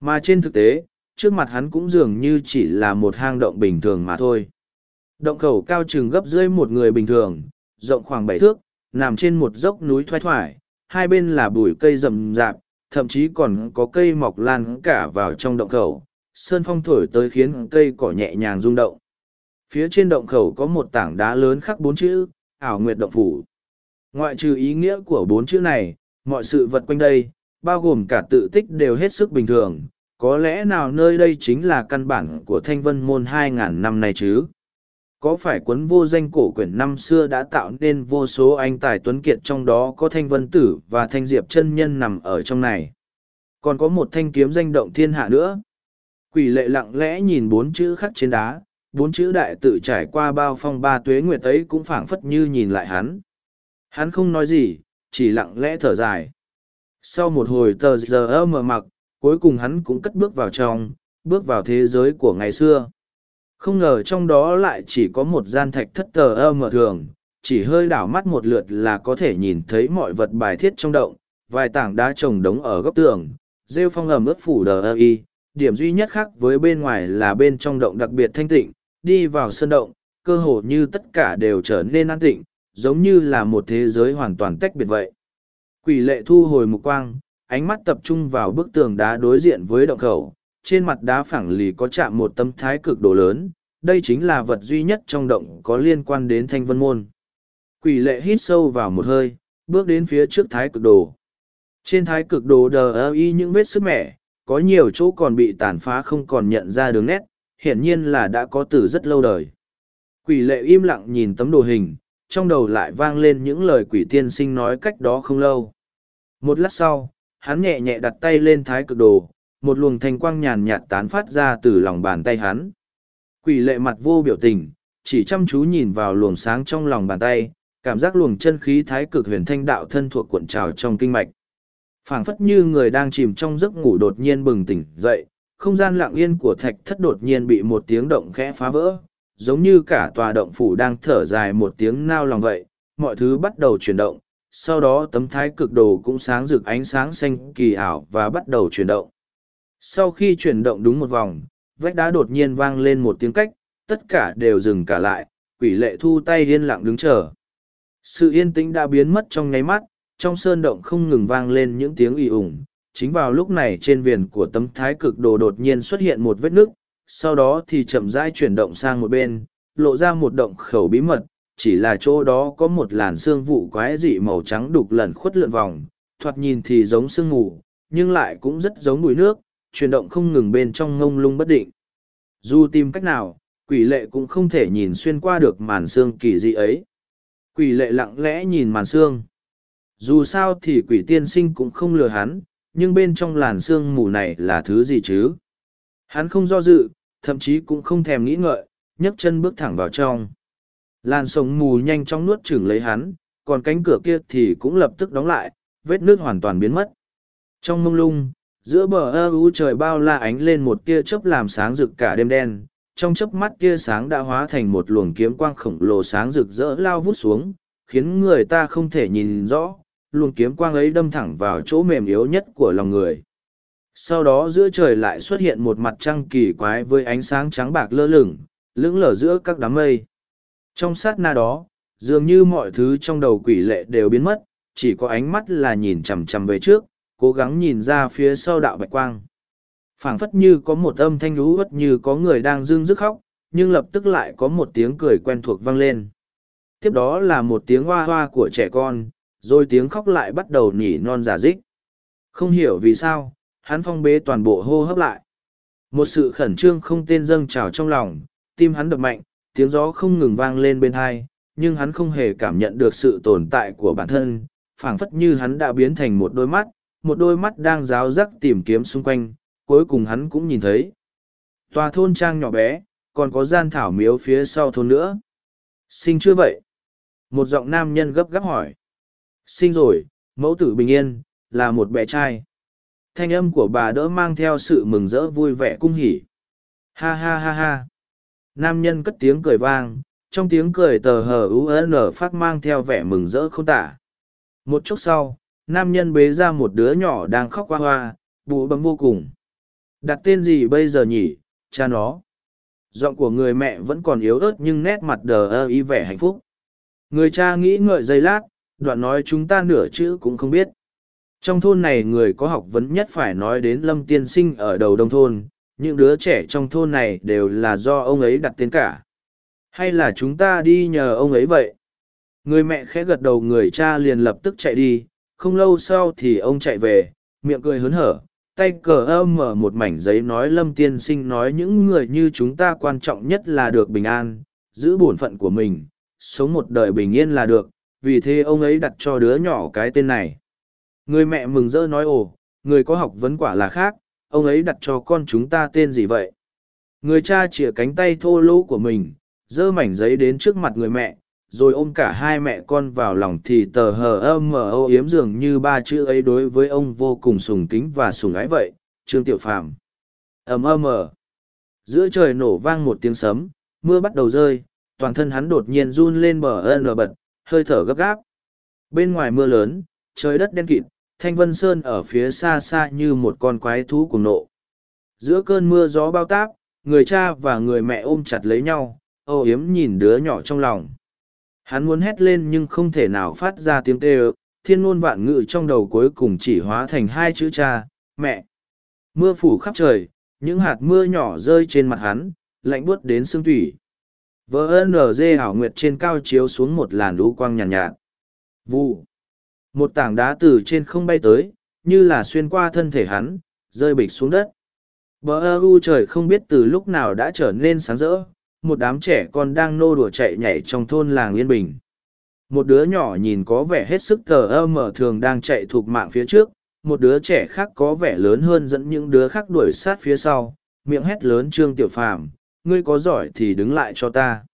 Mà trên thực tế, trước mặt hắn cũng dường như chỉ là một hang động bình thường mà thôi. Động khẩu cao chừng gấp dưới một người bình thường, rộng khoảng bảy thước, nằm trên một dốc núi thoai thoải, hai bên là bụi cây rậm rạp, thậm chí còn có cây mọc lan cả vào trong động khẩu. Sơn phong thổi tới khiến cây cỏ nhẹ nhàng rung động. Phía trên động khẩu có một tảng đá lớn khắc bốn chữ, ảo nguyệt động phủ. Ngoại trừ ý nghĩa của bốn chữ này, mọi sự vật quanh đây, bao gồm cả tự tích đều hết sức bình thường. Có lẽ nào nơi đây chính là căn bản của thanh vân môn 2.000 năm nay chứ? có phải cuốn vô danh cổ quyển năm xưa đã tạo nên vô số anh tài tuấn kiệt trong đó có thanh vân tử và thanh diệp chân nhân nằm ở trong này còn có một thanh kiếm danh động thiên hạ nữa quỷ lệ lặng lẽ nhìn bốn chữ khắc trên đá bốn chữ đại tự trải qua bao phong ba tuế nguyệt ấy cũng phảng phất như nhìn lại hắn hắn không nói gì chỉ lặng lẽ thở dài sau một hồi tờ giờ mở mặc cuối cùng hắn cũng cất bước vào trong bước vào thế giới của ngày xưa không ngờ trong đó lại chỉ có một gian thạch thất tờ mở thường, chỉ hơi đảo mắt một lượt là có thể nhìn thấy mọi vật bài thiết trong động, vài tảng đá trồng đống ở góc tường, rêu phong ẩm ướt phủ đờ ơ y. Điểm duy nhất khác với bên ngoài là bên trong động đặc biệt thanh tịnh, đi vào sân động, cơ hồ như tất cả đều trở nên an tịnh, giống như là một thế giới hoàn toàn tách biệt vậy. Quỷ lệ thu hồi mục quang, ánh mắt tập trung vào bức tường đá đối diện với động khẩu, trên mặt đá phẳng lì có chạm một tấm thái cực đồ lớn, đây chính là vật duy nhất trong động có liên quan đến thanh vân môn. Quỷ lệ hít sâu vào một hơi, bước đến phía trước thái cực đồ. Trên thái cực đồ đờ ơ y những vết sức mẻ, có nhiều chỗ còn bị tàn phá không còn nhận ra đường nét, hiển nhiên là đã có từ rất lâu đời. Quỷ lệ im lặng nhìn tấm đồ hình, trong đầu lại vang lên những lời quỷ tiên sinh nói cách đó không lâu. Một lát sau, hắn nhẹ nhẹ đặt tay lên thái cực đồ, một luồng thanh quang nhàn nhạt tán phát ra từ lòng bàn tay hắn. Quỷ lệ mặt vô biểu tình, chỉ chăm chú nhìn vào luồng sáng trong lòng bàn tay, cảm giác luồng chân khí thái cực huyền thanh đạo thân thuộc cuộn trào trong kinh mạch. phảng phất như người đang chìm trong giấc ngủ đột nhiên bừng tỉnh dậy, không gian lặng yên của thạch thất đột nhiên bị một tiếng động khẽ phá vỡ, giống như cả tòa động phủ đang thở dài một tiếng nao lòng vậy, mọi thứ bắt đầu chuyển động, sau đó tấm thái cực đồ cũng sáng rực ánh sáng xanh kỳ ảo và bắt đầu chuyển động. Sau khi chuyển động đúng một vòng vách đá đột nhiên vang lên một tiếng cách tất cả đều dừng cả lại quỷ lệ thu tay yên lặng đứng chờ. Sự yên tĩnh đã biến mất trong nháy mắt trong sơn động không ngừng vang lên những tiếng ì ủng chính vào lúc này trên viền của tấm thái cực đồ đột nhiên xuất hiện một vết nứt sau đó thì chậm rãi chuyển động sang một bên lộ ra một động khẩu bí mật chỉ là chỗ đó có một làn xương vụ quái dị màu trắng đục lẩn khuất lượn vòng thoạt nhìn thì giống sương mù nhưng lại cũng rất giống bụi nước chuyển động không ngừng bên trong ngông lung bất định. Dù tìm cách nào, quỷ lệ cũng không thể nhìn xuyên qua được màn xương kỳ dị ấy. Quỷ lệ lặng lẽ nhìn màn xương. Dù sao thì quỷ tiên sinh cũng không lừa hắn, nhưng bên trong làn xương mù này là thứ gì chứ? Hắn không do dự, thậm chí cũng không thèm nghĩ ngợi, nhấc chân bước thẳng vào trong. Làn sông mù nhanh chóng nuốt chửng lấy hắn, còn cánh cửa kia thì cũng lập tức đóng lại, vết nước hoàn toàn biến mất. Trong mông lung, giữa bờ ơ u trời bao la ánh lên một tia chớp làm sáng rực cả đêm đen trong chớp mắt tia sáng đã hóa thành một luồng kiếm quang khổng lồ sáng rực rỡ lao vút xuống khiến người ta không thể nhìn rõ luồng kiếm quang ấy đâm thẳng vào chỗ mềm yếu nhất của lòng người sau đó giữa trời lại xuất hiện một mặt trăng kỳ quái với ánh sáng trắng bạc lơ lửng, lững lở giữa các đám mây. Trong sát na đó, dường như mọi thứ trong đầu quỷ lệ đều biến mất, chỉ có ánh mắt là nhìn chằm chằm về trước, cố gắng nhìn ra phía sau đạo bạch quang. Phảng phất như có một âm thanh lú ất như có người đang dương dứt khóc, nhưng lập tức lại có một tiếng cười quen thuộc vang lên. Tiếp đó là một tiếng hoa hoa của trẻ con, rồi tiếng khóc lại bắt đầu nỉ non giả dích. Không hiểu vì sao hắn phong bế toàn bộ hô hấp lại một sự khẩn trương không tên dâng trào trong lòng tim hắn đập mạnh tiếng gió không ngừng vang lên bên hai nhưng hắn không hề cảm nhận được sự tồn tại của bản thân phảng phất như hắn đã biến thành một đôi mắt một đôi mắt đang ráo rắc tìm kiếm xung quanh, cuối cùng hắn cũng nhìn thấy. Tòa thôn trang nhỏ bé, còn có gian thảo miếu phía sau thôn nữa. Sinh chưa vậy? Một giọng nam nhân gấp gáp hỏi. Sinh rồi, mẫu tử bình yên, là một bé trai. Thanh âm của bà đỡ mang theo sự mừng rỡ vui vẻ cung hỉ. Ha ha ha ha. Nam nhân cất tiếng cười vang, trong tiếng cười tờ hờ UN phát mang theo vẻ mừng rỡ không tả. Một chút sau, nam nhân bế ra một đứa nhỏ đang khóc hoa hoa, bụ bấm vô cùng. Đặt tên gì bây giờ nhỉ, cha nó? Giọng của người mẹ vẫn còn yếu ớt nhưng nét mặt đờ ơ y vẻ hạnh phúc. Người cha nghĩ ngợi giây lát, đoạn nói chúng ta nửa chữ cũng không biết. Trong thôn này người có học vấn nhất phải nói đến Lâm Tiên Sinh ở đầu đông thôn, những đứa trẻ trong thôn này đều là do ông ấy đặt tên cả. Hay là chúng ta đi nhờ ông ấy vậy? Người mẹ khẽ gật đầu người cha liền lập tức chạy đi, không lâu sau thì ông chạy về, miệng cười hớn hở, tay cờ âm mở một mảnh giấy nói Lâm Tiên Sinh nói những người như chúng ta quan trọng nhất là được bình an, giữ bổn phận của mình, sống một đời bình yên là được, vì thế ông ấy đặt cho đứa nhỏ cái tên này. Người mẹ mừng rỡ nói ồ, người có học vấn quả là khác, ông ấy đặt cho con chúng ta tên gì vậy? Người cha chìa cánh tay thô lỗ của mình, dơ mảnh giấy đến trước mặt người mẹ, rồi ôm cả hai mẹ con vào lòng thì tờ hờ âm mờ âu yếm dường như ba chữ ấy đối với ông vô cùng sùng kính và sùng ái vậy, Trương Tiểu Phàm ầm ầm mờ. Giữa trời nổ vang một tiếng sấm, mưa bắt đầu rơi, toàn thân hắn đột nhiên run lên bờ ân bật, hơi thở gấp gáp. Bên ngoài mưa lớn, trời đất đen kịt, Thanh Vân Sơn ở phía xa xa như một con quái thú cùng nộ. Giữa cơn mưa gió bao táp, người cha và người mẹ ôm chặt lấy nhau, âu yếm nhìn đứa nhỏ trong lòng. Hắn muốn hét lên nhưng không thể nào phát ra tiếng kêu, thiên ngôn vạn ngự trong đầu cuối cùng chỉ hóa thành hai chữ cha, mẹ. Mưa phủ khắp trời, những hạt mưa nhỏ rơi trên mặt hắn, lạnh buốt đến xương thủy. Vỡ NG hảo nguyệt trên cao chiếu xuống một làn lũ quang nhàn nhạt, nhạt. Vụ. Một tảng đá từ trên không bay tới, như là xuyên qua thân thể hắn, rơi bịch xuống đất. Bờ ơ u trời không biết từ lúc nào đã trở nên sáng rỡ, một đám trẻ con đang nô đùa chạy nhảy trong thôn làng Yên Bình. Một đứa nhỏ nhìn có vẻ hết sức tờ ơ mở thường đang chạy thuộc mạng phía trước, một đứa trẻ khác có vẻ lớn hơn dẫn những đứa khác đuổi sát phía sau, miệng hét lớn Trương Tiểu Phàm, ngươi có giỏi thì đứng lại cho ta.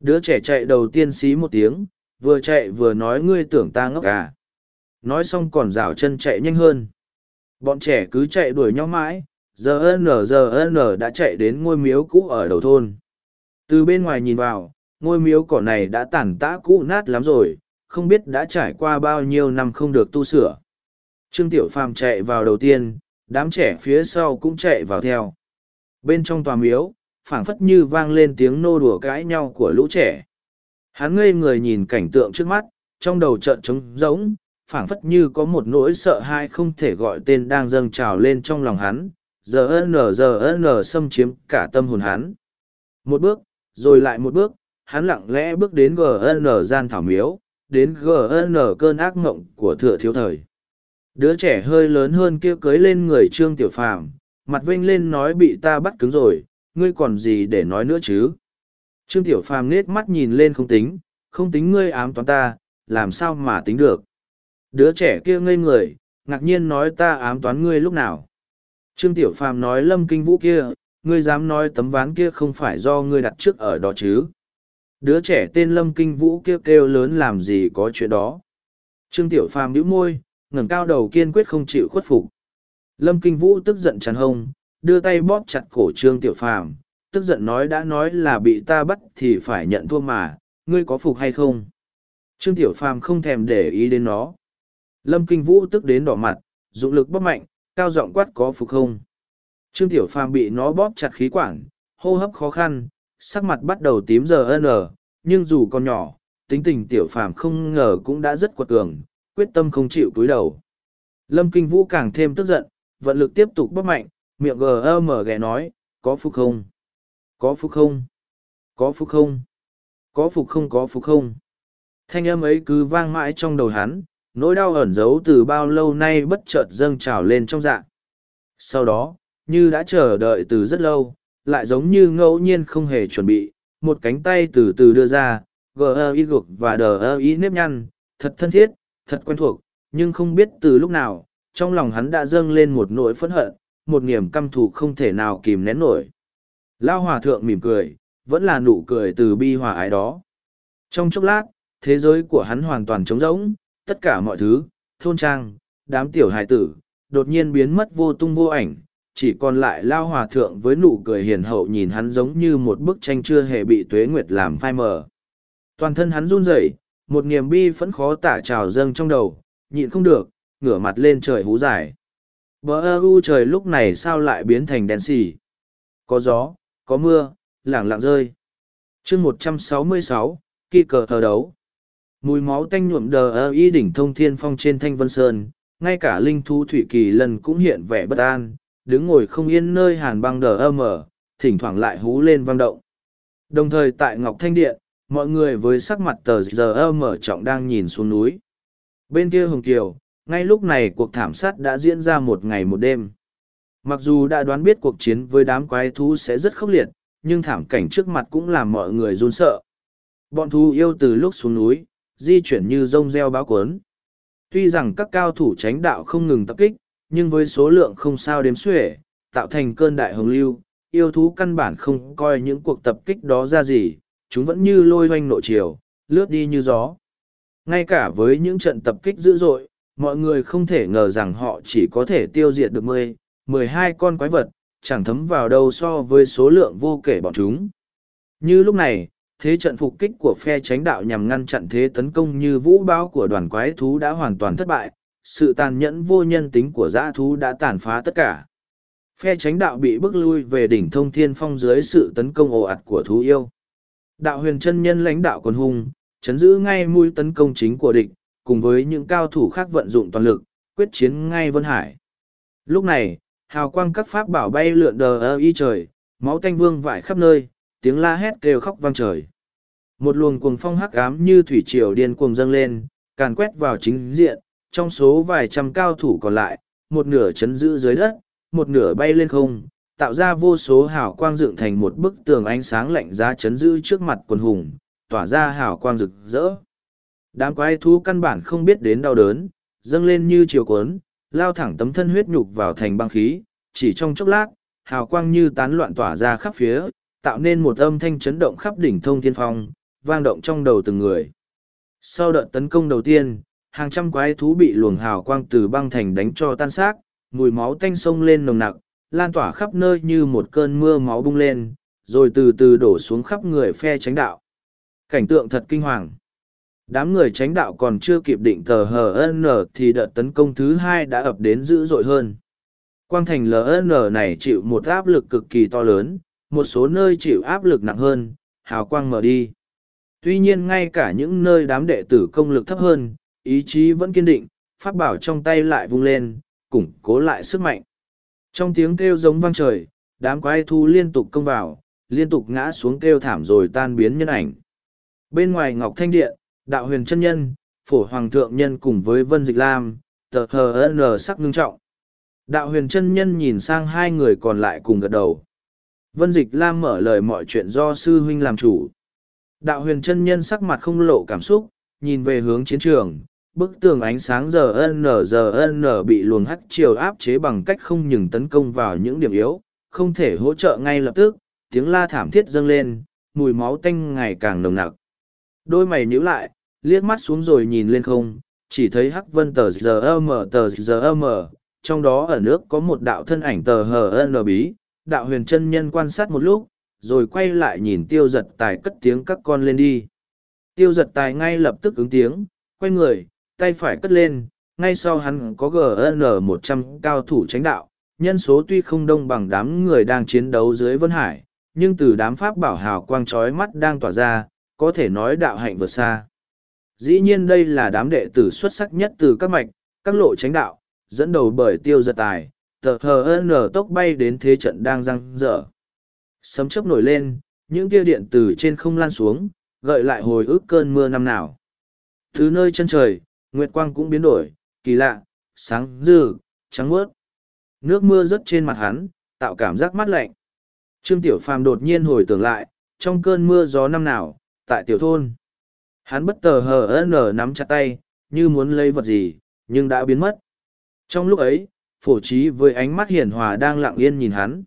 Đứa trẻ chạy đầu tiên xí một tiếng, vừa chạy vừa nói ngươi tưởng ta ngốc à. Nói xong còn rảo chân chạy nhanh hơn. Bọn trẻ cứ chạy đuổi nhau mãi, giờ n giờ n đã chạy đến ngôi miếu cũ ở đầu thôn. Từ bên ngoài nhìn vào, ngôi miếu cỏ này đã tàn tã cũ nát lắm rồi, không biết đã trải qua bao nhiêu năm không được tu sửa. Trương Tiểu Phàm chạy vào đầu tiên, đám trẻ phía sau cũng chạy vào theo. Bên trong tòa miếu, phảng phất như vang lên tiếng nô đùa cãi nhau của lũ trẻ. Hắn ngây người nhìn cảnh tượng trước mắt, trong đầu trận trống rỗng, phảng phất như có một nỗi sợ hãi không thể gọi tên đang dâng trào lên trong lòng hắn, giờ n giờ n xâm chiếm cả tâm hồn hắn. Một bước, rồi lại một bước, hắn lặng lẽ bước đến GN gian thảo miếu, đến GN cơn ác mộng của thừa thiếu thời. Đứa trẻ hơi lớn hơn kia cưới lên người Trương Tiểu Phàm, mặt vênh lên nói bị ta bắt cứng rồi, ngươi còn gì để nói nữa chứ? Trương Tiểu Phàm nết mắt nhìn lên không tính, không tính ngươi ám toán ta, làm sao mà tính được? Đứa trẻ kia ngây người, ngạc nhiên nói ta ám toán ngươi lúc nào? Trương Tiểu Phàm nói lâm kinh vũ kia, ngươi dám nói tấm ván kia không phải do ngươi đặt trước ở đó chứ? Đứa trẻ tên lâm kinh vũ kêu kêu lớn làm gì có chuyện đó? Trương tiểu phàm bĩu môi ngẩng cao đầu kiên quyết không chịu khuất phục. Lâm kinh vũ tức giận chắn hông đưa tay bóp chặt cổ trương tiểu phàm tức giận nói đã nói là bị ta bắt thì phải nhận thua mà ngươi có phục hay không? Trương tiểu phàm không thèm để ý đến nó lâm kinh vũ tức đến đỏ mặt dụng lực bóp mạnh cao giọng quát có phục không Trương Tiểu Phàm bị nó bóp chặt khí quản, hô hấp khó khăn, sắc mặt bắt đầu tím giờ ân nhưng dù còn nhỏ, tính tình Tiểu Phàm không ngờ cũng đã rất quật cường, quyết tâm không chịu cúi đầu. Lâm Kinh Vũ càng thêm tức giận, vận lực tiếp tục bóp mạnh, miệng gờ mở ghé nói, có phục không? Có phục không? Có phục không? Có phục không có phục không? Thanh âm ấy cứ vang mãi trong đầu hắn, nỗi đau ẩn giấu từ bao lâu nay bất chợt dâng trào lên trong dạ. Sau đó, như đã chờ đợi từ rất lâu, lại giống như ngẫu nhiên không hề chuẩn bị, một cánh tay từ từ đưa ra, gờ y gục và đờ y nếp nhăn, thật thân thiết, thật quen thuộc, nhưng không biết từ lúc nào, trong lòng hắn đã dâng lên một nỗi phẫn hận, một niềm căm thù không thể nào kìm nén nổi. Lao hòa thượng mỉm cười, vẫn là nụ cười từ bi hòa ái đó. Trong chốc lát, thế giới của hắn hoàn toàn trống rỗng, tất cả mọi thứ, thôn trang, đám tiểu hài tử, đột nhiên biến mất vô tung vô ảnh, chỉ còn lại lao hòa thượng với nụ cười hiền hậu nhìn hắn giống như một bức tranh chưa hề bị tuế nguyệt làm phai mờ. Toàn thân hắn run rẩy, một niềm bi phẫn khó tả trào dâng trong đầu, nhịn không được, ngửa mặt lên trời hú dài. Bờ ơ u trời lúc này sao lại biến thành đen xì. Có gió, có mưa, lảng lặng rơi. chương một trăm sáu mươi sáu, kỳ cờ thờ đấu. Mùi máu tanh nhuộm đờ ơ y đỉnh thông thiên phong trên thanh vân sơn, ngay cả linh thú thủy kỳ lần cũng hiện vẻ bất an, đứng ngồi không yên nơi hàn băng đờ ơ mở, thỉnh thoảng lại hú lên vang động. Đồng thời tại Ngọc Thanh Điện, mọi người với sắc mặt tờ giờ ơ mở trọng đang nhìn xuống núi. Bên kia Hồng Kiều, ngay lúc này cuộc thảm sát đã diễn ra một ngày một đêm. Mặc dù đã đoán biết cuộc chiến với đám quái thú sẽ rất khốc liệt, nhưng thảm cảnh trước mặt cũng làm mọi người run sợ. Bọn thú yêu từ lúc xuống núi, di chuyển như rông reo báo cuốn. Tuy rằng các cao thủ tránh đạo không ngừng tập kích, nhưng với số lượng không sao đếm xuể, tạo thành cơn đại hồng lưu, yêu thú căn bản không coi những cuộc tập kích đó ra gì, chúng vẫn như lôi hoanh nội chiều, lướt đi như gió. Ngay cả với những trận tập kích dữ dội, mọi người không thể ngờ rằng họ chỉ có thể tiêu diệt được mười, mười hai con quái vật, chẳng thấm vào đâu so với số lượng vô kể bọn chúng. Như lúc này, thế trận phục kích của phe tránh đạo nhằm ngăn chặn thế tấn công như vũ bão của đoàn quái thú đã hoàn toàn thất bại, sự tàn nhẫn vô nhân tính của dã thú đã tàn phá tất cả. Phe tránh đạo bị bức lui về đỉnh thông thiên phong dưới sự tấn công ồ ạt của thú yêu. Đạo huyền chân nhân lãnh đạo quân hùng, chấn giữ ngay mũi tấn công chính của địch, cùng với những cao thủ khác vận dụng toàn lực, quyết chiến ngay Vân Hải. Lúc này, hào quang các pháp bảo bay lượn đờ ơ y trời, máu tanh vương vãi khắp nơi, tiếng la hét kêu khóc vang trời. Một luồng cuồng phong hắc ám như thủy triều điên cuồng dâng lên, càn quét vào chính diện, trong số vài trăm cao thủ còn lại, một nửa chấn giữ dưới đất, một nửa bay lên không, tạo ra vô số hào quang dựng thành một bức tường ánh sáng lạnh giá chấn giữ trước mặt quần hùng, tỏa ra hào quang rực rỡ. Đám quái thú căn bản không biết đến đau đớn, dâng lên như chiều cuốn, lao thẳng tấm thân huyết nhục vào thành băng khí, chỉ trong chốc lát, hào quang như tán loạn tỏa ra khắp phía, tạo nên một âm thanh chấn động khắp đỉnh thông thiên phong, vang động trong đầu từng người. Sau đợt tấn công đầu tiên, hàng trăm quái thú bị luồng hào quang từ băng thành đánh cho tan xác, mùi máu tanh sông lên nồng nặc, lan tỏa khắp nơi như một cơn mưa máu bung lên, rồi từ từ đổ xuống khắp người phe tránh đạo. Cảnh tượng thật kinh hoàng. Đám người tránh đạo còn chưa kịp định tờ HN thì đợt tấn công thứ hai đã ập đến dữ dội hơn. Quang thành LN này chịu một áp lực cực kỳ to lớn, một số nơi chịu áp lực nặng hơn, hào quang mở đi. Tuy nhiên ngay cả những nơi đám đệ tử công lực thấp hơn, ý chí vẫn kiên định, pháp bảo trong tay lại vung lên, củng cố lại sức mạnh. Trong tiếng kêu giống vang trời, đám quái thu liên tục công vào, liên tục ngã xuống kêu thảm rồi tan biến nhân ảnh. Bên ngoài Ngọc Thanh Điện, đạo huyền chân nhân, phổ hoàng thượng nhân cùng với Vân Dịch Lam, tờ hờ sắc ngưng trọng. Đạo huyền chân nhân nhìn sang hai người còn lại cùng gật đầu. Vân Dịch Lam mở lời mọi chuyện do sư huynh làm chủ. Đạo huyền chân nhân sắc mặt không lộ cảm xúc, nhìn về hướng chiến trường, bức tường ánh sáng giờ n giờ n bị luồng hắt chiều áp chế bằng cách không ngừng tấn công vào những điểm yếu, không thể hỗ trợ ngay lập tức, tiếng la thảm thiết dâng lên, mùi máu tanh ngày càng nồng nặc. Đôi mày nhíu lại, liếc mắt xuống rồi nhìn lên không, chỉ thấy hắc vân tờ giờ mở tờ giờ mở, trong đó ở nước có một đạo thân ảnh tờ hn bí, đạo huyền chân nhân quan sát một lúc, rồi quay lại nhìn tiêu giật tài cất tiếng các con lên đi. Tiêu giật tài ngay lập tức ứng tiếng, quay người, tay phải cất lên, ngay sau hắn có GN một trăm cao thủ tránh đạo, nhân số tuy không đông bằng đám người đang chiến đấu dưới Vân Hải, nhưng từ đám pháp bảo hào quang trói mắt đang tỏa ra, có thể nói đạo hạnh vượt xa. Dĩ nhiên đây là đám đệ tử xuất sắc nhất từ các mạch, các lộ tránh đạo, dẫn đầu bởi tiêu giật tài, tờ hờ n tốc bay đến thế trận đang răng dở. Sấm chớp nổi lên, những tia điện từ trên không lan xuống, gợi lại hồi ức cơn mưa năm nào. Từ nơi chân trời, nguyệt quang cũng biến đổi, kỳ lạ, sáng dư, trắng mướt. Nước mưa rớt trên mặt hắn, tạo cảm giác mát lạnh. Trương Tiểu Phàm đột nhiên hồi tưởng lại, trong cơn mưa gió năm nào, tại tiểu thôn. Hắn bất tờ hờ nở nắm chặt tay, như muốn lấy vật gì, nhưng đã biến mất. Trong lúc ấy, phổ trí với ánh mắt hiền hòa đang lặng yên nhìn hắn.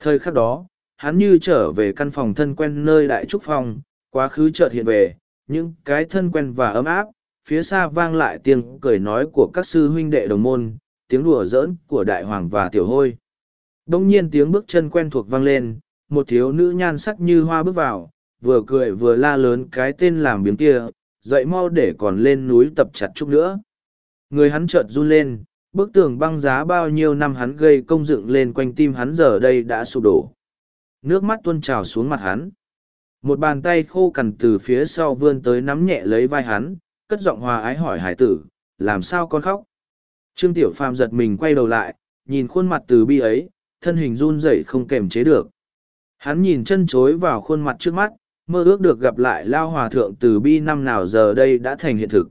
Thời khắc đó, hắn như trở về căn phòng thân quen nơi đại trúc phòng, quá khứ chợt hiện về, những cái thân quen và ấm áp, phía xa vang lại tiếng cười nói của các sư huynh đệ đồng môn, tiếng đùa giỡn của đại hoàng và tiểu hôi. Đông nhiên tiếng bước chân quen thuộc vang lên, một thiếu nữ nhan sắc như hoa bước vào, vừa cười vừa la lớn cái tên làm biếng kia, dậy mau để còn lên núi tập chặt chút nữa. Người hắn chợt run lên, bức tường băng giá bao nhiêu năm hắn gây công dựng lên quanh tim hắn giờ đây đã sụp đổ. Nước mắt tuôn trào xuống mặt hắn. Một bàn tay khô cằn từ phía sau vươn tới nắm nhẹ lấy vai hắn, cất giọng hòa ái hỏi hải tử, làm sao con khóc? Trương Tiểu Phàm giật mình quay đầu lại, nhìn khuôn mặt từ bi ấy, thân hình run rẩy không kềm chế được. Hắn nhìn chân chối vào khuôn mặt trước mắt, mơ ước được gặp lại Lao Hòa Thượng từ bi năm nào giờ đây đã thành hiện thực.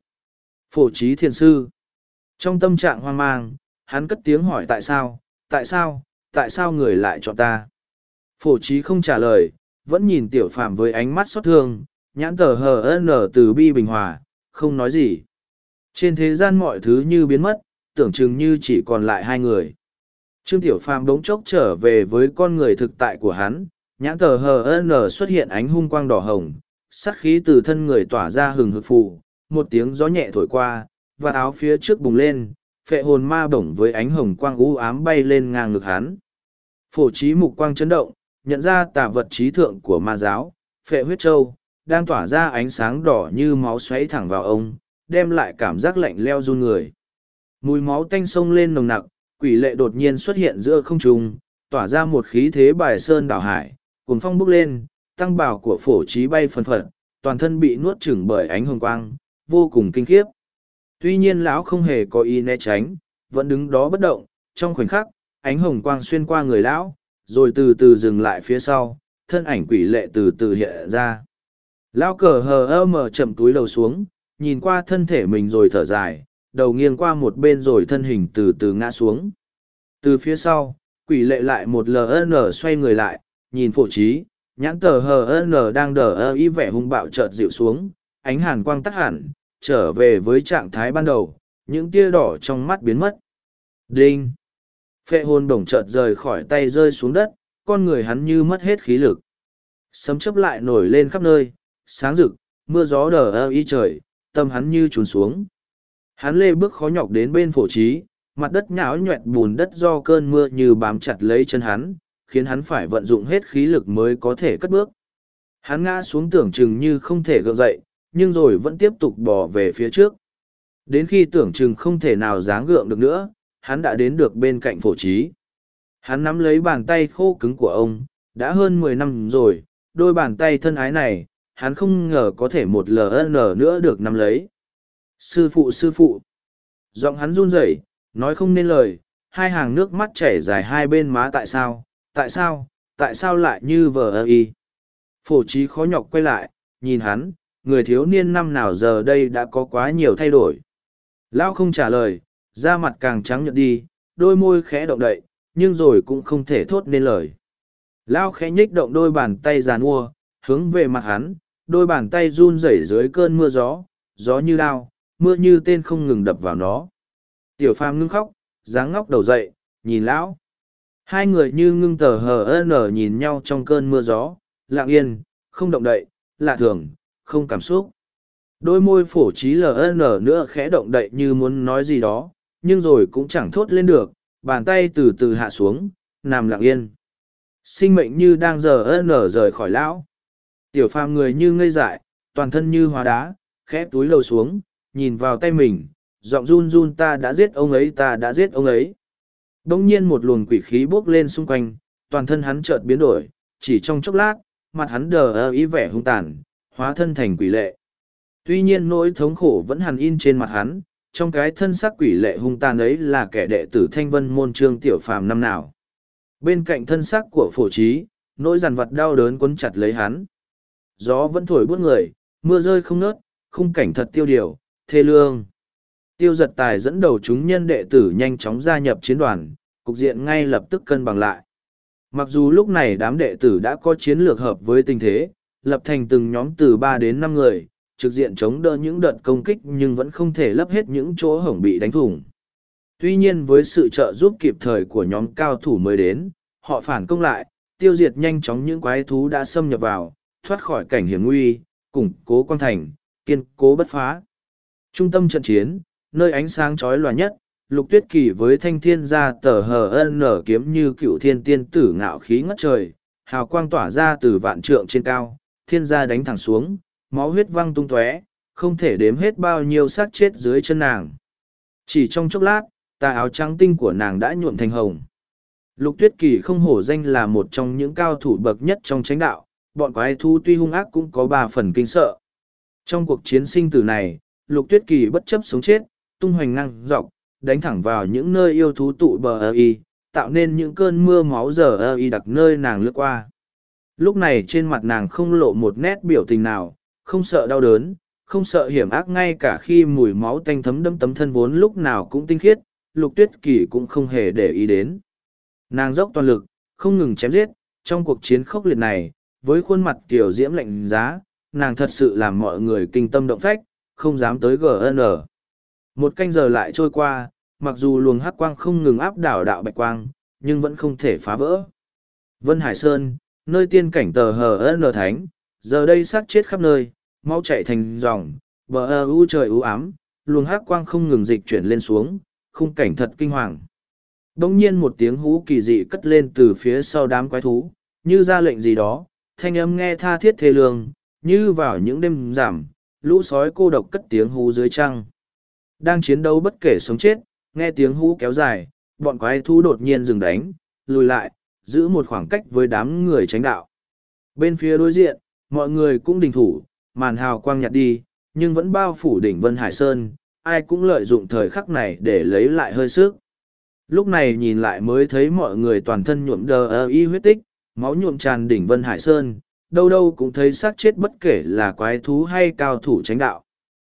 Phổ trí thiền sư. Trong tâm trạng hoang mang, hắn cất tiếng hỏi tại sao, tại sao, tại sao người lại chọn ta? Phổ trí không trả lời, vẫn nhìn tiểu phàm với ánh mắt xót thương, nhãn tờ hờ nở từ bi bình hòa, không nói gì. Trên thế gian mọi thứ như biến mất, tưởng chừng như chỉ còn lại hai người. Trương Tiểu Phàm đống chốc trở về với con người thực tại của hắn, nhãn tờ hờ xuất hiện ánh hung quang đỏ hồng, sát khí từ thân người tỏa ra hừng hực phù, một tiếng gió nhẹ thổi qua, và áo phía trước bùng lên, phệ hồn ma bổng với ánh hồng quang u ám bay lên ngang ngực hắn. Phổ trí mục quang chấn động, nhận ra tà vật trí thượng của ma giáo, phệ huyết châu, đang tỏa ra ánh sáng đỏ như máu xoáy thẳng vào ông, đem lại cảm giác lạnh leo run người. Mùi máu tanh sông lên nồng nặc, quỷ lệ đột nhiên xuất hiện giữa không trung, tỏa ra một khí thế bài sơn đảo hải, cuồng phong bốc lên, tăng bào của phổ trí bay phần phật, toàn thân bị nuốt chửng bởi ánh hồng quang, vô cùng kinh khiếp. Tuy nhiên lão không hề có ý né tránh, vẫn đứng đó bất động, trong khoảnh khắc, ánh hồng quang xuyên qua người lão, rồi từ từ dừng lại phía sau, thân ảnh quỷ lệ từ từ hiện ra. Lão cờ hờ ơ mở chậm túi đầu xuống, nhìn qua thân thể mình rồi thở dài, đầu nghiêng qua một bên rồi thân hình từ từ ngã xuống. Từ phía sau, quỷ lệ lại một LN xoay người lại, nhìn phổ trí, nhãn tờ hờ HN đang đờ ơ ý vẻ hung bạo chợt dịu xuống, ánh hàn quang tắt hẳn, trở về với trạng thái ban đầu, những tia đỏ trong mắt biến mất. Đinh! Phệ hồn bổng chợt rời khỏi tay rơi xuống đất, con người hắn như mất hết khí lực. Sấm chấp lại nổi lên khắp nơi, sáng rực, mưa gió đờ ơ y trời, tâm hắn như trùn xuống. Hắn lê bước khó nhọc đến bên phổ trí, mặt đất nhão nhoẹt bùn đất do cơn mưa như bám chặt lấy chân hắn, khiến hắn phải vận dụng hết khí lực mới có thể cất bước. Hắn ngã xuống tưởng chừng như không thể gượng dậy, nhưng rồi vẫn tiếp tục bỏ về phía trước. Đến khi tưởng chừng không thể nào dáng gượng được nữa, hắn đã đến được bên cạnh phổ trí. Hắn nắm lấy bàn tay khô cứng của ông, đã hơn mười năm rồi, đôi bàn tay thân ái này, hắn không ngờ có thể một lần nữa được nắm lấy. Sư phụ sư phụ. Giọng hắn run rẩy, nói không nên lời, hai hàng nước mắt chảy dài hai bên má tại sao, tại sao, tại sao lại như vờ ơ y. Phổ trí khó nhọc quay lại, nhìn hắn, người thiếu niên năm nào giờ đây đã có quá nhiều thay đổi. Lão không trả lời, da mặt càng trắng nhợt đi, đôi môi khẽ động đậy, nhưng rồi cũng không thể thốt nên lời. Lão khẽ nhích động đôi bàn tay giàn mua, hướng về mặt hắn, đôi bàn tay run rẩy dưới cơn mưa gió, gió như đao, mưa như tên không ngừng đập vào nó. Tiểu phàm ngưng khóc, dáng ngóc đầu dậy, nhìn lão. Hai người như ngưng tờ hờ nở nhìn nhau trong cơn mưa gió, lặng yên, không động đậy, lạ thường, không cảm xúc. Đôi môi phổ trí ln nữa khẽ động đậy như muốn nói gì đó, nhưng rồi cũng chẳng thốt lên được, bàn tay từ từ hạ xuống, nằm lặng yên. Sinh mệnh như đang giờ nở rời khỏi lão. Tiểu phàm người như ngây dại, toàn thân như hóa đá, khẽ túi lầu xuống, nhìn vào tay mình, giọng run run ta đã giết ông ấy ta đã giết ông ấy. Đông nhiên một luồng quỷ khí bốc lên xung quanh, toàn thân hắn chợt biến đổi, chỉ trong chốc lát, mặt hắn đờ ơ ý vẻ hung tàn, hóa thân thành quỷ lệ. Tuy nhiên nỗi thống khổ vẫn hằn in trên mặt hắn, trong cái thân xác quỷ lệ hung tàn ấy là kẻ đệ tử thanh vân môn trương tiểu phàm năm nào. Bên cạnh thân xác của phổ trí, nỗi giàn vật đau đớn quấn chặt lấy hắn. Gió vẫn thổi buốt người, mưa rơi không nớt, khung cảnh thật tiêu điều, thê lương. Tiêu giật tài dẫn đầu chúng nhân đệ tử nhanh chóng gia nhập chiến đoàn, cục diện ngay lập tức cân bằng lại. Mặc dù lúc này đám đệ tử đã có chiến lược hợp với tình thế, lập thành từng nhóm từ ba đến năm người, trực diện chống đỡ những đợt công kích nhưng vẫn không thể lấp hết những chỗ hổng bị đánh thủng. Tuy nhiên với sự trợ giúp kịp thời của nhóm cao thủ mới đến, họ phản công lại, tiêu diệt nhanh chóng những quái thú đã xâm nhập vào, thoát khỏi cảnh hiểm nguy, củng cố quan thành, kiên cố bất phá. Trung tâm trận chiến, nơi ánh sáng chói lòa nhất, lục tuyết kỳ với thanh thiên gia tờ hờ ân nở kiếm như cựu thiên tiên tử ngạo khí ngất trời, hào quang tỏa ra từ vạn trượng trên cao, thiên gia đánh thẳng xuống, máu huyết văng tung tóe, không thể đếm hết bao nhiêu xác chết dưới chân nàng. Chỉ trong chốc lát, tà áo trắng tinh của nàng đã nhuộm thành hồng. Lục tuyết kỳ không hổ danh là một trong những cao thủ bậc nhất trong chánh đạo, bọn quái thu tuy hung ác cũng có ba phần kinh sợ. Trong cuộc chiến sinh tử này, lục tuyết kỳ bất chấp sống chết, tung hoành ngang dọc, đánh thẳng vào những nơi yêu thú tụ bờ ơ y, tạo nên những cơn mưa máu giờ ơ y đặc nơi nàng lướt qua. Lúc này trên mặt nàng không lộ một nét biểu tình nào, không sợ đau đớn, không sợ hiểm ác ngay cả khi mùi máu tanh thấm đâm tấm thân vốn lúc nào cũng tinh khiết, lục tuyết kỳ cũng không hề để ý đến. Nàng dốc toàn lực, không ngừng chém giết, trong cuộc chiến khốc liệt này, với khuôn mặt kiểu diễm lạnh giá, nàng thật sự làm mọi người kinh tâm động phách, không dám tới GN. Một canh giờ lại trôi qua, mặc dù luồng hắc quang không ngừng áp đảo đạo bạch quang, nhưng vẫn không thể phá vỡ. Vân Hải Sơn, nơi tiên cảnh tờ hờ n thánh, giờ đây xác chết khắp nơi, máu chạy thành dòng, bờ ơ u trời u ám, luồng hắc quang không ngừng dịch chuyển lên xuống, khung cảnh thật kinh hoàng. Đông nhiên một tiếng hú kỳ dị cất lên từ phía sau đám quái thú, như ra lệnh gì đó, thanh âm nghe tha thiết thê lương, như vào những đêm giảm, lũ sói cô độc cất tiếng hú dưới trăng. Đang chiến đấu bất kể sống chết, nghe tiếng hú kéo dài, bọn quái thú đột nhiên dừng đánh, lùi lại, giữ một khoảng cách với đám người tránh đạo. Bên phía đối diện, mọi người cũng đình thủ, màn hào quang nhạt đi, nhưng vẫn bao phủ đỉnh Vân Hải Sơn, ai cũng lợi dụng thời khắc này để lấy lại hơi sức. Lúc này nhìn lại mới thấy mọi người toàn thân nhuộm đờ ơ y huyết tích, máu nhuộm tràn đỉnh Vân Hải Sơn, đâu đâu cũng thấy xác chết bất kể là quái thú hay cao thủ tránh đạo.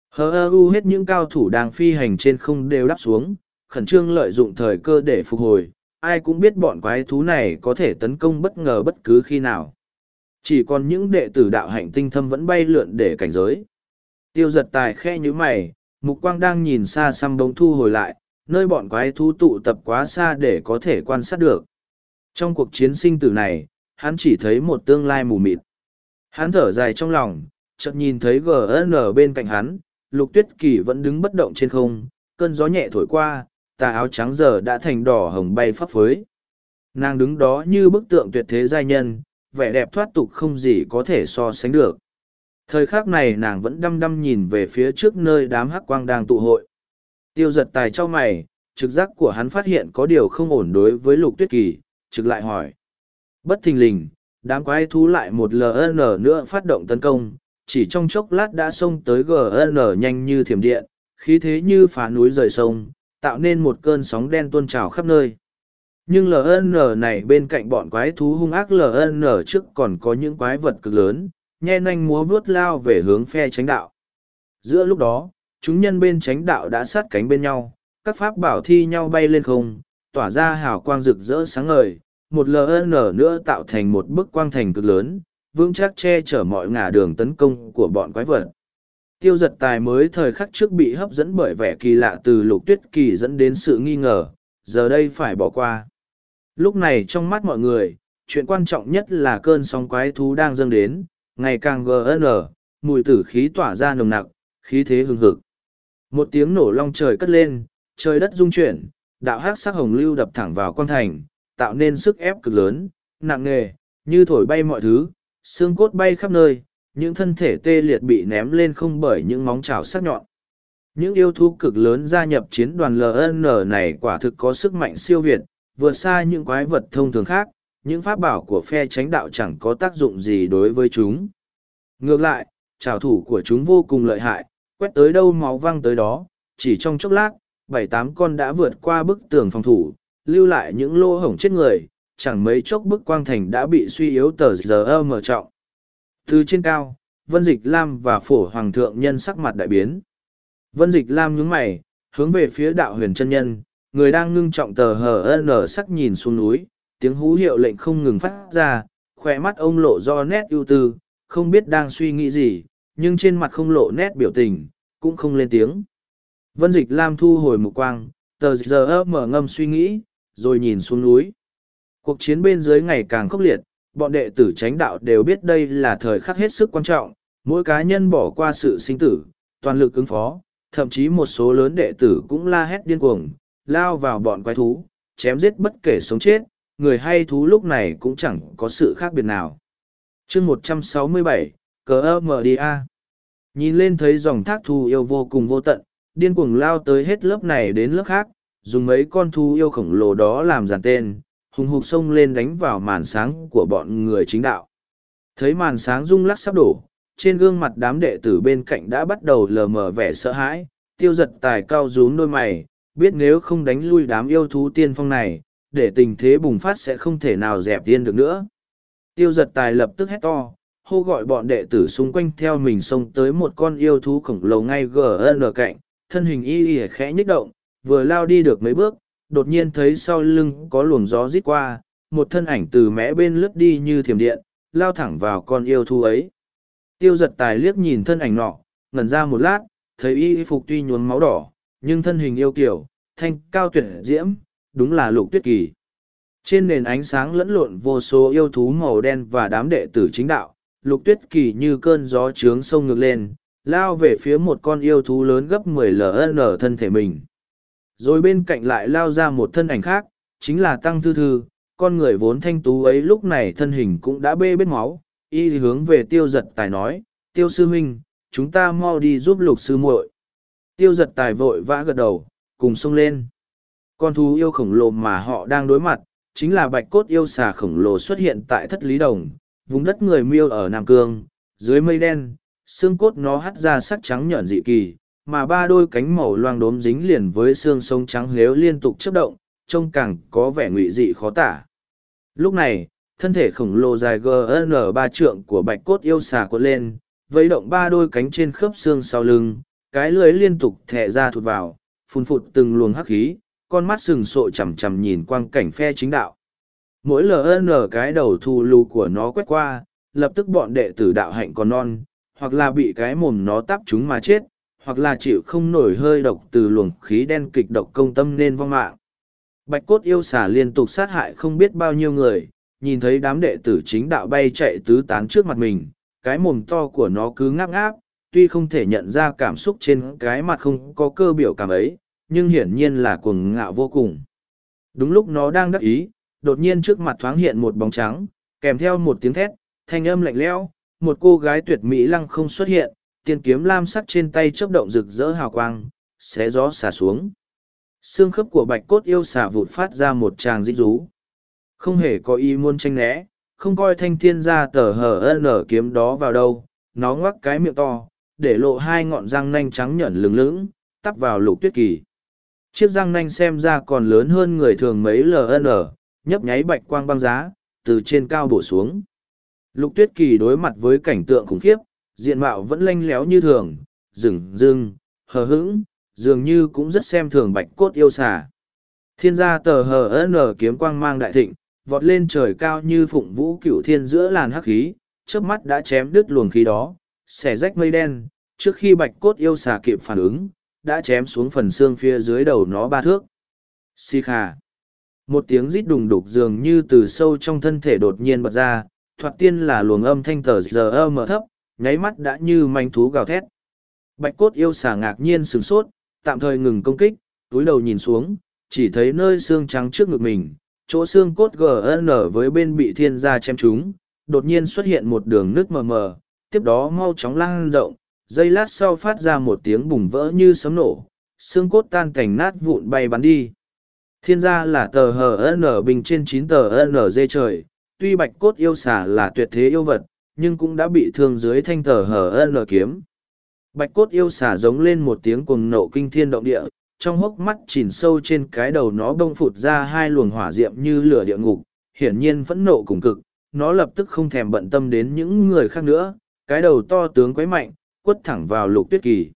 Hờ ơ u hết những cao thủ đang phi hành trên không đều đắp xuống, khẩn trương lợi dụng thời cơ để phục hồi, ai cũng biết bọn quái thú này có thể tấn công bất ngờ bất cứ khi nào. Chỉ còn những đệ tử đạo hạnh tinh thâm vẫn bay lượn để cảnh giới. Tiêu giật tài khe như mày, mục quang đang nhìn xa xăm bóng thu hồi lại, nơi bọn quái thú tụ tập quá xa để có thể quan sát được. Trong cuộc chiến sinh tử này, hắn chỉ thấy một tương lai mù mịt. Hắn thở dài trong lòng, chợt nhìn thấy GN bên cạnh hắn, lục tuyết kỳ vẫn đứng bất động trên không, cơn gió nhẹ thổi qua, tà áo trắng giờ đã thành đỏ hồng bay phấp phới. Nàng đứng đó như bức tượng tuyệt thế giai nhân, vẻ đẹp thoát tục không gì có thể so sánh được. Thời khắc này nàng vẫn đăm đăm nhìn về phía trước nơi đám hắc quang đang tụ hội. Tiêu giật tài cho mày, trực giác của hắn phát hiện có điều không ổn đối với lục tuyết kỳ, trực lại hỏi. Bất thình lình, đám quái thú lại một LN nữa phát động tấn công, chỉ trong chốc lát đã xông tới GN nhanh như thiểm điện, khí thế như phá núi rời sông, tạo nên một cơn sóng đen tuôn trào khắp nơi. Nhưng LN này bên cạnh bọn quái thú hung ác LN trước còn có những quái vật cực lớn, nhe nanh múa vuốt lao về hướng phe tránh đạo. Giữa lúc đó, chúng nhân bên tránh đạo đã sát cánh bên nhau, các pháp bảo thi nhau bay lên không, tỏa ra hào quang rực rỡ sáng ngời, một LN nữa tạo thành một bức quang thành cực lớn, vững chắc che chở mọi ngả đường tấn công của bọn quái vật. Tiêu giật tài mới thời khắc trước bị hấp dẫn bởi vẻ kỳ lạ từ lục tuyết kỳ dẫn đến sự nghi ngờ, giờ đây phải bỏ qua. Lúc này trong mắt mọi người, chuyện quan trọng nhất là cơn sóng quái thú đang dâng đến, ngày càng gn, mùi tử khí tỏa ra nồng nặc, khí thế hừng hực. Một tiếng nổ long trời cất lên, trời đất rung chuyển, đạo hát sắc hồng lưu đập thẳng vào quan thành, tạo nên sức ép cực lớn, nặng nề, như thổi bay mọi thứ, xương cốt bay khắp nơi, những thân thể tê liệt bị ném lên không bởi những móng chảo sắc nhọn. Những yêu thú cực lớn gia nhập chiến đoàn LN này quả thực có sức mạnh siêu việt, vượt xa những quái vật thông thường khác, những pháp bảo của phe tránh đạo chẳng có tác dụng gì đối với chúng. Ngược lại, trảo thủ của chúng vô cùng lợi hại, quét tới đâu máu văng tới đó, chỉ trong chốc lát, bảy tám con đã vượt qua bức tường phòng thủ, lưu lại những lô hổng chết người, chẳng mấy chốc bức quang thành đã bị suy yếu tờ giờ mở trọng. Từ trên cao, Vân Dịch Lam và phổ hoàng thượng nhân sắc mặt đại biến. Vân Dịch Lam nhướng mày, hướng về phía đạo huyền chân nhân, người đang ngưng trọng tờ hờ nở sắc nhìn xuống núi, tiếng hú hiệu lệnh không ngừng phát ra, khỏe mắt ông lộ do nét ưu tư, không biết đang suy nghĩ gì, nhưng trên mặt không lộ nét biểu tình, cũng không lên tiếng. Vân Dịch Lam thu hồi mục quang, tờ giờ mở ngâm suy nghĩ, rồi nhìn xuống núi. Cuộc chiến bên dưới ngày càng khốc liệt, bọn đệ tử chánh đạo đều biết đây là thời khắc hết sức quan trọng, mỗi cá nhân bỏ qua sự sinh tử, toàn lực ứng phó, thậm chí một số lớn đệ tử cũng la hét điên cuồng, lao vào bọn quái thú, chém giết bất kể sống chết, người hay thú lúc này cũng chẳng có sự khác biệt nào. chương một trăm sáu mươi bảy cờ a Nhìn lên thấy dòng thác thu yêu vô cùng vô tận, điên cuồng lao tới hết lớp này đến lớp khác, dùng mấy con thú yêu khổng lồ đó làm giàn tên, hùng hục xông lên đánh vào màn sáng của bọn người chính đạo. Thấy màn sáng rung lắc sắp đổ, trên gương mặt đám đệ tử bên cạnh đã bắt đầu lờ mờ vẻ sợ hãi, tiêu giật tài cao rún đôi mày, biết nếu không đánh lui đám yêu thú tiên phong này, để tình thế bùng phát sẽ không thể nào dẹp tiên được nữa. Tiêu giật tài lập tức hét to, hô gọi bọn đệ tử xung quanh theo mình xông tới một con yêu thú khổng lồ ngay gn cạnh, thân hình y y khẽ nhích động, vừa lao đi được mấy bước, đột nhiên thấy sau lưng có luồng gió rít qua, một thân ảnh từ mé bên lướt đi như thiểm điện, lao thẳng vào con yêu thú ấy. Tiêu giật tài liếc nhìn thân ảnh nọ, ngẩn ra một lát, thấy y phục tuy nhuốm máu đỏ, nhưng thân hình yêu kiểu, thanh cao tuyệt diễm, đúng là lục tuyết kỳ. Trên nền ánh sáng lẫn lộn vô số yêu thú màu đen và đám đệ tử chính đạo, lục tuyết kỳ như cơn gió trướng sông ngược lên, lao về phía một con yêu thú lớn gấp 10 ln thân thể mình. Rồi bên cạnh lại lao ra một thân ảnh khác, chính là Tăng Thư Thư, con người vốn thanh tú ấy lúc này thân hình cũng đã bê bết máu, y hướng về tiêu giật tài nói, tiêu sư huynh, chúng ta mau đi giúp lục sư muội. Tiêu giật tài vội vã gật đầu, cùng xông lên. Con thú yêu khổng lồ mà họ đang đối mặt, chính là bạch cốt yêu xà khổng lồ xuất hiện tại thất lý đồng, vùng đất người miêu ở Nam Cương, dưới mây đen, xương cốt nó hắt ra sắc trắng nhợn dị kỳ, mà ba đôi cánh màu loang đốm dính liền với xương sống trắng lếu liên tục chấp động, trông càng có vẻ ngụy dị khó tả. Lúc này, thân thể khổng lồ dài gn ba trượng của bạch cốt yêu xà cuộn lên, vẫy động ba đôi cánh trên khớp xương sau lưng, cái lưới liên tục thẻ ra thụt vào, phun phụt từng luồng hắc khí, con mắt sừng sộ chằm chằm nhìn quang cảnh phe chính đạo. Mỗi ln cái đầu thù lù của nó quét qua, lập tức bọn đệ tử đạo hạnh còn non, hoặc là bị cái mồm nó tắp chúng mà chết, hoặc là chịu không nổi hơi độc từ luồng khí đen kịch độc công tâm nên vong mạng. Bạch cốt yêu xà liên tục sát hại không biết bao nhiêu người, nhìn thấy đám đệ tử chính đạo bay chạy tứ tán trước mặt mình, cái mồm to của nó cứ ngáp ngáp, tuy không thể nhận ra cảm xúc trên cái mặt không có cơ biểu cảm ấy, nhưng hiển nhiên là cuồng ngạo vô cùng. Đúng lúc nó đang đắc ý, đột nhiên trước mặt thoáng hiện một bóng trắng, kèm theo một tiếng thét, thanh âm lạnh lẽo, một cô gái tuyệt mỹ lăng không xuất hiện, tiền kiếm lam sắc trên tay chớp động rực rỡ hào quang, xé gió xả xuống. Xương khớp của bạch cốt yêu xả vụt phát ra một tràng rít rú. Không hề có ý muốn tranh né, không coi thanh thiên ra tờ hở nở kiếm đó vào đâu, nó ngoắc cái miệng to, để lộ hai ngọn răng nanh trắng nhẫn lừng lững, tắp vào lục tuyết kỳ. Chiếc răng nanh xem ra còn lớn hơn người thường mấy LN, nhấp nháy bạch quang băng giá, từ trên cao bổ xuống. Lục tuyết kỳ đối mặt với cảnh tượng khủng khiếp, diện mạo vẫn lanh léo như thường, rừng rưng, hờ hững, dường như cũng rất xem thường bạch cốt yêu xà. Thiên gia tờ hờ nở kiếm quang mang đại thịnh, vọt lên trời cao như phụng vũ cửu thiên giữa làn hắc khí, trước mắt đã chém đứt luồng khí đó, xẻ rách mây đen, trước khi bạch cốt yêu xà kịp phản ứng, đã chém xuống phần xương phía dưới đầu nó ba thước. Si khà. Một tiếng rít đùng đục dường như từ sâu trong thân thể đột nhiên bật ra, thoạt tiên là luồng âm thanh tờ giờ âm thấp, nháy mắt đã như manh thú gào thét. Bạch cốt yêu xà ngạc nhiên sửng sốt, tạm thời ngừng công kích, túi đầu nhìn xuống, chỉ thấy nơi xương trắng trước ngực mình, chỗ xương cốt GN với bên bị thiên gia chém trúng, đột nhiên xuất hiện một đường nước mờ mờ, tiếp đó mau chóng lan rộng, giây lát sau phát ra một tiếng bùng vỡ như sấm nổ, xương cốt tan cảnh nát vụn bay bắn đi. Thiên gia là tờ HN bình trên chín tờ NG trời, tuy bạch cốt yêu xà là tuyệt thế yêu vật, nhưng cũng đã bị thương dưới thanh tờ HN kiếm. Bạch cốt yêu xả giống lên một tiếng cuồng nộ kinh thiên động địa, trong hốc mắt chìm sâu trên cái đầu nó bông phụt ra hai luồng hỏa diệm như lửa địa ngục, hiển nhiên phẫn nộ cùng cực, nó lập tức không thèm bận tâm đến những người khác nữa, cái đầu to tướng quấy mạnh, quất thẳng vào lục tuyết kỳ.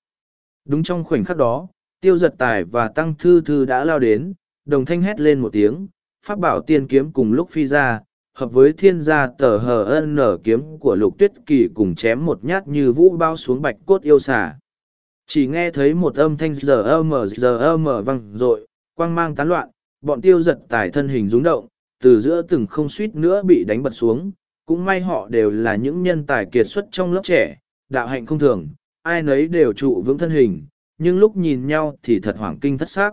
Đúng trong khoảnh khắc đó, tiêu giật tài và tăng thư thư đã lao đến, đồng thanh hét lên một tiếng, pháp bảo tiên kiếm cùng lúc phi ra, hợp với thiên gia tờ hờ ân nở kiếm của lục tuyết kỳ cùng chém một nhát như vũ bao xuống bạch cốt yêu xà. Chỉ nghe thấy một âm thanh giờ âm giờ âm vang i quang mang tán loạn, bọn tiêu giật tài thân hình rúng động, từ giữa từng không suýt nữa bị đánh bật xuống, cũng may họ đều là những nhân tài kiệt xuất trong lớp trẻ, đạo hạnh không thường, ai nấy đều trụ vững thân hình, nhưng lúc nhìn nhau thì thật hoảng kinh thất xác.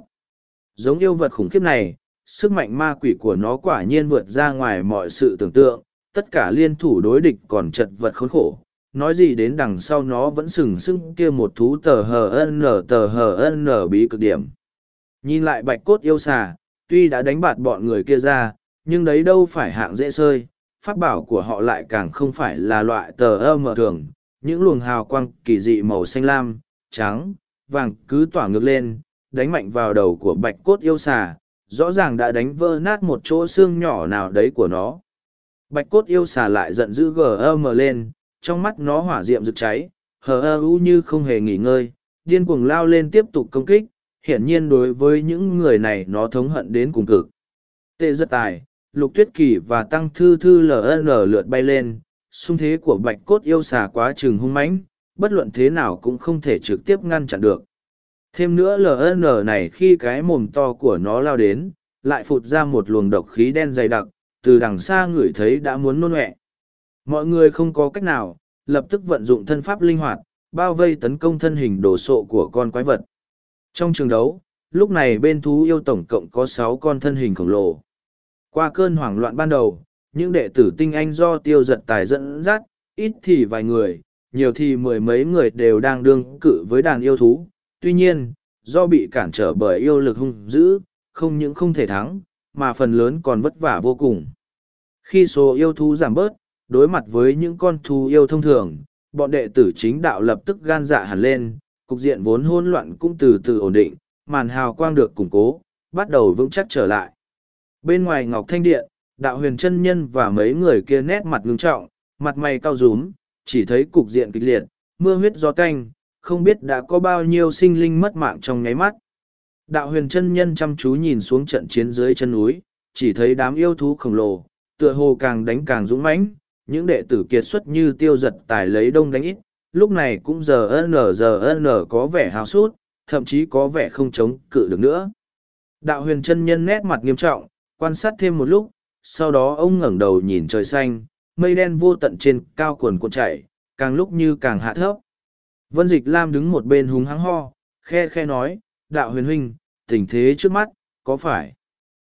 Giống yêu vật khủng khiếp này, sức mạnh ma quỷ của nó quả nhiên vượt ra ngoài mọi sự tưởng tượng, tất cả liên thủ đối địch còn chật vật khốn khổ. Nói gì đến đằng sau nó vẫn sừng sững kia một thú tờ hờ n tờ hờ n bí cực điểm. Nhìn lại bạch cốt yêu xà, tuy đã đánh bạt bọn người kia ra, nhưng đấy đâu phải hạng dễ sơi, pháp bảo của họ lại càng không phải là loại tờ ơ mờ thường, những luồng hào quang kỳ dị màu xanh lam, trắng, vàng cứ tỏa ngược lên, đánh mạnh vào đầu của bạch cốt yêu xà, rõ ràng đã đánh vỡ nát một chỗ xương nhỏ nào đấy của nó. Bạch cốt yêu xà lại giận dữ gm lên, trong mắt nó hỏa diệm rực cháy, hờ ơ u như không hề nghỉ ngơi, điên cuồng lao lên tiếp tục công kích, hiển nhiên đối với những người này nó thống hận đến cùng cực. Tệ rất tài, lục tuyết kỳ và tăng thư thư ln lượt bay lên, xung thế của bạch cốt yêu xà quá chừng hung mãnh, bất luận thế nào cũng không thể trực tiếp ngăn chặn được. Thêm nữa LN này khi cái mồm to của nó lao đến, lại phụt ra một luồng độc khí đen dày đặc, từ đằng xa ngửi thấy đã muốn nôn ẹ. Mọi người không có cách nào, lập tức vận dụng thân pháp linh hoạt, bao vây tấn công thân hình đồ sộ của con quái vật. Trong trường đấu, lúc này bên thú yêu tổng cộng có sáu con thân hình khổng lồ. Qua cơn hoảng loạn ban đầu, những đệ tử tinh anh do tiêu giật tài dẫn dắt, ít thì vài người, nhiều thì mười mấy người đều đang đương cự với đàn yêu thú. Tuy nhiên, do bị cản trở bởi yêu lực hung dữ, không những không thể thắng, mà phần lớn còn vất vả vô cùng. Khi số yêu thú giảm bớt, đối mặt với những con thú yêu thông thường, bọn đệ tử chính đạo lập tức gan dạ hẳn lên, cục diện vốn hỗn loạn cũng từ từ ổn định, màn hào quang được củng cố, bắt đầu vững chắc trở lại. Bên ngoài Ngọc Thanh Điện, đạo huyền chân nhân và mấy người kia nét mặt ngưng trọng, mặt mày cao rúm, chỉ thấy cục diện kịch liệt, mưa huyết gió canh, không biết đã có bao nhiêu sinh linh mất mạng trong nháy mắt. Đạo huyền chân nhân chăm chú nhìn xuống trận chiến dưới chân núi, chỉ thấy đám yêu thú khổng lồ, tựa hồ càng đánh càng dũng mãnh, những đệ tử kiệt xuất như tiêu giật tài lấy đông đánh ít, lúc này cũng giờ nở giờ nở có vẻ hào sút, thậm chí có vẻ không chống cự được nữa. Đạo huyền chân nhân nét mặt nghiêm trọng, quan sát thêm một lúc, sau đó ông ngẩng đầu nhìn trời xanh, mây đen vô tận trên cao cuồn cuộn chảy, càng lúc như càng hạ thấp. Vân Dịch Lam đứng một bên húng hắng ho, khe khe nói, đạo huyền huynh, tình thế trước mắt, có phải?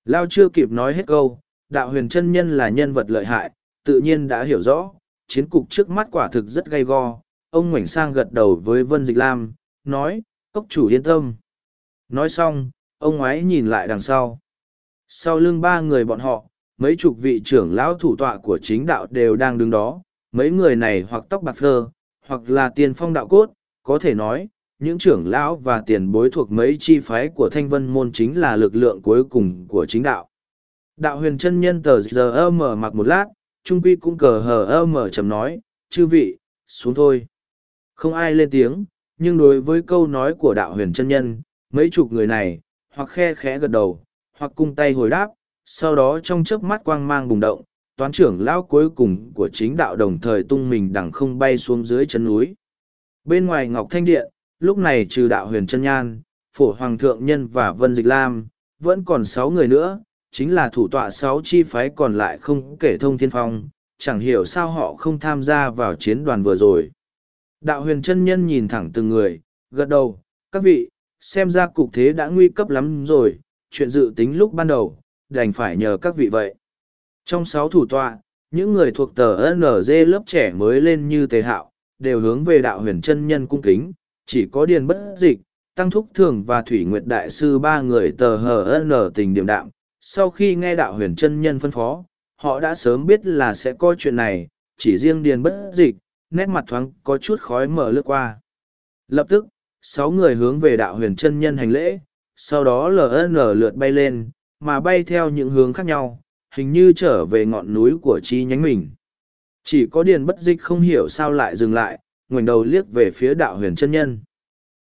Lao chưa kịp nói hết câu, đạo huyền chân nhân là nhân vật lợi hại, tự nhiên đã hiểu rõ, chiến cục trước mắt quả thực rất gay go. Ông ngoảnh sang gật đầu với Vân Dịch Lam, nói, cốc chủ yên tâm. Nói xong, ông ngoái nhìn lại đằng sau. Sau lưng ba người bọn họ, mấy chục vị trưởng lão thủ tọa của chính đạo đều đang đứng đó, mấy người này hoặc tóc bạc phơ, hoặc là tiền phong đạo cốt, có thể nói, những trưởng lão và tiền bối thuộc mấy chi phái của thanh vân môn chính là lực lượng cuối cùng của chính đạo. Đạo huyền chân nhân tờ giờ mở mặc một lát, trung quy cũng cờ hờ mở chầm nói, chư vị, xuống thôi. Không ai lên tiếng, nhưng đối với câu nói của đạo huyền chân nhân, mấy chục người này, hoặc khe khẽ gật đầu, hoặc cung tay hồi đáp, sau đó trong chớp mắt quang mang bùng động, toán trưởng lão cuối cùng của chính đạo đồng thời tung mình đằng không bay xuống dưới chân núi. Bên ngoài Ngọc Thanh Điện, lúc này trừ đạo huyền chân nhan, phổ hoàng thượng nhân và vân dịch lam, vẫn còn sáu người nữa, chính là thủ tọa sáu chi phái còn lại không kể thông thiên phong, chẳng hiểu sao họ không tham gia vào chiến đoàn vừa rồi. Đạo huyền chân nhân nhìn thẳng từng người, gật đầu, các vị, xem ra cục thế đã nguy cấp lắm rồi, chuyện dự tính lúc ban đầu, đành phải nhờ các vị vậy. Trong sáu thủ tọa, những người thuộc tờ NG lớp trẻ mới lên như tề hạo, đều hướng về đạo huyền chân nhân cung kính, chỉ có điền bất dịch, tăng thúc thường và thủy nguyệt đại sư ba người tờ HN tình điểm đạm. Sau khi nghe đạo huyền chân nhân phân phó, họ đã sớm biết là sẽ có chuyện này, chỉ riêng điền bất dịch, nét mặt thoáng có chút khói mở lướt qua. Lập tức, sáu người hướng về đạo huyền chân nhân hành lễ, sau đó LN lượt bay lên, mà bay theo những hướng khác nhau, hình như trở về ngọn núi của chi nhánh mình. Chỉ có điền bất dịch không hiểu sao lại dừng lại, ngoảnh đầu liếc về phía đạo huyền chân nhân.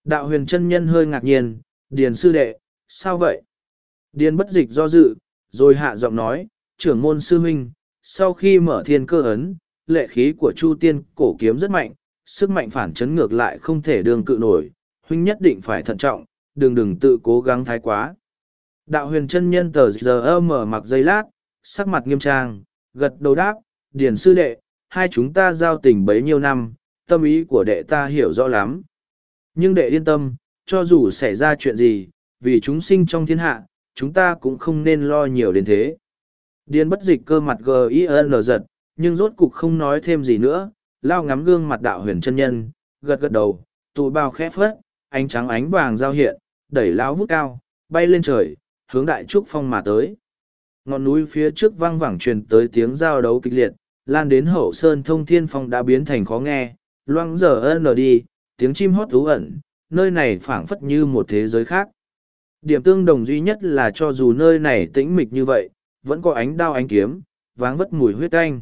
Đạo huyền chân nhân hơi ngạc nhiên, điền sư đệ, sao vậy? Điền bất dịch do dự, rồi hạ giọng nói, trưởng môn sư huynh, sau khi mở thiên cơ ấn, lệ khí của chu tiên cổ kiếm rất mạnh, sức mạnh phản chấn ngược lại không thể đường cự nổi, huynh nhất định phải thận trọng, đừng đừng tự cố gắng thái quá. Đạo huyền chân nhân tờ giờ mở mặc dây lát, sắc mặt nghiêm trang, gật đầu đáp, điền sư đệ, hai chúng ta giao tình bấy nhiêu năm, tâm ý của đệ ta hiểu rõ lắm. Nhưng đệ yên tâm, cho dù xảy ra chuyện gì, vì chúng sinh trong thiên hạ, chúng ta cũng không nên lo nhiều đến thế. Điền bất dịch cơ mặt G.I.N. giật, nhưng rốt cục không nói thêm gì nữa, lao ngắm gương mặt đạo huyền chân nhân, gật gật đầu, tụ bao khẽ phất, ánh trắng ánh vàng giao hiện, đẩy lão vút cao, bay lên trời, hướng đại trúc phong mà tới. Ngọn núi phía trước vang vẳng truyền tới tiếng giao đấu kịch liệt, lan đến hậu sơn thông thiên phong đã biến thành khó nghe, loang giờ ân đi, tiếng chim hót thú ẩn, nơi này phảng phất như một thế giới khác. Điểm tương đồng duy nhất là cho dù nơi này tĩnh mịch như vậy, vẫn có ánh đao ánh kiếm, váng vất mùi huyết canh.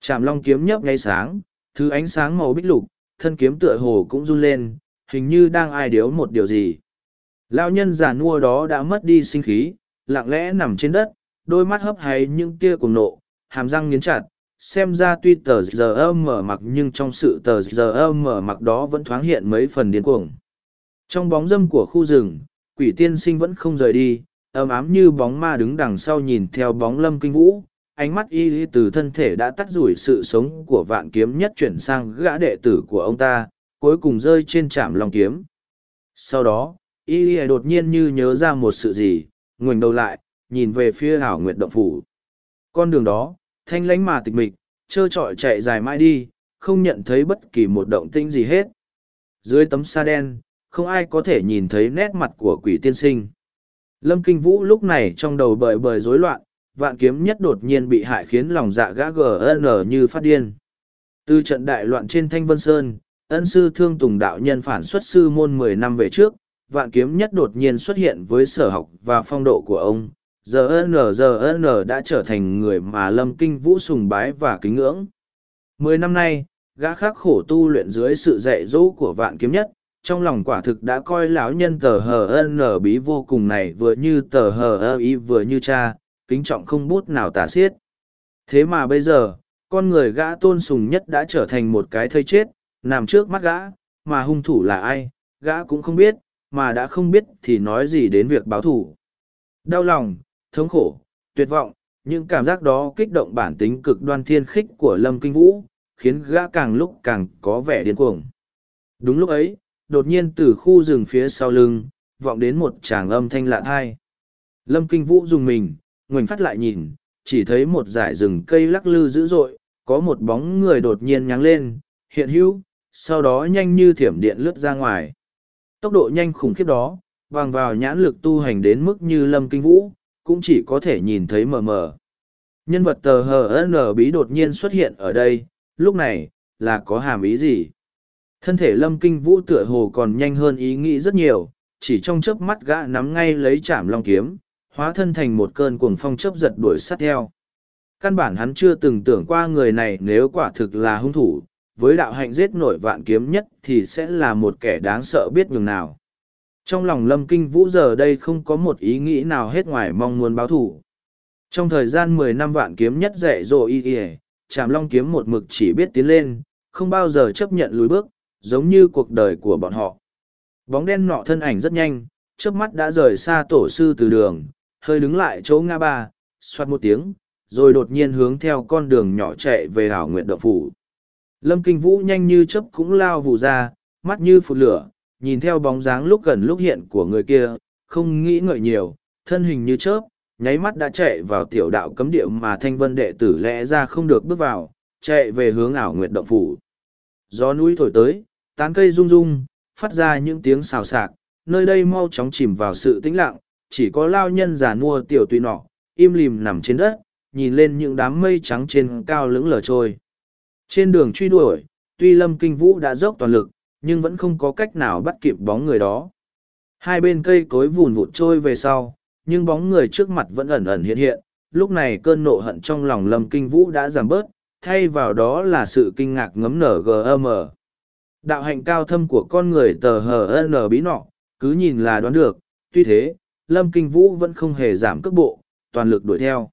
Chạm long kiếm nhấp ngay sáng, thứ ánh sáng màu bích lục, thân kiếm tựa hồ cũng run lên, hình như đang ai điếu một điều gì. Lão nhân già nua đó đã mất đi sinh khí, lặng lẽ nằm trên đất, đôi mắt hấp hay những tia cùng nộ, hàm răng nghiến chặt, xem ra tuy tờ giờ mở mặc nhưng trong sự tờ giờ mở mặc đó vẫn thoáng hiện mấy phần điên cuồng. Trong bóng dâm của khu rừng, quỷ tiên sinh vẫn không rời đi, ấm ám như bóng ma đứng đằng sau nhìn theo bóng lâm kinh vũ, ánh mắt y từ thân thể đã tắt rủi sự sống của vạn kiếm nhất chuyển sang gã đệ tử của ông ta, cuối cùng rơi trên trạm lòng kiếm. Sau đó, y đột nhiên như nhớ ra một sự gì, ngoảnh đầu lại, nhìn về phía hảo nguyệt động phủ. Con đường đó, thanh lánh mà tịch mịch, trơ trọi chạy dài mãi đi, không nhận thấy bất kỳ một động tĩnh gì hết. Dưới tấm sa đen, không ai có thể nhìn thấy nét mặt của quỷ tiên sinh. Lâm Kinh Vũ lúc này trong đầu bời bời rối loạn, vạn kiếm nhất đột nhiên bị hại khiến lòng dạ gã GN như phát điên. Từ trận đại loạn trên Thanh Vân Sơn, ân sư thương tùng đạo nhân phản xuất sư môn mười năm về trước, vạn kiếm nhất đột nhiên xuất hiện với sở học và phong độ của ông. Giờ N giờ N đã trở thành người mà Lâm Kinh Vũ sùng bái và kính ngưỡng. Mười năm nay, gã khắc khổ tu luyện dưới sự dạy dỗ của vạn kiếm nhất, trong lòng quả thực đã coi lão nhân tờ hờ n bí vô cùng này vừa như tờ hờ ơ ý vừa như cha kính trọng không bút nào tả xiết thế mà bây giờ con người gã tôn sùng nhất đã trở thành một cái thây chết nằm trước mắt gã mà hung thủ là ai gã cũng không biết mà đã không biết thì nói gì đến việc báo thủ đau lòng thống khổ tuyệt vọng những cảm giác đó kích động bản tính cực đoan thiên khích của lâm kinh vũ khiến gã càng lúc càng có vẻ điên cuồng đúng lúc ấy đột nhiên từ khu rừng phía sau lưng, vọng đến một tràng âm thanh lạ thai. Lâm Kinh Vũ dùng mình, ngoảnh phát lại nhìn, chỉ thấy một dải rừng cây lắc lư dữ dội, có một bóng người đột nhiên nháng lên, hiện hữu, sau đó nhanh như thiểm điện lướt ra ngoài. Tốc độ nhanh khủng khiếp đó, vàng vào nhãn lực tu hành đến mức như Lâm Kinh Vũ, cũng chỉ có thể nhìn thấy mờ mờ. Nhân vật tờ hờ bí đột nhiên xuất hiện ở đây, lúc này, là có hàm ý gì? Thân thể lâm kinh vũ tựa hồ còn nhanh hơn ý nghĩ rất nhiều, chỉ trong chớp mắt gã nắm ngay lấy chảm long kiếm, hóa thân thành một cơn cuồng phong chớp giật đuổi sát theo. Căn bản hắn chưa từng tưởng qua người này nếu quả thực là hung thủ, với đạo hạnh giết nổi vạn kiếm nhất thì sẽ là một kẻ đáng sợ biết nhường nào. Trong lòng lâm kinh vũ giờ đây không có một ý nghĩ nào hết ngoài mong muốn báo thủ. Trong thời gian mười năm vạn kiếm nhất dạy dỗ y y, chạm long kiếm một mực chỉ biết tiến lên, không bao giờ chấp nhận lùi bước, giống như cuộc đời của bọn họ. Bóng đen nọ thân ảnh rất nhanh, trước mắt đã rời xa tổ sư từ đường, hơi đứng lại chỗ ngã ba, xoát một tiếng, rồi đột nhiên hướng theo con đường nhỏ chạy về hảo nguyện động phủ. Lâm Kinh Vũ nhanh như chớp cũng lao vụ ra, mắt như phụt lửa, nhìn theo bóng dáng lúc gần lúc hiện của người kia, không nghĩ ngợi nhiều, thân hình như chớp, nháy mắt đã chạy vào tiểu đạo cấm địa mà thanh vân đệ tử lẽ ra không được bước vào, chạy về hướng ảo nguyện động phủ. Gió núi thổi tới, tán cây rung rung, phát ra những tiếng xào xạc, nơi đây mau chóng chìm vào sự tĩnh lặng, chỉ có lao nhân giả mua tiểu tùy nọ, im lìm nằm trên đất, nhìn lên những đám mây trắng trên cao lững lờ trôi. Trên đường truy đuổi, tuy Lâm Kinh Vũ đã dốc toàn lực, nhưng vẫn không có cách nào bắt kịp bóng người đó. Hai bên cây cối vùn vụt trôi về sau, nhưng bóng người trước mặt vẫn ẩn ẩn hiện hiện, lúc này cơn nộ hận trong lòng Lâm Kinh Vũ đã giảm bớt, thay vào đó là sự kinh ngạc ngấm nở gm đạo hạnh cao thâm của con người tờ hờ n bí nọ cứ nhìn là đoán được. Tuy thế lâm kinh vũ vẫn không hề giảm cước bộ toàn lực đuổi theo.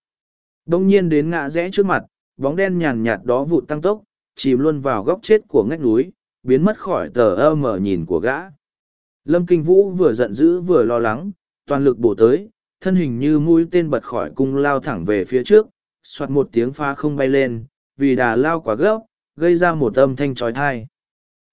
Đông nhiên đến ngã rẽ trước mặt bóng đen nhàn nhạt đó vụt tăng tốc chìm luôn vào góc chết của ngách núi biến mất khỏi tờ ơ mở nhìn của gã lâm kinh vũ vừa giận dữ vừa lo lắng toàn lực bổ tới thân hình như mũi tên bật khỏi cung lao thẳng về phía trước soạt một tiếng pha không bay lên vì đà lao quá gấp gây ra một âm thanh trói thai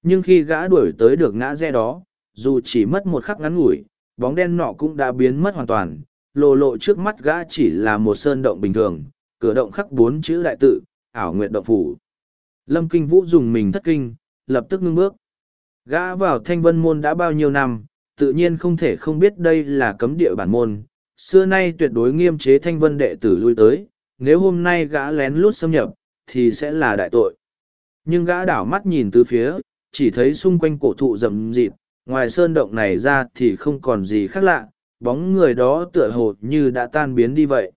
nhưng khi gã đuổi tới được ngã rẽ đó, dù chỉ mất một khắc ngắn ngủi, bóng đen nọ cũng đã biến mất hoàn toàn, lộ lộ trước mắt gã chỉ là một sơn động bình thường, cửa động khắc bốn chữ đại tự, ảo nguyện động phủ. Lâm Kinh Vũ dùng mình thất kinh, lập tức ngưng bước. Gã vào thanh vân môn đã bao nhiêu năm, tự nhiên không thể không biết đây là cấm địa bản môn. Xưa nay tuyệt đối nghiêm chế thanh vân đệ tử lui tới, nếu hôm nay gã lén lút xâm nhập, thì sẽ là đại tội. Nhưng gã đảo mắt nhìn từ phía, chỉ thấy xung quanh cổ thụ rậm rịt, ngoài sơn động này ra thì không còn gì khác lạ, bóng người đó tựa hồ như đã tan biến đi vậy.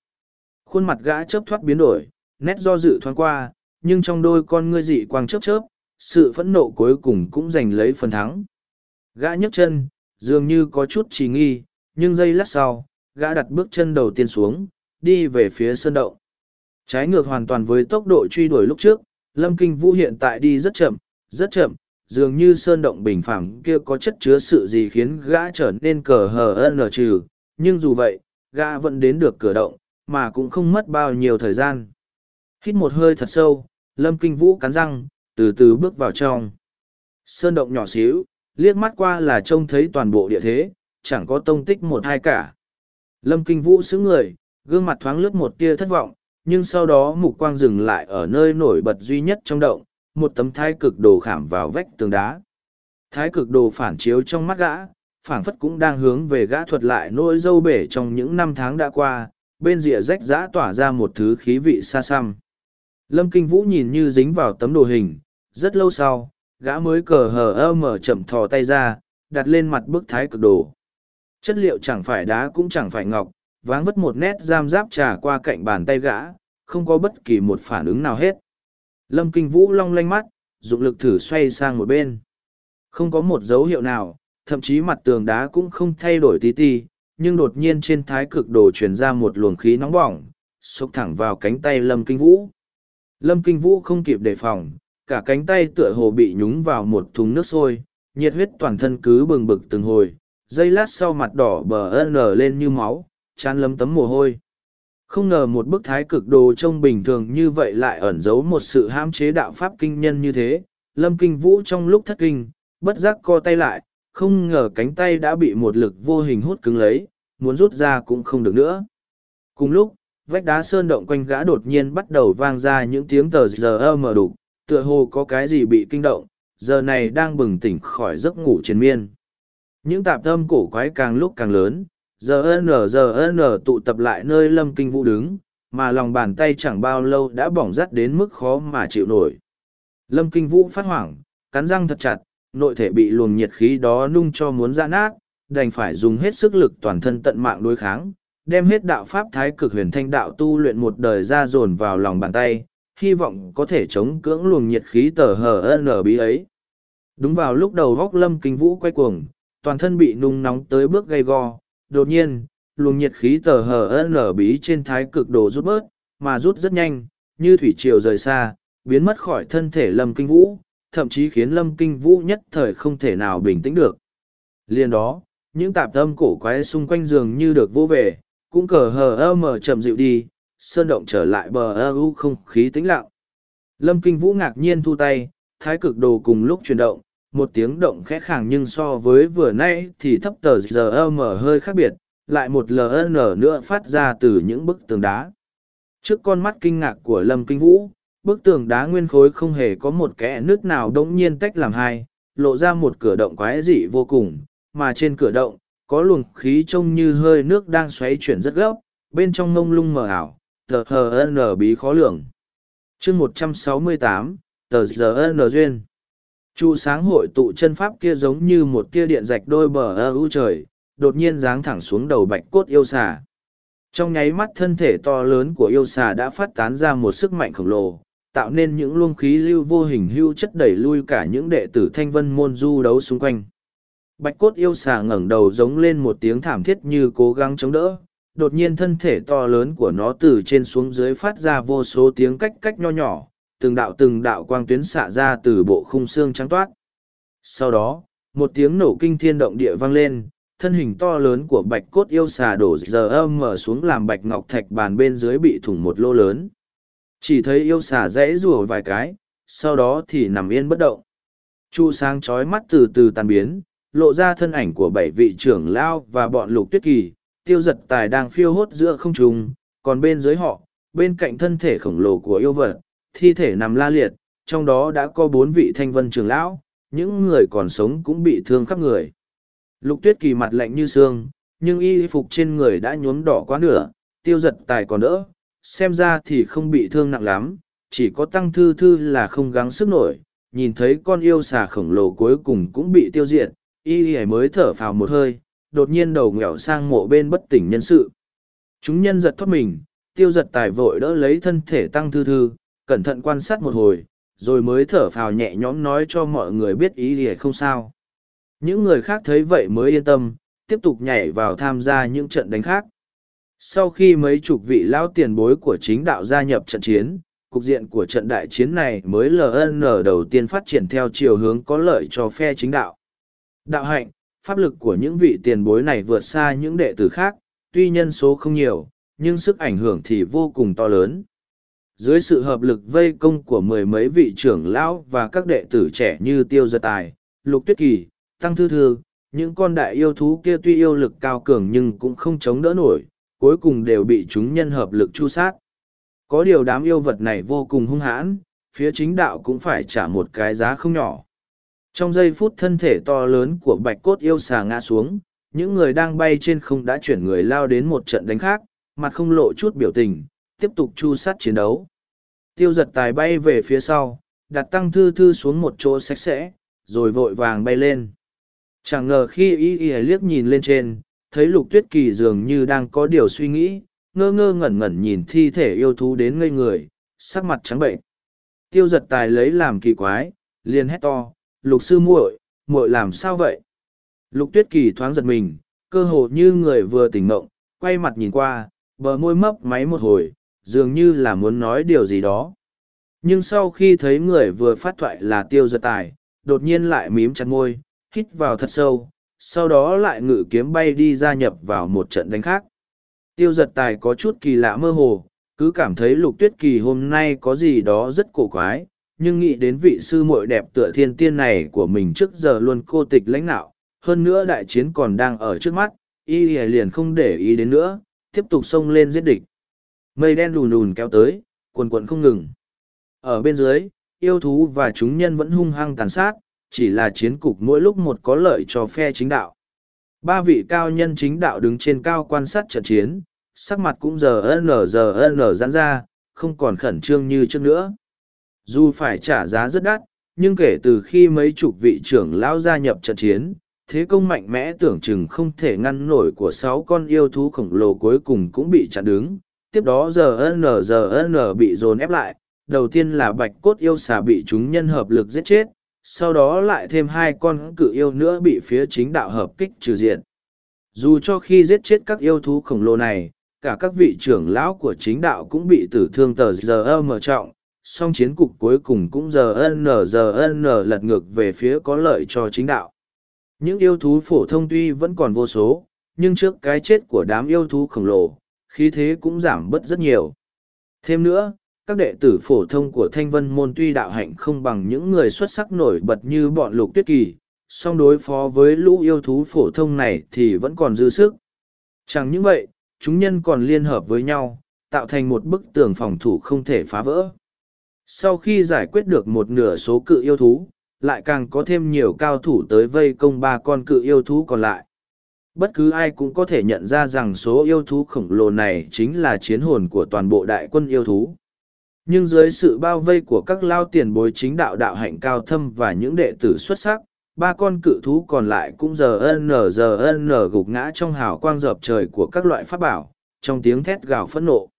Khuôn mặt gã chớp thoát biến đổi, nét do dự thoáng qua, nhưng trong đôi con ngươi dị quang chớp chớp, sự phẫn nộ cuối cùng cũng giành lấy phần thắng. Gã nhấc chân, dường như có chút trì nghi, nhưng giây lát sau, gã đặt bước chân đầu tiên xuống, đi về phía sơn động. Trái ngược hoàn toàn với tốc độ truy đuổi lúc trước, Lâm Kinh Vũ hiện tại đi rất chậm, rất chậm, dường như sơn động bình phẳng kia có chất chứa sự gì khiến gã trở nên cờ hờ ân trừ, nhưng dù vậy, gã vẫn đến được cửa động, mà cũng không mất bao nhiêu thời gian. Hít một hơi thật sâu, Lâm Kinh Vũ cắn răng, từ từ bước vào trong. Sơn động nhỏ xíu, liếc mắt qua là trông thấy toàn bộ địa thế, chẳng có tông tích một hai cả. Lâm Kinh Vũ xứng người, gương mặt thoáng lướt một tia thất vọng, nhưng sau đó mục quang dừng lại ở nơi nổi bật duy nhất trong động, một tấm thái cực đồ khảm vào vách tường đá. Thái cực đồ phản chiếu trong mắt gã, phảng phất cũng đang hướng về gã thuật lại nỗi dâu bể trong những năm tháng đã qua, bên rìa rách giã tỏa ra một thứ khí vị xa xăm. Lâm Kinh Vũ nhìn như dính vào tấm đồ hình, rất lâu sau, gã mới cờ hờ ơ mở chậm thò tay ra, đặt lên mặt bức thái cực đồ. Chất liệu chẳng phải đá cũng chẳng phải ngọc, váng vất một nét giam giáp trà qua cạnh bàn tay gã, không có bất kỳ một phản ứng nào hết. Lâm Kinh Vũ long lanh mắt, dụng lực thử xoay sang một bên. Không có một dấu hiệu nào, thậm chí mặt tường đá cũng không thay đổi tí ti, nhưng đột nhiên trên thái cực đồ truyền ra một luồng khí nóng bỏng, xộc thẳng vào cánh tay Lâm Kinh Vũ. Lâm Kinh Vũ không kịp đề phòng, cả cánh tay tựa hồ bị nhúng vào một thùng nước sôi, nhiệt huyết toàn thân cứ bừng bực từng hồi, giây lát sau mặt đỏ bờ nở lên như máu, chán lấm tấm mồ hôi. Không ngờ một bức thái cực đồ trông bình thường như vậy lại ẩn giấu một sự hãm chế đạo pháp kinh nhân như thế. Lâm Kinh Vũ trong lúc thất kinh, bất giác co tay lại, không ngờ cánh tay đã bị một lực vô hình hút cứng lấy, muốn rút ra cũng không được nữa. Cùng lúc, vách đá sơn động quanh gã đột nhiên bắt đầu vang ra những tiếng tờ giờ mở đục, tựa hồ có cái gì bị kinh động, giờ này đang bừng tỉnh khỏi giấc ngủ triền miên. Những tạp âm cổ quái càng lúc càng lớn, giờ n giờ n tụ tập lại nơi lâm kinh vũ đứng mà lòng bàn tay chẳng bao lâu đã bỏng rắt đến mức khó mà chịu nổi lâm kinh vũ phát hoảng cắn răng thật chặt nội thể bị luồng nhiệt khí đó nung cho muốn ra nát đành phải dùng hết sức lực toàn thân tận mạng đối kháng đem hết đạo pháp thái cực huyền thanh đạo tu luyện một đời ra dồn vào lòng bàn tay hy vọng có thể chống cưỡng luồng nhiệt khí tờ hờ n bí ấy đúng vào lúc đầu góc lâm kinh vũ quay cuồng toàn thân bị nung nóng tới bước gay go đột nhiên, luồng nhiệt khí tờ hờ nở bí trên thái cực đồ rút bớt, mà rút rất nhanh, như thủy triều rời xa, biến mất khỏi thân thể lâm kinh vũ, thậm chí khiến lâm kinh vũ nhất thời không thể nào bình tĩnh được. Liên đó, những tạp tâm cổ quái xung quanh giường như được vô về, cũng cờ hờ ơ mờ chậm dịu đi, sơn động trở lại bờ ơ u không khí tĩnh lặng. Lâm kinh vũ ngạc nhiên thu tay, thái cực đồ cùng lúc chuyển động, một tiếng động khẽ khàng nhưng so với vừa nay thì thấp tờ giờ mở hơi khác biệt lại một ln nữa phát ra từ những bức tường đá trước con mắt kinh ngạc của lâm kinh vũ bức tường đá nguyên khối không hề có một kẽ nước nào đ n g nhiên tách làm hai lộ ra một cửa động quái dị vô cùng mà trên cửa động có luồng khí trông như hơi nước đang xoáy chuyển rất gấp bên trong ngông lung mờ ảo tờ hờ n bí khó lường chương một trăm sáu mươi tám tờ giờ n duyên Trụ sáng hội tụ chân pháp kia giống như một tia điện rạch đôi bờ ơ u trời, đột nhiên giáng thẳng xuống đầu bạch cốt yêu xà. Trong nháy mắt thân thể to lớn của yêu xà đã phát tán ra một sức mạnh khổng lồ, tạo nên những luông khí lưu vô hình hưu chất đẩy lui cả những đệ tử thanh vân môn du đấu xung quanh. Bạch cốt yêu xà ngẩng đầu giống lên một tiếng thảm thiết như cố gắng chống đỡ, đột nhiên thân thể to lớn của nó từ trên xuống dưới phát ra vô số tiếng cách cách nho nhỏ, từng đạo từng đạo quang tuyến xạ ra từ bộ khung xương trắng toát. Sau đó, một tiếng nổ kinh thiên động địa vang lên, thân hình to lớn của bạch cốt yêu xà đổ giờ âm mở xuống làm bạch ngọc thạch bàn bên dưới bị thủng một lô lớn. Chỉ thấy yêu xà rẽ rùa vài cái, sau đó thì nằm yên bất động. Chu sáng chói mắt từ từ tàn biến, lộ ra thân ảnh của bảy vị trưởng lao và bọn lục tuyết kỳ, tiêu giật tài đang phiêu hốt giữa không trung, còn bên dưới họ, bên cạnh thân thể khổng lồ của yêu vật, thi thể nằm la liệt, trong đó đã có bốn vị thanh vân trưởng lão, những người còn sống cũng bị thương khắp người. Lục tuyết kỳ mặt lạnh như xương, nhưng y phục trên người đã nhuốm đỏ quá nửa, tiêu giật tài còn đỡ, xem ra thì không bị thương nặng lắm, chỉ có tăng thư thư là không gắng sức nổi, nhìn thấy con yêu xà khổng lồ cuối cùng cũng bị tiêu diệt, y mới thở phào một hơi, đột nhiên đầu nghèo sang mộ bên bất tỉnh nhân sự. Chúng nhân giật thoát mình, tiêu giật tài vội đỡ lấy thân thể tăng thư thư, cẩn thận quan sát một hồi, rồi mới thở phào nhẹ nhõm nói cho mọi người biết ý gì không sao. Những người khác thấy vậy mới yên tâm, tiếp tục nhảy vào tham gia những trận đánh khác. Sau khi mấy chục vị lão tiền bối của chính đạo gia nhập trận chiến, cục diện của trận đại chiến này mới LN đầu tiên phát triển theo chiều hướng có lợi cho phe chính đạo. Đạo hạnh, pháp lực của những vị tiền bối này vượt xa những đệ tử khác, tuy nhân số không nhiều, nhưng sức ảnh hưởng thì vô cùng to lớn. Dưới sự hợp lực vây công của mười mấy vị trưởng lão và các đệ tử trẻ như Tiêu Giật Tài, Lục Tuyết Kỳ, Tăng Thư Thư, những con đại yêu thú kia tuy yêu lực cao cường nhưng cũng không chống đỡ nổi, cuối cùng đều bị chúng nhân hợp lực chu sát. Có điều đám yêu vật này vô cùng hung hãn, phía chính đạo cũng phải trả một cái giá không nhỏ. Trong giây phút thân thể to lớn của bạch cốt yêu xà ngã xuống, những người đang bay trên không đã chuyển người lao đến một trận đánh khác, mặt không lộ chút biểu tình, tiếp tục chu sát chiến đấu. Tiêu giật tài bay về phía sau, đặt tăng thư thư xuống một chỗ sạch sẽ, rồi vội vàng bay lên. Chẳng ngờ khi y y liếc nhìn lên trên, thấy lục tuyết kỳ dường như đang có điều suy nghĩ, ngơ ngơ ngẩn ngẩn nhìn thi thể yêu thú đến ngây người, sắc mặt trắng bệnh. Tiêu giật tài lấy làm kỳ quái, liền hét to, lục sư muội, muội làm sao vậy? Lục tuyết kỳ thoáng giật mình, cơ hồ như người vừa tỉnh ngộng quay mặt nhìn qua, bờ môi mấp máy một hồi, dường như là muốn nói điều gì đó. Nhưng sau khi thấy người vừa phát thoại là tiêu giật tài, đột nhiên lại mím chặt môi, hít vào thật sâu, sau đó lại ngự kiếm bay đi gia nhập vào một trận đánh khác. Tiêu giật tài có chút kỳ lạ mơ hồ, cứ cảm thấy lục tuyết kỳ hôm nay có gì đó rất cổ quái, nhưng nghĩ đến vị sư muội đẹp tựa thiên tiên này của mình trước giờ luôn cô tịch lãnh nạo, hơn nữa đại chiến còn đang ở trước mắt, y liền không để ý đến nữa, tiếp tục xông lên giết địch. Mây đen đùn đùn kéo tới, quần quần không ngừng. Ở bên dưới, yêu thú và chúng nhân vẫn hung hăng tàn sát, chỉ là chiến cục mỗi lúc một có lợi cho phe chính đạo. Ba vị cao nhân chính đạo đứng trên cao quan sát trận chiến, sắc mặt cũng giờ n giờ n giãn ra, không còn khẩn trương như trước nữa. Dù phải trả giá rất đắt, nhưng kể từ khi mấy chục vị trưởng lão gia nhập trận chiến, thế công mạnh mẽ tưởng chừng không thể ngăn nổi của sáu con yêu thú khổng lồ cuối cùng cũng bị chặn đứng. Tiếp đó giờ n giờ n bị dồn ép lại, đầu tiên là bạch cốt yêu xà bị chúng nhân hợp lực giết chết, sau đó lại thêm hai con cự yêu nữa bị phía chính đạo hợp kích trừ diện. Dù cho khi giết chết các yêu thú khổng lồ này, cả các vị trưởng lão của chính đạo cũng bị tử thương tờ giờ mở trọng, song chiến cục cuối cùng cũng giờ n giờ n lật ngược về phía có lợi cho chính đạo. Những yêu thú phổ thông tuy vẫn còn vô số, nhưng trước cái chết của đám yêu thú khổng lồ, khí thế cũng giảm bớt rất nhiều. Thêm nữa, các đệ tử phổ thông của thanh vân môn tuy đạo hạnh không bằng những người xuất sắc nổi bật như bọn lục tuyết kỳ, song đối phó với lũ yêu thú phổ thông này thì vẫn còn dư sức. Chẳng những vậy, chúng nhân còn liên hợp với nhau, tạo thành một bức tường phòng thủ không thể phá vỡ. Sau khi giải quyết được một nửa số cự yêu thú, lại càng có thêm nhiều cao thủ tới vây công ba con cự yêu thú còn lại. Bất cứ ai cũng có thể nhận ra rằng số yêu thú khổng lồ này chính là chiến hồn của toàn bộ đại quân yêu thú. Nhưng dưới sự bao vây của các lao tiền bối chính đạo đạo hạnh cao thâm và những đệ tử xuất sắc, ba con cự thú còn lại cũng giờ ân nở giờ ân nở gục ngã trong hào quang dợp trời của các loại pháp bảo, trong tiếng thét gào phẫn nộ.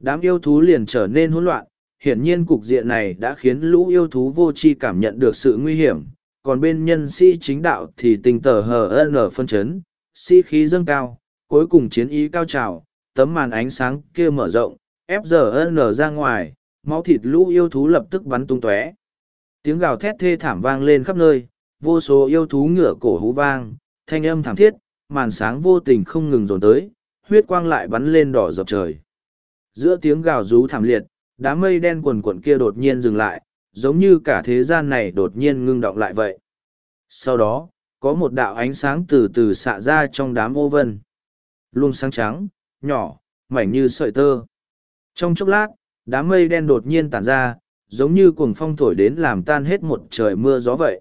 Đám yêu thú liền trở nên hỗn loạn, hiển nhiên cục diện này đã khiến lũ yêu thú vô tri cảm nhận được sự nguy hiểm, còn bên nhân sĩ chính đạo thì tình tờ hờ n phân chấn, sĩ khí dâng cao, cuối cùng chiến ý cao trào, tấm màn ánh sáng kia mở rộng, ép giờ n ra ngoài, máu thịt lũ yêu thú lập tức bắn tung tóe. Tiếng gào thét thê thảm vang lên khắp nơi, vô số yêu thú ngửa cổ hú vang, thanh âm thảm thiết, màn sáng vô tình không ngừng dồn tới, huyết quang lại bắn lên đỏ dọc trời. Giữa tiếng gào rú thảm liệt, đám mây đen quần quận kia đột nhiên dừng lại, giống như cả thế gian này đột nhiên ngưng động lại vậy. Sau đó, có một đạo ánh sáng từ từ xạ ra trong đám ô vân. luôn sáng trắng, nhỏ, mảnh như sợi tơ. Trong chốc lát, đám mây đen đột nhiên tản ra, giống như cuồng phong thổi đến làm tan hết một trời mưa gió vậy.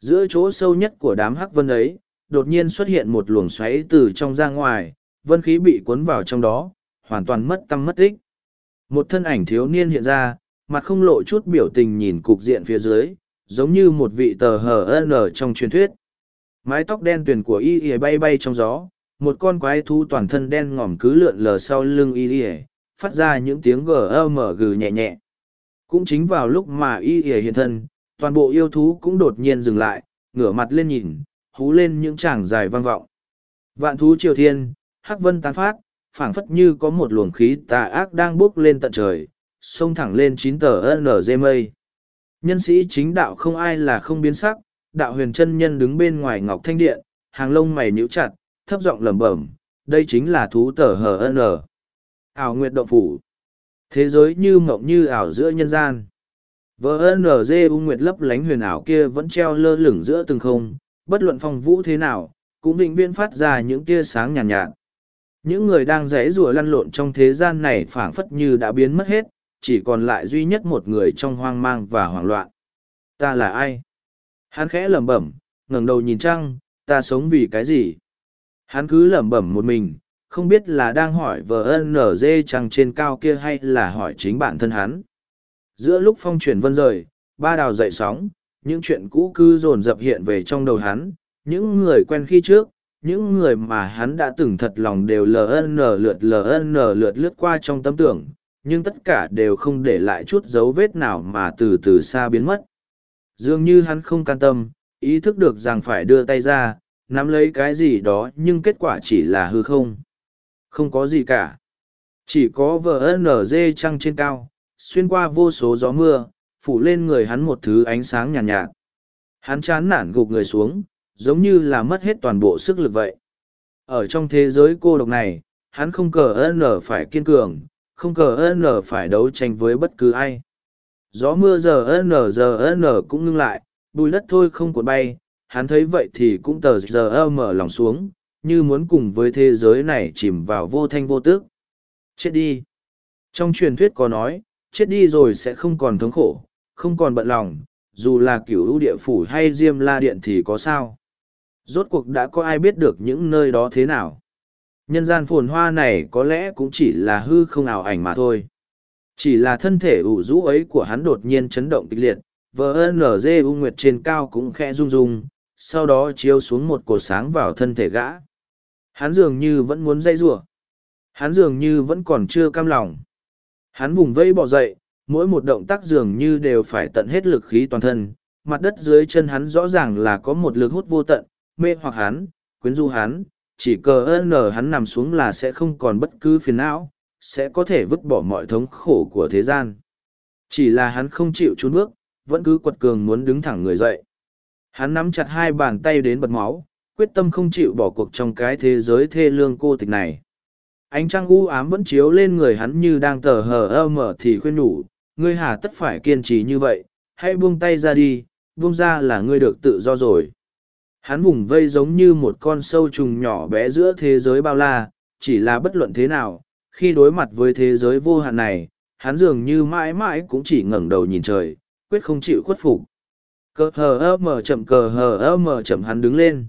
Giữa chỗ sâu nhất của đám hắc vân ấy, đột nhiên xuất hiện một luồng xoáy từ trong ra ngoài, vân khí bị cuốn vào trong đó, hoàn toàn mất tâm mất tích. Một thân ảnh thiếu niên hiện ra, mặt không lộ chút biểu tình nhìn cục diện phía dưới, giống như một vị tờ hờ ở trong truyền thuyết. Mái tóc đen tuyền của y y bay bay trong gió, một con quái thú toàn thân đen ngòm cứ lượn lờ sau lưng y y, phát ra những tiếng gm gừ nhẹ nhẹ. Cũng chính vào lúc mà y y hiện thân, toàn bộ yêu thú cũng đột nhiên dừng lại, ngửa mặt lên nhìn, hú lên những tràng dài vang vọng. Vạn thú triều thiên, hắc vân tán phát, phảng phất như có một luồng khí tà ác đang bốc lên tận trời, xông thẳng lên chín tờ NG mây. Nhân sĩ chính đạo không ai là không biến sắc, đạo huyền chân nhân đứng bên ngoài ngọc thanh điện, hàng lông mày nhíu chặt, thấp giọng lẩm bẩm, đây chính là thú tờ HN. Ảo nguyệt động phủ. Thế giới như mộng như ảo giữa nhân gian. VNG U Nguyệt lấp lánh huyền ảo kia vẫn treo lơ lửng giữa từng không, bất luận phong vũ thế nào, cũng vĩnh viễn phát ra những tia sáng nhàn nhạt, nhạt. Những người đang rẽ rùa lăn lộn trong thế gian này phảng phất như đã biến mất hết, chỉ còn lại duy nhất một người trong hoang mang và hoảng loạn. Ta là ai? Hắn khẽ lẩm bẩm, ngẩng đầu nhìn trăng, ta sống vì cái gì? Hắn cứ lẩm bẩm một mình, không biết là đang hỏi VNG trăng trên cao kia hay là hỏi chính bản thân hắn. Giữa lúc phong chuyển vân rời, ba đào dậy sóng, những chuyện cũ cứ dồn dập hiện về trong đầu hắn, những người quen khi trước, những người mà hắn đã từng thật lòng đều ln lượt ln lượt lướt qua trong tâm tưởng, nhưng tất cả đều không để lại chút dấu vết nào mà từ từ xa biến mất. Dường như hắn không can tâm, ý thức được rằng phải đưa tay ra, nắm lấy cái gì đó nhưng kết quả chỉ là hư không. Không có gì cả. Chỉ có vờ nz trăng trên cao, xuyên qua vô số gió mưa, phủ lên người hắn một thứ ánh sáng nhàn nhạt, nhạt. Hắn chán nản gục người xuống, giống như là mất hết toàn bộ sức lực vậy. Ở trong thế giới cô độc này, hắn không cờ n phải kiên cường, không cờ n phải đấu tranh với bất cứ ai. Gió mưa giờ n giờ n cũng ngưng lại, bùi đất thôi không cuộn bay, hắn thấy vậy thì cũng tờ giờ mở lòng xuống, như muốn cùng với thế giới này chìm vào vô thanh vô tức. Chết đi. Trong truyền thuyết có nói, chết đi rồi sẽ không còn thống khổ, không còn bận lòng, dù là cửu ưu địa phủ hay diêm la điện thì có sao. Rốt cuộc đã có ai biết được những nơi đó thế nào. Nhân gian phồn hoa này có lẽ cũng chỉ là hư không ảo ảnh mà thôi. Chỉ là thân thể ủ rũ ấy của hắn đột nhiên chấn động kịch liệt, VNG U Nguyệt trên cao cũng khẽ rung rung, sau đó chiếu xuống một cột sáng vào thân thể gã. Hắn dường như vẫn muốn dây rủa Hắn dường như vẫn còn chưa cam lòng. Hắn vùng vẫy bỏ dậy, mỗi một động tác dường như đều phải tận hết lực khí toàn thân. Mặt đất dưới chân hắn rõ ràng là có một lực hút vô tận, mê hoặc hắn, quyến du hắn, chỉ cờ ơn nở hắn nằm xuống là sẽ không còn bất cứ phiền não, sẽ có thể vứt bỏ mọi thống khổ của thế gian. Chỉ là hắn không chịu trốn bước, vẫn cứ quật cường muốn đứng thẳng người dậy. Hắn nắm chặt hai bàn tay đến bật máu, quyết tâm không chịu bỏ cuộc trong cái thế giới thê lương cô tịch này. Ánh trăng u ám vẫn chiếu lên người hắn như đang tờ hờ ơ mở thì khuyên nhủ, ngươi hà tất phải kiên trì như vậy, hãy buông tay ra đi, buông ra là ngươi được tự do rồi. Hắn vùng vây giống như một con sâu trùng nhỏ bé giữa thế giới bao la, chỉ là bất luận thế nào, khi đối mặt với thế giới vô hạn này, hắn dường như mãi mãi cũng chỉ ngẩng đầu nhìn trời, quyết không chịu khuất phục. Cờ hờ ơ mờ chậm cờ hờ ơ mờ chậm hắn đứng lên.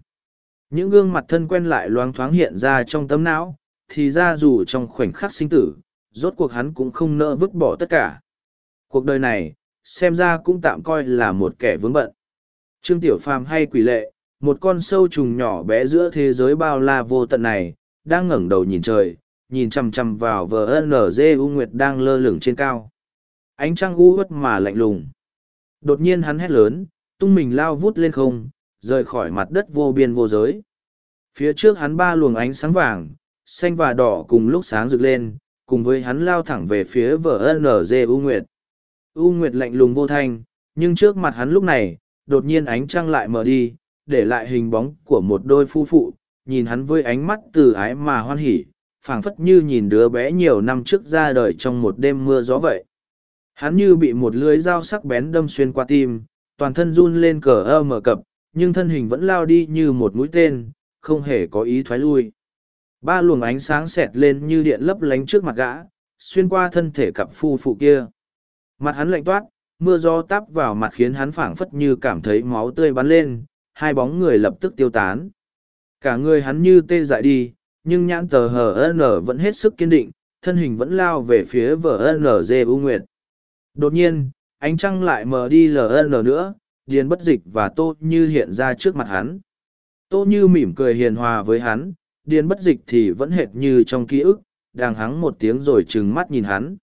Những gương mặt thân quen lại loáng thoáng hiện ra trong tấm não, thì ra dù trong khoảnh khắc sinh tử, rốt cuộc hắn cũng không nỡ vứt bỏ tất cả. Cuộc đời này, xem ra cũng tạm coi là một kẻ vướng bận. Trương Tiểu Phàm hay quỷ lệ, một con sâu trùng nhỏ bé giữa thế giới bao la vô tận này, đang ngẩng đầu nhìn trời, nhìn chằm chằm vào VNG U Nguyệt đang lơ lửng trên cao. Ánh trăng u hất mà lạnh lùng. Đột nhiên hắn hét lớn, tung mình lao vút lên không, rời khỏi mặt đất vô biên vô giới. Phía trước hắn ba luồng ánh sáng vàng, xanh và đỏ cùng lúc sáng rực lên, cùng với hắn lao thẳng về phía VNG U Nguyệt. U Nguyệt lạnh lùng vô thanh, nhưng trước mặt hắn lúc này, đột nhiên ánh trăng lại mở đi, để lại hình bóng của một đôi phu phụ, nhìn hắn với ánh mắt từ ái mà hoan hỉ, phảng phất như nhìn đứa bé nhiều năm trước ra đời trong một đêm mưa gió vậy. Hắn như bị một lưới dao sắc bén đâm xuyên qua tim, toàn thân run lên cờ ơ mở cập, nhưng thân hình vẫn lao đi như một mũi tên, không hề có ý thoái lui. Ba luồng ánh sáng xẹt lên như điện lấp lánh trước mặt gã, xuyên qua thân thể cặp phu phụ kia. Mặt hắn lạnh toát, mưa gió táp vào mặt khiến hắn phảng phất như cảm thấy máu tươi bắn lên, hai bóng người lập tức tiêu tán. Cả người hắn như tê dại đi, nhưng nhãn tờ hờ n vẫn hết sức kiên định, thân hình vẫn lao về phía vở NG U Nguyệt. Đột nhiên, ánh trăng lại mờ đi LN nữa, điền bất dịch và tô như hiện ra trước mặt hắn. Tô như mỉm cười hiền hòa với hắn, điền bất dịch thì vẫn hệt như trong ký ức, đang hắng một tiếng rồi trừng mắt nhìn hắn.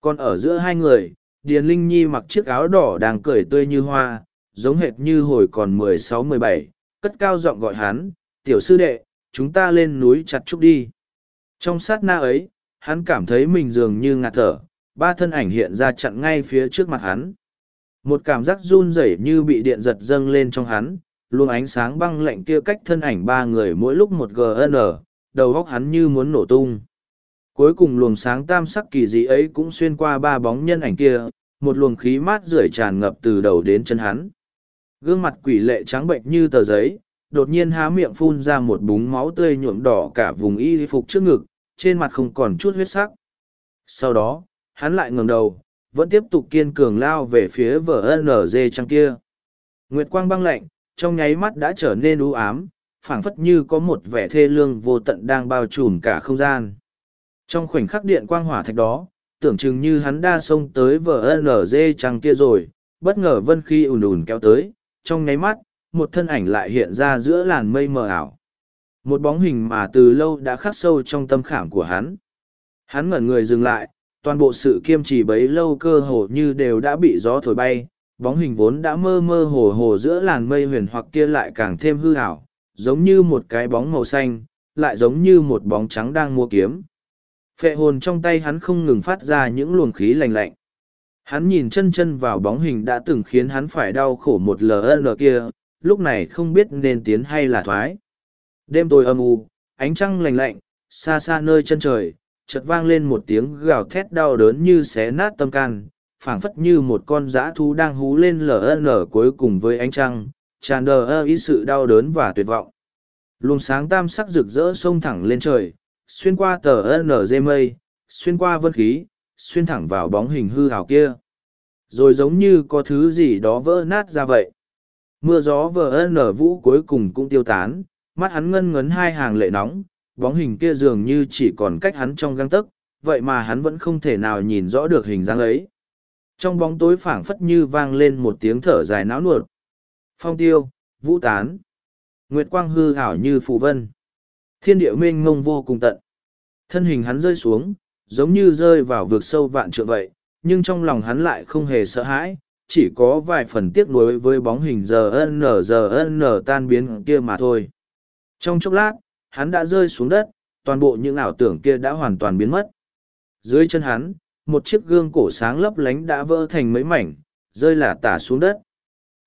Còn ở giữa hai người, Điền Linh Nhi mặc chiếc áo đỏ đang cười tươi như hoa, giống hệt như hồi còn mười sáu mười bảy, cất cao giọng gọi hắn, tiểu sư đệ, chúng ta lên núi chặt trúc đi. Trong sát na ấy, hắn cảm thấy mình dường như ngạt thở, ba thân ảnh hiện ra chặn ngay phía trước mặt hắn. Một cảm giác run rẩy như bị điện giật dâng lên trong hắn, luồng ánh sáng băng lạnh kia cách thân ảnh ba người mỗi lúc một gn, đầu góc hắn như muốn nổ tung. Cuối cùng luồng sáng tam sắc kỳ dị ấy cũng xuyên qua ba bóng nhân ảnh kia, một luồng khí mát rưởi tràn ngập từ đầu đến chân hắn. Gương mặt quỷ lệ trắng bệnh như tờ giấy, đột nhiên há miệng phun ra một búng máu tươi nhuộm đỏ cả vùng y phục trước ngực, trên mặt không còn chút huyết sắc. Sau đó, hắn lại ngẩng đầu, vẫn tiếp tục kiên cường lao về phía vở NG trăng kia. Nguyệt quang băng lạnh, trong nháy mắt đã trở nên u ám, phảng phất như có một vẻ thê lương vô tận đang bao trùm cả không gian. Trong khoảnh khắc điện quang hỏa thạch đó, tưởng chừng như hắn đã xông tới vở NG trăng kia rồi, bất ngờ vân khi ùn ùn kéo tới, trong nháy mắt, một thân ảnh lại hiện ra giữa làn mây mờ ảo. Một bóng hình mà từ lâu đã khắc sâu trong tâm khảm của hắn. Hắn ngẩn người dừng lại, toàn bộ sự kiêm trì bấy lâu cơ hồ như đều đã bị gió thổi bay, bóng hình vốn đã mơ mơ hồ hồ giữa làn mây huyền hoặc kia lại càng thêm hư ảo, giống như một cái bóng màu xanh, lại giống như một bóng trắng đang mua kiếm. Phệ hồn trong tay hắn không ngừng phát ra những luồng khí lạnh lạnh. Hắn nhìn chân chân vào bóng hình đã từng khiến hắn phải đau khổ một lần kia, lúc này không biết nên tiến hay là thoái. Đêm tối âm u, ánh trăng lạnh lạnh, xa xa nơi chân trời, chợt vang lên một tiếng gào thét đau đớn như xé nát tâm can, phảng phất như một con dã thú đang hú lên LN cuối cùng với ánh trăng, tràn đờ ý sự đau đớn và tuyệt vọng. Luồng sáng tam sắc rực rỡ xông thẳng lên trời, xuyên qua tờ NG mây, xuyên qua vân khí, xuyên thẳng vào bóng hình hư hào kia. Rồi giống như có thứ gì đó vỡ nát ra vậy. Mưa gió vờ nở vũ cuối cùng cũng tiêu tán, mắt hắn ngân ngấn hai hàng lệ nóng, bóng hình kia dường như chỉ còn cách hắn trong găng tấc, vậy mà hắn vẫn không thể nào nhìn rõ được hình dáng ấy. Trong bóng tối phảng phất như vang lên một tiếng thở dài náo nuột. Phong tiêu, vũ tán. Nguyệt quang hư hảo như phù vân. Thiên địa mênh mông vô cùng tận. Thân hình hắn rơi xuống, giống như rơi vào vực sâu vạn trượng vậy, nhưng trong lòng hắn lại không hề sợ hãi, chỉ có vài phần tiếc nuối với bóng hình giờ nở giờ nở tan biến kia mà thôi. Trong chốc lát, hắn đã rơi xuống đất, toàn bộ những ảo tưởng kia đã hoàn toàn biến mất. Dưới chân hắn, một chiếc gương cổ sáng lấp lánh đã vỡ thành mấy mảnh, rơi là tả xuống đất.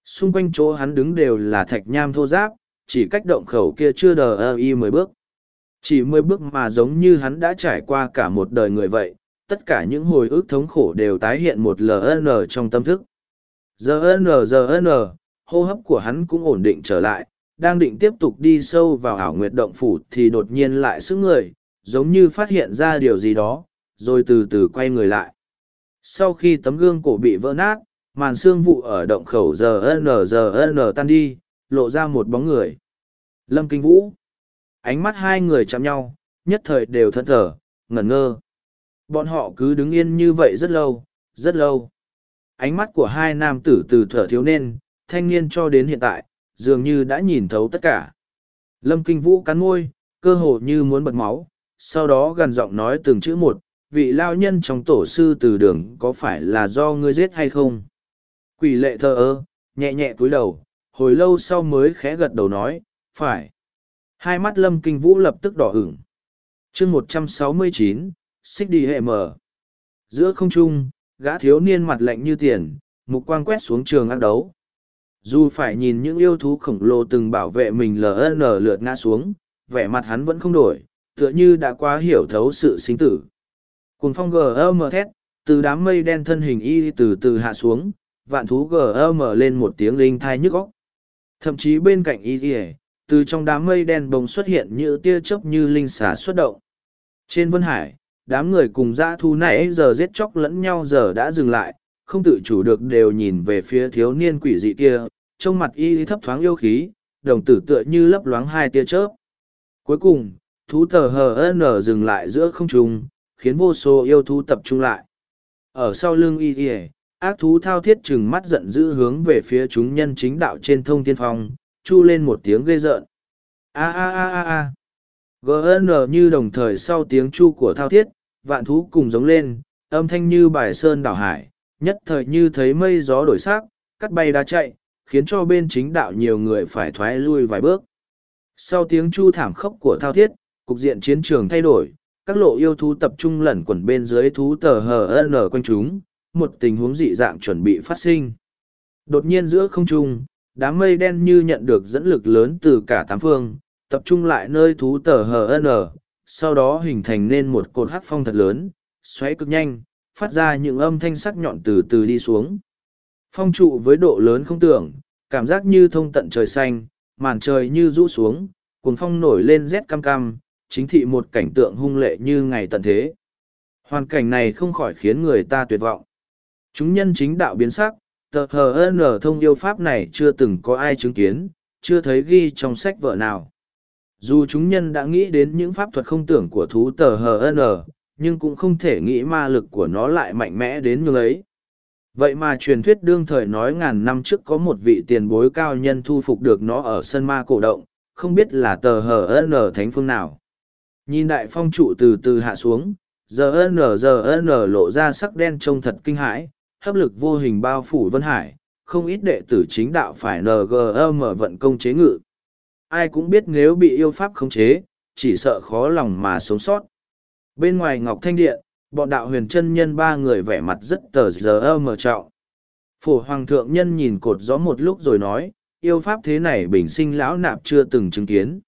Xung quanh chỗ hắn đứng đều là thạch nham thô giáp, chỉ cách động khẩu kia chưa đờ ơ y mười bước. Chỉ mười bước mà giống như hắn đã trải qua cả một đời người vậy, tất cả những hồi ức thống khổ đều tái hiện một LN trong tâm thức. GN GN, hô hấp của hắn cũng ổn định trở lại, đang định tiếp tục đi sâu vào ảo nguyệt động phủ thì đột nhiên lại sức người, giống như phát hiện ra điều gì đó, rồi từ từ quay người lại. Sau khi tấm gương cổ bị vỡ nát, màn xương vụ ở động khẩu GN GN tan đi, lộ ra một bóng người. Lâm Kinh Vũ. Ánh mắt hai người chạm nhau, nhất thời đều thân thở, ngẩn ngơ. Bọn họ cứ đứng yên như vậy rất lâu, rất lâu. Ánh mắt của hai nam tử từ thở thiếu niên, thanh niên cho đến hiện tại, dường như đã nhìn thấu tất cả. Lâm Kinh Vũ cắn môi, cơ hồ như muốn bật máu, sau đó gần giọng nói từng chữ một, vị lao nhân trong tổ sư từ đường có phải là do ngươi giết hay không? Quỷ lệ thờ ơ, nhẹ nhẹ cúi đầu, hồi lâu sau mới khẽ gật đầu nói, phải. Hai mắt Lâm Kinh Vũ lập tức đỏ hửng. chương một trăm sáu mươi chín xích đi hệ mở. Giữa không trung, gã thiếu niên mặt lạnh như tiền, mục quang quét xuống trường ác đấu. Dù phải nhìn những yêu thú khổng lồ từng bảo vệ mình ln lượt ngã xuống, vẻ mặt hắn vẫn không đổi, tựa như đã quá hiểu thấu sự sinh tử. Cùng phong gm thét, từ đám mây đen thân hình y từ từ hạ xuống, vạn thú gm lên một tiếng linh thai nhức óc. Thậm chí bên cạnh y từ trong đám mây đen bồng xuất hiện như tia chớp như linh xà xuất động. Trên Vân Hải, đám người cùng dã thu nãy giờ giết chóc lẫn nhau giờ đã dừng lại, không tự chủ được đều nhìn về phía thiếu niên quỷ dị kia, trong mặt y thấp thoáng yêu khí, đồng tử tựa như lấp loáng hai tia chớp. Cuối cùng, thú tờ hờ n dừng lại giữa không trung, khiến vô số yêu thú tập trung lại. Ở sau lưng y y, ác thú thao thiết chừng mắt giận dữ hướng về phía chúng nhân chính đạo trên thông tiên phong, chu lên một tiếng ghê rợn. A a a a a. GN như đồng thời sau tiếng chu của thao thiết, vạn thú cùng giống lên, âm thanh như bài sơn đảo hải, nhất thời như thấy mây gió đổi sắc, cắt bay đá chạy, khiến cho bên chính đạo nhiều người phải thoái lui vài bước. Sau tiếng chu thảm khốc của thao thiết, cục diện chiến trường thay đổi, các lộ yêu thú tập trung lẩn quẩn bên dưới thú tờ hờ n quanh chúng, một tình huống dị dạng chuẩn bị phát sinh. Đột nhiên giữa không trung, đám mây đen như nhận được dẫn lực lớn từ cả tám phương, tập trung lại nơi thú tờ HN, sau đó hình thành nên một cột hát phong thật lớn, xoáy cực nhanh, phát ra những âm thanh sắc nhọn từ từ đi xuống. Phong trụ với độ lớn không tưởng, cảm giác như thông tận trời xanh, màn trời như rũ xuống, cuồng phong nổi lên rét cam cam, chính thị một cảnh tượng hung lệ như ngày tận thế. Hoàn cảnh này không khỏi khiến người ta tuyệt vọng. Chúng nhân chính đạo biến sắc, tờ hờ n thông yêu pháp này chưa từng có ai chứng kiến, chưa thấy ghi trong sách vở nào. Dù chúng nhân đã nghĩ đến những pháp thuật không tưởng của thú tờ hờ n, nhưng cũng không thể nghĩ ma lực của nó lại mạnh mẽ đến như ấy. Vậy mà truyền thuyết đương thời nói ngàn năm trước có một vị tiền bối cao nhân thu phục được nó ở sân ma cổ động, không biết là tờ hờ n thánh phương nào. Nhìn đại phong trụ từ từ hạ xuống, giờ n giờ n lộ ra sắc đen trông thật kinh hãi, hấp lực vô hình bao phủ Vân Hải, không ít đệ tử chính đạo phải NGM vận công chế ngự. Ai cũng biết nếu bị yêu pháp khống chế, chỉ sợ khó lòng mà sống sót. Bên ngoài Ngọc Thanh Điện, bọn đạo huyền chân nhân ba người vẻ mặt rất tờ giờ mờ trọng. Phổ Hoàng thượng nhân nhìn cột gió một lúc rồi nói, yêu pháp thế này bình sinh lão nạp chưa từng chứng kiến.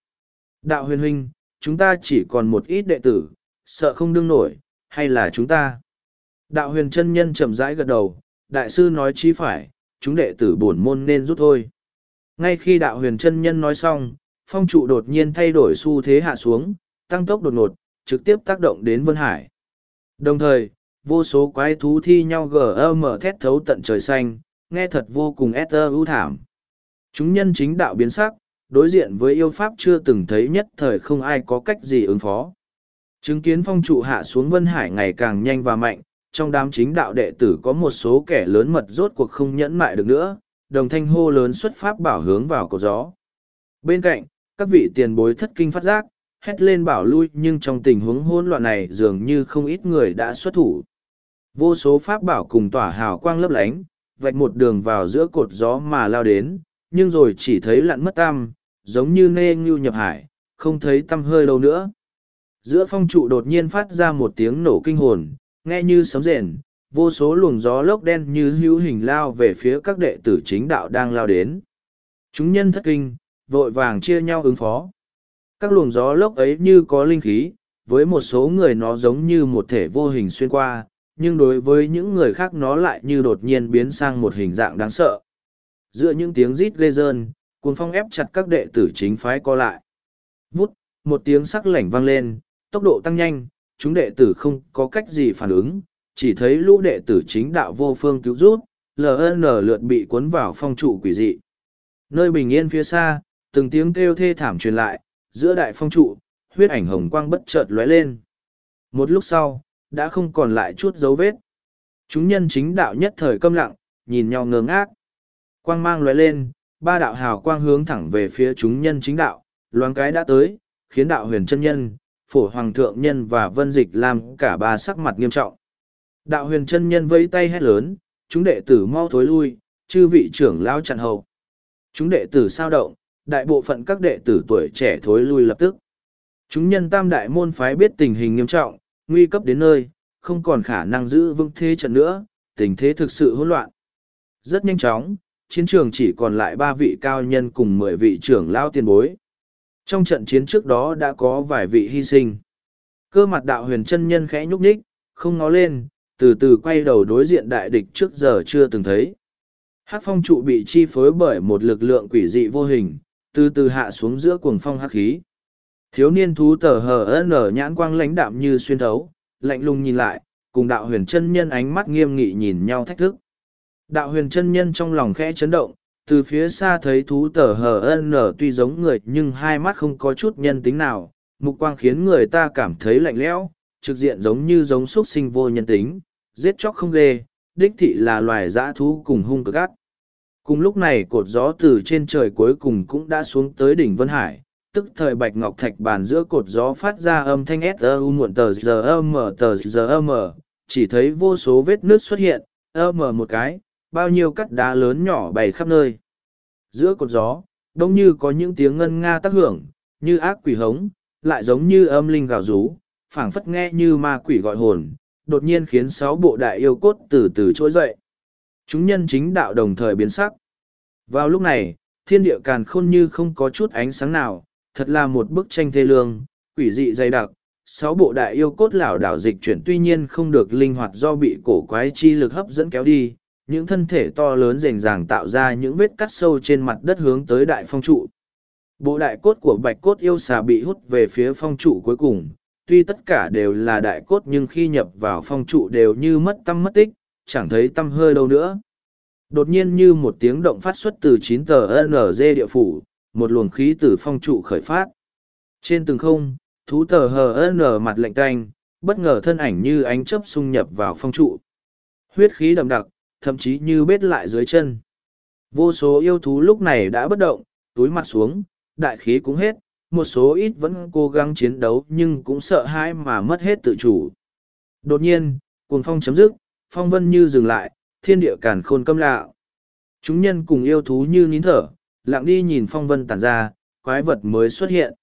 Đạo huyền huynh, chúng ta chỉ còn một ít đệ tử, sợ không đương nổi, hay là chúng ta? Đạo huyền chân nhân chậm rãi gật đầu, đại sư nói chí phải, chúng đệ tử bổn môn nên rút thôi. Ngay khi đạo huyền chân nhân nói xong, phong trụ đột nhiên thay đổi xu thế hạ xuống, tăng tốc đột ngột, trực tiếp tác động đến Vân Hải. Đồng thời, vô số quái thú thi nhau mở thét thấu tận trời xanh, nghe thật vô cùng ét ưu thảm. Chúng nhân chính đạo biến sắc, đối diện với yêu pháp chưa từng thấy nhất thời không ai có cách gì ứng phó. Chứng kiến phong trụ hạ xuống Vân Hải ngày càng nhanh và mạnh, trong đám chính đạo đệ tử có một số kẻ lớn mật rốt cuộc không nhẫn mại được nữa, đồng thanh hô lớn xuất pháp bảo hướng vào cột gió. Bên cạnh, các vị tiền bối thất kinh phát giác, hét lên bảo lui nhưng trong tình huống hỗn loạn này dường như không ít người đã xuất thủ. Vô số pháp bảo cùng tỏa hào quang lấp lánh, vạch một đường vào giữa cột gió mà lao đến, nhưng rồi chỉ thấy lặn mất tam, giống như nê ngưu nhập hải, không thấy tăm hơi đâu nữa. Giữa phong trụ đột nhiên phát ra một tiếng nổ kinh hồn, nghe như sấm rền, vô số luồng gió lốc đen như hữu hình lao về phía các đệ tử chính đạo đang lao đến. Chúng nhân thất kinh, vội vàng chia nhau ứng phó. Các luồng gió lốc ấy như có linh khí, với một số người nó giống như một thể vô hình xuyên qua, nhưng đối với những người khác nó lại như đột nhiên biến sang một hình dạng đáng sợ. Giữa những tiếng rít ghê rơn, cuồng phong ép chặt các đệ tử chính phái co lại. Vút, một tiếng sắc lảnh vang lên, tốc độ tăng nhanh, chúng đệ tử không có cách gì phản ứng, chỉ thấy lũ đệ tử chính đạo vô phương cứu rút, LN lượt bị cuốn vào phong trụ quỷ dị. Nơi bình yên phía xa, từng tiếng kêu thê thảm truyền lại, giữa đại phong trụ, huyết ảnh hồng quang bất chợt lóe lên. Một lúc sau, đã không còn lại chút dấu vết. Chúng nhân chính đạo nhất thời câm lặng, nhìn nhau ngơ ngác. Quang mang lóe lên, ba đạo hào quang hướng thẳng về phía chúng nhân chính đạo, loáng cái đã tới, khiến đạo huyền chân nhân, phổ hoàng thượng nhân và vân dịch làm cả ba sắc mặt nghiêm trọng. Đạo huyền chân nhân vẫy tay hét lớn, chúng đệ tử mau thối lui, chư vị trưởng lao chặn hầu. Chúng đệ tử sao động, đại bộ phận các đệ tử tuổi trẻ thối lui lập tức. Chúng nhân tam đại môn phái biết tình hình nghiêm trọng, nguy cấp đến nơi, không còn khả năng giữ vững thế trận nữa, tình thế thực sự hỗn loạn. Rất nhanh chóng, chiến trường chỉ còn lại ba vị cao nhân cùng mười vị trưởng lao tiền bối. Trong trận chiến trước đó đã có vài vị hy sinh. Cơ mặt đạo huyền chân nhân khẽ nhúc nhích, không ngó lên, từ từ quay đầu đối diện đại địch trước giờ chưa từng thấy. hát phong trụ bị chi phối bởi một lực lượng quỷ dị vô hình từ từ hạ xuống giữa cuồng phong hắc khí thiếu niên thú tờ hờ nở nhãn quang lãnh đạm như xuyên thấu lạnh lùng nhìn lại cùng đạo huyền chân nhân ánh mắt nghiêm nghị nhìn nhau thách thức đạo huyền chân nhân trong lòng khẽ chấn động từ phía xa thấy thú tờ hờ nở tuy giống người nhưng hai mắt không có chút nhân tính nào, mục quang khiến người ta cảm thấy lạnh lẽo, trực diện giống như giống x u ấ t sinh vô nhân tính, giết chóc không ghê, đích thị là loài dã thú cùng hung cực gắt cùng lúc này cột gió từ trên trời cuối cùng cũng đã xuống tới đỉnh vân hải, tức thời bạch ngọc thạch bàn giữa cột gió phát ra âm thanh s u muộn tờ giờ âm tờ giờ âm chỉ thấy vô số vết nước xuất hiện âm một cái bao nhiêu cắt đá lớn nhỏ bày khắp nơi. Giữa cột gió, đông như có những tiếng ngân nga tác hưởng, như ác quỷ hống, lại giống như âm linh gào rú, phảng phất nghe như ma quỷ gọi hồn, đột nhiên khiến sáu bộ đại yêu cốt từ từ trỗi dậy. Chúng nhân chính đạo đồng thời biến sắc. Vào lúc này, thiên địa càn khôn như không có chút ánh sáng nào, thật là một bức tranh thê lương, quỷ dị dày đặc. Sáu bộ đại yêu cốt lảo đảo dịch chuyển tuy nhiên không được linh hoạt do bị cổ quái chi lực hấp dẫn kéo đi những thân thể to lớn rành ràng tạo ra những vết cắt sâu trên mặt đất hướng tới đại phong trụ. Bộ đại cốt của bạch cốt yêu xà bị hút về phía phong trụ cuối cùng, tuy tất cả đều là đại cốt nhưng khi nhập vào phong trụ đều như mất tâm mất tích, chẳng thấy tâm hơi đâu nữa. Đột nhiên như một tiếng động phát xuất từ chín tờ NG địa phủ, một luồng khí từ phong trụ khởi phát. Trên từng không, thú tờ hn mặt lạnh tanh, bất ngờ thân ảnh như ánh chớp xung nhập vào phong trụ. Huyết khí đậm đặc thậm chí như bết lại dưới chân. Vô số yêu thú lúc này đã bất động, túi mặt xuống, đại khí cũng hết, một số ít vẫn cố gắng chiến đấu nhưng cũng sợ hãi mà mất hết tự chủ. Đột nhiên, cuồng phong chấm dứt, phong vân như dừng lại, thiên địa càn khôn câm lạ chúng nhân cùng yêu thú như nín thở, lặng đi nhìn phong vân tản ra, quái vật mới xuất hiện.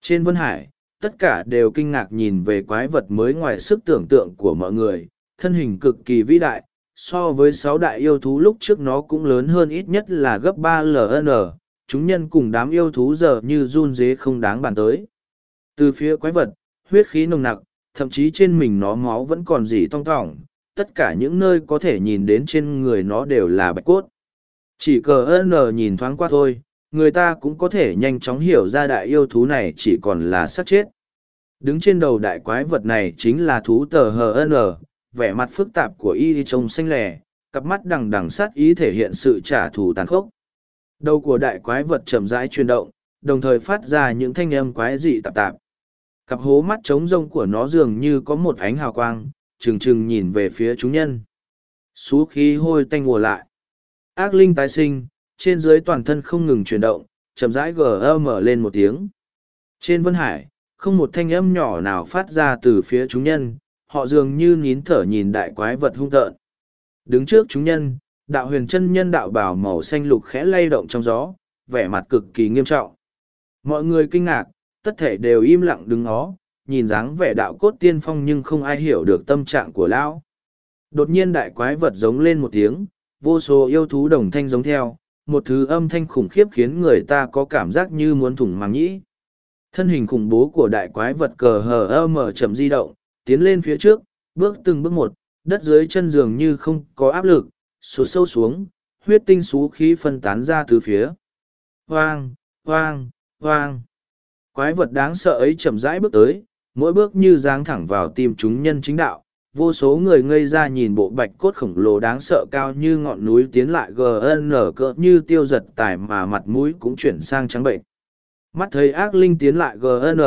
Trên vân hải, tất cả đều kinh ngạc nhìn về quái vật mới ngoài sức tưởng tượng của mọi người, thân hình cực kỳ vĩ đại so với sáu đại yêu thú lúc trước nó cũng lớn hơn ít nhất là gấp ba ln chúng nhân cùng đám yêu thú giờ như run dế không đáng bàn tới. Từ phía quái vật, huyết khí nồng nặc, thậm chí trên mình nó máu vẫn còn dỉ thong thỏng tất cả những nơi có thể nhìn đến trên người nó đều là bạch cốt. Chỉ cờ n nhìn thoáng qua thôi, người ta cũng có thể nhanh chóng hiểu ra đại yêu thú này chỉ còn là xác chết. Đứng trên đầu đại quái vật này chính là thú tờ hn vẻ mặt phức tạp của y trông xanh lẻ cặp mắt đằng đằng sát ý thể hiện sự trả thù tàn khốc. Đầu của đại quái vật chậm rãi chuyển động, đồng thời phát ra những thanh âm quái dị tạp tạp. Cặp hố mắt trống rông của nó dường như có một ánh hào quang, trừng trừng nhìn về phía chúng nhân. Xú khí hôi tanh mùa lại. Ác linh tái sinh, trên dưới toàn thân không ngừng chuyển động, chậm rãi gờ mở lên một tiếng. Trên vân hải, không một thanh âm nhỏ nào phát ra từ phía chúng nhân họ dường như nín thở nhìn đại quái vật hung tợn. Đứng trước chúng nhân, đạo huyền chân nhân đạo bảo màu xanh lục khẽ lay động trong gió, vẻ mặt cực kỳ nghiêm trọng. Mọi người kinh ngạc, tất thể đều im lặng đứng ó nhìn dáng vẻ đạo cốt tiên phong nhưng không ai hiểu được tâm trạng của lão. Đột nhiên đại quái vật giống lên một tiếng, vô số yêu thú đồng thanh giống theo, một thứ âm thanh khủng khiếp khiến người ta có cảm giác như muốn thủng màng nhĩ. Thân hình khủng bố của đại quái vật cờ hờ ơ mở chậm di động tiến lên phía trước, bước từng bước một, đất dưới chân giường như không có áp lực, sụt sâu xuống, huyết tinh xú khí phân tán ra từ phía. Hoang hoang hoang. Quái vật đáng sợ ấy chậm rãi bước tới, mỗi bước như giáng thẳng vào tim chúng nhân chính đạo. Vô số người ngây ra nhìn bộ bạch cốt khổng lồ đáng sợ cao như ngọn núi tiến lại gn cỡ như tiêu giật tài mà mặt mũi cũng chuyển sang trắng bệnh. Mắt thấy ác linh tiến lại gn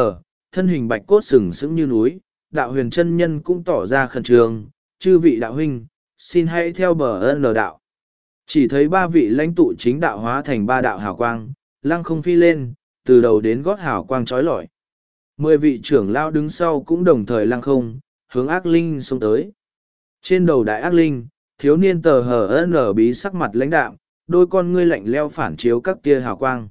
thân hình bạch cốt sừng sững như núi đạo huyền chân nhân cũng tỏ ra khẩn trương, chư vị đạo huynh, xin hãy theo bờ ân đạo. Chỉ thấy ba vị lãnh tụ chính đạo hóa thành ba đạo hào quang, lăng không phi lên, từ đầu đến gót hào quang trói lọi. Mười vị trưởng lao đứng sau cũng đồng thời lăng không, hướng ác linh xông tới. Trên đầu đại ác linh, thiếu niên tờ hờ n bí sắc mặt lãnh đạm, đôi con ngươi lạnh leo phản chiếu các tia hào quang.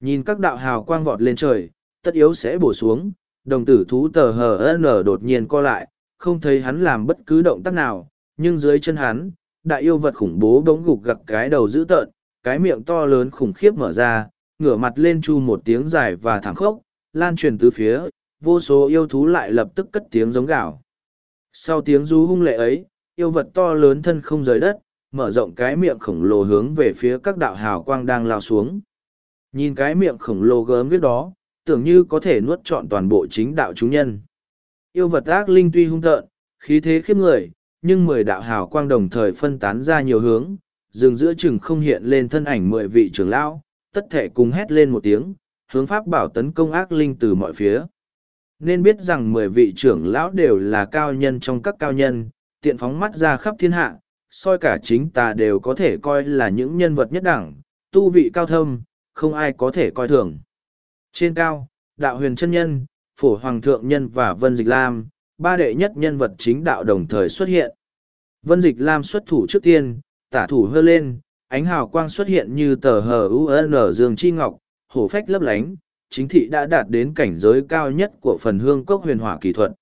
Nhìn các đạo hào quang vọt lên trời, tất yếu sẽ bổ xuống đồng tử thú tờ hờ n đột nhiên co lại không thấy hắn làm bất cứ động tác nào nhưng dưới chân hắn đại yêu vật khủng bố bỗng gục gặc cái đầu dữ tợn cái miệng to lớn khủng khiếp mở ra ngửa mặt lên chu một tiếng dài và thẳng khốc lan truyền từ phía vô số yêu thú lại lập tức cất tiếng giống gạo sau tiếng rú hung lệ ấy yêu vật to lớn thân không rời đất mở rộng cái miệng khổng lồ hướng về phía các đạo hào quang đang lao xuống. Nhìn cái miệng khổng lồ gớm biết đó, tưởng như có thể nuốt trọn toàn bộ chính đạo chúng nhân. Yêu vật ác linh tuy hung tợn, khí thế khiếp người, nhưng mười đạo hào quang đồng thời phân tán ra nhiều hướng, dừng giữa chừng không hiện lên thân ảnh mười vị trưởng lão, tất thể cùng hét lên một tiếng, hướng pháp bảo tấn công ác linh từ mọi phía. Nên biết rằng mười vị trưởng lão đều là cao nhân trong các cao nhân, tiện phóng mắt ra khắp thiên hạ, soi cả chính ta đều có thể coi là những nhân vật nhất đẳng, tu vị cao thâm, không ai có thể coi thường. Trên cao, đạo huyền chân nhân, phổ hoàng thượng nhân và vân dịch lam, ba đệ nhất nhân vật chính đạo đồng thời xuất hiện. Vân dịch lam xuất thủ trước tiên, tả thủ hơ lên, ánh hào quang xuất hiện như tờ hờ UN dương chi ngọc, hổ phách lấp lánh, chính thị đã đạt đến cảnh giới cao nhất của phần hương cốc huyền hỏa kỳ thuật.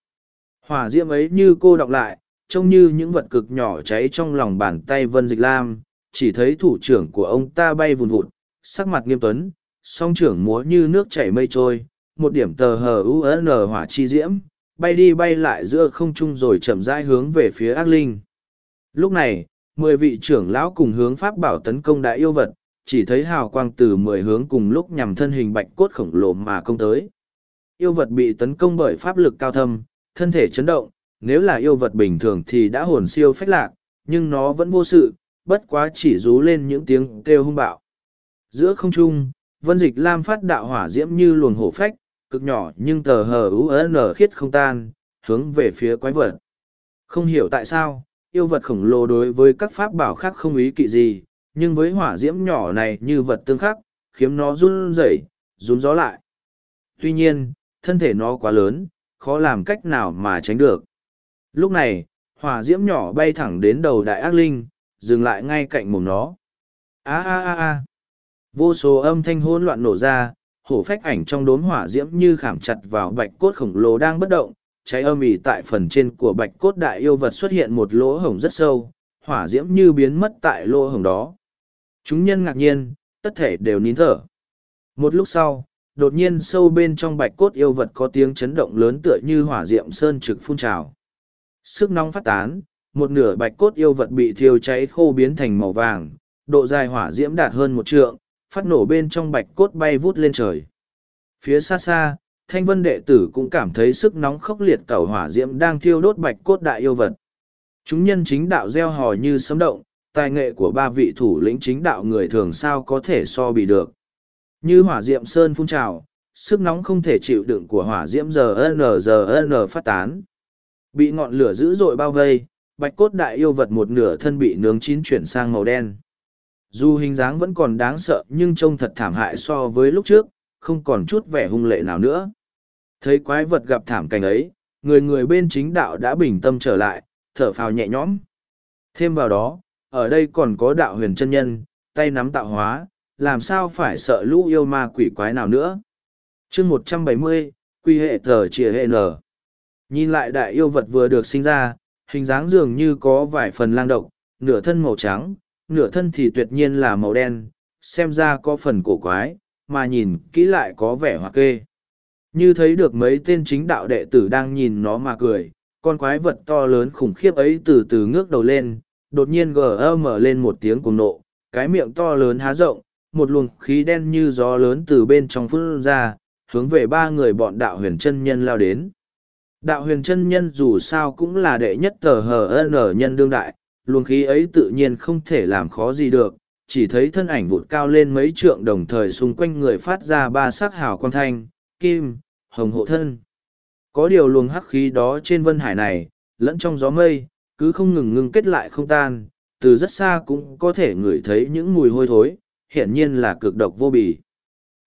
Hỏa diễm ấy như cô đọc lại, trông như những vật cực nhỏ cháy trong lòng bàn tay Vân Dịch Lam, chỉ thấy thủ trưởng của ông ta bay vùn vụt, sắc mặt nghiêm tuấn, song trưởng múa như nước chảy mây trôi, một điểm tờ hờ UN hỏa chi diễm, bay đi bay lại giữa không trung rồi chậm rãi hướng về phía ác linh. Lúc này, mười vị trưởng lão cùng hướng pháp bảo tấn công đại yêu vật, chỉ thấy hào quang từ mười hướng cùng lúc nhằm thân hình bạch cốt khổng lồ mà công tới. Yêu vật bị tấn công bởi pháp lực cao thâm, thân thể chấn động, nếu là yêu vật bình thường thì đã hồn siêu phách lạc, nhưng nó vẫn vô sự, bất quá chỉ rú lên những tiếng kêu hung bạo. Giữa không trung, vân dịch lam phát đạo hỏa diễm như luồng hổ phách, cực nhỏ nhưng tờ hờ ú nở khiết không tan, hướng về phía quái vật. Không hiểu tại sao, yêu vật khổng lồ đối với các pháp bảo khác không ý kỵ gì, nhưng với hỏa diễm nhỏ này như vật tương khắc, khiếm nó run rẩy, rún gió lại. Tuy nhiên, thân thể nó quá lớn, khó làm cách nào mà tránh được. Lúc này, hỏa diễm nhỏ bay thẳng đến đầu đại ác linh, dừng lại ngay cạnh mồm nó. A a a a. Vô số âm thanh hỗn loạn nổ ra, hổ phách ảnh trong đốm hỏa diễm như khảm chặt vào bạch cốt khổng lồ đang bất động, cháy âm ỉ tại phần trên của bạch cốt đại yêu vật xuất hiện một lỗ hổng rất sâu, hỏa diễm như biến mất tại lỗ hổng đó. Chúng nhân ngạc nhiên, tất thể đều nín thở. Một lúc sau, đột nhiên sâu bên trong bạch cốt yêu vật có tiếng chấn động lớn tựa như hỏa diệm sơn trực phun trào. Sức nóng phát tán, một nửa bạch cốt yêu vật bị thiêu cháy khô biến thành màu vàng, độ dài hỏa diễm đạt hơn một trượng, phát nổ bên trong bạch cốt bay vút lên trời. Phía xa xa, thanh vân đệ tử cũng cảm thấy sức nóng khốc liệt tẩu hỏa diễm đang thiêu đốt bạch cốt đại yêu vật. Chúng nhân chính đạo gieo hò như sấm động, tài nghệ của ba vị thủ lĩnh chính đạo người thường sao có thể so bị được. Như hỏa diệm sơn phun trào, sức nóng không thể chịu đựng của hỏa diễm giờ n giờ n phát tán. Bị ngọn lửa dữ dội bao vây, bạch cốt đại yêu vật một nửa thân bị nướng chín chuyển sang màu đen. Dù hình dáng vẫn còn đáng sợ nhưng trông thật thảm hại so với lúc trước, không còn chút vẻ hung lệ nào nữa. Thấy quái vật gặp thảm cảnh ấy, người người bên chính đạo đã bình tâm trở lại, thở phào nhẹ nhõm. Thêm vào đó, ở đây còn có đạo huyền chân nhân, tay nắm tạo hóa, làm sao phải sợ lũ yêu ma quỷ quái nào nữa. chương một trăm bảy mươi quy hệ thờ chìa hệ nở. Nhìn lại đại yêu vật vừa được sinh ra, hình dáng dường như có vài phần lang độc, nửa thân màu trắng, nửa thân thì tuyệt nhiên là màu đen, xem ra có phần cổ quái, mà nhìn kỹ lại có vẻ hoặc kê. Như thấy được mấy tên chính đạo đệ tử đang nhìn nó mà cười, con quái vật to lớn khủng khiếp ấy từ từ ngước đầu lên, đột nhiên gờ mở lên một tiếng cuồng nộ, cái miệng to lớn há rộng, một luồng khí đen như gió lớn từ bên trong phun ra, hướng về ba người bọn đạo huyền chân nhân lao đến. Đạo huyền chân nhân dù sao cũng là đệ nhất tờ hờ ở nhân đương đại, luồng khí ấy tự nhiên không thể làm khó gì được, chỉ thấy thân ảnh vụt cao lên mấy trượng đồng thời xung quanh người phát ra ba sắc hào quang thanh, kim, hồng hộ thân. Có điều luồng hắc khí đó trên vân hải này, lẫn trong gió mây, cứ không ngừng ngưng kết lại không tan, từ rất xa cũng có thể ngửi thấy những mùi hôi thối, hiển nhiên là cực độc vô bì.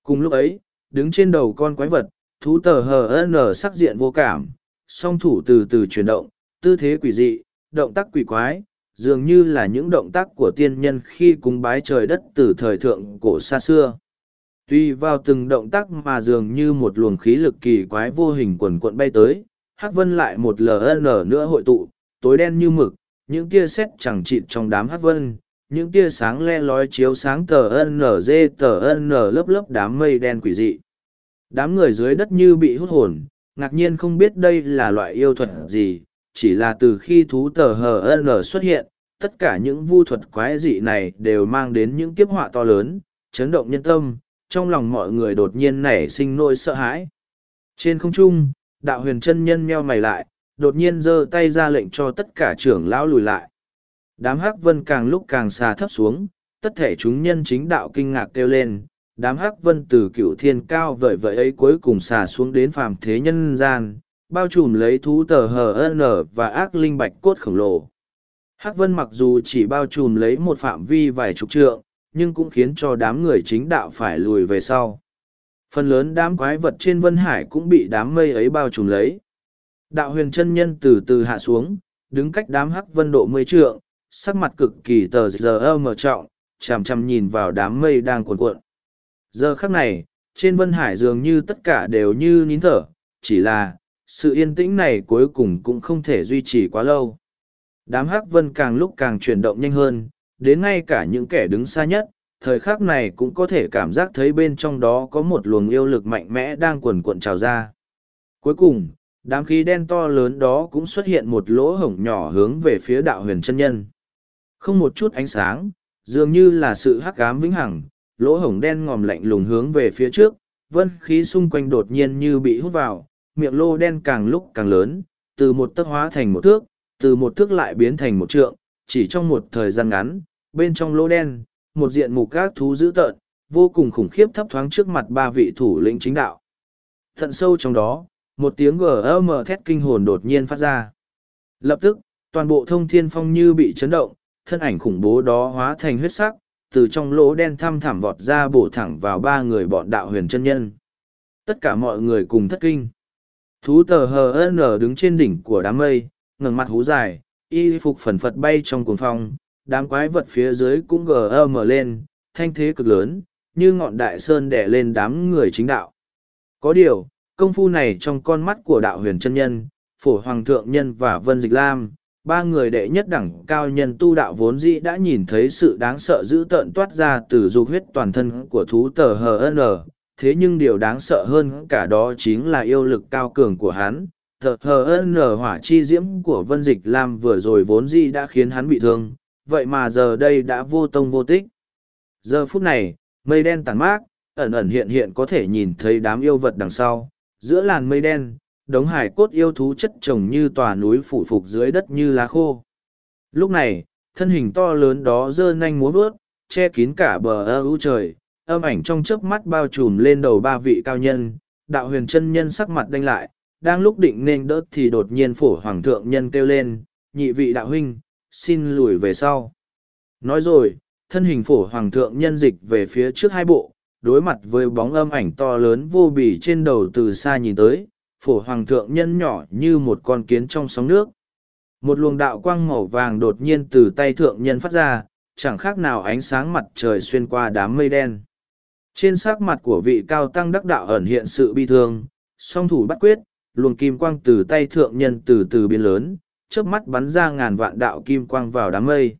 Cùng lúc ấy, đứng trên đầu con quái vật, thú tờ hờ n sắc diện vô cảm, song thủ từ từ chuyển động, tư thế quỷ dị, động tác quỷ quái, dường như là những động tác của tiên nhân khi cúng bái trời đất từ thời thượng cổ xa xưa. Tuy vào từng động tác mà dường như một luồng khí lực kỳ quái vô hình quần cuộn bay tới, Hắc Vân lại một LN nữa hội tụ, tối đen như mực, những tia sét chẳng chịt trong đám Hắc Vân, những tia sáng le lói chiếu sáng tờ NG tờ N lớp lớp đám mây đen quỷ dị. Đám người dưới đất như bị hút hồn, ngạc nhiên không biết đây là loại yêu thuật gì, chỉ là từ khi thú tờ HN xuất hiện, tất cả những vu thuật quái dị này đều mang đến những kiếp họa to lớn, chấn động nhân tâm, trong lòng mọi người đột nhiên nảy sinh nỗi sợ hãi. Trên không trung, đạo huyền chân nhân meo mày lại, đột nhiên giơ tay ra lệnh cho tất cả trưởng lão lùi lại. Đám hắc vân càng lúc càng xa thấp xuống, tất thể chúng nhân chính đạo kinh ngạc kêu lên, đám hắc vân từ cựu thiên cao vợi vợi ấy cuối cùng xà xuống đến phàm thế nhân gian, bao trùm lấy thú tờ hờ n và ác linh bạch cốt khổng lồ. Hắc vân mặc dù chỉ bao trùm lấy một phạm vi vài chục trượng, nhưng cũng khiến cho đám người chính đạo phải lùi về sau. Phần lớn đám quái vật trên vân hải cũng bị đám mây ấy bao trùm lấy. Đạo huyền chân nhân từ từ hạ xuống, đứng cách đám hắc vân độ mười trượng, sắc mặt cực kỳ tờ giờ mở trọng, chằm chằm nhìn vào đám mây đang cuồn cuộn. Giờ khắc này, trên vân hải dường như tất cả đều như nín thở, chỉ là, sự yên tĩnh này cuối cùng cũng không thể duy trì quá lâu. Đám hắc vân càng lúc càng chuyển động nhanh hơn, đến ngay cả những kẻ đứng xa nhất, thời khắc này cũng có thể cảm giác thấy bên trong đó có một luồng yêu lực mạnh mẽ đang quần cuộn trào ra. Cuối cùng, đám khí đen to lớn đó cũng xuất hiện một lỗ hổng nhỏ hướng về phía đạo huyền chân nhân. Không một chút ánh sáng, dường như là sự hắc ám vĩnh hằng, lỗ hổng đen ngòm lạnh lùng hướng về phía trước, vân khí xung quanh đột nhiên như bị hút vào, miệng lô đen càng lúc càng lớn, từ một tấc hóa thành một thước, từ một thước lại biến thành một trượng, chỉ trong một thời gian ngắn, bên trong lô đen, một diện mục các thú dữ tợn, vô cùng khủng khiếp thấp thoáng trước mặt ba vị thủ lĩnh chính đạo. Thận sâu trong đó, một tiếng gầm thét kinh hồn đột nhiên phát ra. Lập tức, toàn bộ thông thiên phong như bị chấn động, thân ảnh khủng bố đó hóa thành huyết sắc, từ trong lỗ đen thăm thẳm vọt ra bổ thẳng vào ba người bọn đạo huyền chân nhân. Tất cả mọi người cùng thất kinh. Thú tờ hờ n đứng trên đỉnh của đám mây, ngẩng mặt hú dài, y phục phần phật bay trong cuồng phong, đám quái vật phía dưới cũng gờ mở lên, thanh thế cực lớn, như ngọn đại sơn đẻ lên đám người chính đạo. Có điều, công phu này trong con mắt của đạo huyền chân nhân, phổ hoàng thượng nhân và vân dịch lam, ba người đệ nhất đẳng cao nhân tu đạo vốn dĩ đã nhìn thấy sự đáng sợ dữ tợn toát ra từ dục huyết toàn thân của thú tờ hn thế nhưng điều đáng sợ hơn cả đó chính là yêu lực cao cường của hắn. Thờ hờ ơn nở hỏa chi diễm của vân dịch lam vừa rồi vốn dĩ đã khiến hắn bị thương vậy mà giờ đây đã vô tông vô tích. Giờ phút này mây đen tàn mát ẩn ẩn hiện hiện có thể nhìn thấy đám yêu vật đằng sau. Giữa làn mây đen đống hải cốt yêu thú chất trồng như tòa núi phủ phục dưới đất như lá khô. Lúc này, thân hình to lớn đó dơ nanh múa vớt, che kín cả bờ ơ ưu trời, âm ảnh trong chớp mắt bao trùm lên đầu ba vị cao nhân, đạo huyền chân nhân sắc mặt đanh lại, đang lúc định nên đỡ thì đột nhiên phổ hoàng thượng nhân kêu lên, nhị vị đạo huynh, xin lùi về sau. Nói rồi, thân hình phổ hoàng thượng nhân dịch về phía trước hai bộ, đối mặt với bóng âm ảnh to lớn vô bì trên đầu từ xa nhìn tới, phổ hoàng thượng nhân nhỏ như một con kiến trong sóng nước. Một luồng đạo quang màu vàng đột nhiên từ tay thượng nhân phát ra, chẳng khác nào ánh sáng mặt trời xuyên qua đám mây đen. Trên sắc mặt của vị cao tăng đắc đạo ẩn hiện sự bi thương, song thủ bắt quyết, luồng kim quang từ tay thượng nhân từ từ biến lớn, chớp mắt bắn ra ngàn vạn đạo kim quang vào đám mây.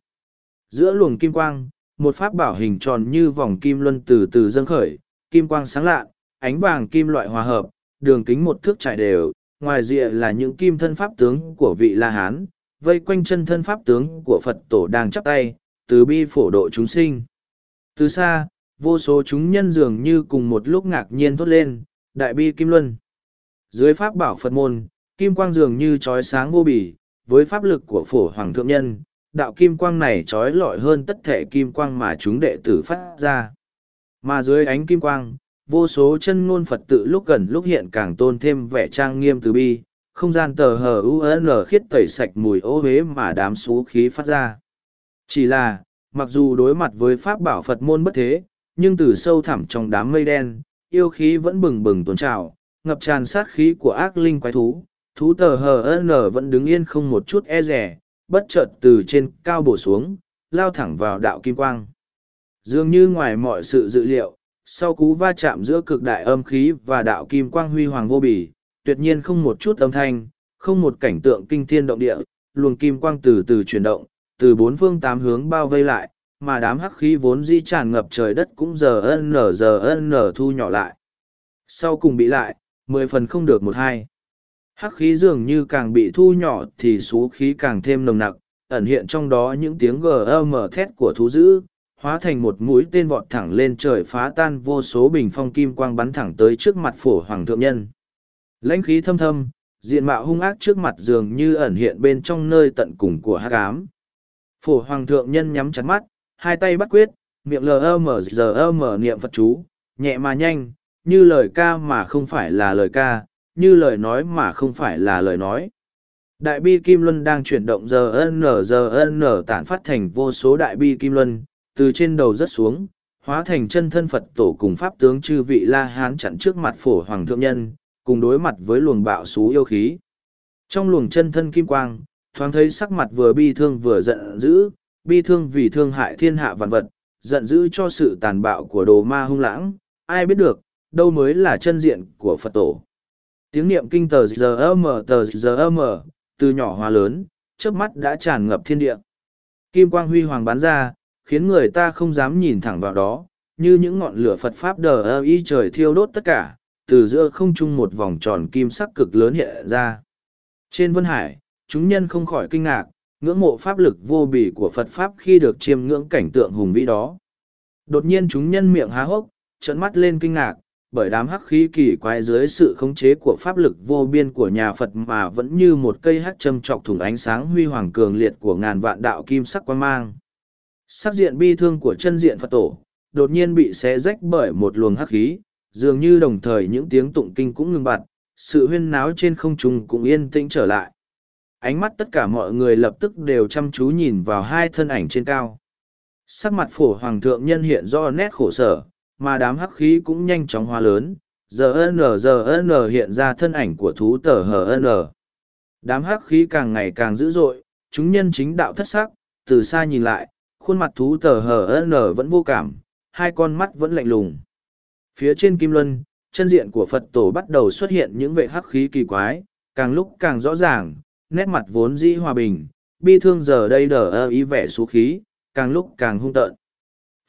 Giữa luồng kim quang, một pháp bảo hình tròn như vòng kim luân từ từ dâng khởi, kim quang sáng lạ, ánh vàng kim loại hòa hợp, đường kính một thước trải đều, ngoài rìa là những kim thân pháp tướng của vị La Hán, vây quanh chân thân pháp tướng của Phật tổ đang chắp tay, từ bi phổ độ chúng sinh. Từ xa, vô số chúng nhân dường như cùng một lúc ngạc nhiên thốt lên, đại bi kim luân. Dưới pháp bảo Phật môn, kim quang dường như trói sáng vô bỉ, với pháp lực của phổ hoàng thượng nhân, đạo kim quang này trói lọi hơn tất thể kim quang mà chúng đệ tử phát ra. Mà dưới ánh kim quang, vô số chân ngôn Phật tự lúc gần lúc hiện càng tôn thêm vẻ trang nghiêm từ bi, không gian tờ hờ UN khiết tẩy sạch mùi ô huế mà đám xú khí phát ra. Chỉ là, mặc dù đối mặt với pháp bảo Phật môn bất thế, nhưng từ sâu thẳm trong đám mây đen, yêu khí vẫn bừng bừng tuôn trào, ngập tràn sát khí của ác linh quái thú. Thú tờ HN vẫn đứng yên không một chút e rẻ, bất chợt từ trên cao bổ xuống, lao thẳng vào đạo kim quang. Dường như ngoài mọi sự dự liệu, sau cú va chạm giữa cực đại âm khí và đạo kim quang huy hoàng vô bỉ, tuyệt nhiên không một chút âm thanh, không một cảnh tượng kinh thiên động địa, luồng kim quang từ từ chuyển động, từ bốn phương tám hướng bao vây lại, mà đám hắc khí vốn di tràn ngập trời đất cũng giờ ân nở giờ ân nở thu nhỏ lại. Sau cùng bị lại, mười phần không được một hai. Hắc khí dường như càng bị thu nhỏ thì số khí càng thêm nồng nặc, ẩn hiện trong đó những tiếng gầm thét của thú dữ, hóa thành một mũi tên vọt thẳng lên trời phá tan vô số bình phong kim quang bắn thẳng tới trước mặt phổ hoàng thượng nhân. Lãnh khí thâm thâm, diện mạo hung ác trước mặt dường như ẩn hiện bên trong nơi tận cùng của hắc ám. Phổ hoàng thượng nhân nhắm chặt mắt, hai tay bắt quyết, miệng lờ mờ giờ mờ niệm Phật chú, nhẹ mà nhanh, như lời ca mà không phải là lời ca, như lời nói mà không phải là lời nói. Đại bi Kim Luân đang chuyển động giờ n giờ n tản phát thành vô số đại bi Kim Luân, từ trên đầu rất xuống, hóa thành chân thân Phật tổ cùng Pháp tướng chư vị La Hán chặn trước mặt phổ hoàng thượng nhân, cùng đối mặt với luồng bạo xú yêu khí. Trong luồng chân thân kim quang, thoáng thấy sắc mặt vừa bi thương vừa giận dữ, bi thương vì thương hại thiên hạ vạn vật, giận dữ cho sự tàn bạo của đồ ma hung lãng, ai biết được, đâu mới là chân diện của Phật tổ. Tiếng niệm kinh tờ giờ mờ tờ giờ mờ, từ nhỏ hóa lớn, chớp mắt đã tràn ngập thiên địa. Kim quang huy hoàng bán ra, khiến người ta không dám nhìn thẳng vào đó, như những ngọn lửa Phật Pháp đờ ơ y trời thiêu đốt tất cả, từ giữa không trung một vòng tròn kim sắc cực lớn hiện ra. Trên Vân Hải, chúng nhân không khỏi kinh ngạc, ngưỡng mộ pháp lực vô bỉ của Phật Pháp khi được chiêm ngưỡng cảnh tượng hùng vĩ đó. Đột nhiên chúng nhân miệng há hốc, trợn mắt lên kinh ngạc, bởi đám hắc khí kỳ quái dưới sự khống chế của pháp lực vô biên của nhà Phật mà vẫn như một cây hắc châm trọc thủng ánh sáng huy hoàng cường liệt của ngàn vạn đạo kim sắc quan mang. Sắc diện bi thương của chân diện Phật tổ, đột nhiên bị xé rách bởi một luồng hắc khí, dường như đồng thời những tiếng tụng kinh cũng ngừng bặt, sự huyên náo trên không trung cũng yên tĩnh trở lại. Ánh mắt tất cả mọi người lập tức đều chăm chú nhìn vào hai thân ảnh trên cao. Sắc mặt phổ hoàng thượng nhân hiện do nét khổ sở, mà đám hắc khí cũng nhanh chóng hóa lớn, giờ n giờ n hiện ra thân ảnh của thú tờ hờ n. Đám hắc khí càng ngày càng dữ dội, chúng nhân chính đạo thất sắc, từ xa nhìn lại, khuôn mặt thú tờ hờ n vẫn vô cảm, hai con mắt vẫn lạnh lùng. Phía trên kim luân, chân diện của Phật tổ bắt đầu xuất hiện những vệ hắc khí kỳ quái, càng lúc càng rõ ràng, nét mặt vốn dĩ hòa bình, bi thương giờ đây đờ ơ ý vẻ xú khí, càng lúc càng hung tợn.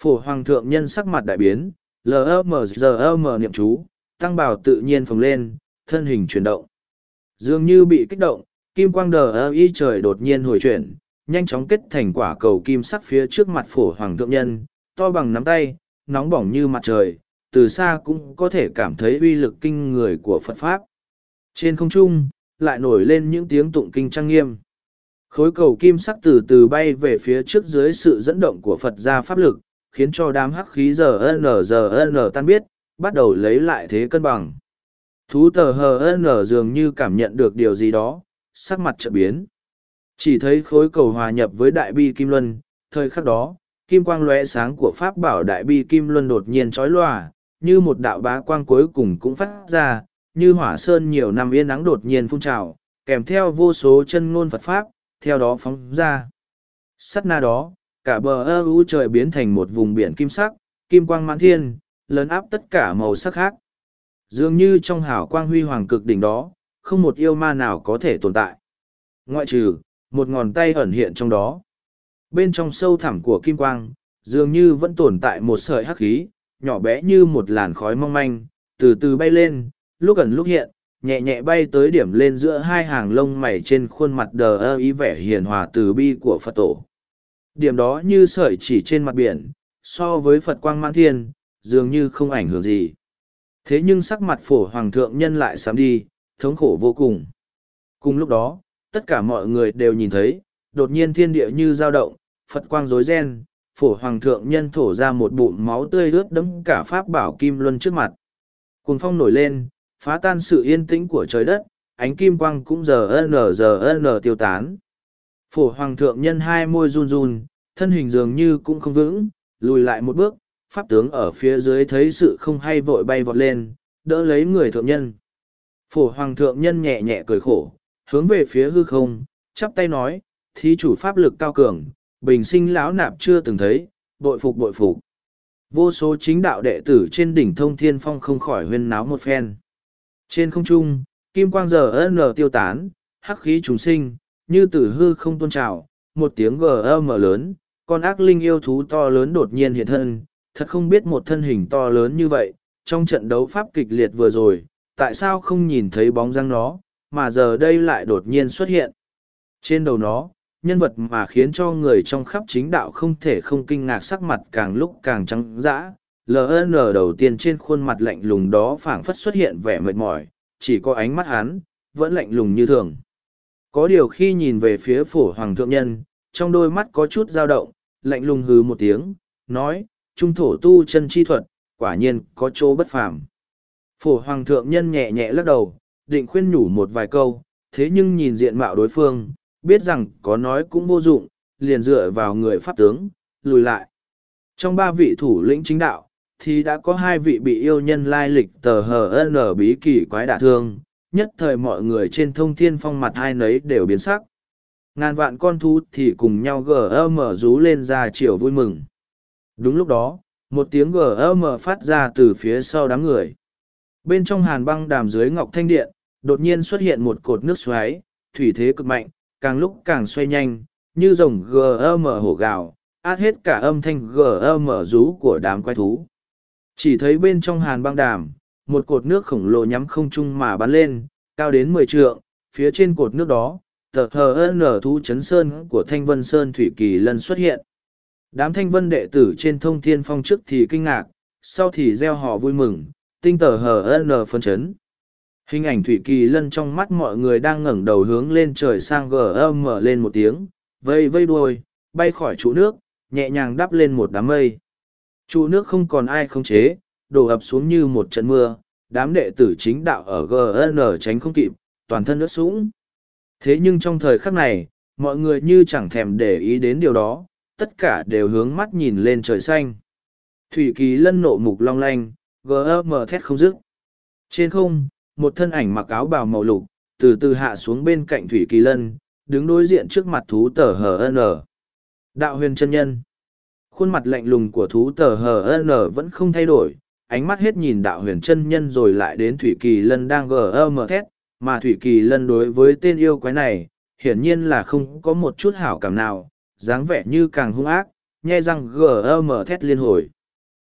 Phổ hoàng thượng nhân sắc mặt đại biến, LMGM niệm chú, tăng bảo tự nhiên phồng lên, thân hình chuyển động. Dường như bị kích động, kim quang đờ ơ ý trời đột nhiên hồi chuyển, nhanh chóng kết thành quả cầu kim sắc phía trước mặt phổ hoàng thượng nhân, to bằng nắm tay, nóng bỏng như mặt trời, từ xa cũng có thể cảm thấy uy lực kinh người của Phật Pháp. Trên không trung, lại nổi lên những tiếng tụng kinh trang nghiêm. Khối cầu kim sắc từ từ bay về phía trước dưới sự dẫn động của Phật gia Pháp lực, khiến cho đám hắc khí giờ n giờ n tan biết, bắt đầu lấy lại thế cân bằng. Thú tờ hờ n dường như cảm nhận được điều gì đó, sắc mặt chợt biến. Chỉ thấy khối cầu hòa nhập với đại bi kim luân, thời khắc đó, kim quang lóe sáng của pháp bảo đại bi kim luân đột nhiên trói lòa, như một đạo bá quang cuối cùng cũng phát ra, như hỏa sơn nhiều năm yên nắng đột nhiên phun trào, kèm theo vô số chân ngôn Phật Pháp, theo đó phóng ra. Sắt na đó, cả bờ ơ u trời biến thành một vùng biển kim sắc, kim quang mãn thiên, lớn áp tất cả màu sắc khác. Dường như trong hào quang huy hoàng cực đỉnh đó, không một yêu ma nào có thể tồn tại. Ngoại trừ, một ngón tay ẩn hiện trong đó. Bên trong sâu thẳm của kim quang, dường như vẫn tồn tại một sợi hắc khí, nhỏ bé như một làn khói mong manh, từ từ bay lên, lúc ẩn lúc hiện, nhẹ nhẹ bay tới điểm lên giữa hai hàng lông mày trên khuôn mặt đờ ơ ý vẻ hiền hòa từ bi của Phật tổ. Điểm đó như sợi chỉ trên mặt biển, so với Phật quang mãn thiên, dường như không ảnh hưởng gì. Thế nhưng sắc mặt phổ hoàng thượng nhân lại sám đi, thống khổ vô cùng. Cùng lúc đó, tất cả mọi người đều nhìn thấy, đột nhiên thiên địa như dao động, Phật quang rối ren, phổ hoàng thượng nhân thổ ra một bụng máu tươi ướt đẫm cả pháp bảo kim luân trước mặt. Cùng phong nổi lên, phá tan sự yên tĩnh của trời đất, ánh kim quang cũng giờ n giờ n tiêu tán. Phổ hoàng thượng nhân hai môi run run, thân hình dường như cũng không vững, lùi lại một bước, pháp tướng ở phía dưới thấy sự không hay vội bay vọt lên, đỡ lấy người thượng nhân. Phổ hoàng thượng nhân nhẹ nhẹ cười khổ, hướng về phía hư không, chắp tay nói, thí chủ pháp lực cao cường, bình sinh lão nạp chưa từng thấy, bội phục bội phục. Vô số chính đạo đệ tử trên đỉnh thông thiên phong không khỏi huyên náo một phen. Trên không trung, kim quang giờ ân tiêu tán, hắc khí trùng sinh, như tử hư không tôn trào, một tiếng gm lớn, con ác linh yêu thú to lớn đột nhiên hiện thân, thật không biết một thân hình to lớn như vậy, trong trận đấu pháp kịch liệt vừa rồi, tại sao không nhìn thấy bóng răng nó, mà giờ đây lại đột nhiên xuất hiện. Trên đầu nó, nhân vật mà khiến cho người trong khắp chính đạo không thể không kinh ngạc sắc mặt càng lúc càng trắng dã. LN đầu tiên trên khuôn mặt lạnh lùng đó phảng phất xuất hiện vẻ mệt mỏi, chỉ có ánh mắt hắn, vẫn lạnh lùng như thường. Có điều khi nhìn về phía phổ hoàng thượng nhân, trong đôi mắt có chút dao động, lạnh lùng hừ một tiếng, nói, trung thổ tu chân chi thuật, quả nhiên có chỗ bất phàm. Phổ hoàng thượng nhân nhẹ nhẹ lắc đầu, định khuyên nhủ một vài câu, thế nhưng nhìn diện mạo đối phương, biết rằng có nói cũng vô dụng, liền dựa vào người pháp tướng, lùi lại. Trong ba vị thủ lĩnh chính đạo, thì đã có hai vị bị yêu nhân lai lịch tờ hờ n bí kỳ quái đả thương, nhất thời mọi người trên thông thiên phong mặt hai nấy đều biến sắc. Ngàn vạn con thú thì cùng nhau gm rú lên ra chiều vui mừng. Đúng lúc đó, một tiếng gm phát ra từ phía sau đám người. Bên trong hàn băng đàm dưới ngọc thanh điện, đột nhiên xuất hiện một cột nước xoáy, thủy thế cực mạnh, càng lúc càng xoay nhanh, như rồng gm hổ gào, át hết cả âm thanh gm rú của đám quái thú. Chỉ thấy bên trong hàn băng đàm, một cột nước khổng lồ nhắm không trung mà bắn lên, cao đến mười trượng, phía trên cột nước đó, tờ hờ nở thú chấn sơn của thanh vân sơn thủy kỳ lân xuất hiện. Đám thanh vân đệ tử trên thông thiên phong trước thì kinh ngạc, sau thì gieo họ vui mừng, tinh tờ hờ n phân chấn. Hình ảnh thủy kỳ lân trong mắt mọi người đang ngẩng đầu hướng lên trời sang gm lên một tiếng, vây vây đuôi, bay khỏi trụ nước, nhẹ nhàng đắp lên một đám mây. Trụ nước không còn ai khống chế, đổ ập xuống như một trận mưa, đám đệ tử chính đạo ở GN tránh không kịp, toàn thân ướt sũng. Thế nhưng trong thời khắc này, mọi người như chẳng thèm để ý đến điều đó, tất cả đều hướng mắt nhìn lên trời xanh. Thủy kỳ lân nộ mục long lanh, GM thét không dứt. Trên không, một thân ảnh mặc áo bào màu lục, từ từ hạ xuống bên cạnh Thủy kỳ lân, đứng đối diện trước mặt thú tờ HN. Đạo huyền chân nhân. Khuôn mặt lạnh lùng của thú tờ hờn vẫn không thay đổi, ánh mắt hết nhìn đạo huyền chân nhân rồi lại đến Thủy Kỳ Lân đang GM thét, mà Thủy Kỳ Lân đối với tên yêu quái này, hiển nhiên là không có một chút hảo cảm nào, dáng vẻ như càng hung ác, nhai răng GM thét liên hồi.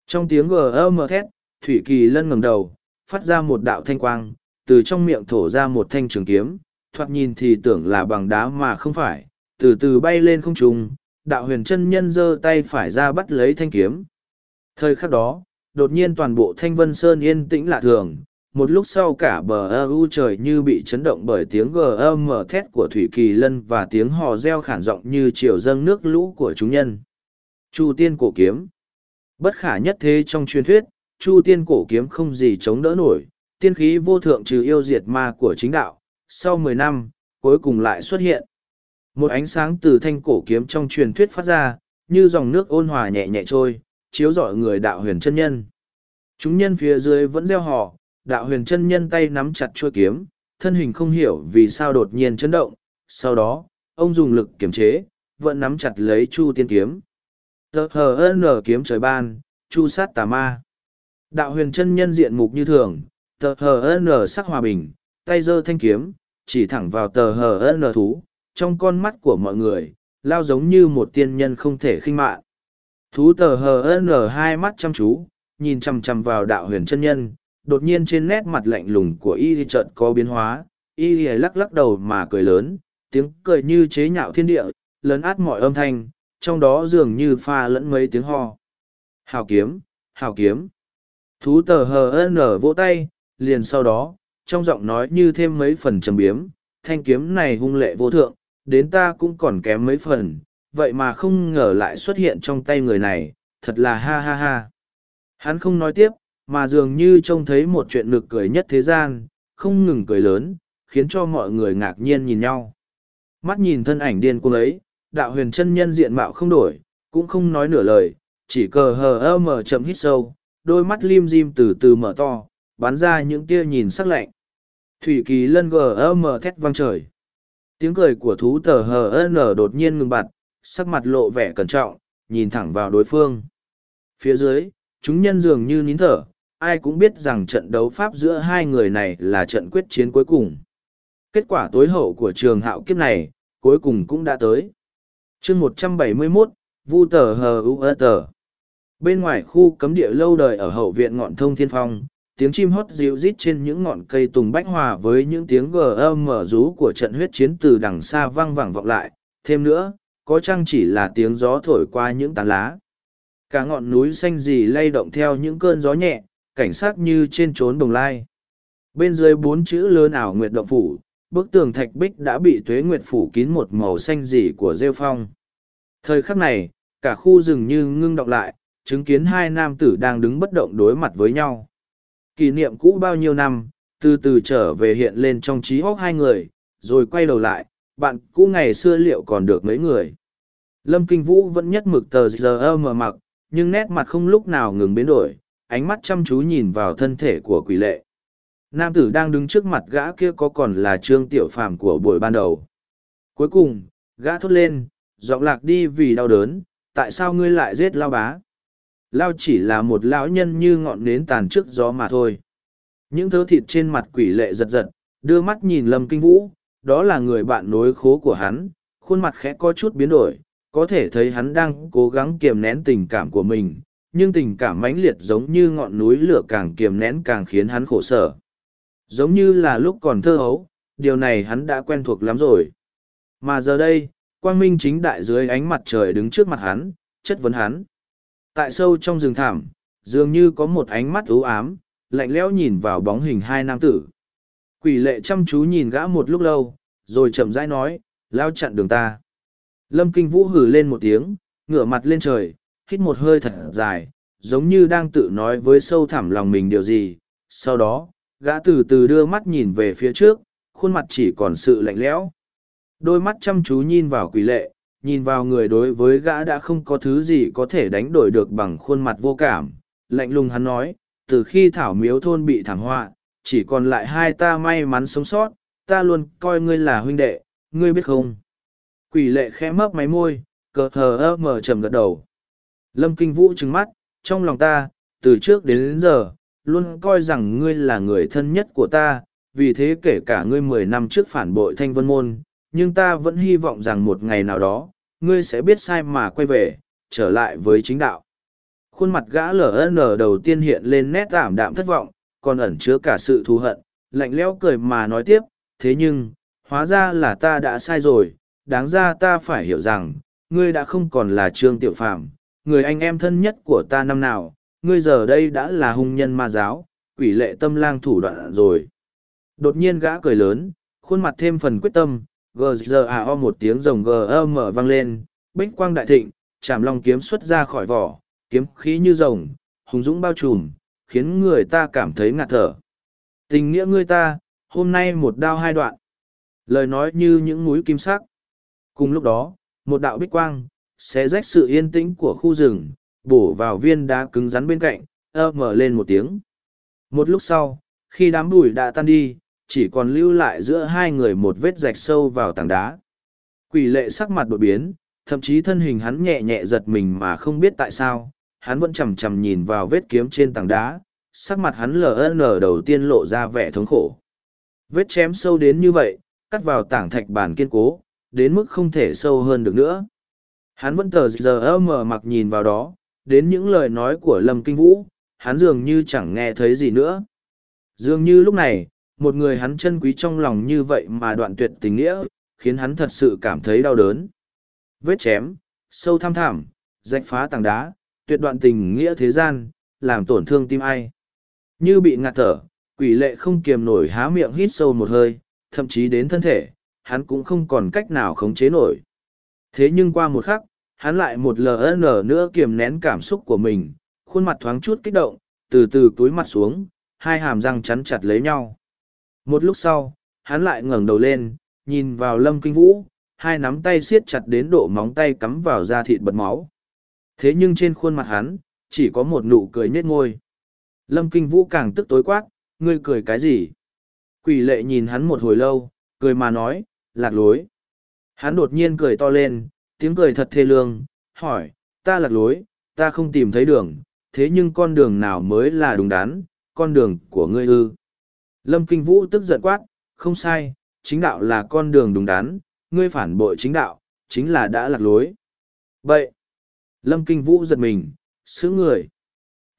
Trong tiếng GM thét, Thủy Kỳ Lân ngẩng đầu, phát ra một đạo thanh quang, từ trong miệng thổ ra một thanh trường kiếm, thoạt nhìn thì tưởng là bằng đá mà không phải, từ từ bay lên không trung, đạo huyền chân nhân giơ tay phải ra bắt lấy thanh kiếm. Thời khắc đó, đột nhiên toàn bộ thanh vân sơn yên tĩnh lạ thường, một lúc sau cả bờ ơ u trời như bị chấn động bởi tiếng gầm thét của thủy kỳ lân và tiếng hò reo khản giọng như chiều dâng nước lũ của chúng nhân. Chu tiên cổ kiếm. Bất khả nhất thế trong truyền thuyết chu tiên cổ kiếm không gì chống đỡ nổi. Tiên khí vô thượng trừ yêu diệt ma của chính đạo sau mười năm cuối cùng lại xuất hiện một ánh sáng từ thanh cổ kiếm trong truyền thuyết phát ra như dòng nước ôn hòa nhẹ nhẹ trôi chiếu rọi người đạo huyền chân nhân chúng nhân phía dưới vẫn gieo họ đạo huyền chân nhân tay nắm chặt chuôi kiếm, thân hình không hiểu vì sao đột nhiên chấn động, sau đó, ông dùng lực kiềm chế, vẫn nắm chặt lấy chu tiên kiếm. Tờ hờ nở kiếm trời ban, chu sát tà ma. Đạo huyền chân nhân diện mục như thường, tờ hờ nở sắc hòa bình, tay giơ thanh kiếm, chỉ thẳng vào tờ hờ nở thú, trong con mắt của mọi người, lao giống như một tiên nhân không thể khinh mạn. Thú tờ hờ nở hai mắt chăm chú, nhìn chằm chằm vào đạo huyền chân nhân, đột nhiên trên nét mặt lạnh lùng của y chợt có biến hóa y lắc lắc đầu mà cười lớn tiếng cười như chế nhạo thiên địa lớn át mọi âm thanh trong đó dường như pha lẫn mấy tiếng ho hào kiếm hào kiếm thú tờ hờ nở vỗ tay liền sau đó trong giọng nói như thêm mấy phần trầm biếm thanh kiếm này hung lệ vô thượng đến ta cũng còn kém mấy phần vậy mà không ngờ lại xuất hiện trong tay người này thật là ha ha ha hắn không nói tiếp mà dường như trông thấy một chuyện nực cười nhất thế gian, không ngừng cười lớn, khiến cho mọi người ngạc nhiên nhìn nhau. Mắt nhìn thân ảnh điên cuồng ấy, đạo huyền chân nhân diện mạo không đổi, cũng không nói nửa lời, chỉ cờ hờ ơ mở chậm hít sâu, đôi mắt lim dim từ từ mở to, bắn ra những tia nhìn sắc lạnh. Thủy kỳ lân gờ ơ mở thét vang trời. Tiếng cười của thú tờ hờ nở đột nhiên ngừng bặt, sắc mặt lộ vẻ cẩn trọng, nhìn thẳng vào đối phương. Phía dưới, chúng nhân dường như nín thở, ai cũng biết rằng trận đấu pháp giữa hai người này là trận quyết chiến cuối cùng. Kết quả tối hậu của trường hạo kiếp này, cuối cùng cũng đã tới. chương 171, Vu tờ hờ u tờ. Bên ngoài khu cấm địa lâu đời ở hậu viện ngọn thông thiên phong, tiếng chim hót dịu rít trên những ngọn cây tùng bách hòa với những tiếng gm mở rú của trận huyết chiến từ đằng xa vang vẳng vọng lại, thêm nữa, có chăng chỉ là tiếng gió thổi qua những tán lá. Cả ngọn núi xanh gì lay động theo những cơn gió nhẹ, cảnh sắc như trên trốn đồng lai. Bên dưới bốn chữ lớn ảo nguyệt động phủ, bức tường thạch bích đã bị tuế nguyệt phủ kín một màu xanh dì của rêu phong. Thời khắc này, cả khu rừng như ngưng động lại, chứng kiến hai nam tử đang đứng bất động đối mặt với nhau. Kỷ niệm cũ bao nhiêu năm, từ từ trở về hiện lên trong trí hóc hai người, rồi quay đầu lại, bạn cũ ngày xưa liệu còn được mấy người. Lâm Kinh Vũ vẫn nhất mực tờ giờ mờ mặc, nhưng nét mặt không lúc nào ngừng biến đổi, ánh mắt chăm chú nhìn vào thân thể của quỷ lệ. Nam tử đang đứng trước mặt gã kia có còn là trương tiểu phàm của buổi ban đầu. Cuối cùng, gã thốt lên, giọng lạc đi vì đau đớn, tại sao ngươi lại giết lao bá? Lao chỉ là một lão nhân như ngọn nến tàn trước gió mà thôi. Những thớ thịt trên mặt quỷ lệ giật giật, đưa mắt nhìn Lâm Kinh Vũ, đó là người bạn nối khố của hắn, khuôn mặt khẽ có chút biến đổi, có thể thấy hắn đang cố gắng kiềm nén tình cảm của mình, nhưng tình cảm mãnh liệt giống như ngọn núi lửa càng kiềm nén càng khiến hắn khổ sở. Giống như là lúc còn thơ hấu, điều này hắn đã quen thuộc lắm rồi. Mà giờ đây, quang minh chính đại dưới ánh mặt trời đứng trước mặt hắn, chất vấn hắn. Tại sâu trong rừng thảm, dường như có một ánh mắt ưu ám, lạnh lẽo nhìn vào bóng hình hai nam tử. Quỷ lệ chăm chú nhìn gã một lúc lâu, rồi chậm rãi nói, lao chặn đường ta. Lâm Kinh Vũ hử lên một tiếng, ngửa mặt lên trời, hít một hơi thật dài, giống như đang tự nói với sâu thẳm lòng mình điều gì. Sau đó, gã từ từ đưa mắt nhìn về phía trước, khuôn mặt chỉ còn sự lạnh lẽo. Đôi mắt chăm chú nhìn vào quỷ lệ, nhìn vào người đối với gã đã không có thứ gì có thể đánh đổi được bằng khuôn mặt vô cảm. Lạnh lùng hắn nói, từ khi thảo miếu thôn bị thảm họa, chỉ còn lại hai ta may mắn sống sót, ta luôn coi ngươi là huynh đệ, ngươi biết không? Quỷ lệ khẽ mấp máy môi, cờ hờ ơ mờ trầm gật đầu. Lâm Kinh Vũ trừng mắt, trong lòng ta, từ trước đến, đến giờ, luôn coi rằng ngươi là người thân nhất của ta, vì thế kể cả ngươi mười năm trước phản bội thanh vân môn, nhưng ta vẫn hy vọng rằng một ngày nào đó, ngươi sẽ biết sai mà quay về, trở lại với chính đạo. Khuôn mặt gã LN đầu tiên hiện lên nét ảm đạm thất vọng, còn ẩn chứa cả sự thù hận, lạnh lẽo cười mà nói tiếp, thế nhưng, hóa ra là ta đã sai rồi, đáng ra ta phải hiểu rằng, ngươi đã không còn là Trương Tiểu Phàm, người anh em thân nhất của ta năm nào, ngươi giờ đây đã là hung nhân ma giáo, quỷ lệ tâm lang thủ đoạn rồi. Đột nhiên gã cười lớn, khuôn mặt thêm phần quyết tâm, gờ giờ à o một tiếng rồng gờ mở vang lên, bích quang đại thịnh, chạm long kiếm xuất ra khỏi vỏ, kiếm khí như rồng, hùng dũng bao trùm, khiến người ta cảm thấy ngạt thở. Tình nghĩa ngươi ta, hôm nay một đao hai đoạn. Lời nói như những mũi kim sắc. Cùng lúc đó, một đạo bích quang, sẽ rách sự yên tĩnh của khu rừng, bổ vào viên đá cứng rắn bên cạnh, ơ mở lên một tiếng. Một lúc sau, khi đám bụi đã tan đi, chỉ còn lưu lại giữa hai người một vết rạch sâu vào tảng đá. Quỷ lệ sắc mặt đột biến, thậm chí thân hình hắn nhẹ nhẹ giật mình mà không biết tại sao, hắn vẫn chầm chầm nhìn vào vết kiếm trên tảng đá, sắc mặt hắn lờ lờ đầu tiên lộ ra vẻ thống khổ. Vết chém sâu đến như vậy, cắt vào tảng thạch bản kiên cố, đến mức không thể sâu hơn được nữa. Hắn vẫn tờ giờ mở mặc nhìn vào đó, đến những lời nói của Lâm Kinh Vũ, hắn dường như chẳng nghe thấy gì nữa. Dường như lúc này, một người hắn chân quý trong lòng như vậy mà đoạn tuyệt tình nghĩa, khiến hắn thật sự cảm thấy đau đớn. Vết chém, sâu thăm thẳm, rạch phá tảng đá, tuyệt đoạn tình nghĩa thế gian, làm tổn thương tim ai. Như bị ngạt thở, quỷ lệ không kiềm nổi há miệng hít sâu một hơi, thậm chí đến thân thể, hắn cũng không còn cách nào khống chế nổi. Thế nhưng qua một khắc, hắn lại một lần nữa kiềm nén cảm xúc của mình, khuôn mặt thoáng chút kích động, từ từ túi mặt xuống, hai hàm răng chắn chặt lấy nhau. Một lúc sau, hắn lại ngẩng đầu lên, nhìn vào lâm kinh vũ, hai nắm tay siết chặt đến độ móng tay cắm vào da thịt bật máu. Thế nhưng trên khuôn mặt hắn, chỉ có một nụ cười nhếch ngôi. Lâm kinh vũ càng tức tối quát, ngươi cười cái gì? Quỷ lệ nhìn hắn một hồi lâu, cười mà nói, lạc lối. Hắn đột nhiên cười to lên, tiếng cười thật thê lương, hỏi, ta lạc lối, ta không tìm thấy đường, thế nhưng con đường nào mới là đúng đắn, con đường của ngươi ư. Lâm Kinh Vũ tức giận quát, không sai, chính đạo là con đường đúng đắn, ngươi phản bội chính đạo, chính là đã lạc lối. Vậy, Lâm Kinh Vũ giật mình, sứ người.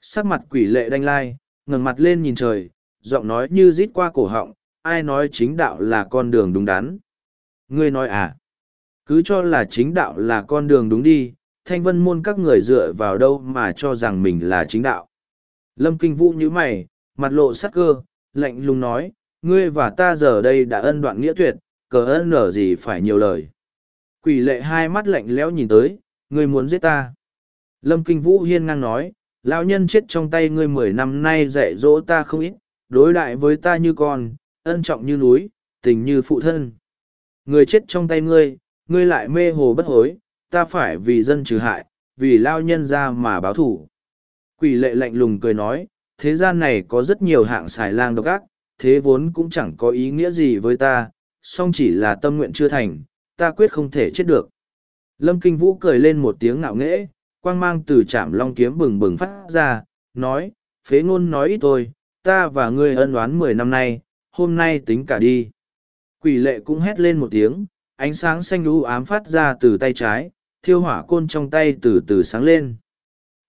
Sắc mặt quỷ lệ đanh lai, ngẩng mặt lên nhìn trời, giọng nói như rít qua cổ họng, ai nói chính đạo là con đường đúng đắn. Ngươi nói à? cứ cho là chính đạo là con đường đúng đi, thanh vân môn các người dựa vào đâu mà cho rằng mình là chính đạo. Lâm Kinh Vũ như mày, mặt lộ sắc cơ, lạnh lùng nói, ngươi và ta giờ đây đã ân đoạn nghĩa tuyệt, cờ ân nở gì phải nhiều lời. Quỷ lệ hai mắt lạnh lẽo nhìn tới, ngươi muốn giết ta. Lâm Kinh Vũ hiên ngang nói, lão nhân chết trong tay ngươi mười năm nay dạy dỗ ta không ít, đối đại với ta như con, ân trọng như núi, tình như phụ thân. Người chết trong tay ngươi, ngươi lại mê hồ bất hối, ta phải vì dân trừ hại, vì lao nhân ra mà báo thủ. Quỷ lệ lạnh lùng cười nói, thế gian này có rất nhiều hạng xài lang độc ác, thế vốn cũng chẳng có ý nghĩa gì với ta, song chỉ là tâm nguyện chưa thành, ta quyết không thể chết được. Lâm Kinh Vũ cười lên một tiếng ngạo nghễ, quang mang từ chạm long kiếm bừng bừng phát ra, nói, phế ngôn nói ít thôi, ta và ngươi ân oán mười năm nay, hôm nay tính cả đi. Quỷ lệ cũng hét lên một tiếng, ánh sáng xanh lũ ám phát ra từ tay trái, thiêu hỏa côn trong tay từ từ sáng lên.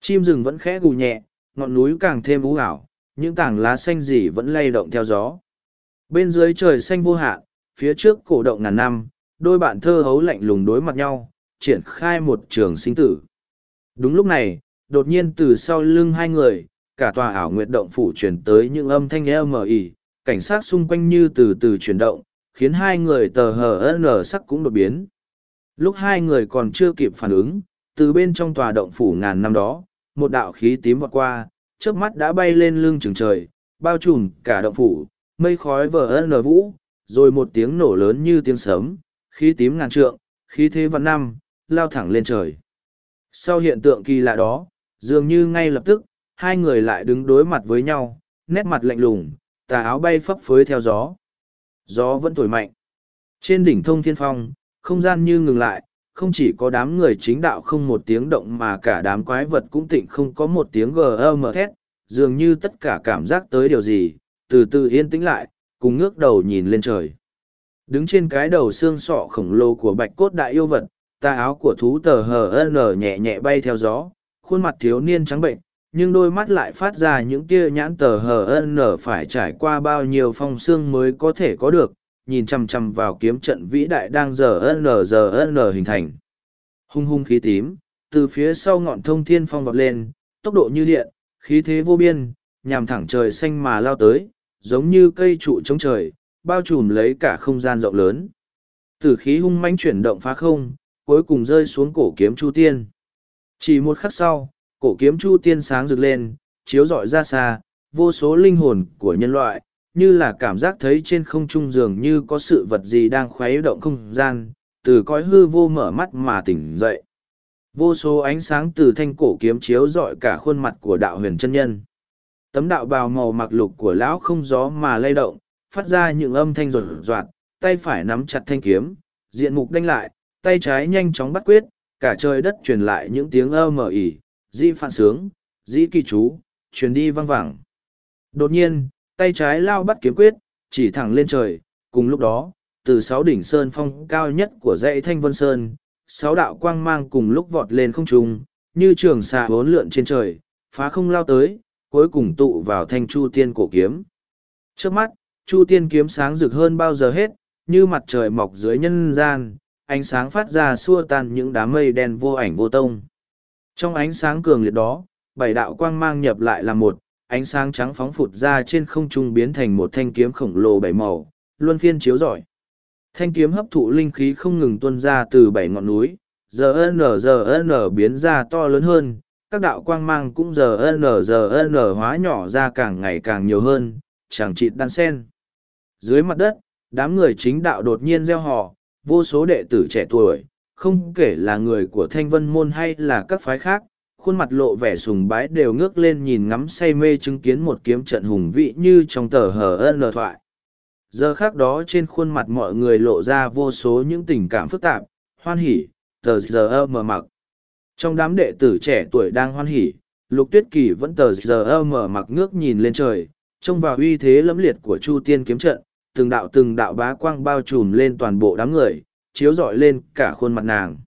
Chim rừng vẫn khẽ gù nhẹ, ngọn núi càng thêm u ảo, những tảng lá xanh gì vẫn lay động theo gió. Bên dưới trời xanh vô hạn, phía trước cổ động ngàn năm, đôi bạn thơ hấu lạnh lùng đối mặt nhau, triển khai một trường sinh tử. Đúng lúc này, đột nhiên từ sau lưng hai người, cả tòa ảo nguyệt động phủ chuyển tới những âm thanh e mờ ỉ, cảnh sát xung quanh như từ từ chuyển động, khiến hai người tờ hờ n sắc cũng đột biến. Lúc hai người còn chưa kịp phản ứng, từ bên trong tòa động phủ ngàn năm đó, một đạo khí tím vọt qua, trước mắt đã bay lên lưng chừng trời, bao trùm cả động phủ, mây khói vờ nở vũ, rồi một tiếng nổ lớn như tiếng sấm, khí tím ngàn trượng, khí thế vạn năm, lao thẳng lên trời. Sau hiện tượng kỳ lạ đó, dường như ngay lập tức, hai người lại đứng đối mặt với nhau, nét mặt lạnh lùng, tà áo bay phấp phới theo gió. Gió vẫn thổi mạnh. Trên đỉnh thông thiên phong, không gian như ngừng lại, không chỉ có đám người chính đạo không một tiếng động mà cả đám quái vật cũng tịnh không có một tiếng gm thét, dường như tất cả cảm giác tới điều gì, từ từ yên tĩnh lại, cùng ngước đầu nhìn lên trời. Đứng trên cái đầu xương sọ khổng lồ của bạch cốt đại yêu vật, tà áo của thú tờ hờ n nhẹ nhẹ bay theo gió, khuôn mặt thiếu niên trắng bệnh, nhưng đôi mắt lại phát ra những tia nhãn tờ hờ n phải trải qua bao nhiêu phong xương mới có thể có được, nhìn chằm chằm vào kiếm trận vĩ đại đang giờ n giờ n hình thành. Hung hung khí tím, từ phía sau ngọn thông thiên phong vọt lên, tốc độ như điện, khí thế vô biên, nhằm thẳng trời xanh mà lao tới, giống như cây trụ chống trời, bao trùm lấy cả không gian rộng lớn. Tử khí hung mãnh chuyển động phá không, cuối cùng rơi xuống cổ kiếm Chu Tiên. Chỉ một khắc sau, cổ kiếm Chu Tiên sáng rực lên, chiếu rọi ra xa, vô số linh hồn của nhân loại, như là cảm giác thấy trên không trung dường như có sự vật gì đang khuấy động không gian, từ cõi hư vô mở mắt mà tỉnh dậy. Vô số ánh sáng từ thanh cổ kiếm chiếu rọi cả khuôn mặt của đạo huyền chân nhân. Tấm đạo bào màu mặc lục của lão không gió mà lay động, phát ra những âm thanh rột roạt, tay phải nắm chặt thanh kiếm, diện mục đánh lại, tay trái nhanh chóng bắt quyết, cả trời đất truyền lại những tiếng ơ mở ỉ, di phản sướng, di kỳ chú, truyền đi văng vẳng. Đột nhiên, tay trái lao bắt kiếm quyết, chỉ thẳng lên trời, cùng lúc đó, từ sáu đỉnh sơn phong cao nhất của dãy Thanh Vân Sơn, sáu đạo quang mang cùng lúc vọt lên không trung, như trường xà bốn lượn trên trời, phá không lao tới, cuối cùng tụ vào thanh chu tiên cổ kiếm. Trước mắt, chu tiên kiếm sáng rực hơn bao giờ hết, như mặt trời mọc dưới nhân gian, ánh sáng phát ra xua tan những đám mây đen vô ảnh vô tông. Trong ánh sáng cường liệt đó, bảy đạo quang mang nhập lại là một, ánh sáng trắng phóng phụt ra trên không trung biến thành một thanh kiếm khổng lồ bảy màu, luân phiên chiếu rọi. Thanh kiếm hấp thụ linh khí không ngừng tuôn ra từ bảy ngọn núi, giờ n giờ n biến ra to lớn hơn, các đạo quang mang cũng giờ n giờ n hóa nhỏ ra càng ngày càng nhiều hơn, chẳng chịt đan sen. Dưới mặt đất, đám người chính đạo đột nhiên gieo họ, vô số đệ tử trẻ tuổi, không kể là người của thanh vân môn hay là các phái khác, khuôn mặt lộ vẻ sùng bái đều ngước lên nhìn ngắm say mê chứng kiến một kiếm trận hùng vị như trong tờ hờ ân thoại. Giờ khác đó trên khuôn mặt mọi người lộ ra vô số những tình cảm phức tạp, hoan hỉ, tờ giờ mờ mặc. Trong đám đệ tử trẻ tuổi đang hoan hỉ, lục tuyết kỳ vẫn tờ giờ mở mặc ngước nhìn lên trời, trông vào uy thế lẫm liệt của chu tiên kiếm trận, từng đạo từng đạo bá quang bao trùm lên toàn bộ đám người, chiếu rọi lên cả khuôn mặt nàng.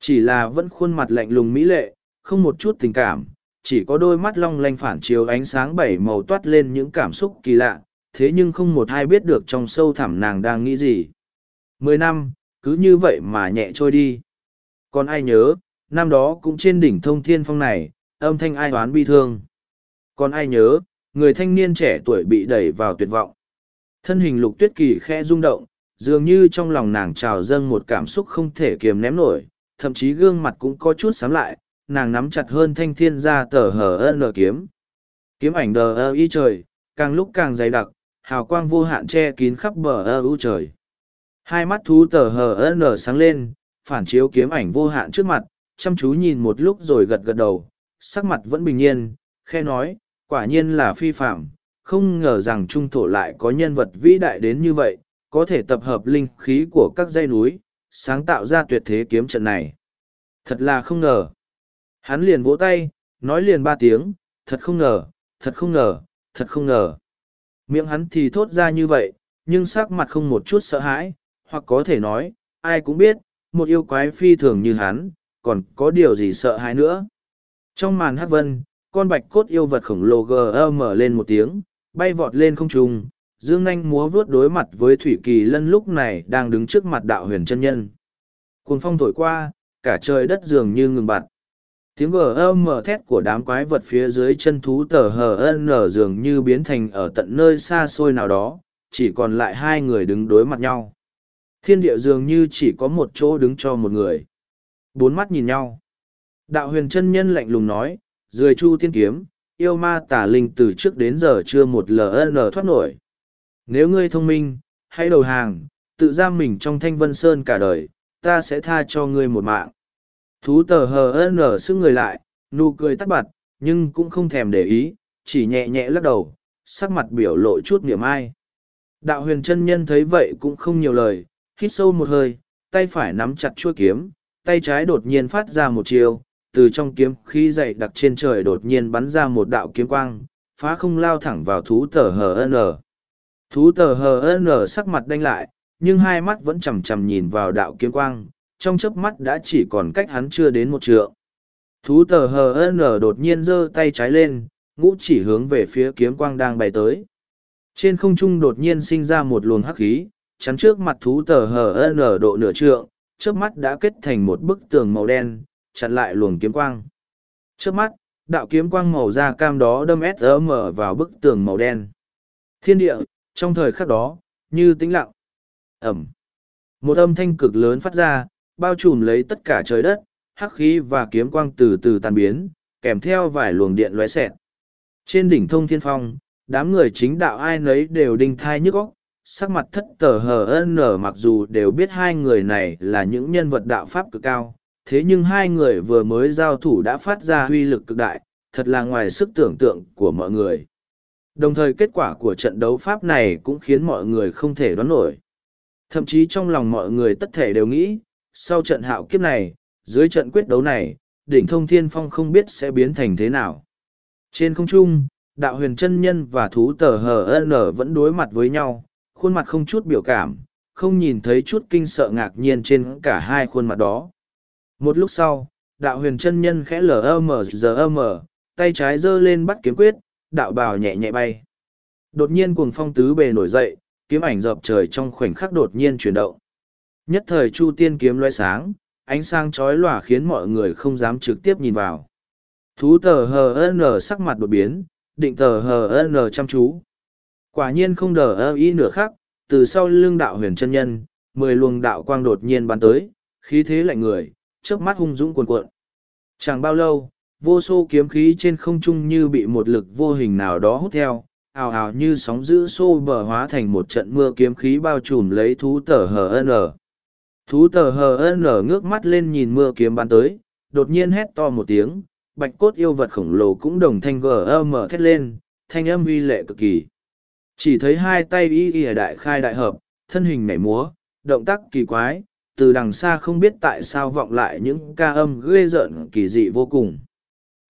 Chỉ là vẫn khuôn mặt lạnh lùng mỹ lệ, không một chút tình cảm, chỉ có đôi mắt long lanh phản chiếu ánh sáng bảy màu toát lên những cảm xúc kỳ lạ, thế nhưng không một ai biết được trong sâu thẳm nàng đang nghĩ gì. Mười năm, cứ như vậy mà nhẹ trôi đi. Còn ai nhớ, năm đó cũng trên đỉnh thông thiên phong này, âm thanh ai oán bi thương. Còn ai nhớ, người thanh niên trẻ tuổi bị đẩy vào tuyệt vọng. Thân hình lục tuyết kỳ khe rung động, dường như trong lòng nàng trào dâng một cảm xúc không thể kiềm ném nổi, thậm chí gương mặt cũng có chút sám lại, nàng nắm chặt hơn thanh thiên ra tờ hở ân kiếm. Kiếm ảnh đờ ơ y trời, càng lúc càng dày đặc, hào quang vô hạn che kín khắp bờ ơ u trời. Hai mắt thú tờ hờ ân sáng lên, phản chiếu kiếm ảnh vô hạn trước mặt, chăm chú nhìn một lúc rồi gật gật đầu, sắc mặt vẫn bình yên, khe nói, quả nhiên là phi phạm, không ngờ rằng trung thổ lại có nhân vật vĩ đại đến như vậy, có thể tập hợp linh khí của các dãy núi, sáng tạo ra tuyệt thế kiếm trận này. Thật là không ngờ. Hắn liền vỗ tay, nói liền ba tiếng, thật không ngờ, thật không ngờ, thật không ngờ. Miệng hắn thì thốt ra như vậy, nhưng sắc mặt không một chút sợ hãi, hoặc có thể nói, ai cũng biết, một yêu quái phi thường như hắn, còn có điều gì sợ hãi nữa. Trong màn hát vân, con bạch cốt yêu vật khổng lồ gờ mở lên một tiếng, bay vọt lên không trung, dương nanh múa vướt đối mặt với thủy kỳ lân lúc này đang đứng trước mặt đạo huyền chân nhân. Cuồng phong thổi qua, cả trời đất dường như ngừng bặt. Tiếng gờ mở thét của đám quái vật phía dưới chân thú tờ hờ nở dường như biến thành ở tận nơi xa xôi nào đó, chỉ còn lại hai người đứng đối mặt nhau. Thiên địa dường như chỉ có một chỗ đứng cho một người. Bốn mắt nhìn nhau. Đạo huyền chân nhân lạnh lùng nói, dưới chu tiên kiếm, yêu ma tả linh từ trước đến giờ chưa một ln thoát nổi. Nếu ngươi thông minh, hãy đầu hàng, tự giam mình trong thanh vân sơn cả đời, ta sẽ tha cho ngươi một mạng. Thú tờ hờ nở sức người lại, nụ cười tắt bặt, nhưng cũng không thèm để ý, chỉ nhẹ nhẹ lắc đầu, sắc mặt biểu lộ chút niềm ai. Đạo huyền chân nhân thấy vậy cũng không nhiều lời, hít sâu một hơi, tay phải nắm chặt chuôi kiếm, tay trái đột nhiên phát ra một chiều, từ trong kiếm khí dày đặc trên trời đột nhiên bắn ra một đạo kiếm quang, phá không lao thẳng vào thú tờ HN. Thú tờ HN sắc mặt đanh lại, nhưng hai mắt vẫn chầm chầm nhìn vào đạo kiếm quang, trong chớp mắt đã chỉ còn cách hắn chưa đến một trượng. Thú tờ HN đột nhiên giơ tay trái lên, ngũ chỉ hướng về phía kiếm quang đang bay tới. Trên không trung đột nhiên sinh ra một luồng hắc khí, chắn trước mặt thú tờ hờ n độ nửa trượng, chớp mắt đã kết thành một bức tường màu đen, chặn lại luồng kiếm quang. chớp mắt, đạo kiếm quang màu da cam đó đâm SM vào bức tường màu đen. Thiên địa, trong thời khắc đó, như tĩnh lặng. Ẩm. Một âm thanh cực lớn phát ra, bao trùm lấy tất cả trời đất, hắc khí và kiếm quang từ từ tan biến, kèm theo vài luồng điện lóe xẹt. Trên đỉnh thông thiên phong, đám người chính đạo ai nấy đều đinh thai nhức óc, sắc mặt thất tờ hờ nở mặc dù đều biết hai người này là những nhân vật đạo pháp cực cao thế nhưng hai người vừa mới giao thủ đã phát ra huy lực cực đại thật là ngoài sức tưởng tượng của mọi người đồng thời kết quả của trận đấu pháp này cũng khiến mọi người không thể đoán nổi thậm chí trong lòng mọi người tất thể đều nghĩ sau trận hạo kiếp này dưới trận quyết đấu này đỉnh thông thiên phong không biết sẽ biến thành thế nào trên không trung đạo huyền chân nhân và thú tờ hờ n vẫn đối mặt với nhau khuôn mặt không chút biểu cảm, không nhìn thấy chút kinh sợ ngạc nhiên trên cả hai khuôn mặt đó. Một lúc sau, đạo huyền chân nhân khẽ lờ mờ giờ mờ, tay trái giơ lên bắt kiếm quyết, đạo bào nhẹ nhẹ bay. Đột nhiên cuồng phong tứ bề nổi dậy, kiếm ảnh dập trời trong khoảnh khắc đột nhiên chuyển động. Nhất thời Chu Tiên kiếm loe sáng, ánh sáng chói lòa khiến mọi người không dám trực tiếp nhìn vào. Thú tờ hờ n sắc mặt đột biến, định tờ hờ n chăm chú. Quả nhiên không đờ ơ ý nửa khác, từ sau lưng đạo huyền chân nhân, mười luồng đạo quang đột nhiên bắn tới, khí thế lạnh người, trước mắt hung dũng cuồn cuộn. Chẳng bao lâu, vô số kiếm khí trên không trung như bị một lực vô hình nào đó hút theo, ào ào như sóng giữ xô bờ hóa thành một trận mưa kiếm khí bao trùm lấy thú tờ hờ n thú tờ hờ lở ngước mắt lên nhìn mưa kiếm bắn tới đột nhiên hét to một tiếng bạch cốt yêu vật khổng lồ cũng đồng thanh gờ mở thét lên thanh âm uy lệ cực kỳ chỉ thấy hai tay y y đại khai đại hợp, thân hình nhảy múa, động tác kỳ quái, từ đằng xa không biết tại sao vọng lại những ca âm ghê rợn kỳ dị vô cùng.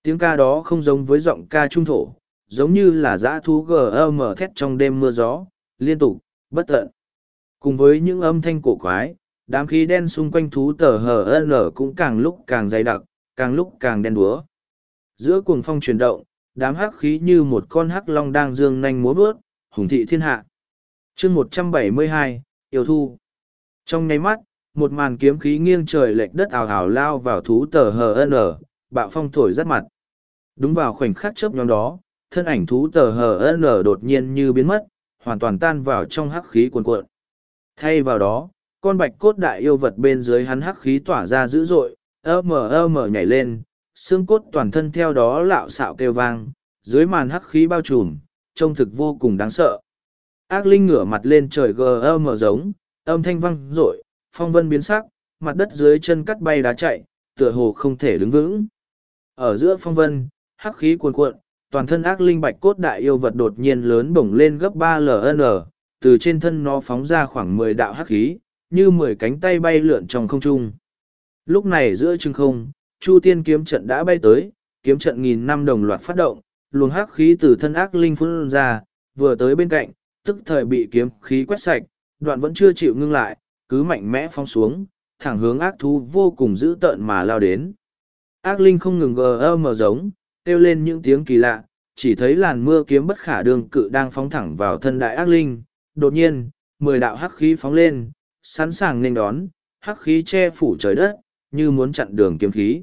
Tiếng ca đó không giống với giọng ca trung thổ, giống như là dã thú gm thét trong đêm mưa gió, liên tục, bất tận. Cùng với những âm thanh cổ quái, đám khí đen xung quanh thú tờ hờ n cũng càng lúc càng dày đặc, càng lúc càng đen đúa. Giữa cuồng phong chuyển động, đám hắc khí như một con hắc long đang dương nanh múa vớt, hùng thị thiên hạ. Chương một trăm bảy mươi hai yêu thu. Trong nháy mắt một màn kiếm khí nghiêng trời lệch đất ào ào lao vào thú tờ hn bạo phong thổi rất mặt. Đúng vào khoảnh khắc chớp nhóm đó thân ảnh thú tờ hn đột nhiên như biến mất hoàn toàn tan vào trong hắc khí cuồn cuộn. Thay vào đó con bạch cốt đại yêu vật bên dưới hắn hắc khí tỏa ra dữ dội ơ mờ ơ mờ nhảy lên xương cốt toàn thân theo đó lạo xạo kêu vang dưới màn hắc khí bao trùm trông thực vô cùng đáng sợ. Ác linh ngửa mặt lên trời gờ ơ mờ giống âm thanh vang dội, phong vân biến sắc mặt đất dưới chân cắt bay đá chạy tựa hồ không thể đứng vững. Ở giữa phong vân hắc khí cuồn cuộn toàn thân ác linh bạch cốt đại yêu vật đột nhiên lớn bổng lên gấp ba ln từ trên thân nó phóng ra khoảng mười đạo hắc khí như mười cánh tay bay lượn trong không trung. Lúc này giữa chừng không, chu tiên kiếm trận đã bay tới, kiếm trận nghìn năm đồng loạt phát động, luồng hắc khí từ thân ác linh phun ra, vừa tới bên cạnh, tức thời bị kiếm khí quét sạch, đoạn vẫn chưa chịu ngưng lại, cứ mạnh mẽ phong xuống, thẳng hướng ác thú vô cùng dữ tợn mà lao đến. Ác linh không ngừng gờ ơ mờ giống, kêu lên những tiếng kỳ lạ, chỉ thấy làn mưa kiếm bất khả đường cự đang phóng thẳng vào thân đại ác linh. Đột nhiên, mười đạo hắc khí phóng lên sẵn sàng nên đón, hắc khí che phủ trời đất, như muốn chặn đường kiếm khí.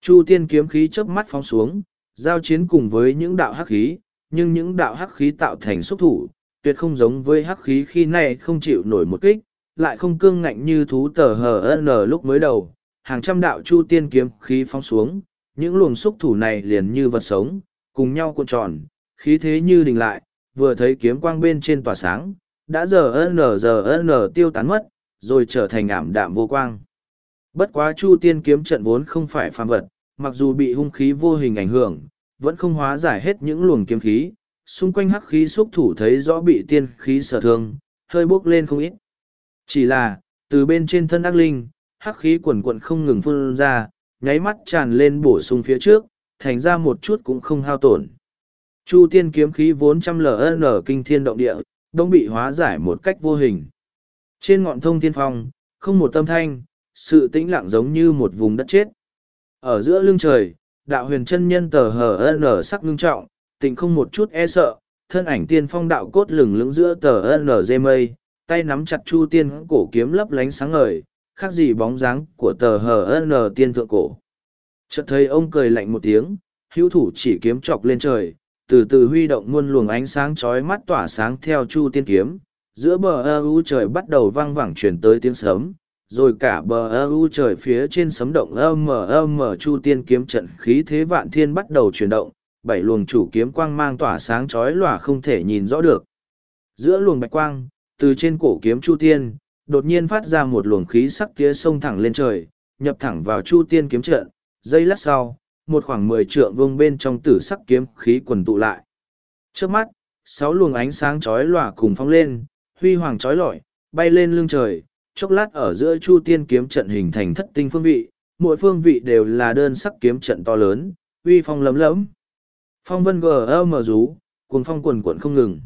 Chu tiên kiếm khí chớp mắt phóng xuống, giao chiến cùng với những đạo hắc khí, nhưng những đạo hắc khí tạo thành xúc thủ, tuyệt không giống với hắc khí khi này không chịu nổi một kích, lại không cương ngạnh như thú tờ hờ n lúc mới đầu. Hàng trăm đạo chu tiên kiếm khí phóng xuống, những luồng xúc thủ này liền như vật sống, cùng nhau cuộn tròn, khí thế như đình lại, vừa thấy kiếm quang bên trên tỏa sáng đã giờ n giờ n tiêu tán mất, rồi trở thành ảm đạm vô quang. Bất quá chu tiên kiếm trận vốn không phải phàm vật, mặc dù bị hung khí vô hình ảnh hưởng, vẫn không hóa giải hết những luồng kiếm khí. Xung quanh hắc khí xúc thủ thấy rõ bị tiên khí sở thương, hơi bốc lên không ít. Chỉ là, từ bên trên thân ác linh, hắc khí quần quận không ngừng phun ra, nháy mắt tràn lên bổ sung phía trước, thành ra một chút cũng không hao tổn. Chu tiên kiếm khí vốn trăm ln kinh thiên động địa đông bị hóa giải một cách vô hình. Trên ngọn thông thiên phong, không một tâm thanh, sự tĩnh lặng giống như một vùng đất chết. Ở giữa lưng trời, đạo huyền chân nhân tờ hờ n sắc ngưng trọng, tịnh không một chút e sợ, thân ảnh tiên phong đạo cốt lửng lững giữa tờ n dê mây, tay nắm chặt chu tiên cổ kiếm lấp lánh sáng ngời, khác gì bóng dáng của tờ hờ ân tiên thượng cổ. Chợt thấy ông cười lạnh một tiếng, hữu thủ chỉ kiếm chọc lên trời từ từ huy động muôn luồng ánh sáng chói mắt tỏa sáng theo chu tiên kiếm. Giữa bờ ơ u trời bắt đầu vang vẳng chuyển tới tiếng sấm, rồi cả bờ ơ u trời phía trên sấm động ơ mờ ơ mờ chu tiên kiếm trận khí thế vạn thiên bắt đầu chuyển động, bảy luồng chủ kiếm quang mang tỏa sáng chói lòa không thể nhìn rõ được. Giữa luồng bạch quang, từ trên cổ kiếm chu tiên, đột nhiên phát ra một luồng khí sắc tía sông thẳng lên trời, nhập thẳng vào chu tiên kiếm trận. Giây lát sau một khoảng mười trượng vương bên trong tử sắc kiếm khí quần tụ lại. Trước mắt, sáu luồng ánh sáng chói lòa cùng phóng lên, huy hoàng chói lọi, bay lên lưng trời, chốc lát ở giữa chu tiên kiếm trận hình thành thất tinh phương vị, mỗi phương vị đều là đơn sắc kiếm trận to lớn, uy phong lấm lẫm phong vân gờ mờ rú, cuồng phong quần quần không ngừng.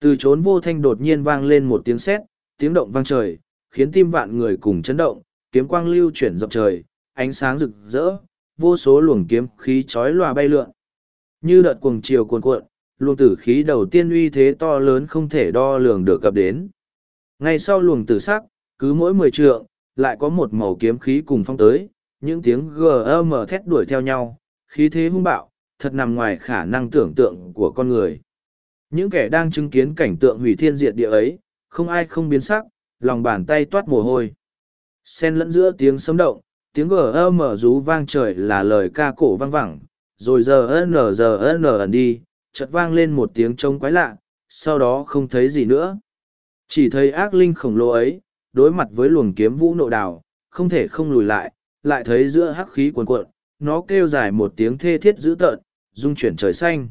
Từ trốn vô thanh đột nhiên vang lên một tiếng sét, tiếng động vang trời, khiến tim vạn người cùng chấn động, kiếm quang lưu chuyển dọc trời, ánh sáng rực rỡ vô số luồng kiếm khí chói lòa bay lượn. Như đợt cuồng chiều cuồn cuộn, luồng tử khí đầu tiên uy thế to lớn không thể đo lường được cập đến. Ngay sau luồng tử sắc, cứ mỗi mười trượng, lại có một màu kiếm khí cùng phong tới, những tiếng gm thét đuổi theo nhau, khí thế hung bạo, thật nằm ngoài khả năng tưởng tượng của con người. Những kẻ đang chứng kiến cảnh tượng hủy thiên diệt địa ấy, không ai không biến sắc, lòng bàn tay toát mồ hôi. Xen lẫn giữa tiếng sấm động tiếng gm rú vang trời là lời ca cổ vang vẳng, rồi giờ n giờ n ẩn đi, chợt vang lên một tiếng trông quái lạ, sau đó không thấy gì nữa. Chỉ thấy ác linh khổng lồ ấy, đối mặt với luồng kiếm vũ nộ đào, không thể không lùi lại lại thấy giữa hắc khí cuồn cuộn, nó kêu dài một tiếng thê thiết dữ tợn dung chuyển trời xanh.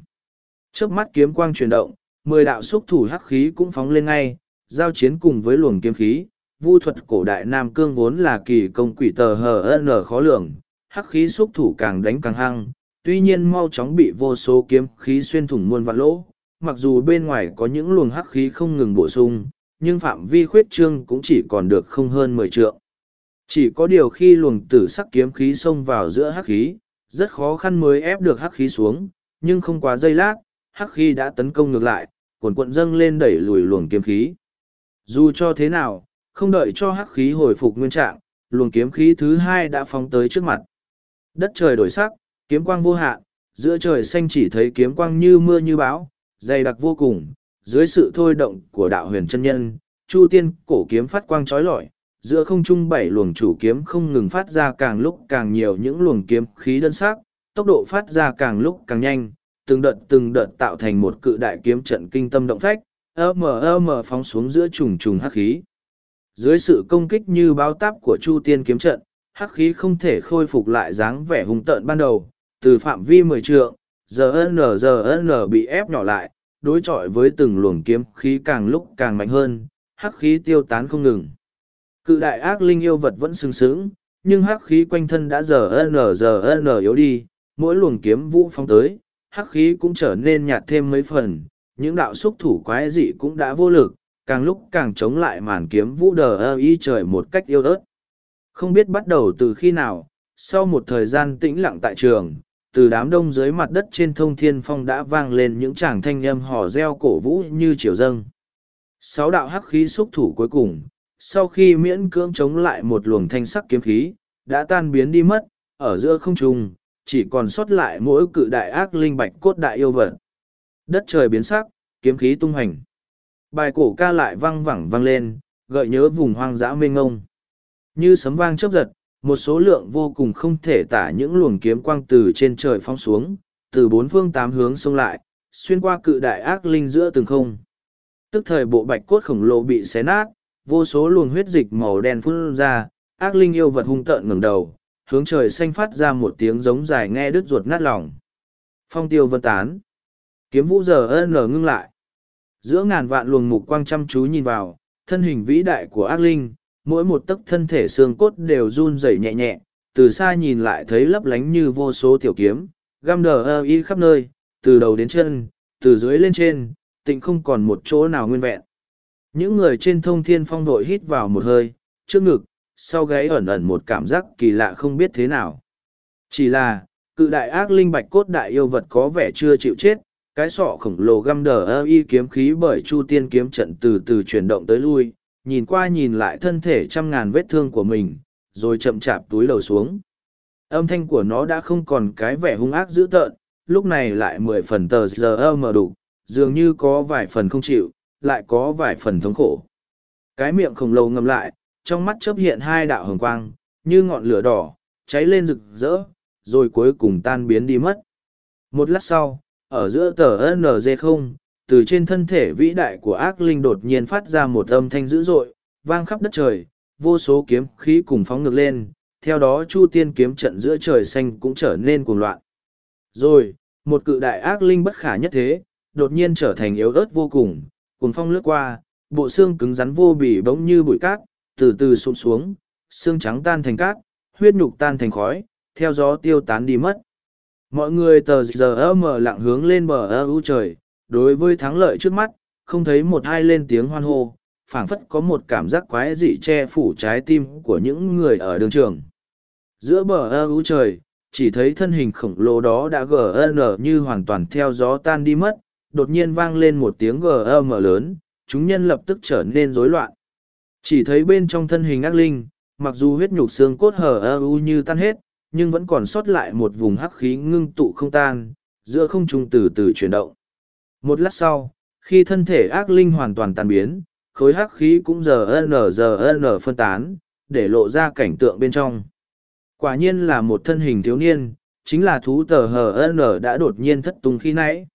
Trước mắt kiếm quang chuyển động, mười đạo xúc thủ hắc khí cũng phóng lên ngay, giao chiến cùng với luồng kiếm khí vu thuật cổ đại nam cương vốn là kỳ công quỷ tờ hờ n khó lường, hắc khí xúc thủ càng đánh càng hăng, tuy nhiên mau chóng bị vô số kiếm khí xuyên thủng muôn vạn lỗ, mặc dù bên ngoài có những luồng hắc khí không ngừng bổ sung, nhưng phạm vi khuyết trương cũng chỉ còn được không hơn mười trượng. Chỉ có điều khi luồng tử sắc kiếm khí xông vào giữa hắc khí, rất khó khăn mới ép được hắc khí xuống, nhưng không quá giây lát, hắc khí đã tấn công ngược lại, cuồn cuộn dâng lên đẩy lùi luồng kiếm khí. Dù cho thế nào không đợi cho hắc khí hồi phục nguyên trạng, luồng kiếm khí thứ hai đã phóng tới trước mặt. Đất trời đổi sắc, kiếm quang vô hạn, giữa trời xanh chỉ thấy kiếm quang như mưa như bão, dày đặc vô cùng, dưới sự thôi động của đạo huyền chân nhân, Chu Tiên cổ kiếm phát quang chói lọi, giữa không trung bảy luồng chủ kiếm không ngừng phát ra càng lúc càng nhiều những luồng kiếm khí đơn sắc, tốc độ phát ra càng lúc càng nhanh, từng đợt từng đợt tạo thành một cự đại kiếm trận kinh tâm động phách, ơ mờ ơ mờ phóng xuống giữa trùng trùng hắc khí. Dưới sự công kích như báo táp của Chu Tiên kiếm trận, hắc khí không thể khôi phục lại dáng vẻ hung tợn ban đầu, từ phạm vi mười trượng, giờ n giờ n bị ép nhỏ lại, đối chọi với từng luồng kiếm khí càng lúc càng mạnh hơn, hắc khí tiêu tán không ngừng. Cự đại ác linh yêu vật vẫn sừng sững, nhưng hắc khí quanh thân đã giờ n giờ n yếu đi, mỗi luồng kiếm vũ phong tới, hắc khí cũng trở nên nhạt thêm mấy phần, những đạo xúc thủ quái dị cũng đã vô lực, càng lúc càng chống lại màn kiếm vũ đờ ơ y trời một cách yêu ớt. Không biết bắt đầu từ khi nào, sau một thời gian tĩnh lặng tại trường, từ đám đông dưới mặt đất trên thông thiên phong đã vang lên những tràng thanh âm hò reo cổ vũ như triều dâng. Sáu đạo hắc khí xúc thủ cuối cùng, sau khi miễn cưỡng chống lại một luồng thanh sắc kiếm khí, đã tan biến đi mất, ở giữa không trung, chỉ còn sót lại mỗi cự đại ác linh bạch cốt đại yêu vật. Đất trời biến sắc, kiếm khí tung hành. Bài cổ ca lại văng vẳng văng lên, gợi nhớ vùng hoang dã mênh ngông. Như sấm vang chớp giật, một số lượng vô cùng không thể tả những luồng kiếm quang từ trên trời phong xuống, từ bốn phương tám hướng xông lại, xuyên qua cự đại ác linh giữa từng không. Tức thời bộ bạch cốt khổng lồ bị xé nát, vô số luồng huyết dịch màu đen phun ra, ác linh yêu vật hung tợn ngẩng đầu, hướng trời xanh phát ra một tiếng giống dài nghe đứt ruột nát lòng. Phong tiêu vân tán. Kiếm vũ giờ ân ngưng lại. Giữa ngàn vạn luồng mục quang chăm chú nhìn vào, thân hình vĩ đại của ác linh, mỗi một tấc thân thể xương cốt đều run rẩy nhẹ nhẹ, từ xa nhìn lại thấy lấp lánh như vô số tiểu kiếm, găm đờ ơ y khắp nơi, từ đầu đến chân, từ dưới lên trên, tịnh không còn một chỗ nào nguyên vẹn. Những người trên thông thiên phong vội hít vào một hơi, trước ngực, sau gáy ẩn ẩn một cảm giác kỳ lạ không biết thế nào. Chỉ là, cự đại ác linh bạch cốt đại yêu vật có vẻ chưa chịu chết, cái sọ khổng lồ găm đờ ơ y kiếm khí bởi chu tiên kiếm trận từ từ chuyển động tới lui, nhìn qua nhìn lại thân thể trăm ngàn vết thương của mình, rồi chậm chạp túi lầu xuống. Âm thanh của nó đã không còn cái vẻ hung ác dữ tợn, lúc này lại mười phần tờ giờ mờ đủ, dường như có vài phần không chịu, lại có vài phần thống khổ. Cái miệng khổng lồ ngầm lại, trong mắt chớp hiện hai đạo hồng quang, như ngọn lửa đỏ, cháy lên rực rỡ, rồi cuối cùng tan biến đi mất. Một lát sau, ở giữa tờ nz không từ trên thân thể vĩ đại của ác linh đột nhiên phát ra một âm thanh dữ dội, vang khắp đất trời, vô số kiếm khí cùng phóng ngược lên, theo đó chu tiên kiếm trận giữa trời xanh cũng trở nên cuồng loạn. Rồi, một cự đại ác linh bất khả nhất thế, đột nhiên trở thành yếu ớt vô cùng, cuồng phong lướt qua, bộ xương cứng rắn vô bỉ bỗng như bụi cát, từ từ sụp xuống, xương trắng tan thành cát, huyết nhục tan thành khói, theo gió tiêu tán đi mất. Mọi người tờ giờ mở lặng hướng lên bờ ơ u trời, đối với thắng lợi trước mắt, không thấy một hai lên tiếng hoan hô, phảng phất có một cảm giác quái dị che phủ trái tim của những người ở đường trường. Giữa bờ ơ u trời, chỉ thấy thân hình khổng lồ đó đã gn như hoàn toàn theo gió tan đi mất, đột nhiên vang lên một tiếng gm lớn, chúng nhân lập tức trở nên rối loạn. Chỉ thấy bên trong thân hình ác linh, mặc dù huyết nhục xương cốt hở ơ u như tan hết, nhưng vẫn còn sót lại một vùng hắc khí ngưng tụ không tan, giữa không trung từ từ chuyển động. Một lát sau, khi thân thể ác linh hoàn toàn tan biến, khối hắc khí cũng giờ n giờ n phân tán, để lộ ra cảnh tượng bên trong. Quả nhiên là một thân hình thiếu niên, chính là thú tờ HN đã đột nhiên thất tung khi nãy.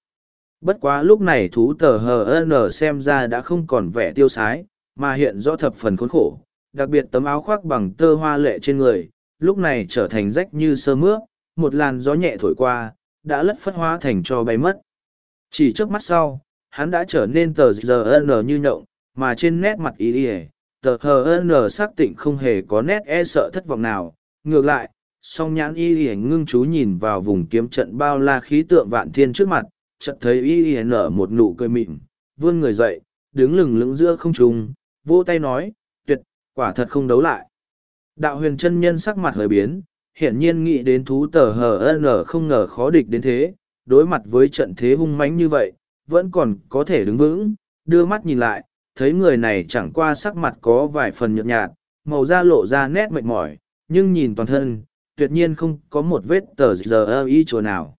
Bất quá lúc này thú tờ HN xem ra đã không còn vẻ tiêu sái, mà hiện rõ thập phần khốn khổ, đặc biệt tấm áo khoác bằng tơ hoa lệ trên người, lúc này trở thành rách như sơ mướp, một làn gió nhẹ thổi qua, đã lất phất hóa thành cho bay mất. Chỉ trước mắt sau, hắn đã trở nên tờ giờ n như nhộng, mà trên nét mặt ý ỉa, tờ hờ n xác tịnh không hề có nét e sợ thất vọng nào. Ngược lại, song nhãn y ỉa ngưng chú nhìn vào vùng kiếm trận bao la khí tượng vạn thiên trước mặt, chợt thấy y ỉa nở một nụ cười mịn, vươn người dậy, đứng lừng lững giữa không trung, vỗ tay nói, tuyệt, quả thật không đấu lại. Đạo huyền chân nhân sắc mặt hơi biến, hiển nhiên nghĩ đến thú tờ hờ n không ngờ khó địch đến thế, đối mặt với trận thế hung mãnh như vậy, vẫn còn có thể đứng vững, đưa mắt nhìn lại, thấy người này chẳng qua sắc mặt có vài phần nhợt nhạt, màu da lộ ra nét mệt mỏi, nhưng nhìn toàn thân, tuyệt nhiên không có một vết tờ giờ y chỗ nào.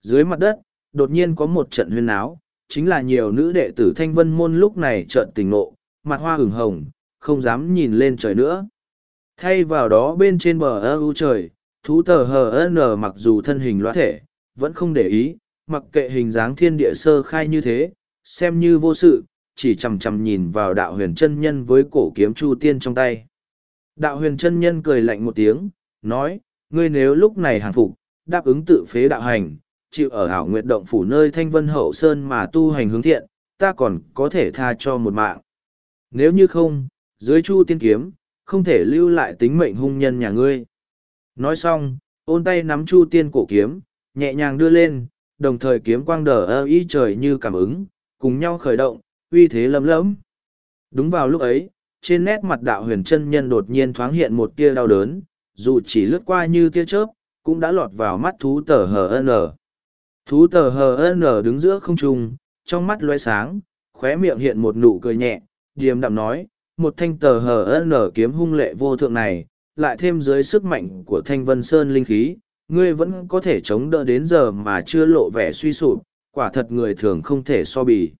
Dưới mặt đất, đột nhiên có một trận huyên áo, chính là nhiều nữ đệ tử thanh vân môn lúc này trợn tình nộ, mặt hoa hửng hồng, không dám nhìn lên trời nữa. Thay vào đó bên trên bờ ơ u trời, thú tờ hờ n mặc dù thân hình loã thể, vẫn không để ý, mặc kệ hình dáng thiên địa sơ khai như thế, xem như vô sự, chỉ chằm chằm nhìn vào đạo huyền chân nhân với cổ kiếm chu tiên trong tay. Đạo huyền chân nhân cười lạnh một tiếng, nói, ngươi nếu lúc này hàng phục, đáp ứng tự phế đạo hành, chịu ở hảo nguyện động phủ nơi thanh vân hậu sơn mà tu hành hướng thiện, ta còn có thể tha cho một mạng. Nếu như không, dưới chu tiên kiếm, không thể lưu lại tính mệnh hung nhân nhà ngươi. Nói xong, ôn tay nắm chu tiên cổ kiếm, nhẹ nhàng đưa lên, đồng thời kiếm quang đờ ơ ý trời như cảm ứng, cùng nhau khởi động, uy thế lấm lấm. Đúng vào lúc ấy, trên nét mặt đạo huyền chân nhân đột nhiên thoáng hiện một tia đau đớn, dù chỉ lướt qua như tia chớp, cũng đã lọt vào mắt thú tờ hờ. Thú tờ hờ đứng giữa không trung, trong mắt loe sáng, khóe miệng hiện một nụ cười nhẹ, điềm đạm nói, một thanh tờ hờ n kiếm hung lệ vô thượng này, lại thêm dưới sức mạnh của thanh vân sơn linh khí, ngươi vẫn có thể chống đỡ đến giờ mà chưa lộ vẻ suy sụp, quả thật người thường không thể so bì.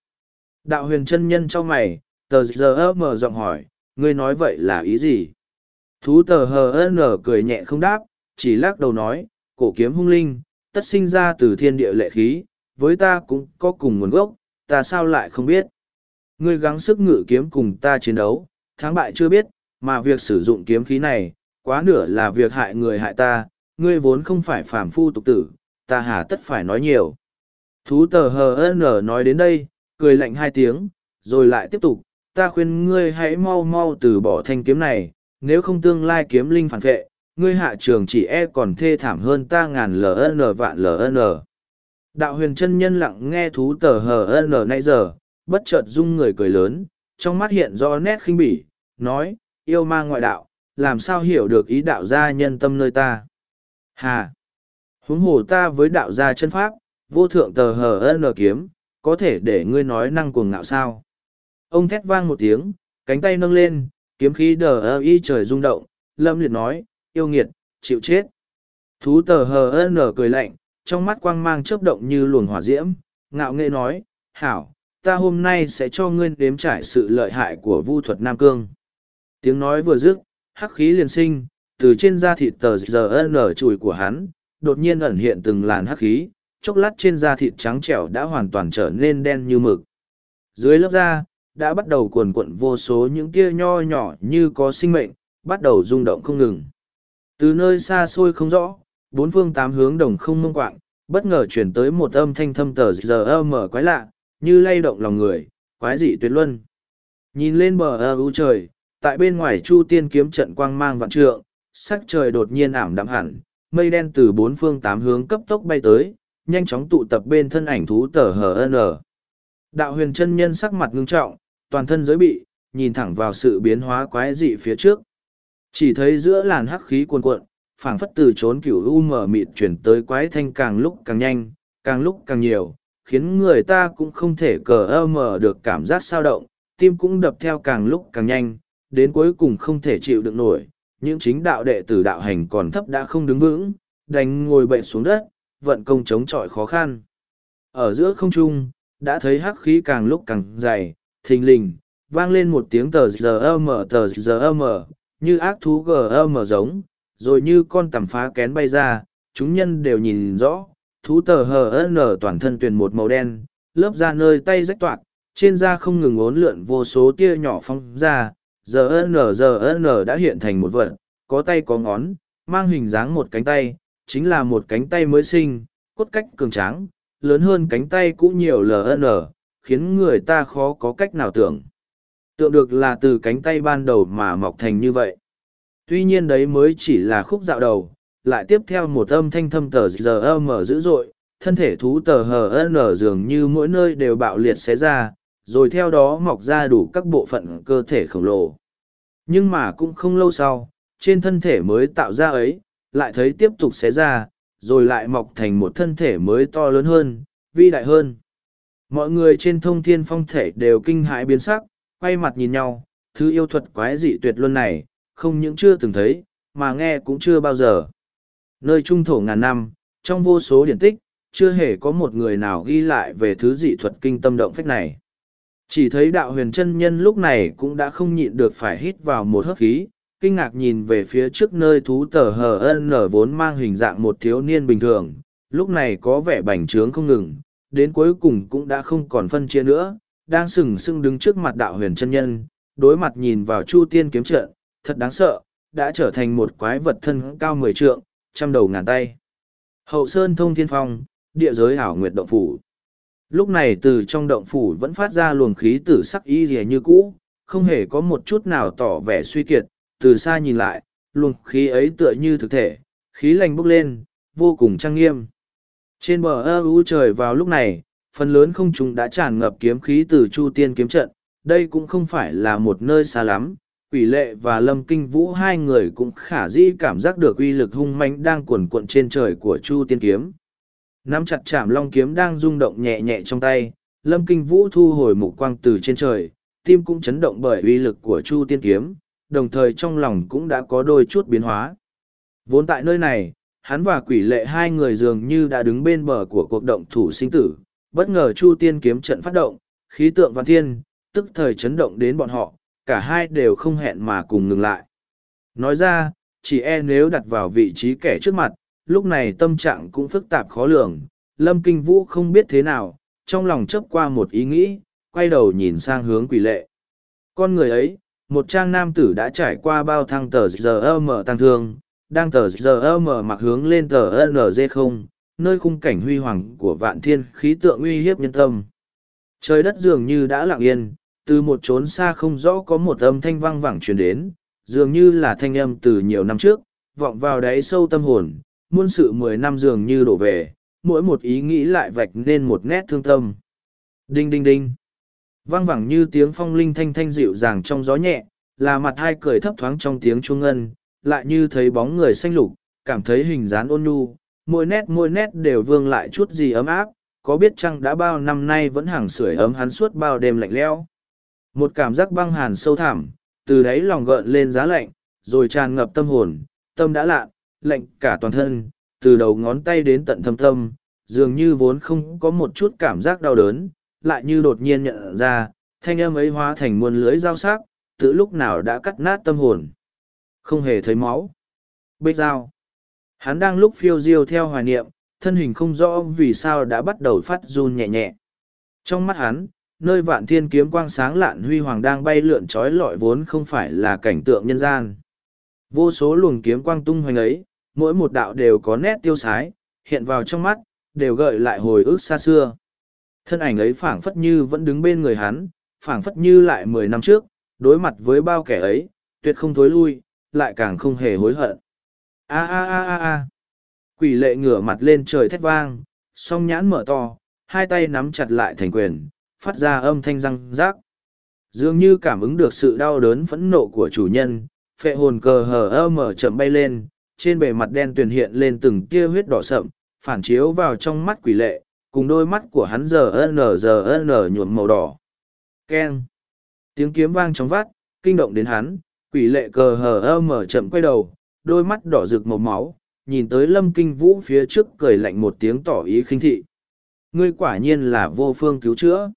Đạo huyền chân nhân cho mày, tờ giờ mở giọng hỏi, ngươi nói vậy là ý gì? Thú tờ hờ nở cười nhẹ không đáp, chỉ lắc đầu nói, cổ kiếm hung linh, tất sinh ra từ thiên địa lệ khí, với ta cũng có cùng nguồn gốc, ta sao lại không biết. Ngươi gắng sức ngự kiếm cùng ta chiến đấu, thắng bại chưa biết, mà việc sử dụng kiếm khí này, quá nửa là việc hại người hại ta, ngươi vốn không phải phàm phu tục tử, ta hà tất phải nói nhiều. Thú tờ hờ n nói đến đây, cười lạnh hai tiếng, rồi lại tiếp tục, ta khuyên ngươi hãy mau mau từ bỏ thanh kiếm này, nếu không tương lai kiếm linh phản vệ, ngươi hạ trường chỉ e còn thê thảm hơn ta ngàn LN vạn LN. Đạo huyền chân nhân lặng nghe thú tờ hờ n nãy giờ, bất chợt rung người cười lớn, trong mắt hiện rõ nét khinh bỉ, nói, yêu ma ngoại đạo, làm sao hiểu được ý đạo gia nhân tâm nơi ta. Hà! Huống hồ ta với đạo gia chân pháp, vô thượng tờ hờ n kiếm, có thể để ngươi nói năng cuồng ngạo sao. Ông thét vang một tiếng, cánh tay nâng lên, kiếm khí đờ ơ y trời rung động, lâm liệt nói, yêu nghiệt, chịu chết. Thú tờ hờ n cười lạnh, trong mắt quang mang chớp động như luồng hỏa diễm, ngạo nghệ nói, hảo, ta hôm nay sẽ cho ngươi đếm trải sự lợi hại của vu thuật Nam Cương. Tiếng nói vừa dứt, hắc khí liền sinh, từ trên da thịt tờ giờ nở chùi của hắn, đột nhiên ẩn hiện từng làn hắc khí, chốc lát trên da thịt trắng trẻo đã hoàn toàn trở nên đen như mực. Dưới lớp da, đã bắt đầu cuồn cuộn vô số những tia nho nhỏ như có sinh mệnh, bắt đầu rung động không ngừng. Từ nơi xa xôi không rõ, bốn phương tám hướng đồng không mông quạng, bất ngờ chuyển tới một âm thanh thâm tờ giờ mở quái lạ, như lay động lòng người, quái dị tuyệt luân. Nhìn lên bờ ơ u trời, tại bên ngoài chu tiên kiếm trận quang mang vạn trượng, sắc trời đột nhiên ảm đạm hẳn, mây đen từ bốn phương tám hướng cấp tốc bay tới, nhanh chóng tụ tập bên thân ảnh thú tờ hn đạo huyền chân nhân sắc mặt ngưng trọng toàn thân giới bị nhìn thẳng vào sự biến hóa quái dị phía trước. Chỉ thấy giữa làn hắc khí cuồn cuộn phảng phất từ trốn cửu u mở mịt chuyển tới quái thanh càng lúc càng nhanh càng lúc càng nhiều khiến người ta cũng không thể cờ ơ mở được cảm giác sao động tim cũng đập theo càng lúc càng nhanh đến cuối cùng không thể chịu đựng nổi những chính đạo đệ tử đạo hành còn thấp đã không đứng vững đành ngồi bệnh xuống đất vận công chống chọi khó khăn. Ở giữa không trung, đã thấy hắc khí càng lúc càng dày, thình lình, vang lên một tiếng tờ giờ mở tờ giờ mở, như ác thú gm giống, rồi như con tầm phá kén bay ra, chúng nhân đều nhìn rõ, thú tờ nở toàn thân tuyền một màu đen, lớp da nơi tay rách toạc, trên da không ngừng ốn lượn vô số tia nhỏ phong ra, giờ n giờ n đã hiện thành một vật, có tay có ngón, mang hình dáng một cánh tay, chính là một cánh tay mới sinh, cốt cách cường tráng, lớn hơn cánh tay cũ nhiều LN, khiến người ta khó có cách nào tưởng. Tượng được là từ cánh tay ban đầu mà mọc thành như vậy. Tuy nhiên đấy mới chỉ là khúc dạo đầu, lại tiếp theo một âm thanh thâm tờ giờ âm ở dữ dội, thân thể thú tờ hờ n dường như mỗi nơi đều bạo liệt xé ra, rồi theo đó mọc ra đủ các bộ phận cơ thể khổng lồ. Nhưng mà cũng không lâu sau, trên thân thể mới tạo ra ấy, lại thấy tiếp tục xé ra, rồi lại mọc thành một thân thể mới to lớn hơn, vi đại hơn. Mọi người trên thông thiên phong thể đều kinh hãi biến sắc, quay mặt nhìn nhau, thứ yêu thuật quái dị tuyệt luân này, không những chưa từng thấy, mà nghe cũng chưa bao giờ. Nơi trung thổ ngàn năm, trong vô số điển tích, chưa hề có một người nào ghi lại về thứ dị thuật kinh tâm động phách này. Chỉ thấy đạo huyền chân nhân lúc này cũng đã không nhịn được phải hít vào một hớp khí, kinh ngạc nhìn về phía trước nơi thú tờ hờ ân nở vốn mang hình dạng một thiếu niên bình thường, lúc này có vẻ bành trướng không ngừng, đến cuối cùng cũng đã không còn phân chia nữa, đang sừng sững đứng trước mặt đạo huyền chân nhân, đối mặt nhìn vào chu tiên kiếm trận, thật đáng sợ, đã trở thành một quái vật thân cao mười trượng, trăm đầu ngàn tay. Hậu Sơn thông thiên phong, địa giới hảo nguyệt động phủ. Lúc này từ trong động phủ vẫn phát ra luồng khí tử sắc y rìa như cũ, không hề có một chút nào tỏ vẻ suy kiệt, từ xa nhìn lại, luồng khí ấy tựa như thực thể, khí lành bốc lên, vô cùng trang nghiêm. Trên bờ ơ u trời vào lúc này, phần lớn không chúng đã tràn ngập kiếm khí từ chu tiên kiếm trận, đây cũng không phải là một nơi xa lắm. Quỷ lệ và lâm kinh vũ hai người cũng khả dĩ cảm giác được uy lực hung mãnh đang cuồn cuộn trên trời của chu tiên kiếm. Nắm chặt chạm long kiếm đang rung động nhẹ nhẹ trong tay, lâm kinh vũ thu hồi mục quang từ trên trời, tim cũng chấn động bởi uy lực của chu tiên kiếm, đồng thời trong lòng cũng đã có đôi chút biến hóa. Vốn tại nơi này, hắn và quỷ lệ hai người dường như đã đứng bên bờ của cuộc động thủ sinh tử, bất ngờ Chu Tiên kiếm trận phát động, khí tượng văn thiên, tức thời chấn động đến bọn họ, cả hai đều không hẹn mà cùng ngừng lại. Nói ra, chỉ e nếu đặt vào vị trí kẻ trước mặt, lúc này tâm trạng cũng phức tạp khó lường, Lâm Kinh Vũ không biết thế nào, trong lòng chấp qua một ý nghĩ, quay đầu nhìn sang hướng quỷ lệ. Con người ấy, một trang nam tử đã trải qua bao thăng tờ giờ mở tăng thương, đang tờ giờ mở mặc hướng lên tờ NG không, nơi khung cảnh huy hoàng của vạn thiên khí tượng uy hiếp nhân tâm. Trời đất dường như đã lặng yên, từ một chốn xa không rõ có một âm thanh vang vẳng truyền đến, dường như là thanh âm từ nhiều năm trước, vọng vào đáy sâu tâm hồn, muôn sự mười năm dường như đổ về, mỗi một ý nghĩ lại vạch nên một nét thương tâm. Đinh đinh đinh. Vang vẳng như tiếng phong linh thanh thanh dịu dàng trong gió nhẹ, là mặt hai cười thấp thoáng trong tiếng chuông ngân, lại như thấy bóng người xanh lục, cảm thấy hình dáng ôn nhu, mỗi nét mỗi nét đều vương lại chút gì ấm áp, có biết chăng đã bao năm nay vẫn hàng sưởi ấm hắn suốt bao đêm lạnh lẽo. Một cảm giác băng hàn sâu thẳm, từ đáy lòng gợn lên giá lạnh, rồi tràn ngập tâm hồn, tâm đã lạ, lạnh cả toàn thân, từ đầu ngón tay đến tận thâm thâm, dường như vốn không có một chút cảm giác đau đớn, lại như đột nhiên nhận ra, thanh âm ấy hóa thành muôn lưới dao sắc, từ lúc nào đã cắt nát tâm hồn. Không hề thấy máu. Bích dao. Hắn đang lúc phiêu diêu theo hoài niệm, thân hình không rõ vì sao đã bắt đầu phát run nhẹ nhẹ. Trong mắt hắn, nơi vạn thiên kiếm quang sáng lạn huy hoàng đang bay lượn trói lọi vốn không phải là cảnh tượng nhân gian. Vô số luồng kiếm quang tung hoành ấy, mỗi một đạo đều có nét tiêu sái, hiện vào trong mắt, đều gợi lại hồi ức xa xưa. Thân ảnh ấy phảng phất như vẫn đứng bên người hắn, phảng phất như lại mười năm trước, đối mặt với bao kẻ ấy, tuyệt không thối lui, lại càng không hề hối hận. A a a a a. Quỷ lệ ngửa mặt lên trời thét vang, song nhãn mở to, hai tay nắm chặt lại thành quyền, phát ra âm thanh răng rác. Dường như cảm ứng được sự đau đớn phẫn nộ của chủ nhân, phệ hồn cờ hờ ơ mở chậm bay lên, trên bề mặt đen tuyền hiện lên từng tia huyết đỏ sậm, phản chiếu vào trong mắt quỷ lệ, cùng đôi mắt của hắn giờ nở giờ nở nhuộm màu đỏ. Keng! Tiếng kiếm vang trong vắt, kinh động đến hắn, quỷ lệ cờ hờ ơ mở chậm quay đầu, đôi mắt đỏ rực màu máu, nhìn tới lâm kinh vũ phía trước cười lạnh một tiếng tỏ ý khinh thị. Ngươi quả nhiên là vô phương cứu chữa.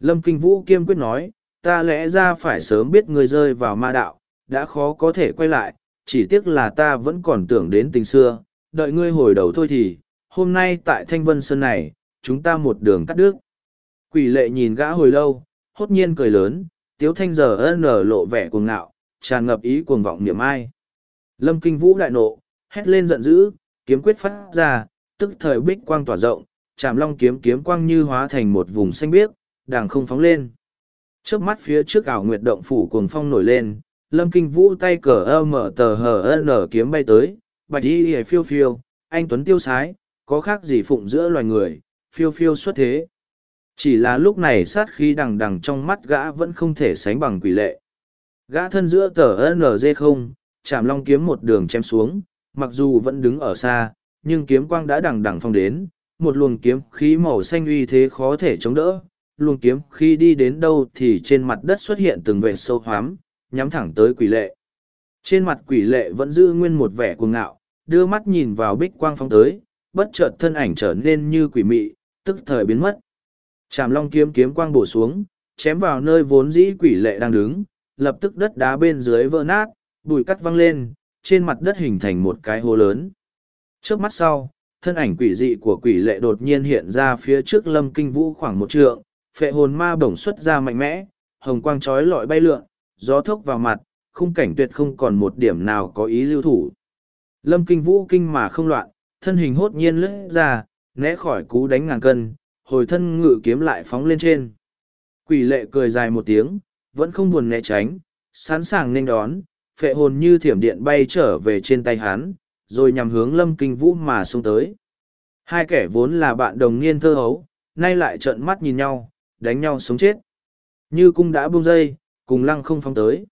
Lâm kinh vũ kiên quyết nói, ta lẽ ra phải sớm biết ngươi rơi vào ma đạo, đã khó có thể quay lại, chỉ tiếc là ta vẫn còn tưởng đến tình xưa, đợi ngươi hồi đầu thôi thì, hôm nay tại Thanh Vân Sơn này, chúng ta một đường cắt đứt. Quỷ lệ nhìn gã hồi lâu, hốt nhiên cười lớn, tiếu thanh giờ ân nở lộ vẻ cuồng ngạo, tràn ngập ý cuồng vọng niệm ai. Lâm kinh vũ đại nộ, hét lên giận dữ, kiếm quyết phát ra, tức thời bích quang tỏa rộng, chạm long kiếm kiếm quang như hóa thành một vùng xanh biếc, đàng không phóng lên. Trước mắt phía trước ảo nguyệt động phủ cuồng phong nổi lên, lâm kinh vũ tay cờ ơ mở tờ hờ nở kiếm bay tới, bạch y hề phiêu phiêu, anh tuấn tiêu sái, có khác gì phụng giữa loài người, phiêu phiêu xuất thế. Chỉ là lúc này sát khí đằng đằng trong mắt gã vẫn không thể sánh bằng quỷ lệ. Gã thân giữa tờ nz không, chạm long kiếm một đường chém xuống, mặc dù vẫn đứng ở xa, nhưng kiếm quang đã đằng đằng phong đến, một luồng kiếm khí màu xanh uy thế khó thể chống đỡ, luồng kiếm khi đi đến đâu thì trên mặt đất xuất hiện từng vệt sâu hoám, nhắm thẳng tới quỷ lệ. Trên mặt quỷ lệ vẫn giữ nguyên một vẻ cuồng ngạo, đưa mắt nhìn vào bích quang phong tới, bất chợt thân ảnh trở nên như quỷ mị, tức thời biến mất. Trảm long kiếm kiếm quang bổ xuống, chém vào nơi vốn dĩ quỷ lệ đang đứng, lập tức đất đá bên dưới vỡ nát, bụi cắt văng lên, trên mặt đất hình thành một cái hố lớn. Trước mắt sau, thân ảnh quỷ dị của quỷ lệ đột nhiên hiện ra phía trước lâm kinh vũ khoảng một trượng, phệ hồn ma bổng xuất ra mạnh mẽ, hồng quang trói lọi bay lượn, gió thốc vào mặt, khung cảnh tuyệt không còn một điểm nào có ý lưu thủ. Lâm kinh vũ kinh mà không loạn, thân hình hốt nhiên lướt ra, né khỏi cú đánh ngàn cân, hồi thân ngự kiếm lại phóng lên trên. Quỷ lệ cười dài một tiếng, vẫn không buồn né tránh, sẵn sàng nên đón, phệ hồn như thiểm điện bay trở về trên tay hắn, rồi nhằm hướng lâm kinh vũ mà xuống tới. Hai kẻ vốn là bạn đồng niên thơ hấu, nay lại trợn mắt nhìn nhau, đánh nhau sống chết. Như cung đã buông dây, cùng lăng không phong tới.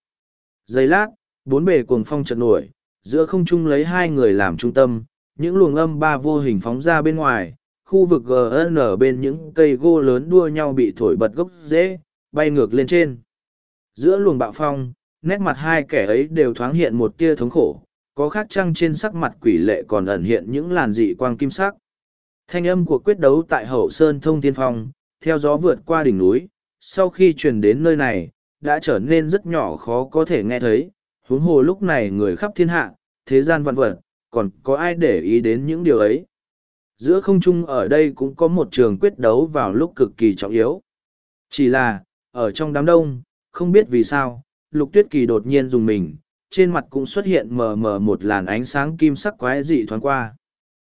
Giây lát, bốn bề cuồng phong chợt nổi, giữa không trung lấy hai người làm trung tâm, những luồng âm ba vô hình phóng ra bên ngoài, khu vực GN bên những cây gỗ lớn đua nhau bị thổi bật gốc rễ, bay ngược lên trên. Giữa luồng bạo phong, nét mặt hai kẻ ấy đều thoáng hiện một tia thống khổ, có khác chăng trên sắc mặt quỷ lệ còn ẩn hiện những làn dị quang kim sắc. Thanh âm của quyết đấu tại hậu sơn thông tiên phong, theo gió vượt qua đỉnh núi, sau khi truyền đến nơi này, đã trở nên rất nhỏ khó có thể nghe thấy, huống hồ lúc này người khắp thiên hạ, thế gian vạn vật, còn có ai để ý đến những điều ấy. Giữa không trung ở đây cũng có một trường quyết đấu vào lúc cực kỳ trọng yếu. Chỉ là, ở trong đám đông, không biết vì sao, lục tuyết kỳ đột nhiên dùng mình, trên mặt cũng xuất hiện mờ mờ một làn ánh sáng kim sắc quái dị thoáng qua.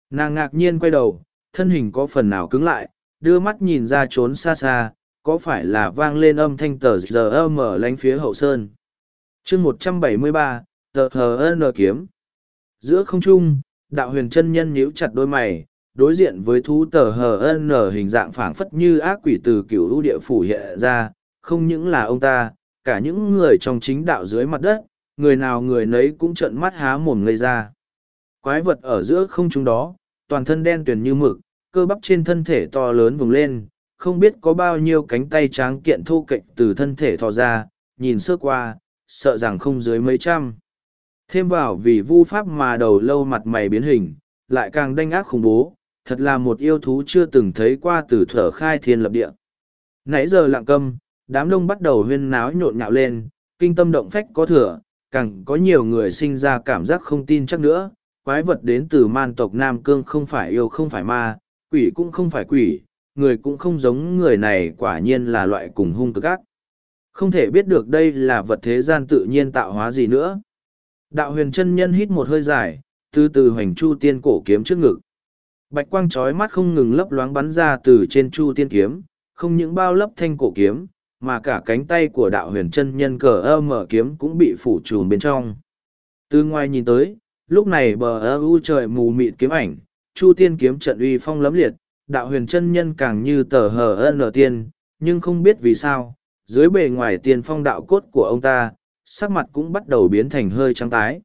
Nàng ngạc nhiên quay đầu, thân hình có phần nào cứng lại, đưa mắt nhìn ra trốn xa xa, có phải là vang lên âm thanh tờ giờ mở lánh phía hậu sơn. chương một trăm bảy mươi ba tờ hờ n kiếm. Giữa không trung, đạo huyền chân nhân nhíu chặt đôi mày, đối diện với thú tờ hờ n hình dạng phảng phất như ác quỷ từ cửu lũ địa phủ hiện ra, không những là ông ta, cả những người trong chính đạo dưới mặt đất, người nào người nấy cũng trợn mắt há mồm ngây ra. Quái vật ở giữa không trung đó, toàn thân đen tuyền như mực, cơ bắp trên thân thể to lớn vùng lên, không biết có bao nhiêu cánh tay tráng kiện thô kệch từ thân thể thò ra, nhìn sơ qua, sợ rằng không dưới mấy trăm. Thêm vào vì vu pháp mà đầu lâu mặt mày biến hình, lại càng đanh ác khủng bố, thật là một yêu thú chưa từng thấy qua từ thở khai thiên lập địa. Nãy giờ lặng câm, đám đông bắt đầu huyên náo nhộn nhạo lên, kinh tâm động phách có thừa, càng có nhiều người sinh ra cảm giác không tin chắc nữa, quái vật đến từ man tộc Nam Cương không phải yêu không phải ma, quỷ cũng không phải quỷ, người cũng không giống người này quả nhiên là loại cùng hung cực ác. Không thể biết được đây là vật thế gian tự nhiên tạo hóa gì nữa. Đạo huyền chân nhân hít một hơi dài, từ từ hoành chu tiên cổ kiếm trước ngực. Bạch quang trói mắt không ngừng lấp loáng bắn ra từ trên chu tiên kiếm, không những bao lấp thanh cổ kiếm, mà cả cánh tay của đạo huyền chân nhân cờ ơ mở kiếm cũng bị phủ trùm bên trong. Từ ngoài nhìn tới, lúc này bờ ơ u trời mù mịt kiếm ảnh, chu tiên kiếm trận uy phong lấm liệt, đạo huyền chân nhân càng như tờ hờ ân ở tiên, nhưng không biết vì sao, dưới bề ngoài tiền phong đạo cốt của ông ta, sắc mặt cũng bắt đầu biến thành hơi trắng tái.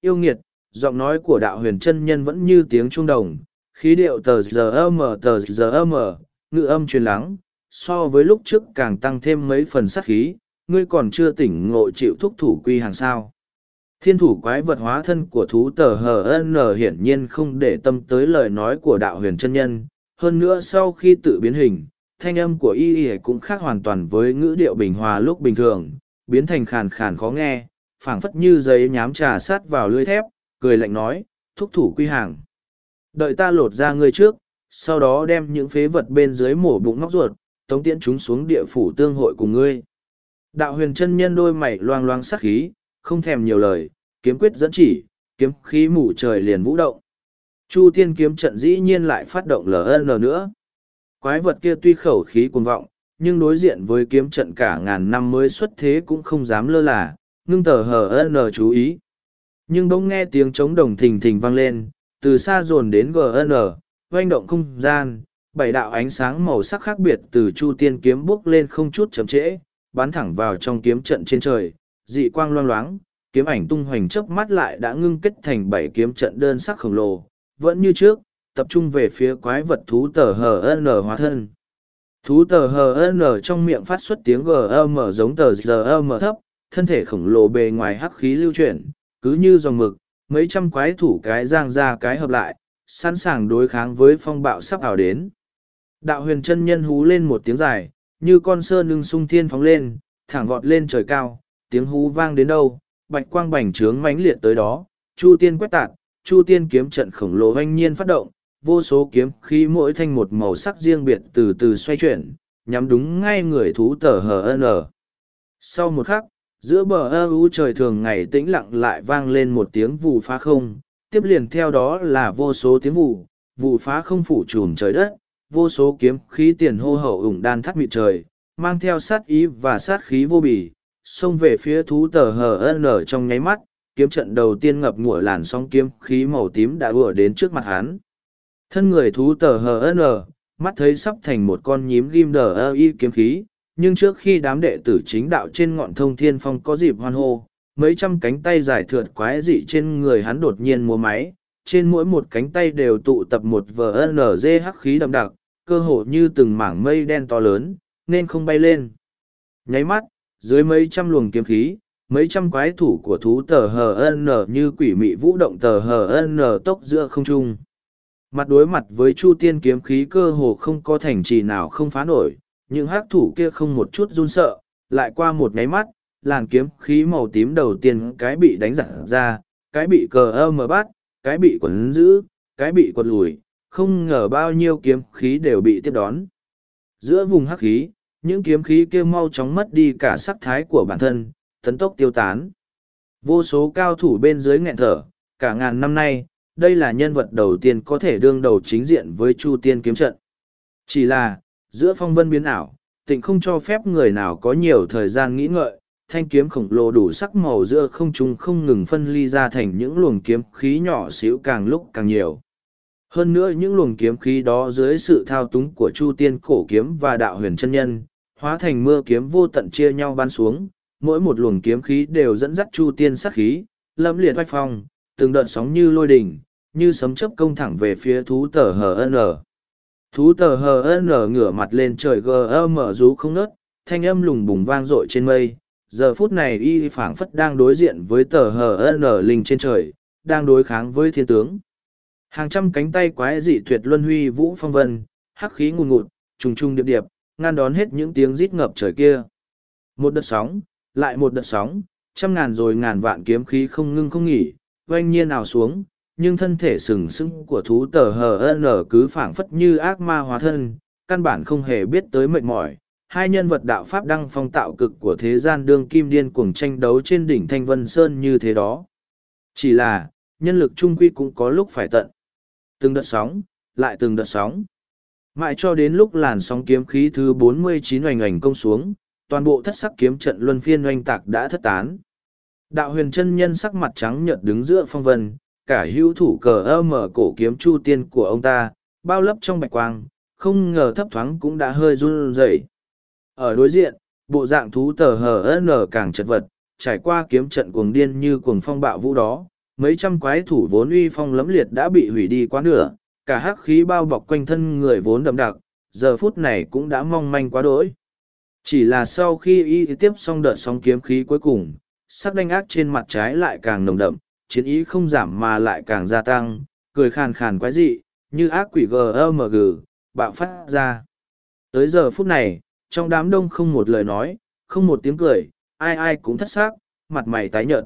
Yêu nghiệt, giọng nói của đạo huyền chân nhân vẫn như tiếng trung đồng, khí điệu tờ giờ âm tờ giờ âm ngự âm truyền lắng, so với lúc trước càng tăng thêm mấy phần sát khí, ngươi còn chưa tỉnh ngộ chịu thúc thủ quy hàng sao. Thiên thủ quái vật hóa thân của thú tờ HN hiển nhiên không để tâm tới lời nói của đạo huyền chân nhân, hơn nữa sau khi tự biến hình, thanh âm của y y cũng khác hoàn toàn với ngữ điệu bình hòa lúc bình thường, biến thành khàn khàn khó nghe, phảng phất như giấy nhám trà sát vào lưới thép, cười lạnh nói, thúc thủ quy hàng. Đợi ta lột ra ngươi trước, sau đó đem những phế vật bên dưới mổ bụng ngóc ruột, tống tiễn chúng xuống địa phủ tương hội cùng ngươi. Đạo huyền chân nhân đôi mày loang loang sắc khí, không thèm nhiều lời, kiếm quyết dẫn chỉ, kiếm khí mù trời liền vũ động. Chu tiên kiếm trận dĩ nhiên lại phát động LN nữa. Quái vật kia tuy khẩu khí cuồng vọng, nhưng đối diện với kiếm trận cả ngàn năm mới xuất thế cũng không dám lơ là, ngưng tờ n chú ý. Nhưng bỗng nghe tiếng trống đồng thình thình vang lên, từ xa dồn đến GN, hoành động không gian, bảy đạo ánh sáng màu sắc khác biệt từ chu tiên kiếm bước lên không chút chậm trễ, bắn thẳng vào trong kiếm trận trên trời, dị quang loang loáng, kiếm ảnh tung hoành chớp mắt lại đã ngưng kết thành bảy kiếm trận đơn sắc khổng lồ, vẫn như trước, tập trung về phía quái vật thú tờ hờ n hóa thân. Thú tờ hờ n trong miệng phát xuất tiếng GM giống tờ GM thấp, thân thể khổng lồ bề ngoài hắc khí lưu chuyển, cứ như dòng mực, mấy trăm quái thủ cái giang ra cái hợp lại, sẵn sàng đối kháng với phong bạo sắp ảo đến. Đạo huyền chân nhân hú lên một tiếng dài, như con sơn lưng sung thiên phóng lên, thẳng vọt lên trời cao, tiếng hú vang đến đâu, bạch quang bành trướng mãnh liệt tới đó, chu tiên quét tạt, chu tiên kiếm trận khổng lồ oanh nhiên phát động, vô số kiếm khí mỗi thanh một màu sắc riêng biệt từ từ xoay chuyển, nhắm đúng ngay người thú tờ hờ n. Sau một khắc, giữa bờ ơ u trời thường ngày tĩnh lặng lại vang lên một tiếng vù phá không, tiếp liền theo đó là vô số tiếng vù, vù phá không phủ trùm trời đất, vô số kiếm khí tiền hô hậu ủng đan thắt mịt trời, mang theo sát ý và sát khí vô bì, xông về phía thú tờ hờ n trong nháy mắt, kiếm trận đầu tiên ngập ngụa làn sóng kiếm khí màu tím đã ùa đến trước mặt hắn. Thân người thú tờ hờ n, mắt thấy sắp thành một con nhím ghim đờ ơ y kiếm khí, nhưng trước khi đám đệ tử chính đạo trên ngọn thông thiên phong có dịp hoan hô, mấy trăm cánh tay dài thượt quái dị trên người hắn đột nhiên múa máy, trên mỗi một cánh tay đều tụ tập một VNG hắc khí đậm đặc, cơ hồ như từng mảng mây đen to lớn, nên không bay lên. Nháy mắt, dưới mấy trăm luồng kiếm khí, mấy trăm quái thủ của thú tờ HN như quỷ mị vũ động tờ HN tốc giữa không trung. Mặt đối mặt với chu tiên kiếm khí cơ hồ không có thành trì nào không phá nổi, những hắc thủ kia không một chút run sợ, lại qua một nháy mắt, làn kiếm khí màu tím đầu tiên cái bị đánh giặt ra, cái bị cờ ơ mờ bát, cái bị quấn giữ, cái bị quật lùi, không ngờ bao nhiêu kiếm khí đều bị tiếp đón. Giữa vùng hắc khí, những kiếm khí kia mau chóng mất đi cả sắc thái của bản thân, tấn tốc tiêu tán. Vô số cao thủ bên dưới nghẹn thở, cả ngàn năm nay, đây là nhân vật đầu tiên có thể đương đầu chính diện với Chu Tiên kiếm trận. Chỉ là, giữa phong vân biến ảo, tịnh không cho phép người nào có nhiều thời gian nghĩ ngợi, thanh kiếm khổng lồ đủ sắc màu giữa không trung không ngừng phân ly ra thành những luồng kiếm khí nhỏ xíu càng lúc càng nhiều. Hơn nữa những luồng kiếm khí đó dưới sự thao túng của Chu Tiên cổ kiếm và đạo huyền chân nhân, hóa thành mưa kiếm vô tận chia nhau ban xuống, mỗi một luồng kiếm khí đều dẫn dắt Chu Tiên sát khí, lâm liệt oanh phong, từng đợt sóng như lôi đỉnh, như sấm chớp công thẳng về phía thú tờ HN. Thú tờ HN ngửa mặt lên trời gm rú không nớt, thanh âm lùng bùng vang dội trên mây. Giờ phút này y phảng phất đang đối diện với tờ HN linh trên trời, đang đối kháng với thiên tướng. Hàng trăm cánh tay quái dị tuyệt luân huy vũ phong vân, hắc khí ngùn ngụt, trùng trùng điệp điệp, ngăn đón hết những tiếng rít ngập trời kia. Một đợt sóng, lại một đợt sóng, trăm ngàn rồi ngàn vạn kiếm khí không ngưng không nghỉ, oanh nhiên nào xuống, nhưng thân thể sừng sững của thú tờ hn cứ phảng phất như ác ma hóa thân căn bản không hề biết tới mệt mỏi. Hai nhân vật đạo pháp đăng phong tạo cực của thế gian đương kim điên cuồng tranh đấu trên đỉnh thanh vân sơn như thế đó. Chỉ là nhân lực trung quy cũng có lúc phải tận. Từng đợt sóng lại từng đợt sóng. Mãi cho đến lúc làn sóng kiếm khí thứ 49 oành oành công xuống toàn bộ thất sắc kiếm trận luân phiên oanh tạc đã thất tán đạo huyền chân nhân sắc mặt trắng nhợt đứng giữa phong vân cả hữu thủ cờ ơ mở cổ kiếm chu tiên của ông ta, bao lấp trong bạch quang, không ngờ thấp thoáng cũng đã hơi run rẩy. Ở đối diện, bộ dạng thú tờ hờ nở càng chật vật, trải qua kiếm trận cuồng điên như cuồng phong bạo vũ đó, mấy trăm quái thủ vốn uy phong lấm liệt đã bị hủy đi quá nửa, cả hắc khí bao bọc quanh thân người vốn đậm đặc, giờ phút này cũng đã mong manh quá đỗi. Chỉ là sau khi y tiếp xong đợt sóng kiếm khí cuối cùng, sắc đanh ác trên mặt trái lại càng nồng đậm, chiến ý không giảm mà lại càng gia tăng, cười khàn khàn quái dị, như ác quỷ GMG, bạo phát ra. Tới giờ phút này, trong đám đông không một lời nói, không một tiếng cười, ai ai cũng thất xác, mặt mày tái nhợt.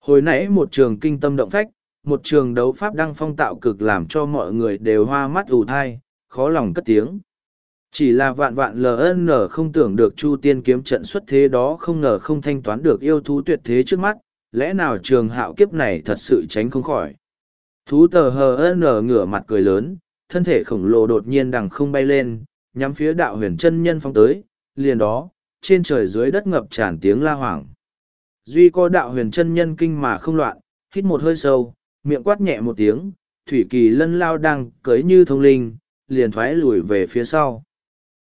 Hồi nãy một trường kinh tâm động phách, một trường đấu pháp đăng phong tạo cực làm cho mọi người đều hoa mắt ù thai, khó lòng cất tiếng. Chỉ là vạn vạn LN không tưởng được Chu Tiên kiếm trận xuất thế đó không ngờ không thanh toán được yêu thú tuyệt thế trước mắt, lẽ nào trường hạo kiếp này thật sự tránh không khỏi? Thú tờ hờ n ngửa mặt cười lớn thân thể khổng lồ đột nhiên đằng không bay lên nhắm phía đạo huyền chân nhân phong tới liền đó trên trời dưới đất ngập tràn tiếng la hoảng. Duy có đạo huyền chân nhân kinh mà không loạn hít một hơi sâu miệng quát nhẹ một tiếng thủy kỳ lân lao đang cưới như thông linh liền thoái lùi về phía sau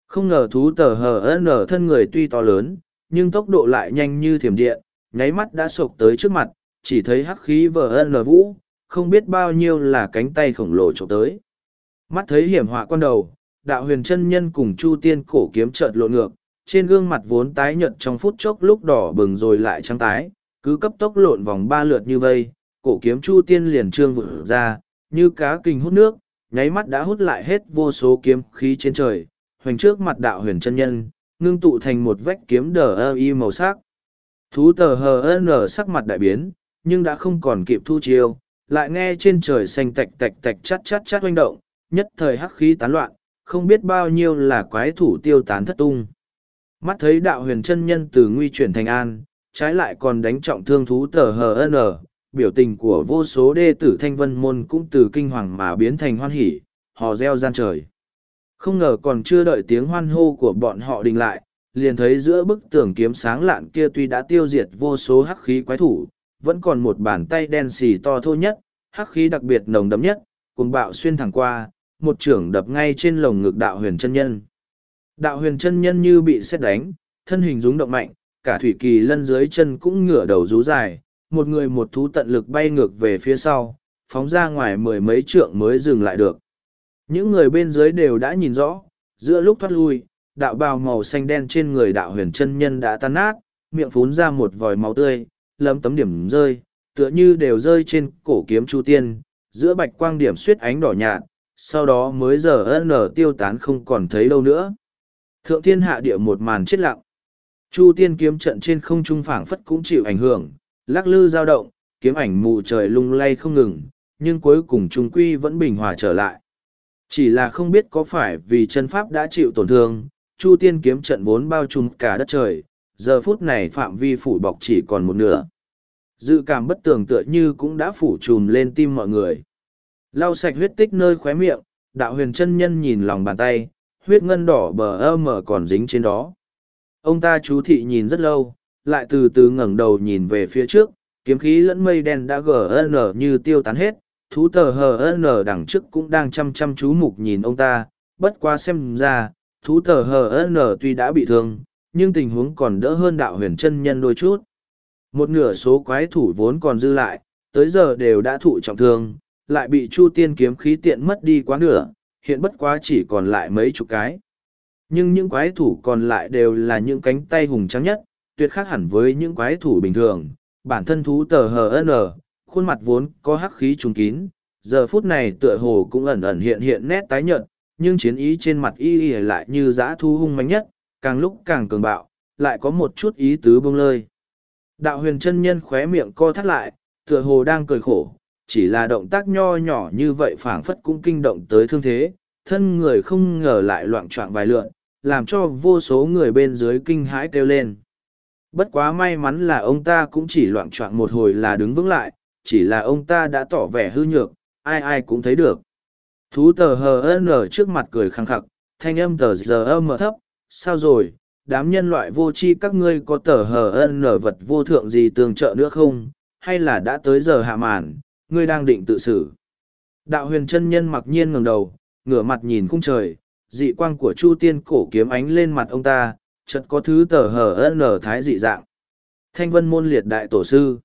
không ngờ thú tờ hờ nở thân người tuy to lớn nhưng tốc độ lại nhanh như thiểm điện nháy mắt đã sộc tới trước mặt, chỉ thấy hắc khí vờ ân vũ, không biết bao nhiêu là cánh tay khổng lồ trộm tới. Mắt thấy hiểm họa con đầu, đạo huyền chân nhân cùng chu tiên cổ kiếm chợt lộn ngược, trên gương mặt vốn tái nhợt trong phút chốc lúc đỏ bừng rồi lại trắng tái, cứ cấp tốc lộn vòng ba lượt như vây, cổ kiếm chu tiên liền trương vự ra, như cá kình hút nước, nháy mắt đã hút lại hết vô số kiếm khí trên trời, hoành trước mặt đạo huyền chân nhân, ngưng tụ thành một vách kiếm đờ ơ y màu sắc. Thú tờ hờ n sắc mặt đại biến, nhưng đã không còn kịp thu chiêu, lại nghe trên trời xanh tạch tạch tạch chát chát chát oanh động, nhất thời hắc khí tán loạn, không biết bao nhiêu là quái thủ tiêu tán thất tung. Mắt thấy đạo huyền chân nhân từ nguy chuyển thành an, trái lại còn đánh trọng thương thú tờ hờ n biểu tình của vô số đê tử thanh vân môn cũng từ kinh hoàng mà biến thành hoan hỉ, hò reo gian trời. Không ngờ còn chưa đợi tiếng hoan hô của bọn họ đình lại, liền thấy giữa bức tường kiếm sáng lạn kia tuy đã tiêu diệt vô số hắc khí quái thủ, vẫn còn một bàn tay đen xì to thô nhất, hắc khí đặc biệt nồng đậm nhất, cùng bạo xuyên thẳng qua, một trưởng đập ngay trên lồng ngực đạo huyền chân nhân. Đạo huyền chân nhân như bị xét đánh, thân hình rúng động mạnh, cả thủy kỳ lân dưới chân cũng ngửa đầu rú dài, một người một thú tận lực bay ngược về phía sau, phóng ra ngoài mười mấy trượng mới dừng lại được. Những người bên dưới đều đã nhìn rõ, giữa lúc thoát lui, đạo bào màu xanh đen trên người đạo huyền chân nhân đã tan nát, miệng phún ra một vòi máu tươi, lấm tấm điểm rơi, tựa như đều rơi trên cổ kiếm chu tiên, giữa bạch quang điểm suyết ánh đỏ nhạt, sau đó mới giờ ân nở tiêu tán không còn thấy đâu nữa. Thượng thiên hạ địa một màn chết lặng. Chu tiên kiếm trận trên không trung phảng phất cũng chịu ảnh hưởng, lắc lư dao động, kiếm ảnh mù trời lung lay không ngừng, nhưng cuối cùng trung quy vẫn bình hòa trở lại. Chỉ là không biết có phải vì chân pháp đã chịu tổn thương, Chu Tiên kiếm trận vốn bao trùm cả đất trời, giờ phút này phạm vi phủ bọc chỉ còn một nửa. Dự cảm bất tường tựa như cũng đã phủ trùm lên tim mọi người. Lau sạch huyết tích nơi khóe miệng, đạo huyền chân nhân nhìn lòng bàn tay, huyết ngân đỏ bờ ơ mở còn dính trên đó. Ông ta chú thị nhìn rất lâu, lại từ từ ngẩng đầu nhìn về phía trước, kiếm khí lẫn mây đen đã gn như tiêu tán hết, thú tờ hờ n đằng trước cũng đang chăm chăm chú mục nhìn ông ta, bất quá xem ra, thú tờ hờ n tuy đã bị thương, nhưng tình huống còn đỡ hơn đạo huyền chân nhân đôi chút. Một nửa số quái thủ vốn còn dư lại, tới giờ đều đã thụ trọng thương, lại bị chu tiên kiếm khí tiện mất đi quá nửa, hiện bất quá chỉ còn lại mấy chục cái. Nhưng những quái thủ còn lại đều là những cánh tay hùng trắng nhất, tuyệt khác hẳn với những quái thủ bình thường, bản thân thú tờ hờ n khuôn mặt vốn có hắc khí trùng kín, giờ phút này tựa hồ cũng ẩn ẩn hiện hiện nét tái nhợt, nhưng chiến ý trên mặt y y lại như dã thu hung mãnh nhất, càng lúc càng cường bạo, lại có một chút ý tứ bông lơi. Đạo huyền chân nhân khóe miệng co thắt lại, tựa hồ đang cười khổ, chỉ là động tác nho nhỏ như vậy phảng phất cũng kinh động tới thương thế, thân người không ngờ lại loạn trọng vài lượn, làm cho vô số người bên dưới kinh hãi kêu lên. Bất quá may mắn là ông ta cũng chỉ loạn trọng một hồi là đứng vững lại, chỉ là ông ta đã tỏ vẻ hư nhược, ai ai cũng thấy được. Thú tờ hờ ở trước mặt cười khăng khặc, thanh âm tờ giờ âm thấp, sao rồi, đám nhân loại vô tri các ngươi có tờ hờ nở vật vô thượng gì tương trợ nữa không, hay là đã tới giờ hạ màn, ngươi đang định tự xử. Đạo huyền chân nhân mặc nhiên ngẩng đầu, ngửa mặt nhìn khung trời, dị quang của chu tiên cổ kiếm ánh lên mặt ông ta, chợt có thứ tờ hờ nở thái dị dạng. Thanh vân môn liệt đại tổ sư.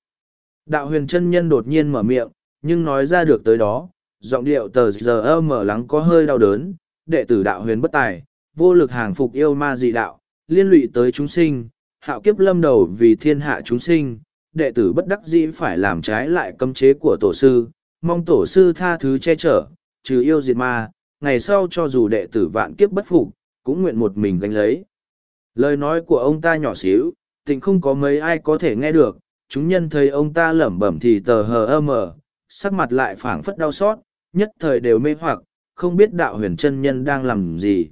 Đạo huyền chân nhân đột nhiên mở miệng, nhưng nói ra được tới đó, giọng điệu tờ giờ mở lắng có hơi đau đớn, đệ tử đạo huyền bất tài, vô lực hàng phục yêu ma dị đạo, liên lụy tới chúng sinh, hạo kiếp lâm đầu vì thiên hạ chúng sinh, đệ tử bất đắc dĩ phải làm trái lại cấm chế của tổ sư, mong tổ sư tha thứ che chở, trừ yêu diệt ma, ngày sau cho dù đệ tử vạn kiếp bất phục, cũng nguyện một mình gánh lấy. Lời nói của ông ta nhỏ xíu, tình không có mấy ai có thể nghe được, chúng nhân thấy ông ta lẩm bẩm thì tờ hờ ơ mờ, sắc mặt lại phảng phất đau xót, nhất thời đều mê hoặc, không biết đạo huyền chân nhân đang làm gì.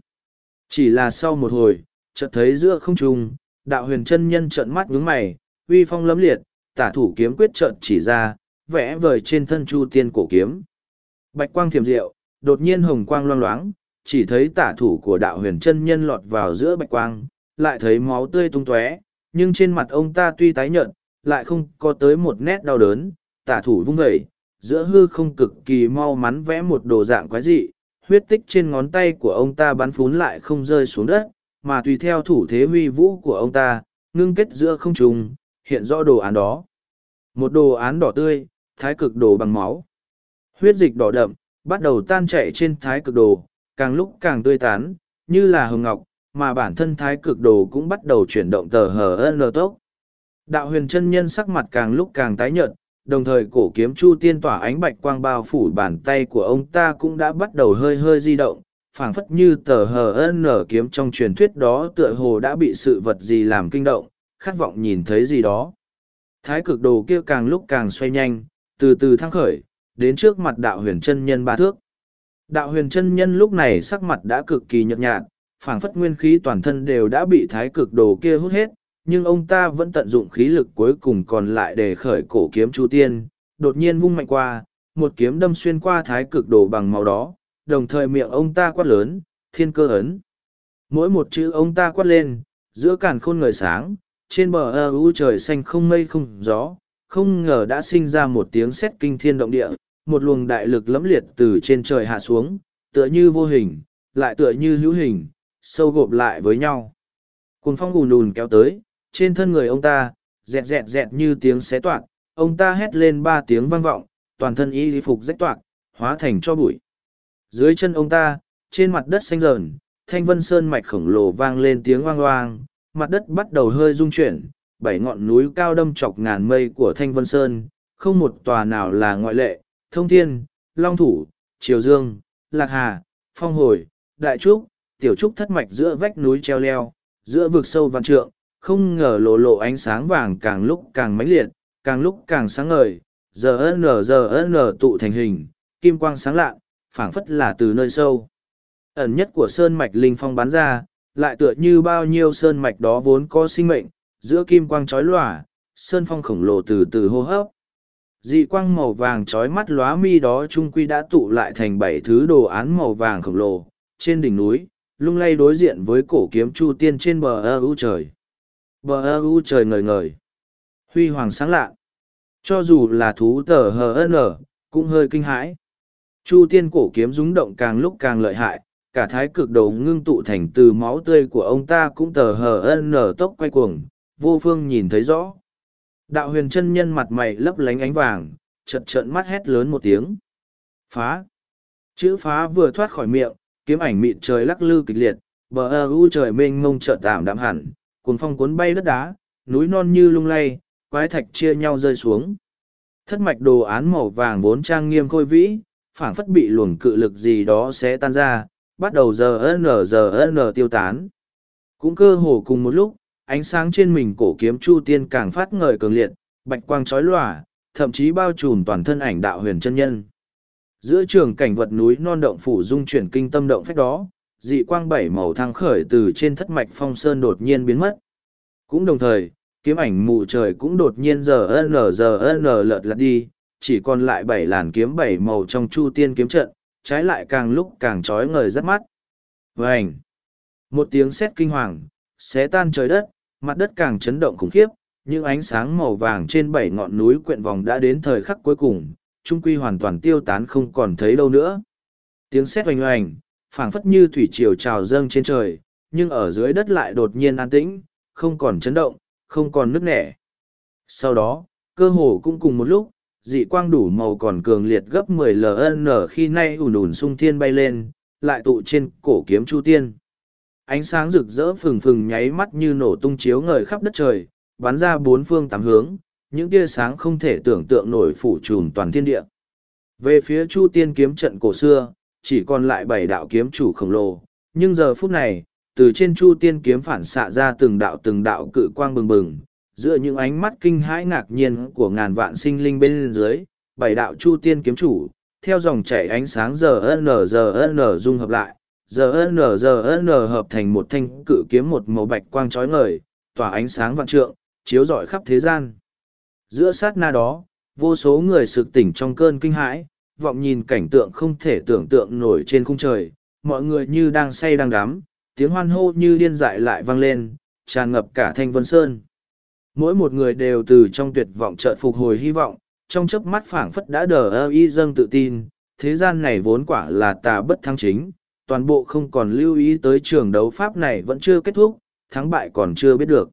Chỉ là sau một hồi, chợt thấy giữa không trung, đạo huyền chân nhân trợn mắt nhướng mày, uy phong lấm liệt, tả thủ kiếm quyết trợn chỉ ra, vẽ vời trên thân chu tiên cổ kiếm. Bạch quang thiềm diệu, đột nhiên hồng quang loang loáng, chỉ thấy tả thủ của đạo huyền chân nhân lọt vào giữa bạch quang, lại thấy máu tươi tung tóe, nhưng trên mặt ông ta tuy tái nhợt lại không có tới một nét đau đớn, tả thủ vung vẩy, giữa hư không cực kỳ mau mắn vẽ một đồ dạng quái dị, huyết tích trên ngón tay của ông ta bắn phún lại không rơi xuống đất, mà tùy theo thủ thế huy vũ của ông ta, ngưng kết giữa không trùng, hiện rõ đồ án đó. Một đồ án đỏ tươi, thái cực đồ bằng máu. Huyết dịch đỏ đậm, bắt đầu tan chảy trên thái cực đồ, càng lúc càng tươi tán, như là hồng ngọc, mà bản thân thái cực đồ cũng bắt đầu chuyển động tờ hờ n tốc. Đạo huyền chân nhân sắc mặt càng lúc càng tái nhợt, đồng thời cổ kiếm chu tiên tỏa ánh bạch quang bao phủ bàn tay của ông ta cũng đã bắt đầu hơi hơi di động, phảng phất như tờ hờ nở kiếm trong truyền thuyết đó tựa hồ đã bị sự vật gì làm kinh động, khát vọng nhìn thấy gì đó. Thái cực đồ kia càng lúc càng xoay nhanh, từ từ thăng khởi, đến trước mặt đạo huyền chân nhân ba thước. Đạo huyền chân nhân lúc này sắc mặt đã cực kỳ nhợt nhạt, phảng phất nguyên khí toàn thân đều đã bị thái cực đồ kia hút hết, nhưng ông ta vẫn tận dụng khí lực cuối cùng còn lại để khởi cổ kiếm chu tiên, đột nhiên vung mạnh qua, một kiếm đâm xuyên qua thái cực đồ bằng màu đó, đồng thời miệng ông ta quát lớn, thiên cơ ấn. Mỗi một chữ ông ta quát lên, giữa càn khôn người sáng, trên bờ ơ u trời xanh không mây không gió, không ngờ đã sinh ra một tiếng sét kinh thiên động địa, một luồng đại lực lẫm liệt từ trên trời hạ xuống, tựa như vô hình, lại tựa như hữu hình, sâu gộp lại với nhau. Cùng phong ùn ùn kéo tới, trên thân người ông ta, dẹt dẹt dẹt như tiếng xé toạc, ông ta hét lên ba tiếng vang vọng, toàn thân y phục rách toạc, hóa thành cho bụi. Dưới chân ông ta, trên mặt đất xanh rờn, thanh vân sơn mạch khổng lồ vang lên tiếng oang oang, mặt đất bắt đầu hơi rung chuyển, bảy ngọn núi cao đâm chọc ngàn mây của thanh vân sơn, không một tòa nào là ngoại lệ, thông thiên, long thủ, triều dương, lạc hà, phong hồi, đại trúc, tiểu trúc thất mạch giữa vách núi treo leo, giữa vực sâu văn trượng, không ngờ lộ lộ ánh sáng vàng càng lúc càng mãnh liệt, càng lúc càng sáng ngời, giờ n giờ n tụ thành hình, kim quang sáng lạ, phảng phất là từ nơi sâu. Ẩn nhất của sơn mạch linh phong bắn ra, lại tựa như bao nhiêu sơn mạch đó vốn có sinh mệnh, giữa kim quang chói lòa, sơn phong khổng lồ từ từ hô hấp. Dị quang màu vàng chói mắt lóa mi đó trung quy đã tụ lại thành bảy thứ đồ án màu vàng khổng lồ, trên đỉnh núi, lung lay đối diện với cổ kiếm chu tiên trên bờ ơ u trời. Bờ ơ u trời ngời ngời. Huy hoàng sáng lạ. Cho dù là thú tờ hờ nở, cũng hơi kinh hãi. Chu tiên cổ kiếm rúng động càng lúc càng lợi hại, cả thái cực đầu ngưng tụ thành từ máu tươi của ông ta cũng tờ hờ nở tốc quay cuồng, vô phương nhìn thấy rõ. Đạo huyền chân nhân mặt mày lấp lánh ánh vàng, chợt trợn mắt hét lớn một tiếng. Phá! Chữ phá vừa thoát khỏi miệng, kiếm ảnh mịn trời lắc lư kịch liệt, bờ ơ u trời mênh mông chợt tạm đạm hẳn, cuồng phong cuốn bay đất đá, núi non như lung lay, quái thạch chia nhau rơi xuống. Thất mạch đồ án màu vàng vốn trang nghiêm khôi vĩ, phảng phất bị luồng cự lực gì đó sẽ tan ra, bắt đầu giờ n giờ n tiêu tán. Cũng cơ hồ cùng một lúc, ánh sáng trên mình cổ kiếm chu tiên càng phát ngời cường liệt, bạch quang chói lòa, thậm chí bao trùm toàn thân ảnh đạo huyền chân nhân. Giữa trường cảnh vật núi non động phủ dung chuyển kinh tâm động phách đó, dị quang bảy màu thăng khởi từ trên thất mạch phong sơn đột nhiên biến mất. Cũng đồng thời, kiếm ảnh mù trời cũng đột nhiên giờ n giờ n lợt lật đi, chỉ còn lại bảy làn kiếm bảy màu trong chu tiên kiếm trận, trái lại càng lúc càng trói ngời rất mắt. Vành! Một tiếng sét kinh hoàng, xé tan trời đất, mặt đất càng chấn động khủng khiếp, những ánh sáng màu vàng trên bảy ngọn núi quyện vòng đã đến thời khắc cuối cùng, trung quy hoàn toàn tiêu tán không còn thấy đâu nữa. Tiếng sét oanh oanh, phảng phất như thủy triều trào dâng trên trời, nhưng ở dưới đất lại đột nhiên an tĩnh, không còn chấn động, không còn nứt nẻ. Sau đó, cơ hồ cũng cùng một lúc, dị quang đủ màu còn cường liệt gấp 10 ln khi nay ùn ùn sung thiên bay lên, lại tụ trên cổ kiếm chu tiên. Ánh sáng rực rỡ phừng phừng nháy mắt như nổ tung chiếu ngời khắp đất trời, bắn ra bốn phương tám hướng, những tia sáng không thể tưởng tượng nổi phủ trùm toàn thiên địa. Về phía chu tiên kiếm trận cổ xưa, chỉ còn lại bảy đạo kiếm chủ khổng lồ, nhưng giờ phút này, từ trên chu tiên kiếm phản xạ ra từng đạo từng đạo cự quang bừng bừng, giữa những ánh mắt kinh hãi ngạc nhiên của ngàn vạn sinh linh bên dưới, bảy đạo chu tiên kiếm chủ, theo dòng chảy ánh sáng giờ n giờ n dung hợp lại, giờ n giờ n hợp thành một thanh cự kiếm một màu bạch quang chói ngời, tỏa ánh sáng vạn trượng, chiếu rọi khắp thế gian. Giữa sát na đó, vô số người sực tỉnh trong cơn kinh hãi, vọng nhìn cảnh tượng không thể tưởng tượng nổi trên khung trời, mọi người như đang say đang đắm, tiếng hoan hô như điên dại lại vang lên, tràn ngập cả thanh vân sơn. Mỗi một người đều từ trong tuyệt vọng chợt phục hồi hy vọng, trong chớp mắt phảng phất đã đờ ơ y dâng tự tin, thế gian này vốn quả là tà bất thắng chính, toàn bộ không còn lưu ý tới trường đấu pháp này vẫn chưa kết thúc, thắng bại còn chưa biết được.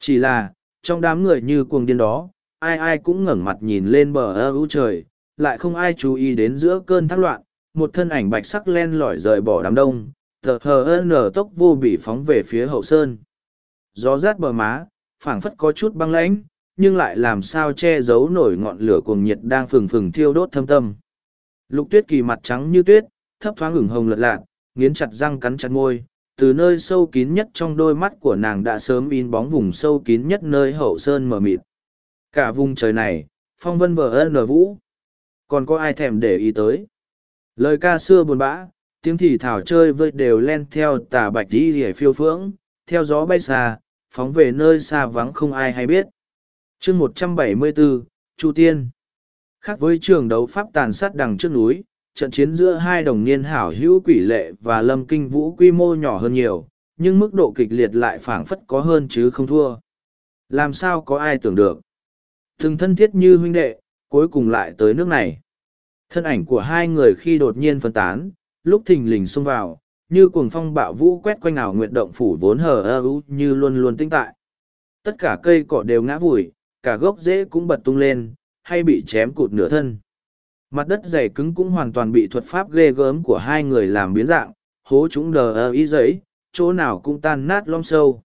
Chỉ là, trong đám người như cuồng điên đó, ai ai cũng ngẩng mặt nhìn lên bờ ơ u trời, lại không ai chú ý đến giữa cơn thác loạn, một thân ảnh bạch sắc len lỏi rời bỏ đám đông, thờ hờ nở tốc vô bị phóng về phía hậu sơn. Gió rát bờ má, phảng phất có chút băng lãnh, nhưng lại làm sao che giấu nổi ngọn lửa cuồng nhiệt đang phừng phừng thiêu đốt thâm tâm. Lục tuyết kỳ mặt trắng như tuyết, thấp thoáng ửng hồng lật lạc, nghiến chặt răng cắn chặt môi, từ nơi sâu kín nhất trong đôi mắt của nàng đã sớm in bóng vùng sâu kín nhất nơi hậu sơn mờ mịt. Cả vùng trời này, phong vân vờ ân vũ. Còn có ai thèm để ý tới? Lời ca xưa buồn bã, tiếng thì thảo chơi vơi đều len theo tà bạch đi hề phiêu phưỡng, theo gió bay xa, phóng về nơi xa vắng không ai hay biết. chương một trăm bảy mươi bốn Chu Tiên Khác với trường đấu pháp tàn sát đằng trước núi, trận chiến giữa hai đồng niên hảo hữu quỷ lệ và lâm kinh vũ quy mô nhỏ hơn nhiều, nhưng mức độ kịch liệt lại phảng phất có hơn chứ không thua. Làm sao có ai tưởng được? Từng thân thiết như huynh đệ, cuối cùng lại tới nước này. Thân ảnh của hai người khi đột nhiên phân tán, lúc thình lình xông vào, như cuồng phong bạo vũ quét quanh ảo nguyệt động phủ vốn hờ ơ u như luôn luôn tinh tại. Tất cả cây cỏ đều ngã vùi, cả gốc rễ cũng bật tung lên, hay bị chém cụt nửa thân. Mặt đất dày cứng cũng hoàn toàn bị thuật pháp ghê gớm của hai người làm biến dạng, hố chúng đờ ơ ý giấy, chỗ nào cũng tan nát lom sâu.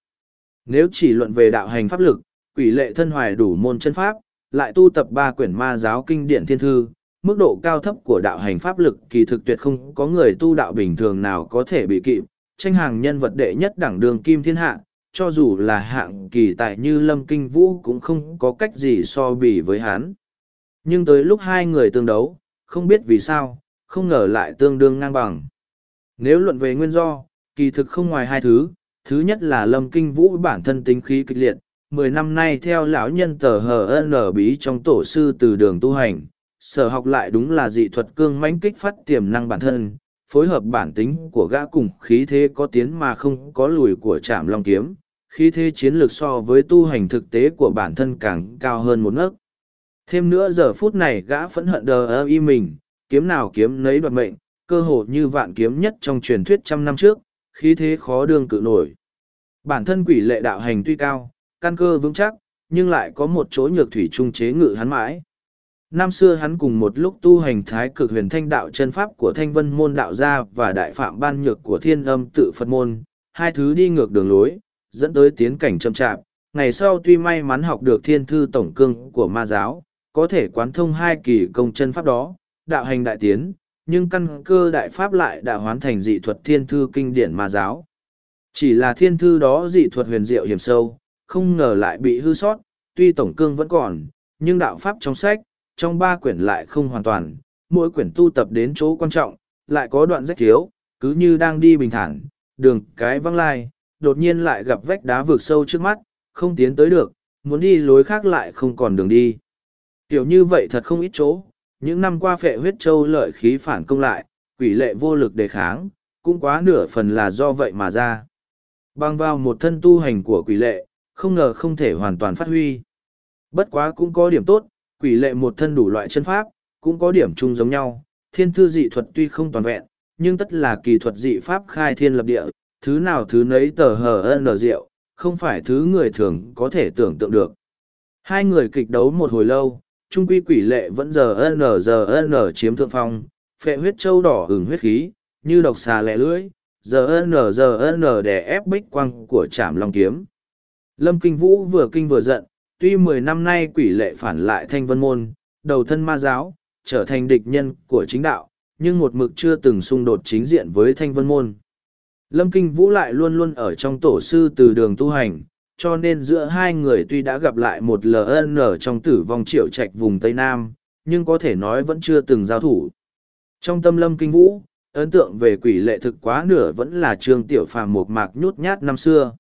Nếu chỉ luận về đạo hành pháp lực, quỷ lệ thân hoài đủ môn chân pháp, lại tu tập ba quyển ma giáo kinh điển thiên thư, mức độ cao thấp của đạo hành pháp lực kỳ thực tuyệt không có người tu đạo bình thường nào có thể bị kịp, tranh hàng nhân vật đệ nhất đẳng đường kim thiên hạ, cho dù là hạng kỳ tài như Lâm Kinh Vũ cũng không có cách gì so bì với hắn. Nhưng tới lúc hai người tương đấu, không biết vì sao, không ngờ lại tương đương ngang bằng. Nếu luận về nguyên do, kỳ thực không ngoài hai thứ, thứ nhất là Lâm Kinh Vũ bản thân tính khí kịch liệt, mười năm nay theo lão nhân tờ hờ n bí trong tổ sư từ đường tu hành, sở học lại đúng là dị thuật cương mãnh kích phát tiềm năng bản thân, phối hợp bản tính của gã cùng khí thế có tiến mà không có lùi của trạm long kiếm, khí thế chiến lược so với tu hành thực tế của bản thân càng cao hơn một nấc. Thêm nữa giờ phút này gã phẫn hận đờ ơ y mình, kiếm nào kiếm nấy đoạt mệnh, cơ hồ như vạn kiếm nhất trong truyền thuyết trăm năm trước, khí thế khó đương cự nổi. Bản thân quỷ lệ đạo hành tuy cao căn cơ vững chắc, nhưng lại có một chỗ nhược thủy trung chế ngự hắn mãi. Năm xưa hắn cùng một lúc tu hành thái cực huyền thanh đạo chân pháp của thanh vân môn đạo gia và đại phạm ban nhược của thiên âm tự Phật môn, hai thứ đi ngược đường lối, dẫn tới tiến cảnh chậm chạp. Ngày sau tuy may mắn học được thiên thư tổng cương của ma giáo, có thể quán thông hai kỳ công chân pháp đó, đạo hành đại tiến, nhưng căn cơ đại pháp lại đã hoàn thành dị thuật thiên thư kinh điển ma giáo. Chỉ là thiên thư đó dị thuật huyền diệu hiểm sâu, không ngờ lại bị hư sót, tuy tổng cương vẫn còn, nhưng đạo pháp trong sách, trong ba quyển lại không hoàn toàn, mỗi quyển tu tập đến chỗ quan trọng, lại có đoạn rách thiếu, cứ như đang đi bình thản, đường cái văng lai, đột nhiên lại gặp vách đá vượt sâu trước mắt, không tiến tới được, muốn đi lối khác lại không còn đường đi. Kiểu như vậy thật không ít chỗ, những năm qua phệ huyết châu lợi khí phản công lại, quỷ lệ vô lực đề kháng, cũng quá nửa phần là do vậy mà ra. Bằng vào một thân tu hành của quỷ lệ, không ngờ không thể hoàn toàn phát huy. Bất quá cũng có điểm tốt, quỷ lệ một thân đủ loại chân pháp, cũng có điểm chung giống nhau. Thiên thư dị thuật tuy không toàn vẹn, nhưng tất là kỳ thuật dị pháp khai thiên lập địa, thứ nào thứ nấy tờ hờ ân diệu, không phải thứ người thường có thể tưởng tượng được. Hai người kịch đấu một hồi lâu, trung quy quỷ lệ vẫn giờ ân giờ ân chiếm thượng phong, phệ huyết châu đỏ hừng huyết khí, như độc xà lẻ lưỡi, giờ ân giờ ân để ép bích quang của trảm long kiếm. Lâm Kinh Vũ vừa kinh vừa giận, tuy mười năm nay quỷ lệ phản lại thanh vân môn, đầu thân ma giáo, trở thành địch nhân của chính đạo, nhưng một mực chưa từng xung đột chính diện với thanh vân môn. Lâm Kinh Vũ lại luôn luôn ở trong tổ sư từ đường tu hành, cho nên giữa hai người tuy đã gặp lại một LN trong tử vong triệu trạch vùng Tây Nam, nhưng có thể nói vẫn chưa từng giao thủ. Trong tâm Lâm Kinh Vũ, ấn tượng về quỷ lệ thực quá nửa vẫn là Trường tiểu phàm một mạc nhút nhát năm xưa.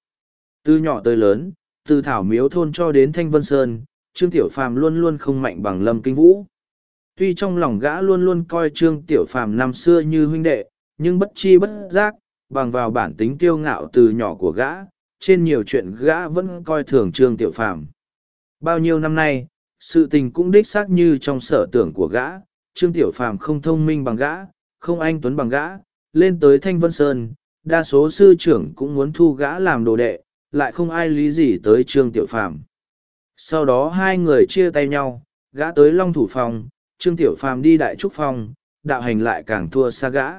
Từ nhỏ tới lớn, từ thảo miếu thôn cho đến thanh vân sơn, Trương Tiểu Phàm luôn luôn không mạnh bằng Lâm Kinh Vũ. Tuy trong lòng gã luôn luôn coi Trương Tiểu Phàm năm xưa như huynh đệ, nhưng bất chi bất giác, bằng vào bản tính kiêu ngạo từ nhỏ của gã, trên nhiều chuyện gã vẫn coi thường Trương Tiểu Phàm. Bao nhiêu năm nay, sự tình cũng đích xác như trong sở tưởng của gã, Trương Tiểu Phàm không thông minh bằng gã, không anh tuấn bằng gã, lên tới Thanh Vân Sơn, đa số sư trưởng cũng muốn thu gã làm đồ đệ, lại không ai lý gì tới trương tiểu phàm sau đó hai người chia tay nhau gã tới long thủ phòng trương tiểu phàm đi đại trúc phòng đạo hành lại càng thua xa gã.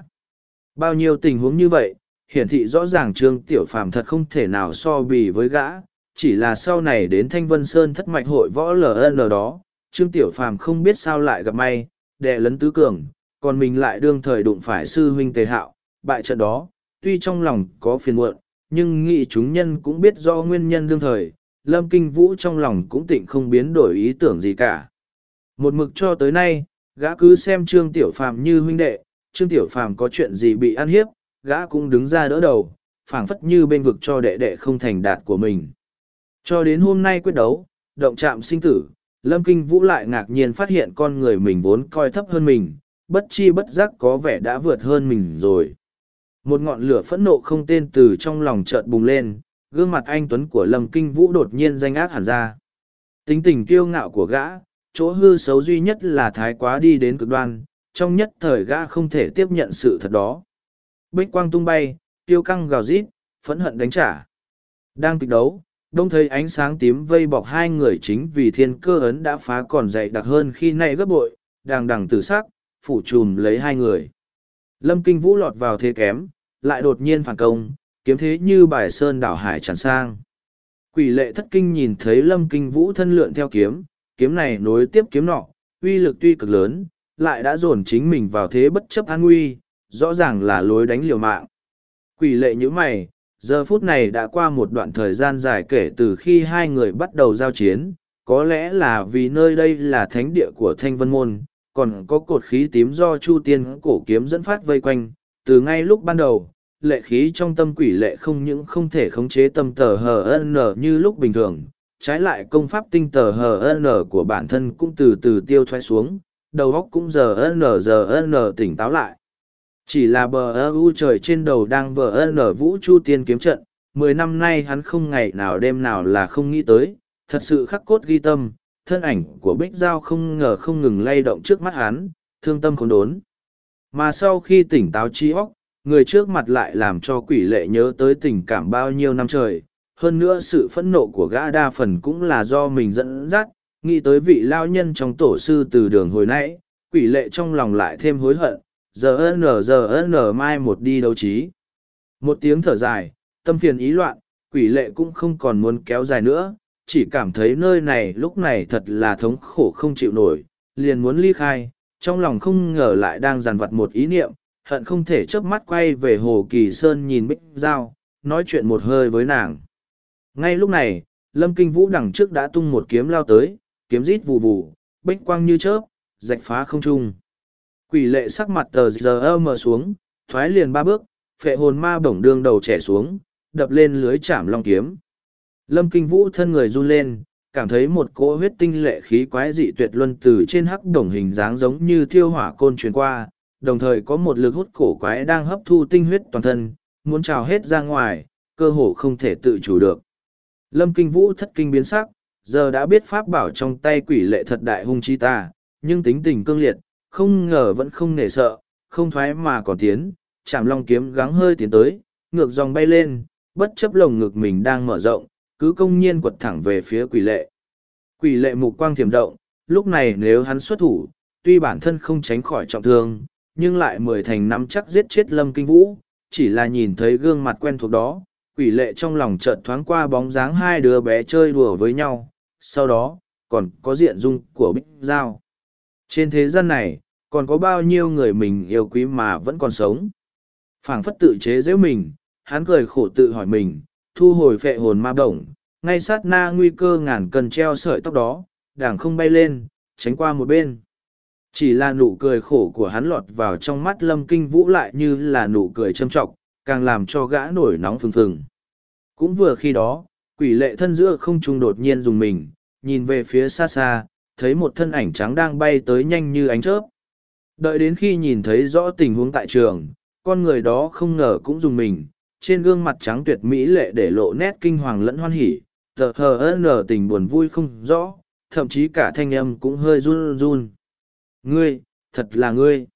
Bao nhiêu tình huống như vậy, hiển thị rõ ràng Trương Tiểu Phàm thật không thể nào so bì với gã, chỉ là sau này đến Thanh Vân Sơn thất mạch hội võ LN đó, Trương Tiểu Phàm không biết sao lại gặp may, đệ lấn tứ cường, còn mình lại đương thời đụng phải sư huynh Tề Hạo, bại trận đó, tuy trong lòng có phiền muộn, nhưng nghị chúng nhân cũng biết do nguyên nhân đương thời, Lâm Kinh Vũ trong lòng cũng tịnh không biến đổi ý tưởng gì cả. Một mực cho tới nay, gã cứ xem Trương Tiểu Phàm như huynh đệ, Trương Tiểu Phàm có chuyện gì bị ăn hiếp, gã cũng đứng ra đỡ đầu, phảng phất như bên vực cho đệ đệ không thành đạt của mình. Cho đến hôm nay quyết đấu, động chạm sinh tử, Lâm Kinh Vũ lại ngạc nhiên phát hiện con người mình vốn coi thấp hơn mình, bất chi bất giác có vẻ đã vượt hơn mình rồi. Một ngọn lửa phẫn nộ không tên từ trong lòng chợt bùng lên, gương mặt anh Tuấn của Lâm Kinh Vũ đột nhiên danh ác hẳn ra. Tính tình kiêu ngạo của gã, chỗ hư xấu duy nhất là thái quá đi đến cực đoan, trong nhất thời gã không thể tiếp nhận sự thật đó. Bích quang tung bay, tiêu căng gào rít, phẫn hận đánh trả. Đang kịch đấu, đông thấy ánh sáng tím vây bọc hai người chính vì thiên cơ ấn đã phá còn dày đặc hơn khi nay gấp bội, đàng đằng tử sắc, phủ trùm lấy hai người. Lâm Kinh Vũ lọt vào thế kém, lại đột nhiên phản công, kiếm thế như bài sơn đảo hải tràn sang. Quỷ lệ thất kinh nhìn thấy Lâm Kinh Vũ thân lượn theo kiếm, kiếm này nối tiếp kiếm nọ, uy lực tuy cực lớn, lại đã dồn chính mình vào thế bất chấp an nguy, rõ ràng là lối đánh liều mạng. Quỷ lệ như mày, giờ phút này đã qua một đoạn thời gian dài kể từ khi hai người bắt đầu giao chiến, có lẽ là vì nơi đây là thánh địa của Thanh Vân Môn, còn có cột khí tím do Chu Tiên cổ kiếm dẫn phát vây quanh, từ ngay lúc ban đầu. Lệ khí trong tâm quỷ lệ không những không thể khống chế tâm tờ hờ n như lúc bình thường, trái lại công pháp tinh tờ hờ n của bản thân cũng từ từ tiêu thoái xuống, đầu óc cũng giờ n giờ n tỉnh táo lại. Chỉ là bờ ơ u trời trên đầu đang vờ n vũ chu tiên kiếm trận, mười năm nay hắn không ngày nào đêm nào là không nghĩ tới, thật sự khắc cốt ghi tâm, thân ảnh của Bích Giao không ngờ không ngừng lay động trước mắt hắn, thương tâm khốn đốn. Mà sau khi tỉnh táo trí óc, người trước mặt lại làm cho quỷ lệ nhớ tới tình cảm bao nhiêu năm trời. Hơn nữa sự phẫn nộ của gã đa phần cũng là do mình dẫn dắt, nghĩ tới vị lao nhân trong tổ sư từ đường hồi nãy, quỷ lệ trong lòng lại thêm hối hận, giờ n giờ n mai một đi đấu trí. Một tiếng thở dài, tâm phiền ý loạn, quỷ lệ cũng không còn muốn kéo dài nữa, chỉ cảm thấy nơi này lúc này thật là thống khổ không chịu nổi, liền muốn ly khai, trong lòng không ngờ lại đang dằn vặt một ý niệm, hận không thể chớp mắt quay về Hồ Kỳ Sơn nhìn Bích Giao, nói chuyện một hơi với nàng. Ngay lúc này, Lâm Kinh Vũ đằng trước đã tung một kiếm lao tới, kiếm rít vù vù, bích quang như chớp, rạch phá không trung. Quỷ lệ sắc mặt tờ giờ mờ xuống, thoái liền ba bước, phệ hồn ma bổng đương đầu trẻ xuống, đập lên lưới chạm long kiếm. Lâm Kinh Vũ thân người run lên, cảm thấy một cỗ huyết tinh lệ khí quái dị tuyệt luân từ trên hắc đồng hình dáng giống như thiêu hỏa côn truyền qua, đồng thời có một lực hút cổ quái đang hấp thu tinh huyết toàn thân, muốn trào hết ra ngoài, cơ hồ không thể tự chủ được. Lâm Kinh Vũ thất kinh biến sắc, giờ đã biết pháp bảo trong tay quỷ lệ thật đại hung chi ta, nhưng tính tình cương liệt, không ngờ vẫn không nể sợ, không thoái mà còn tiến, chạm long kiếm gắng hơi tiến tới, ngược dòng bay lên, bất chấp lồng ngực mình đang mở rộng, cứ công nhiên quật thẳng về phía quỷ lệ. Quỷ lệ mục quang thiểm động, lúc này nếu hắn xuất thủ, tuy bản thân không tránh khỏi trọng thương, nhưng lại mười thành nắm chắc giết chết lâm kinh vũ, chỉ là nhìn thấy gương mặt quen thuộc đó, quỷ lệ trong lòng chợt thoáng qua bóng dáng hai đứa bé chơi đùa với nhau, sau đó, còn có diện dung của Bích Giao. Trên thế gian này, còn có bao nhiêu người mình yêu quý mà vẫn còn sống. phảng phất tự chế giễu mình, hắn cười khổ tự hỏi mình, thu hồi phệ hồn ma bổng, ngay sát na nguy cơ ngàn cần treo sợi tóc đó, đảng không bay lên, tránh qua một bên. Chỉ là nụ cười khổ của hắn lọt vào trong mắt lâm kinh vũ lại như là nụ cười châm trọng, càng làm cho gã nổi nóng phừng phừng. Cũng vừa khi đó, quỷ lệ thân giữa không trung đột nhiên dùng mình, nhìn về phía xa xa, thấy một thân ảnh trắng đang bay tới nhanh như ánh chớp. Đợi đến khi nhìn thấy rõ tình huống tại trường, con người đó không ngờ cũng dùng mình, trên gương mặt trắng tuyệt mỹ lệ để lộ nét kinh hoàng lẫn hoan hỉ, tờ hờ nở tình buồn vui không rõ, thậm chí cả thanh âm cũng hơi run run. Ngươi, thật là ngươi.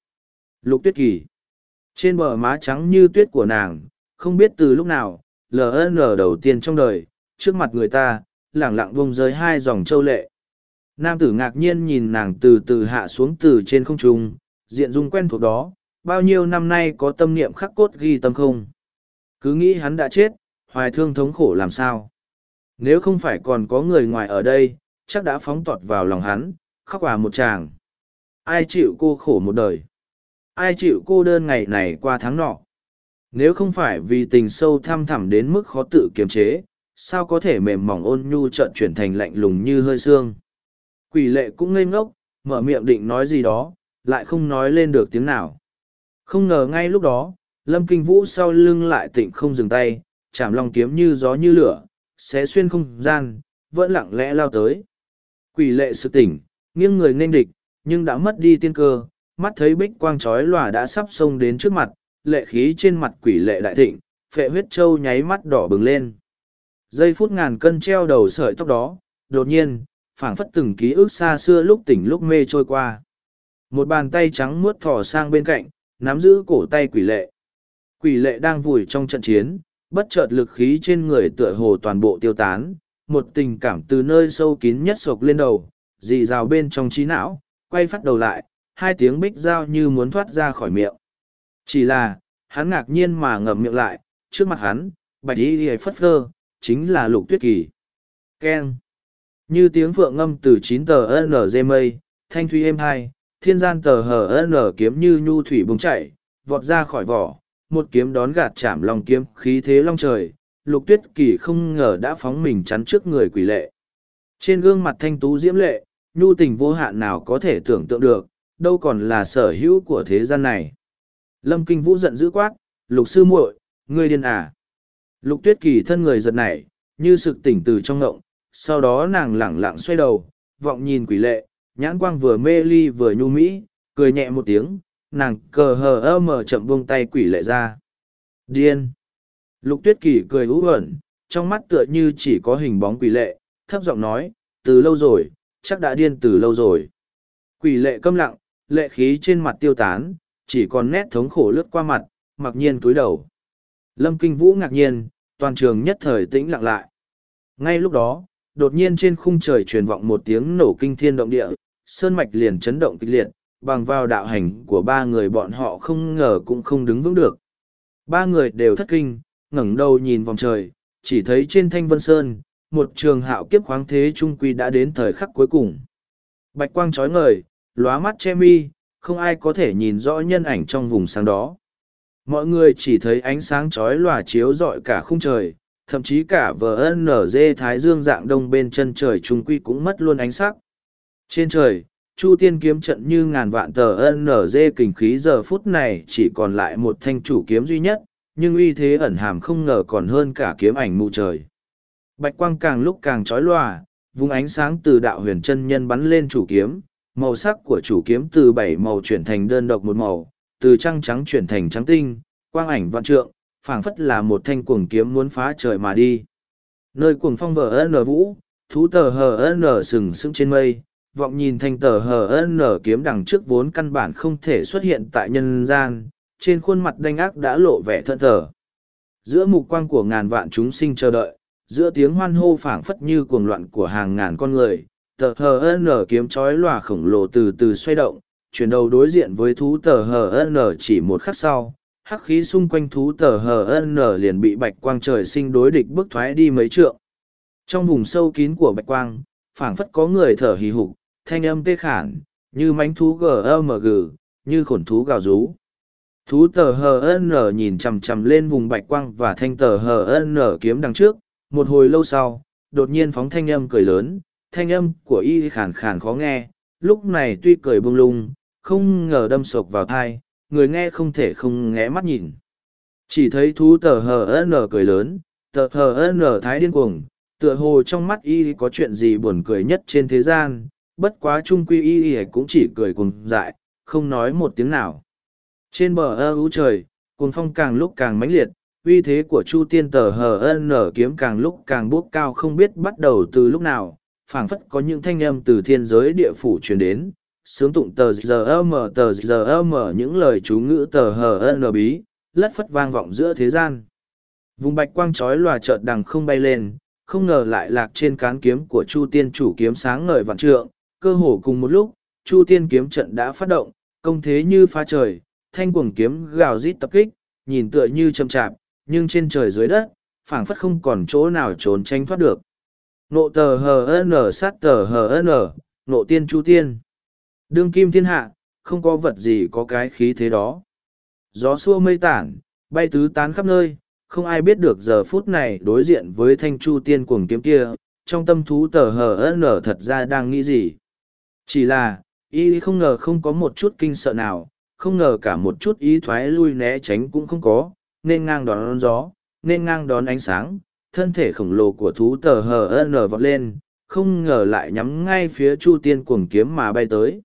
Lục tuyết kỳ. Trên bờ má trắng như tuyết của nàng, không biết từ lúc nào, LN đầu tiên trong đời, trước mặt người ta, lẳng lặng bông rơi hai dòng châu lệ. Nam tử ngạc nhiên nhìn nàng từ từ hạ xuống từ trên không trung, diện dung quen thuộc đó, bao nhiêu năm nay có tâm niệm khắc cốt ghi tâm không? Cứ nghĩ hắn đã chết, hoài thương thống khổ làm sao? Nếu không phải còn có người ngoài ở đây, chắc đã phóng tọt vào lòng hắn, khóc à một chàng. Ai chịu cô khổ một đời? Ai chịu cô đơn ngày này qua tháng nọ? Nếu không phải vì tình sâu thăm thẳm đến mức khó tự kiềm chế, sao có thể mềm mỏng ôn nhu trợn chuyển thành lạnh lùng như hơi xương? Quỷ lệ cũng ngây ngốc, mở miệng định nói gì đó, lại không nói lên được tiếng nào. Không ngờ ngay lúc đó, Lâm Kinh Vũ sau lưng lại tịnh không dừng tay, chạm lòng kiếm như gió như lửa, xé xuyên không gian, vẫn lặng lẽ lao tới. Quỷ lệ sự tỉnh, nghiêng người nên địch, nhưng đã mất đi tiên cơ, mắt thấy bích quang chói lòa đã sắp xông đến trước mặt, lệ khí trên mặt quỷ lệ đại thịnh, phệ huyết châu nháy mắt đỏ bừng lên. Giây phút ngàn cân treo đầu sợi tóc đó, đột nhiên, phảng phất từng ký ức xa xưa lúc tỉnh lúc mê trôi qua. Một bàn tay trắng muốt thò sang bên cạnh, nắm giữ cổ tay quỷ lệ. Quỷ lệ đang vùi trong trận chiến, bất chợt lực khí trên người tựa hồ toàn bộ tiêu tán, một tình cảm từ nơi sâu kín nhất sộc lên đầu, dị rào bên trong trí não, quay phát đầu lại, hai tiếng bích dao như muốn thoát ra khỏi miệng. Chỉ là, hắn ngạc nhiên mà ngậm miệng lại, trước mặt hắn, bạch y phất phơ, chính là lục tuyết kỳ. Keng. Như tiếng phượng ngâm từ chín tờ NG mây, thanh thuy êm hai, thiên gian tờ hờ N kiếm như nhu thủy bùng chạy, vọt ra khỏi vỏ, một kiếm đón gạt chạm lòng kiếm khí thế long trời, lục tuyết kỳ không ngờ đã phóng mình chắn trước người quỷ lệ. Trên gương mặt thanh tú diễm lệ, nhu tình vô hạn nào có thể tưởng tượng được, đâu còn là sở hữu của thế gian này. Lâm Kinh Vũ giận dữ quát, lục sư muội, ngươi điên à. Lục tuyết kỳ thân người giật nảy, như sực tỉnh từ trong ngộng, sau đó nàng lẳng lặng xoay đầu, vọng nhìn quỷ lệ, nhãn quang vừa mê ly vừa nhu mỹ, cười nhẹ một tiếng, nàng cờ hờ ơ mở chậm buông tay quỷ lệ ra. Điên! Lục tuyết kỳ cười hú ẩn, trong mắt tựa như chỉ có hình bóng quỷ lệ, thấp giọng nói, từ lâu rồi, chắc đã điên từ lâu rồi. Quỷ lệ câm lặng, lệ khí trên mặt tiêu tán, chỉ còn nét thống khổ lướt qua mặt, mặc nhiên cúi đầu. Lâm Kinh Vũ ngạc nhiên, toàn trường nhất thời tĩnh lặng lại. Ngay lúc đó, đột nhiên trên khung trời truyền vọng một tiếng nổ kinh thiên động địa, sơn mạch liền chấn động kịch liệt, bằng vào đạo hành của ba người bọn họ không ngờ cũng không đứng vững được. Ba người đều thất kinh, ngẩng đầu nhìn vòng trời, chỉ thấy trên thanh vân sơn, một trường hạo kiếp khoáng thế trung quy đã đến thời khắc cuối cùng. Bạch quang trói ngời, lóa mắt che mi, không ai có thể nhìn rõ nhân ảnh trong vùng sáng đó. Mọi người chỉ thấy ánh sáng chói lòa chiếu rọi cả khung trời, thậm chí cả VNZ Thái Dương dạng đông bên chân trời trung quy cũng mất luôn ánh sắc. Trên trời, Chu Tiên kiếm trận như ngàn vạn tờ NZ kình khí giờ phút này chỉ còn lại một thanh chủ kiếm duy nhất, nhưng uy thế ẩn hàm không ngờ còn hơn cả kiếm ảnh mù trời. Bạch quang càng lúc càng chói lòa, vùng ánh sáng từ đạo huyền chân nhân bắn lên chủ kiếm, màu sắc của chủ kiếm từ bảy màu chuyển thành đơn độc một màu, từ trăng trắng chuyển thành trắng tinh, quang ảnh vạn trượng, phảng phất là một thanh cuồng kiếm muốn phá trời mà đi. Nơi cuồng phong vở ân vũ, thú tờ hờ ân sừng sững trên mây, vọng nhìn thanh tờ hờ nở kiếm đằng trước vốn căn bản không thể xuất hiện tại nhân gian, trên khuôn mặt đanh ác đã lộ vẻ thân thờ. Giữa mục quang của ngàn vạn chúng sinh chờ đợi, giữa tiếng hoan hô phảng phất như cuồng loạn của hàng ngàn con người, tờ hờ n kiếm chói lòa khổng lồ từ từ xoay động, chuyển đầu đối diện với thú tờ hờ n chỉ một khắc sau hắc khí xung quanh thú tờ hờ n liền bị bạch quang trời sinh đối địch bước thoái đi mấy trượng. Trong vùng sâu kín của bạch quang phảng phất có người thở hì hục thanh âm tê khản như mánh thú gmg như khổn thú gào rú. Thú tờ hờ n nhìn chằm chằm lên vùng bạch quang và thanh tờ hờ n kiếm đằng trước một hồi lâu sau đột nhiên phóng thanh âm cười lớn thanh âm của y khàn khàn khó nghe lúc này tuy cười bung lung không ngờ đâm sộc vào thai người nghe không thể không nghé mắt nhìn. Chỉ thấy thú tờ hờ n cười lớn, tờ hờ n thái điên cuồng, tựa hồ trong mắt y có chuyện gì buồn cười nhất trên thế gian, bất quá trung quy y y cũng chỉ cười cùng dại, không nói một tiếng nào. Trên bờ ơ ú trời, cuồng phong càng lúc càng mãnh liệt, uy thế của chu tiên tờ hờ n kiếm càng lúc càng bốc cao không biết bắt đầu từ lúc nào, phảng phất có những thanh âm từ thiên giới địa phủ truyền đến, sướng tụng tờ giờ âm tờ giờ âm những lời chú ngữ tờ hờ n bí lất phất vang vọng giữa thế gian. Vùng bạch quang trói lòa chợt đằng không bay lên không ngờ lại lạc trên cán kiếm của chu tiên chủ kiếm sáng ngời vạn trượng cơ hồ cùng một lúc chu tiên kiếm trận đã phát động công thế như pha trời, thanh cuồng kiếm gào rít tập kích, nhìn tựa như châm chạp, nhưng trên trời dưới đất, phảng phất không còn chỗ nào trốn tránh thoát được. Nộ tờ hờ n sát tờ hờ n, nộ tiên chu tiên. Đương kim thiên hạ, không có vật gì có cái khí thế đó. Gió xua mây tản, bay tứ tán khắp nơi, không ai biết được giờ phút này đối diện với thanh chu tiên cuồng kiếm kia, trong tâm thú tờ hờ n thật ra đang nghĩ gì. Chỉ là, y không ngờ không có một chút kinh sợ nào, không ngờ cả một chút ý thoái lui né tránh cũng không có, nên ngang đón gió, nên ngang đón ánh sáng, thân thể khổng lồ của thú tờ hờ nở vọt lên, không ngờ lại nhắm ngay phía chu tiên cuồng kiếm mà bay tới.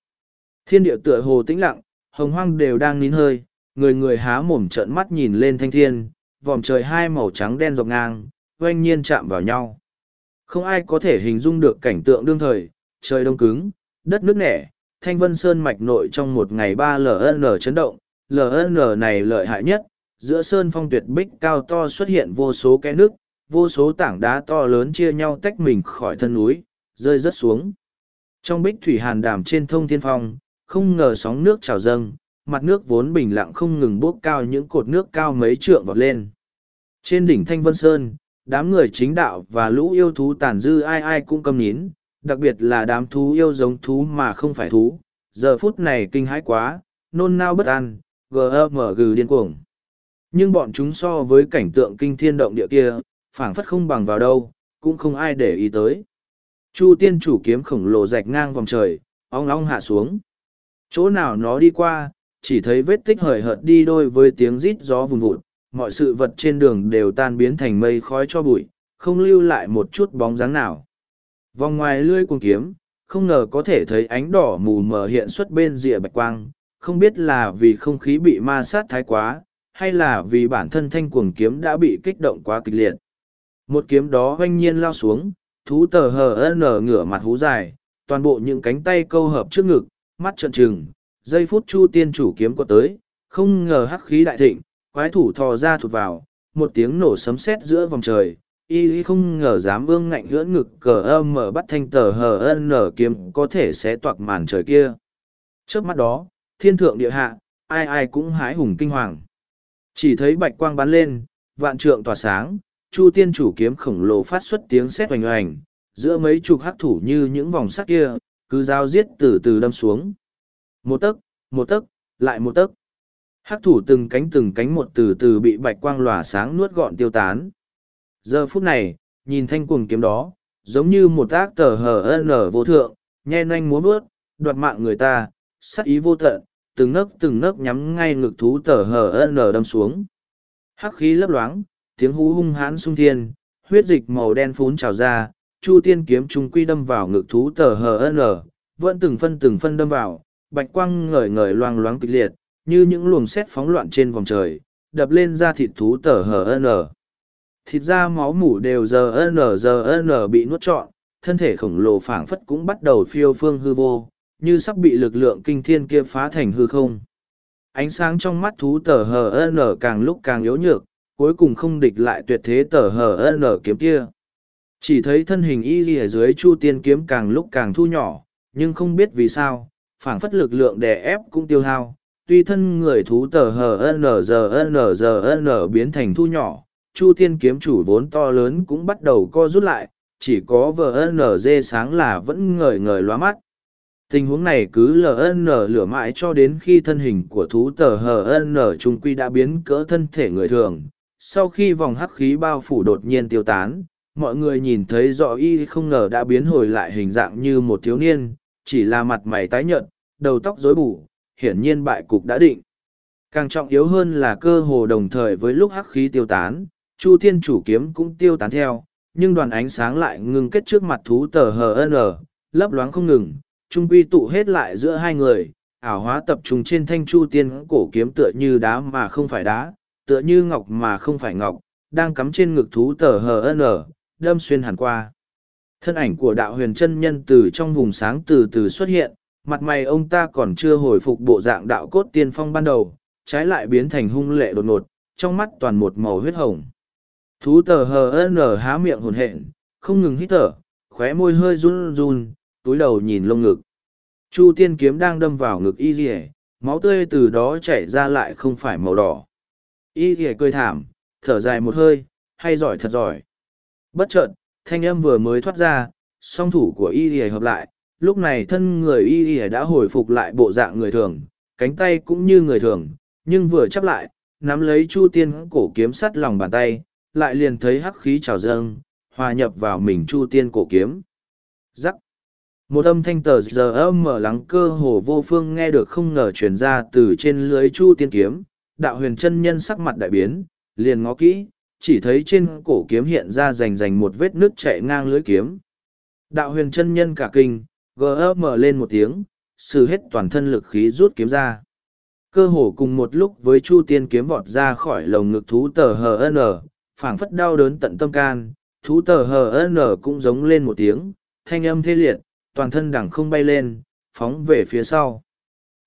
Thiên địa tựa hồ tĩnh lặng, hồng hoang đều đang nín hơi, người người há mồm trợn mắt nhìn lên thanh thiên, vòm trời hai màu trắng đen dọc ngang, oanh nhiên chạm vào nhau. Không ai có thể hình dung được cảnh tượng đương thời, trời đông cứng, đất nước nẻ, thanh vân sơn mạch nội trong một ngày ba ln chấn động, ln này lợi hại nhất, giữa sơn phong tuyệt bích cao to xuất hiện vô số cái nước, vô số tảng đá to lớn chia nhau tách mình khỏi thân núi, rơi rớt xuống. Trong bích thủy hàn đàm trên thông thiên phong, không ngờ sóng nước trào dâng, mặt nước vốn bình lặng không ngừng bốc cao những cột nước cao mấy trượng vọt lên. Trên đỉnh Thanh Vân Sơn, đám người chính đạo và lũ yêu thú tàn dư ai ai cũng câm nín, đặc biệt là đám thú yêu giống thú mà không phải thú. Giờ phút này kinh hãi quá, nôn nao bất an, gừ điên cuồng. Nhưng bọn chúng so với cảnh tượng kinh thiên động địa kia, phảng phất không bằng vào đâu, cũng không ai để ý tới. Chu tiên chủ kiếm khổng lồ rạch ngang vòng trời, ong ong hạ xuống. Chỗ nào nó đi qua, chỉ thấy vết tích hời hợt đi đôi với tiếng rít gió vùng vụt, mọi sự vật trên đường đều tan biến thành mây khói cho bụi, không lưu lại một chút bóng dáng nào. Vòng ngoài lưỡi cuồng kiếm, không ngờ có thể thấy ánh đỏ mù mờ hiện xuất bên rìa bạch quang, không biết là vì không khí bị ma sát thái quá, hay là vì bản thân thanh cuồng kiếm đã bị kích động quá kịch liệt. Một kiếm đó hoanh nhiên lao xuống, thú tờ hờ nở ngửa mặt hú dài, toàn bộ những cánh tay câu hợp trước ngực, mắt trợn trừng, giây phút chu tiên chủ kiếm có tới, không ngờ hắc khí đại thịnh, quái thủ thò ra thụt vào, một tiếng nổ sấm sét giữa vòng trời, y không ngờ dám vương ngạnh lưỡn ngực cờ âm mở bắt thanh tờ hờ nở kiếm có thể sẽ toạc màn trời kia. Trước mắt đó, thiên thượng địa hạ, ai ai cũng hái hùng kinh hoàng. Chỉ thấy bạch quang bắn lên, vạn trượng tỏa sáng, chu tiên chủ kiếm khổng lồ phát xuất tiếng sét oành oành, giữa mấy chục hắc thủ như những vòng sắt kia, cứ giao giết từ từ đâm xuống. Một tấc, một tấc, lại một tấc. Hắc thủ từng cánh từng cánh một từ từ bị bạch quang lòa sáng nuốt gọn tiêu tán. Giờ phút này, nhìn thanh cuồng kiếm đó, giống như một ác tờ hờ nở vô thượng, nhe nanh múa bước, đoạt mạng người ta, sắc ý vô tận, từng nấc từng nấc nhắm ngay ngực thú tờ hờ nở đâm xuống. Hắc khí lấp loáng, tiếng hú hung hãn sung thiên, huyết dịch màu đen phún trào ra, chu tiên kiếm trung quy đâm vào ngực thú tờ hờ nở, vẫn từng phân từng phân đâm vào, bạch quang ngời ngời loang loáng kịch liệt, như những luồng sét phóng loạn trên vòng trời, đập lên ra thịt thú tờ hờ nở thịt da máu mủ đều giờ nở giờ nở bị nuốt trọn thân thể khổng lồ phảng phất cũng bắt đầu phiêu phương hư vô như sắp bị lực lượng kinh thiên kia phá thành hư không. Ánh sáng trong mắt thú tờ hờ n càng lúc càng yếu nhược, cuối cùng không địch lại tuyệt thế tờ hờ n kiếm kia. Chỉ thấy thân hình y ghi ở dưới chu tiên kiếm càng lúc càng thu nhỏ, nhưng không biết vì sao, phảng phất lực lượng đè ép cũng tiêu hao, tuy thân người thú tờ hờ giờ giờ biến thành thu nhỏ, chu tiên kiếm chủ vốn to lớn cũng bắt đầu co rút lại, chỉ có vnz sáng là vẫn ngời ngời loa mắt tình huống này cứ ln lửa mãi cho đến khi thân hình của thú tờ hn trung quy đã biến cỡ thân thể người thường. Sau khi vòng hắc khí bao phủ đột nhiên tiêu tán mọi người nhìn thấy rõ y không ngờ đã biến hồi lại hình dạng như một thiếu niên chỉ là mặt mày tái nhợt đầu tóc rối bù hiển nhiên bại cục đã định. Càng trọng yếu hơn là cơ hồ đồng thời với lúc hắc khí tiêu tán Chu Thiên chủ kiếm cũng tiêu tán theo, nhưng đoàn ánh sáng lại ngưng kết trước mặt thú tờ HN, lấp loáng không ngừng, trung quy tụ hết lại giữa hai người, ảo hóa tập trung trên thanh Chu Tiên cổ kiếm tựa như đá mà không phải đá, tựa như ngọc mà không phải ngọc, đang cắm trên ngực thú tờ HN, đâm xuyên hẳn qua. Thân ảnh của đạo huyền chân nhân từ trong vùng sáng từ từ xuất hiện, mặt mày ông ta còn chưa hồi phục bộ dạng đạo cốt tiên phong ban đầu, trái lại biến thành hung lệ đột ngột, trong mắt toàn một màu huyết hồng. Thú tờ hờ n há miệng hồn hện, không ngừng hít thở, khóe môi hơi run run, túi đầu nhìn lông ngực. Chu tiên kiếm đang đâm vào ngực y rỉa máu tươi từ đó chảy ra lại không phải màu đỏ. Y rỉa cười thảm, thở dài một hơi, hay giỏi thật giỏi. Bất chợt, thanh âm vừa mới thoát ra, song thủ của y rỉa hợp lại, lúc này thân người y rỉa đã hồi phục lại bộ dạng người thường, cánh tay cũng như người thường, nhưng vừa chắp lại, nắm lấy chu tiên cổ kiếm sắt lòng bàn tay, lại liền thấy hắc khí trào dâng, hòa nhập vào mình chu tiên cổ kiếm. Giắc một âm thanh tờ giờ âm mở lắng cơ hồ vô phương nghe được không ngờ truyền ra từ trên lưới chu tiên kiếm. Đạo huyền chân nhân sắc mặt đại biến, liền ngó kỹ, chỉ thấy trên cổ kiếm hiện ra rành rành một vết nước chạy ngang lưới kiếm. Đạo huyền chân nhân cả kinh gm lên một tiếng, sử hết toàn thân lực khí rút kiếm ra. Cơ hồ cùng một lúc với chu tiên kiếm vọt ra khỏi lồng ngực thú tờ hn phảng phất đau đớn tận tâm can. Thú tờ hn cũng giống lên một tiếng, thanh âm thê liệt toàn thân đằng không bay lên, phóng về phía sau.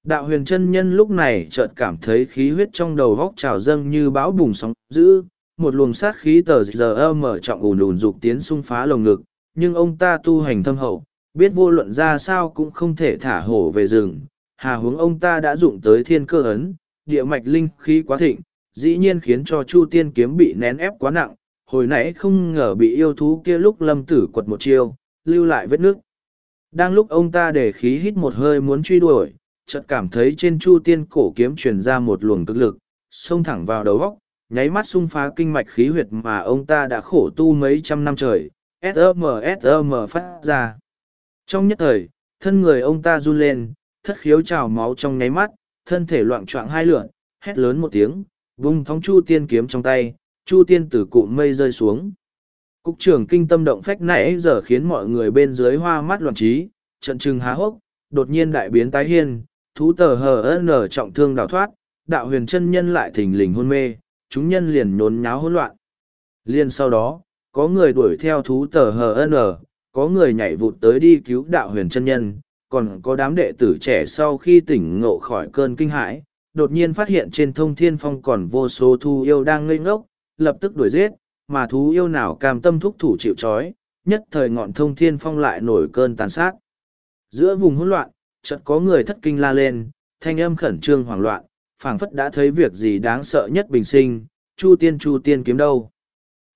Đạo huyền chân nhân lúc này chợt cảm thấy khí huyết trong đầu góc trào dâng như bão bùng sóng dữ, một luồng sát khí tờ giờ mở trọng ùn ùn dục tiến xung phá lồng ngực, nhưng ông ta tu hành thâm hậu, biết vô luận ra sao cũng không thể thả hổ về rừng. Hà hướng ông ta đã dụng tới thiên cơ ấn, địa mạch linh khí quá thịnh, dĩ nhiên khiến cho Chu Tiên kiếm bị nén ép quá nặng, hồi nãy không ngờ bị yêu thú kia lúc lâm tử quật một chiêu, lưu lại vết nước. Đang lúc ông ta để khí hít một hơi muốn truy đuổi, chợt cảm thấy trên chu tiên cổ kiếm truyền ra một luồng cực lực, xông thẳng vào đầu góc, nháy mắt xung phá kinh mạch khí huyệt mà ông ta đã khổ tu mấy trăm năm trời, SM SM phát ra. Trong nhất thời, thân người ông ta run lên, thất khiếu trào máu trong nháy mắt, thân thể loạn trọng hai lượn, hét lớn một tiếng, vung thóng chu tiên kiếm trong tay, chu tiên từ cụm mây rơi xuống. Cục trưởng kinh tâm động phách nãy giờ khiến mọi người bên dưới hoa mắt loạn trí, trận trừng há hốc, đột nhiên đại biến tái hiên, thú tờ hờ nở trọng thương đào thoát, đạo huyền chân nhân lại thình lình hôn mê, chúng nhân liền nhốn nháo hỗn loạn. Liên sau đó, có người đuổi theo thú tờ hờ nở, có người nhảy vụt tới đi cứu đạo huyền chân nhân, còn có đám đệ tử trẻ sau khi tỉnh ngộ khỏi cơn kinh hãi, đột nhiên phát hiện trên thông thiên phong còn vô số thu yêu đang ngây ngốc, lập tức đuổi giết, mà thú yêu nào cam tâm thúc thủ chịu trói, nhất thời ngọn thông thiên phong lại nổi cơn tàn sát. Giữa vùng hỗn loạn, chợt có người thất kinh la lên, thanh âm khẩn trương hoảng loạn, phảng phất đã thấy việc gì đáng sợ nhất bình sinh, chu tiên chu tiên kiếm đâu?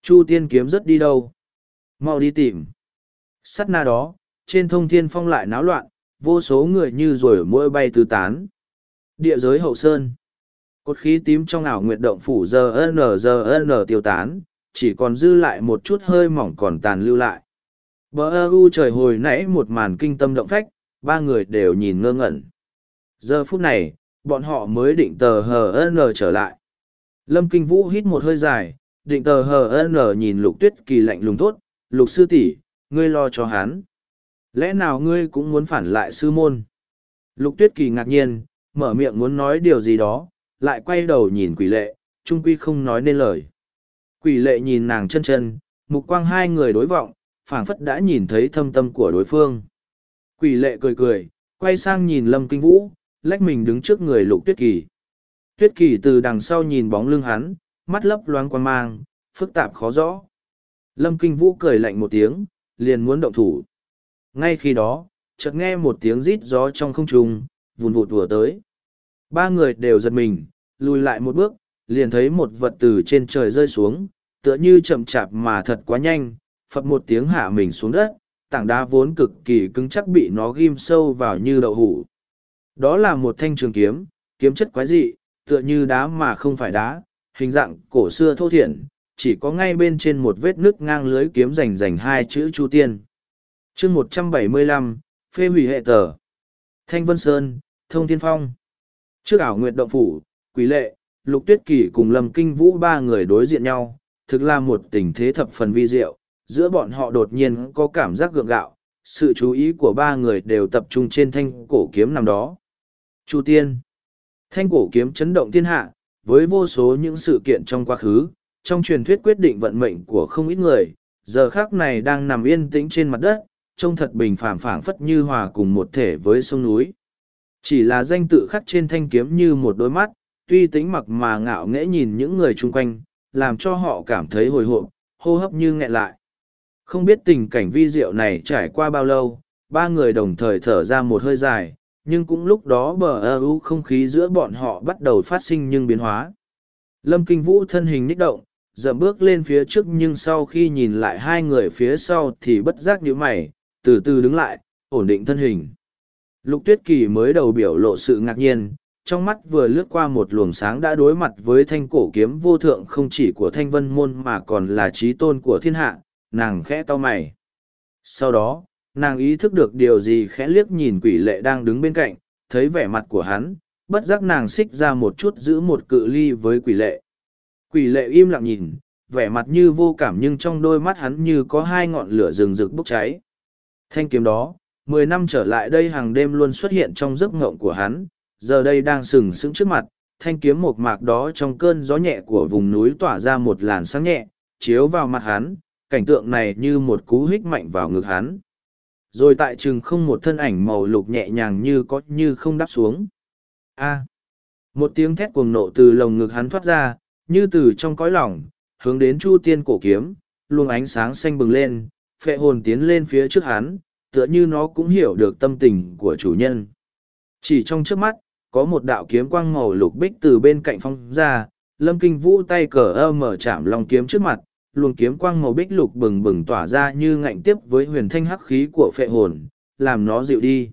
Chu tiên kiếm rất đi đâu? Mau đi tìm. Sắt na đó, trên thông thiên phong lại náo loạn, vô số người như rồi mỗi bay tứ tán. Địa giới hậu sơn. Cột khí tím trong ảo nguyệt động phủ giờ n giờ n tiêu tán chỉ còn dư lại một chút hơi mỏng còn tàn lưu lại. Bờ ơ u trời hồi nãy một màn kinh tâm động phách, ba người đều nhìn ngơ ngẩn. Giờ phút này, bọn họ mới định tờ hờ n trở lại. Lâm Kinh Vũ hít một hơi dài, định tờ hờ n nhìn lục tuyết kỳ lạnh lùng tốt, lục sư tỷ ngươi lo cho hắn. Lẽ nào ngươi cũng muốn phản lại sư môn? Lục tuyết kỳ ngạc nhiên, mở miệng muốn nói điều gì đó, lại quay đầu nhìn quỷ lệ, trung quy không nói nên lời. Quỷ lệ nhìn nàng chân chân, mục quang hai người đối vọng, phảng phất đã nhìn thấy thâm tâm của đối phương. Quỷ lệ cười cười, quay sang nhìn lâm kinh vũ, lách mình đứng trước người lục tuyết kỳ. Tuyết kỳ từ đằng sau nhìn bóng lưng hắn, mắt lấp loáng quan mang, phức tạp khó rõ. Lâm kinh vũ cười lạnh một tiếng, liền muốn động thủ. Ngay khi đó, chợt nghe một tiếng rít gió trong không trung, vùn vụt vừa tới. Ba người đều giật mình, lùi lại một bước, liền thấy một vật từ trên trời rơi xuống, tựa như chậm chạp mà thật quá nhanh, phập một tiếng hạ mình xuống đất, tảng đá vốn cực kỳ cứng chắc bị nó ghim sâu vào như đậu hủ. Đó là một thanh trường kiếm, kiếm chất quái dị, tựa như đá mà không phải đá, hình dạng cổ xưa thô thiển, chỉ có ngay bên trên một vết nước ngang lưới kiếm rành rành hai chữ Chu Tiên. chương một trăm bảy mươi lăm phê hủy hệ tờ. Thanh Vân Sơn, Thông Thiên Phong. Trước ảo nguyệt động phủ, quý lệ, lục tuyết kỳ cùng lâm kinh vũ ba người đối diện nhau, thực là một tình thế thập phần vi diệu, giữa bọn họ đột nhiên có cảm giác gượng gạo, sự chú ý của ba người đều tập trung trên thanh cổ kiếm nằm đó. Chu tiên. Thanh cổ kiếm chấn động thiên hạ, với vô số những sự kiện trong quá khứ, trong truyền thuyết quyết định vận mệnh của không ít người, giờ khác này đang nằm yên tĩnh trên mặt đất, trông thật bình phản phảng phất như hòa cùng một thể với sông núi. Chỉ là danh tự khắc trên thanh kiếm như một đôi mắt tuy tính mặc mà ngạo nghễ nhìn những người chung quanh, làm cho họ cảm thấy hồi hộp, hô hấp như nghẹn lại. Không biết tình cảnh vi diệu này trải qua bao lâu, ba người đồng thời thở ra một hơi dài, nhưng cũng lúc đó bờ ơ u không khí giữa bọn họ bắt đầu phát sinh nhưng biến hóa lâm kinh vũ thân hình ních động dậm bước lên phía trước nhưng sau khi nhìn lại hai người phía sau thì bất giác nhíu mày từ từ đứng lại ổn định thân hình lục tuyết kỳ mới đầu biểu lộ sự ngạc nhiên trong mắt vừa lướt qua một luồng sáng đã đối mặt với thanh cổ kiếm vô thượng không chỉ của thanh vân môn mà còn là trí tôn của thiên hạ, nàng khẽ to mày. Sau đó, nàng ý thức được điều gì khẽ liếc nhìn quỷ lệ đang đứng bên cạnh, thấy vẻ mặt của hắn, bất giác nàng xích ra một chút giữ một cự ly với quỷ lệ. Quỷ lệ im lặng nhìn, vẻ mặt như vô cảm nhưng trong đôi mắt hắn như có hai ngọn lửa rừng rực bốc cháy. Thanh kiếm đó, mười năm trở lại đây hàng đêm luôn xuất hiện trong giấc ngộng của hắn giờ đây đang sừng sững trước mặt, thanh kiếm một mạc đó trong cơn gió nhẹ của vùng núi tỏa ra một làn sáng nhẹ, chiếu vào mặt hắn, cảnh tượng này như một cú hích mạnh vào ngực hắn. Rồi tại chừng không một thân ảnh màu lục nhẹ nhàng như có như không đáp xuống. A! Một tiếng thét cuồng nộ từ lồng ngực hắn thoát ra, như từ trong cõi lòng, hướng đến chu tiên cổ kiếm, luồng ánh sáng xanh bừng lên, phệ hồn tiến lên phía trước hắn, tựa như nó cũng hiểu được tâm tình của chủ nhân. Chỉ trong trước mắt có một đạo kiếm quang màu lục bích từ bên cạnh phong ra lâm kinh vũ tay cờ ơ mở chạm lòng kiếm trước mặt luồng kiếm quang màu bích lục bừng bừng tỏa ra như ngạnh tiếp với huyền thanh hắc khí của phệ hồn, làm nó dịu đi.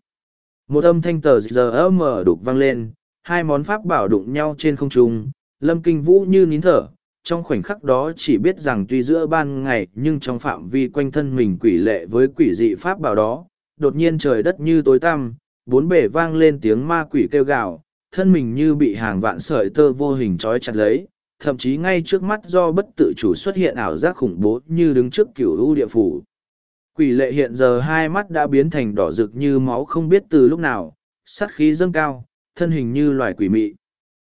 Một âm thanh tờ giờ mở đục vang lên, hai món pháp bảo đụng nhau trên không trung, lâm kinh vũ như nín thở, trong khoảnh khắc đó chỉ biết rằng tuy giữa ban ngày nhưng trong phạm vi quanh thân mình quỷ lệ với quỷ dị pháp bảo đó, đột nhiên trời đất như tối tăm, bốn bể vang lên tiếng ma quỷ kêu gào, thân mình như bị hàng vạn sợi tơ vô hình trói chặt lấy, thậm chí ngay trước mắt do bất tự chủ xuất hiện ảo giác khủng bố như đứng trước cửu u địa phủ. Quỷ lệ hiện giờ hai mắt đã biến thành đỏ rực như máu không biết từ lúc nào, sát khí dâng cao, thân hình như loài quỷ mị.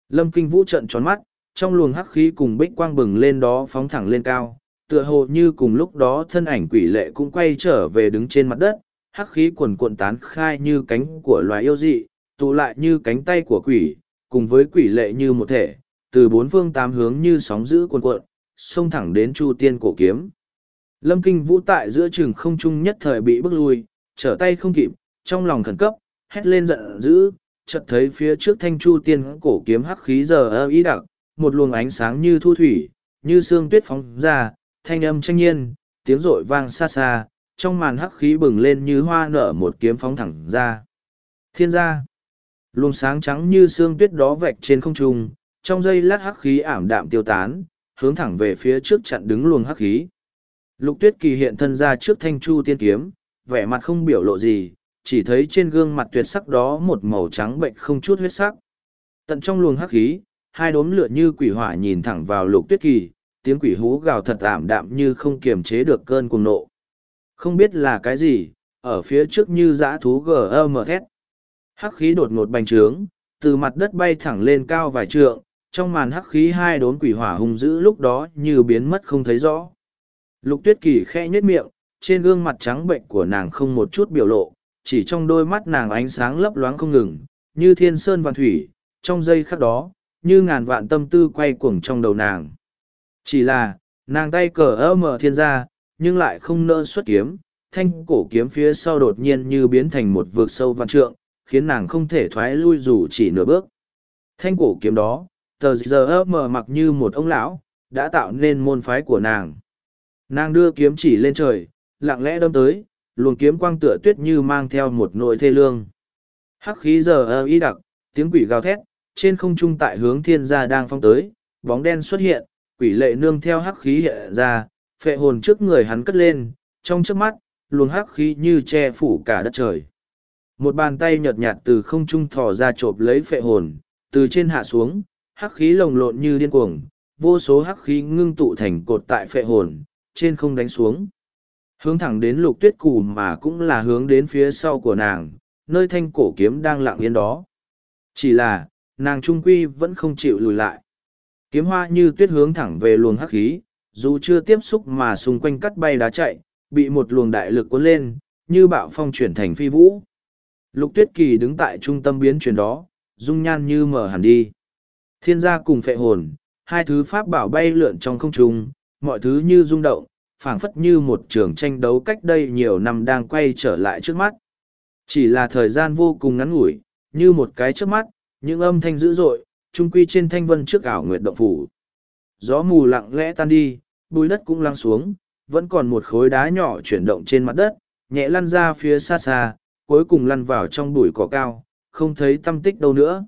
Lâm kinh vũ trận tròn mắt, trong luồng hắc khí cùng bích quang bừng lên đó phóng thẳng lên cao, tựa hồ như cùng lúc đó thân ảnh quỷ lệ cũng quay trở về đứng trên mặt đất, hắc khí quần cuộn tán khai như cánh của loài yêu dị, tụ lại như cánh tay của quỷ, cùng với quỷ lệ như một thể, từ bốn phương tám hướng như sóng dữ quần cuộn, xông thẳng đến Chu Tiên cổ kiếm. Lâm Kinh Vũ tại giữa trường không trung nhất thời bị bước lui, trở tay không kịp, trong lòng khẩn cấp, hét lên giận dữ, chợt thấy phía trước thanh Chu Tiên cổ kiếm hắc khí giờ ơ ý đặc, một luồng ánh sáng như thu thủy, như sương tuyết phóng ra, thanh âm tranh nhiên, tiếng rội vang xa xa, trong màn hắc khí bừng lên như hoa nở một kiếm phóng thẳng ra. Thiên gia, luồng sáng trắng như sương tuyết đó vạch trên không trung, trong giây lát hắc khí ảm đạm tiêu tán, hướng thẳng về phía trước chặn đứng luồng hắc khí. Lục tuyết kỳ hiện thân ra trước thanh chu tiên kiếm, vẻ mặt không biểu lộ gì, chỉ thấy trên gương mặt tuyệt sắc đó một màu trắng bệnh không chút huyết sắc. Tận trong luồng hắc khí, hai đốm lửa như quỷ hỏa nhìn thẳng vào lục tuyết kỳ, tiếng quỷ hú gào thật ảm đạm như không kiềm chế được cơn cuồng nộ. Không biết là cái gì, ở phía trước như dã thú gm thét. Hắc khí đột ngột bành trướng, từ mặt đất bay thẳng lên cao vài trượng, trong màn hắc khí hai đốn quỷ hỏa hung dữ lúc đó như biến mất không thấy rõ. Lục tuyết kỳ khẽ nhếch miệng, trên gương mặt trắng bệnh của nàng không một chút biểu lộ, chỉ trong đôi mắt nàng ánh sáng lấp loáng không ngừng, như thiên sơn vạn thủy, trong giây khắc đó, như ngàn vạn tâm tư quay cuồng trong đầu nàng. Chỉ là, nàng tay cờ ơ mở thiên ra, nhưng lại không nỡ xuất kiếm, thanh cổ kiếm phía sau đột nhiên như biến thành một vực sâu văn trượng, khiến nàng không thể thoái lui dù chỉ nửa bước. Thanh cổ kiếm đó, tờ giờ mờ mặc như một ông lão đã tạo nên môn phái của nàng. Nàng đưa kiếm chỉ lên trời lặng lẽ đâm tới luồng kiếm quang tựa tuyết như mang theo một nội thê lương. Hắc khí giờ ơ y đặc tiếng quỷ gào thét trên không trung tại hướng thiên gia đang phong tới bóng đen xuất hiện quỷ lệ nương theo hắc khí hiện ra phệ hồn trước người hắn cất lên trong trước mắt luồng hắc khí như che phủ cả đất trời một bàn tay nhợt nhạt từ không trung thò ra chộp lấy phệ hồn từ trên hạ xuống hắc khí lồng lộn như điên cuồng, vô số hắc khí ngưng tụ thành cột tại phệ hồn, trên không đánh xuống. Hướng thẳng đến lục tuyết cù mà cũng là hướng đến phía sau của nàng, nơi thanh cổ kiếm đang lặng yên đó. Chỉ là, nàng trung quy vẫn không chịu lùi lại. Kiếm hoa như tuyết hướng thẳng về luồng hắc khí, dù chưa tiếp xúc mà xung quanh cắt bay đá chạy, bị một luồng đại lực cuốn lên, như bạo phong chuyển thành phi vũ. Lục tuyết kỳ đứng tại trung tâm biến chuyển đó, dung nhan như mở hẳn đi. Thiên gia cùng phệ hồn, hai thứ pháp bảo bay lượn trong không trung, mọi thứ như rung động, phảng phất như một trường tranh đấu cách đây nhiều năm đang quay trở lại trước mắt. Chỉ là thời gian vô cùng ngắn ngủi, như một cái trước mắt, những âm thanh dữ dội, trung quy trên thanh vân trước ảo nguyệt động phủ. Gió mù lặng lẽ tan đi, bùi đất cũng lăng xuống, vẫn còn một khối đá nhỏ chuyển động trên mặt đất, nhẹ lăn ra phía xa xa, cuối cùng lăn vào trong bụi cỏ cao, không thấy tâm tích đâu nữa.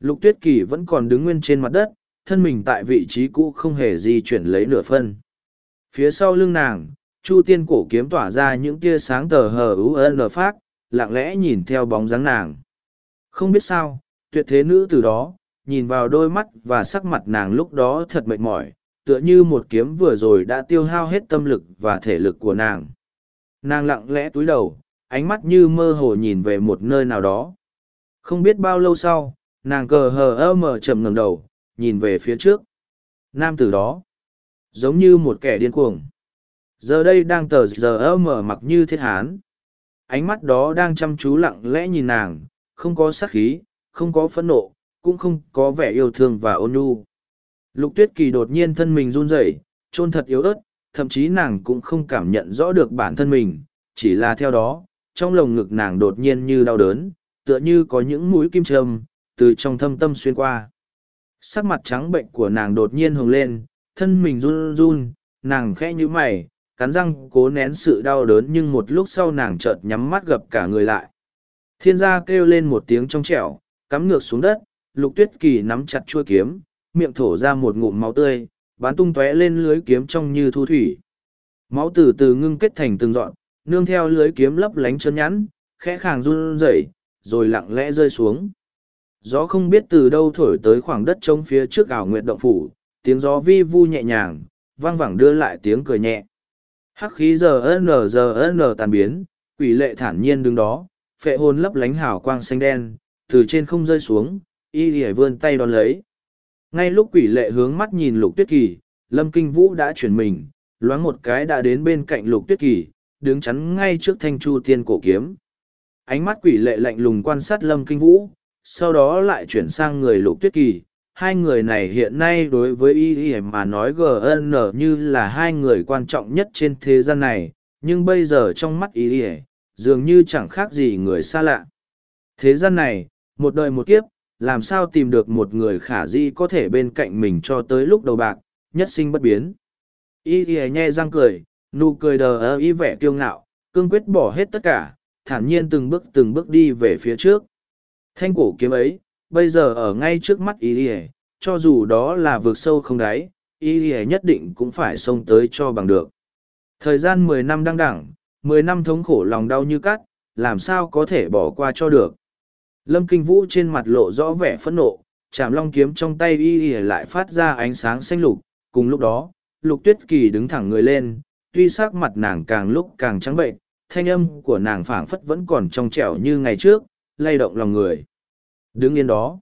Lục tuyết kỳ vẫn còn đứng nguyên trên mặt đất, thân mình tại vị trí cũ không hề di chuyển lấy nửa phân. Phía sau lưng nàng, chu tiên cổ kiếm tỏa ra những tia sáng tờ hờ ú ân phát, lặng lẽ nhìn theo bóng dáng nàng. Không biết sao, tuyệt thế nữ từ đó, nhìn vào đôi mắt và sắc mặt nàng lúc đó thật mệt mỏi, tựa như một kiếm vừa rồi đã tiêu hao hết tâm lực và thể lực của nàng. Nàng lặng lẽ túi đầu, ánh mắt như mơ hồ nhìn về một nơi nào đó. Không biết bao lâu sau, nàng cờ hờ ơ mờ chậm ngầm đầu, nhìn về phía trước. Nam tử đó, giống như một kẻ điên cuồng. Giờ đây đang tờ giờ ơ mờ mặc như thiết hán. Ánh mắt đó đang chăm chú lặng lẽ nhìn nàng, không có sát khí, không có phẫn nộ, cũng không có vẻ yêu thương và ôn nhu. Lục tuyết kỳ đột nhiên thân mình run rẩy, trôn thật yếu ớt, thậm chí nàng cũng không cảm nhận rõ được bản thân mình, chỉ là theo đó, trong lồng ngực nàng đột nhiên như đau đớn, tựa như có những mũi kim châm, từ trong thâm tâm xuyên qua. Sắc mặt trắng bệnh của nàng đột nhiên hồng lên, thân mình run run, nàng khẽ như mày, cắn răng cố nén sự đau đớn nhưng một lúc sau nàng chợt nhắm mắt gập cả người lại. Thiên gia kêu lên một tiếng trong trẻo, cắm ngược xuống đất, lục tuyết kỳ nắm chặt chuôi kiếm, miệng thổ ra một ngụm máu tươi, bắn tung tóe lên lưới kiếm trong như thu thủy. Máu từ từ ngưng kết thành từng dọn, nương theo lưới kiếm lấp lánh chân nhẵn, khẽ khàng run rẩy, rồi lặng lẽ rơi xuống. Gió không biết từ đâu thổi tới khoảng đất trông phía trước ảo nguyện động phủ, tiếng gió vi vu nhẹ nhàng, vang vẳng đưa lại tiếng cười nhẹ. Hắc khí giờ n giờ n tàn biến, quỷ lệ thản nhiên đứng đó, phệ hồn lấp lánh hào quang xanh đen, từ trên không rơi xuống, y lìa vươn tay đón lấy. Ngay lúc quỷ lệ hướng mắt nhìn lục tuyết kỳ, lâm kinh vũ đã chuyển mình, loáng một cái đã đến bên cạnh lục tuyết kỳ, đứng chắn ngay trước thanh chu tiên cổ kiếm. Ánh mắt quỷ lệ lạnh lùng quan sát lâm kinh vũ, sau đó lại chuyển sang người lục tuyết kỳ. Hai người này hiện nay đối với y y mà nói gn như là hai người quan trọng nhất trên thế gian này, nhưng bây giờ trong mắt y y dường như chẳng khác gì người xa lạ. Thế gian này, một đời một kiếp, làm sao tìm được một người khả di có thể bên cạnh mình cho tới lúc đầu bạc, nhất sinh bất biến. Y y nhe răng cười, nụ cười đờ ơ y vẻ kiêu ngạo, cương quyết bỏ hết tất cả, thản nhiên từng bước từng bước đi về phía trước. Thanh cổ kiếm ấy, bây giờ ở ngay trước mắt y y cho dù đó là vượt sâu không đáy, y y nhất định cũng phải xông tới cho bằng được. Thời gian mười năm đăng đẳng, mười năm thống khổ lòng đau như cắt, làm sao có thể bỏ qua cho được. Lâm Kinh Vũ trên mặt lộ rõ vẻ phẫn nộ, chạm long kiếm trong tay y y lại phát ra ánh sáng xanh lục. Cùng lúc đó, lục tuyết kỳ đứng thẳng người lên, tuy sắc mặt nàng càng lúc càng trắng bệnh, thanh âm của nàng phảng phất vẫn còn trong trẻo như ngày trước, lay động lòng người. Đứng yên đó,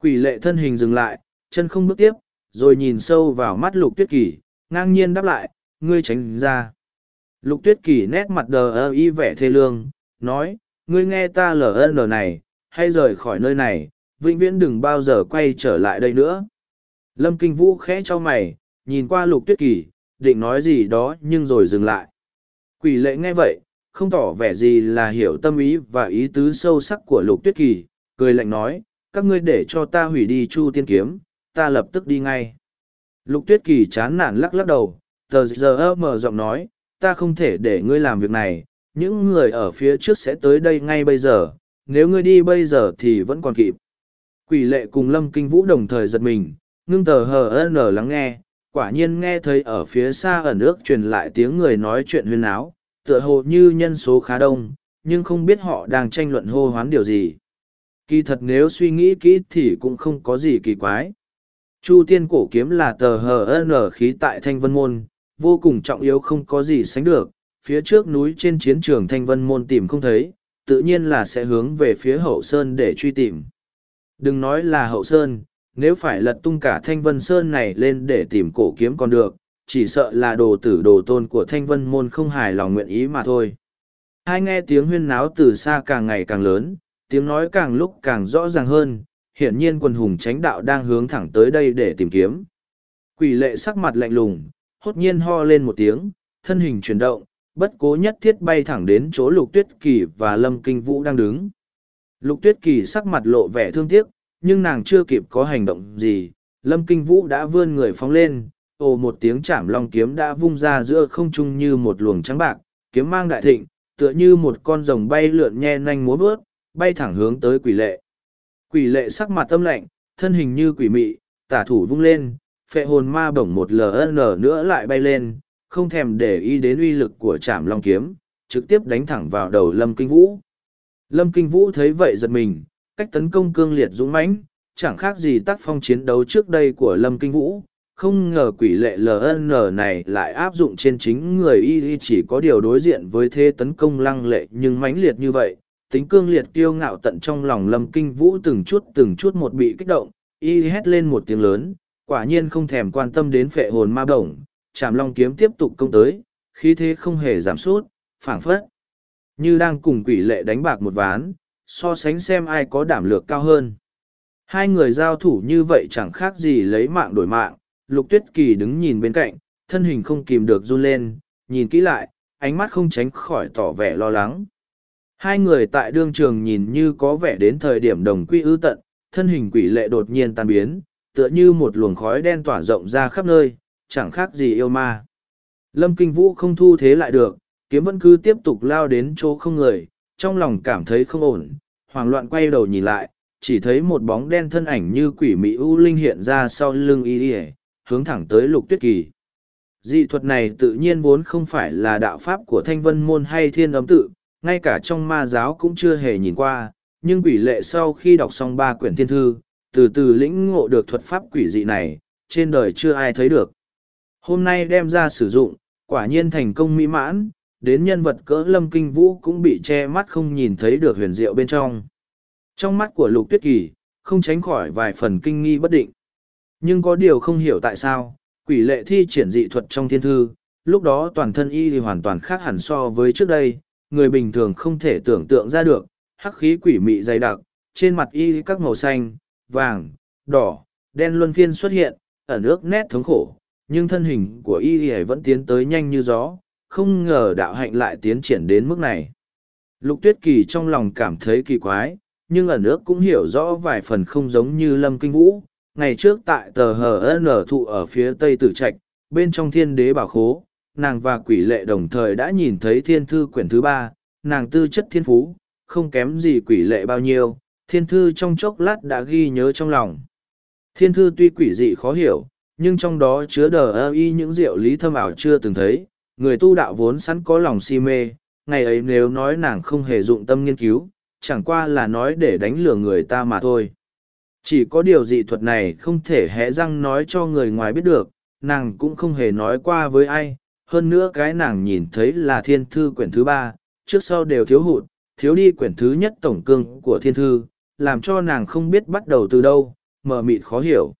quỷ lệ thân hình dừng lại, chân không bước tiếp, rồi nhìn sâu vào mắt lục tuyết kỳ, ngang nhiên đáp lại, ngươi tránh ra. Lục tuyết kỳ nét mặt đờ ơ y vẻ thê lương, nói, ngươi nghe ta lờ lờ này, hay rời khỏi nơi này, vĩnh viễn đừng bao giờ quay trở lại đây nữa. Lâm Kinh Vũ khẽ cho mày, nhìn qua lục tuyết kỳ, định nói gì đó nhưng rồi dừng lại. Quỷ lệ nghe vậy, không tỏ vẻ gì là hiểu tâm ý và ý tứ sâu sắc của lục tuyết kỳ, cười lạnh nói, các ngươi để cho ta hủy đi chu tiên kiếm, ta lập tức đi ngay. Lục tuyết kỳ chán nản lắc lắc đầu, tờ giờ mở giọng nói, ta không thể để ngươi làm việc này, những người ở phía trước sẽ tới đây ngay bây giờ, nếu ngươi đi bây giờ thì vẫn còn kịp. Quỷ lệ cùng lâm kinh vũ đồng thời giật mình, ngưng tờ hờ nở lắng nghe, quả nhiên nghe thấy ở phía xa ở nước truyền lại tiếng người nói chuyện huyên áo, tựa hồ như nhân số khá đông, nhưng không biết họ đang tranh luận hô hoán điều gì. Kỳ thật nếu suy nghĩ kỹ thì cũng không có gì kỳ quái. Chu tiên cổ kiếm là tờ hờ nở khí tại thanh vân môn, vô cùng trọng yếu không có gì sánh được, phía trước núi trên chiến trường thanh vân môn tìm không thấy, tự nhiên là sẽ hướng về phía hậu sơn để truy tìm. Đừng nói là hậu sơn, nếu phải lật tung cả thanh vân sơn này lên để tìm cổ kiếm còn được, chỉ sợ là đồ tử đồ tôn của thanh vân môn không hài lòng nguyện ý mà thôi. Hai nghe tiếng huyên náo từ xa càng ngày càng lớn, tiếng nói càng lúc càng rõ ràng hơn, hiển nhiên quần hùng tránh đạo đang hướng thẳng tới đây để tìm kiếm. Quỷ lệ sắc mặt lạnh lùng, hốt nhiên ho lên một tiếng, thân hình chuyển động, bất cố nhất thiết bay thẳng đến chỗ lục tuyết kỳ và lâm kinh vũ đang đứng. Lục tuyết kỳ sắc mặt lộ vẻ thương tiếc, nhưng nàng chưa kịp có hành động gì, lâm kinh vũ đã vươn người phóng lên, ồ một tiếng chạm long kiếm đã vung ra giữa không trung như một luồng trắng bạc, kiếm mang đại thịnh, tựa như một con rồng bay lượn nhe nanh múa vớt, bay thẳng hướng tới quỷ lệ. Quỷ lệ sắc mặt tâm lạnh, thân hình như quỷ mị, tả thủ vung lên, phệ hồn ma bổng một ln nữa lại bay lên không thèm để ý đến uy lực của trạm long kiếm, trực tiếp đánh thẳng vào đầu lâm kinh vũ. Lâm kinh vũ thấy vậy giật mình, cách tấn công cương liệt dũng mãnh, chẳng khác gì tác phong chiến đấu trước đây của lâm kinh vũ. Không ngờ quỷ lệ ln này lại áp dụng trên chính người y chỉ có điều đối diện với thế tấn công lăng lệ nhưng mãnh liệt như vậy. Tính cương liệt kiêu ngạo tận trong lòng lâm kinh vũ từng chút từng chút một bị kích động, y hét lên một tiếng lớn, quả nhiên không thèm quan tâm đến phệ hồn ma bổng chạm long kiếm tiếp tục công tới, khí thế không hề giảm sút, phảng phất như đang cùng quỷ lệ đánh bạc một ván, so sánh xem ai có đảm lược cao hơn. Hai người giao thủ như vậy chẳng khác gì lấy mạng đổi mạng, lục tuyết kỳ đứng nhìn bên cạnh, thân hình không kìm được run lên, nhìn kỹ lại, ánh mắt không tránh khỏi tỏ vẻ lo lắng. Hai người tại đương trường nhìn như có vẻ đến thời điểm đồng quy ư tận, thân hình quỷ lệ đột nhiên tan biến, tựa như một luồng khói đen tỏa rộng ra khắp nơi chẳng khác gì yêu ma lâm kinh vũ không thu thế lại được kiếm vẫn cứ tiếp tục lao đến chỗ không người trong lòng cảm thấy không ổn hoảng loạn quay đầu nhìn lại chỉ thấy một bóng đen thân ảnh như quỷ mỹ u linh hiện ra sau lưng y y, hướng thẳng tới lục tuyết kỳ. Dị thuật này tự nhiên vốn không phải là đạo pháp của thanh vân môn hay thiên âm tự, ngay cả trong ma giáo cũng chưa hề nhìn qua, nhưng quỷ lệ sau khi đọc xong ba quyển thiên thư, từ từ lĩnh ngộ được thuật pháp quỷ dị này, trên đời chưa ai thấy được. Hôm nay đem ra sử dụng, quả nhiên thành công mỹ mãn, đến nhân vật cỡ lâm kinh vũ cũng bị che mắt không nhìn thấy được huyền diệu bên trong. Trong mắt của lục tuyết kỳ, không tránh khỏi vài phần kinh nghi bất định. Nhưng có điều không hiểu tại sao, quỷ lệ thi triển dị thuật trong thiên thư, lúc đó toàn thân y thì hoàn toàn khác hẳn so với trước đây, người bình thường không thể tưởng tượng ra được, hắc khí quỷ mị dày đặc, trên mặt y các màu xanh, vàng, đỏ, đen luân phiên xuất hiện, ẩn ước nét thống khổ, nhưng thân hình của y y vẫn tiến tới nhanh như gió, không ngờ đạo hạnh lại tiến triển đến mức này. Lục tuyết kỳ trong lòng cảm thấy kỳ quái, nhưng ẩn ước cũng hiểu rõ vài phần không giống như lâm kinh vũ, ngày trước tại tờ hn thụ ở phía tây tử trạch bên trong thiên đế bảo khố nàng và quỷ lệ đồng thời đã nhìn thấy thiên thư quyển thứ ba nàng tư chất thiên phú không kém gì quỷ lệ bao nhiêu thiên thư trong chốc lát đã ghi nhớ trong lòng thiên thư tuy quỷ dị khó hiểu nhưng trong đó chứa đờ ơ y những diệu lý thâm ảo chưa từng thấy. Người tu đạo vốn sẵn có lòng si mê ngày ấy nếu nói nàng không hề dụng tâm nghiên cứu chẳng qua là nói để đánh lừa người ta mà thôi. Chỉ có điều dị thuật này không thể hé răng nói cho người ngoài biết được, nàng cũng không hề nói qua với ai, hơn nữa cái nàng nhìn thấy là thiên thư quyển thứ ba, trước sau đều thiếu hụt, thiếu đi quyển thứ nhất tổng cương của thiên thư, làm cho nàng không biết bắt đầu từ đâu, mờ mịt khó hiểu.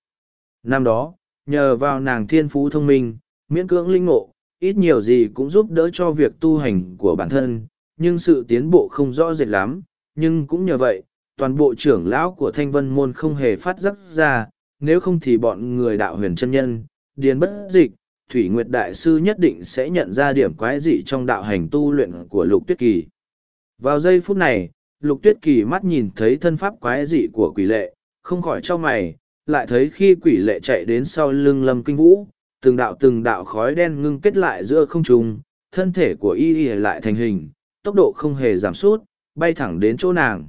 Năm đó, nhờ vào nàng thiên phú thông minh, miễn cưỡng linh ngộ, ít nhiều gì cũng giúp đỡ cho việc tu hành của bản thân, nhưng sự tiến bộ không rõ rệt lắm, nhưng cũng nhờ vậy, toàn bộ trưởng lão của thanh vân môn không hề phát giác ra, nếu không thì bọn người đạo huyền chân nhân, điền bất dịch, Thủy Nguyệt Đại Sư nhất định sẽ nhận ra điểm quái dị trong đạo hành tu luyện của Lục Tuyết Kỳ. Vào giây phút này, Lục Tuyết Kỳ mắt nhìn thấy thân pháp quái dị của quỷ lệ, không khỏi cho mày, lại thấy khi quỷ lệ chạy đến sau lưng lâm kinh vũ, từng đạo từng đạo khói đen ngưng kết lại giữa không trung, thân thể của y y lại thành hình, tốc độ không hề giảm sút, bay thẳng đến chỗ nàng.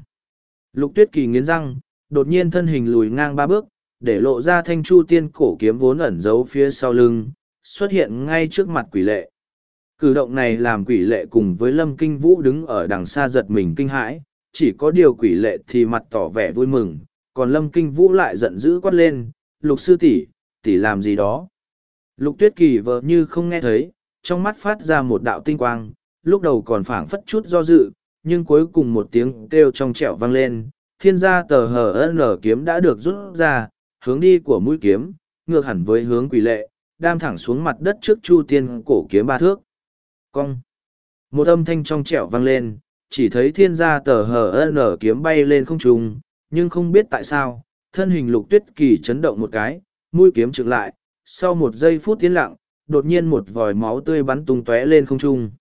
Lục tuyết kỳ nghiến răng, đột nhiên thân hình lùi ngang ba bước, để lộ ra thanh chu tiên cổ kiếm vốn ẩn giấu phía sau lưng, xuất hiện ngay trước mặt quỷ lệ. Cử động này làm quỷ lệ cùng với lâm kinh vũ đứng ở đằng xa giật mình kinh hãi, chỉ có điều quỷ lệ thì mặt tỏ vẻ vui mừng, còn lâm kinh vũ lại giận dữ quát lên, lục sư tỷ tỷ làm gì đó. Lục tuyết kỳ vợ như không nghe thấy, trong mắt phát ra một đạo tinh quang, lúc đầu còn phảng phất chút do dự, nhưng cuối cùng một tiếng kêu trong trẻo vang lên, thiên gia tờ hờ n kiếm đã được rút ra, hướng đi của mũi kiếm, ngược hẳn với hướng quỷ lệ, đam thẳng xuống mặt đất trước chu tiên cổ kiếm ba thước. Cong! Một âm thanh trong trẻo vang lên, chỉ thấy thiên gia tờ hờ n kiếm bay lên không trung, nhưng không biết tại sao, thân hình lục tuyết kỳ chấn động một cái, mũi kiếm trực lại, sau một giây phút tiến lặng, đột nhiên một vòi máu tươi bắn tung tóe lên không trung.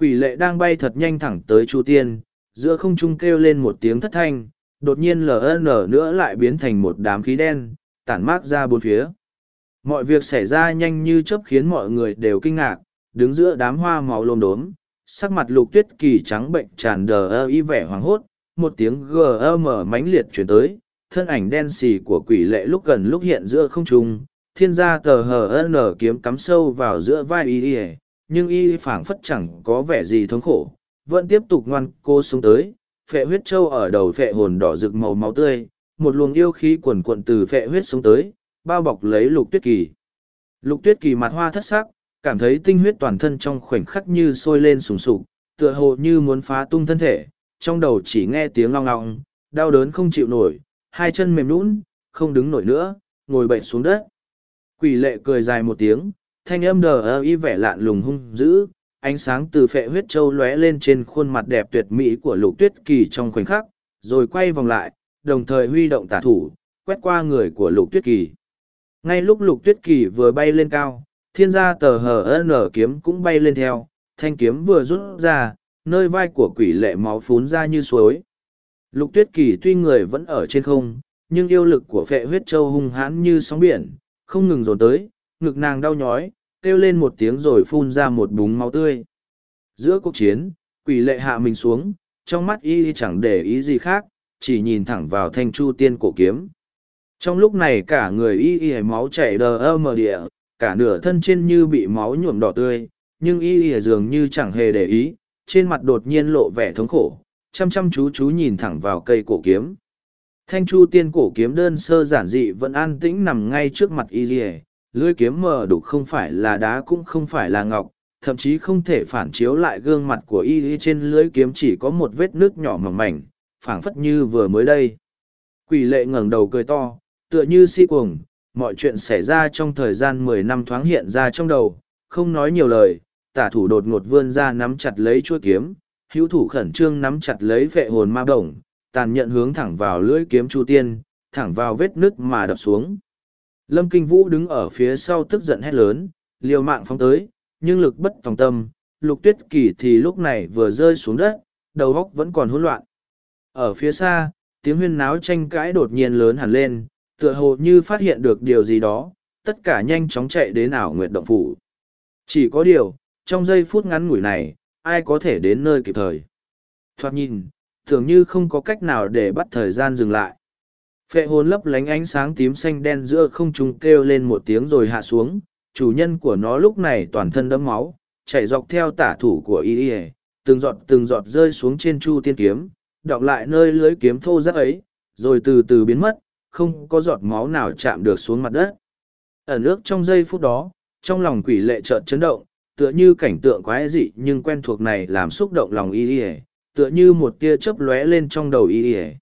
Quỷ lệ đang bay thật nhanh thẳng tới Chu Tiên, giữa không trung kêu lên một tiếng thất thanh, đột nhiên LN nữa lại biến thành một đám khí đen, tản mát ra bốn phía. Mọi việc xảy ra nhanh như chớp khiến mọi người đều kinh ngạc, đứng giữa đám hoa màu lồm đốm, sắc mặt lục tuyết kỳ trắng bệnh tràn đờ ơ y vẻ hoảng hốt, một tiếng gm mở mãnh liệt chuyển tới, thân ảnh đen xì của quỷ lệ lúc gần lúc hiện giữa không trung, thiên gia tờ hờ n kiếm cắm sâu vào giữa vai y ỉa nhưng y phảng phất chẳng có vẻ gì thống khổ vẫn tiếp tục ngoan cô xuống tới phệ huyết trâu ở đầu phệ hồn đỏ rực màu máu tươi một luồng yêu khí quần quận từ phệ huyết xuống tới bao bọc lấy lục tuyết kỳ. Lục tuyết kỳ mặt hoa thất sắc cảm thấy tinh huyết toàn thân trong khoảnh khắc như sôi lên sùng sục tựa hồ như muốn phá tung thân thể trong đầu chỉ nghe tiếng long long đau đớn không chịu nổi hai chân mềm lún không đứng nổi nữa ngồi bệnh xuống đất Quỷ lệ cười dài một tiếng, thanh âm đờ ơ y vẻ lạn lùng hung dữ, ánh sáng từ phệ huyết châu lóe lên trên khuôn mặt đẹp tuyệt mỹ của lục tuyết kỳ trong khoảnh khắc, rồi quay vòng lại, đồng thời huy động tả thủ, quét qua người của lục tuyết kỳ. Ngay lúc lục tuyết kỳ vừa bay lên cao, thiên gia tờ hờ nở kiếm cũng bay lên theo, thanh kiếm vừa rút ra, nơi vai của quỷ lệ máu phún ra như suối. Lục tuyết kỳ tuy người vẫn ở trên không, nhưng yêu lực của phệ huyết châu hung hãn như sóng biển, không ngừng dồn tới, ngực nàng đau nhói, kêu lên một tiếng rồi phun ra một búng máu tươi. Giữa cuộc chiến, quỷ lệ hạ mình xuống, trong mắt y chẳng để ý gì khác, chỉ nhìn thẳng vào thanh chu tiên cổ kiếm. Trong lúc này cả người y y máu chảy đờ ơ mờ địa, cả nửa thân trên như bị máu nhuộm đỏ tươi, nhưng y y dường như chẳng hề để ý, trên mặt đột nhiên lộ vẻ thống khổ, chăm chăm chú chú nhìn thẳng vào cây cổ kiếm. Thanh chu tiên cổ kiếm đơn sơ giản dị vẫn an tĩnh nằm ngay trước mặt y dì lưỡi kiếm mờ đục không phải là đá cũng không phải là ngọc, thậm chí không thể phản chiếu lại gương mặt của y trên lưỡi kiếm chỉ có một vết nước nhỏ mỏng mảnh, phảng phất như vừa mới đây. Quỷ lệ ngẩng đầu cười to, tựa như si cuồng, mọi chuyện xảy ra trong thời gian mười năm thoáng hiện ra trong đầu, không nói nhiều lời, tả thủ đột ngột vươn ra nắm chặt lấy chuôi kiếm, hữu thủ khẩn trương nắm chặt lấy vệ hồn ma đồng, tàn nhận hướng thẳng vào lưỡi kiếm chu tiên, thẳng vào vết nứt mà đập xuống. Lâm Kinh Vũ đứng ở phía sau tức giận hét lớn, liều mạng phóng tới, nhưng lực bất tòng tâm, lục tuyết kỳ thì lúc này vừa rơi xuống đất, đầu góc vẫn còn hỗn loạn. Ở phía xa, tiếng huyên náo tranh cãi đột nhiên lớn hẳn lên, tựa hồ như phát hiện được điều gì đó, tất cả nhanh chóng chạy đến ảo nguyệt động phủ. Chỉ có điều, trong giây phút ngắn ngủi này, ai có thể đến nơi kịp thời. Thoạt nhìn, tưởng như không có cách nào để bắt thời gian dừng lại. Phệ hồn lấp lánh ánh sáng tím xanh đen giữa không trung kêu lên một tiếng rồi hạ xuống, chủ nhân của nó lúc này toàn thân đẫm máu, chạy dọc theo tả thủ của y y, từng giọt từng giọt rơi xuống trên chu tiên kiếm, đọng lại nơi lưới kiếm thô ráp ấy, rồi từ từ biến mất, không có giọt máu nào chạm được xuống mặt đất. Ở nước trong giây phút đó, trong lòng quỷ lệ chợt chấn động, tựa như cảnh tượng quái dị nhưng quen thuộc này làm xúc động lòng y ỉa tựa như một tia chớp lóe lên trong đầu y ỉa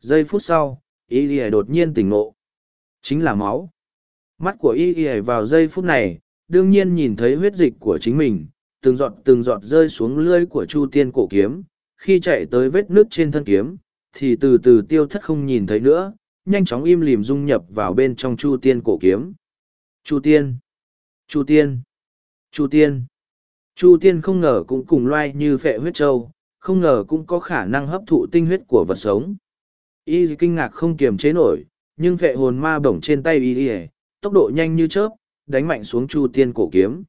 giây phút sau, y ỉa đột nhiên tỉnh ngộ. Chính là máu. Mắt của y ỉa vào giây phút này, đương nhiên nhìn thấy huyết dịch của chính mình, từng giọt từng giọt rơi xuống lưới của chu tiên cổ kiếm. Khi chạy tới vết nước trên thân kiếm, thì từ từ tiêu thất không nhìn thấy nữa, nhanh chóng im lìm dung nhập vào bên trong chu tiên cổ kiếm. Chu tiên! Chu tiên! Chu tiên chu tiên không ngờ cũng cùng loai như phệ huyết trâu không ngờ cũng có khả năng hấp thụ tinh huyết của vật sống. Y kinh ngạc không kiềm chế nổi, nhưng vệ hồn ma bổng trên tay y y tốc độ nhanh như chớp, đánh mạnh xuống chu tiên cổ kiếm.